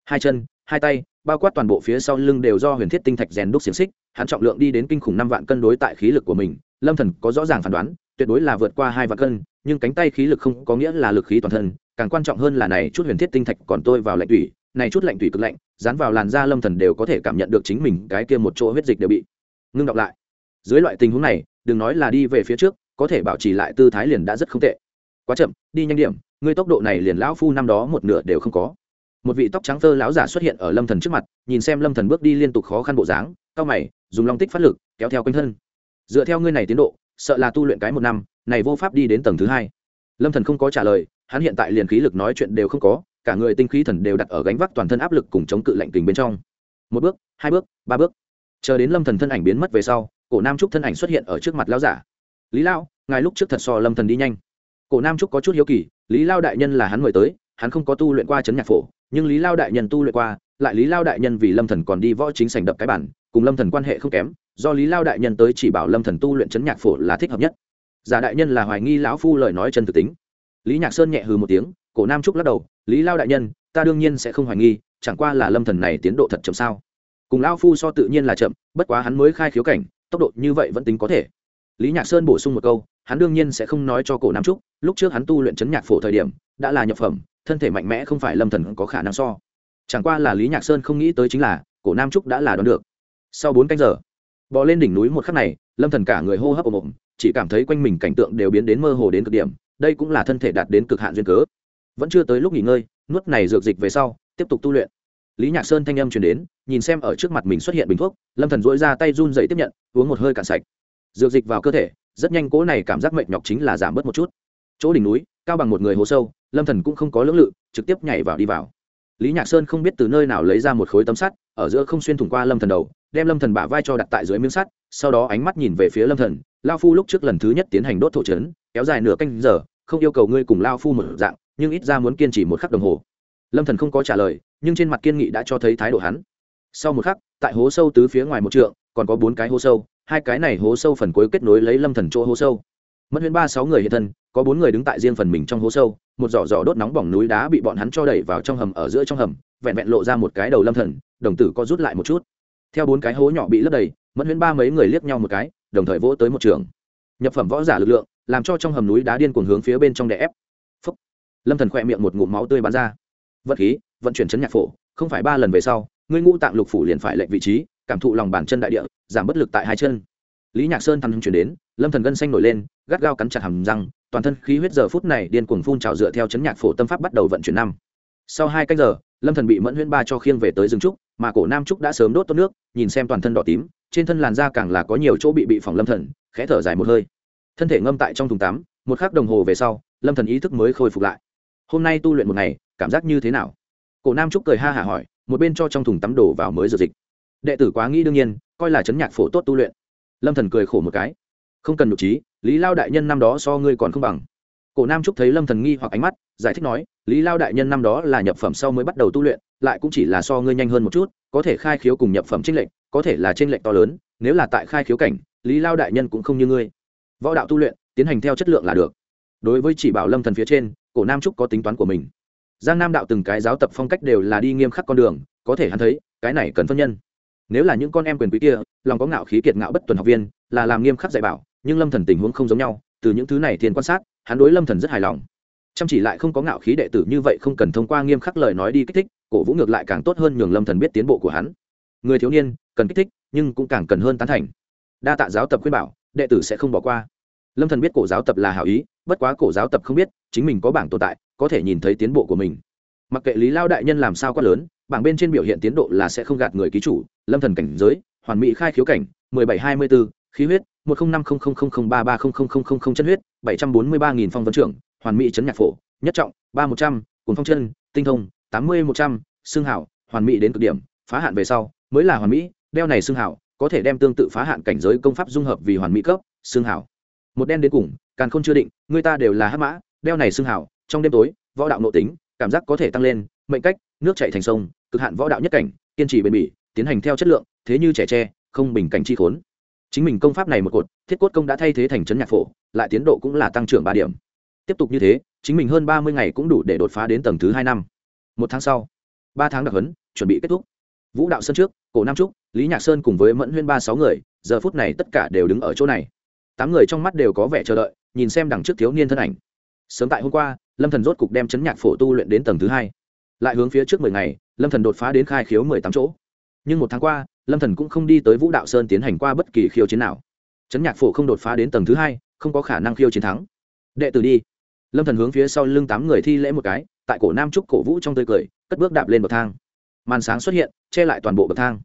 Hai chân hai tay, bao quát toàn bộ phía sau lưng đều do huyền thiết tinh thạch rèn đúc xiềng xích, hắn trọng lượng đi đến kinh khủng năm vạn cân đối tại khí lực của mình, lâm thần có rõ ràng phán đoán, tuyệt đối là vượt qua hai vạn cân, nhưng cánh tay khí lực không có nghĩa là lực khí toàn thân, càng quan trọng hơn là này chút huyền thiết tinh thạch còn tôi vào lạnh thủy này chút lạnh thủy cực lạnh, dán vào làn da lâm thần đều có thể cảm nhận được chính mình cái kia một chỗ huyết dịch đều bị ngưng đọng lại. Dưới loại tình huống này, đừng nói là đi về phía trước, có thể bảo trì lại tư thái liền đã rất không tệ. Quá chậm, đi nhanh điểm, ngươi tốc độ này liền lão phu năm đó một nửa đều không có một vị tóc trắng thơ lão giả xuất hiện ở lâm thần trước mặt nhìn xem lâm thần bước đi liên tục khó khăn bộ dáng cao mày dùng long tích phát lực kéo theo quanh thân. Dựa theo ngươi này tiến độ sợ là tu luyện cái một năm này vô pháp đi đến tầng thứ hai. Lâm thần không có trả lời hắn hiện tại liền khí lực nói chuyện đều không có cả người tinh khí thần đều đặt ở gánh vác toàn thân áp lực cùng chống cự lạnh tình bên trong. Một bước hai bước ba bước. Chờ đến lâm thần thân ảnh biến mất về sau cổ nam trúc thân ảnh xuất hiện ở trước mặt lão giả. Lý lao, ngài lúc trước thật so lâm thần đi nhanh. Cổ nam trúc có chút hiếu kỳ lý lao đại nhân là hắn mời tới hắn không có tu luyện qua chấn nhạc phổ, nhưng lý lao đại nhân tu luyện qua, lại lý lao đại nhân vì lâm thần còn đi võ chính sành đập cái bản, cùng lâm thần quan hệ không kém, do lý lao đại nhân tới chỉ bảo lâm thần tu luyện chấn nhạc phổ là thích hợp nhất. Giả đại nhân là hoài nghi lão phu lời nói chân thực tính. Lý nhạc sơn nhẹ hừ một tiếng, cổ nam trúc lắc đầu, lý lao đại nhân, ta đương nhiên sẽ không hoài nghi, chẳng qua là lâm thần này tiến độ thật chậm sao? Cùng lao phu so tự nhiên là chậm, bất quá hắn mới khai khiếu cảnh, tốc độ như vậy vẫn tính có thể. Lý nhạc sơn bổ sung một câu, hắn đương nhiên sẽ không nói cho cổ nam trúc, lúc trước hắn tu luyện chấn nhạc phổ thời điểm, đã là nhập phẩm thân thể mạnh mẽ không phải lâm thần có khả năng so. Chẳng qua là lý nhạc sơn không nghĩ tới chính là, cổ nam trúc đã là đoán được. Sau bốn canh giờ, bò lên đỉnh núi một khắc này, lâm thần cả người hô hấp ồm ồm, chỉ cảm thấy quanh mình cảnh tượng đều biến đến mơ hồ đến cực điểm, đây cũng là thân thể đạt đến cực hạn duyên cớ. Vẫn chưa tới lúc nghỉ ngơi, nuốt này dược dịch về sau, tiếp tục tu luyện. Lý nhạc sơn thanh âm truyền đến, nhìn xem ở trước mặt mình xuất hiện bình thuốc, lâm thần dỗi ra tay run dậy tiếp nhận, uống một hơi cạn sạch. Dược dịch vào cơ thể, rất nhanh cố này cảm giác mệt nhọc chính là giảm bớt một chút. Chỗ đỉnh núi, cao bằng một người hố sâu lâm thần cũng không có lưỡng lự, trực tiếp nhảy vào đi vào. Lý nhạc sơn không biết từ nơi nào lấy ra một khối tấm sắt, ở giữa không xuyên thủng qua lâm thần đầu, đem lâm thần bả vai cho đặt tại dưới miếng sắt, sau đó ánh mắt nhìn về phía lâm thần lao phu lúc trước lần thứ nhất tiến hành đốt thổ trấn, kéo dài nửa canh giờ, không yêu cầu ngươi cùng lao phu một dạng, nhưng ít ra muốn kiên trì một khắc đồng hồ. Lâm thần không có trả lời, nhưng trên mặt kiên nghị đã cho thấy thái độ hắn. Sau một khắc, tại hố sâu tứ phía ngoài một trượng, còn có bốn cái hố sâu, hai cái này hố sâu phần cuối kết nối lấy lâm thần chỗ hố sâu. Mất huyễn ba sáu người hiện thân có bốn người đứng tại riêng phần mình trong hố sâu, một giỏ giỏ đốt nóng bỏng núi đá bị bọn hắn cho đẩy vào trong hầm ở giữa trong hầm, vẹn vẹn lộ ra một cái đầu lâm thần, đồng tử có rút lại một chút. Theo bốn cái hố nhỏ bị lấp đầy, mẫn huyễn ba mấy người liếc nhau một cái, đồng thời vỗ tới một trường. Nhập phẩm võ giả lực lượng, làm cho trong hầm núi đá điên cuồng hướng phía bên trong đè ép. Phúc. lâm thần khỏe miệng một ngụm máu tươi bắn ra. Vận khí, vận chuyển chấn nhạc phổ, không phải ba lần về sau, ngươi ngũ tạng lục phủ liền phải lệnh vị trí, cảm thụ lòng bàn chân đại địa, giảm bất lực tại hai chân. Lý nhạc sơn thăm hưng chuyển đến, lâm thần gân xanh nổi lên gắt gao cắn chặt hàm răng, toàn thân khí huyết giờ phút này điên cuồng phun trào dựa theo chấn nhạc phổ tâm pháp bắt đầu vận chuyển năm. Sau hai canh giờ, lâm thần bị mẫn huyễn ba cho khiêng về tới rừng trúc, mà cổ nam trúc đã sớm đốt tốt nước, nhìn xem toàn thân đỏ tím, trên thân làn da càng là có nhiều chỗ bị bị phỏng lâm thần, khẽ thở dài một hơi. Thân thể ngâm tại trong thùng tắm, một khắc đồng hồ về sau, lâm thần ý thức mới khôi phục lại. Hôm nay tu luyện một ngày, cảm giác như thế nào? Cổ nam trúc cười ha hả hỏi, một bên cho trong thùng tắm đổ vào mới dược dịch. Đệ tử quá nghĩ đương nhiên, coi là chấn nhạc phổ tốt tu luyện. Lâm thần cười khổ một cái không cần nhục trí, lý lao đại nhân năm đó so ngươi còn không bằng. Cổ nam trúc thấy lâm thần nghi hoặc ánh mắt, giải thích nói, lý lao đại nhân năm đó là nhập phẩm sau mới bắt đầu tu luyện, lại cũng chỉ là so ngươi nhanh hơn một chút, có thể khai khiếu cùng nhập phẩm trinh lệnh có thể là trên lệnh to lớn, nếu là tại khai khiếu cảnh, lý lao đại nhân cũng không như ngươi. Võ đạo tu luyện, tiến hành theo chất lượng là được. Đối với chỉ bảo lâm thần phía trên, cổ nam trúc có tính toán của mình. Giang nam đạo từng cái giáo tập phong cách đều là đi nghiêm khắc con đường, có thể hắn thấy, cái này cần phân nhân. Nếu là những con em quyền quý kia, lòng có ngạo khí kiệt ngạo bất tuần học viên, là làm nghiêm khắc dạy bảo nhưng lâm thần tình huống không giống nhau, từ những thứ này thiên quan sát, hắn đối lâm thần rất hài lòng. Chăm chỉ lại không có ngạo khí đệ tử như vậy không cần thông qua nghiêm khắc lời nói đi kích thích, cổ vũ ngược lại càng tốt hơn nhường lâm thần biết tiến bộ của hắn. Người thiếu niên, cần kích thích, nhưng cũng càng cần hơn tán thành. Đa tạ giáo tập khuyên bảo, đệ tử sẽ không bỏ qua. Lâm thần biết cổ giáo tập là hảo ý, bất quá cổ giáo tập không biết, chính mình có bảng tồn tại, có thể nhìn thấy tiến bộ của mình. Mặc kệ lý lao đại nhân làm sao quá lớn, bảng bên trên biểu hiện tiến độ là sẽ không gạt người ký chủ, lâm thần cảnh giới, hoàn mỹ khai khiếu cảnh, mười bảy hai mươi bốn khí huyết một không năm không không không không ba ba không không không không không chân huyết, bảy trăm bốn mươi ba nghìn phong vân trưởng, hoàn mỹ chấn nhạc phổ, nhất trọng, ba một trăm cuốn phong chân, tinh thông, tám mươi một trăm, xương hảo, hoàn mỹ đến cực điểm, phá hạn về sau, mới là hoàn mỹ, đeo này xương hảo, có thể đem tương tự phá hạn cảnh giới công pháp dung hợp vì hoàn mỹ cấp, xương hảo. Một đen đến cùng càng không chưa định, người ta đều là hắc mã, đeo này xương hảo, trong đêm tối, võ đạo nội tính, cảm giác có thể tăng lên, mệnh cách, nước chạy thành sông, cực hạn võ đạo nhất cảnh, kiên trì bền bỉ, tiến hành theo chất lượng, thế như trẻ tre, không bình cảnh chi khốn chính mình công pháp này một cột, thiết cốt công đã thay thế thành trấn nhạc phổ, lại tiến độ cũng là tăng trưởng ba điểm. Tiếp tục như thế, chính mình hơn ba mươi ngày cũng đủ để đột phá đến tầng thứ hai năm. Một tháng sau, ba tháng đặc huấn, chuẩn bị kết thúc. Vũ đạo sơn trước, cổ nam trúc, lý nhạc sơn cùng với mẫn huyên ba sáu người, giờ phút này tất cả đều đứng ở chỗ này. Tám người trong mắt đều có vẻ chờ đợi, nhìn xem đằng trước thiếu niên thân ảnh. Sớm tại hôm qua, lâm thần rốt cục đem chấn nhạc phổ tu luyện đến tầng thứ hai. Lại hướng phía trước mười ngày, lâm thần đột phá đến khai khiếu mười tám chỗ. Nhưng một tháng qua lâm thần cũng không đi tới vũ đạo sơn tiến hành qua bất kỳ khiêu chiến nào. Chấn nhạc phổ không đột phá đến tầng thứ hai, không có khả năng khiêu chiến thắng. Đệ tử đi. Lâm thần hướng phía sau lưng tám người thi lễ một cái, tại cổ nam trúc cổ vũ trong tươi cười, cất bước đạp lên bậc thang. Màn sáng xuất hiện, che lại toàn bộ bậc thang.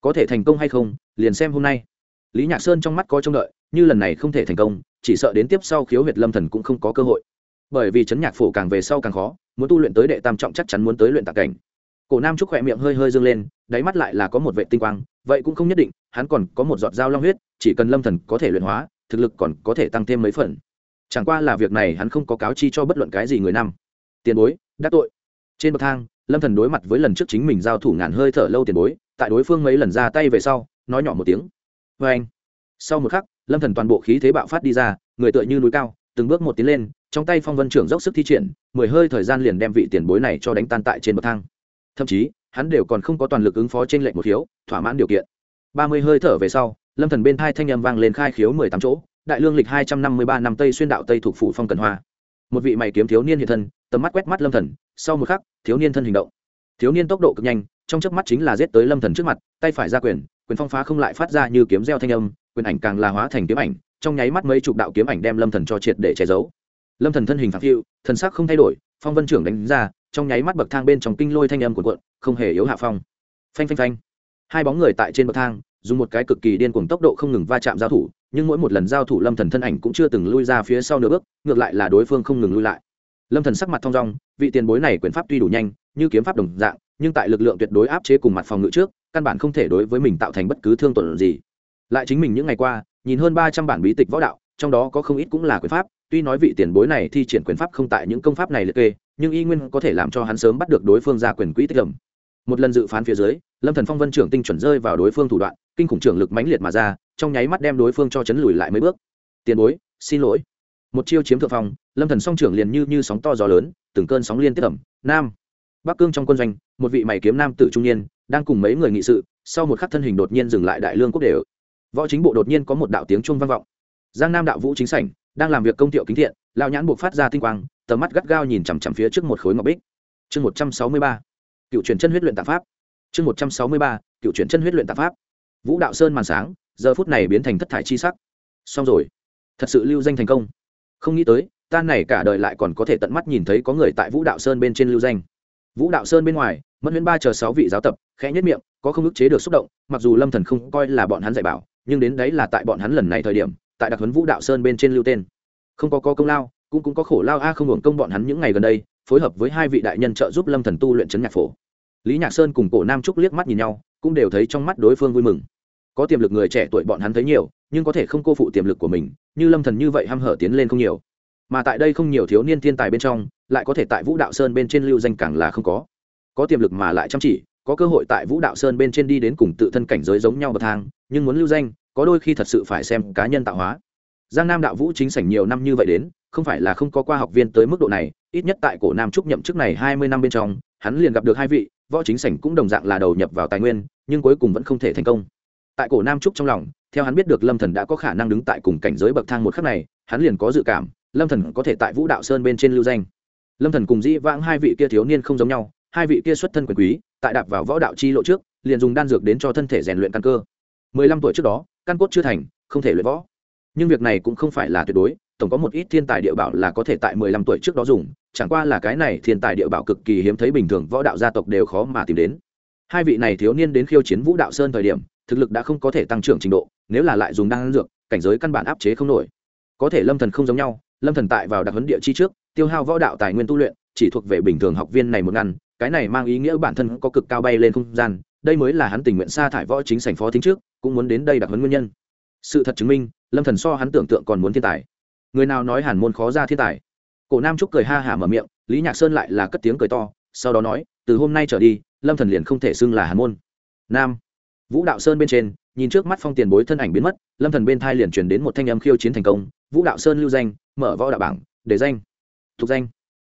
Có thể thành công hay không, liền xem hôm nay. Lý nhạc sơn trong mắt có trông đợi, như lần này không thể thành công, chỉ sợ đến tiếp sau khiếu huyệt lâm thần cũng không có cơ hội. Bởi vì chấn nhạc phổ càng về sau càng khó, muốn tu luyện tới đệ tam trọng chắc chắn muốn tới luyện tạc cảnh cổ nam trúc khỏe miệng hơi hơi dâng lên, đáy mắt lại là có một vệ tinh quang, vậy cũng không nhất định, hắn còn có một giọt dao long huyết, chỉ cần lâm thần có thể luyện hóa, thực lực còn có thể tăng thêm mấy phần. Chẳng qua là việc này hắn không có cáo chi cho bất luận cái gì người năm tiền bối đắc tội. Trên bậc thang, lâm thần đối mặt với lần trước chính mình giao thủ ngàn hơi thở lâu tiền bối, tại đối phương mấy lần ra tay về sau, nói nhỏ một tiếng. Vê anh. Sau một khắc, lâm thần toàn bộ khí thế bạo phát đi ra, người tựa như núi cao, từng bước một tiến lên, trong tay phong vân trưởng dốc sức thi triển, mười hơi thời gian liền đem vị tiền bối này cho đánh tan tại trên bậc thang thậm chí, hắn đều còn không có toàn lực ứng phó trên lệnh một khiếu, thỏa mãn điều kiện. Ba mươi hơi thở về sau, lâm thần bên thai thanh âm vang lên khai khiếu mười tám chỗ, đại lương lịch hai trăm năm mươi ba năm tây xuyên đạo tây thuộc phủ phong cần hoa. Một vị mày kiếm thiếu niên hiện thân, tầm mắt quét mắt lâm thần, sau một khắc, thiếu niên thân hình động. Thiếu niên tốc độ cực nhanh, trong chớp mắt chính là giết tới lâm thần trước mặt, tay phải ra quyền quyền phong phá không lại phát ra như kiếm gieo thanh âm, quyền ảnh càng là hóa thành kiếm ảnh, trong nháy mắt mấy chục đạo kiếm ảnh đem lâm thần cho triệt để che giấu. Lâm thần thân hình phạt phiu, thần sắc không thay đổi, phong vân trưởng đánh ra trong nháy mắt bậc thang bên trong kinh lôi thanh âm của cuộn, không hề yếu hạ phong. Phanh phanh phanh. Hai bóng người tại trên bậc thang, dùng một cái cực kỳ điên cuồng tốc độ không ngừng va chạm giao thủ, nhưng mỗi một lần giao thủ lâm thần thân ảnh cũng chưa từng lui ra phía sau nửa bước, ngược lại là đối phương không ngừng lui lại. Lâm thần sắc mặt thong dong, vị tiền bối này quyền pháp tuy đủ nhanh, như kiếm pháp đồng dạng, nhưng tại lực lượng tuyệt đối áp chế cùng mặt phòng ngự trước, căn bản không thể đối với mình tạo thành bất cứ thương tổn gì. Lại chính mình những ngày qua, nhìn hơn ba trăm bản bí tịch võ đạo, trong đó có không ít cũng là quyền pháp, tuy nói vị tiền bối này thi triển quyền pháp không tại những công pháp này liệt kê nhưng y nguyên có thể làm cho hắn sớm bắt được đối phương ra quyền quỹ tích lầm. Một lần dự phán phía dưới, lâm thần phong vân trưởng tinh chuẩn rơi vào đối phương thủ đoạn, kinh khủng trưởng lực mãnh liệt mà ra, trong nháy mắt đem đối phương cho chấn lùi lại mấy bước. Tiền bối, xin lỗi. Một chiêu chiếm thượng phong, lâm thần song trưởng liền như như sóng to gió lớn, từng cơn sóng liên tiếp ẩm nam! Bắc cương trong quân doanh, một vị mày kiếm nam tử trung niên, đang cùng mấy người nghị sự, sau một khắc thân hình đột nhiên dừng lại đại lương quốc đều. Võ chính bộ đột nhiên có một đạo tiếng chuông vang vọng. Giang nam đạo vũ chính sảnh đang làm việc công tiệu kính thiện lao nhãn buộc phát ra tinh quang, tầm mắt gắt gao nhìn chằm chằm phía trước một khối ngọc bích. Chương một trăm sáu mươi ba, cựu truyền chân huyết luyện tạp pháp. Chương một trăm sáu mươi ba, cựu truyền chân huyết luyện tạp pháp. Vũ đạo sơn màn sáng, giờ phút này biến thành thất thải chi sắc. Xong rồi. Thật sự lưu danh thành công. Không nghĩ tới, ta này cả đời lại còn có thể tận mắt nhìn thấy có người tại vũ đạo sơn bên trên lưu danh. Vũ đạo sơn bên ngoài mất huyễn ba chờ sáu vị giáo tập, khẽ nhất miệng, có không ức chế được xúc động, mặc dù lâm thần không coi là bọn hắn dạy bảo, nhưng đến đấy là tại bọn hắn lần này thời điểm tại đặc huấn vũ đạo sơn bên trên lưu tên. Không có có công lao, cũng cũng có khổ lao. A, không hưởng công bọn hắn những ngày gần đây, phối hợp với hai vị đại nhân trợ giúp lâm thần tu luyện chấn nhạc phổ. Lý nhạc sơn cùng cổ nam trúc liếc mắt nhìn nhau, cũng đều thấy trong mắt đối phương vui mừng. Có tiềm lực người trẻ tuổi bọn hắn thấy nhiều, nhưng có thể không cô phụ tiềm lực của mình, như lâm thần như vậy ham hở tiến lên không nhiều. Mà tại đây không nhiều thiếu niên thiên tài bên trong, lại có thể tại vũ đạo sơn bên trên lưu danh càng là không có. Có tiềm lực mà lại chăm chỉ, có cơ hội tại vũ đạo sơn bên trên đi đến cùng tự thân cảnh giới giống nhau bậc thang, nhưng muốn lưu danh có đôi khi thật sự phải xem cá nhân tạo hóa. Giang nam đạo vũ chính sảnh nhiều năm như vậy đến, không phải là không có qua học viên tới mức độ này, ít nhất tại cổ nam trúc nhậm chức này hai mươi năm bên trong, hắn liền gặp được hai vị, võ chính sảnh cũng đồng dạng là đầu nhập vào tài nguyên, nhưng cuối cùng vẫn không thể thành công. Tại cổ nam trúc trong lòng, theo hắn biết được lâm thần đã có khả năng đứng tại cùng cảnh giới bậc thang một khắc này, hắn liền có dự cảm, lâm thần có thể tại vũ đạo sơn bên trên lưu danh. Lâm thần cùng dĩ vãng hai vị kia thiếu niên không giống nhau, hai vị kia xuất thân quyền quý, tại đạp vào võ đạo chi lộ trước, liền dùng đan dược đến cho thân thể rèn luyện căn cơ mười lăm tuổi trước đó, căn cốt chưa thành, không thể luyện võ. Nhưng việc này cũng không phải là tuyệt đối, tổng có một ít thiên tài địa bảo là có thể tại mười lăm tuổi trước đó dùng, chẳng qua là cái này thiên tài địa bảo cực kỳ hiếm thấy bình thường, võ đạo gia tộc đều khó mà tìm đến. Hai vị này thiếu niên đến khiêu chiến vũ đạo sơn thời điểm, thực lực đã không có thể tăng trưởng trình độ, nếu là lại dùng đan dược, cảnh giới căn bản áp chế không nổi. Có thể lâm thần không giống nhau, lâm thần tại vào đặc huấn địa chi trước, tiêu hao võ đạo tài nguyên tu luyện, chỉ thuộc về bình thường học viên này một ngăn, cái này mang ý nghĩa bản thân có cực cao bay lên không gian, đây mới là hắn tình nguyện sa thải võ chính sảnh phó thính trước cũng muốn đến đây đặc huấn nguyên nhân. Sự thật chứng minh, lâm thần so hắn tưởng tượng còn muốn thiên tài. Người nào nói hàn môn khó ra thiên tài? Cổ nam trúc cười ha hả mở miệng, lý nhạc sơn lại là cất tiếng cười to, sau đó nói, từ hôm nay trở đi, lâm thần liền không thể xưng là hàn môn. Nam. Vũ đạo sơn bên trên, nhìn trước mắt phong tiền bối thân ảnh biến mất, lâm thần bên thai liền truyền đến một thanh âm khiêu chiến thành công, vũ đạo sơn lưu danh, mở võ đạo bảng, để danh. Thuộc danh.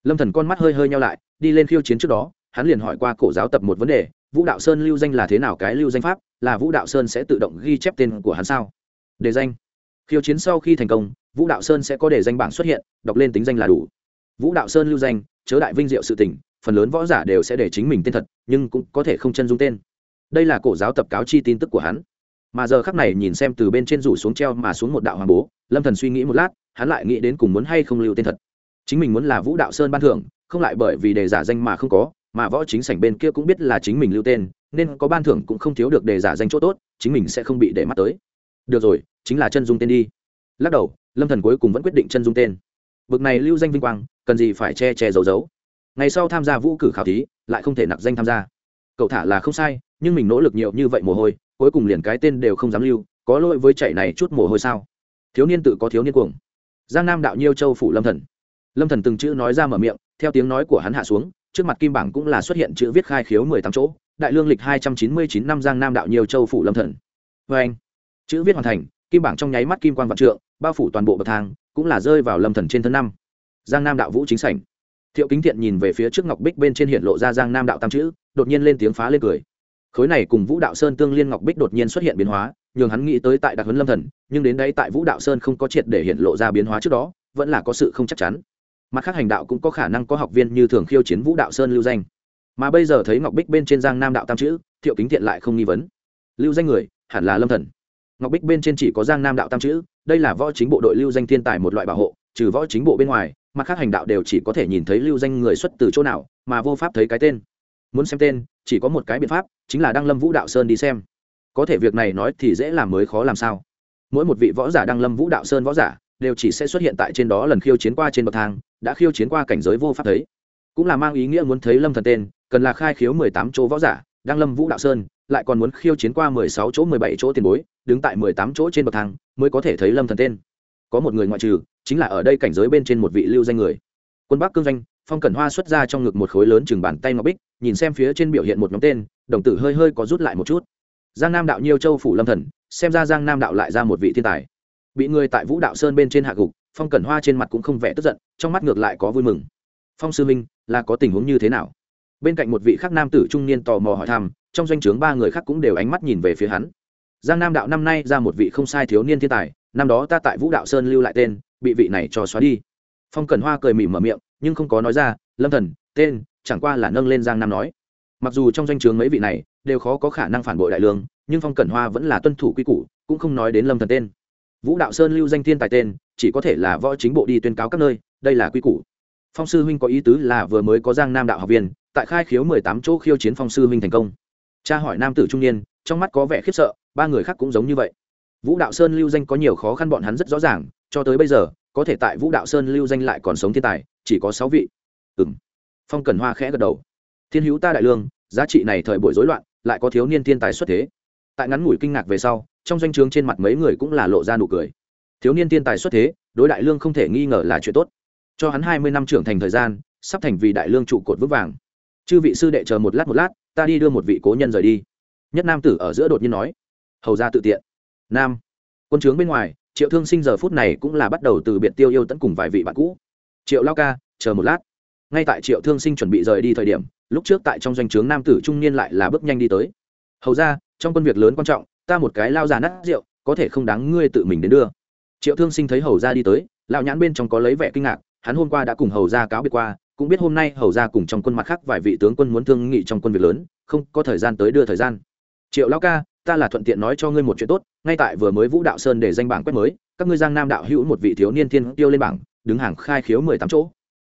Lâm thần con mắt hơi hơi nhau lại, đi lên khiêu chiến trước đó, hắn liền hỏi qua cổ giáo tập một vấn đề vũ đạo sơn lưu danh là thế nào, cái lưu danh pháp là vũ đạo sơn sẽ tự động ghi chép tên của hắn sao? Đề danh. Khiêu chiến sau khi thành công, vũ đạo sơn sẽ có đề danh bảng xuất hiện, đọc lên tính danh là đủ. Vũ đạo sơn lưu danh, chớ đại vinh diệu sự tình, phần lớn võ giả đều sẽ để chính mình tên thật, nhưng cũng có thể không chân dung tên. Đây là cổ giáo tập cáo chi tin tức của hắn. Mà giờ khắc này nhìn xem từ bên trên rủ xuống treo mà xuống một đạo hoàng bố, lâm thần suy nghĩ một lát, hắn lại nghĩ đến cùng muốn hay không lưu tên thật. Chính mình muốn là vũ đạo sơn ban thưởng, không lại bởi vì đề giả danh mà không có mà võ chính sảnh bên kia cũng biết là chính mình lưu tên, nên có ban thưởng cũng không thiếu được đề giả danh chỗ tốt, chính mình sẽ không bị để mắt tới. Được rồi, chính là chân dung tên đi. Lắc đầu, lâm thần cuối cùng vẫn quyết định chân dung tên. Bực này lưu danh vinh quang, cần gì phải che che giấu giấu. Ngày sau tham gia vũ cử khảo thí, lại không thể nặc danh tham gia. Cậu thả là không sai, nhưng mình nỗ lực nhiều như vậy mồ hôi, cuối cùng liền cái tên đều không dám lưu, có lỗi với chạy này chút mồ hôi sao? Thiếu niên tự có thiếu niên cuồng. Giang nam đạo nhiêu châu phủ lâm thần. Lâm thần từng chữ nói ra mở miệng, theo tiếng nói của hắn hạ xuống trước mặt kim bảng cũng là xuất hiện chữ viết khai khiếu mười tám chỗ, đại lương lịch hai trăm chín mươi chín năm giang nam đạo nhiều châu phủ lâm thần. Vê anh, chữ viết hoàn thành, kim bảng trong nháy mắt kim quan vạn trượng, bao phủ toàn bộ bậc thang, cũng là rơi vào lâm thần trên thân năm. Giang nam đạo vũ chính sảnh. Thiệu kính thiện nhìn về phía trước ngọc bích bên trên hiện lộ ra giang nam đạo tam chữ, đột nhiên lên tiếng phá lên cười. Khối này cùng vũ đạo sơn tương liên ngọc bích đột nhiên xuất hiện biến hóa, nhường hắn nghĩ tới tại đặc huấn lâm thần, nhưng đến đây tại vũ đạo sơn không có triệt để hiện lộ ra biến hóa trước đó, vẫn là có sự không chắc chắn mặt khác hành đạo cũng có khả năng có học viên như thường khiêu chiến vũ đạo sơn lưu danh. Mà bây giờ thấy ngọc bích bên trên giang nam đạo tam chữ, thiệu kính thiện lại không nghi vấn. Lưu danh người, hẳn là lâm thần. Ngọc bích bên trên chỉ có giang nam đạo tam chữ, đây là võ chính bộ đội lưu danh thiên tài một loại bảo hộ, trừ võ chính bộ bên ngoài, mặt khác hành đạo đều chỉ có thể nhìn thấy lưu danh người xuất từ chỗ nào, mà vô pháp thấy cái tên. Muốn xem tên, chỉ có một cái biện pháp, chính là đăng lâm vũ đạo sơn đi xem. Có thể việc này nói thì dễ làm mới khó làm sao. Mỗi một vị võ giả đăng lâm vũ đạo sơn võ giả đều chỉ sẽ xuất hiện tại trên đó lần khiêu chiến qua trên bậc thang, đã khiêu chiến qua cảnh giới vô pháp thấy. Cũng là mang ý nghĩa muốn thấy lâm thần tên, cần là khai khiếu mười tám chỗ võ giả, đang lâm vũ đạo sơn, lại còn muốn khiêu chiến qua mười sáu chỗ, mười bảy chỗ tiền bối, đứng tại mười tám chỗ trên bậc thang, mới có thể thấy lâm thần tên. Có một người ngoại trừ, chính là ở đây cảnh giới bên trên một vị lưu danh người. Quân bắc cương danh phong cẩn hoa xuất ra trong ngực một khối lớn chừng bàn tay ngọc bích, nhìn xem phía trên biểu hiện một nhóm tên, đồng tử hơi hơi có rút lại một chút. Giang nam đạo nhiêu châu phủ lâm thần, xem ra giang nam đạo lại ra một vị thiên tài bị người tại vũ đạo sơn bên trên hạ gục, phong cẩn hoa trên mặt cũng không vẻ tức giận, trong mắt ngược lại có vui mừng. Phong sư minh, là có tình huống như thế nào? Bên cạnh một vị khác nam tử trung niên tò mò hỏi thăm, trong doanh trướng ba người khác cũng đều ánh mắt nhìn về phía hắn. Giang nam đạo năm nay ra một vị không sai thiếu niên thiên tài, năm đó ta tại vũ đạo sơn lưu lại tên, bị vị này cho xóa đi. Phong cẩn hoa cười mỉm mở miệng, nhưng không có nói ra, lâm thần, tên, chẳng qua là nâng lên giang nam nói. Mặc dù trong doanh trướng mấy vị này đều khó có khả năng phản bội đại lương, nhưng phong cẩn hoa vẫn là tuân thủ quy củ, cũng không nói đến lâm thần tên vũ đạo sơn lưu danh thiên tài tên, chỉ có thể là võ chính bộ đi tuyên cáo các nơi, đây là quy củ. Phong sư huynh có ý tứ là vừa mới có giang nam đạo học viên, tại khai khiếu mười tám chỗ khiêu chiến phong sư huynh thành công. Cha hỏi nam tử trung niên, trong mắt có vẻ khiếp sợ, ba người khác cũng giống như vậy. Vũ đạo sơn lưu danh có nhiều khó khăn bọn hắn rất rõ ràng, cho tới bây giờ, có thể tại vũ đạo sơn lưu danh lại còn sống thiên tài, chỉ có sáu vị. Ừ m phong cần hoa khẽ gật đầu. Thiên hữu ta đại lương, giá trị này thời buổi rối loạn, lại có thiếu niên thiên tài xuất thế. Tại ngắn ngủi kinh ngạc về sau trong doanh trướng trên mặt mấy người cũng là lộ ra nụ cười. Thiếu niên thiên tài xuất thế, đối đại lương không thể nghi ngờ là chuyện tốt. Cho hắn hai mươi năm trưởng thành thời gian, sắp thành vì đại lương trụ cột vững vàng. Chư vị sư đệ chờ một lát một lát, ta đi đưa một vị cố nhân rời đi. Nhất nam tử ở giữa đột nhiên nói, hầu ra tự tiện. Nam, quân trướng bên ngoài, triệu thương sinh giờ phút này cũng là bắt đầu từ biệt tiêu yêu tẫn cùng vài vị bạn cũ. Triệu lao ca, chờ một lát. Ngay tại triệu thương sinh chuẩn bị rời đi thời điểm, lúc trước tại trong doanh trướng nam tử trung niên lại là bước nhanh đi tới. Hầu ra trong quân việc lớn quan trọng ta một cái lao già nát rượu, có thể không đáng ngươi tự mình đến đưa. Triệu thương sinh thấy hầu ra đi tới, lão nhãn bên trong có lấy vẻ kinh ngạc, hắn hôm qua đã cùng hầu ra cáo biệt qua, cũng biết hôm nay hầu ra cùng trong quân mặt khác vài vị tướng quân muốn thương nghị trong quân việc lớn, không có thời gian tới đưa thời gian. Triệu lão ca, ta là thuận tiện nói cho ngươi một chuyện tốt, ngay tại vừa mới vũ đạo sơn để danh bảng quét mới, các ngươi giang nam đạo hữu một vị thiếu niên thiên tiêu lên bảng, đứng hàng khai khiếu mười tám chỗ.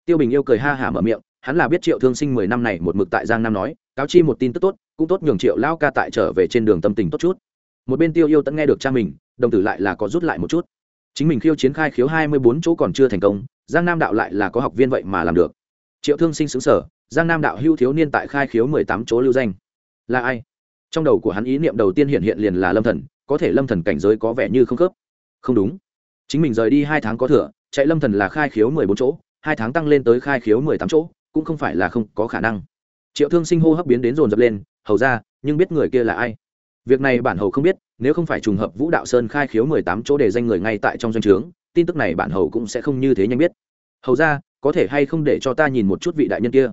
Tiêu bình yêu cười ha hả mở miệng, hắn là biết triệu thương sinh mười năm này một mực tại giang nam nói, cáo chi một tin tức tốt, cũng tốt nhường triệu Lão ca tại trở về trên đường tâm tình tốt chút một bên tiêu yêu tẫn nghe được cha mình, đồng tử lại là có rút lại một chút. Chính mình khiêu chiến khai khiếu hai mươi bốn chỗ còn chưa thành công, giang nam đạo lại là có học viên vậy mà làm được. Triệu thương sinh xứng sở, giang nam đạo hưu thiếu niên tại khai khiếu mười tám chỗ lưu danh. Là ai? Trong đầu của hắn ý niệm đầu tiên hiện hiện liền là lâm thần, có thể lâm thần cảnh giới có vẻ như không khớp. Không đúng. Chính mình rời đi hai tháng có thừa, chạy lâm thần là khai khiếu mười bốn chỗ, hai tháng tăng lên tới khai khiếu mười tám chỗ, cũng không phải là không có khả năng. Triệu thương sinh hô hấp biến đến dồn dập lên, hầu ra, nhưng biết người kia là ai? Việc này bản hầu không biết, nếu không phải trùng hợp vũ đạo sơn khai khiếu mười tám chỗ để danh người ngay tại trong doanh trướng, tin tức này bản hầu cũng sẽ không như thế nhanh biết. Hầu ra, có thể hay không để cho ta nhìn một chút vị đại nhân kia?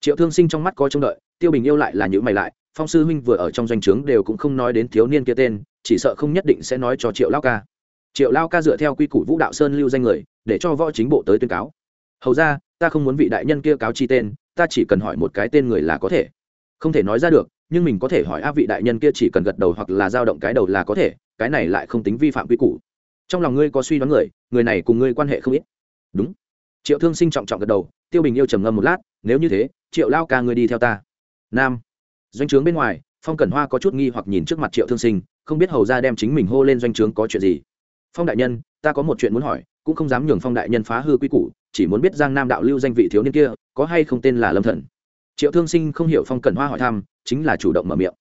Triệu thương sinh trong mắt có trông đợi, tiêu bình yêu lại là những mày lại, phong sư huynh vừa ở trong doanh trướng đều cũng không nói đến thiếu niên kia tên, chỉ sợ không nhất định sẽ nói cho triệu lao ca. Triệu lao ca dựa theo quy củ vũ đạo sơn lưu danh người, để cho võ chính bộ tới tuyên cáo. Hầu ra, ta không muốn vị đại nhân kia cáo chi tên, ta chỉ cần hỏi một cái tên người là có thể. Không thể nói ra được nhưng mình có thể hỏi a vị đại nhân kia chỉ cần gật đầu hoặc là dao động cái đầu là có thể, cái này lại không tính vi phạm quy củ. Trong lòng ngươi có suy đoán người người này cùng ngươi quan hệ không ít. Đúng. Triệu thương sinh trọng trọng gật đầu, tiêu bình yêu trầm ngâm một lát, nếu như thế, triệu lao ca ngươi đi theo ta. Nam. Doanh trướng bên ngoài, phong cẩn hoa có chút nghi hoặc nhìn trước mặt triệu thương sinh, không biết hầu ra đem chính mình hô lên doanh trướng có chuyện gì. Phong đại nhân, ta có một chuyện muốn hỏi, cũng không dám nhường phong đại nhân phá hư quy củ, chỉ muốn biết giang nam đạo lưu danh vị thiếu niên kia, có hay không tên là lâm thần triệu thương sinh không hiểu phong cẩn hoa hỏi thăm, chính là chủ động mở miệng.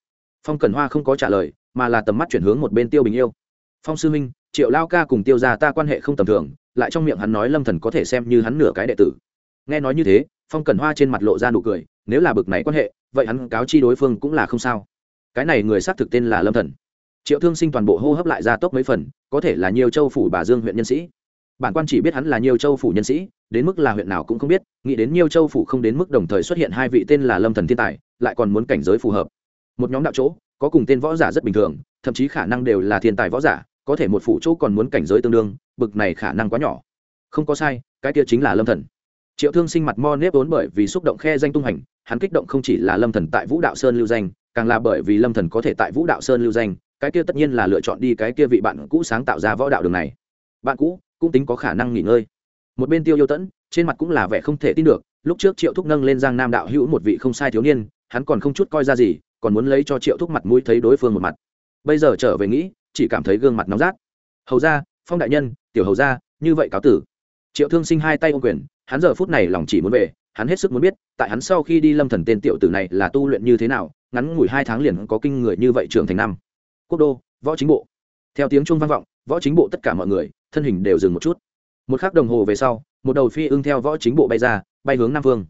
Phong cẩn hoa không có trả lời, mà là tầm mắt chuyển hướng một bên tiêu bình yêu. Phong sư minh, triệu lao ca cùng tiêu ra ta quan hệ không tầm thường, lại trong miệng hắn nói lâm thần có thể xem như hắn nửa cái đệ tử. Nghe nói như thế, phong cẩn hoa trên mặt lộ ra nụ cười, nếu là bực này quan hệ, vậy hắn cáo chi đối phương cũng là không sao. Cái này người xác thực tên là lâm thần. Triệu thương sinh toàn bộ hô hấp lại ra tốc mấy phần, có thể là nhiều châu phủ bà dương huyện nhân sĩ. Bản quan chỉ biết hắn là nhiều châu phủ nhân sĩ đến mức là huyện nào cũng không biết, nghĩ đến nhiều châu phủ không đến mức đồng thời xuất hiện hai vị tên là lâm thần thiên tài, lại còn muốn cảnh giới phù hợp. Một nhóm đạo chỗ, có cùng tên võ giả rất bình thường, thậm chí khả năng đều là thiên tài võ giả, có thể một phủ chỗ còn muốn cảnh giới tương đương, bực này khả năng quá nhỏ. Không có sai, cái kia chính là lâm thần. Triệu thương sinh mặt mo nếp vốn bởi vì xúc động khe danh tung hành, hắn kích động không chỉ là lâm thần tại vũ đạo sơn lưu danh, càng là bởi vì lâm thần có thể tại vũ đạo sơn lưu danh, cái kia tất nhiên là lựa chọn đi cái kia vị bạn cũ sáng tạo ra võ đạo đường này. Bạn cũ cũng tính có khả năng nghỉ ngơi một bên tiêu yêu tẫn, trên mặt cũng là vẻ không thể tin được, lúc trước triệu thúc nâng lên giang nam đạo hữu một vị không sai thiếu niên, hắn còn không chút coi ra gì, còn muốn lấy cho triệu thúc mặt mũi thấy đối phương một mặt. Bây giờ trở về nghĩ, chỉ cảm thấy gương mặt nóng rát. Hầu ra phong đại nhân, tiểu hầu ra như vậy cáo tử. Triệu thương sinh hai tay ô quyền, hắn giờ phút này lòng chỉ muốn về, hắn hết sức muốn biết, tại hắn sau khi đi lâm thần tên tiểu tử này là tu luyện như thế nào, ngắn ngủi hai tháng liền có kinh người như vậy trưởng thành năm. Quốc đô, võ chính bộ. Theo tiếng chuông vang vọng, võ chính bộ tất cả mọi người, thân hình đều dừng một chút một khắc đồng hồ về sau, một đầu phi ưng theo võ chính bộ bay ra, bay hướng nam vương.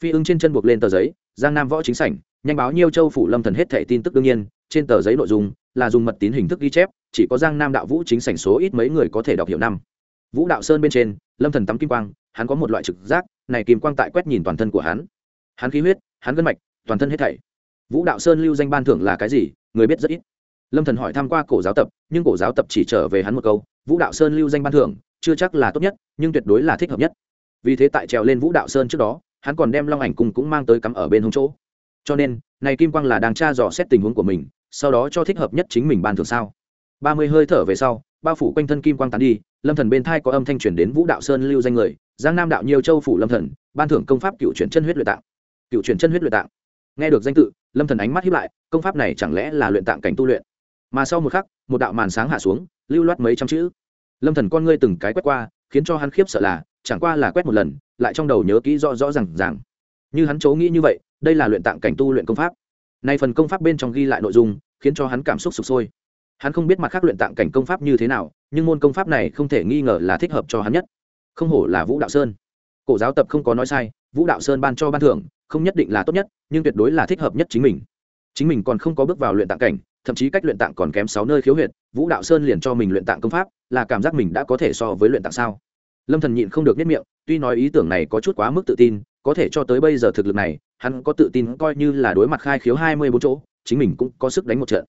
Phi ưng trên chân buộc lên tờ giấy, giang nam võ chính sảnh, nhanh báo nhiêu châu phủ lâm thần hết thẻ tin tức đương nhiên, trên tờ giấy nội dung là dùng mật tín hình thức ghi chép, chỉ có giang nam đạo vũ chính sảnh số ít mấy người có thể đọc hiểu năm. Vũ đạo sơn bên trên, lâm thần tắm kim quang, hắn có một loại trực giác, này kim quang tại quét nhìn toàn thân của hắn. Hắn khí huyết, hắn gân mạch, toàn thân hết thảy. Vũ đạo sơn lưu danh ban thưởng là cái gì, người biết rất ít. Lâm thần hỏi tham q u a cổ giáo tập, nhưng cổ giáo tập chỉ trở về hắn một câu, vũ đạo sơn lưu danh ban thưởng chưa chắc là tốt nhất, nhưng tuyệt đối là thích hợp nhất. Vì thế tại trèo lên vũ đạo sơn trước đó, hắn còn đem long ảnh cùng cũng mang tới cắm ở bên hông chỗ. Cho nên, này kim quang là đang tra dò xét tình huống của mình, sau đó cho thích hợp nhất chính mình ban thưởng sao. Ba mươi hơi thở về sau, bao phủ quanh thân kim quang tán đi, lâm thần bên thai có âm thanh truyền đến vũ đạo sơn lưu danh người, giang nam đạo nhiều châu phủ lâm thần, ban thưởng công pháp cựu chuyển chân huyết luyện tạng. Cựu chuyển chân huyết luyện tạng. Nghe được danh tự, lâm thần ánh mắt hiếp lại, công pháp này chẳng lẽ là luyện tạng cảnh tu luyện? Mà sau một khắc, một đạo màn sáng hạ xuống, lưu loát mấy trăm chữ lâm thần con ngươi từng cái quét qua, khiến cho hắn khiếp sợ là, chẳng qua là quét một lần, lại trong đầu nhớ kỹ rõ rõ rằng rằng như hắn chấu nghĩ như vậy, đây là luyện tạng cảnh tu luyện công pháp. Nay phần công pháp bên trong ghi lại nội dung, khiến cho hắn cảm xúc sụp sôi. Hắn không biết mặt khác luyện tạng cảnh công pháp như thế nào, nhưng môn công pháp này không thể nghi ngờ là thích hợp cho hắn nhất. Không hổ là vũ đạo sơn. Cổ giáo tập không có nói sai, vũ đạo sơn ban cho ban thưởng, không nhất định là tốt nhất, nhưng tuyệt đối là thích hợp nhất chính mình. Chính mình còn không có bước vào luyện tạng cảnh thậm chí cách luyện tạng còn kém sáu nơi khiếu huyệt, vũ đạo sơn liền cho mình luyện tạng công pháp, là cảm giác mình đã có thể so với luyện tạng sao. Lâm thần nhịn không được nhất miệng, tuy nói ý tưởng này có chút quá mức tự tin, có thể cho tới bây giờ thực lực này, hắn có tự tin coi như là đối mặt khai khiếu hai mươi bốn chỗ, chính mình cũng có sức đánh một trận.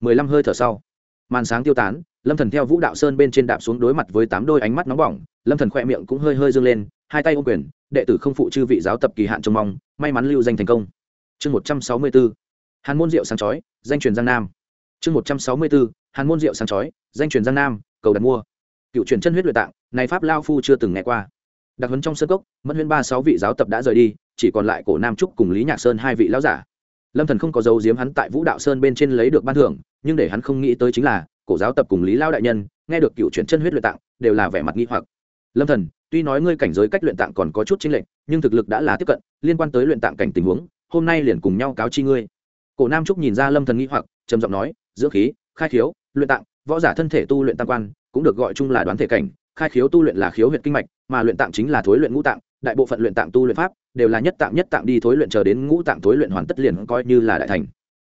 Mười lăm hơi thở sau, màn sáng tiêu tán, lâm thần theo vũ đạo sơn bên trên đạp xuống đối mặt với tám đôi ánh mắt nóng bỏng, lâm thần khỏe miệng cũng hơi hơi dương lên, hai tay ôm quyền, đệ tử không phụ chư vị giáo tập kỳ hạn trông mong, may mắn lưu danh thành công. Chương một trăm sáu mươi 164 hàn môn diệu sáng chói, danh truyền giang nam chương một trăm sáu mươi 164 hàn môn rượu sáng chói, danh truyền giang nam, cầu đặt mua. Cựu truyền chân huyết luyện tạng, này pháp lao phu chưa từng nghe qua. Đặc huấn trong sơn cốc mất huyên ba sáu vị giáo tập đã rời đi, chỉ còn lại cổ nam trúc cùng lý nhạc sơn hai vị lão giả. Lâm thần không có dấu diếm hắn tại vũ đạo sơn bên trên lấy được ban thưởng, nhưng để hắn không nghĩ tới chính là, cổ giáo tập cùng lý lao đại nhân, nghe được cựu chuyển chân huyết luyện tạng, đều là vẻ mặt nghi hoặc. Lâm thần, tuy nói ngươi cảnh giới cách luyện tạng còn có chút chênh lệch, nhưng thực lực đã là tiếp cận, liên quan tới luyện tạng cảnh tình huống, hôm nay liền cùng nhau cáo chi ngươi. Cổ nam trúc nhìn ra lâm thần nghi hoặc, trầm giọng nói dưỡng khí, khai khiếu, luyện tạng, võ giả thân thể tu luyện tam quan, cũng được gọi chung là đoán thể cảnh. Khai khiếu tu luyện là khiếu huyệt kinh mạch, mà luyện tạng chính là thối luyện ngũ tạng. Đại bộ phận luyện tạng tu luyện pháp đều là nhất tạng nhất tạng đi thối luyện chờ đến ngũ tạng thối luyện hoàn tất liền coi như là đại thành.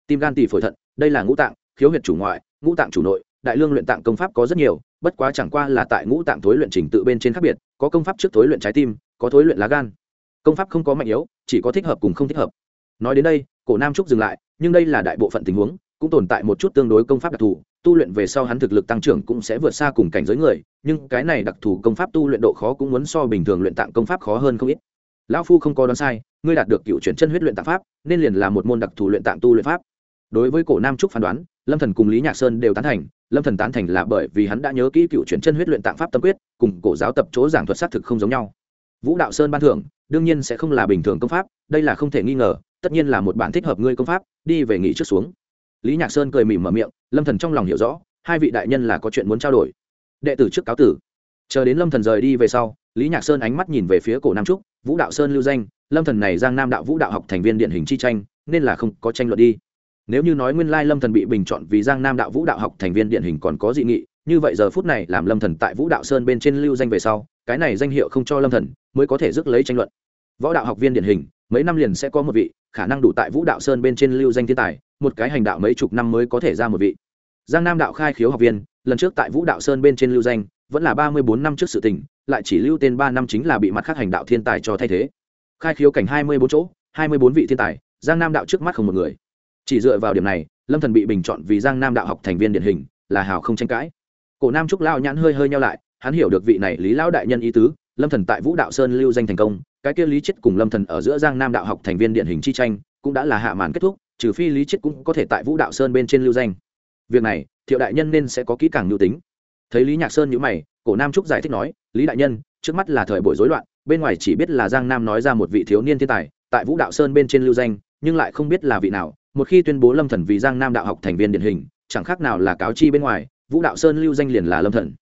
Tim gan tỳ phổi thận, đây là ngũ tạng, khiếu huyệt chủ ngoại, ngũ tạng chủ nội, đại lương luyện tạng công pháp có rất nhiều, bất quá chẳng qua là tại ngũ tạng thối luyện trình tự bên trên khác biệt, có công pháp trước thối luyện trái tim, có thối luyện lá gan. Công pháp không có mạnh yếu, chỉ có thích hợp cùng không thích hợp. Nói đến đây, cổ nam trúc dừng lại, nhưng đây là đại bộ phận tình huống cũng tồn tại một chút tương đối công pháp đặc thù, tu luyện về sau hắn thực lực tăng trưởng cũng sẽ vượt xa cùng cảnh giới người, nhưng cái này đặc thù công pháp tu luyện độ khó cũng muốn so bình thường luyện tạng công pháp khó hơn không ít. Lão phu không có đoán sai, ngươi đạt được cựu chuyển chân huyết luyện tạng pháp, nên liền là một môn đặc thù luyện tạng tu luyện pháp. Đối với cổ nam trúc phán đoán, lâm thần cùng lý nhạc sơn đều tán thành, lâm thần tán thành là bởi vì hắn đã nhớ kỹ cựu chuyển chân huyết luyện tạng pháp tâm quyết, cùng cổ giáo tập chỗ giảng thuật xác thực không giống nhau. Vũ đạo sơn ban thưởng, đương nhiên sẽ không là bình thường công pháp, đây là không thể nghi ngờ, tất nhiên là một bản thích hợp ngươi công pháp, đi về nghỉ trước xuống lý nhạc sơn cười mỉm mở miệng, lâm thần trong lòng hiểu rõ, hai vị đại nhân là có chuyện muốn trao đổi. Đệ tử trước cáo tử. Chờ đến lâm thần rời đi về sau, lý nhạc sơn ánh mắt nhìn về phía cổ nam trúc, vũ đạo sơn lưu danh, lâm thần này giang nam đạo vũ đạo học thành viên điển hình chi tranh, nên là không có tranh luận đi. Nếu như nói nguyên lai lâm thần bị bình chọn vì giang nam đạo vũ đạo học thành viên điển hình còn có dị nghị, như vậy giờ phút này làm lâm thần tại vũ đạo sơn bên trên lưu danh về sau, cái này danh hiệu không cho lâm thần mới có thể rước lấy tranh luận. Võ đạo học viên điển hình mấy năm liền sẽ có một vị, khả năng đủ tại vũ đạo sơn bên trên lưu danh thiên tài, một cái hành đạo mấy chục năm mới có thể ra một vị. Giang nam đạo khai khiếu học viên, lần trước tại vũ đạo sơn bên trên lưu danh, vẫn là ba mươi bốn năm trước sự tình, lại chỉ lưu tên ba năm chính là bị mặt khác hành đạo thiên tài cho thay thế. Khai khiếu cảnh hai mươi bốn chỗ, hai mươi bốn vị thiên tài, giang nam đạo trước mắt không một người. Chỉ dựa vào điểm này, lâm thần bị bình chọn vì giang nam đạo học thành viên điển hình, là hào không tranh cãi. Cổ nam trúc lao nhãn hơi hơi nhau lại, hắn hiểu được vị này lý lão đại nhân ý tứ lâm thần tại vũ đạo sơn lưu danh thành công, cái kia lý chết cùng lâm thần ở giữa giang nam đạo học thành viên điển hình chi tranh, cũng đã là hạ màn kết thúc, trừ phi lý chết cũng có thể tại vũ đạo sơn bên trên lưu danh. Việc này, thiệu đại nhân nên sẽ có kỹ càng nhu tính. Thấy lý nhạc sơn nhữ mày, cổ nam trúc giải thích nói, lý đại nhân, trước mắt là thời buổi rối loạn, bên ngoài chỉ biết là giang nam nói ra một vị thiếu niên thiên tài, tại vũ đạo sơn bên trên lưu danh, nhưng lại không biết là vị nào, một khi tuyên bố lâm thần vì giang nam đạo học thành viên điển hình, chẳng khác nào là cáo chi bên ngoài, vũ đạo sơn lưu danh liền là lâm thần.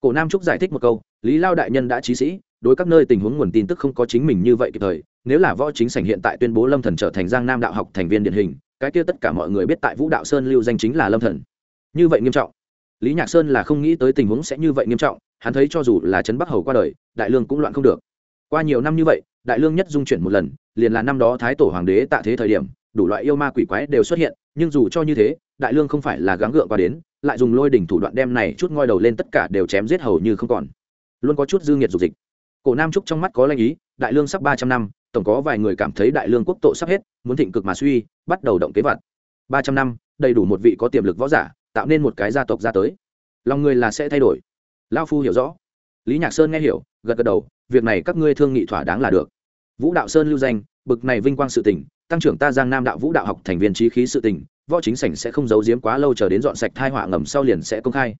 Cổ nam trúc giải thích một câu lý lao đại nhân đã trí sĩ, đối các nơi tình huống nguồn tin tức không có chính mình như vậy kịp thời, nếu là võ chính sảnh hiện tại tuyên bố lâm thần trở thành giang nam đạo học thành viên điển hình, cái kia tất cả mọi người biết tại vũ đạo sơn lưu danh chính là lâm thần. Như vậy nghiêm trọng. Lý nhạc sơn là không nghĩ tới tình huống sẽ như vậy nghiêm trọng, hắn thấy cho dù là trấn bắc hầu qua đời, đại lương cũng loạn không được. Qua nhiều năm như vậy, đại lương nhất dung chuyển một lần, liền là năm đó thái tổ hoàng đế tạ thế thời điểm, đủ loại yêu ma quỷ quái đều xuất hiện, nhưng dù cho như thế, đại lương không phải là gắng gượng qua đến, lại dùng lôi đỉnh thủ đoạn đem này chút ngoi đầu lên tất cả đều chém giết hầu như không còn luôn có chút dư nghiệt dục dịch. Cổ nam trúc trong mắt có lanh ý, đại lương sắp ba trăm năm, tổng có vài người cảm thấy đại lương quốc tội sắp hết, muốn thịnh cực mà suy, bắt đầu động kế vật ba trăm năm, đầy đủ một vị có tiềm lực võ giả, tạo nên một cái gia tộc ra tới. Lòng người là sẽ thay đổi. Lao phu hiểu rõ. Lý nhạc sơn nghe hiểu, gật gật đầu, việc này các ngươi thương nghị thỏa đáng là được. Vũ đạo sơn lưu danh, bực này vinh quang sự tỉnh tăng trưởng ta giang nam đạo vũ đạo học thành viên trí khí sự tình, võ chính sảnh sẽ không giấu giếm quá lâu chờ đến dọn sạch thai họa ngầm sau liền sẽ công khai.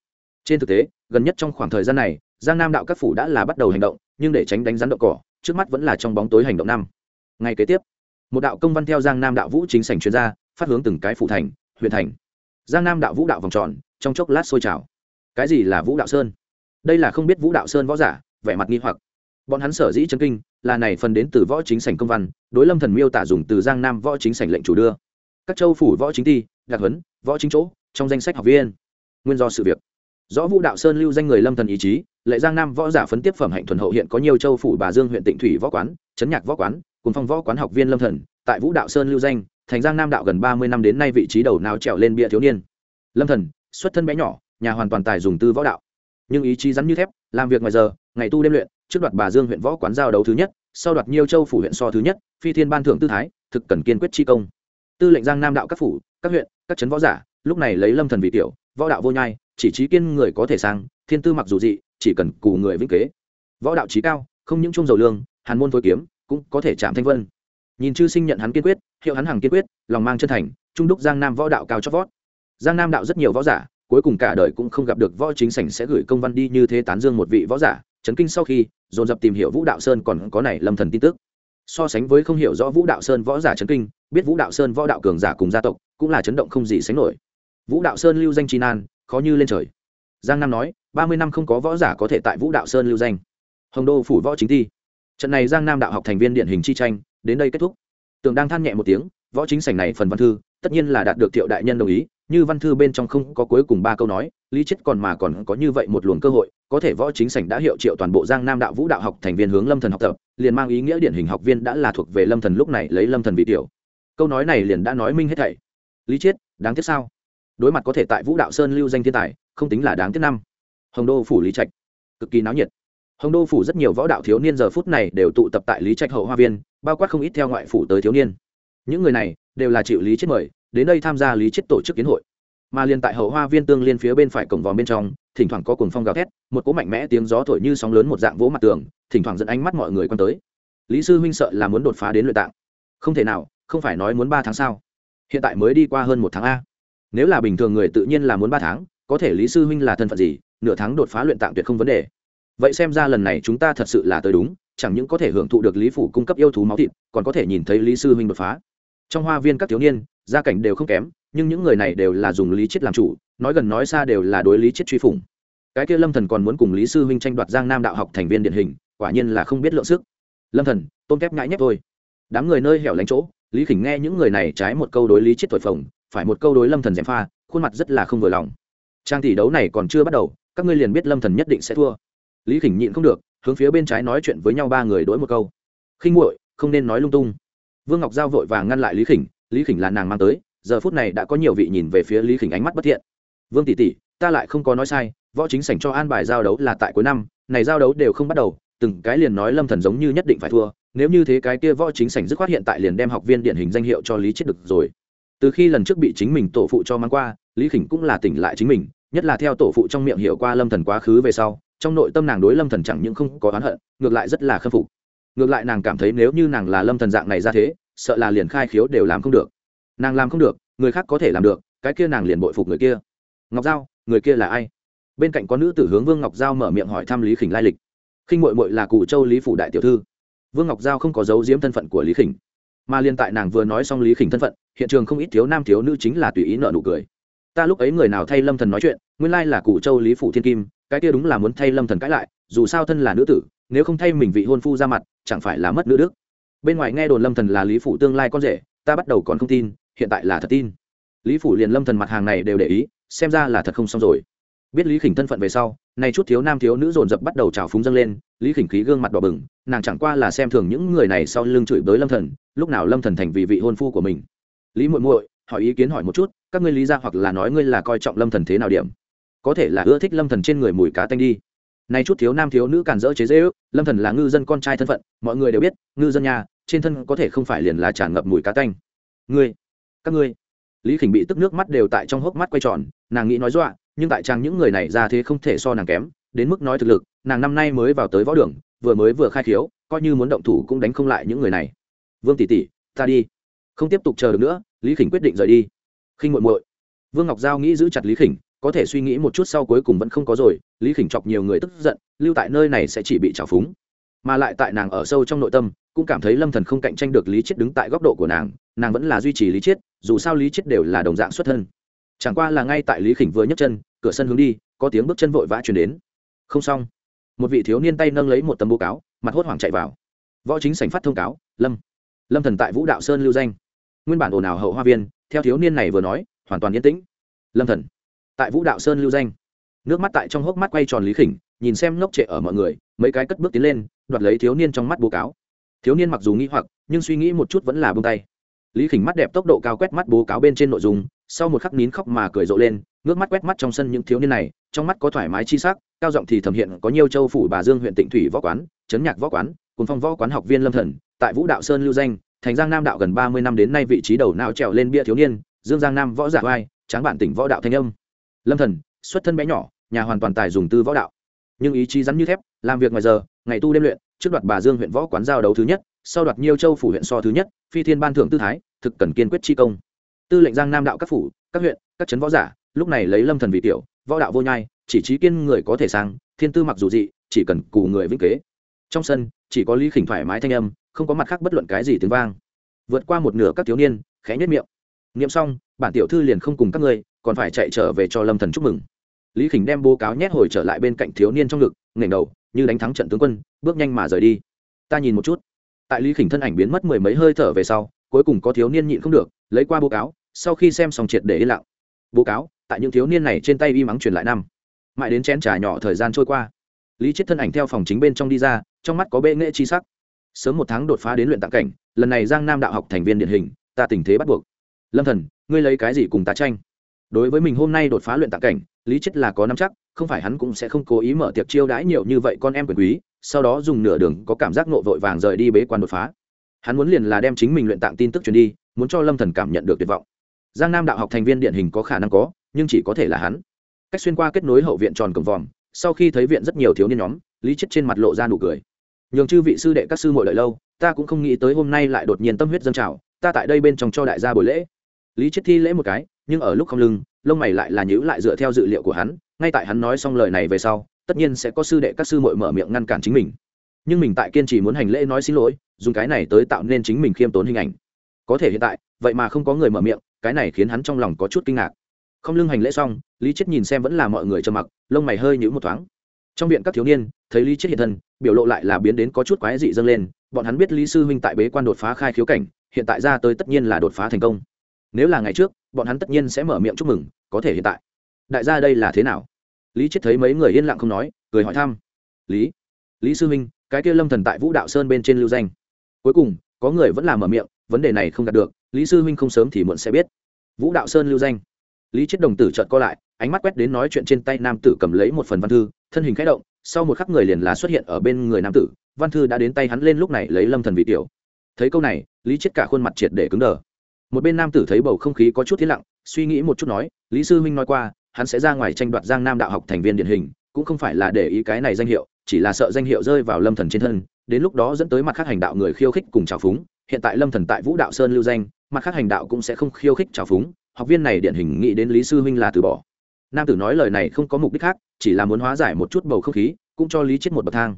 Trên thực tế, gần nhất trong khoảng thời gian này giang nam đạo các phủ đã là bắt đầu hành động, nhưng để tránh đánh rắn đậu cỏ, trước mắt vẫn là trong bóng tối hành động năm. Ngày kế tiếp, một đạo công văn theo giang nam đạo vũ chính sảnh chuyên gia phát hướng từng cái phủ thành, huyện thành. Giang nam đạo vũ đạo vòng tròn, trong chốc lát sôi trào. Cái gì là vũ đạo sơn? Đây là không biết vũ đạo sơn võ giả, vẻ mặt nghi hoặc. Bọn hắn sở dĩ chân kinh, là này phần đến từ võ chính sảnh công văn, đối lâm thần miêu tả dùng từ giang nam võ chính sảnh lệnh chủ đưa. Các châu phủ võ chính ti đặc huấn, võ chính chỗ, trong danh sách học viên. Nguyên do sự việc rõ vũ đạo sơn lưu danh người lâm thần ý chí, lệ giang nam võ giả phấn tiếp phẩm hạnh thuần hậu hiện có nhiều châu phủ bà dương huyện tịnh thủy võ quán, trấn nhạc võ quán cùng phong võ quán học viên lâm thần. Tại vũ đạo sơn lưu danh, thành giang nam đạo gần ba mươi năm đến nay vị trí đầu nào trèo lên bia thiếu niên. Lâm thần, xuất thân bé nhỏ, nhà hoàn toàn tài dùng tư võ đạo. Nhưng ý chí rắn như thép, làm việc ngoài giờ, ngày tu đêm luyện, trước đoạt bà dương huyện võ quán giao đấu thứ nhất, sau đoạt nhiều châu phủ huyện so thứ nhất, phi thiên ban thưởng tư thái, thực cần kiên quyết chi công. Tư lệnh giang nam đạo các phủ, các huyện, các trấn võ giả, lúc này lấy lâm thần vị tiểu võ đạo vô nhai, chỉ trí kiên người có thể sang, thiên tư mặc dù dị, chỉ cần cù người vĩnh kế. Võ đạo trí cao, không những chung dầu lương, hàn môn thối kiếm, cũng có thể chạm thanh vân. Nhìn chư sinh nhận hắn kiên quyết, hiệu hắn hàng kiên quyết, lòng mang chân thành, trung đúc giang nam võ đạo cao chót vót. Giang nam đạo rất nhiều võ giả, cuối cùng cả đời cũng không gặp được võ chính sảnh sẽ gửi công văn đi như thế tán dương một vị võ giả, chấn kinh sau khi, dồn dập tìm hiểu vũ đạo sơn còn có này lâm thần tin tức. So sánh với không hiểu rõ vũ đạo sơn võ giả chấn kinh, biết vũ đạo sơn võ đạo cường giả cùng gia tộc, cũng là chấn động không gì sánh nổi vũ đạo sơn lưu danh chi nan, khó như lên trời. Giang nam nói, ba mươi năm không có võ giả có thể tại vũ đạo sơn lưu danh. Hồng đô phủ võ chính thi trận này giang nam đạo học thành viên điển hình chi tranh, đến đây kết thúc. Tường đang than nhẹ một tiếng, võ chính sảnh này phần văn thư, tất nhiên là đạt được thiệu đại nhân đồng ý, như văn thư bên trong không có cuối cùng ba câu nói, lý chết còn mà còn có như vậy một luồng cơ hội, có thể võ chính sảnh đã hiệu triệu toàn bộ giang nam đạo vũ đạo học thành viên hướng lâm thần học tập, liền mang ý nghĩa điển hình học viên đã là thuộc về lâm thần lúc này lấy lâm thần vị tiểu. Câu nói này liền đã nói minh hết thảy. Lý chết, đáng tiếc sao? Đối mặt có thể tại vũ đạo sơn lưu danh thiên tài, không tính là đáng tiếc năm. Hồng đô phủ lý trạch, cực kỳ náo nhiệt. Hồng đô phủ rất nhiều võ đạo thiếu niên giờ phút này đều tụ tập tại lý trạch hậu hoa viên, bao quát không ít theo ngoại phủ tới thiếu niên. Những người này đều là chịu lý chết mời, đến đây tham gia lý chết tổ chức kiến hội. Mà liền tại hậu hoa viên tương liên phía bên phải cổng vòm bên trong, thỉnh thoảng có cuồng phong gào thét, một cỗ mạnh mẽ tiếng gió thổi như sóng lớn một dạng vỗ mặt tường, thỉnh thoảng dẫn ánh mắt mọi người quan tới. Lý sư huynh sợ là muốn đột phá đến luyện tạng. Không thể nào, không phải nói muốn ba tháng sao? Hiện tại mới đi qua hơn một tháng a nếu là bình thường người tự nhiên là muốn ba tháng, có thể lý sư huynh là thân phận gì, nửa tháng đột phá luyện tạng tuyệt không vấn đề. Vậy xem ra lần này chúng ta thật sự là tới đúng, chẳng những có thể hưởng thụ được lý phủ cung cấp yêu thú máu thịt, còn có thể nhìn thấy lý sư huynh đột phá. Trong hoa viên các thiếu niên, gia cảnh đều không kém, nhưng những người này đều là dùng lý chết làm chủ, nói gần nói xa đều là đối lý chết truy phủng. Cái kia lâm thần còn muốn cùng lý sư huynh tranh đoạt giang nam đạo học thành viên điển hình, quả nhiên là không biết lượng sức. Lâm thần, tôn kép ngại nhất thôi. Đám người nơi hẻo lánh chỗ, lý khỉnh nghe những người này trái một câu đối lý chết thổi phồng phải một câu đối lâm thần dèm pha, khuôn mặt rất là không vừa lòng. Trang tỷ đấu này còn chưa bắt đầu, các ngươi liền biết lâm thần nhất định sẽ thua. Lý khỉnh nhịn không được, hướng phía bên trái nói chuyện với nhau ba người đối một câu. Khinh muội, không nên nói lung tung. Vương ngọc giao vội vàng ngăn lại lý khỉnh lý khỉnh là nàng mang tới, giờ phút này đã có nhiều vị nhìn về phía lý khỉnh ánh mắt bất thiện. Vương tỷ tỷ, ta lại không có nói sai, võ chính sảnh cho an bài giao đấu là tại cuối năm, này giao đấu đều không bắt đầu, từng cái liền nói lâm thần giống như nhất định phải thua, nếu như thế cái kia võ chính sảnh dứt khoát hiện tại liền đem học viên điển hình danh hiệu cho lý chết được rồi từ khi lần trước bị chính mình tổ phụ cho mang qua, lý khỉnh cũng là tỉnh lại chính mình, nhất là theo tổ phụ trong miệng hiểu qua lâm thần quá khứ về sau, trong nội tâm nàng đối lâm thần chẳng những không có oán hận, ngược lại rất là khâm phục. Ngược lại nàng cảm thấy nếu như nàng là lâm thần dạng này ra thế, sợ là liền khai khiếu đều làm không được. Nàng làm không được, người khác có thể làm được, cái kia nàng liền bội phục người kia. Ngọc giao, người kia là ai? Bên cạnh có nữ tử hướng vương ngọc giao mở miệng hỏi thăm lý khỉnh lai lịch. Khinh mội mội là cụ châu lý phủ đại tiểu thư. Vương ngọc giao không có dấu diếm thân phận của lý khỉnh mà liên tại nàng vừa nói xong lý khỉnh thân phận, hiện trường không ít thiếu nam thiếu nữ chính là tùy ý nợ nụ cười. Ta lúc ấy người nào thay lâm thần nói chuyện, nguyên lai là cụ châu lý phủ thiên kim, cái kia đúng là muốn thay lâm thần cãi lại, dù sao thân là nữ tử, nếu không thay mình vị hôn phu ra mặt, chẳng phải là mất nữ đức. Bên ngoài nghe đồn lâm thần là lý phủ tương lai con rể, ta bắt đầu còn không tin, hiện tại là thật tin. Lý phủ liền lâm thần mặt hàng này đều để ý, xem ra là thật không xong rồi biết lý khỉnh thân phận về sau, nay chút thiếu nam thiếu nữ dồn dập bắt đầu trào phúng dâng lên, lý khỉnh khí gương mặt đỏ bừng, nàng chẳng qua là xem thường những người này sau lưng chửi bới lâm thần, lúc nào lâm thần thành vì vị hôn phu của mình. Lý muội muội, hỏi ý kiến hỏi một chút, các ngươi lý ra hoặc là nói ngươi là coi trọng lâm thần thế nào điểm? Có thể là ưa thích lâm thần trên người mùi cá tanh đi. Nay chút thiếu nam thiếu nữ càn rỡ chế dễ ước lâm thần là ngư dân con trai thân phận, mọi người đều biết, ngư dân nhà, trên thân có thể không phải liền là tràn ngập mùi cá tanh. Ngươi, các ngươi. Lý khỉnh bị tức nước mắt đều tại trong hốc mắt quay tròn, nàng nghĩ nói dọa nhưng tại trang những người này ra thế không thể so nàng kém, đến mức nói thực lực, nàng năm nay mới vào tới võ đường, vừa mới vừa khai khiếu, coi như muốn động thủ cũng đánh không lại những người này. Vương tỷ tỷ, ta đi. Không tiếp tục chờ được nữa, lý khỉnh quyết định rời đi. Khinh muội muội. Vương ngọc giao nghĩ giữ chặt lý khỉnh, có thể suy nghĩ một chút sau cuối cùng vẫn không có rồi, lý khỉnh chọc nhiều người tức giận, lưu tại nơi này sẽ chỉ bị trào phúng. Mà lại tại nàng ở sâu trong nội tâm, cũng cảm thấy lâm thần không cạnh tranh được lý chết đứng tại góc độ của nàng nàng vẫn là duy trì lý chết dù sao lý chết đều là đồng dạng xuất thân. Chẳng qua là ngay tại lý khỉnh vừa nhấc chân cửa sân hướng đi, có tiếng bước chân vội vã chuyển đến. Không xong. Một vị thiếu niên tay nâng lấy một tấm bố cáo, mặt hốt hoảng chạy vào. Võ chính sảnh phát thông cáo, lâm lâm thần tại vũ đạo sơn lưu danh. Nguyên bản ồn ào hậu hoa viên, theo thiếu niên này vừa nói, hoàn toàn yên tĩnh. Lâm thần, tại vũ đạo sơn lưu danh. Nước mắt tại trong hốc mắt quay tròn lý khỉnh, nhìn xem ngốc trệ ở mọi người, mấy cái cất bước tiến lên, đoạt lấy thiếu niên trong mắt bố cáo. Thiếu niên mặc dù nghĩ hoặc, nhưng suy nghĩ một chút vẫn là bông tay. Lý khỉnh mắt đẹp tốc độ cao quét mắt bố cáo bên trên nội dung sau một khắc nín khóc mà cười rộ lên, ngước mắt quét mắt trong sân những thiếu niên này, trong mắt có thoải mái chi sắc, cao giọng thì thẩm hiện có nhiều châu phủ bà dương huyện tịnh thủy võ quán, trấn nhạc võ quán cùng phong võ quán học viên lâm thần, tại vũ đạo sơn lưu danh, thành giang nam đạo gần ba mươi năm đến nay vị trí đầu não trèo lên bia thiếu niên, dương giang nam võ giả oai, tráng bản tỉnh võ đạo thanh âm. Lâm thần, xuất thân bé nhỏ, nhà hoàn toàn tài dùng tư võ đạo. Nhưng ý chí rắn như thép, làm việc ngoài giờ, ngày tu đêm luyện, trước đoạt bà dương huyện võ quán giao đấu thứ nhất, sau đoạt nhiêu châu phủ huyện so thứ nhất, phi thiên ban thưởng tư thái, thực cần kiên quyết chi công tư lệnh giang nam đạo các phủ, các huyện, các trấn võ giả, lúc này lấy lâm thần vị tiểu, võ đạo vô nhai, chỉ trí kiên người có thể sang, thiên tư mặc dù dị, chỉ cần cù người vĩnh kế. Trong sân, chỉ có lý khỉnh thoải mái thanh âm, không có mặt khác bất luận cái gì tiếng vang. Vượt qua một nửa các thiếu niên, khẽ nhất miệng. Niệm xong, bản tiểu thư liền không cùng các ngươi, còn phải chạy trở về cho lâm thần chúc mừng. Lý khỉnh đem bố cáo nhét hồi trở lại bên cạnh thiếu niên trong ngực nghển đầu, như đánh thắng trận tướng quân, bước nhanh mà rời đi. Ta nhìn một chút. Tại lý khỉnh thân ảnh biến mất mười mấy hơi thở về sau, cuối cùng có thiếu niên nhịn không được, lấy qua bố cáo sau khi xem xong triệt để yên lặng. Bố cáo, tại những thiếu niên này trên tay y mắng truyền lại năm. Mãi đến chén trà nhỏ thời gian trôi qua, lý chết thân ảnh theo phòng chính bên trong đi ra, trong mắt có bệ nghệ chi sắc. Sớm một tháng đột phá đến luyện tạng cảnh, lần này giang nam đạo học thành viên điển hình, ta tình thế bắt buộc. Lâm thần, ngươi lấy cái gì cùng ta tranh? Đối với mình hôm nay đột phá luyện tạng cảnh, lý chết là có nắm chắc, không phải hắn cũng sẽ không cố ý mở tiệc chiêu đãi nhiều như vậy con em quyền quý, sau đó dùng nửa đường có cảm giác nộ vội vàng rời đi bế quan đột phá. Hắn muốn liền là đem chính mình luyện tạng tin tức truyền đi, muốn cho lâm thần cảm nhận được tuyệt vọng giang nam đạo học thành viên điển hình có khả năng có, nhưng chỉ có thể là hắn. Cách xuyên qua kết nối hậu viện tròn cổng vòm, sau khi thấy viện rất nhiều thiếu niên nhóm, lý chết trên mặt lộ ra nụ cười. Nhường chư vị sư đệ các sư mội đợi lâu, ta cũng không nghĩ tới hôm nay lại đột nhiên tâm huyết dâng trào, ta tại đây bên trong cho đại gia buổi lễ. Lý chết thi lễ một cái, nhưng ở lúc không lưng, lông mày lại là nhữ lại dựa theo dự liệu của hắn, ngay tại hắn nói xong lời này về sau, tất nhiên sẽ có sư đệ các sư muội mở miệng ngăn cản chính mình. Nhưng mình tại kiên trì muốn hành lễ nói xin lỗi, dùng cái này tới tạo nên chính mình khiêm tốn hình ảnh. Có thể hiện tại, vậy mà không có người mở miệng cái này khiến hắn trong lòng có chút kinh ngạc. Không lưng hành lễ xong, lý chết nhìn xem vẫn là mọi người trầm mặc, lông mày hơi nhữ một thoáng. Trong viện các thiếu niên, thấy lý chết hiện thân, biểu lộ lại là biến đến có chút quái dị dâng lên, bọn hắn biết lý sư huynh tại bế quan đột phá khai khiếu cảnh, hiện tại ra tới tất nhiên là đột phá thành công. Nếu là ngày trước, bọn hắn tất nhiên sẽ mở miệng chúc mừng, có thể hiện tại. Đại gia đây là thế nào? Lý chết thấy mấy người yên lặng không nói, cười hỏi thăm. Lý lý sư huynh, cái kia lâm thần tại vũ đạo sơn bên trên lưu danh. Cuối cùng, có người vẫn là mở miệng, vấn đề này không đạt được lý sư huynh không sớm thì muộn sẽ biết. Vũ đạo sơn lưu danh. Lý chết đồng tử trợt co lại, ánh mắt quét đến nói chuyện trên tay nam tử cầm lấy một phần văn thư, thân hình khẽ động, sau một khắc người liền là xuất hiện ở bên người nam tử, văn thư đã đến tay hắn lên lúc này lấy lâm thần vị tiểu. Thấy câu này, lý chết cả khuôn mặt triệt để cứng đờ. Một bên nam tử thấy bầu không khí có chút thiên lặng, suy nghĩ một chút nói, lý sư huynh nói qua, hắn sẽ ra ngoài tranh đoạt giang nam đạo học thành viên điển hình, cũng không phải là để ý cái này danh hiệu, chỉ là sợ danh hiệu rơi vào lâm thần trên thân, đến lúc đó dẫn tới mặt khác hành đạo người khiêu khích cùng trào phúng hiện tại lâm thần tại vũ đạo sơn lưu danh, mặt khác hành đạo cũng sẽ không khiêu khích trào phúng, học viên này điển hình nghĩ đến lý sư huynh là từ bỏ. Nam tử nói lời này không có mục đích khác, chỉ là muốn hóa giải một chút bầu không khí, cũng cho lý chết một bậc thang.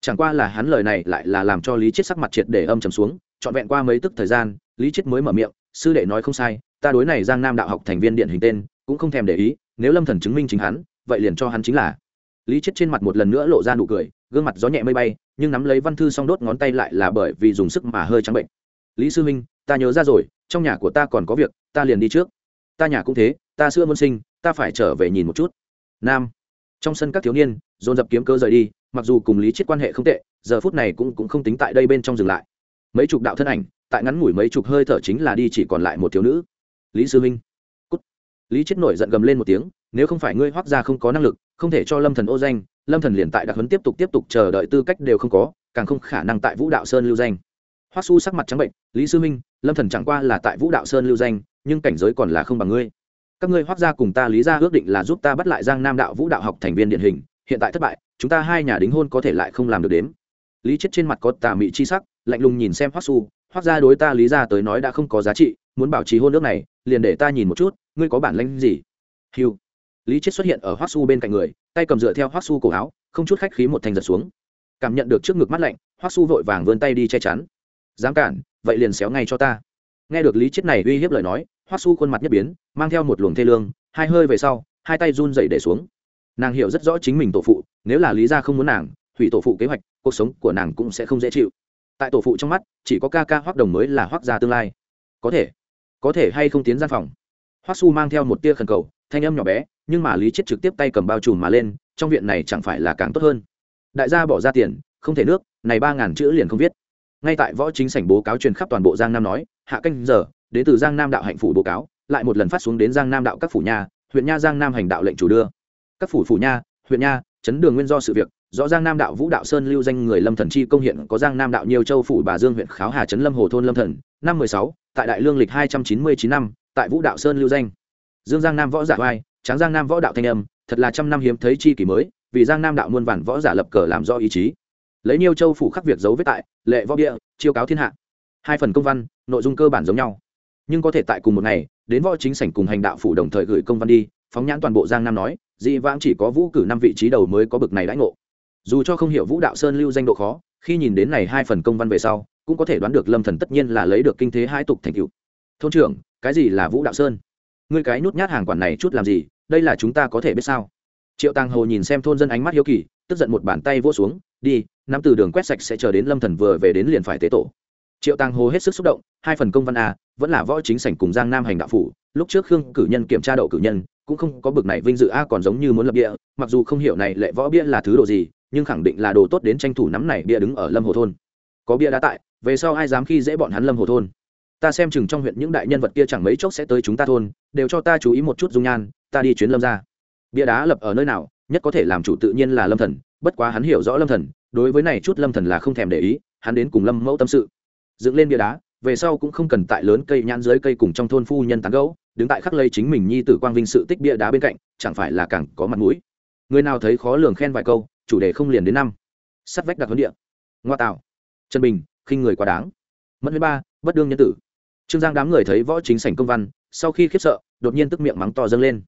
Chẳng qua là hắn lời này lại là làm cho lý chết sắc mặt triệt để âm trầm xuống, trọn vẹn qua mấy tức thời gian, lý chết mới mở miệng, sư đệ nói không sai, ta đối này giang nam đạo học thành viên điện hình tên, cũng không thèm để ý, nếu lâm thần chứng minh chính hắn, vậy liền cho hắn chính là. Lý chết trên mặt một lần nữa lộ ra nụ cười gương mặt gió nhẹ mây bay, nhưng nắm lấy văn thư xong đốt ngón tay lại là bởi vì dùng sức mà hơi trắng bệnh. Lý sư minh ta nhớ ra rồi, trong nhà của ta còn có việc, ta liền đi trước. Ta nhà cũng thế, ta xưa môn sinh, ta phải trở về nhìn một chút. Nam. Trong sân các thiếu niên, dồn dập kiếm cơ rời đi, mặc dù cùng lý chết quan hệ không tệ, giờ phút này cũng cũng không tính tại đây bên trong dừng lại. Mấy chục đạo thân ảnh, tại ngắn ngủi mấy chục hơi thở chính là đi chỉ còn lại một thiếu nữ. Lý sư minh cút. Lý chết nổi giận gầm lên một tiếng, nếu không phải ngươi hoác ra không có năng lực, không thể cho lâm thần ô danh lâm thần liền tại đặc huấn tiếp tục tiếp tục chờ đợi tư cách đều không có, càng không khả năng tại vũ đạo sơn lưu danh. Hoắc su sắc mặt trắng bệnh, lý sư minh, lâm thần chẳng qua là tại vũ đạo sơn lưu danh, nhưng cảnh giới còn là không bằng ngươi. Các ngươi hoắc ra cùng ta lý ra ước định là giúp ta bắt lại giang nam đạo vũ đạo học thành viên điển hình, hiện tại thất bại, chúng ta hai nhà đính hôn có thể lại không làm được đến. lý chết trên mặt có tà mị chi sắc, lạnh lùng nhìn xem Hoắc su, Hoắc Gia đối ta lý ra tới nói đã không có giá trị, muốn bảo trì hôn nước này, liền để ta nhìn một chút, ngươi có bản lãnh gì? Hiu lý chết xuất hiện ở hoác su bên cạnh người, tay cầm dựa theo hoác su cổ áo, không chút khách khí một thành giật xuống. Cảm nhận được trước ngực mắt lạnh hoác su vội vàng vươn tay đi che chắn. Dám cản, vậy liền xéo ngay cho ta. Nghe được lý chết này uy hiếp lời nói hoác su khuôn mặt nhất biến, mang theo một luồng thê lương, hai hơi về sau, hai tay run dậy để xuống. Nàng hiểu rất rõ chính mình tổ phụ, nếu là lý ra không muốn nàng, hủy tổ phụ kế hoạch, cuộc sống của nàng cũng sẽ không dễ chịu. Tại tổ phụ trong mắt, chỉ có ca ca hoác đồng mới là hoác gia tương lai. Có thể có thể hay không tiến gian phòng? Hoác su mang theo một tia khẩn cầu thanh âm nhỏ bé, nhưng mà lý chết trực tiếp tay cầm bao trùm mà lên, trong viện này chẳng phải là càng tốt hơn. Đại gia bỏ ra tiền, không thể nước, này ba ngàn chữ liền không viết. Ngay tại võ chính sảnh bố cáo truyền khắp toàn bộ giang nam nói, hạ canh giờ, đến từ giang nam đạo hạnh phủ bố cáo, lại một lần phát xuống đến giang nam đạo các phủ nha huyện nha giang nam hành đạo lệnh chủ đưa. Các phủ phủ nha huyện nha, chấn đường nguyên do sự việc, rõ giang nam đạo vũ đạo sơn lưu danh người lâm thần chi công hiện có giang nam đạo nhiều châu phủ bà dương huyện kháo hà trấn lâm hồ thôn lâm thần, năm mười sáu, tại đại lương lịch hai trăm chín mươi chín năm, tại vũ đạo sơn lưu danh dương giang nam võ giả vai, tráng giang nam võ đạo thanh âm, thật là trăm năm hiếm thấy chi kỷ mới, vì giang nam đạo muôn vàn võ giả lập cờ làm do ý chí. Lấy nhiêu châu phủ khắc việc giấu vết tại, lệ võ địa, chiêu cáo thiên hạ. Hai phần công văn, nội dung cơ bản giống nhau. Nhưng có thể tại cùng một ngày, đến võ chính sảnh cùng hành đạo phủ đồng thời gửi công văn đi, phóng nhãn toàn bộ giang nam nói, dị vãng chỉ có vũ cử năm vị trí đầu mới có bực này đãi ngộ. Dù cho không hiểu vũ đạo sơn lưu danh độ khó, khi nhìn đến này hai phần công văn về sau, cũng có thể đoán được lâm thần tất nhiên là lấy được kinh thế hai tục thành cựu thôn trưởng, cái gì là vũ đạo sơn? Ngươi cái nút nhát hàng quản này chút làm gì, đây là chúng ta có thể biết sao? Triệu tàng hồ nhìn xem thôn dân ánh mắt hiếu kỳ, tức giận một bàn tay vỗ xuống, đi, nắm từ đường quét sạch sẽ chờ đến lâm thần vừa về đến liền phải tế tổ. Triệu tàng hồ hết sức xúc động, hai phần công văn a, vẫn là võ chính sảnh cùng giang nam hành đạo phủ, lúc trước khương cử nhân kiểm tra đậu cử nhân, cũng không có bực này vinh dự a còn giống như muốn lập địa, mặc dù không hiểu này lệ võ bia là thứ đồ gì, nhưng khẳng định là đồ tốt đến tranh thủ nắm này bia đứng ở lâm hồ thôn. Có bia đá tại, về sau ai dám khi dễ bọn hắn lâm hồ thôn? Ta xem chừng trong huyện những đại nhân vật kia chẳng mấy chốc sẽ tới chúng ta thôn đều cho ta chú ý một chút dung nhan, ta đi chuyến lâm ra. Bia đá lập ở nơi nào, nhất có thể làm chủ tự nhiên là lâm thần, bất quá hắn hiểu rõ lâm thần, đối với này chút lâm thần là không thèm để ý, hắn đến cùng lâm mẫu tâm sự. Dựng lên bia đá, về sau cũng không cần tại lớn cây nhãn dưới cây cùng trong thôn phu nhân tán gẫu, đứng tại khắc lây chính mình nhi tử quang vinh sự tích bia đá bên cạnh, chẳng phải là càng có mặt mũi. Người nào thấy khó lường khen vài câu, chủ đề không liền đến năm. Sắt vách đặc huấn địa. Ngoa tạo. Trần bình, khinh người quá đáng. Mất với ba, bất đương nhân tử. Trương giang đám người thấy võ chính sảnh công văn sau khi khiếp sợ đột nhiên tức miệng mắng to dâng lên.